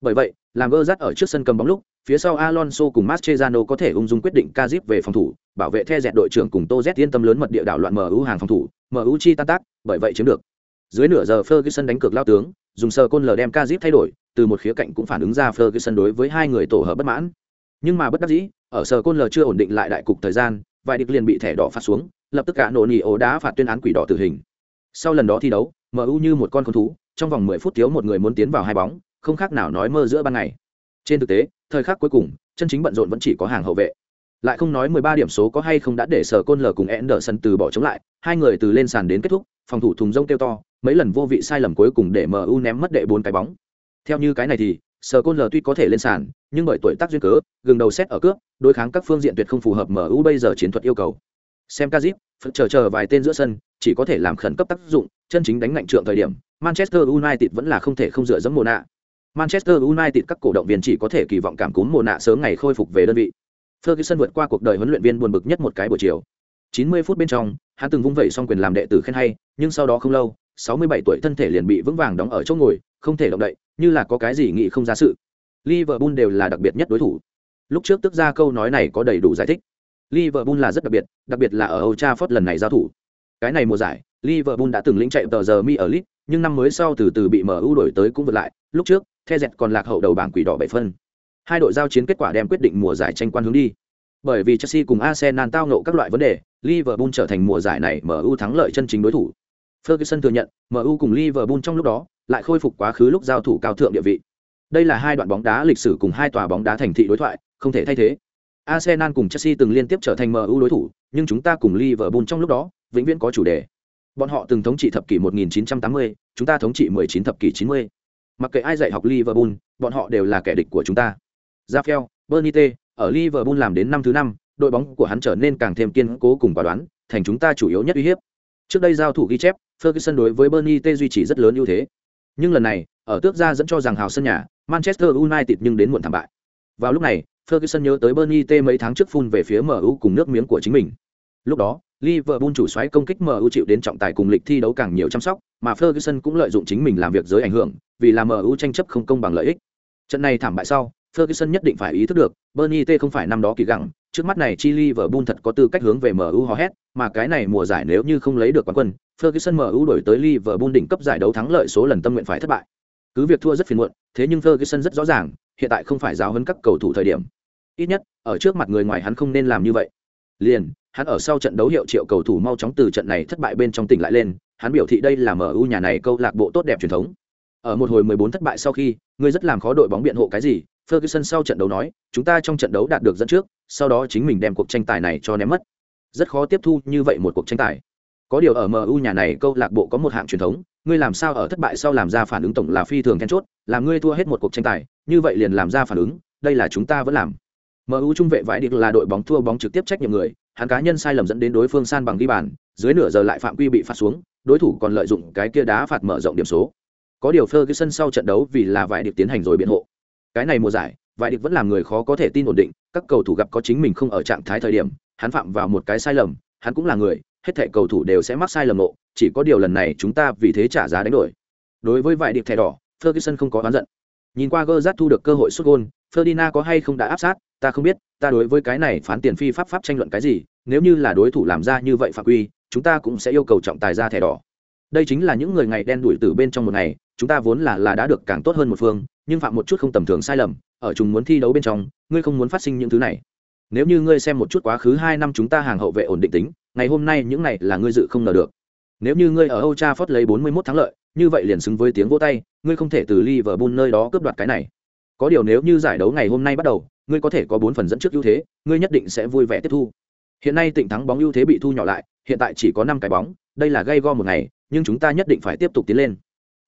Bởi vậy, làm gơ dắt ở trước sân cầm bóng lúc, phía sau Alonso cùng Mascherano có thể ung dung quyết định Kazip về phòng thủ, bảo vệ the dẹt đội trưởng cùng Tô Z yên tâm lớn mật địa đảo loạn MU hàng phòng thủ, MU chi tan tác, bởi vậy chiếm được. Dưới nửa giờ Ferguson đánh cược lao tướng, dùng sờ côn lờ đem Kazip thay đổi, từ một khía cạnh cũng phản ứng ra Ferguson đối với hai người tổ hợp bất mãn. Nhưng mà bất đắc dĩ, ở sờ côn lờ chưa ổn định lại đại cục thời gian, vài địch liền bị thẻ đỏ phạt xuống, lập tức cả nổ nỉ ố đá phạt tuyên án quỷ đỏ tử hình. Sau lần đó thi đấu, MU như một con con thú, trong vòng 10 phút thiếu một người muốn tiến vào hai bóng, không khác nào nói mơ giữa ban ngày. Trên thực tế, thời khắc cuối cùng, chân chính bận rộn vẫn chỉ có hàng hậu vệ. Lại không nói 13 điểm số có hay không đã để sở côn lờ cùng Anderson từ bỏ chống lại, hai người từ lên sàn đến kết thúc, phòng thủ thùng rông kêu to, mấy lần vô vị sai lầm cuối cùng để MU ném mất đệ bốn cái bóng. Theo như cái này thì, sở côn L tuy có thể lên sàn, nhưng bởi tuổi tác duyên cớ, gừng đầu xét ở cướp, đối kháng các phương diện tuyệt không phù hợp MU bây giờ chiến thuật yêu cầu. Xem Kazip, chờ chờ vài tên giữa sân, chỉ có thể làm khẩn cấp tác dụng, chân chính đánh ngạnh trượng thời điểm, Manchester United vẫn là không thể không dựa dẫm mùa nạ. Manchester United các cổ động viên chỉ có thể kỳ vọng cảm cúm mùa nạ sớm ngày khôi phục về đơn vị. Ferguson vượt qua cuộc đời huấn luyện viên buồn bực nhất một cái buổi chiều. 90 phút bên trong, hắn từng vung vẩy xong quyền làm đệ tử khen hay, nhưng sau đó không lâu, 67 tuổi thân thể liền bị vững vàng đóng ở chỗ ngồi, không thể động đậy, như là có cái gì nghĩ không ra sự. Liverpool đều là đặc biệt nhất đối thủ. Lúc trước tức ra câu nói này có đầy đủ giải thích. Liverpool là rất đặc biệt, đặc biệt là ở Old Trafford lần này giao thủ. Cái này mùa giải, Liverpool đã từng lĩnh chạy tờ giờ mi ở League, nhưng năm mới sau từ từ bị MU đổi tới cũng vượt lại, lúc trước, The Dẹt còn lạc hậu đầu bảng quỷ đỏ bảy phân. Hai đội giao chiến kết quả đem quyết định mùa giải tranh quan hướng đi. Bởi vì Chelsea cùng Arsenal tao ngộ các loại vấn đề, Liverpool trở thành mùa giải này MU thắng lợi chân chính đối thủ. Ferguson thừa nhận, MU cùng Liverpool trong lúc đó lại khôi phục quá khứ lúc giao thủ cao thượng địa vị. Đây là hai đoạn bóng đá lịch sử cùng hai tòa bóng đá thành thị đối thoại, không thể thay thế. Arsenal cùng Chelsea từng liên tiếp trở thành MU đối thủ, nhưng chúng ta cùng Liverpool trong lúc đó, vĩnh viễn có chủ đề. Bọn họ từng thống trị thập kỷ 1980, chúng ta thống trị 19 thập kỷ 90. Mặc kệ ai dạy học Liverpool, bọn họ đều là kẻ địch của chúng ta. Rafael, Benitez, ở Liverpool làm đến năm thứ năm, đội bóng của hắn trở nên càng thêm kiên cố cùng quả đoán, thành chúng ta chủ yếu nhất uy hiếp. Trước đây giao thủ ghi chép, Ferguson đối với Benitez duy trì rất lớn ưu thế. Nhưng lần này, ở tước ra dẫn cho rằng hào sân nhà, Manchester United nhưng đến muộn thảm bại. Vào lúc này, Ferguson nhớ tới Bernie T mấy tháng trước phun về phía MU cùng nước miếng của chính mình. Lúc đó, Liverpool chủ xoáy công kích MU chịu đến trọng tài cùng lịch thi đấu càng nhiều chăm sóc, mà Ferguson cũng lợi dụng chính mình làm việc giới ảnh hưởng, vì làm MU tranh chấp không công bằng lợi ích. Trận này thảm bại sau, Ferguson nhất định phải ý thức được, Bernie T không phải năm đó kỳ gặng, trước mắt này chi Liverpool thật có tư cách hướng về MU hò hét, mà cái này mùa giải nếu như không lấy được quán quân, Ferguson MU đổi tới Liverpool đỉnh cấp giải đấu thắng lợi số lần tâm nguyện phải thất bại. Cứ việc thua rất phiền muộn, thế nhưng Ferguson rất rõ ràng, hiện tại không phải giáo huấn các cầu thủ thời điểm. Ít nhất, ở trước mặt người ngoài hắn không nên làm như vậy. Liền, hắn ở sau trận đấu hiệu triệu cầu thủ mau chóng từ trận này thất bại bên trong tỉnh lại lên, hắn biểu thị đây là MU nhà này câu lạc bộ tốt đẹp truyền thống. Ở một hồi 14 thất bại sau khi, người rất làm khó đội bóng biện hộ cái gì, Ferguson sau trận đấu nói, chúng ta trong trận đấu đạt được dẫn trước, sau đó chính mình đem cuộc tranh tài này cho ném mất. Rất khó tiếp thu như vậy một cuộc tranh tài. Có điều ở MU nhà này câu lạc bộ có một hạng truyền thống, ngươi làm sao ở thất bại sau làm ra phản ứng tổng là phi thường then chốt, làm ngươi thua hết một cuộc tranh tài, như vậy liền làm ra phản ứng, đây là chúng ta vẫn làm. MU trung vệ vãi địch là đội bóng thua bóng trực tiếp trách nhiệm người, hắn cá nhân sai lầm dẫn đến đối phương san bằng ghi bàn, dưới nửa giờ lại phạm quy bị phạt xuống, đối thủ còn lợi dụng cái kia đá phạt mở rộng điểm số. Có điều Ferguson sau trận đấu vì là vãi địch tiến hành rồi biện hộ. Cái này mùa giải, vãi địch vẫn làm người khó có thể tin ổn định, các cầu thủ gặp có chính mình không ở trạng thái thời điểm, hắn phạm vào một cái sai lầm, hắn cũng là người, hết thảy cầu thủ đều sẽ mắc sai lầm nộ, chỉ có điều lần này chúng ta vì thế trả giá đánh đổi. Đối với vài điệp thẻ đỏ, Ferguson không có oán giận. Nhìn qua Gerrard thu được cơ hội sút gol, Ferdinand có hay không đã áp sát, ta không biết, ta đối với cái này phán tiền phi pháp pháp tranh luận cái gì, nếu như là đối thủ làm ra như vậy phạm quy, chúng ta cũng sẽ yêu cầu trọng tài ra thẻ đỏ. Đây chính là những người ngày đen đuổi từ bên trong một ngày, chúng ta vốn là là đã được càng tốt hơn một phương, nhưng phạm một chút không tầm thường sai lầm, ở chúng muốn thi đấu bên trong, ngươi không muốn phát sinh những thứ này. Nếu như ngươi xem một chút quá khứ hai năm chúng ta hàng hậu vệ ổn định tính, ngày hôm nay những này là ngươi dự không ngờ được. Nếu như ngươi ở Old Trafford lấy 41 thắng lợi, như vậy liền xứng với tiếng vỗ tay, ngươi không thể từ Liverpool nơi đó cướp đoạt cái này. Có điều nếu như giải đấu ngày hôm nay bắt đầu, ngươi có thể có 4 phần dẫn trước ưu thế, ngươi nhất định sẽ vui vẻ tiếp thu. Hiện nay tỉnh thắng bóng ưu thế bị thu nhỏ lại, hiện tại chỉ có 5 cái bóng, đây là gây go một ngày, nhưng chúng ta nhất định phải tiếp tục tiến lên.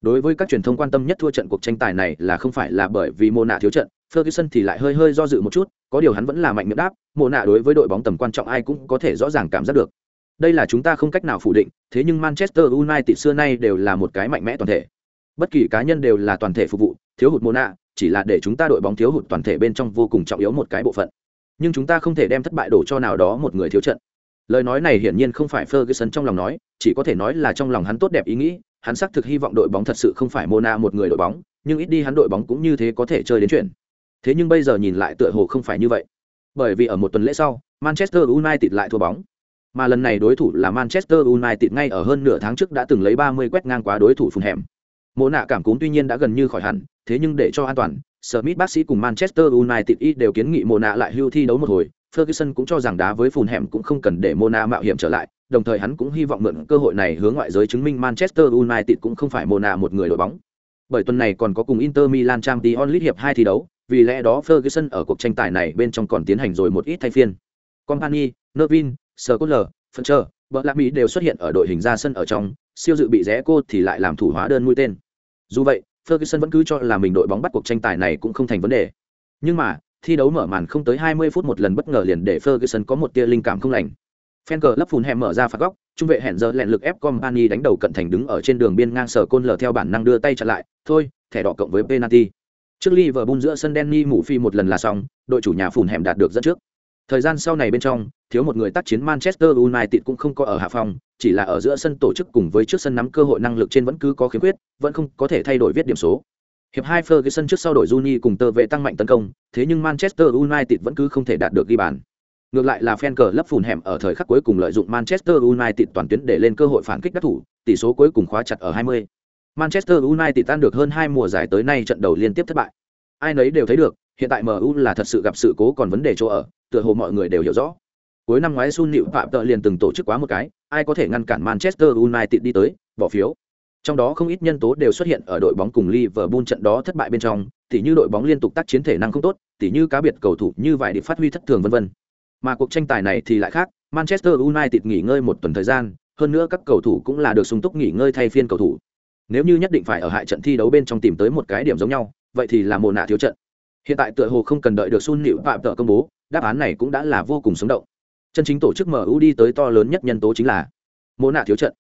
Đối với các truyền thông quan tâm nhất thua trận cuộc tranh tài này là không phải là bởi vì Mona thiếu trận, Ferguson thì lại hơi hơi do dự một chút, có điều hắn vẫn là mạnh miệng đáp, Mona đối với đội bóng tầm quan trọng ai cũng có thể rõ ràng cảm giác được. Đây là chúng ta không cách nào phủ định, thế nhưng Manchester United xưa nay đều là một cái mạnh mẽ toàn thể. Bất kỳ cá nhân đều là toàn thể phục vụ, thiếu hụt Mona chỉ là để chúng ta đội bóng thiếu hụt toàn thể bên trong vô cùng trọng yếu một cái bộ phận. Nhưng chúng ta không thể đem thất bại đổ cho nào đó một người thiếu trận. Lời nói này hiển nhiên không phải Ferguson trong lòng nói, chỉ có thể nói là trong lòng hắn tốt đẹp ý nghĩ, hắn xác thực hy vọng đội bóng thật sự không phải Mona một người đội bóng, nhưng ít đi hắn đội bóng cũng như thế có thể chơi đến chuyện. Thế nhưng bây giờ nhìn lại tựa hồ không phải như vậy. Bởi vì ở một tuần lễ sau, Manchester United lại thua bóng. Mà lần này đối thủ là Manchester United ngay ở hơn nửa tháng trước đã từng lấy 30 quét ngang quá đối thủ phun hẻm. Mỗ nạ cảm cúm tuy nhiên đã gần như khỏi hẳn, thế nhưng để cho an toàn, Smith bác sĩ cùng Manchester United y đều kiến nghị Mỗ nạ lại hưu thi đấu một hồi. Ferguson cũng cho rằng đá với phun hẻm cũng không cần để Mona mạo hiểm trở lại, đồng thời hắn cũng hy vọng mượn cơ hội này hướng ngoại giới chứng minh Manchester United cũng không phải Mona một người đội bóng. Bởi tuần này còn có cùng Inter Milan Champions League hiệp hai thi đấu, vì lẽ đó Ferguson ở cuộc tranh tài này bên trong còn tiến hành rồi một ít thay phiên. Company, Nervin, Scholler, Fletcher, Bờ đều xuất hiện ở đội hình ra sân ở trong, siêu dự bị rẽ cô thì lại làm thủ hóa đơn mũi tên. Dù vậy, Ferguson vẫn cứ cho là mình đội bóng bắt cuộc tranh tài này cũng không thành vấn đề. Nhưng mà, thi đấu mở màn không tới 20 phút một lần bất ngờ liền để Ferguson có một tia linh cảm không lành. Fenker lấp phùn hẻm mở ra phạt góc, trung vệ hẹn giờ lẹn lực ép Company đánh đầu cận thành đứng ở trên đường biên ngang sở côn lờ theo bản năng đưa tay chặn lại, thôi, thẻ đỏ cộng với penalty. Trước Liverpool giữa sân Danny mũ phi một lần là xong, đội chủ nhà phùn hẻm đạt được dẫn trước. Thời gian sau này bên trong, thiếu một người tác chiến Manchester United cũng không có ở hạ phòng, chỉ là ở giữa sân tổ chức cùng với trước sân nắm cơ hội năng lực trên vẫn cứ có khiếm khuyết, vẫn không có thể thay đổi viết điểm số. Hiệp hai Ferguson trước sau đổi Juni cùng tờ vệ tăng mạnh tấn công, thế nhưng Manchester United vẫn cứ không thể đạt được ghi bàn. Ngược lại là fan cờ lấp phùn hẻm ở thời khắc cuối cùng lợi dụng Manchester United toàn tuyến để lên cơ hội phản kích đắc thủ, tỷ số cuối cùng khóa chặt ở 20. Manchester United tan được hơn hai mùa giải tới nay trận đầu liên tiếp thất bại. Ai nấy đều thấy được, hiện tại MU là thật sự gặp sự cố còn vấn đề chỗ ở, tựa hồ mọi người đều hiểu rõ. Cuối năm ngoái Sun Liễu Phạm Tợ liền từng tổ chức quá một cái, ai có thể ngăn cản Manchester United đi tới, bỏ phiếu. Trong đó không ít nhân tố đều xuất hiện ở đội bóng cùng Liverpool trận đó thất bại bên trong, tỉ như đội bóng liên tục tác chiến thể năng không tốt, tỉ như cá biệt cầu thủ như vậy để phát huy thất thường vân vân. Mà cuộc tranh tài này thì lại khác, Manchester United nghỉ ngơi một tuần thời gian, hơn nữa các cầu thủ cũng là được sung túc nghỉ ngơi thay phiên cầu thủ. Nếu như nhất định phải ở hại trận thi đấu bên trong tìm tới một cái điểm giống nhau, vậy thì là mồ nạ thiếu trận. Hiện tại tựa hồ không cần đợi được Sun nịu Phạm Tợ công bố, đáp án này cũng đã là vô cùng sống động. Chân chính tổ chức MU đi tới to lớn nhất nhân tố chính là mồ nạ thiếu trận.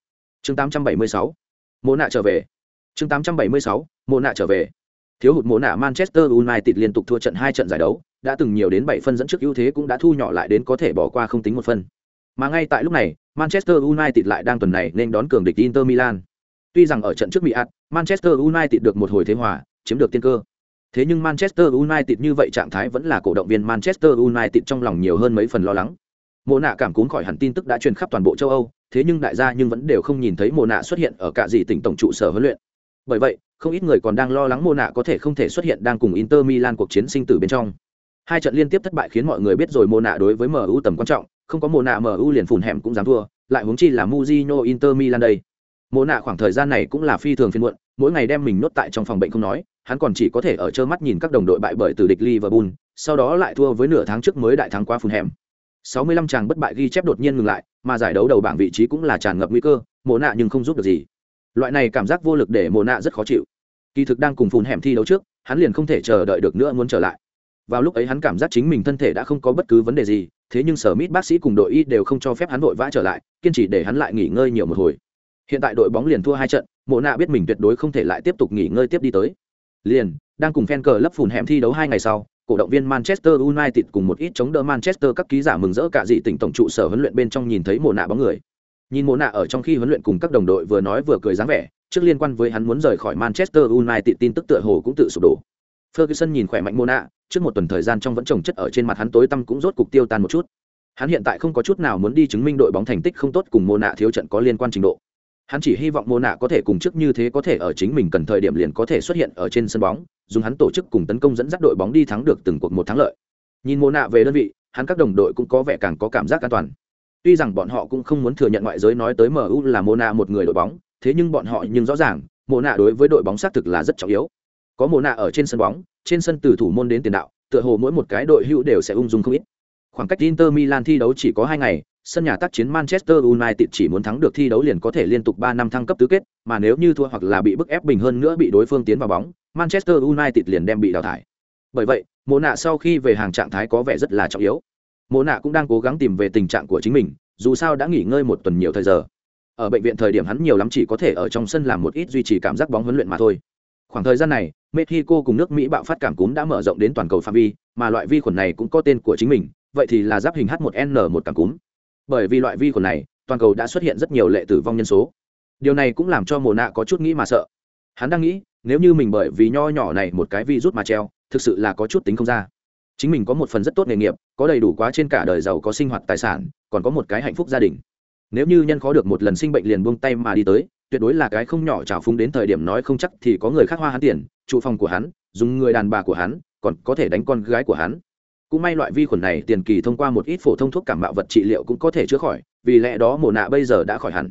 Chương 876. Mồ nạ trở về. Chương 876. Mồ nạ trở về. Thiếu hụt mồ nạ Manchester United liên tục thua trận hai trận giải đấu, đã từng nhiều đến bảy phân dẫn trước ưu thế cũng đã thu nhỏ lại đến có thể bỏ qua không tính một phân. Mà ngay tại lúc này, Manchester United lại đang tuần này nên đón cường địch Inter Milan. Tuy rằng ở trận trước bị ạt, Manchester United được một hồi thế hòa, chiếm được tiên cơ. Thế nhưng Manchester United như vậy trạng thái vẫn là cổ động viên Manchester United trong lòng nhiều hơn mấy phần lo lắng. Mộ nạ cảm cúm khỏi hẳn tin tức đã truyền khắp toàn bộ châu Âu, thế nhưng đại gia nhưng vẫn đều không nhìn thấy Mộ nạ xuất hiện ở cả gì tỉnh tổng trụ sở huấn luyện. Bởi vậy, không ít người còn đang lo lắng Mộ nạ có thể không thể xuất hiện đang cùng Inter Milan cuộc chiến sinh tử bên trong. Hai trận liên tiếp thất bại khiến mọi người biết rồi Mộ nạ đối với MU tầm quan trọng, không có Mộ nạ MU liền phủn hẻm cũng dám thua, lại huống chi là Mujinho Inter Milan đây. Mộ nạ khoảng thời gian này cũng là phi thường phiên muộn, mỗi ngày đem mình nốt tại trong phòng bệnh không nói, hắn còn chỉ có thể ở trơ mắt nhìn các đồng đội bại bởi từ địch Liverpool, sau đó lại thua với nửa tháng trước mới đại thắng qua phun hẻm. 65 chàng bất bại ghi chép đột nhiên ngừng lại, mà giải đấu đầu bảng vị trí cũng là tràn ngập nguy cơ, Mộ nạ nhưng không giúp được gì. Loại này cảm giác vô lực để Mộ nạ rất khó chịu. Kỳ thực đang cùng phun hẻm thi đấu trước, hắn liền không thể chờ đợi được nữa muốn trở lại. Vào lúc ấy hắn cảm giác chính mình thân thể đã không có bất cứ vấn đề gì, thế nhưng sở mít bác sĩ cùng đội y đều không cho phép hắn vội vã trở lại, kiên trì để hắn lại nghỉ ngơi nhiều một hồi. Hiện tại đội bóng liền thua hai trận, Mộ nạ biết mình tuyệt đối không thể lại tiếp tục nghỉ ngơi tiếp đi tới. Liền đang cùng fan cờ lấp phùn hẻm thi đấu hai ngày sau cổ động viên manchester united cùng một ít chống đỡ manchester các ký giả mừng rỡ cả dị tỉnh tổng trụ sở huấn luyện bên trong nhìn thấy mộ nạ bóng người. Nhìn mộ nạ ở trong khi huấn luyện cùng các đồng đội vừa nói vừa cười dáng vẻ trước liên quan với hắn muốn rời khỏi manchester united tin tức tựa hồ cũng tự sụp đổ. Ferguson nhìn khỏe mạnh mộ nạ trước một tuần thời gian trong vẫn trồng chất ở trên mặt hắn tối tăm cũng rốt cục tiêu tan một chút. Hắn hiện tại không có chút nào muốn đi chứng minh đội bóng thành tích không tốt cùng mộ nạ thiếu trận có liên quan trình độ hắn chỉ hy vọng mô nạ có thể cùng trước như thế có thể ở chính mình cần thời điểm liền có thể xuất hiện ở trên sân bóng, dùng hắn tổ chức cùng tấn công dẫn dắt đội bóng đi thắng được từng cuộc một thắng lợi. Nhìn mô nạ về đơn vị, hắn các đồng đội cũng có vẻ càng có cảm giác an toàn. Tuy rằng bọn họ cũng không muốn thừa nhận ngoại giới nói tới mu là mô nạ một người đội bóng, thế nhưng bọn họ nhưng rõ ràng mô nạ đối với đội bóng xác thực là rất trọng yếu. Có mô nạ ở trên sân bóng, trên sân từ thủ môn đến tiền đạo, tựa hồ mỗi một cái đội hữu đều sẽ ung dung không ít khoảng cách inter milan thi đấu chỉ có hai ngày sân nhà tác chiến Manchester United chỉ muốn thắng được thi đấu liền có thể liên tục 3 năm thăng cấp tứ kết, mà nếu như thua hoặc là bị bức ép bình hơn nữa bị đối phương tiến vào bóng, Manchester United liền đem bị đào thải. Bởi vậy, Mộ nạ sau khi về hàng trạng thái có vẻ rất là trọng yếu. Mộ nạ cũng đang cố gắng tìm về tình trạng của chính mình, dù sao đã nghỉ ngơi một tuần nhiều thời giờ. Ở bệnh viện thời điểm hắn nhiều lắm chỉ có thể ở trong sân làm một ít duy trì cảm giác bóng huấn luyện mà thôi. Khoảng thời gian này, Mexico cùng nước Mỹ bạo phát cảm cúm đã mở rộng đến toàn cầu phạm vi, mà loại vi khuẩn này cũng có tên của chính mình, vậy thì là giáp hình H1N1 cảm cúm. Bởi vì loại vi khuẩn này, toàn cầu đã xuất hiện rất nhiều lệ tử vong nhân số. Điều này cũng làm cho mồ nạ có chút nghĩ mà sợ. Hắn đang nghĩ, nếu như mình bởi vì nho nhỏ này một cái vi rút mà treo, thực sự là có chút tính không ra. Chính mình có một phần rất tốt nghề nghiệp, có đầy đủ quá trên cả đời giàu có sinh hoạt tài sản, còn có một cái hạnh phúc gia đình. Nếu như nhân khó được một lần sinh bệnh liền buông tay mà đi tới, tuyệt đối là cái không nhỏ trào phúng đến thời điểm nói không chắc thì có người khác hoa hắn tiền, trụ phòng của hắn, dùng người đàn bà của hắn, còn có thể đánh con gái của hắn cũng may loại vi khuẩn này tiền kỳ thông qua một ít phổ thông thuốc cảm mạo vật trị liệu cũng có thể chữa khỏi, vì lẽ đó mồ nạ bây giờ đã khỏi hẳn.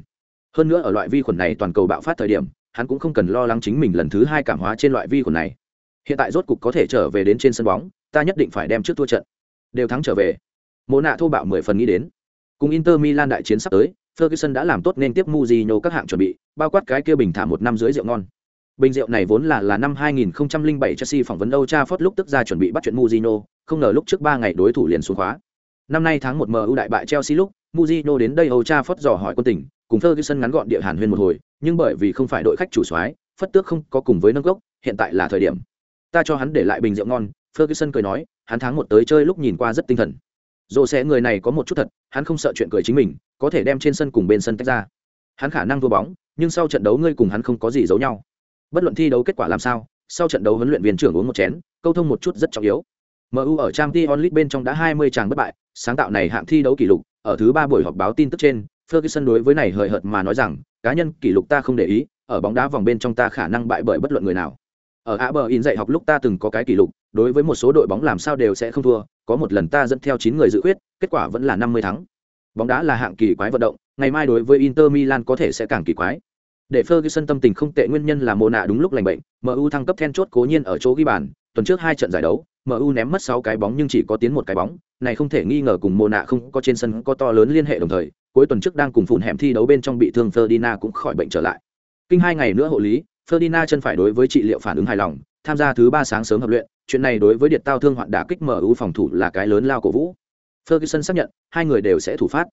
Hơn nữa ở loại vi khuẩn này toàn cầu bạo phát thời điểm, hắn cũng không cần lo lắng chính mình lần thứ hai cảm hóa trên loại vi khuẩn này. Hiện tại rốt cục có thể trở về đến trên sân bóng, ta nhất định phải đem trước thua trận. Đều thắng trở về. Mồ nạ thô bạo mười phần nghĩ đến. Cùng inter milan đại chiến sắp tới, ferguson đã làm tốt nên tiếp muzino các hạng chuẩn bị, bao quát cái kia bình thả một năm dưới rượu ngon bình rượu này vốn là là năm 2007 Chelsea phỏng vấn Âu Trafford lúc tức ra chuẩn bị bắt chuyện Mourinho, không ngờ lúc trước 3 ngày đối thủ liền xuống khóa. Năm nay tháng 1 MU đại bại Chelsea lúc, Mourinho đến đây Âu Trafford dò hỏi quân tình, cùng Ferguson ngắn gọn địa hàn huyên một hồi, nhưng bởi vì không phải đội khách chủ soái, phất tước không có cùng với nâng gốc, hiện tại là thời điểm. Ta cho hắn để lại bình rượu ngon, Ferguson cười nói, hắn tháng một tới chơi lúc nhìn qua rất tinh thần. Dù sẽ người này có một chút thật, hắn không sợ chuyện cười chính mình, có thể đem trên sân cùng bên sân tách ra. Hắn khả năng thua bóng, nhưng sau trận đấu ngươi cùng hắn không có gì giấu nhau bất luận thi đấu kết quả làm sao, sau trận đấu huấn luyện viên trưởng uống một chén, câu thông một chút rất trọng yếu. Mu ở trang t onlit bên trong đã 20 tràng bất bại, sáng tạo này hạng thi đấu kỷ lục, ở thứ ba buổi họp báo tin tức trên, ferguson đối với này hời hợt mà nói rằng, cá nhân kỷ lục ta không để ý, ở bóng đá vòng bên trong ta khả năng bại bởi bất luận người nào. Ở a bờ in dạy học lúc ta từng có cái kỷ lục, đối với một số đội bóng làm sao đều sẽ không thua, có một lần ta dẫn theo chín người dự quyết kết quả vẫn là năm mươi thắng. Bóng đá là hạng kỳ quái vận động, ngày mai đối với inter milan có thể sẽ càng kỳ quái để Ferguson tâm tình không tệ nguyên nhân là Mona đúng lúc lành bệnh, MU thăng cấp then chốt cố nhiên ở chỗ ghi bàn, tuần trước hai trận giải đấu, MU ném mất 6 cái bóng nhưng chỉ có tiến một cái bóng, này không thể nghi ngờ cùng Mona không có trên sân có to lớn liên hệ đồng thời, cuối tuần trước đang cùng phụn hẻm thi đấu bên trong bị thương Ferdinand cũng khỏi bệnh trở lại. Kinh hai ngày nữa hộ lý, Ferdinand chân phải đối với trị liệu phản ứng hài lòng, tham gia thứ ba sáng sớm hợp luyện, chuyện này đối với Điệt Tao thương hoạn đả kích MU phòng thủ là cái lớn lao cổ vũ. Ferguson xác nhận, hai người đều sẽ thủ phát.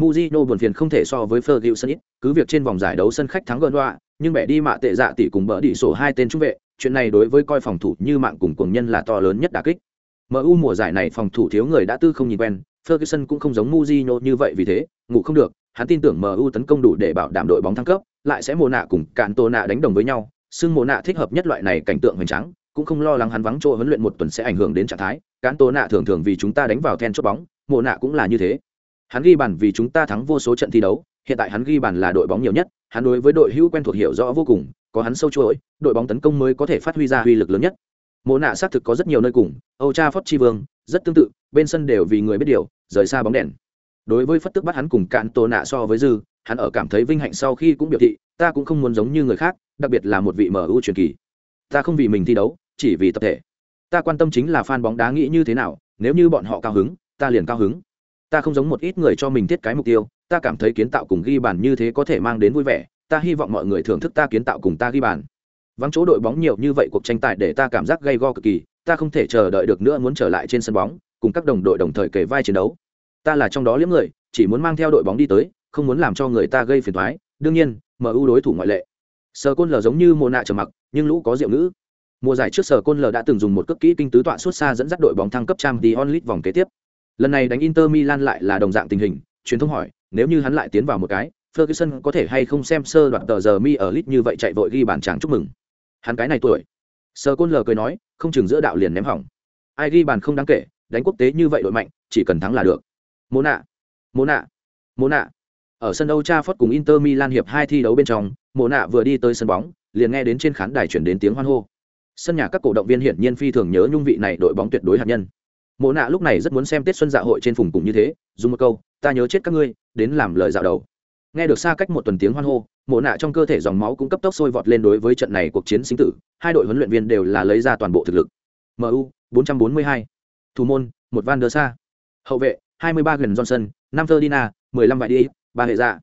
Mujino buồn phiền không thể so với Ferguson ít, cứ việc trên vòng giải đấu sân khách thắng gần đoạ, nhưng bẻ đi mạ tệ dạ tỷ cùng bỡ đi sổ hai tên trung vệ, chuyện này đối với coi phòng thủ như mạng cùng cuồng nhân là to lớn nhất đả kích. MU mùa giải này phòng thủ thiếu người đã tư không nhìn quen, Ferguson cũng không giống Mujino như vậy vì thế, ngủ không được, hắn tin tưởng MU tấn công đủ để bảo đảm đội bóng thăng cấp, lại sẽ mồ nạ cùng cạn tô nạ đánh đồng với nhau, xương mồ nạ thích hợp nhất loại này cảnh tượng hoành tráng, cũng không lo lắng hắn vắng chỗ huấn luyện một tuần sẽ ảnh hưởng đến trạng thái, cạn tô nạ thường thường vì chúng ta đánh vào then chốt bóng, mùa nạ cũng là như thế. Hắn ghi bàn vì chúng ta thắng vô số trận thi đấu, hiện tại hắn ghi bàn là đội bóng nhiều nhất, hắn đối với đội hữu quen thuộc hiểu rõ vô cùng, có hắn sâu chuỗi, đội bóng tấn công mới có thể phát huy ra uy lực lớn nhất. Mộ nạ xác thực có rất nhiều nơi cùng, Âu Cha Phất Chi Vương, rất tương tự, bên sân đều vì người biết điều, rời xa bóng đèn. Đối với phất tức bắt hắn cùng cạn tổ nạ so với dư, hắn ở cảm thấy vinh hạnh sau khi cũng biểu thị, ta cũng không muốn giống như người khác, đặc biệt là một vị mở ưu truyền kỳ. Ta không vì mình thi đấu, chỉ vì tập thể. Ta quan tâm chính là fan bóng đá nghĩ như thế nào, nếu như bọn họ cao hứng, ta liền cao hứng. Ta không giống một ít người cho mình thiết cái mục tiêu, ta cảm thấy kiến tạo cùng ghi bàn như thế có thể mang đến vui vẻ, ta hy vọng mọi người thưởng thức ta kiến tạo cùng ta ghi bàn. Vắng chỗ đội bóng nhiều như vậy cuộc tranh tài để ta cảm giác gay go cực kỳ ta không thể chờ đợi được nữa muốn trở lại trên sân bóng cùng các đồng đội đồng thời kể vai chiến đấu. Ta là trong đó liếm người chỉ muốn mang theo đội bóng đi tới không muốn làm cho người ta gây phiền thoái đương nhiên mu đối thủ ngoại lệ. Sờ côn lờ giống như mùa nạ trầm mặc nhưng lũ có diệu ngữ. Mùa giải trước sở côn lờ đã từng dùng một cước kỹ kinh tứ tọa suốt xa dẫn dắt đội bóng thăng cấp trang t onlit vòng kế tiếp lần này đánh inter milan lại là đồng dạng tình hình truyền thông hỏi nếu như hắn lại tiến vào một cái ferguson có thể hay không xem sơ đoạt tờ giờ mi ở lit như vậy chạy vội ghi bàn tràng chúc mừng. Hắn cái này tuổi. Sơ côn lờ cười nói không chừng giữa đạo liền ném hỏng. Ai ghi bàn không đáng kể đánh quốc tế như vậy đội mạnh chỉ cần thắng là được. Mô nạ mô nạ mô nạ ở sân Âu Trafford cùng Inter Milan hiệp hai thi đấu bên trong, Mộ Nạ vừa đi tới sân bóng, liền nghe đến trên khán đài chuyển đến tiếng hoan hô. Sân nhà các cổ động viên hiển nhiên phi thường nhớ nhung vị này đội bóng tuyệt đối hạt nhân. Mộ Nạ lúc này rất muốn xem Tết xuân dạ hội trên phùng cùng như thế, dùng một câu, ta nhớ chết các ngươi, đến làm lời dạo đầu. Nghe được xa cách một tuần tiếng hoan hô, mộ nạ trong cơ thể dòng máu cũng cấp tốc sôi vọt lên đối với trận này cuộc chiến sinh tử hai đội huấn luyện viên đều là lấy ra toàn bộ thực lực mu 442. thủ môn một van der sa hậu vệ 23 gần johnson năm ferdinand 15 vải đi ba hệ dạ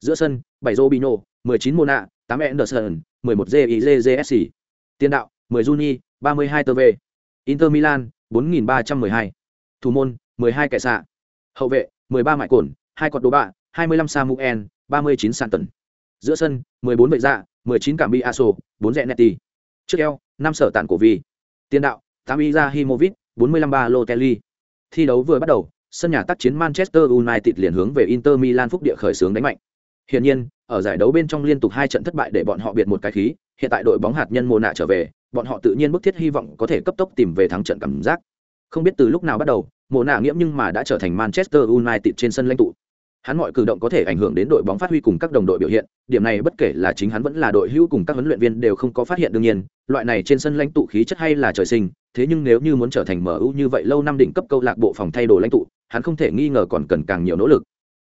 giữa sân 7 robino 19 mona 8 anderson 11 jizsc tiền đạo 10 juni 32 tv inter milan 4312. thủ môn 12 kẻ xạ. Hậu vệ 13 mại cồn 2 cọt đồ bạ 25 samuel 39 sàn tần giữa sân 14 vệ dạ 19 cảm bi aso 4 rẽ netti trước eo năm sở tản cổ vi tiền đạo 8 iza himovic 45 ba Kelly. thi đấu vừa bắt đầu sân nhà tác chiến manchester united liền hướng về inter milan phúc địa khởi xướng đánh mạnh. Hiển nhiên, ở giải đấu bên trong liên tục hai trận thất bại để bọn họ biệt một cái khí, hiện tại đội bóng hạt nhân mồ nạ trở về, bọn họ tự nhiên bức thiết hy vọng có thể cấp tốc tìm về thắng trận cảm giác. Không biết từ lúc nào bắt đầu, mồ nạ nghiễm nhưng mà đã trở thành Manchester United trên sân lãnh tụ. Hắn mọi cử động có thể ảnh hưởng đến đội bóng phát huy cùng các đồng đội biểu hiện, điểm này bất kể là chính hắn vẫn là đội hữu cùng các huấn luyện viên đều không có phát hiện đương nhiên, loại này trên sân lãnh tụ khí chất hay là trời sinh, thế nhưng nếu như muốn trở thành MU như vậy lâu năm đỉnh cấp câu lạc bộ phòng thay đồ lãnh tụ, hắn không thể nghi ngờ còn cần càng nhiều nỗ lực.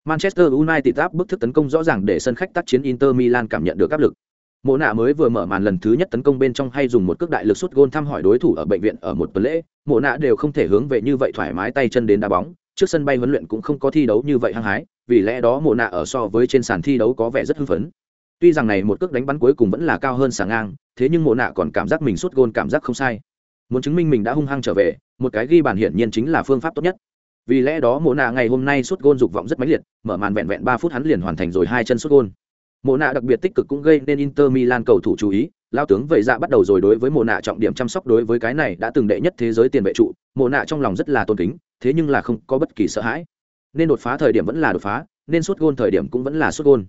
Manchester United áp bức thức tấn công rõ ràng để sân khách tác chiến Inter Milan cảm nhận được áp lực. Mộ nạ mới vừa mở màn lần thứ nhất tấn công bên trong hay dùng một cước đại lực sút gôn thăm hỏi đối thủ ở bệnh viện ở một tuần lễ, mộ nạ đều không thể hướng về như vậy thoải mái tay chân đến đá bóng, trước sân bay huấn luyện cũng không có thi đấu như vậy hăng hái, vì lẽ đó mộ nạ ở so với trên sàn thi đấu có vẻ rất hưng phấn. Tuy rằng này một cước đánh bắn cuối cùng vẫn là cao hơn sáng ngang, thế nhưng mộ nạ còn cảm giác mình sút gôn cảm giác không sai. Muốn chứng minh mình đã hung hăng trở về, một cái ghi bàn hiển nhiên chính là phương pháp tốt nhất. Vì lẽ đó mộ nạ ngày hôm nay sút gôn dục vọng rất mãnh liệt, mở màn vẹn vẹn ba phút hắn liền hoàn thành rồi hai chân sút gôn. Mộ nạ đặc biệt tích cực cũng gây nên Inter Milan cầu thủ chú ý, lao tướng vậy dạ bắt đầu rồi đối với mộ nạ trọng điểm chăm sóc đối với cái này đã từng đệ nhất thế giới tiền vệ trụ, mộ nạ trong lòng rất là tôn kính, thế nhưng là không có bất kỳ sợ hãi. Nên đột phá thời điểm vẫn là đột phá, nên sút gôn thời điểm cũng vẫn là sút gôn.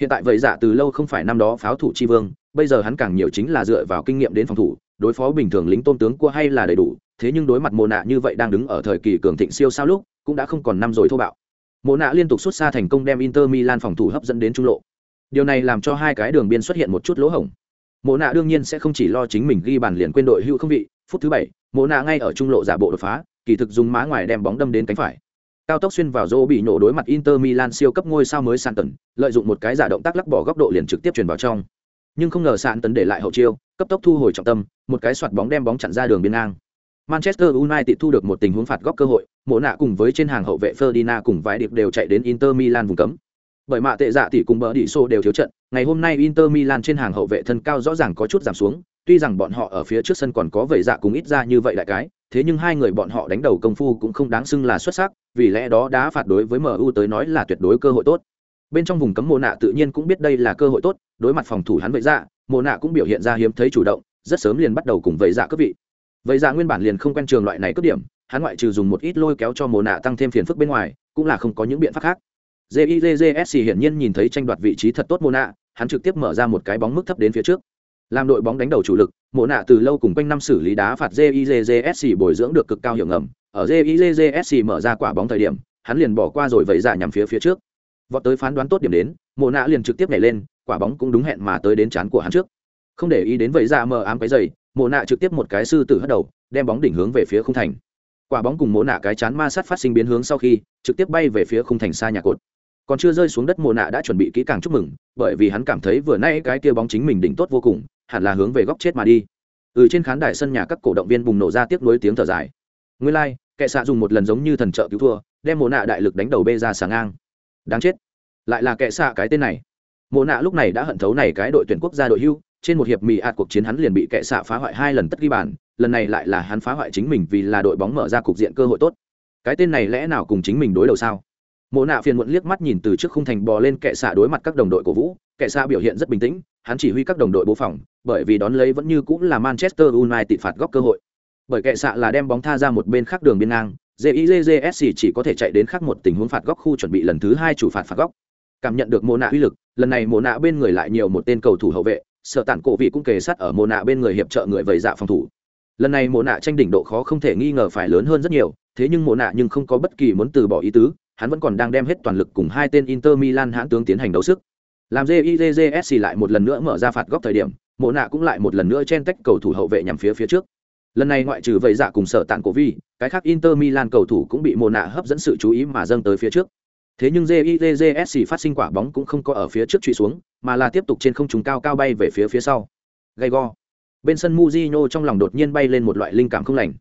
Hiện tại vậy dạ từ lâu không phải năm đó pháo thủ chi vương, bây giờ hắn càng nhiều chính là dựa vào kinh nghiệm đến phòng thủ, đối phó bình thường lính tôn tướng của hay là đầy đủ, thế nhưng đối mặt mộ nạ như vậy đang đứng ở thời kỳ cường thịnh siêu sao lúc, cũng đã không còn năm rồi thô bạo. Mộ nạ liên tục xuất xa thành công đem Inter Milan phòng thủ hấp dẫn đến trung lộ. Điều này làm cho hai cái đường biên xuất hiện một chút lỗ hổng. Mộ nạ đương nhiên sẽ không chỉ lo chính mình ghi bàn liền quên đội hưu không vị, phút thứ bảy, Mộ nạ ngay ở trung lộ giả bộ đột phá, kỳ thực dùng má ngoài đem bóng đâm đến cánh phải. Cao tốc xuyên vào rô bị nổ đối mặt Inter Milan siêu cấp ngôi sao mới sàn tần, lợi dụng một cái giả động tác lắc bỏ góc độ liền trực tiếp truyền vào trong. Nhưng không ngờ sàn tần để lại hậu chiêu, cấp tốc thu hồi trọng tâm, một cái soạt bóng đem bóng chặn ra đường biên ngang. Manchester United thu được một tình huống phạt góc cơ hội, mộ nạ cùng với trên hàng hậu vệ Ferdinand cùng vài điệp đều chạy đến Inter Milan vùng cấm. Bởi mạ tệ dạ tỷ cùng bờ đỉ xô đều thiếu trận, ngày hôm nay Inter Milan trên hàng hậu vệ thân cao rõ ràng có chút giảm xuống, tuy rằng bọn họ ở phía trước sân còn có vẩy dạ cùng ít ra như vậy đại cái, thế nhưng hai người bọn họ đánh đầu công phu cũng không đáng xưng là xuất sắc, vì lẽ đó đá phạt đối với MU tới nói là tuyệt đối cơ hội tốt. Bên trong vùng cấm mồ nạ tự nhiên cũng biết đây là cơ hội tốt, đối mặt phòng thủ hắn vẩy dạ, mồ nạ cũng biểu hiện ra hiếm thấy chủ động, rất sớm liền bắt đầu cùng vẩy dạ cướp vị. vẩy dạ nguyên bản liền không quen trường loại này cướp điểm, hắn ngoại trừ dùng một ít lôi kéo cho mồ nạ tăng thêm phiền phức bên ngoài cũng là không có những biện pháp khác jizsc hiển nhiên nhìn thấy tranh đoạt vị trí thật tốt Mona, hắn trực tiếp mở ra một cái bóng mức thấp đến phía trước. Làm đội bóng đánh đầu chủ lực mộ nạ từ lâu cùng quanh năm xử lý đá phạt jizsc bồi dưỡng được cực cao hiệu ngầm. Ở jizsc mở ra quả bóng thời điểm hắn liền bỏ qua rồi vẫy ra nhằm phía phía trước. Vọt tới phán đoán tốt điểm đến mộ nạ liền trực tiếp nhảy lên quả bóng cũng đúng hẹn mà tới đến chán của hắn trước. Không để ý đến vẫy ra mờ ám cái giày, mộ nạ trực tiếp một cái sư tử hất đầu đem bóng đỉnh hướng về phía khung thành. Quả bóng cùng mộ nạ cái chán ma sát phát sinh biến hướng sau khi trực tiếp bay về phía khung thành xa nhà cột còn chưa rơi xuống đất mồ nạ đã chuẩn bị kỹ càng chúc mừng bởi vì hắn cảm thấy vừa nay cái kia bóng chính mình đỉnh tốt vô cùng hẳn là hướng về góc chết mà đi. Ừ trên khán đài sân nhà các cổ động viên bùng nổ ra tiếp nối tiếng thở dài. Nguyên lai、like, kệ xạ dùng một lần giống như thần trợ cứu thua đem mồ nạ đại lực đánh đầu bê ra sáng ngang. Đáng chết. Lại là kệ xạ cái tên này. Mồ nạ lúc này đã hận thấu này cái đội tuyển quốc gia đội hưu trên một hiệp mì ạt cuộc chiến hắn liền bị kệ xạ phá hoại hai lần tất ghi bàn lần này lại là hắn phá hoại chính mình vì là đội bóng mở ra cục diện cơ hội tốt. Cái tên này lẽ nào cùng chính mình đối đầu sao? Mộ nạ phiền muộn liếc mắt nhìn từ trước khung thành bò lên kệ xạ đối mặt các đồng đội của vũ. Kệ xạ biểu hiện rất bình tĩnh, hắn chỉ huy các đồng đội bố phòng, bởi vì đón lấy vẫn như cũng là manchester united phạt góc cơ hội. Bởi kệ xạ là đem bóng tha ra một bên khác đường biên ngang jizsc chỉ có thể chạy đến khác một tình huống phạt góc khu chuẩn bị lần thứ hai chủ phạt phạt góc. Cảm nhận được Mộ nạ uy lực, lần này Mộ nạ bên người lại nhiều một tên cầu thủ hậu vệ, sợ tản cổ vị cũng kề sát ở Mộ nạ bên người hiệp trợ người vầy dạ phòng thủ. Lần này Mộ nạ tranh đỉnh độ khó không thể nghi ngờ phải lớn hơn rất nhiều, thế nhưng Mộ nạ nhưng không có bất kỳ muốn từ bỏ ý tứ hắn vẫn còn đang đem hết toàn lực cùng hai tên inter milan hãn tướng tiến hành đấu sức. Làm jizsc lại một lần nữa mở ra phạt góc thời điểm, Mộ nạ cũng lại một lần nữa chen tách cầu thủ hậu vệ nhằm phía phía trước. Lần này ngoại trừ vậy dạ cùng sở tạn cổ vi, cái khác inter milan cầu thủ cũng bị Mộ nạ hấp dẫn sự chú ý mà dâng tới phía trước. Thế nhưng jizsc phát sinh quả bóng cũng không có ở phía trước truy xuống, mà là tiếp tục trên không trung cao cao bay về phía phía sau. Gay go bên sân Mujinho trong lòng đột nhiên bay lên một loại linh cảm không lành.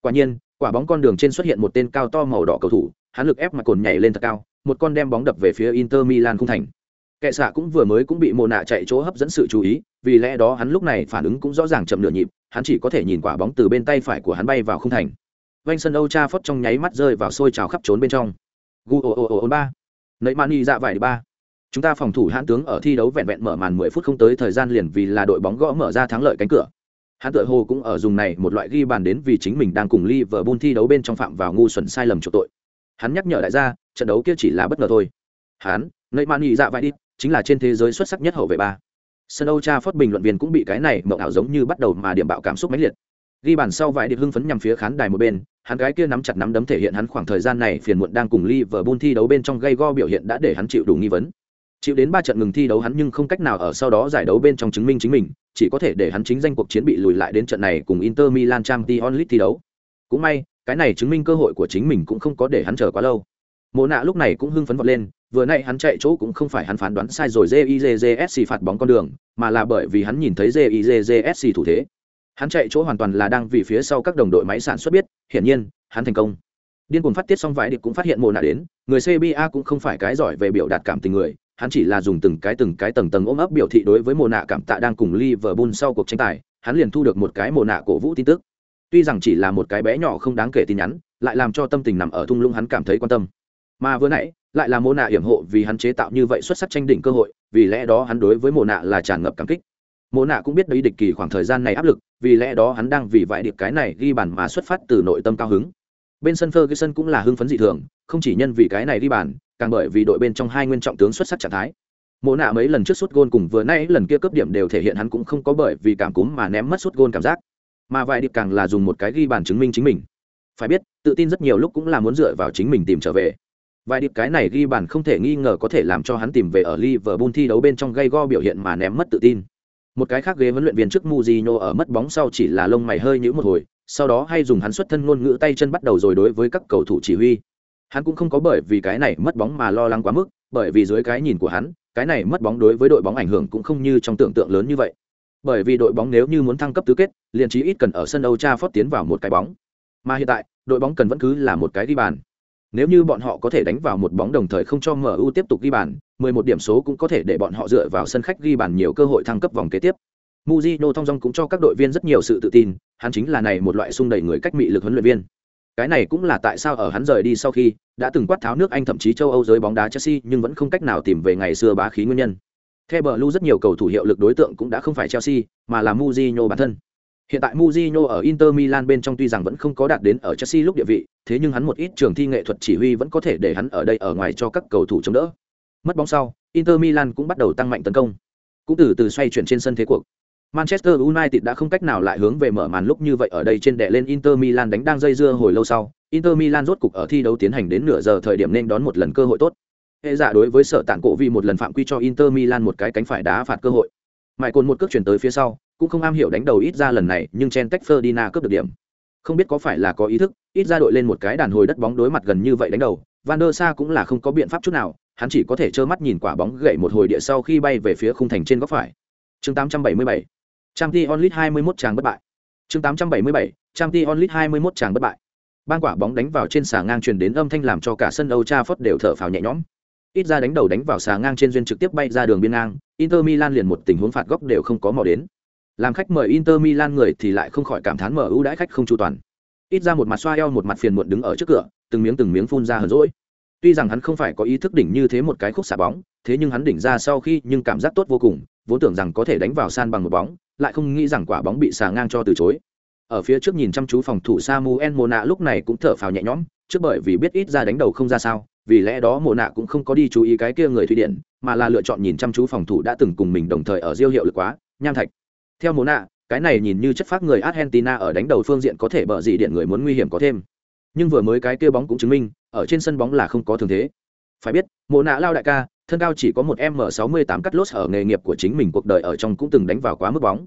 Quả nhiên, quả bóng con đường trên xuất hiện một tên cao to màu đỏ cầu thủ hắn lực ép mà cồn nhảy lên thật cao, một con đem bóng đập về phía inter milan không thành. Kệ xạ cũng vừa mới cũng bị mồ nạ chạy chỗ hấp dẫn sự chú ý, vì lẽ đó hắn lúc này phản ứng cũng rõ ràng chậm nửa nhịp, hắn chỉ có thể nhìn quả bóng từ bên tay phải của hắn bay vào không thành. Vanh sân âu cha phất trong nháy mắt rơi vào sôi trào khắp trốn bên trong. Gu ồ ồ ồ ba. Nấy mani dạ vải ba. Chúng ta phòng thủ hãn tướng ở thi đấu vẹn vẹn mở màn mười phút không tới thời gian liền vì là đội bóng gõ mở ra thắng lợi cánh cửa. Hắn tự hồ cũng ở dùng này một loại ghi bàn đến vì chính mình đang cùng Liverpool thi đấu bên trong phạm vào ngu xuẩn sai lầm chỗ tội hắn nhắc nhở đại gia trận đấu kia chỉ là bất ngờ thôi hắn nấy nhị dạ vải đi chính là trên thế giới xuất sắc nhất hậu vệ ba sân âu cha phất bình luận viên cũng bị cái này mộng ảo giống như bắt đầu mà điểm bạo cảm xúc mãnh liệt ghi bàn sau vải điệp hưng phấn nhằm phía khán đài một bên hắn gái kia nắm chặt nắm đấm thể hiện hắn khoảng thời gian này phiền muộn đang cùng Liverpool thi đấu bên trong gây go biểu hiện đã để hắn chịu đủ nghi vấn. Chịu đến ba trận ngừng thi đấu hắn nhưng không cách nào ở sau đó giải đấu bên trong chứng minh chính mình, chỉ có thể để hắn chính danh cuộc chiến bị lùi lại đến trận này cùng Inter Milan Champions League thi đấu. Cũng may, cái này chứng minh cơ hội của chính mình cũng không có để hắn chờ quá lâu. Mộ nạ lúc này cũng hưng phấn vọt lên, vừa nãy hắn chạy chỗ cũng không phải hắn phán đoán sai rồi JIJJSC phạt bóng con đường, mà là bởi vì hắn nhìn thấy JIJJSC thủ thế. Hắn chạy chỗ hoàn toàn là đang vì phía sau các đồng đội máy sản xuất biết hiển nhiên hắn thành công. Điên cuồng phát tiết xong vải điệp cũng phát hiện mồ nạ đến người cba cũng không phải cái giỏi về biểu đạt cảm tình người hắn chỉ là dùng từng cái từng cái tầng tầng ôm ấp biểu thị đối với mồ nạ cảm tạ đang cùng liverpool sau cuộc tranh tài hắn liền thu được một cái mồ nạ cổ vũ tin tức tuy rằng chỉ là một cái bé nhỏ không đáng kể tin nhắn, lại làm cho tâm tình nằm ở thung lũng hắn cảm thấy quan tâm. Mà vừa nãy, lại là mô nạ hiểm hộ vì hắn chế tạo như vậy xuất sắc tranh đỉnh cơ hội, vì lẽ đó hắn đối với mồ nạ là tràn ngập cảm kích. Mồ nạ cũng biết đấy địch kỳ khoảng thời gian này áp lực, vì lẽ đó hắn đang vì vải điệp cái này ghi bàn mà xuất phát từ nội tâm cao hứng. Bên sân Ferguson cũng là hưng phấn dị thường, không chỉ nhân vì cái này ghi bàn, càng bởi vì đội bên trong hai nguyên trọng tướng xuất sắc trạng thái. Mộ nạ mấy lần trước suốt gôn cùng vừa nay lần kia cấp điểm đều thể hiện hắn cũng không có bởi vì cảm cúm mà ném mất suốt gôn cảm giác mà vài điệp càng là dùng một cái ghi bàn chứng minh chính mình phải biết tự tin rất nhiều lúc cũng là muốn dựa vào chính mình tìm trở về vài điệp cái này ghi bàn không thể nghi ngờ có thể làm cho hắn tìm về ở Liverpool thi đấu bên trong gây go biểu hiện mà ném mất tự tin một cái khác ghế huấn luyện viên trước Mujino ở mất bóng sau chỉ là lông mày hơi nhíu một hồi, sau đó hay dùng hắn xuất thân ngôn ngữ tay chân bắt đầu rồi đối với các cầu thủ chỉ huy. Hắn cũng không có bởi vì cái này mất bóng mà lo lắng quá mức, bởi vì dưới cái nhìn của hắn, cái này mất bóng đối với đội bóng ảnh hưởng cũng không như trong tưởng tượng lớn như vậy. Bởi vì đội bóng nếu như muốn thăng cấp tứ kết, liền chí ít cần ở sân âu cha phót tiến vào một cái bóng. Mà hiện tại, đội bóng cần vẫn cứ là một cái ghi bàn. Nếu như bọn họ có thể đánh vào một bóng đồng thời không cho MU tiếp tục ghi bàn, 11 điểm số cũng có thể để bọn họ dựa vào sân khách ghi bàn nhiều cơ hội thăng cấp vòng kế tiếp. Mujino thông dong cũng cho các đội viên rất nhiều sự tự tin, hắn chính là này một loại sung đầy người cách mị lực huấn luyện viên. Cái này cũng là tại sao ở hắn rời đi sau khi đã từng quát tháo nước Anh thậm chí châu Âu giới bóng đá Chelsea nhưng vẫn không cách nào tìm về ngày xưa bá khí nguyên nhân. Theo bờ lưu rất nhiều cầu thủ hiệu lực đối tượng cũng đã không phải Chelsea, mà là Mourinho bản thân. Hiện tại Mourinho ở Inter Milan bên trong tuy rằng vẫn không có đạt đến ở Chelsea lúc địa vị, thế nhưng hắn một ít trường thi nghệ thuật chỉ huy vẫn có thể để hắn ở đây ở ngoài cho các cầu thủ chống đỡ. Mất bóng sau, Inter Milan cũng bắt đầu tăng mạnh tấn công, cũng từ từ xoay chuyển trên sân thế cuộc. Manchester United đã không cách nào lại hướng về mở màn lúc như vậy ở đây trên đè lên Inter Milan đánh đang dây dưa hồi lâu sau, Inter Milan rốt cục ở thi đấu tiến hành đến nửa giờ thời điểm nên đón một lần cơ hội tốt. Hệ giả dạ đối với sở tạng cổ vì một lần phạm quy cho Inter Milan một cái cánh phải đá phạt cơ hội. Mãi cồn một cước chuyển tới phía sau, cũng không am hiểu đánh đầu ít ra lần này, nhưng chen tech ferdina cướp được điểm. Không biết có phải là có ý thức, ít ra đội lên một cái đàn hồi đất bóng đối mặt gần như vậy đánh đầu, Van der Sa cũng là không có biện pháp chút nào, hắn chỉ có thể trơ mắt nhìn quả bóng gậy một hồi địa sau khi bay về phía khung thành trên góc phải. Chương 877. Champions Onlit 21 tràng bất bại. Chương 877. Champions Onlit 21 tràng bất bại. Ban quả bóng đánh vào trên xà ngang truyền đến âm thanh làm cho cả sân Old Trafford đều thở phào nhẹ nhõm. Ít ra đánh đầu đánh vào xà ngang trên duyên trực tiếp bay ra đường biên ngang, Inter Milan liền một tình huống phạt góc đều không có mò đến. Làm khách mời Inter Milan người thì lại không khỏi cảm thán mở ưu đãi khách không chu toàn. Ít ra một mặt xoa eo một mặt phiền muộn đứng ở trước cửa, từng miếng từng miếng phun ra hờn dỗi. Tuy rằng hắn không phải có ý thức đỉnh như thế một cái khúc xả bóng, thế nhưng hắn đỉnh ra sau khi nhưng cảm giác tốt vô cùng, vốn tưởng rằng có thể đánh vào san bằng một bóng, lại không nghĩ rằng quả bóng bị xà ngang cho từ chối. Ở phía trước nhìn chăm chú phòng thủ Samuel Mona lúc này cũng thở phào nhẹ nhõm, trước bởi vì biết ít ra đánh đầu không ra sao, vì lẽ đó Mona cũng không có đi chú ý cái kia người Thụy Điển, mà là lựa chọn nhìn chăm chú phòng thủ đã từng cùng mình đồng thời ở Diêu hiệu lực quá, Nham Thạch. Theo Mona, cái này nhìn như chất phác người Argentina ở đánh đầu phương diện có thể bợ gì điện người muốn nguy hiểm có thêm. Nhưng vừa mới cái kia bóng cũng chứng minh, ở trên sân bóng là không có thường thế. Phải biết, Mona lao đại ca, thân cao chỉ có một m 68 cắt lốt ở nghề nghiệp của chính mình cuộc đời ở trong cũng từng đánh vào quá mức bóng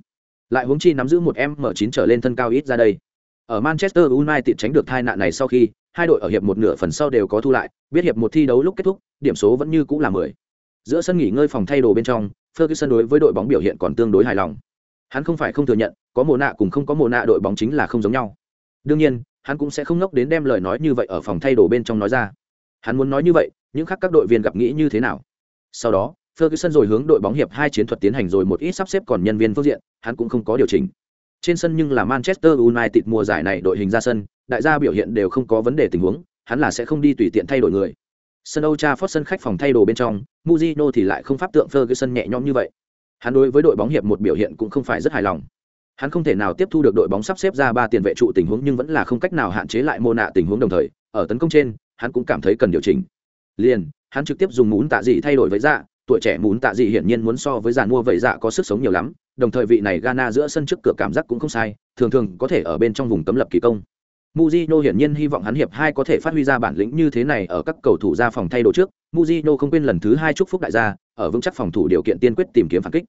lại huống chi nắm giữ một m 9 trở lên thân cao ít ra đây ở manchester united tránh được tai nạn này sau khi hai đội ở hiệp một nửa phần sau đều có thu lại biết hiệp một thi đấu lúc kết thúc điểm số vẫn như cũ là 10. giữa sân nghỉ ngơi phòng thay đồ bên trong ferguson đối với đội bóng biểu hiện còn tương đối hài lòng hắn không phải không thừa nhận có mồ nạ cùng không có mồ nạ đội bóng chính là không giống nhau đương nhiên hắn cũng sẽ không ngốc đến đem lời nói như vậy ở phòng thay đồ bên trong nói ra hắn muốn nói như vậy những khác các đội viên gặp nghĩ như thế nào sau đó, Ferguson rồi hướng đội bóng hiệp hai chiến thuật tiến hành rồi một ít sắp xếp còn nhân viên phương diện, hắn cũng không có điều chỉnh. Trên sân nhưng là Manchester United mùa giải này đội hình ra sân, đại gia biểu hiện đều không có vấn đề tình huống, hắn là sẽ không đi tùy tiện thay đổi người. Sân Old Trafford sân khách phòng thay đồ bên trong, Mourinho thì lại không pháp tượng Ferguson nhẹ nhõm như vậy. Hắn đối với đội bóng hiệp một biểu hiện cũng không phải rất hài lòng. Hắn không thể nào tiếp thu được đội bóng sắp xếp ra ba tiền vệ trụ tình huống nhưng vẫn là không cách nào hạn chế lại mô nạ tình huống đồng thời, ở tấn công trên, hắn cũng cảm thấy cần điều chỉnh. Liền, hắn trực tiếp dùng mún tạ dị thay đổi với dạ tuổi trẻ muốn tạ dị hiển nhiên muốn so với giàn mua vậy dạ có sức sống nhiều lắm, đồng thời vị này Ghana giữa sân trước cửa cảm giác cũng không sai, thường thường có thể ở bên trong vùng cấm lập kỳ công. Mujino hiển nhiên hy vọng hắn hiệp hai có thể phát huy ra bản lĩnh như thế này ở các cầu thủ ra phòng thay đồ trước. Mujino không quên lần thứ hai chúc phúc đại gia, ở vững chắc phòng thủ điều kiện tiên quyết tìm kiếm phản kích.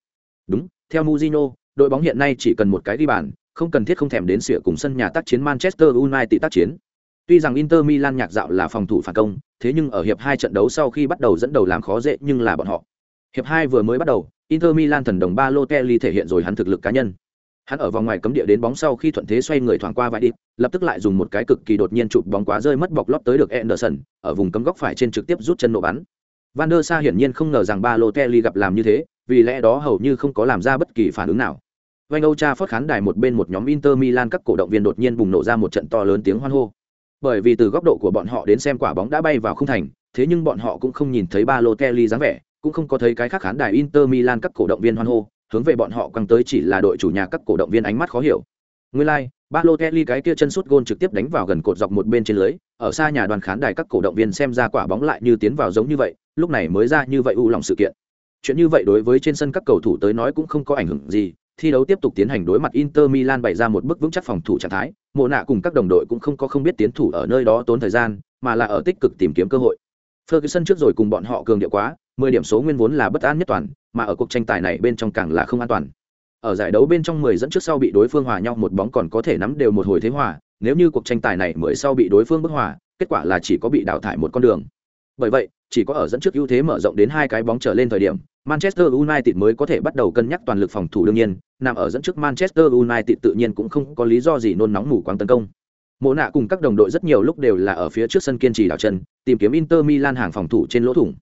Đúng, theo Mujino, đội bóng hiện nay chỉ cần một cái đi bàn, không cần thiết không thèm đến sửa cùng sân nhà tác chiến Manchester United tác chiến. Tuy rằng Inter Milan nhạc dạo là phòng thủ phản công, thế nhưng ở hiệp hai trận đấu sau khi bắt đầu dẫn đầu làm khó dễ nhưng là bọn họ. Hiệp hai vừa mới bắt đầu, Inter Milan thần đồng Balotelli thể hiện rồi hắn thực lực cá nhân. Hắn ở vòng ngoài cấm địa đến bóng sau khi thuận thế xoay người thoảng qua vài đi, lập tức lại dùng một cái cực kỳ đột nhiên chụp bóng quá rơi mất bọc lót tới được Anderson, ở vùng cấm góc phải trên trực tiếp rút chân nổ bắn. Van der Sa hiển nhiên không ngờ rằng Balotelli gặp làm như thế, vì lẽ đó hầu như không có làm ra bất kỳ phản ứng nào. Vành Âu Cha phất khán đài một bên một nhóm Inter Milan các cổ động viên đột nhiên bùng nổ ra một trận to lớn tiếng hoan hô bởi vì từ góc độ của bọn họ đến xem quả bóng đã bay vào không thành thế nhưng bọn họ cũng không nhìn thấy ba lô kelly dáng vẻ cũng không có thấy cái khác khán đài inter milan các cổ động viên hoan hô hướng về bọn họ quăng tới chỉ là đội chủ nhà các cổ động viên ánh mắt khó hiểu. Nguyên lai、like, ba lô kelly cái kia chân sút gôn trực tiếp đánh vào gần cột dọc một bên trên lưới ở xa nhà đoàn khán đài các cổ động viên xem ra quả bóng lại như tiến vào giống như vậy lúc này mới ra như vậy u lòng sự kiện. Chuyện như vậy đối với trên sân các cầu thủ tới nói cũng không có ảnh hưởng gì thi đấu tiếp tục tiến hành đối mặt Inter Milan bày ra một bức vững chắc phòng thủ trạng thái, Mộ nạ cùng các đồng đội cũng không có không biết tiến thủ ở nơi đó tốn thời gian, mà là ở tích cực tìm kiếm cơ hội. Ferguson trước rồi cùng bọn họ cường điệu quá, 10 điểm số nguyên vốn là bất an nhất toàn, mà ở cuộc tranh tài này bên trong càng là không an toàn. Ở giải đấu bên trong 10 dẫn trước sau bị đối phương hòa nhau một bóng còn có thể nắm đều một hồi thế hòa, nếu như cuộc tranh tài này 10 sau bị đối phương bức hòa, kết quả là chỉ có bị đào thải một con đường. Bởi vậy, chỉ có ở dẫn trước ưu thế mở rộng đến hai cái bóng trở lên thời điểm, Manchester United mới có thể bắt đầu cân nhắc toàn lực phòng thủ đương nhiên, nằm ở dẫn trước Manchester United tự nhiên cũng không có lý do gì nôn nóng mù quáng tấn công. Mộ nạ cùng các đồng đội rất nhiều lúc đều là ở phía trước sân kiên trì đảo chân, tìm kiếm Inter Milan hàng phòng thủ trên lỗ thủng.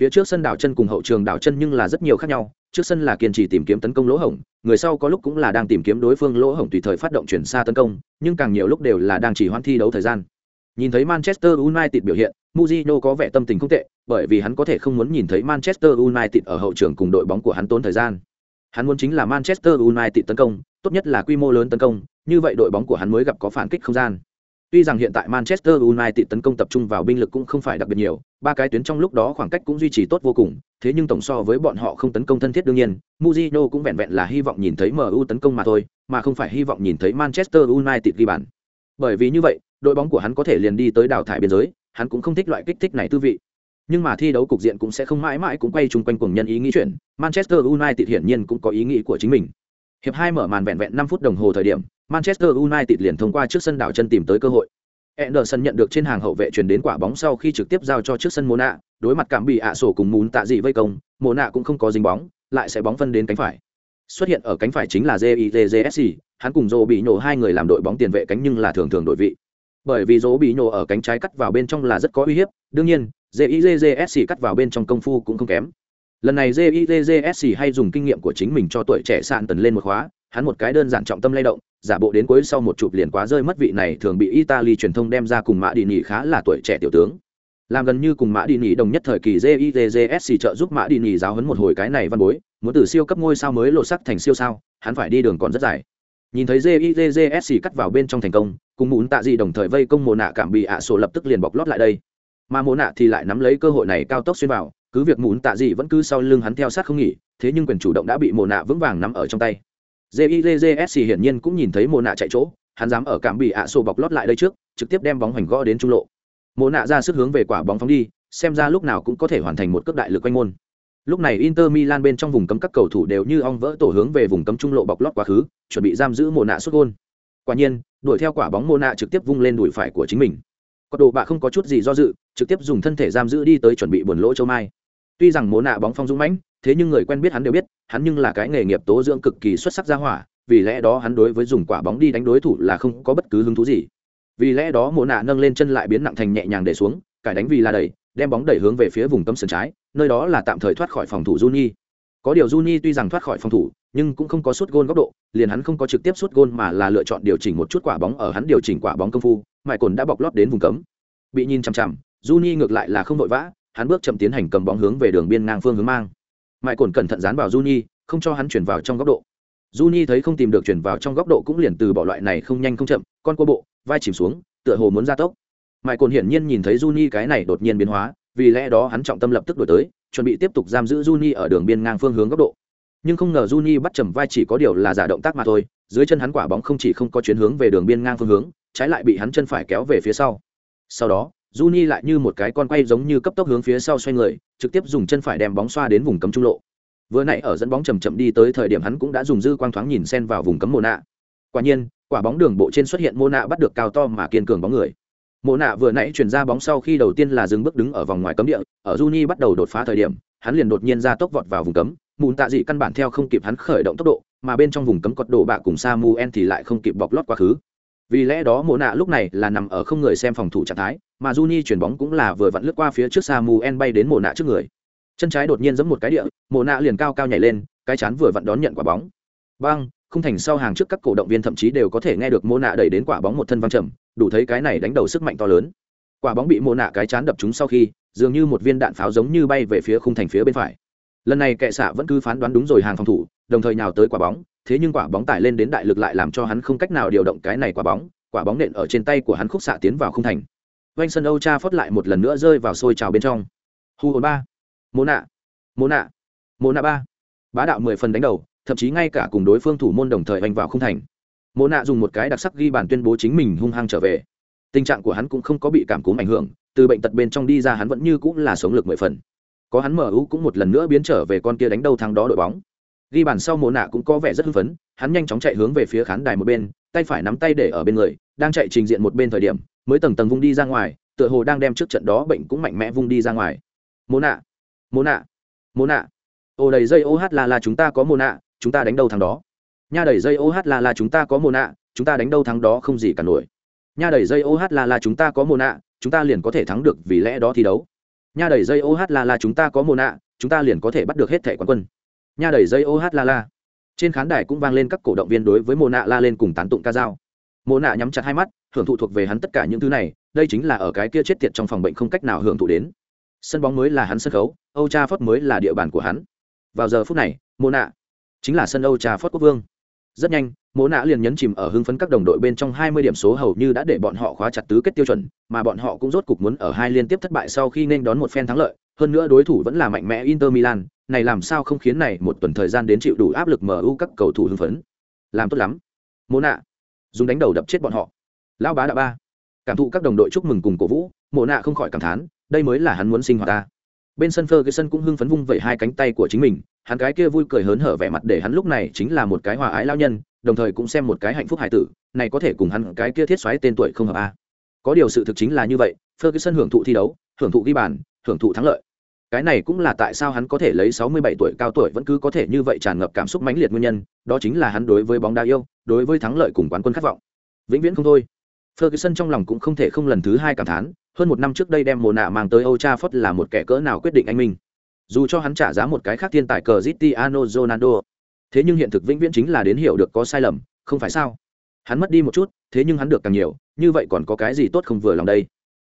Phía trước sân đảo chân cùng hậu trường đảo chân nhưng là rất nhiều khác nhau, trước sân là kiên trì tìm kiếm tấn công lỗ hổng, người sau có lúc cũng là đang tìm kiếm đối phương lỗ hổng tùy thời phát động chuyển xa tấn công, nhưng càng nhiều lúc đều là đang chỉ hoãn thi đấu thời gian. Nhìn thấy Manchester United biểu hiện, Mourinho có vẻ tâm tình không tệ, bởi vì hắn có thể không muốn nhìn thấy Manchester United ở hậu trường cùng đội bóng của hắn tốn thời gian. Hắn muốn chính là Manchester United tấn công, tốt nhất là quy mô lớn tấn công như vậy đội bóng của hắn mới gặp có phản kích không gian Tuy rằng hiện tại Manchester United tấn công tập trung vào binh lực cũng không phải đặc biệt nhiều, ba cái tuyến trong lúc đó khoảng cách cũng duy trì tốt vô cùng, thế nhưng tổng so với bọn họ không tấn công thân thiết đương nhiên, Mourinho cũng vẹn vẹn là hy vọng nhìn thấy MU tấn công mà thôi, mà không phải hy vọng nhìn thấy Manchester United ghi bàn. Bởi vì như vậy, đội bóng của hắn có thể liền đi tới đào thải biên giới, hắn cũng không thích loại kích thích này tư vị. Nhưng mà thi đấu cục diện cũng sẽ không mãi mãi cũng quay chung quanh cuồng nhân ý nghĩ chuyện, Manchester United hiển nhiên cũng có ý nghĩ của chính mình. Hiệp hai mở màn vẹn vẹn năm phút đồng hồ thời điểm, Manchester United liền thông qua trước sân đảo chân tìm tới cơ hội. Anderson nhận được trên hàng hậu vệ truyền đến quả bóng sau khi trực tiếp giao cho trước sân Mona, đối mặt cảm bị ạ sổ cùng muốn tạ dị vây công, Mona cũng không có dính bóng, lại sẽ bóng phân đến cánh phải. Xuất hiện ở cánh phải chính là JIJJSC, hắn cùng Joe bị nổ hai người làm đội bóng tiền vệ cánh nhưng là thường thường đội vị. Bởi vì dỗ bị nhổ ở cánh trái cắt vào bên trong là rất có uy hiếp, đương nhiên, JIJJSC cắt vào bên trong công phu cũng không kém. Lần này JIJJSC hay dùng kinh nghiệm của chính mình cho tuổi trẻ sạn tần lên một khóa, hắn một cái đơn giản trọng tâm lay động, giả bộ đến cuối sau một chụp liền quá rơi mất vị này thường bị Italy truyền thông đem ra cùng Mã Đi nỉ khá là tuổi trẻ tiểu tướng. Làm gần như cùng Mã Đi nỉ đồng nhất thời kỳ JITJSC trợ giúp Mã Đi nỉ giáo huấn một hồi cái này văn bối, muốn từ siêu cấp ngôi sao mới lộ sắc thành siêu sao, hắn phải đi đường còn rất dài. Nhìn thấy JITJSC cắt vào bên trong thành công, cùng muốn tạ gì đồng thời vây công mồ nạ cảm bị ạ sổ lập tức liền bọc lót lại đây. Mà mồ nạ thì lại nắm lấy cơ hội này cao tốc xuyên vào, cứ việc muốn tạ gì vẫn cứ sau lưng hắn theo sát không nghỉ, thế nhưng quyền chủ động đã bị mồ nạ vững vàng nắm ở trong tay. Jizsc hiển nhiên cũng nhìn thấy mồ nạ chạy chỗ hắn dám ở cảm bị ạ sổ bọc lót lại đây trước trực tiếp đem bóng hoành gõ đến trung lộ. Mồ nạ ra sức hướng về quả bóng phóng đi xem ra lúc nào cũng có thể hoàn thành một cước đại lực quanh môn lúc này inter milan bên trong vùng cấm các cầu thủ đều như ong vỡ tổ hướng về vùng cấm trung lộ bọc lót quá khứ, chuẩn bị giam giữ mồ nạ xuất gôn. Quả nhiên, đuổi theo quả bóng mồ nạ trực tiếp vung lên đùi phải của chính mình. Có đồ bạ không có chút gì do dự, trực tiếp dùng thân thể giam giữ đi tới chuẩn bị buồn lỗ châu mai. Tuy rằng mồ nạ bóng phong dũng mãnh, thế nhưng người quen biết hắn đều biết, hắn nhưng là cái nghề nghiệp tố dưỡng cực kỳ xuất sắc ra hỏa, vì lẽ đó hắn đối với dùng quả bóng đi đánh đối thủ là không có bất cứ hứng thú gì. Vì lẽ đó mộ nạ nâng lên chân lại biến nặng thành nhẹ nhàng để xuống, cải đánh vì là đẩy đem bóng đẩy hướng về phía vùng cấm sân trái nơi đó là tạm thời thoát khỏi phòng thủ Juni. Có điều Juni tuy rằng thoát khỏi phòng thủ, nhưng cũng không có sút gôn góc độ, liền hắn không có trực tiếp sút gôn mà là lựa chọn điều chỉnh một chút quả bóng ở hắn điều chỉnh quả bóng công phu, mại cồn đã bọc lót đến vùng cấm. Bị nhìn chằm chằm, Juni ngược lại là không vội vã, hắn bước chậm tiến hành cầm bóng hướng về đường biên ngang phương hướng mang mãi cồn cẩn thận dán vào Juni, không cho hắn chuyển vào trong góc độ. Juni thấy không tìm được chuyển vào trong góc độ cũng liền từ bỏ loại này không nhanh không chậm, con cua bộ, vai chìm xuống, tựa hồ muốn ra tốc. Mãi cồn hiển nhiên nhìn thấy Juni cái này đột nhiên biến hóa, vì lẽ đó hắn trọng tâm lập tức đổi tới, chuẩn bị tiếp tục giam giữ Juni ở đường biên ngang phương hướng góc độ. Nhưng không ngờ Juni bắt chầm vai chỉ có điều là giả động tác mà thôi, dưới chân hắn quả bóng không chỉ không có chuyến hướng về đường biên ngang phương hướng, trái lại bị hắn chân phải kéo về phía sau. Sau đó, Juni lại như một cái con quay giống như cấp tốc hướng phía sau xoay người, trực tiếp dùng chân phải đem bóng xoa đến vùng cấm trung lộ. Vừa nãy ở dẫn bóng chậm chậm đi tới thời điểm hắn cũng đã dùng dư quang thoáng nhìn sen vào vùng cấm mồ nạ. Quả nhiên, quả bóng đường bộ trên xuất hiện mô nạ bắt được cao to mà kiên cường bóng người. Mộ nạ vừa nãy chuyển ra bóng sau khi đầu tiên là dừng bước đứng ở vòng ngoài cấm địa, ở Juni bắt đầu đột phá thời điểm, hắn liền đột nhiên ra tốc vọt vào vùng cấm, mùn tạ dị căn bản theo không kịp hắn khởi động tốc độ, mà bên trong vùng cấm cọt đổ bạ cùng Samuel thì lại không kịp bọc lót quá khứ. Vì lẽ đó mộ nạ lúc này là nằm ở không người xem phòng thủ trạng thái mà Juni chuyển bóng cũng là vừa vặn lướt qua phía trước Samuel bay đến mộ nạ trước người. Chân trái đột nhiên giẫm một cái địa mộ nạ liền cao cao nhảy lên cái chán vừa vặn đón nhận quả bóng. Băng không thành sau hàng trước các cổ động viên thậm chí đều có thể nghe được mộ nạ đẩy đến quả bóng một thân văng trầm đủ thấy cái này đánh đầu sức mạnh to lớn. Quả bóng bị mộ nạ cái chán đập trúng sau khi, dường như một viên đạn pháo giống như bay về phía khung thành phía bên phải. Lần này kệ xạ vẫn cứ phán đoán đúng rồi hàng phòng thủ, đồng thời nhào tới quả bóng, thế nhưng quả bóng tải lên đến đại lực lại làm cho hắn không cách nào điều động cái này quả bóng quả bóng nện ở trên tay của hắn khúc xạ tiến vào khung thành. Vanh sân âu cha phót lại một lần nữa rơi vào sôi trào bên trong. Hu hồn ba. Mô nạ. Mô nạ. Mô nạ ba. Bá đạo mười phần đánh đầu, thậm chí ngay cả cùng đối phương thủ môn đồng thời oanh vào khung thành mô nạ dùng một cái đặc sắc ghi bản tuyên bố chính mình hung hăng trở về. Tình trạng của hắn cũng không có bị cảm cúm ảnh hưởng, từ bệnh tật bên trong đi ra hắn vẫn như cũng là sống lực mười phần. Có hắn mở ưu cũng một lần nữa biến trở về con kia đánh đầu thắng đó đội bóng. Ghi bàn sau mồ nạ cũng có vẻ rất hưng phấn, hắn nhanh chóng chạy hướng về phía khán đài một bên, tay phải nắm tay để ở bên người, đang chạy trình diện một bên thời điểm, mới tầng tầng vung đi ra ngoài, tựa hồ đang đem trước trận đó bệnh cũng mạnh mẽ vung đi ra ngoài. Mồ nạ mồ nạ mồ nạ. Ô đầy dây ô hát là là chúng ta có mồ nạ, chúng ta đánh đầu thằng đó nha đẩy dây ô hát la la chúng ta có mồ nạ, chúng ta đánh đâu thắng đó không gì cả nổi. Nha đẩy dây ô hát la la chúng ta có mồ nạ, chúng ta liền có thể thắng được vì lẽ đó thi đấu. Nha đẩy dây ô hát la la chúng ta có mồ nạ, chúng ta liền có thể bắt được hết thẻ quán quân. Nha đẩy dây ô hát la la. Trên khán đài cũng vang lên các cổ động viên đối với mồ nạ la lên cùng tán tụng ca dao. Mồ nạ nhắm chặt hai mắt, hưởng thụ thuộc về hắn tất cả những thứ này, đây chính là ở cái kia chết tiệt trong phòng bệnh không cách nào hưởng thụ đến. Sân bóng mới là hắn sân khấu âu cha phất mới là địa bàn của hắn. Vào giờ phút này mồ nạ chính là sân âu cha phất quốc vương rất nhanh mỗ nạ liền nhấn chìm ở hưng phấn các đồng đội bên trong 20 điểm số hầu như đã để bọn họ khóa chặt tứ kết tiêu chuẩn mà bọn họ cũng rốt cục muốn ở hai liên tiếp thất bại sau khi nên đón một phen thắng lợi. Hơn nữa đối thủ vẫn là mạnh mẽ inter milan này làm sao không khiến này một tuần thời gian đến chịu đủ áp lực mu các cầu thủ hưng phấn. Làm tốt lắm. Mỗ nạ dùng đánh đầu đập chết bọn họ. Lão bá đã ba. Cảm thụ các đồng đội chúc mừng cùng cổ vũ mộ nạ không khỏi cảm thán đây mới là hắn muốn sinh hoạt ta. Bên sân Ferguson cũng hưng phấn vung vẩy hai cánh tay của chính mình, hắn cái kia vui cười hớn hở vẻ mặt để hắn lúc này chính là một cái hòa ái lao nhân, đồng thời cũng xem một cái hạnh phúc hải tử, này có thể cùng hắn cái kia thiết xoáy tên tuổi không hợp a. Có điều sự thực chính là như vậy, Ferguson hưởng thụ thi đấu, hưởng thụ ghi bàn, hưởng thụ thắng lợi. Cái này cũng là tại sao hắn có thể lấy 67 tuổi cao tuổi vẫn cứ có thể như vậy tràn ngập cảm xúc mãnh liệt nguyên nhân, đó chính là hắn đối với bóng đá yêu, đối với thắng lợi cùng quán quân khát vọng. Vĩnh viễn không thôi. Ferguson trong lòng cũng không thể không lần thứ hai cảm thán, hơn một năm trước đây đem mồ nạ mang tới Old Trafford là một kẻ cỡ nào quyết định anh minh. Dù cho hắn trả giá một cái khác thiên tài cờ Cristiano Ronaldo, thế nhưng hiện thực vĩnh viễn chính là đến hiểu được có sai lầm, không phải sao? Hắn mất đi một chút, thế nhưng hắn được càng nhiều, như vậy còn có cái gì tốt không vừa lòng đây?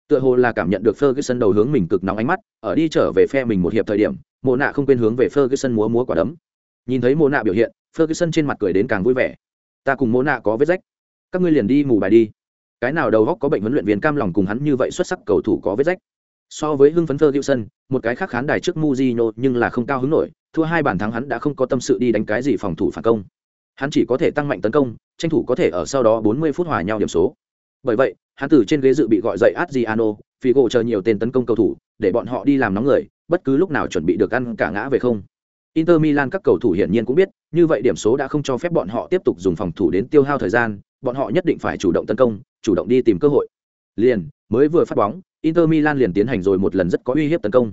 Tựa hồ là cảm nhận được Ferguson đầu hướng mình cực nóng ánh mắt, ở đi trở về phe mình một hiệp thời điểm, Mộ Nạ không quên hướng về Ferguson múa múa quả đấm. Nhìn thấy Mộ Nạ biểu hiện, Ferguson trên mặt cười đến càng vui vẻ. Ta cùng Mộ Nạ có vết rách, các ngươi liền đi ngủ bài đi cái nào đầu góc có bệnh huấn luyện viên cam lòng cùng hắn như vậy xuất sắc cầu thủ có vết rách so với hưng phấn Ferguson, một cái khác khán đài trước Mujino nhưng là không cao hứng nổi, thua hai bàn thắng hắn đã không có tâm sự đi đánh cái gì phòng thủ phản công. Hắn chỉ có thể tăng mạnh tấn công, tranh thủ có thể ở sau đó 40 phút hòa nhau điểm số. Bởi vậy, hắn từ trên ghế dự bị gọi dậy Adriano, Figo chờ nhiều tên tấn công cầu thủ, để bọn họ đi làm nóng người, bất cứ lúc nào chuẩn bị được ăn cả ngã về không. Inter Milan các cầu thủ hiển nhiên cũng biết, như vậy điểm số đã không cho phép bọn họ tiếp tục dùng phòng thủ đến tiêu hao thời gian, bọn họ nhất định phải chủ động tấn công, chủ động đi tìm cơ hội. Liền, mới vừa phát bóng, Inter Milan liền tiến hành rồi một lần rất có uy hiếp tấn công.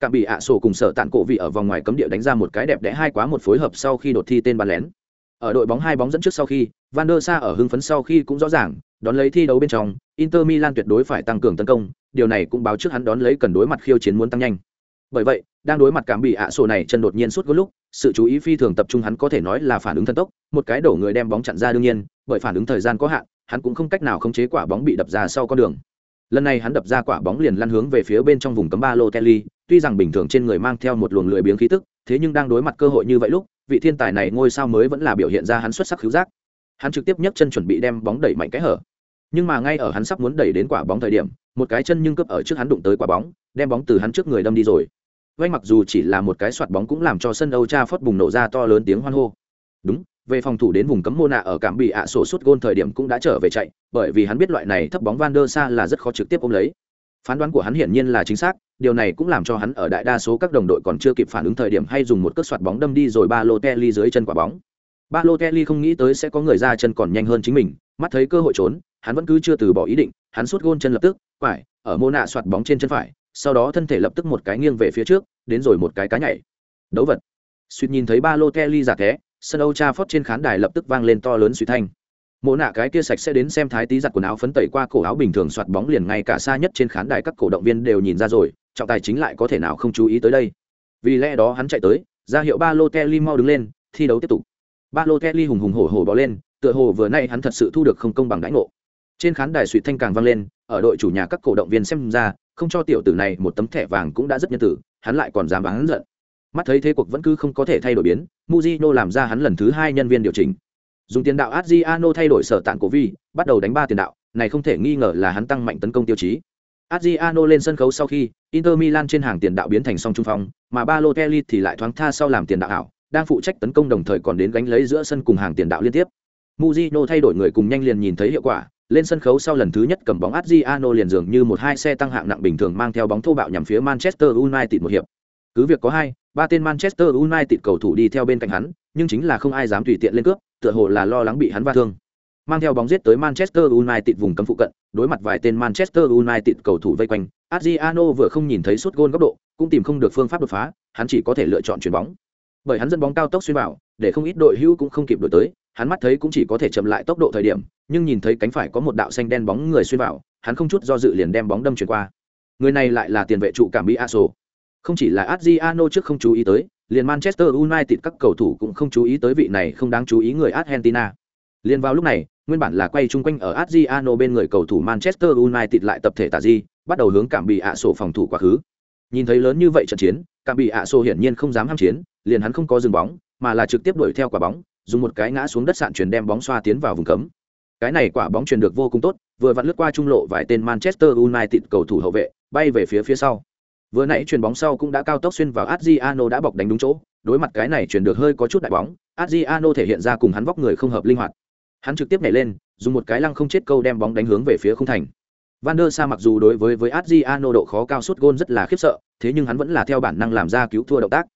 Cạm bị ạ sổ cùng sở tạn cổ vị ở vòng ngoài cấm địa đánh ra một cái đẹp đẽ hai quá một phối hợp sau khi đột thi tên bàn lén. Ở đội bóng hai bóng dẫn trước sau khi, Van der Sa ở hưng phấn sau khi cũng rõ ràng, đón lấy thi đấu bên trong, Inter Milan tuyệt đối phải tăng cường tấn công, điều này cũng báo trước hắn đón lấy cần đối mặt khiêu chiến muốn tăng nhanh. Bởi vậy, đang đối mặt cảm bị ạ sổ này chân đột nhiên suốt gỗ lúc, sự chú ý phi thường tập trung hắn có thể nói là phản ứng thần tốc, một cái đổ người đem bóng chặn ra đương nhiên, bởi phản ứng thời gian có hạn, hắn cũng không cách nào khống chế quả bóng bị đập ra sau con đường. Lần này hắn đập ra quả bóng liền lăn hướng về phía bên trong vùng cấm ba lô Kelly, tuy rằng bình thường trên người mang theo một luồng lười biếng khí tức, thế nhưng đang đối mặt cơ hội như vậy lúc, vị thiên tài này ngôi sao mới vẫn là biểu hiện ra hắn xuất sắc khiếu giác. Hắn trực tiếp nhấc chân chuẩn bị đem bóng đẩy mạnh cái hở. Nhưng mà ngay ở hắn sắp muốn đẩy đến quả bóng thời điểm, một cái chân nhưng cướp ở trước hắn đụng tới quả bóng, đem bóng từ hắn trước người đâm đi rồi. vay mặc dù chỉ là một cái soạt bóng cũng làm cho sân Âu cha phất bùng nổ ra to lớn tiếng hoan hô. Đúng, về phòng thủ đến vùng cấm mô nạ ở cảm bị ạ sổ suốt gôn thời điểm cũng đã trở về chạy, bởi vì hắn biết loại này thấp bóng van der sa là rất khó trực tiếp ôm lấy. Phán đoán của hắn hiển nhiên là chính xác, điều này cũng làm cho hắn ở đại đa số các đồng đội còn chưa kịp phản ứng thời điểm hay dùng một cước soạt bóng đâm đi rồi ba lô kelly dưới chân quả bóng. Ba lô kelly không nghĩ tới sẽ có người ra chân còn nhanh hơn chính mình, mắt thấy cơ hội trốn, hắn vẫn cứ chưa từ bỏ ý định, hắn suốt gôn chân lập tức, phải, ở mô nạ soạt bóng trên chân phải, sau đó thân thể lập tức một cái nghiêng về phía trước, đến rồi một cái cá nhảy. Đấu vật. Suýt nhìn thấy ba lô kelly giả thế sân Âu Trafford trên khán đài lập tức vang lên to lớn suy thanh. Mộ nạ cái kia sạch sẽ đến xem thái tí giặt quần áo phấn tẩy qua cổ áo bình thường soạt bóng liền ngay cả xa nhất trên khán đài các cổ động viên đều nhìn ra rồi, trọng tài chính lại có thể nào không chú ý tới đây. Vì lẽ đó hắn chạy tới, ra hiệu Balotelli mau đứng lên, thi đấu tiếp tục. Balotelli hùng hùng hổ hổ bò lên, tựa hồ vừa nay hắn thật sự thu được không công bằng đãi ngộ. Trên khán đài suy thanh càng vang lên, ở đội chủ nhà các cổ động viên xem ra, không cho tiểu tử này một tấm thẻ vàng cũng đã rất nhân tử, hắn lại còn dám bán giận. Mắt thấy thế cuộc vẫn cứ không có thể thay đổi biến, muzino làm ra hắn lần thứ hai nhân viên điều chỉnh. Dùng tiền đạo Adriano thay đổi sở tạng cổ vi, bắt đầu đánh ba tiền đạo, này không thể nghi ngờ là hắn tăng mạnh tấn công tiêu chí. Adriano lên sân khấu sau khi, Inter Milan trên hàng tiền đạo biến thành song trung phong, mà Balotelli thì lại thoáng tha sau làm tiền đạo ảo, đang phụ trách tấn công đồng thời còn đến gánh lấy giữa sân cùng hàng tiền đạo liên tiếp. Mujino thay đổi người cùng nhanh liền nhìn thấy hiệu quả, lên sân khấu sau lần thứ nhất cầm bóng Adriano liền dường như một hai xe tăng hạng nặng bình thường mang theo bóng thô bạo nhằm phía Manchester United một hiệp. Cứ việc có hai, ba tên Manchester United cầu thủ đi theo bên cạnh hắn, nhưng chính là không ai dám tùy tiện lên cướp, tựa hồ là lo lắng bị hắn va thương. Mang theo bóng giết tới Manchester United vùng cấm phụ cận, đối mặt vài tên Manchester United cầu thủ vây quanh, Adriano vừa không nhìn thấy sút gôn góc độ, cũng tìm không được phương pháp đột phá, hắn chỉ có thể lựa chọn chuyển bóng. Bởi hắn dẫn bóng cao tốc xuyên vào, để không ít đội hữu cũng không kịp đuổi tới, hắn mắt thấy cũng chỉ có thể chậm lại tốc độ thời điểm, nhưng nhìn thấy cánh phải có một đạo xanh đen bóng người xuyên vào, hắn không chút do dự liền đem bóng đâm chuyển qua. Người này lại là tiền vệ trụ cảm bị Aso. Không chỉ là Adriano trước không chú ý tới, liền Manchester United các cầu thủ cũng không chú ý tới vị này không đáng chú ý người Argentina. Liên vào lúc này, nguyên bản là quay chung quanh ở Adriano bên người cầu thủ Manchester United lại tập thể tả di, bắt đầu hướng cảm bị ạ sổ phòng thủ quá khứ. Nhìn thấy lớn như vậy trận chiến, cảm bị ạ sổ hiển nhiên không dám ham chiến, liền hắn không có dừng bóng, mà là trực tiếp đuổi theo quả bóng dùng một cái ngã xuống đất sạn chuyển đem bóng xoa tiến vào vùng cấm cái này quả bóng truyền được vô cùng tốt vừa vặn lướt qua trung lộ vài tên manchester united cầu thủ hậu vệ bay về phía phía sau vừa nãy chuyền bóng sau cũng đã cao tốc xuyên vào adriano đã bọc đánh đúng chỗ, đối mặt cái này chuyển được hơi có chút đại bóng, adriano thể hiện ra cùng hắn vóc người không hợp linh hoạt. Hắn trực tiếp nhảy lên, dùng một cái lăng không chết câu đem bóng đánh hướng về phía khung thành. Van der sa mặc dù đối với với adriano độ khó cao suốt gôn rất là khiếp sợ, thế nhưng hắn vẫn là theo bản năng làm ra cứu thua động tác.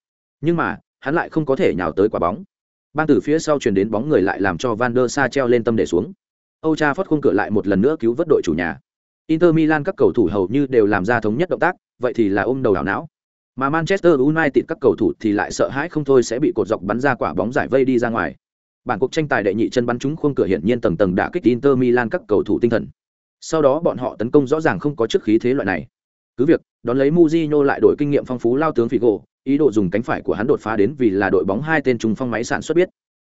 Nhưng mà, hắn lại không có thể nhào tới quả bóng. Ban từ phía sau chuyển đến bóng người lại làm cho van der sa treo lên tâm để xuống. Âu cha khung cửa lại một lần nữa cứu vớt đội chủ nhà. Inter milan các cầu thủ hầu như đều làm ra thống nhất động tác vậy thì là ôm đầu đảo não mà manchester united các cầu thủ thì lại sợ hãi không thôi sẽ bị cột dọc bắn ra quả bóng giải vây đi ra ngoài bản cuộc tranh tài đệ nhị chân bắn trúng khung cửa hiển nhiên tầng tầng đã kích inter milan các cầu thủ tinh thần sau đó bọn họ tấn công rõ ràng không có trước khí thế loại này cứ việc đón lấy Mujino lại đổi kinh nghiệm phong phú lao tướng Figo, ý đồ dùng cánh phải của hắn đột phá đến vì là đội bóng hai tên trung phong máy sản xuất biết.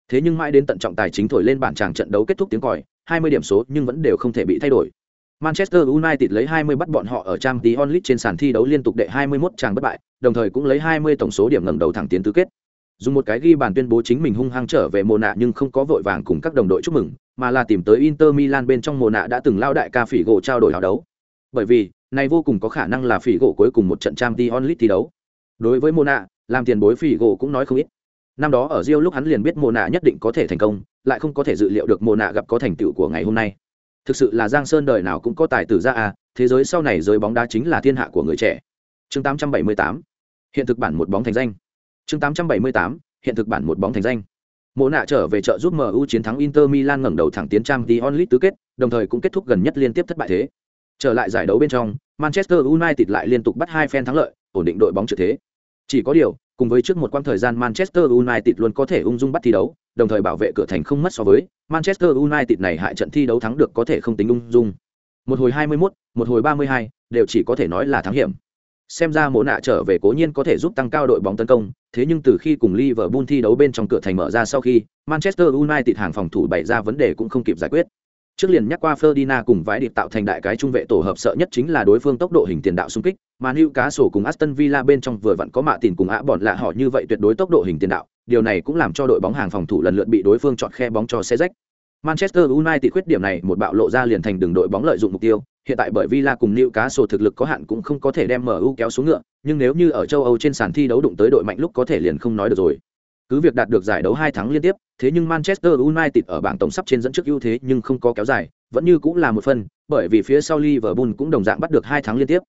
Thế nhưng mãi đến tận trọng tài chính thổi lên bản tràng trận đấu kết thúc tiếng còi, 20 điểm số nhưng vẫn đều không thể bị thay đổi. Manchester United lấy 20 bắt bọn họ ở trang tí onlit trên sàn thi đấu liên tục đệ 21 tràng bất bại, đồng thời cũng lấy 20 tổng số điểm ngẩng đầu thẳng tiến tứ kết. Dùng một cái ghi bàn tuyên bố chính mình hung hăng trở về mùa nạ nhưng không có vội vàng cùng các đồng đội chúc mừng, mà là tìm tới Inter Milan bên trong mùa nạ đã từng lao đại ca phỉ gỗ trao đổi hào đấu. Bởi vì, này vô cùng có khả năng là phỉ gỗ cuối cùng một trận trang tí onlit thi đấu. Đối với mùa nạ, làm tiền bối phỉ gỗ cũng nói không ít. Năm đó ở Rio lúc hắn liền biết mùa nạ nhất định có thể thành công, lại không có thể dự liệu được mùa nạ gặp có thành tựu của ngày hôm nay thực sự là giang sơn đời nào cũng có tài tử ra à thế giới sau này giới bóng đá chính là thiên hạ của người trẻ. Chương 878 hiện thực bản một bóng thành danh. Chương 878 hiện thực bản một bóng thành danh. Mộ nạ trở về trợ giúp mu chiến thắng inter milan ngẩng đầu thẳng tiến trang t onlit tứ kết, đồng thời cũng kết thúc gần nhất liên tiếp thất bại thế. Trở lại giải đấu bên trong, manchester united lại liên tục bắt hai phen thắng lợi, ổn định đội bóng trượt thế. Chỉ có điều, cùng với trước một quãng thời gian manchester united luôn có thể ung dung bắt thi đấu đồng thời bảo vệ cửa thành không mất so với Manchester United này hại trận thi đấu thắng được có thể không tính ung dung. Một hồi 21, một hồi 32, đều chỉ có thể nói là thắng hiểm. Xem ra mỗ nạ trở về cố nhiên có thể giúp tăng cao đội bóng tấn công, thế nhưng từ khi cùng Liverpool thi đấu bên trong cửa thành mở ra sau khi, Manchester United hàng phòng thủ bày ra vấn đề cũng không kịp giải quyết. Trước liền nhắc qua Ferdinand cùng vãi điệp tạo thành đại cái trung vệ tổ hợp sợ nhất chính là đối phương tốc độ hình tiền đạo xung kích, mà Newcastle cùng Aston Villa bên trong vừa vặn có mạ tiền cùng ạ bọn lạ họ như vậy tuyệt đối tốc độ hình tiền đạo, điều này cũng làm cho đội bóng hàng phòng thủ lần lượt bị đối phương chọn khe bóng cho xe rách. Manchester United khuyết điểm này một bạo lộ ra liền thành đường đội bóng lợi dụng mục tiêu, hiện tại bởi Villa cùng Newcastle thực lực có hạn cũng không có thể đem MU kéo xuống ngựa, nhưng nếu như ở châu Âu trên sàn thi đấu đụng tới đội mạnh lúc có thể liền không nói được rồi. Cứ việc đạt được giải đấu hai tháng liên tiếp, thế nhưng Manchester United ở bảng tổng sắp trên dẫn trước ưu thế nhưng không có kéo dài, vẫn như cũng là một phần, bởi vì phía sau Liverpool cũng đồng dạng bắt được hai tháng liên tiếp.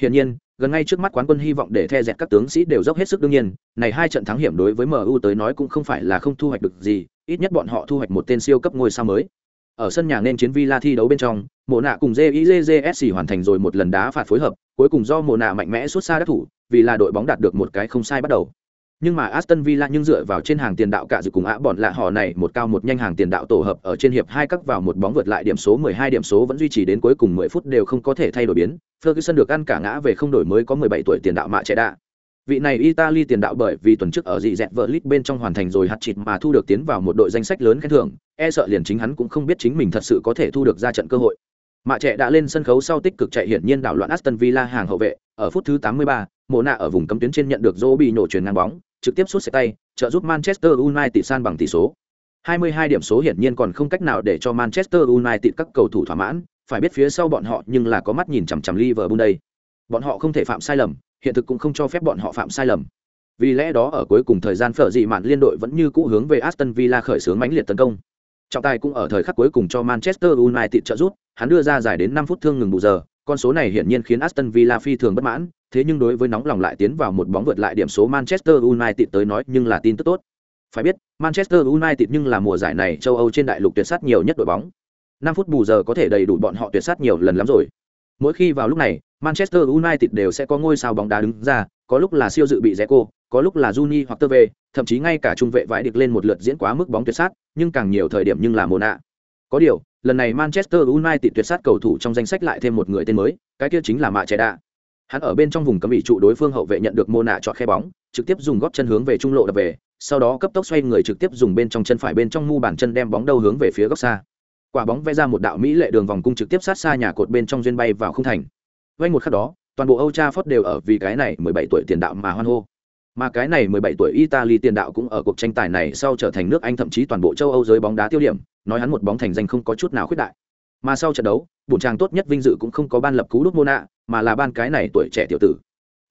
Hiển nhiên, gần ngay trước mắt quán quân hy vọng để the dẹt các tướng sĩ đều dốc hết sức đương nhiên, này hai trận thắng hiểm đối với MU tới nói cũng không phải là không thu hoạch được gì, ít nhất bọn họ thu hoạch một tên siêu cấp ngôi sao mới. Ở sân nhà nên chiến Villa thi đấu bên trong, Mộ nạ cùng JIJJSC hoàn thành rồi một lần đá phạt phối hợp, cuối cùng do Mộ nạ mạnh mẽ xuất xa đắc thủ, vì là đội bóng đạt được một cái không sai bắt đầu. Nhưng mà Aston Villa nhưng dựa vào trên hàng tiền đạo cả dự cùng ạ bọn lạ họ này một cao một nhanh hàng tiền đạo tổ hợp ở trên hiệp hai cắt vào một bóng vượt lại điểm số 12 điểm số vẫn duy trì đến cuối cùng 10 phút đều không có thể thay đổi biến. Ferguson được ăn cả ngã về không đổi mới có 17 tuổi tiền đạo mạ trẻ đạ. Vị này Italy tiền đạo bởi vì tuần trước ở dị dẹt vợ bên trong hoàn thành rồi hạt chịt mà thu được tiến vào một đội danh sách lớn khen thưởng, e sợ liền chính hắn cũng không biết chính mình thật sự có thể thu được ra trận cơ hội. Mạ trẻ đã lên sân khấu sau tích cực chạy hiển nhiên đảo loạn Aston Villa hàng hậu vệ, ở phút thứ 83, Mộ nạ ở vùng cấm tuyến trên nhận được Zobi nổ chuyển ngang bóng, trực tiếp sút xe tay, trợ giúp Manchester United san bằng tỷ số. 22 điểm số hiển nhiên còn không cách nào để cho Manchester United các cầu thủ thỏa mãn, phải biết phía sau bọn họ nhưng là có mắt nhìn chằm chằm Liverpool đây. Bọn họ không thể phạm sai lầm, hiện thực cũng không cho phép bọn họ phạm sai lầm. Vì lẽ đó ở cuối cùng thời gian phở dị mạn liên đội vẫn như cũ hướng về Aston Villa khởi xướng mãnh liệt tấn công. Trọng tài cũng ở thời khắc cuối cùng cho Manchester United trợ giúp, hắn đưa ra giải đến 5 phút thương ngừng bù giờ, con số này hiển nhiên khiến Aston Villa phi thường bất mãn, thế nhưng đối với nóng lòng lại tiến vào một bóng vượt lại điểm số Manchester United tới nói nhưng là tin tức tốt. Phải biết, Manchester United nhưng là mùa giải này châu Âu trên đại lục tuyệt sát nhiều nhất đội bóng. 5 phút bù giờ có thể đầy đủ bọn họ tuyệt sát nhiều lần lắm rồi. Mỗi khi vào lúc này, Manchester United đều sẽ có ngôi sao bóng đá đứng ra, có lúc là siêu dự bị Zeko, có lúc là Juni hoặc Tơ thậm chí ngay cả trung vệ vãi được lên một lượt diễn quá mức bóng tuyệt sát, nhưng càng nhiều thời điểm nhưng là Mona. Có điều, lần này Manchester United tuyệt sát cầu thủ trong danh sách lại thêm một người tên mới, cái kia chính là Mạ Trẻ Đạ. Hắn ở bên trong vùng cấm bị trụ đối phương hậu vệ nhận được Mona chọn khe bóng, trực tiếp dùng gót chân hướng về trung lộ đập về, sau đó cấp tốc xoay người trực tiếp dùng bên trong chân phải bên trong mu bàn chân đem bóng đầu hướng về phía góc xa. Quả bóng vẽ ra một đạo mỹ lệ đường vòng cung trực tiếp sát xa nhà cột bên trong duyên bay vào không thành. Vay một khắc đó, toàn bộ Âu Trafford đều ở vì cái này 17 tuổi tiền đạo mà hoan hô. Mà cái này 17 tuổi Italy tiền đạo cũng ở cuộc tranh tài này sau trở thành nước Anh thậm chí toàn bộ châu Âu giới bóng đá tiêu điểm, nói hắn một bóng thành danh không có chút nào khuyết đại. Mà sau trận đấu, bổn chàng tốt nhất vinh dự cũng không có ban lập cú đúc Mona, mà là ban cái này tuổi trẻ tiểu tử.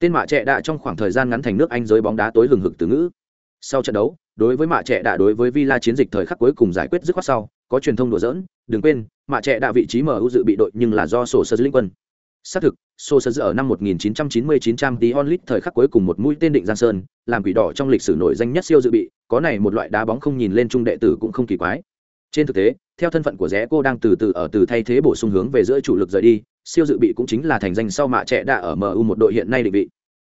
Tên mạ trẻ đã trong khoảng thời gian ngắn thành nước Anh giới bóng đá tối hừng hực từ ngữ. Sau trận đấu, đối với mạ trẻ đã đối với Villa chiến dịch thời khắc cuối cùng giải quyết dứt khoát sau, có truyền thông đùa giỡn, đừng quên, mạ trẻ đã vị trí MU dự bị đội nhưng là do sổ sơ linh quân. Xác thực, Sô sơ ở năm 1999 trang tí onlit thời khắc cuối cùng một mũi tên định Giang Sơn, làm quỷ đỏ trong lịch sử nổi danh nhất siêu dự bị, có này một loại đá bóng không nhìn lên trung đệ tử cũng không kỳ quái. Trên thực tế, theo thân phận của rẽ cô đang từ từ ở từ thay thế bổ sung hướng về giữa chủ lực rời đi, siêu dự bị cũng chính là thành danh sau mạ trẻ đã ở MU một đội hiện nay định vị.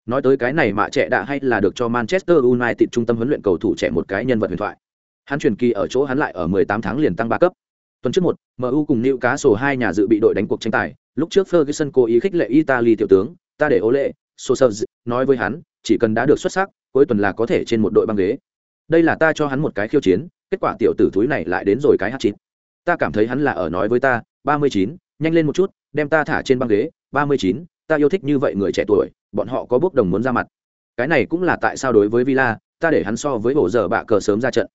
Nói tới cái này mạ trẻ đã hay là được cho Manchester United trung tâm huấn luyện cầu thủ trẻ một cái nhân vật huyền thoại. Hắn truyền kỳ ở chỗ hắn lại ở 18 tháng liền tăng 3 cấp. Tuần trước một, MU cùng Newcastle hai nhà dự bị đội đánh cuộc tranh tài, lúc trước Ferguson cố ý khích lệ Italy tiểu tướng, ta để ô lệ Solskjaer nói với hắn, chỉ cần đã được xuất sắc, cuối tuần là có thể trên một đội băng ghế. Đây là ta cho hắn một cái khiêu chiến, kết quả tiểu tử thúi này lại đến rồi cái h chín Ta cảm thấy hắn là ở nói với ta, 39, nhanh lên một chút, đem ta thả trên băng ghế, 39, ta yêu thích như vậy người trẻ tuổi, bọn họ có bước đồng muốn ra mặt. Cái này cũng là tại sao đối với Villa, ta để hắn so với bổ giờ bạ cờ sớm ra trận.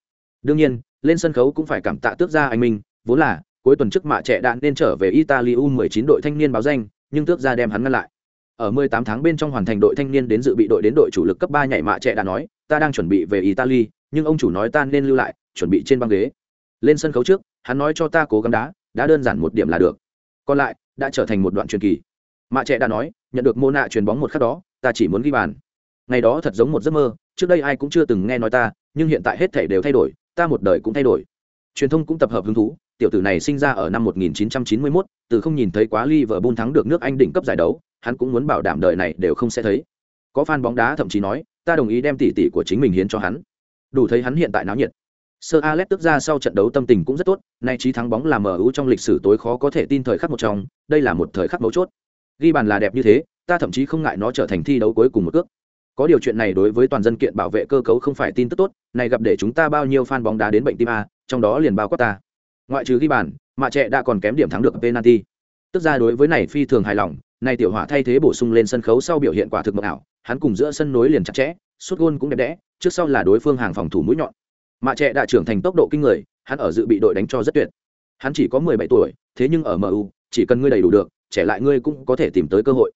Đương nhiên, lên sân khấu cũng phải cảm tạ tước ra anh minh, vốn là cuối tuần trước mạ trẻ đạn nên trở về Italy U19 đội thanh niên báo danh, nhưng tước ra đem hắn ngăn lại. Ở 18 tháng bên trong hoàn thành đội thanh niên đến dự bị đội đến đội chủ lực cấp 3 nhảy mạ trẻ đã nói, ta đang chuẩn bị về Italy, nhưng ông chủ nói ta nên lưu lại, chuẩn bị trên băng ghế. Lên sân khấu trước, hắn nói cho ta cố gắng đá, đã đơn giản một điểm là được. Còn lại, đã trở thành một đoạn truyền kỳ. Mạ trẻ đã nói, nhận được mô nạ truyền bóng một khắc đó, ta chỉ muốn ghi bàn. Ngày đó thật giống một giấc mơ, trước đây ai cũng chưa từng nghe nói ta, nhưng hiện tại hết thảy đều thay đổi, ta một đời cũng thay đổi. Truyền thông cũng tập hợp hứng thú, tiểu tử này sinh ra ở năm 1991, từ không nhìn thấy quá Liverpool thắng được nước Anh đỉnh cấp giải đấu, hắn cũng muốn bảo đảm đời này đều không sẽ thấy. Có fan bóng đá thậm chí nói, ta đồng ý đem tỷ tỷ của chính mình hiến cho hắn. Đủ thấy hắn hiện tại náo nhiệt. Sir Alex tức ra sau trận đấu tâm tình cũng rất tốt, nay trí thắng bóng là MU trong lịch sử tối khó có thể tin thời khắc một trong, đây là một thời khắc mấu chốt. Ghi bàn là đẹp như thế, ta thậm chí không ngại nó trở thành thi đấu cuối cùng một cước. Có điều chuyện này đối với toàn dân kiện bảo vệ cơ cấu không phải tin tức tốt, này gặp để chúng ta bao nhiêu fan bóng đá đến bệnh tim a, trong đó liền bao quát ta ngoại trừ ghi bàn mạ trẻ đã còn kém điểm thắng được penalty. Tức ra đối với này phi thường hài lòng, này tiểu hỏa thay thế bổ sung lên sân khấu sau biểu hiện quả thực mộng ảo, hắn cùng giữa sân nối liền chặt chẽ suốt gôn cũng đẹp đẽ, trước sau là đối phương hàng phòng thủ mũi nhọn. Mạ trẻ đã trưởng thành tốc độ kinh người, hắn ở dự bị đội đánh cho rất tuyệt. Hắn chỉ có 17 tuổi, thế nhưng ở mu chỉ cần ngươi đầy đủ được, trẻ lại ngươi cũng có thể tìm tới cơ hội.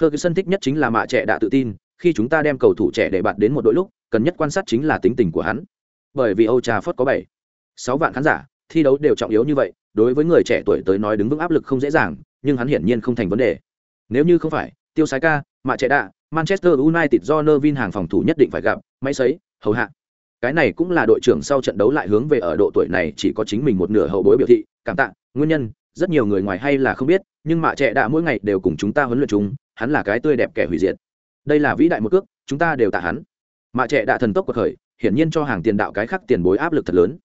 Ferguson thích nhất chính là mạ trẻ đã tự tin, khi chúng ta đem cầu thủ trẻ để bạn đến một đội lúc, cần nhất quan sát chính là tính tình của hắn. Bởi vì âu trà có bảy, sáu vạn khán giả thi đấu đều trọng yếu như vậy, đối với người trẻ tuổi tới nói đứng vững áp lực không dễ dàng, nhưng hắn hiển nhiên không thành vấn đề. Nếu như không phải, tiêu sái ca mạ trẻ đạ, manchester united do Nervin hàng phòng thủ nhất định phải gặp, máy sấy, hầu hạ. Cái này cũng là đội trưởng sau trận đấu lại hướng về ở độ tuổi này chỉ có chính mình một nửa hậu bối biểu thị, cảm tạ, nguyên nhân, rất nhiều người ngoài hay là không biết, nhưng mạ trẻ đạ mỗi ngày đều cùng chúng ta huấn luyện chúng hắn là cái tươi đẹp kẻ hủy diệt. Đây là vĩ đại một cước, chúng ta đều tạ hắn. Mạ trẻ đạ thần tốc cuộc khởi, hiển nhiên cho hàng tiền đạo cái khắc tiền bối áp lực thật lớn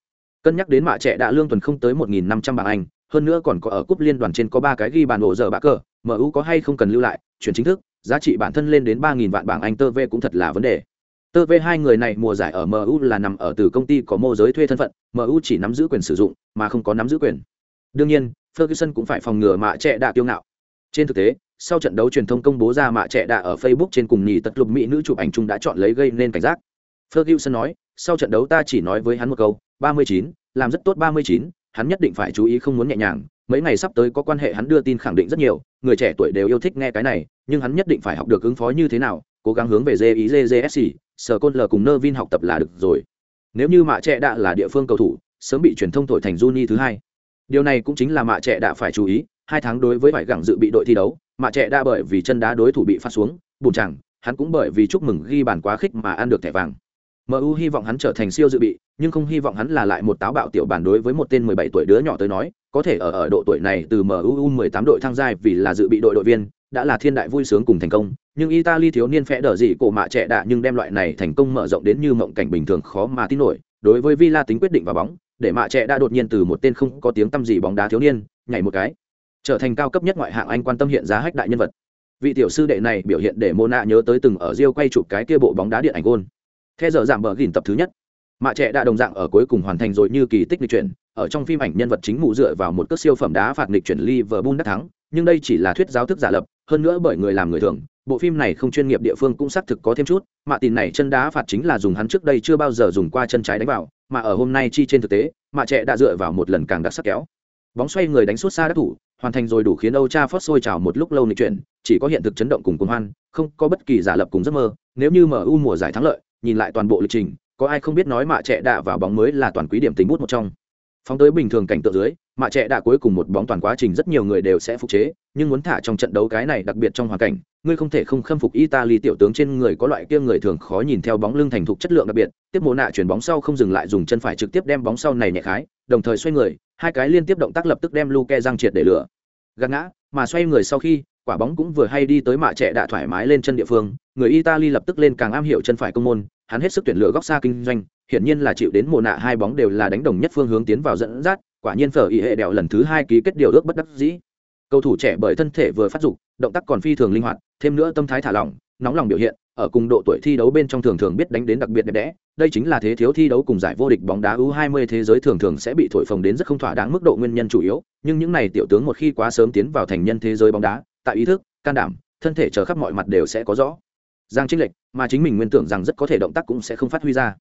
cân nhắc đến mạ trẻ đã lương tuần không tới một nghìn năm trăm bảng anh, hơn nữa còn có ở cúp liên đoàn trên có ba cái ghi bàn ổ giờ bạ cờ mu có hay không cần lưu lại, chuyển chính thức, giá trị bản thân lên đến ba nghìn vạn bảng anh tơ v cũng thật là vấn đề. Tơ v hai người này mùa giải ở mu là nằm ở từ công ty có mô giới thuê thân phận mu chỉ nắm giữ quyền sử dụng, mà không có nắm giữ quyền. Đương nhiên, ferguson cũng phải phòng ngừa mạ trẻ đã tiêu ngạo. Trên thực tế, sau trận đấu truyền thông công bố ra mạ trẻ đã ở facebook trên cùng nhì tật lục mỹ nữ chụp ảnh chung đã chọn lấy gây nên cảnh giác. Ferguson nói, sau trận đấu ta chỉ nói với hắn một câu ba mươi chín, làm rất tốt ba mươi chín, hắn nhất định phải chú ý không muốn nhẹ nhàng. Mấy ngày sắp tới có quan hệ hắn đưa tin khẳng định rất nhiều, người trẻ tuổi đều yêu thích nghe cái này, nhưng hắn nhất định phải học được ứng phó như thế nào, cố gắng hướng về gizsc sở côn l cùng nơ vin học tập là được rồi. Nếu như mạ trẻ đạ là địa phương cầu thủ, sớm bị truyền thông thổi thành juni thứ hai. Điều này cũng chính là mạ trẻ đạ phải chú ý, hai tháng đối với phải gẳng dự bị đội thi đấu, mạ trẻ đạ bởi vì chân đá đối thủ bị phát xuống bùn chẳng hắn cũng bởi vì chúc mừng ghi bàn quá khích mà ăn được thẻ vàng. MU hy vọng hắn trở thành siêu dự bị, nhưng không hy vọng hắn là lại một táo bạo tiểu bản đối với một tên 17 tuổi đứa nhỏ tới nói, có thể ở ở độ tuổi này từ MU 18 đội thăng giai vì là dự bị đội đội viên, đã là thiên đại vui sướng cùng thành công, nhưng Italy thiếu niên phẽ đỡ gì cổ mạ trẻ đã nhưng đem loại này thành công mở rộng đến như mộng cảnh bình thường khó mà tin nổi, đối với Villa tính quyết định vào bóng, để mạ trẻ đã đột nhiên từ một tên không có tiếng tăm gì bóng đá thiếu niên, nhảy một cái, trở thành cao cấp nhất ngoại hạng Anh quan tâm hiện giá hách đại nhân vật. Vị tiểu sư đệ này biểu hiện để Mona nhớ tới từng ở Rio quay chụp cái kia bộ bóng đá điện ảnh gôn theo giờ giảm bờ gìn tập thứ nhất. Mạ trẻ đã đồng dạng ở cuối cùng hoàn thành rồi như kỳ tích lịch chuyển. Ở trong phim ảnh nhân vật chính mụ dựa vào một cước siêu phẩm đá phạt lịch chuyển Liverpool đắc thắng, nhưng đây chỉ là thuyết giáo thức giả lập, hơn nữa bởi người làm người thường, bộ phim này không chuyên nghiệp địa phương cũng xác thực có thêm chút mạ tin này chân đá phạt chính là dùng hắn trước đây chưa bao giờ dùng qua chân trái đánh vào, mà ở hôm nay chi trên thực tế, mạ trẻ đã dựa vào một lần càng đặc sắc kéo. Bóng xoay người đánh suốt xa đắc thủ, hoàn thành rồi đủ khiến âu cha phót sôi trào một lúc lâu lịch chuyển, chỉ có hiện thực chấn động cùng cuồng hoan, không có bất kỳ giả lập cùng giấc mơ, nếu như mu mùa giải thắng lợi nhìn lại toàn bộ lịch trình, có ai không biết nói mạ trẻ đạ vào bóng mới là toàn quý điểm tính bút một trong. Phóng tới bình thường cảnh tượng dưới, mạ trẻ đạ cuối cùng một bóng toàn quá trình rất nhiều người đều sẽ phục chế, nhưng muốn thả trong trận đấu cái này đặc biệt trong hoàn cảnh, ngươi không thể không khâm phục italy tiểu tướng trên người có loại kia người thường khó nhìn theo bóng lưng thành thục chất lượng đặc biệt, tiếp mồ nạ chuyển bóng sau không dừng lại dùng chân phải trực tiếp đem bóng sau này nhẹ khái, đồng thời xoay người, hai cái liên tiếp động tác lập tức đem luke răng triệt để lửa. Gạt ngã, mà xoay người sau khi quả bóng cũng vừa hay đi tới mạ trẻ đã thoải mái lên chân địa phương người italy lập tức lên càng am hiểu chân phải công môn hắn hết sức tuyển lựa góc xa kinh doanh hiển nhiên là chịu đến mồ nạ hai bóng đều là đánh đồng nhất phương hướng tiến vào dẫn dắt quả nhiên phở ý hệ đèo lần thứ hai ký kết điều ước bất đắc dĩ. Cầu thủ trẻ bởi thân thể vừa phát dục động tác còn phi thường linh hoạt thêm nữa tâm thái thả lỏng nóng lòng biểu hiện ở cùng độ tuổi thi đấu bên trong thường thường biết đánh đến đặc biệt đẹp đẽ đây chính là thế thiếu thi đấu cùng giải vô địch bóng đá U20 thế giới thường thường sẽ bị thổi phồng đến rất không thỏa đáng mức độ nguyên nhân chủ yếu, nhưng những này tiểu tướng một khi quá sớm tiến vào thành nhân thế giới bóng đá, tại ý thức, can đảm, thân thể chờ khắp mọi mặt đều sẽ có rõ. Giang chính lệch, mà chính mình nguyên tưởng rằng rất có thể động tác cũng sẽ không phát huy ra.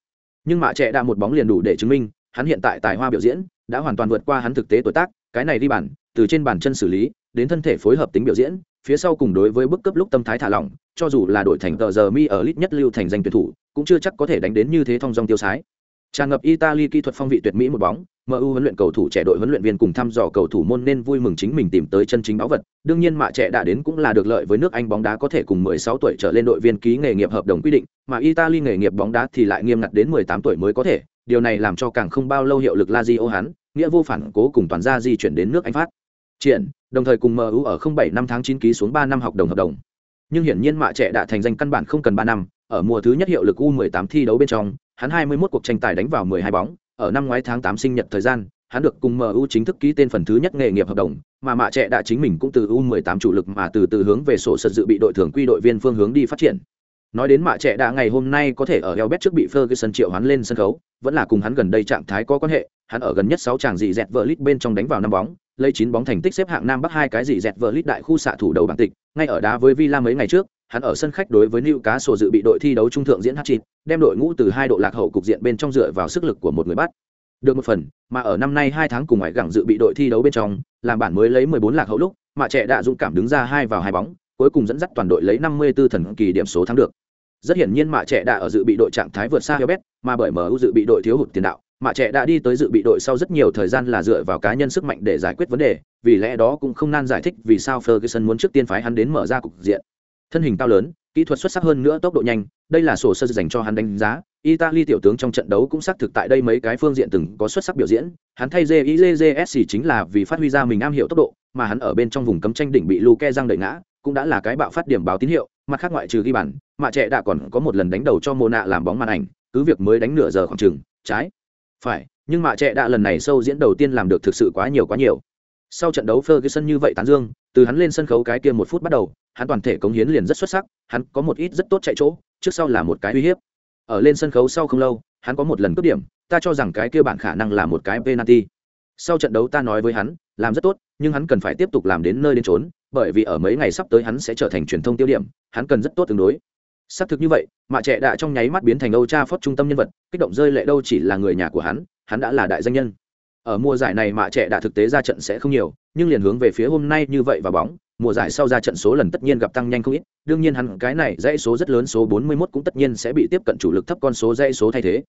Nhưng mạ trẻ đã một bóng liền đủ để chứng minh, hắn hiện tại tài hoa biểu diễn đã hoàn toàn vượt qua hắn thực tế tuổi tác, cái này đi bản, từ trên bàn chân xử lý, đến thân thể phối hợp tính biểu diễn, phía sau cùng đối với bức cấp lúc tâm thái thả lỏng, cho dù là đội thành tờ giờ mi ở lit nhất lưu thành danh tuyển thủ, cũng chưa chắc có thể đánh đến như thế thông dong tiêu sái. Tràn ngập Italy kỹ thuật phong vị tuyệt mỹ một bóng, MU huấn luyện cầu thủ trẻ đội huấn luyện viên cùng thăm dò cầu thủ môn nên vui mừng chính mình tìm tới chân chính báu vật. Đương nhiên mạ trẻ đã đến cũng là được lợi với nước Anh bóng đá có thể cùng 16 tuổi trở lên đội viên ký nghề nghiệp hợp đồng quy định, mà Italy nghề nghiệp bóng đá thì lại nghiêm ngặt đến 18 tuổi mới có thể. Điều này làm cho càng không bao lâu hiệu lực Lazio hắn, nghĩa vô phản cố cùng toàn gia di chuyển đến nước Anh phát. Triển, đồng thời cùng MU ở 07 năm tháng 9 ký xuống 3 năm học đồng hợp đồng. Nhưng hiển nhiên mạ trẻ đã thành danh căn bản không cần 3 năm, ở mùa thứ nhất hiệu lực U18 thi đấu bên trong, hắn 21 cuộc tranh tài đánh vào 12 bóng, ở năm ngoái tháng 8 sinh nhật thời gian, hắn được cùng MU chính thức ký tên phần thứ nhất nghề nghiệp hợp đồng, mà mạ trẻ đã chính mình cũng từ U18 chủ lực mà từ từ hướng về sổ sật dự bị đội thường quy đội viên phương hướng đi phát triển. Nói đến mạ trẻ đã ngày hôm nay có thể ở Elbet trước bị Ferguson triệu hắn lên sân khấu, vẫn là cùng hắn gần đây trạng thái có quan hệ, hắn ở gần nhất 6 chàng dị dẹt vợ lít bên trong đánh vào năm bóng, lấy 9 bóng thành tích xếp hạng Nam Bắc hai cái dị dẹt vợ lít đại khu xạ thủ đầu bảng tịch, ngay ở đá với Villa mấy ngày trước, hắn ở sân khách đối với Lưu Cá sổ dự bị đội thi đấu trung thượng diễn hat-trick, đem đội ngũ từ hai độ lạc hậu cục diện bên trong dựa vào sức lực của một người bắt. Được một phần, mà ở năm nay hai tháng cùng ngoại gẳng dự bị đội thi đấu bên trong, làm bản mới lấy 14 lạc hậu lúc, mà trẻ đã dũng cảm đứng ra hai vào hai bóng, cuối cùng dẫn dắt toàn đội lấy 54 thần kỳ điểm số thắng được. Rất hiển nhiên mạ trẻ đã ở dự bị đội trạng thái vượt xa Helbet, mà bởi MU dự bị đội thiếu hụt tiền đạo, mạ trẻ đã đi tới dự bị đội sau rất nhiều thời gian là dựa vào cá nhân sức mạnh để giải quyết vấn đề, vì lẽ đó cũng không nan giải thích vì sao Ferguson muốn trước tiên phái hắn đến mở ra cục diện thân hình cao lớn kỹ thuật xuất sắc hơn nữa tốc độ nhanh đây là sổ sơ dành cho hắn đánh giá. Italy tiểu tướng trong trận đấu cũng xác thực tại đây mấy cái phương diện từng có xuất sắc biểu diễn. Hắn thay jizsc chính là vì phát huy ra mình am hiểu tốc độ mà hắn ở bên trong vùng cấm tranh đỉnh bị luke giang đợi ngã cũng đã là cái bạo phát điểm báo tín hiệu. Mặt khác ngoại trừ ghi bàn mạ trẻ đã còn có một lần đánh đầu cho mô nạ làm bóng màn ảnh cứ việc mới đánh nửa giờ khoảng chừng trái. Phải nhưng mạ trẻ đã lần này sâu diễn đầu tiên làm được thực sự quá nhiều quá nhiều. Sau trận đấu Ferguson như vậy tán dương, từ hắn lên sân khấu cái kia một phút bắt đầu, hắn toàn thể cống hiến liền rất xuất sắc, hắn có một ít rất tốt chạy chỗ, trước sau là một cái uy hiếp. Ở lên sân khấu sau không lâu, hắn có một lần cướp điểm, ta cho rằng cái kia bản khả năng là một cái penalty. Sau trận đấu ta nói với hắn, làm rất tốt, nhưng hắn cần phải tiếp tục làm đến nơi đến trốn, bởi vì ở mấy ngày sắp tới hắn sẽ trở thành truyền thông tiêu điểm, hắn cần rất tốt tương đối. Xác thực như vậy, mạ trẻ đã trong nháy mắt biến thành Âu Cha Phót trung tâm nhân vật, kích động rơi lệ đâu chỉ là người nhà của hắn, hắn đã là đại danh nhân ở mùa giải này mạ trẻ đã thực tế ra trận sẽ không nhiều, nhưng liền hướng về phía hôm nay như vậy và bóng, mùa giải sau ra trận số lần tất nhiên gặp tăng nhanh không ít, đương nhiên hắn cái này dãy số rất lớn, số 41 cũng tất nhiên sẽ bị tiếp cận chủ lực thấp con số dãy số thay thế.